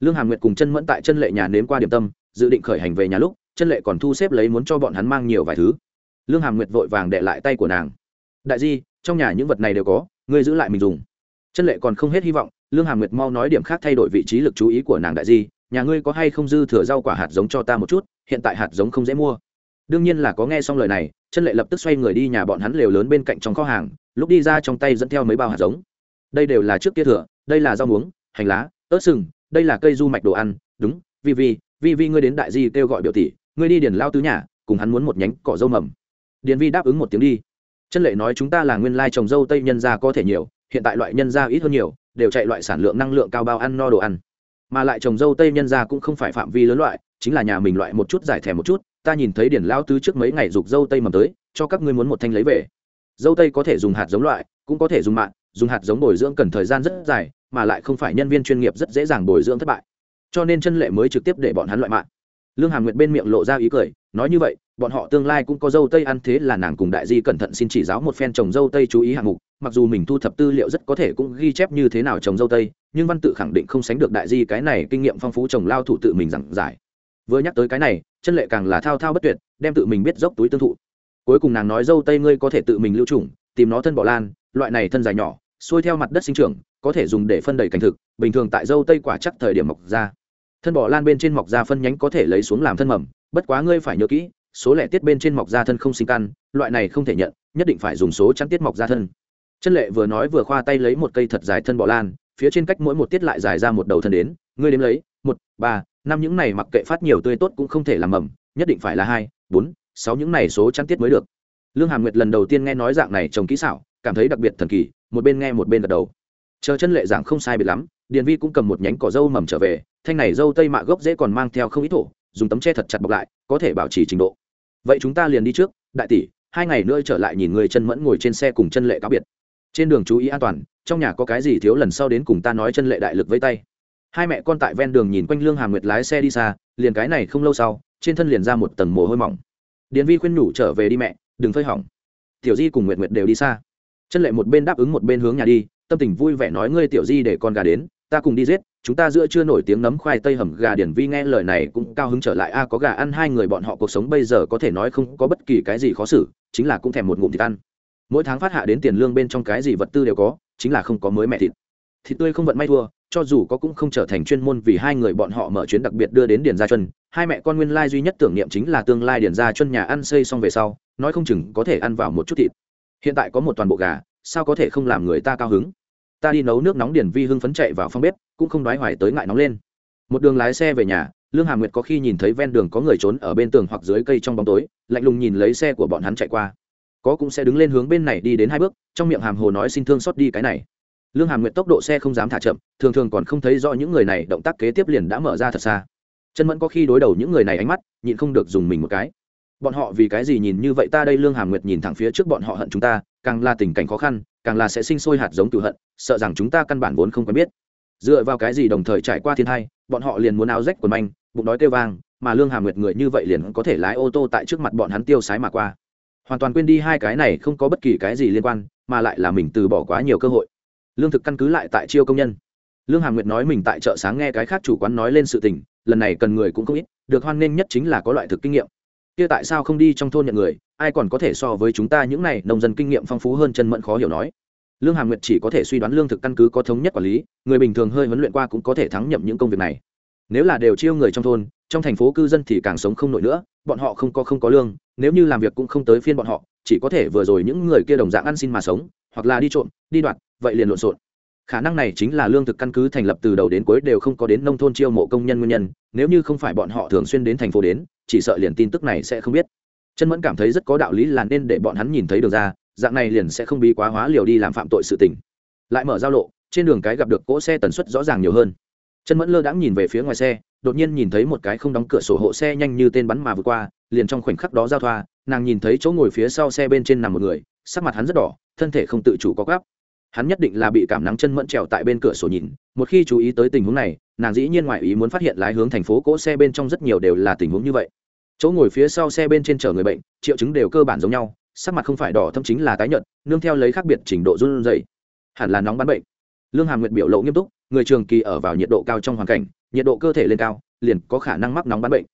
Lương hàm nguyệt cùng chân mẫn tại chân lệ nhà nếm qua điểm tâm, dự định khởi hành về nhà lúc, chân lệ còn thu xếp lấy muốn cho bọn hắn mang nhiều vài thứ. Lương hàm nguyệt vội vàng đệ lại tay của nàng. Đại di, trong nhà những vật này đều có, ngươi giữ lại mình dùng. Chân lệ còn không hết hy vọng lương hàm nguyệt mau nói điểm khác thay đổi vị trí lực chú ý của nàng đại di, nhà ngươi có hay không dư thừa rau quả hạt giống cho ta một chút, hiện tại hạt giống không dễ mua. Đương nhiên là có nghe xong lời này, chân lệ lập tức xoay người đi nhà bọn hắn lều lớn bên cạnh trong kho hàng, lúc đi ra trong tay dẫn theo mấy bao hạt giống. Đây đều là trước kia thừa, đây là rau muống, hành lá, ớt sừng, đây là cây du mạch đồ ăn, đúng, vi vi vi vi ngươi đến đại di kêu gọi biểu tỷ, ngươi đi điền lao tứ nhà, cùng hắn muốn một nhánh cỏ dâu mầm. Điền vi đáp ứng một tiếng đi. Chân lệ nói chúng ta là nguyên lai trồng dâu tây nhân gia có thể nhiều, hiện tại loại nhân gia ít hơn nhiều đều chạy loại sản lượng năng lượng cao bao ăn no đồ ăn. Mà lại trồng dâu tây nhân gia cũng không phải phạm vi lớn loại, chính là nhà mình loại một chút giải thẻ một chút, ta nhìn thấy điển lao tứ trước mấy ngày rục dâu tây mầm tới, cho các ngươi muốn một thanh lấy về. Dâu tây có thể dùng hạt giống loại, cũng có thể dùng mạng dùng hạt giống bồi dưỡng cần thời gian rất dài, mà lại không phải nhân viên chuyên nghiệp rất dễ dàng bồi dưỡng thất bại. Cho nên chân lệ mới trực tiếp để bọn hắn loại mạng lương hàm nguyệt bên miệng lộ ra ý cười, nói như vậy, bọn họ tương lai cũng có dâu tây ăn thế là nàng cùng đại di cẩn thận xin chỉ giáo một phen trồng dâu tây chú ý hạng mục mặc dù mình thu thập tư liệu rất có thể cũng ghi chép như thế nào trồng dâu tây, nhưng văn tự khẳng định không sánh được đại di cái này kinh nghiệm phong phú trồng lao thủ tự mình giảng giải. Vừa nhắc tới cái này, chân lệ càng là thao thao bất tuyệt, đem tự mình biết dốc túi tương thụ. Cuối cùng nàng nói dâu tây ngươi có thể tự mình lưu trùng, tìm nó thân bỏ lan, loại này thân dài nhỏ, xuôi theo mặt đất sinh trưởng, có thể dùng để phân đầy cảnh thực, bình thường tại dâu tây quả chắc thời điểm mọc ra. Thân bỏ lan bên trên mọc ra phân nhánh có thể lấy xuống làm thân mầm, bất quá ngươi phải nhớ kỹ, số lẻ tiết bên trên mọc ra thân không sinh căn, loại này không thể nhận, nhất định phải dùng số chắn tiết mọc ra thân chân lệ vừa nói vừa khoa tay lấy một cây thật dài thân bọ lan, phía trên cách mỗi một tiết lại dài ra một đầu thân đến, ngươi đếm lấy, một, ba, năm những này mặc kệ phát nhiều tươi tốt cũng không thể làm mầm, nhất định phải là hai, bốn, sáu những này số chăn tiết mới được. Lương hàm nguyệt lần đầu tiên nghe nói dạng này trồng kỹ xảo, cảm thấy đặc biệt thần kỳ, một bên nghe một bên gật đầu. Chờ chân lệ giảng không sai biệt lắm, điền vi cũng cầm một nhánh cỏ dâu mầm trở về, thanh này dâu tây mạ gốc dễ còn mang theo không ít thổ, dùng tấm che thật chặt bọc lại, có thể bảo trì trình độ. Vậy chúng ta liền đi trước, đại tỷ, hai ngày nữa trở lại nhìn người chân mẫn ngồi trên xe cùng chân lệ cáo biệt trên đường chú ý an toàn, trong nhà có cái gì thiếu lần sau đến cùng ta nói chân lệ đại lực với tay. Hai mẹ con tại ven đường nhìn quanh lương hàm nguyệt lái xe đi xa, liền cái này không lâu sau, trên thân liền ra một tầng mồ hôi mỏng. Điền vi khuyên nhủ trở về đi mẹ, đừng phơi hỏng. Tiểu di cùng nguyệt nguyệt đều đi xa. Chân lệ một bên đáp ứng một bên hướng nhà đi, tâm tình vui vẻ nói ngươi tiểu di để con gà đến, ta cùng đi giết, chúng ta giữa chưa nổi tiếng nấm khoai tây hầm gà điển vi nghe lời này cũng cao hứng trở lại, a, có gà ăn hai người bọn họ cuộc sống bây giờ có thể nói không có bất kỳ cái gì khó xử, chính là cũng thèm một ngụm thịt ăn mỗi tháng phát hạ đến tiền lương bên trong cái gì vật tư đều có, chính là không có mới mẹ thịt. Thịt tươi không vận may thua, cho dù có cũng không trở thành chuyên môn vì hai người bọn họ mở chuyến đặc biệt đưa đến điền gia chân hai mẹ con nguyên lai duy nhất tưởng niệm chính là tương lai điền gia chân nhà ăn xây xong về sau, nói không chừng có thể ăn vào một chút thịt. Hiện tại có một toàn bộ gà, sao có thể không làm người ta cao hứng? Ta đi nấu nước nóng điển vi hưng phấn chạy vào phòng bếp, cũng không đoái hoài tới ngại nóng lên. Một đường lái xe về nhà, lương Hà nguyệt có khi nhìn thấy ven đường có người trốn ở bên tường hoặc dưới cây trong bóng tối, lạnh lùng nhìn lấy xe của bọn hắn chạy qua có cũng sẽ đứng lên hướng bên này đi đến hai bước, trong miệng hàm hồ nói xin thương xót đi cái này. Lương hàm nguyệt tốc độ xe không dám thả chậm, thường thường còn không thấy rõ những người này, động tác kế tiếp liền đã mở ra thật xa. Chân mẫn có khi đối đầu những người này ánh mắt, nhịn không được dùng mình một cái. Bọn họ vì cái gì nhìn như vậy ta đây? Lương hàm nguyệt nhìn thẳng phía trước bọn họ hận chúng ta, càng là tình cảnh khó khăn, càng là sẽ sinh sôi hạt giống tự hận, sợ rằng chúng ta căn bản vốn không quen biết. Dựa vào cái gì đồng thời trải qua thiên hai, bọn họ liền muốn áo rách quần manh, bụng đói kêu vang, mà lương hàm nguyệt người như vậy liền có thể lái ô tô tại trước mặt bọn hắn tiêu sái mà qua hoàn toàn quên đi hai cái này không có bất kỳ cái gì liên quan, mà lại là mình từ bỏ quá nhiều cơ hội. Lương thực căn cứ lại tại chiêu công nhân. Lương hà nguyệt nói mình tại chợ sáng nghe cái khác chủ quán nói lên sự tình, lần này cần người cũng không ít, được hoan nghênh nhất chính là có loại thực kinh nghiệm. Kia tại sao không đi trong thôn nhận người, ai còn có thể so với chúng ta những này nông dân kinh nghiệm phong phú hơn chân mẫn khó hiểu nói. Lương hà nguyệt chỉ có thể suy đoán lương thực căn cứ có thống nhất quản lý, người bình thường hơi huấn luyện qua cũng có thể thắng nhậm những công việc này. Nếu là đều chiêu người trong thôn, trong thành phố cư dân thì càng sống không nổi nữa, bọn họ không có không có lương nếu như làm việc cũng không tới phiên bọn họ, chỉ có thể vừa rồi những người kia đồng dạng ăn xin mà sống, hoặc là đi trộm, đi đoạt, vậy liền lộn xộn. Khả năng này chính là lương thực căn cứ thành lập từ đầu đến cuối đều không có đến nông thôn chiêu mộ công nhân nguyên nhân, nếu như không phải bọn họ thường xuyên đến thành phố đến, chỉ sợ liền tin tức này sẽ không biết. Chân mẫn cảm thấy rất có đạo lý là nên để bọn hắn nhìn thấy đường ra, dạng này liền sẽ không bị quá hóa liều đi làm phạm tội sự tình. Lại mở giao lộ, trên đường cái gặp được cỗ xe tần suất rõ ràng nhiều hơn. Chân mẫn lơ đãng nhìn về phía ngoài xe, đột nhiên nhìn thấy một cái không đóng cửa sổ hộ xe nhanh như tên bắn mà vừa qua liền trong khoảnh khắc đó giao thoa, nàng nhìn thấy chỗ ngồi phía sau xe bên trên nằm một người, sắc mặt hắn rất đỏ, thân thể không tự chủ có gắp hắn nhất định là bị cảm nắng chân mẫn trèo tại bên cửa sổ nhìn, một khi chú ý tới tình huống này, nàng dĩ nhiên ngoại ý muốn phát hiện lái hướng thành phố cỗ xe bên trong rất nhiều đều là tình huống như vậy. Chỗ ngồi phía sau xe bên trên chở người bệnh, triệu chứng đều cơ bản giống nhau, sắc mặt không phải đỏ thậm chính là tái nhợt, nương theo lấy khác biệt trình độ run rẩy. Hẳn là nóng bắn bệnh. Lương hàm nguyệt biểu lộ nghiêm túc, người trường kỳ ở vào nhiệt độ cao trong hoàn cảnh, nhiệt độ cơ thể lên cao, liền có khả năng mắc nóng bắn bệnh.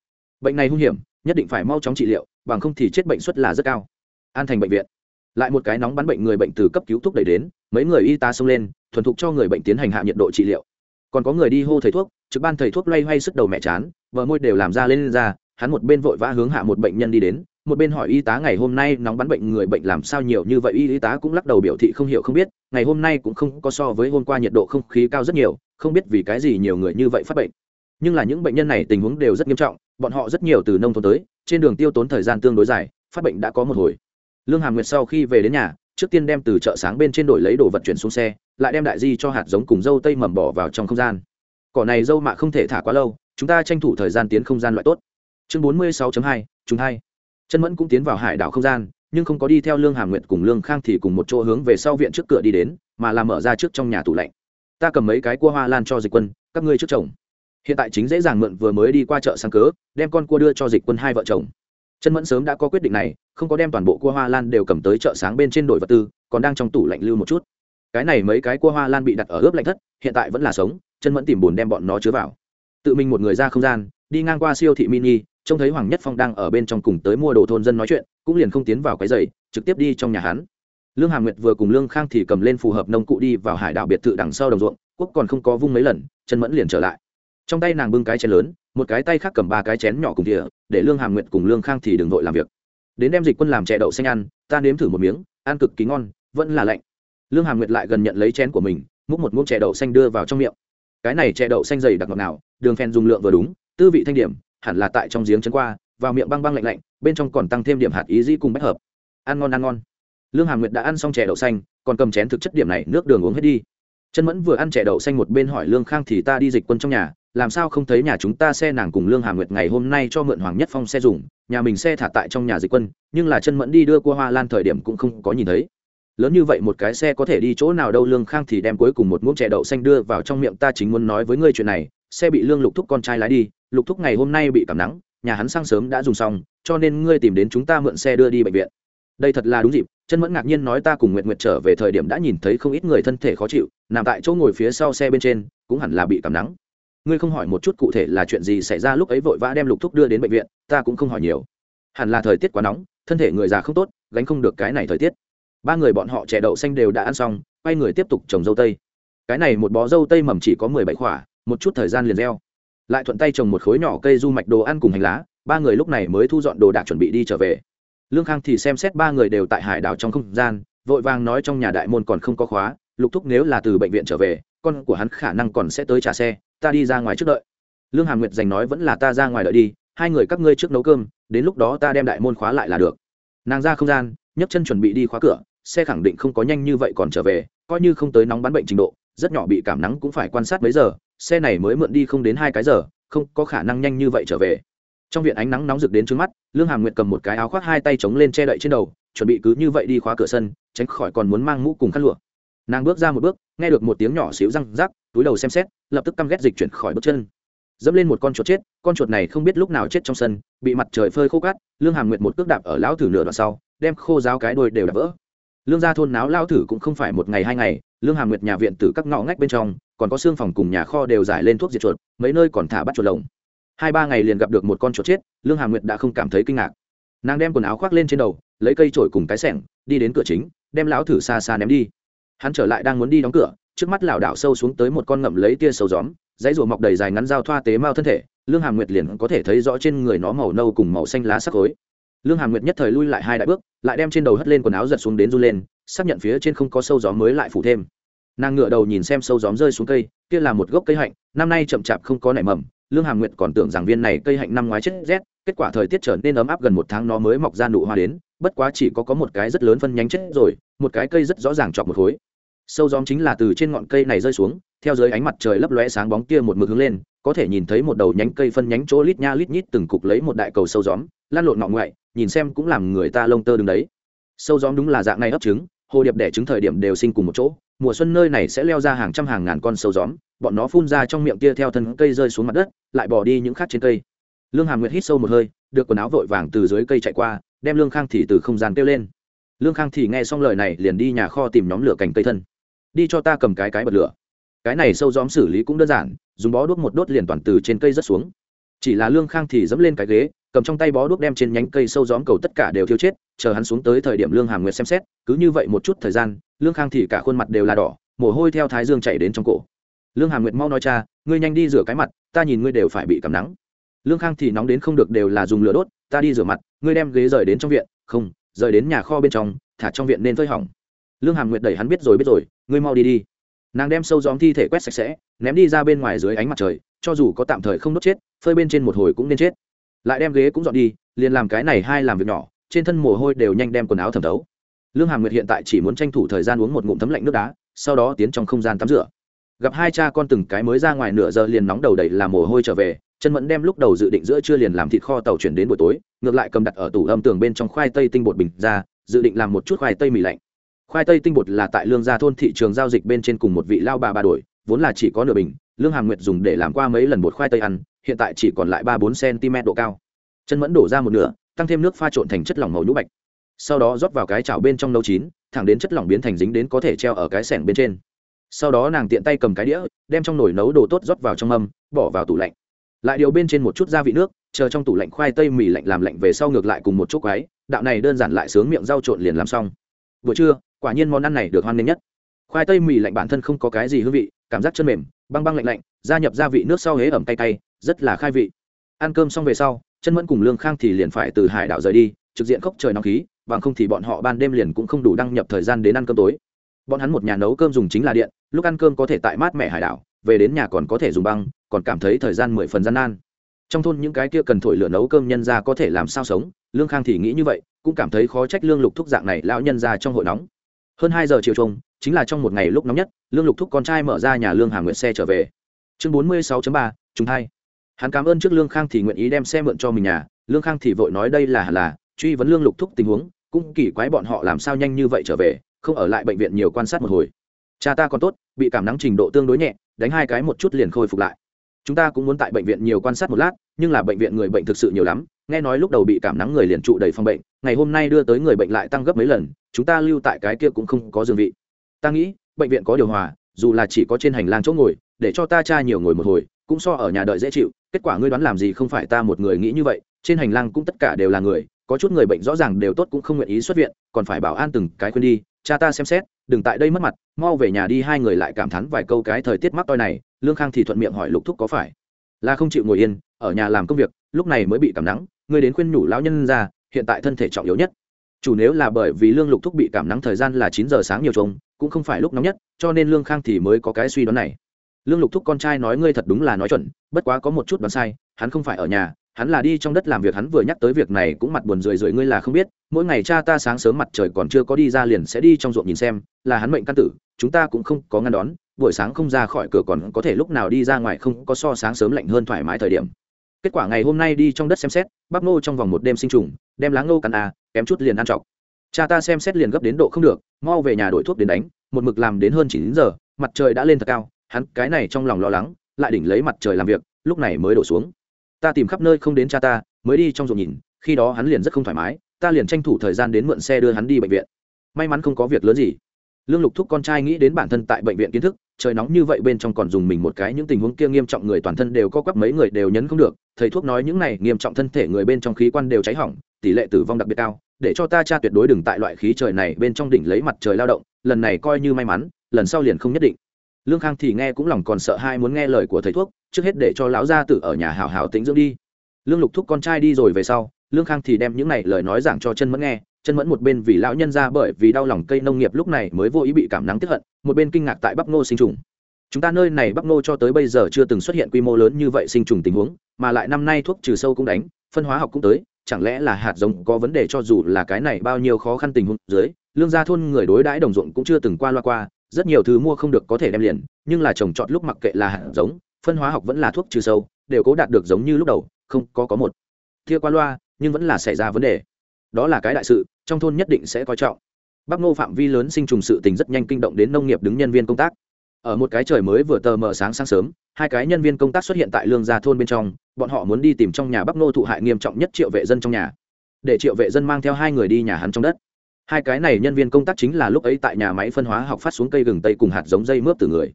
Bệnh này hung hiểm nhất định phải mau chóng trị liệu bằng không thì chết bệnh suất là rất cao. An thành bệnh viện. Lại một cái nóng bắn bệnh người bệnh từ cấp cứu thuốc đẩy đến mấy người y tá xông lên thuần thục cho người bệnh tiến hành hạ nhiệt độ trị liệu. Còn có người đi hô thầy thuốc trực ban thầy thuốc loay hoay sức đầu mẹ chán vợ môi đều làm ra lên, lên ra hắn một bên vội vã hướng hạ một bệnh nhân đi đến một bên hỏi y tá ngày hôm nay nóng bắn bệnh người bệnh làm sao nhiều như vậy y tá cũng lắc đầu biểu thị không hiểu không biết ngày hôm nay cũng không có so với hôm qua nhiệt độ không khí cao rất nhiều không biết vì cái gì nhiều người như vậy phát bệnh. Nhưng là những bệnh nhân này tình huống đều rất nghiêm trọng bọn họ rất nhiều từ nông thôn tới, trên đường tiêu tốn thời gian tương đối dài, phát bệnh đã có một hồi. Lương hàm nguyệt sau khi về đến nhà, trước tiên đem từ chợ sáng bên trên đổi lấy đồ vật chuyển xuống xe, lại đem đại di cho hạt giống cùng dâu tây mầm bỏ vào trong không gian. Cỏ này dâu mạ không thể thả quá lâu, chúng ta tranh thủ thời gian tiến không gian loại tốt. Chương bốn mươi sáu hai chúng hai. Chân mẫn cũng tiến vào hải đảo không gian, nhưng không có đi theo lương hàm nguyệt cùng lương khang thì cùng một chỗ hướng về sau viện trước cửa đi đến, mà làm mở ra trước trong nhà tủ lạnh. Ta cầm mấy cái cua hoa lan cho dịch quân, các ngươi trước chồng hiện tại chính dễ dàng mượn vừa mới đi qua chợ sáng cớ, đem con cua đưa cho dịch quân hai vợ chồng. Chân mẫn sớm đã có quyết định này, không có đem toàn bộ cua hoa lan đều cầm tới chợ sáng bên trên đổi vật tư, còn đang trong tủ lạnh lưu một chút. Cái này mấy cái cua hoa lan bị đặt ở ướp lạnh thất, hiện tại vẫn là sống chân mẫn tìm bùn đem bọn nó chứa vào. Tự mình một người ra không gian, đi ngang qua siêu thị mini, trông thấy hoàng nhất phong đang ở bên trong cùng tới mua đồ thôn dân nói chuyện, cũng liền không tiến vào cái giày, trực tiếp đi trong nhà hắn. Lương hà nguyệt vừa cùng lương khang thì cầm lên phù hợp nông cụ đi vào hải đảo biệt thự đằng sau đồng ruộng, quốc còn không có vung mấy lần chân mẫn liền trở lại trong tay nàng bưng cái chén lớn, một cái tay khác cầm ba cái chén nhỏ cùng thìa, để lương hàm nguyệt cùng lương khang thì đừng vội làm việc. Đến đem dịch quân làm chè đậu xanh ăn, ta nếm thử một miếng, ăn cực kỳ ngon, vẫn là lạnh. Lương hàm nguyệt lại gần nhận lấy chén của mình, múc một muỗng chè đậu xanh đưa vào trong miệng. Cái này chè đậu xanh dày đặc ngọt nào đường phèn dùng lượng vừa đúng, tư vị thanh điểm, hẳn là tại trong giếng chân qua, vào miệng băng băng lạnh lạnh, bên trong còn tăng thêm điểm hạt ý dĩ cùng bách hợp. Ăn ngon ăn ngon. Lương hàm nguyệt đã ăn xong chè đậu xanh, còn cầm chén thực chất điểm này, nước đường uống hết đi. Chân mẫn vừa ăn chè đậu xanh một bên hỏi lương khang thì ta đi dịch quân trong nhà làm sao không thấy nhà chúng ta xe nàng cùng lương hà nguyệt ngày hôm nay cho mượn hoàng nhất phong xe dùng, nhà mình xe thả tại trong nhà dịch quân, nhưng là chân mẫn đi đưa qua hoa lan thời điểm cũng không có nhìn thấy. Lớn như vậy một cái xe có thể đi chỗ nào đâu, lương khang thì đem cuối cùng một muỗng chè đậu xanh đưa vào trong miệng, ta chính muốn nói với ngươi chuyện này, xe bị lương lục thúc con trai lái đi, lục thúc ngày hôm nay bị cảm nắng, nhà hắn sang sớm đã dùng xong, cho nên ngươi tìm đến chúng ta mượn xe đưa đi bệnh viện. Đây thật là đúng dịp, chân mẫn ngạc nhiên nói ta cùng nguyệt nguyệt trở về thời điểm đã nhìn thấy không ít người thân thể khó chịu, nằm tại chỗ ngồi phía sau xe bên trên, cũng hẳn là bị cảm nắng ngươi không hỏi một chút cụ thể là chuyện gì xảy ra lúc ấy vội vã đem lục thúc đưa đến bệnh viện ta cũng không hỏi nhiều. Hẳn là thời tiết quá nóng thân thể người già không tốt gánh không được cái này thời tiết. Ba người bọn họ trẻ đậu xanh đều đã ăn xong quay người tiếp tục trồng dâu tây. Cái này một bó dâu tây mầm chỉ có mười bảy quả, một chút thời gian liền gieo. Lại thuận tay trồng một khối nhỏ cây du mạch đồ ăn cùng hành lá ba người lúc này mới thu dọn đồ đạc chuẩn bị đi trở về. Lương khang thì xem xét ba người đều tại hải đảo trong không gian vội vàng nói trong nhà đại môn còn không có khóa lục thúc nếu là từ bệnh viện trở về con của hắn khả năng còn sẽ tới trả xe ta đi ra ngoài trước đợi. Lương hàm nguyệt dành nói vẫn là ta ra ngoài đợi đi, hai người các ngươi trước nấu cơm, đến lúc đó ta đem đại môn khóa lại là được. Nàng ra không gian, nhấc chân chuẩn bị đi khóa cửa, xe khẳng định không có nhanh như vậy còn trở về, coi như không tới nóng bắn bệnh trình độ, rất nhỏ bị cảm nắng cũng phải quan sát mấy giờ, xe này mới mượn đi không đến hai cái giờ, không có khả năng nhanh như vậy trở về. Trong viện ánh nắng nóng rực đến trước mắt, lương hàm nguyệt cầm một cái áo khoác hai tay chống lên che đậy trên đầu, chuẩn bị cứ như vậy đi khóa cửa sân, tránh khỏi còn muốn mang mũ cùng khăn lụa. Nàng bước ra một bước, nghe được một tiếng nhỏ xíu răng rắc túi đầu xem xét, lập tức căm ghét dịch chuyển khỏi bước chân. Dẫm lên một con chuột chết, con chuột này không biết lúc nào chết trong sân, bị mặt trời phơi khô cát, lương hàm nguyệt một cước đạp ở lão thử nửa đoạn sau, đem khô giáo cái đôi đều đạp vỡ. Lương gia thôn náo lao thử cũng không phải một ngày hai ngày, lương hàm nguyệt nhà viện từ các ngõ ngách bên trong, còn có xương phòng cùng nhà kho đều giải lên thuốc diệt chuột, mấy nơi còn thả bắt chuột lồng. Hai ba ngày liền gặp được một con chuột chết, lương hàm nguyệt đã không cảm thấy kinh ngạc. Nàng đem quần áo khoác lên trên đầu, lấy cây trổi cùng cái sẻng, đi đến cửa chính, đem lão thử xa xa ném đi. Hắn trở lại đang muốn đi đóng cửa trước mắt lảo đảo sâu xuống tới một con ngậm lấy tia sâu gióm, dãy rùa mọc đầy dài ngắn dao thoa tế mao thân thể, lương hàm nguyệt liền có thể thấy rõ trên người nó màu nâu cùng màu xanh lá sắc khối. Lương hàm nguyệt nhất thời lui lại hai đại bước, lại đem trên đầu hất lên quần áo giật xuống đến run lên, xác nhận phía trên không có sâu gió mới lại phủ thêm. Nàng ngựa đầu nhìn xem sâu gióm rơi xuống cây, kia là một gốc cây hạnh, năm nay chậm chạp không có nảy mầm, lương hàm nguyệt còn tưởng rằng viên này cây hạnh năm ngoái chết rét, kết quả thời tiết trở nên ấm áp gần một tháng nó mới mọc ra nụ hoa đến, bất quá chỉ có có một cái rất lớn phân nhánh chết rồi, một cái cây rất rõ ràng chọc một khối sâu gióm chính là từ trên ngọn cây này rơi xuống, theo dưới ánh mặt trời lấp lóe sáng bóng kia một mực hướng lên, có thể nhìn thấy một đầu nhánh cây phân nhánh chỗ lít nha lít nhít từng cục lấy một đại cầu sâu gióm lan lộn ngọn ngoại, nhìn xem cũng làm người ta lông tơ đứng đấy. Sâu gióm đúng là dạng này ấp trứng, hồ điệp đẻ trứng thời điểm đều sinh cùng một chỗ, mùa xuân nơi này sẽ leo ra hàng trăm hàng ngàn con sâu gióm, bọn nó phun ra trong miệng kia theo thân cây rơi xuống mặt đất, lại bỏ đi những khác trên cây. Lương hàm nguyệt hít sâu một hơi, được quần áo vội vàng từ dưới cây chạy qua, đem lương khang thì từ không gian kêu lên. Lương khang thì nghe xong lời này liền đi nhà kho tìm nhóm lửa cành cây thân đi cho ta cầm cái cái bật lửa. Cái này sâu gióm xử lý cũng đơn giản, dùng bó đuốc một đốt liền toàn từ trên cây rớt xuống. Chỉ là lương khang thì dẫm lên cái ghế, cầm trong tay bó đuốc đem trên nhánh cây sâu gióm cầu tất cả đều thiêu chết, chờ hắn xuống tới thời điểm lương hàm nguyệt xem xét, cứ như vậy một chút thời gian, lương khang thì cả khuôn mặt đều là đỏ, mồ hôi theo thái dương chạy đến trong cổ. Lương hàm nguyệt mau nói cha, ngươi nhanh đi rửa cái mặt, ta nhìn ngươi đều phải bị cảm nắng. Lương khang thì nóng đến không được đều là dùng lửa đốt, ta đi rửa mặt, ngươi đem ghế rời đến trong viện, không, rời đến nhà kho bên trong, thả trong viện nên phơi hỏng. Lương hàm nguyệt đẩy hắn biết rồi biết rồi ngươi mau đi đi. Nàng đem sâu dóm thi thể quét sạch sẽ, ném đi ra bên ngoài dưới ánh mặt trời, cho dù có tạm thời không đốt chết, phơi bên trên một hồi cũng nên chết. Lại đem ghế cũng dọn đi, liền làm cái này hai làm việc nhỏ, trên thân mồ hôi đều nhanh đem quần áo thẩm thấu. Lương hàm nguyệt hiện tại chỉ muốn tranh thủ thời gian uống một ngụm thấm lạnh nước đá, sau đó tiến trong không gian tắm rửa. Gặp hai cha con từng cái mới ra ngoài nửa giờ liền nóng đầu đầy làm mồ hôi trở về, chân mẫn đem lúc đầu dự định giữa trưa liền làm thịt kho tàu chuyển đến buổi tối, ngược lại cầm đặt ở tủ âm tường bên trong khoai tây tinh bột bình ra, dự định làm một chút khoai tây mì lạnh khoai tây tinh bột là tại lương gia thôn thị trường giao dịch bên trên cùng một vị lao bà bà đổi, vốn là chỉ có nửa bình, lương hàm nguyệt dùng để làm qua mấy lần bột khoai tây ăn, hiện tại chỉ còn lại ba bốn cm độ cao. Chân mẫn đổ ra một nửa, tăng thêm nước pha trộn thành chất lỏng màu nhũ bạch. Sau đó rót vào cái chảo bên trong nấu chín, thẳng đến chất lỏng biến thành dính đến có thể treo ở cái sẻng bên trên. Sau đó nàng tiện tay cầm cái đĩa, đem trong nồi nấu đồ tốt rót vào trong mâm, bỏ vào tủ lạnh. Lại điều bên trên một chút gia vị nước, chờ trong tủ lạnh khoai tây mì lạnh làm lạnh về sau ngược lại cùng một chút quái, đạo này đơn giản lại sướng miệng rau trộn liền làm xong. Buổi trưa quả nhiên món ăn này được hoan nghênh nhất. Khoai tây mì lạnh bản thân không có cái gì hương vị, cảm giác chân mềm, băng băng lạnh lạnh, gia nhập gia vị nước sau hế ẩm cay cay, rất là khai vị. Ăn cơm xong về sau, chân mẫn cùng lương khang thì liền phải từ hải đảo rời đi, trực diện khốc trời nóng khí, bằng không thì bọn họ ban đêm liền cũng không đủ đăng nhập thời gian đến ăn cơm tối. Bọn hắn một nhà nấu cơm dùng chính là điện, lúc ăn cơm có thể tại mát mẹ hải đảo, về đến nhà còn có thể dùng băng, còn cảm thấy thời gian mười phần gian nan. Trong thôn những cái kia cần thổi lửa nấu cơm nhân ra có thể làm sao sống, lương khang thì nghĩ như vậy, cũng cảm thấy khó trách lương lục thúc dạng này lão nhân ra trong hội nóng hơn hai giờ chiều trông chính là trong một ngày lúc nóng nhất, lương lục thúc con trai mở ra nhà lương hà nguyện xe trở về. Chương bốn mươi sáu ba chúng hai hắn cảm ơn trước lương khang thì nguyện ý đem xe mượn cho mình nhà, lương khang thì vội nói đây là là, truy vấn lương lục thúc tình huống, cũng kỳ quái bọn họ làm sao nhanh như vậy trở về, không ở lại bệnh viện nhiều quan sát một hồi. Cha ta còn tốt, bị cảm nắng trình độ tương đối nhẹ, đánh hai cái một chút liền khôi phục lại. Chúng ta cũng muốn tại bệnh viện nhiều quan sát một lát, nhưng là bệnh viện người bệnh thực sự nhiều lắm nghe nói lúc đầu bị cảm nắng người liền trụ đầy phòng bệnh, ngày hôm nay đưa tới người bệnh lại tăng gấp mấy lần, chúng ta lưu tại cái kia cũng không có dương vị. Ta nghĩ, bệnh viện có điều hòa, dù là chỉ có trên hành lang chỗ ngồi, để cho ta cha nhiều ngồi một hồi, cũng so ở nhà đợi dễ chịu. Kết quả ngươi đoán làm gì không phải ta một người nghĩ như vậy, trên hành lang cũng tất cả đều là người, có chút người bệnh rõ ràng đều tốt cũng không nguyện ý xuất viện, còn phải bảo an từng cái khuyên đi, cha ta xem xét, đừng tại đây mất mặt, mau về nhà đi, hai người lại cảm thán vài câu cái thời tiết mắc toi này, lương khang thì thuận miệng hỏi lục thúc có phải là không chịu ngồi yên ở nhà làm công việc, lúc này mới bị cảm nắng, ngươi đến khuyên nhủ lão nhân ra, hiện tại thân thể trọng yếu nhất. Chủ nếu là bởi vì lương lục thúc bị cảm nắng thời gian là chín giờ sáng nhiều trông, cũng không phải lúc nóng nhất, cho nên lương khang thì mới có cái suy đoán này. Lương lục thúc con trai nói ngươi thật đúng là nói chuẩn, bất quá có một chút đoán sai, hắn không phải ở nhà, hắn là đi trong đất làm việc, hắn vừa nhắc tới việc này cũng mặt buồn rười rượi, ngươi là không biết, mỗi ngày cha ta sáng sớm mặt trời còn chưa có đi ra liền sẽ đi trong ruộng nhìn xem, là hắn mệnh căn tử, chúng ta cũng không có ngăn đón, buổi sáng không ra khỏi cửa còn có thể lúc nào đi ra ngoài không có so sáng sớm lạnh hơn thoải mái thời điểm kết quả ngày hôm nay đi trong đất xem xét, bắp nô trong vòng một đêm sinh trùng, đem lá ngô cắn à kém chút liền ăn trọc cha ta xem xét liền gấp đến độ không được, mau về nhà đổi thuốc đến đánh, một mực làm đến hơn chín giờ, mặt trời đã lên thật cao, hắn cái này trong lòng lo lắng, lại đỉnh lấy mặt trời làm việc, lúc này mới đổ xuống. Ta tìm khắp nơi không đến cha ta, mới đi trong ruộng nhìn, khi đó hắn liền rất không thoải mái, ta liền tranh thủ thời gian đến mượn xe đưa hắn đi bệnh viện. May mắn không có việc lớn gì. Lương lục thúc con trai nghĩ đến bản thân tại bệnh viện kiến thức trời nóng như vậy bên trong còn dùng mình một cái, những tình huống kia nghiêm trọng người toàn thân đều có quắp, mấy người đều nhấn không được. Thầy thuốc nói những này nghiêm trọng thân thể người bên trong khí quan đều cháy hỏng, tỷ lệ tử vong đặc biệt cao. Để cho ta cha tuyệt đối đừng tại loại khí trời này bên trong đỉnh lấy mặt trời lao động, lần này coi như may mắn, lần sau liền không nhất định. Lương khang thì nghe cũng lòng còn sợ hai muốn nghe lời của thầy thuốc, trước hết để cho lão gia tử ở nhà hào hào tĩnh dưỡng đi. Lương lục thúc con trai đi rồi về sau, lương khang thì đem những này lời nói giảng cho chân mẫn nghe chân mẫn một bên vì lão nhân ra bởi vì đau lòng cây nông nghiệp lúc này mới vô ý bị cảm nắng tiếp hận, một bên kinh ngạc tại bắp ngô sinh trùng. Chúng ta nơi này bắp ngô cho tới bây giờ chưa từng xuất hiện quy mô lớn như vậy sinh trùng tình huống, mà lại năm nay thuốc trừ sâu cũng đánh, phân hóa học cũng tới, chẳng lẽ là hạt giống có vấn đề cho dù là cái này bao nhiêu khó khăn tình huống dưới, lương gia thôn người đối đãi đồng ruộng cũng chưa từng qua loa qua, rất nhiều thứ mua không được có thể đem liền, nhưng là trồng trọt lúc mặc kệ là hạt giống, phân hóa học vẫn là thuốc trừ sâu, đều cố đạt được giống như lúc đầu, không có có một. Thia qua loa, nhưng vẫn là xảy ra vấn đề đó là cái đại sự, trong thôn nhất định sẽ coi trọng. Bắc ngô phạm vi lớn sinh trùng sự tình rất nhanh kinh động đến nông nghiệp đứng nhân viên công tác. Ở một cái trời mới vừa tờ mờ sáng sáng sớm, hai cái nhân viên công tác xuất hiện tại lương gia thôn bên trong, bọn họ muốn đi tìm trong nhà bắc ngô thụ hại nghiêm trọng nhất triệu vệ dân trong nhà. Để triệu vệ dân mang theo hai người đi nhà hắn trong đất. Hai cái này nhân viên công tác chính là lúc ấy tại nhà máy phân hóa học phát xuống cây gừng tây cùng hạt giống dây mướp từ người.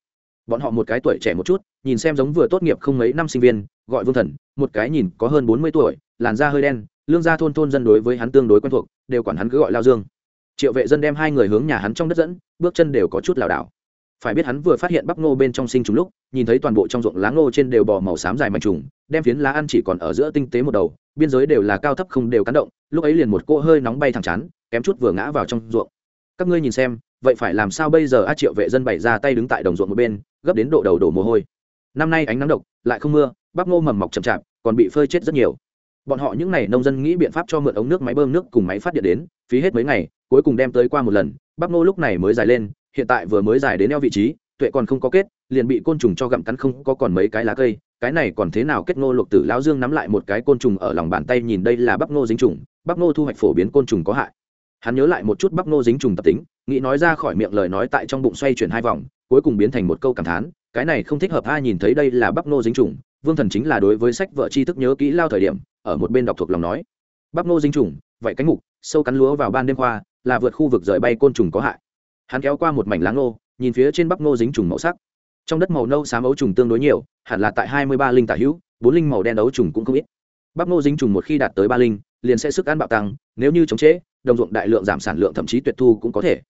Bọn họ một cái tuổi trẻ một chút, nhìn xem giống vừa tốt nghiệp không mấy năm sinh viên, gọi vương thần, một cái nhìn có hơn bốn mươi tuổi, làn da hơi đen lương gia thôn thôn dân đối với hắn tương đối quen thuộc, đều quản hắn cứ gọi lao dương. Triệu vệ dân đem hai người hướng nhà hắn trong đất dẫn, bước chân đều có chút lảo đảo. Phải biết hắn vừa phát hiện bắp ngô bên trong sinh trùng lúc, nhìn thấy toàn bộ trong ruộng lá ngô trên đều bò màu xám dài mạch trùng, đem phiến lá ăn chỉ còn ở giữa tinh tế một đầu, biên giới đều là cao thấp không đều cán động, lúc ấy liền một cỗ hơi nóng bay thẳng chán, kém chút vừa ngã vào trong ruộng. Các ngươi nhìn xem, vậy phải làm sao bây giờ? A triệu vệ dân bày ra tay đứng tại đồng ruộng một bên, gấp đến độ đầu đổ mồ hôi. Năm nay ánh nắng độc, lại không mưa, bắp ngô mầm mọc chậm chạp, còn bị phơi chết rất nhiều bọn họ những n à y nông dân nghĩ biện pháp cho mượn ống nước máy bơm nước cùng máy phát điện đến, phí hết mấy ngày, cuối cùng đem tới qua một lần bắp ngô lúc này mới dài lên, hiện tại vừa mới dài đến eo vị trí, tuệ còn không có kết, liền bị côn trùng cho gặm cắn không có còn mấy cái lá cây, cái này còn thế nào kết ngô luộc tử lão dương nắm lại một cái côn trùng ở lòng bàn tay nhìn đây là bắp ngô dính trùng bắp ngô thu hoạch phổ biến côn trùng có hại. Hắn nhớ lại một chút bắp ngô dính trùng tập tính, nghĩ nói ra khỏi miệng lời nói tại trong bụng xoay chuyển hai vòng, cuối cùng biến thành một câu cảm thán, cái này không thích hợp, ai nhìn thấy đây là bắp ngô dính trùng, vương thần chính là đối với sách vợ tri thức nhớ kỹ lao thời điểm ở một bên đọc thuộc lòng nói. Bắp nô dính trùng vậy cánh mục, sâu cắn lúa vào ban đêm khoa, là vượt khu vực rời bay côn trùng có hại. Hắn kéo qua một mảnh lá ngô, nhìn phía trên bắp nô dính trùng màu sắc. Trong đất màu nâu xám ấu trùng tương đối nhiều, hẳn là tại hai mươi ba linh tả hữu, bốn linh màu đen ấu trùng cũng không ít. Bắp nô dính trùng một khi đạt tới ba linh, liền sẽ sức ăn bạo tăng, nếu như chống chế đồng ruộng đại lượng giảm sản lượng thậm chí tuyệt thu cũng có thể.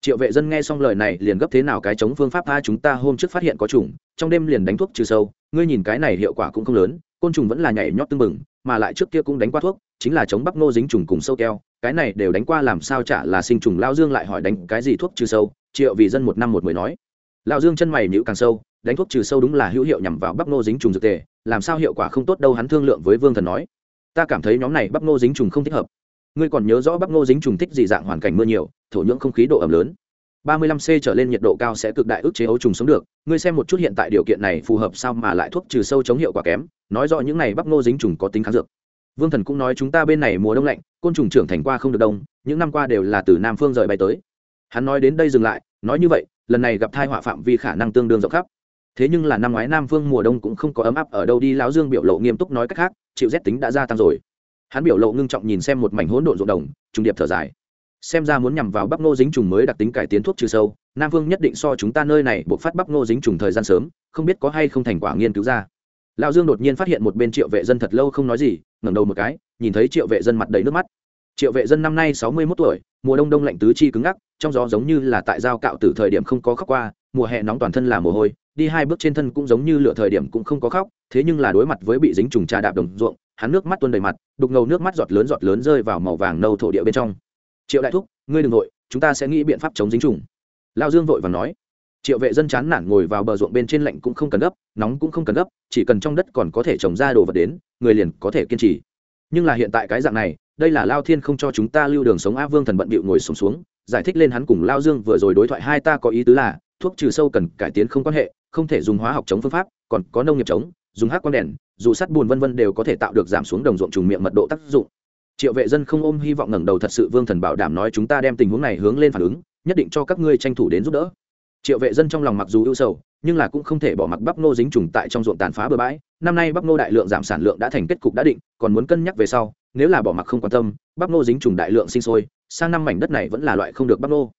Triệu vệ dân nghe xong lời này liền gấp thế nào cái chống phương pháp tha chúng ta hôm trước phát hiện có trùng, trong đêm liền đánh thuốc trừ sâu, ngươi nhìn cái này hiệu quả cũng không lớn côn trùng vẫn là nhảy nhót tưng bừng, mà lại trước kia cũng đánh qua thuốc, chính là chống bắp nô dính trùng cùng sâu keo, cái này đều đánh qua làm sao chả là sinh trùng, lao dương lại hỏi đánh cái gì thuốc trừ sâu, triệu vì dân một năm một mười nói. Lao dương chân mày nhữ càng sâu, đánh thuốc trừ sâu đúng là hữu hiệu nhằm vào bắp nô dính trùng dược tề, làm sao hiệu quả không tốt đâu hắn thương lượng với vương thần nói. Ta cảm thấy nhóm này bắp nô dính trùng không thích hợp. Ngươi còn nhớ rõ bắp nô dính trùng thích gì dạng hoàn cảnh mưa nhiều, thổ nhưỡng không khí độ ẩm lớn. 35 c trở lên nhiệt độ cao sẽ cực đại ức chế ấu trùng sống được, ngươi xem một chút hiện tại điều kiện này phù hợp sao mà lại thuốc trừ sâu chống hiệu quả kém nói rõ những này bắp ngô dính trùng có tính kháng dược. Vương thần cũng nói chúng ta bên này mùa đông lạnh, côn trùng trưởng thành qua không được đông, những năm qua đều là từ nam phương rời bay tới. Hắn nói đến đây dừng lại, nói như vậy, lần này gặp thai họa phạm vi khả năng tương đương rộng khắp. Thế nhưng là năm ngoái nam phương mùa đông cũng không có ấm áp ở đâu đi, lão dương biểu lộ nghiêm túc nói cách khác, chịu rét tính đã gia tăng rồi. Hắn biểu lộ ngưng trọng nhìn xem một mảnh hỗn độn ruộng đồng, trùng điệp thở dài. Xem ra muốn nhằm vào bắp ngô dính trùng mới đặc tính cải tiến thuốc trừ sâu, nam phương nhất định so chúng ta nơi này buộc phát bắp ngô dính trùng thời gian sớm, không biết có hay không thành quả nghiên cứu ra lão dương đột nhiên phát hiện một bên triệu vệ dân thật lâu không nói gì, ngẩng đầu một cái, nhìn thấy triệu vệ dân mặt đầy nước mắt. Triệu vệ dân năm nay sáu mươi mốt tuổi, mùa đông đông lạnh tứ chi cứng ngắc, trong gió giống như là tại giao cạo từ thời điểm không có khóc qua, mùa hè nóng toàn thân là mồ hôi, đi hai bước trên thân cũng giống như lửa thời điểm cũng không có khóc, thế nhưng là đối mặt với bị dính trùng trà đạp đồng ruộng, hắn nước mắt tuôn đầy mặt, đục ngầu nước mắt giọt lớn giọt lớn rơi vào màu vàng nâu thổ địa bên trong. Triệu đại thúc, ngươi đ ừ n g nội chúng ta sẽ nghĩ biện pháp chống dính trùng. Lao dương vội và nói triệu vệ dân chán nản ngồi vào bờ ruộng bên trên lạnh cũng không cần gấp nóng cũng không cần gấp chỉ cần trong đất còn có thể trồng ra đồ vật đến người liền có thể kiên trì. Nhưng là hiện tại cái dạng này đây là lao thiên không cho chúng ta lưu đường sống a vương thần bận bịu ngồi sống xuống, xuống giải thích lên hắn cùng lao dương vừa rồi đối thoại hai ta có ý tứ là thuốc trừ sâu cần cải tiến không quan hệ không thể dùng hóa học chống phương pháp còn có nông nghiệp chống dùng hát con đèn dù sắt bùn vân vân đều có thể tạo được giảm xuống đồng ruộng trùng miệng mật độ tác dụng. Triệu vệ dân không ôm hy vọng ngẩng đầu thật sự vương thần bảo đảm nói chúng ta đem tình huống này hướng lên phản ứng nhất định cho các ngươi tranh thủ đến giúp đỡ triệu vệ dân trong lòng mặc dù ưu sầu, nhưng là cũng không thể bỏ mặc bắp nô dính trùng tại trong ruộng tàn phá bừa bãi. Năm nay bắp nô đại lượng giảm sản lượng đã thành kết cục đã định, còn muốn cân nhắc về sau, nếu là bỏ mặc không quan tâm bắp nô dính trùng đại lượng sinh sôi, sang năm mảnh đất này vẫn là loại không được bắp nô.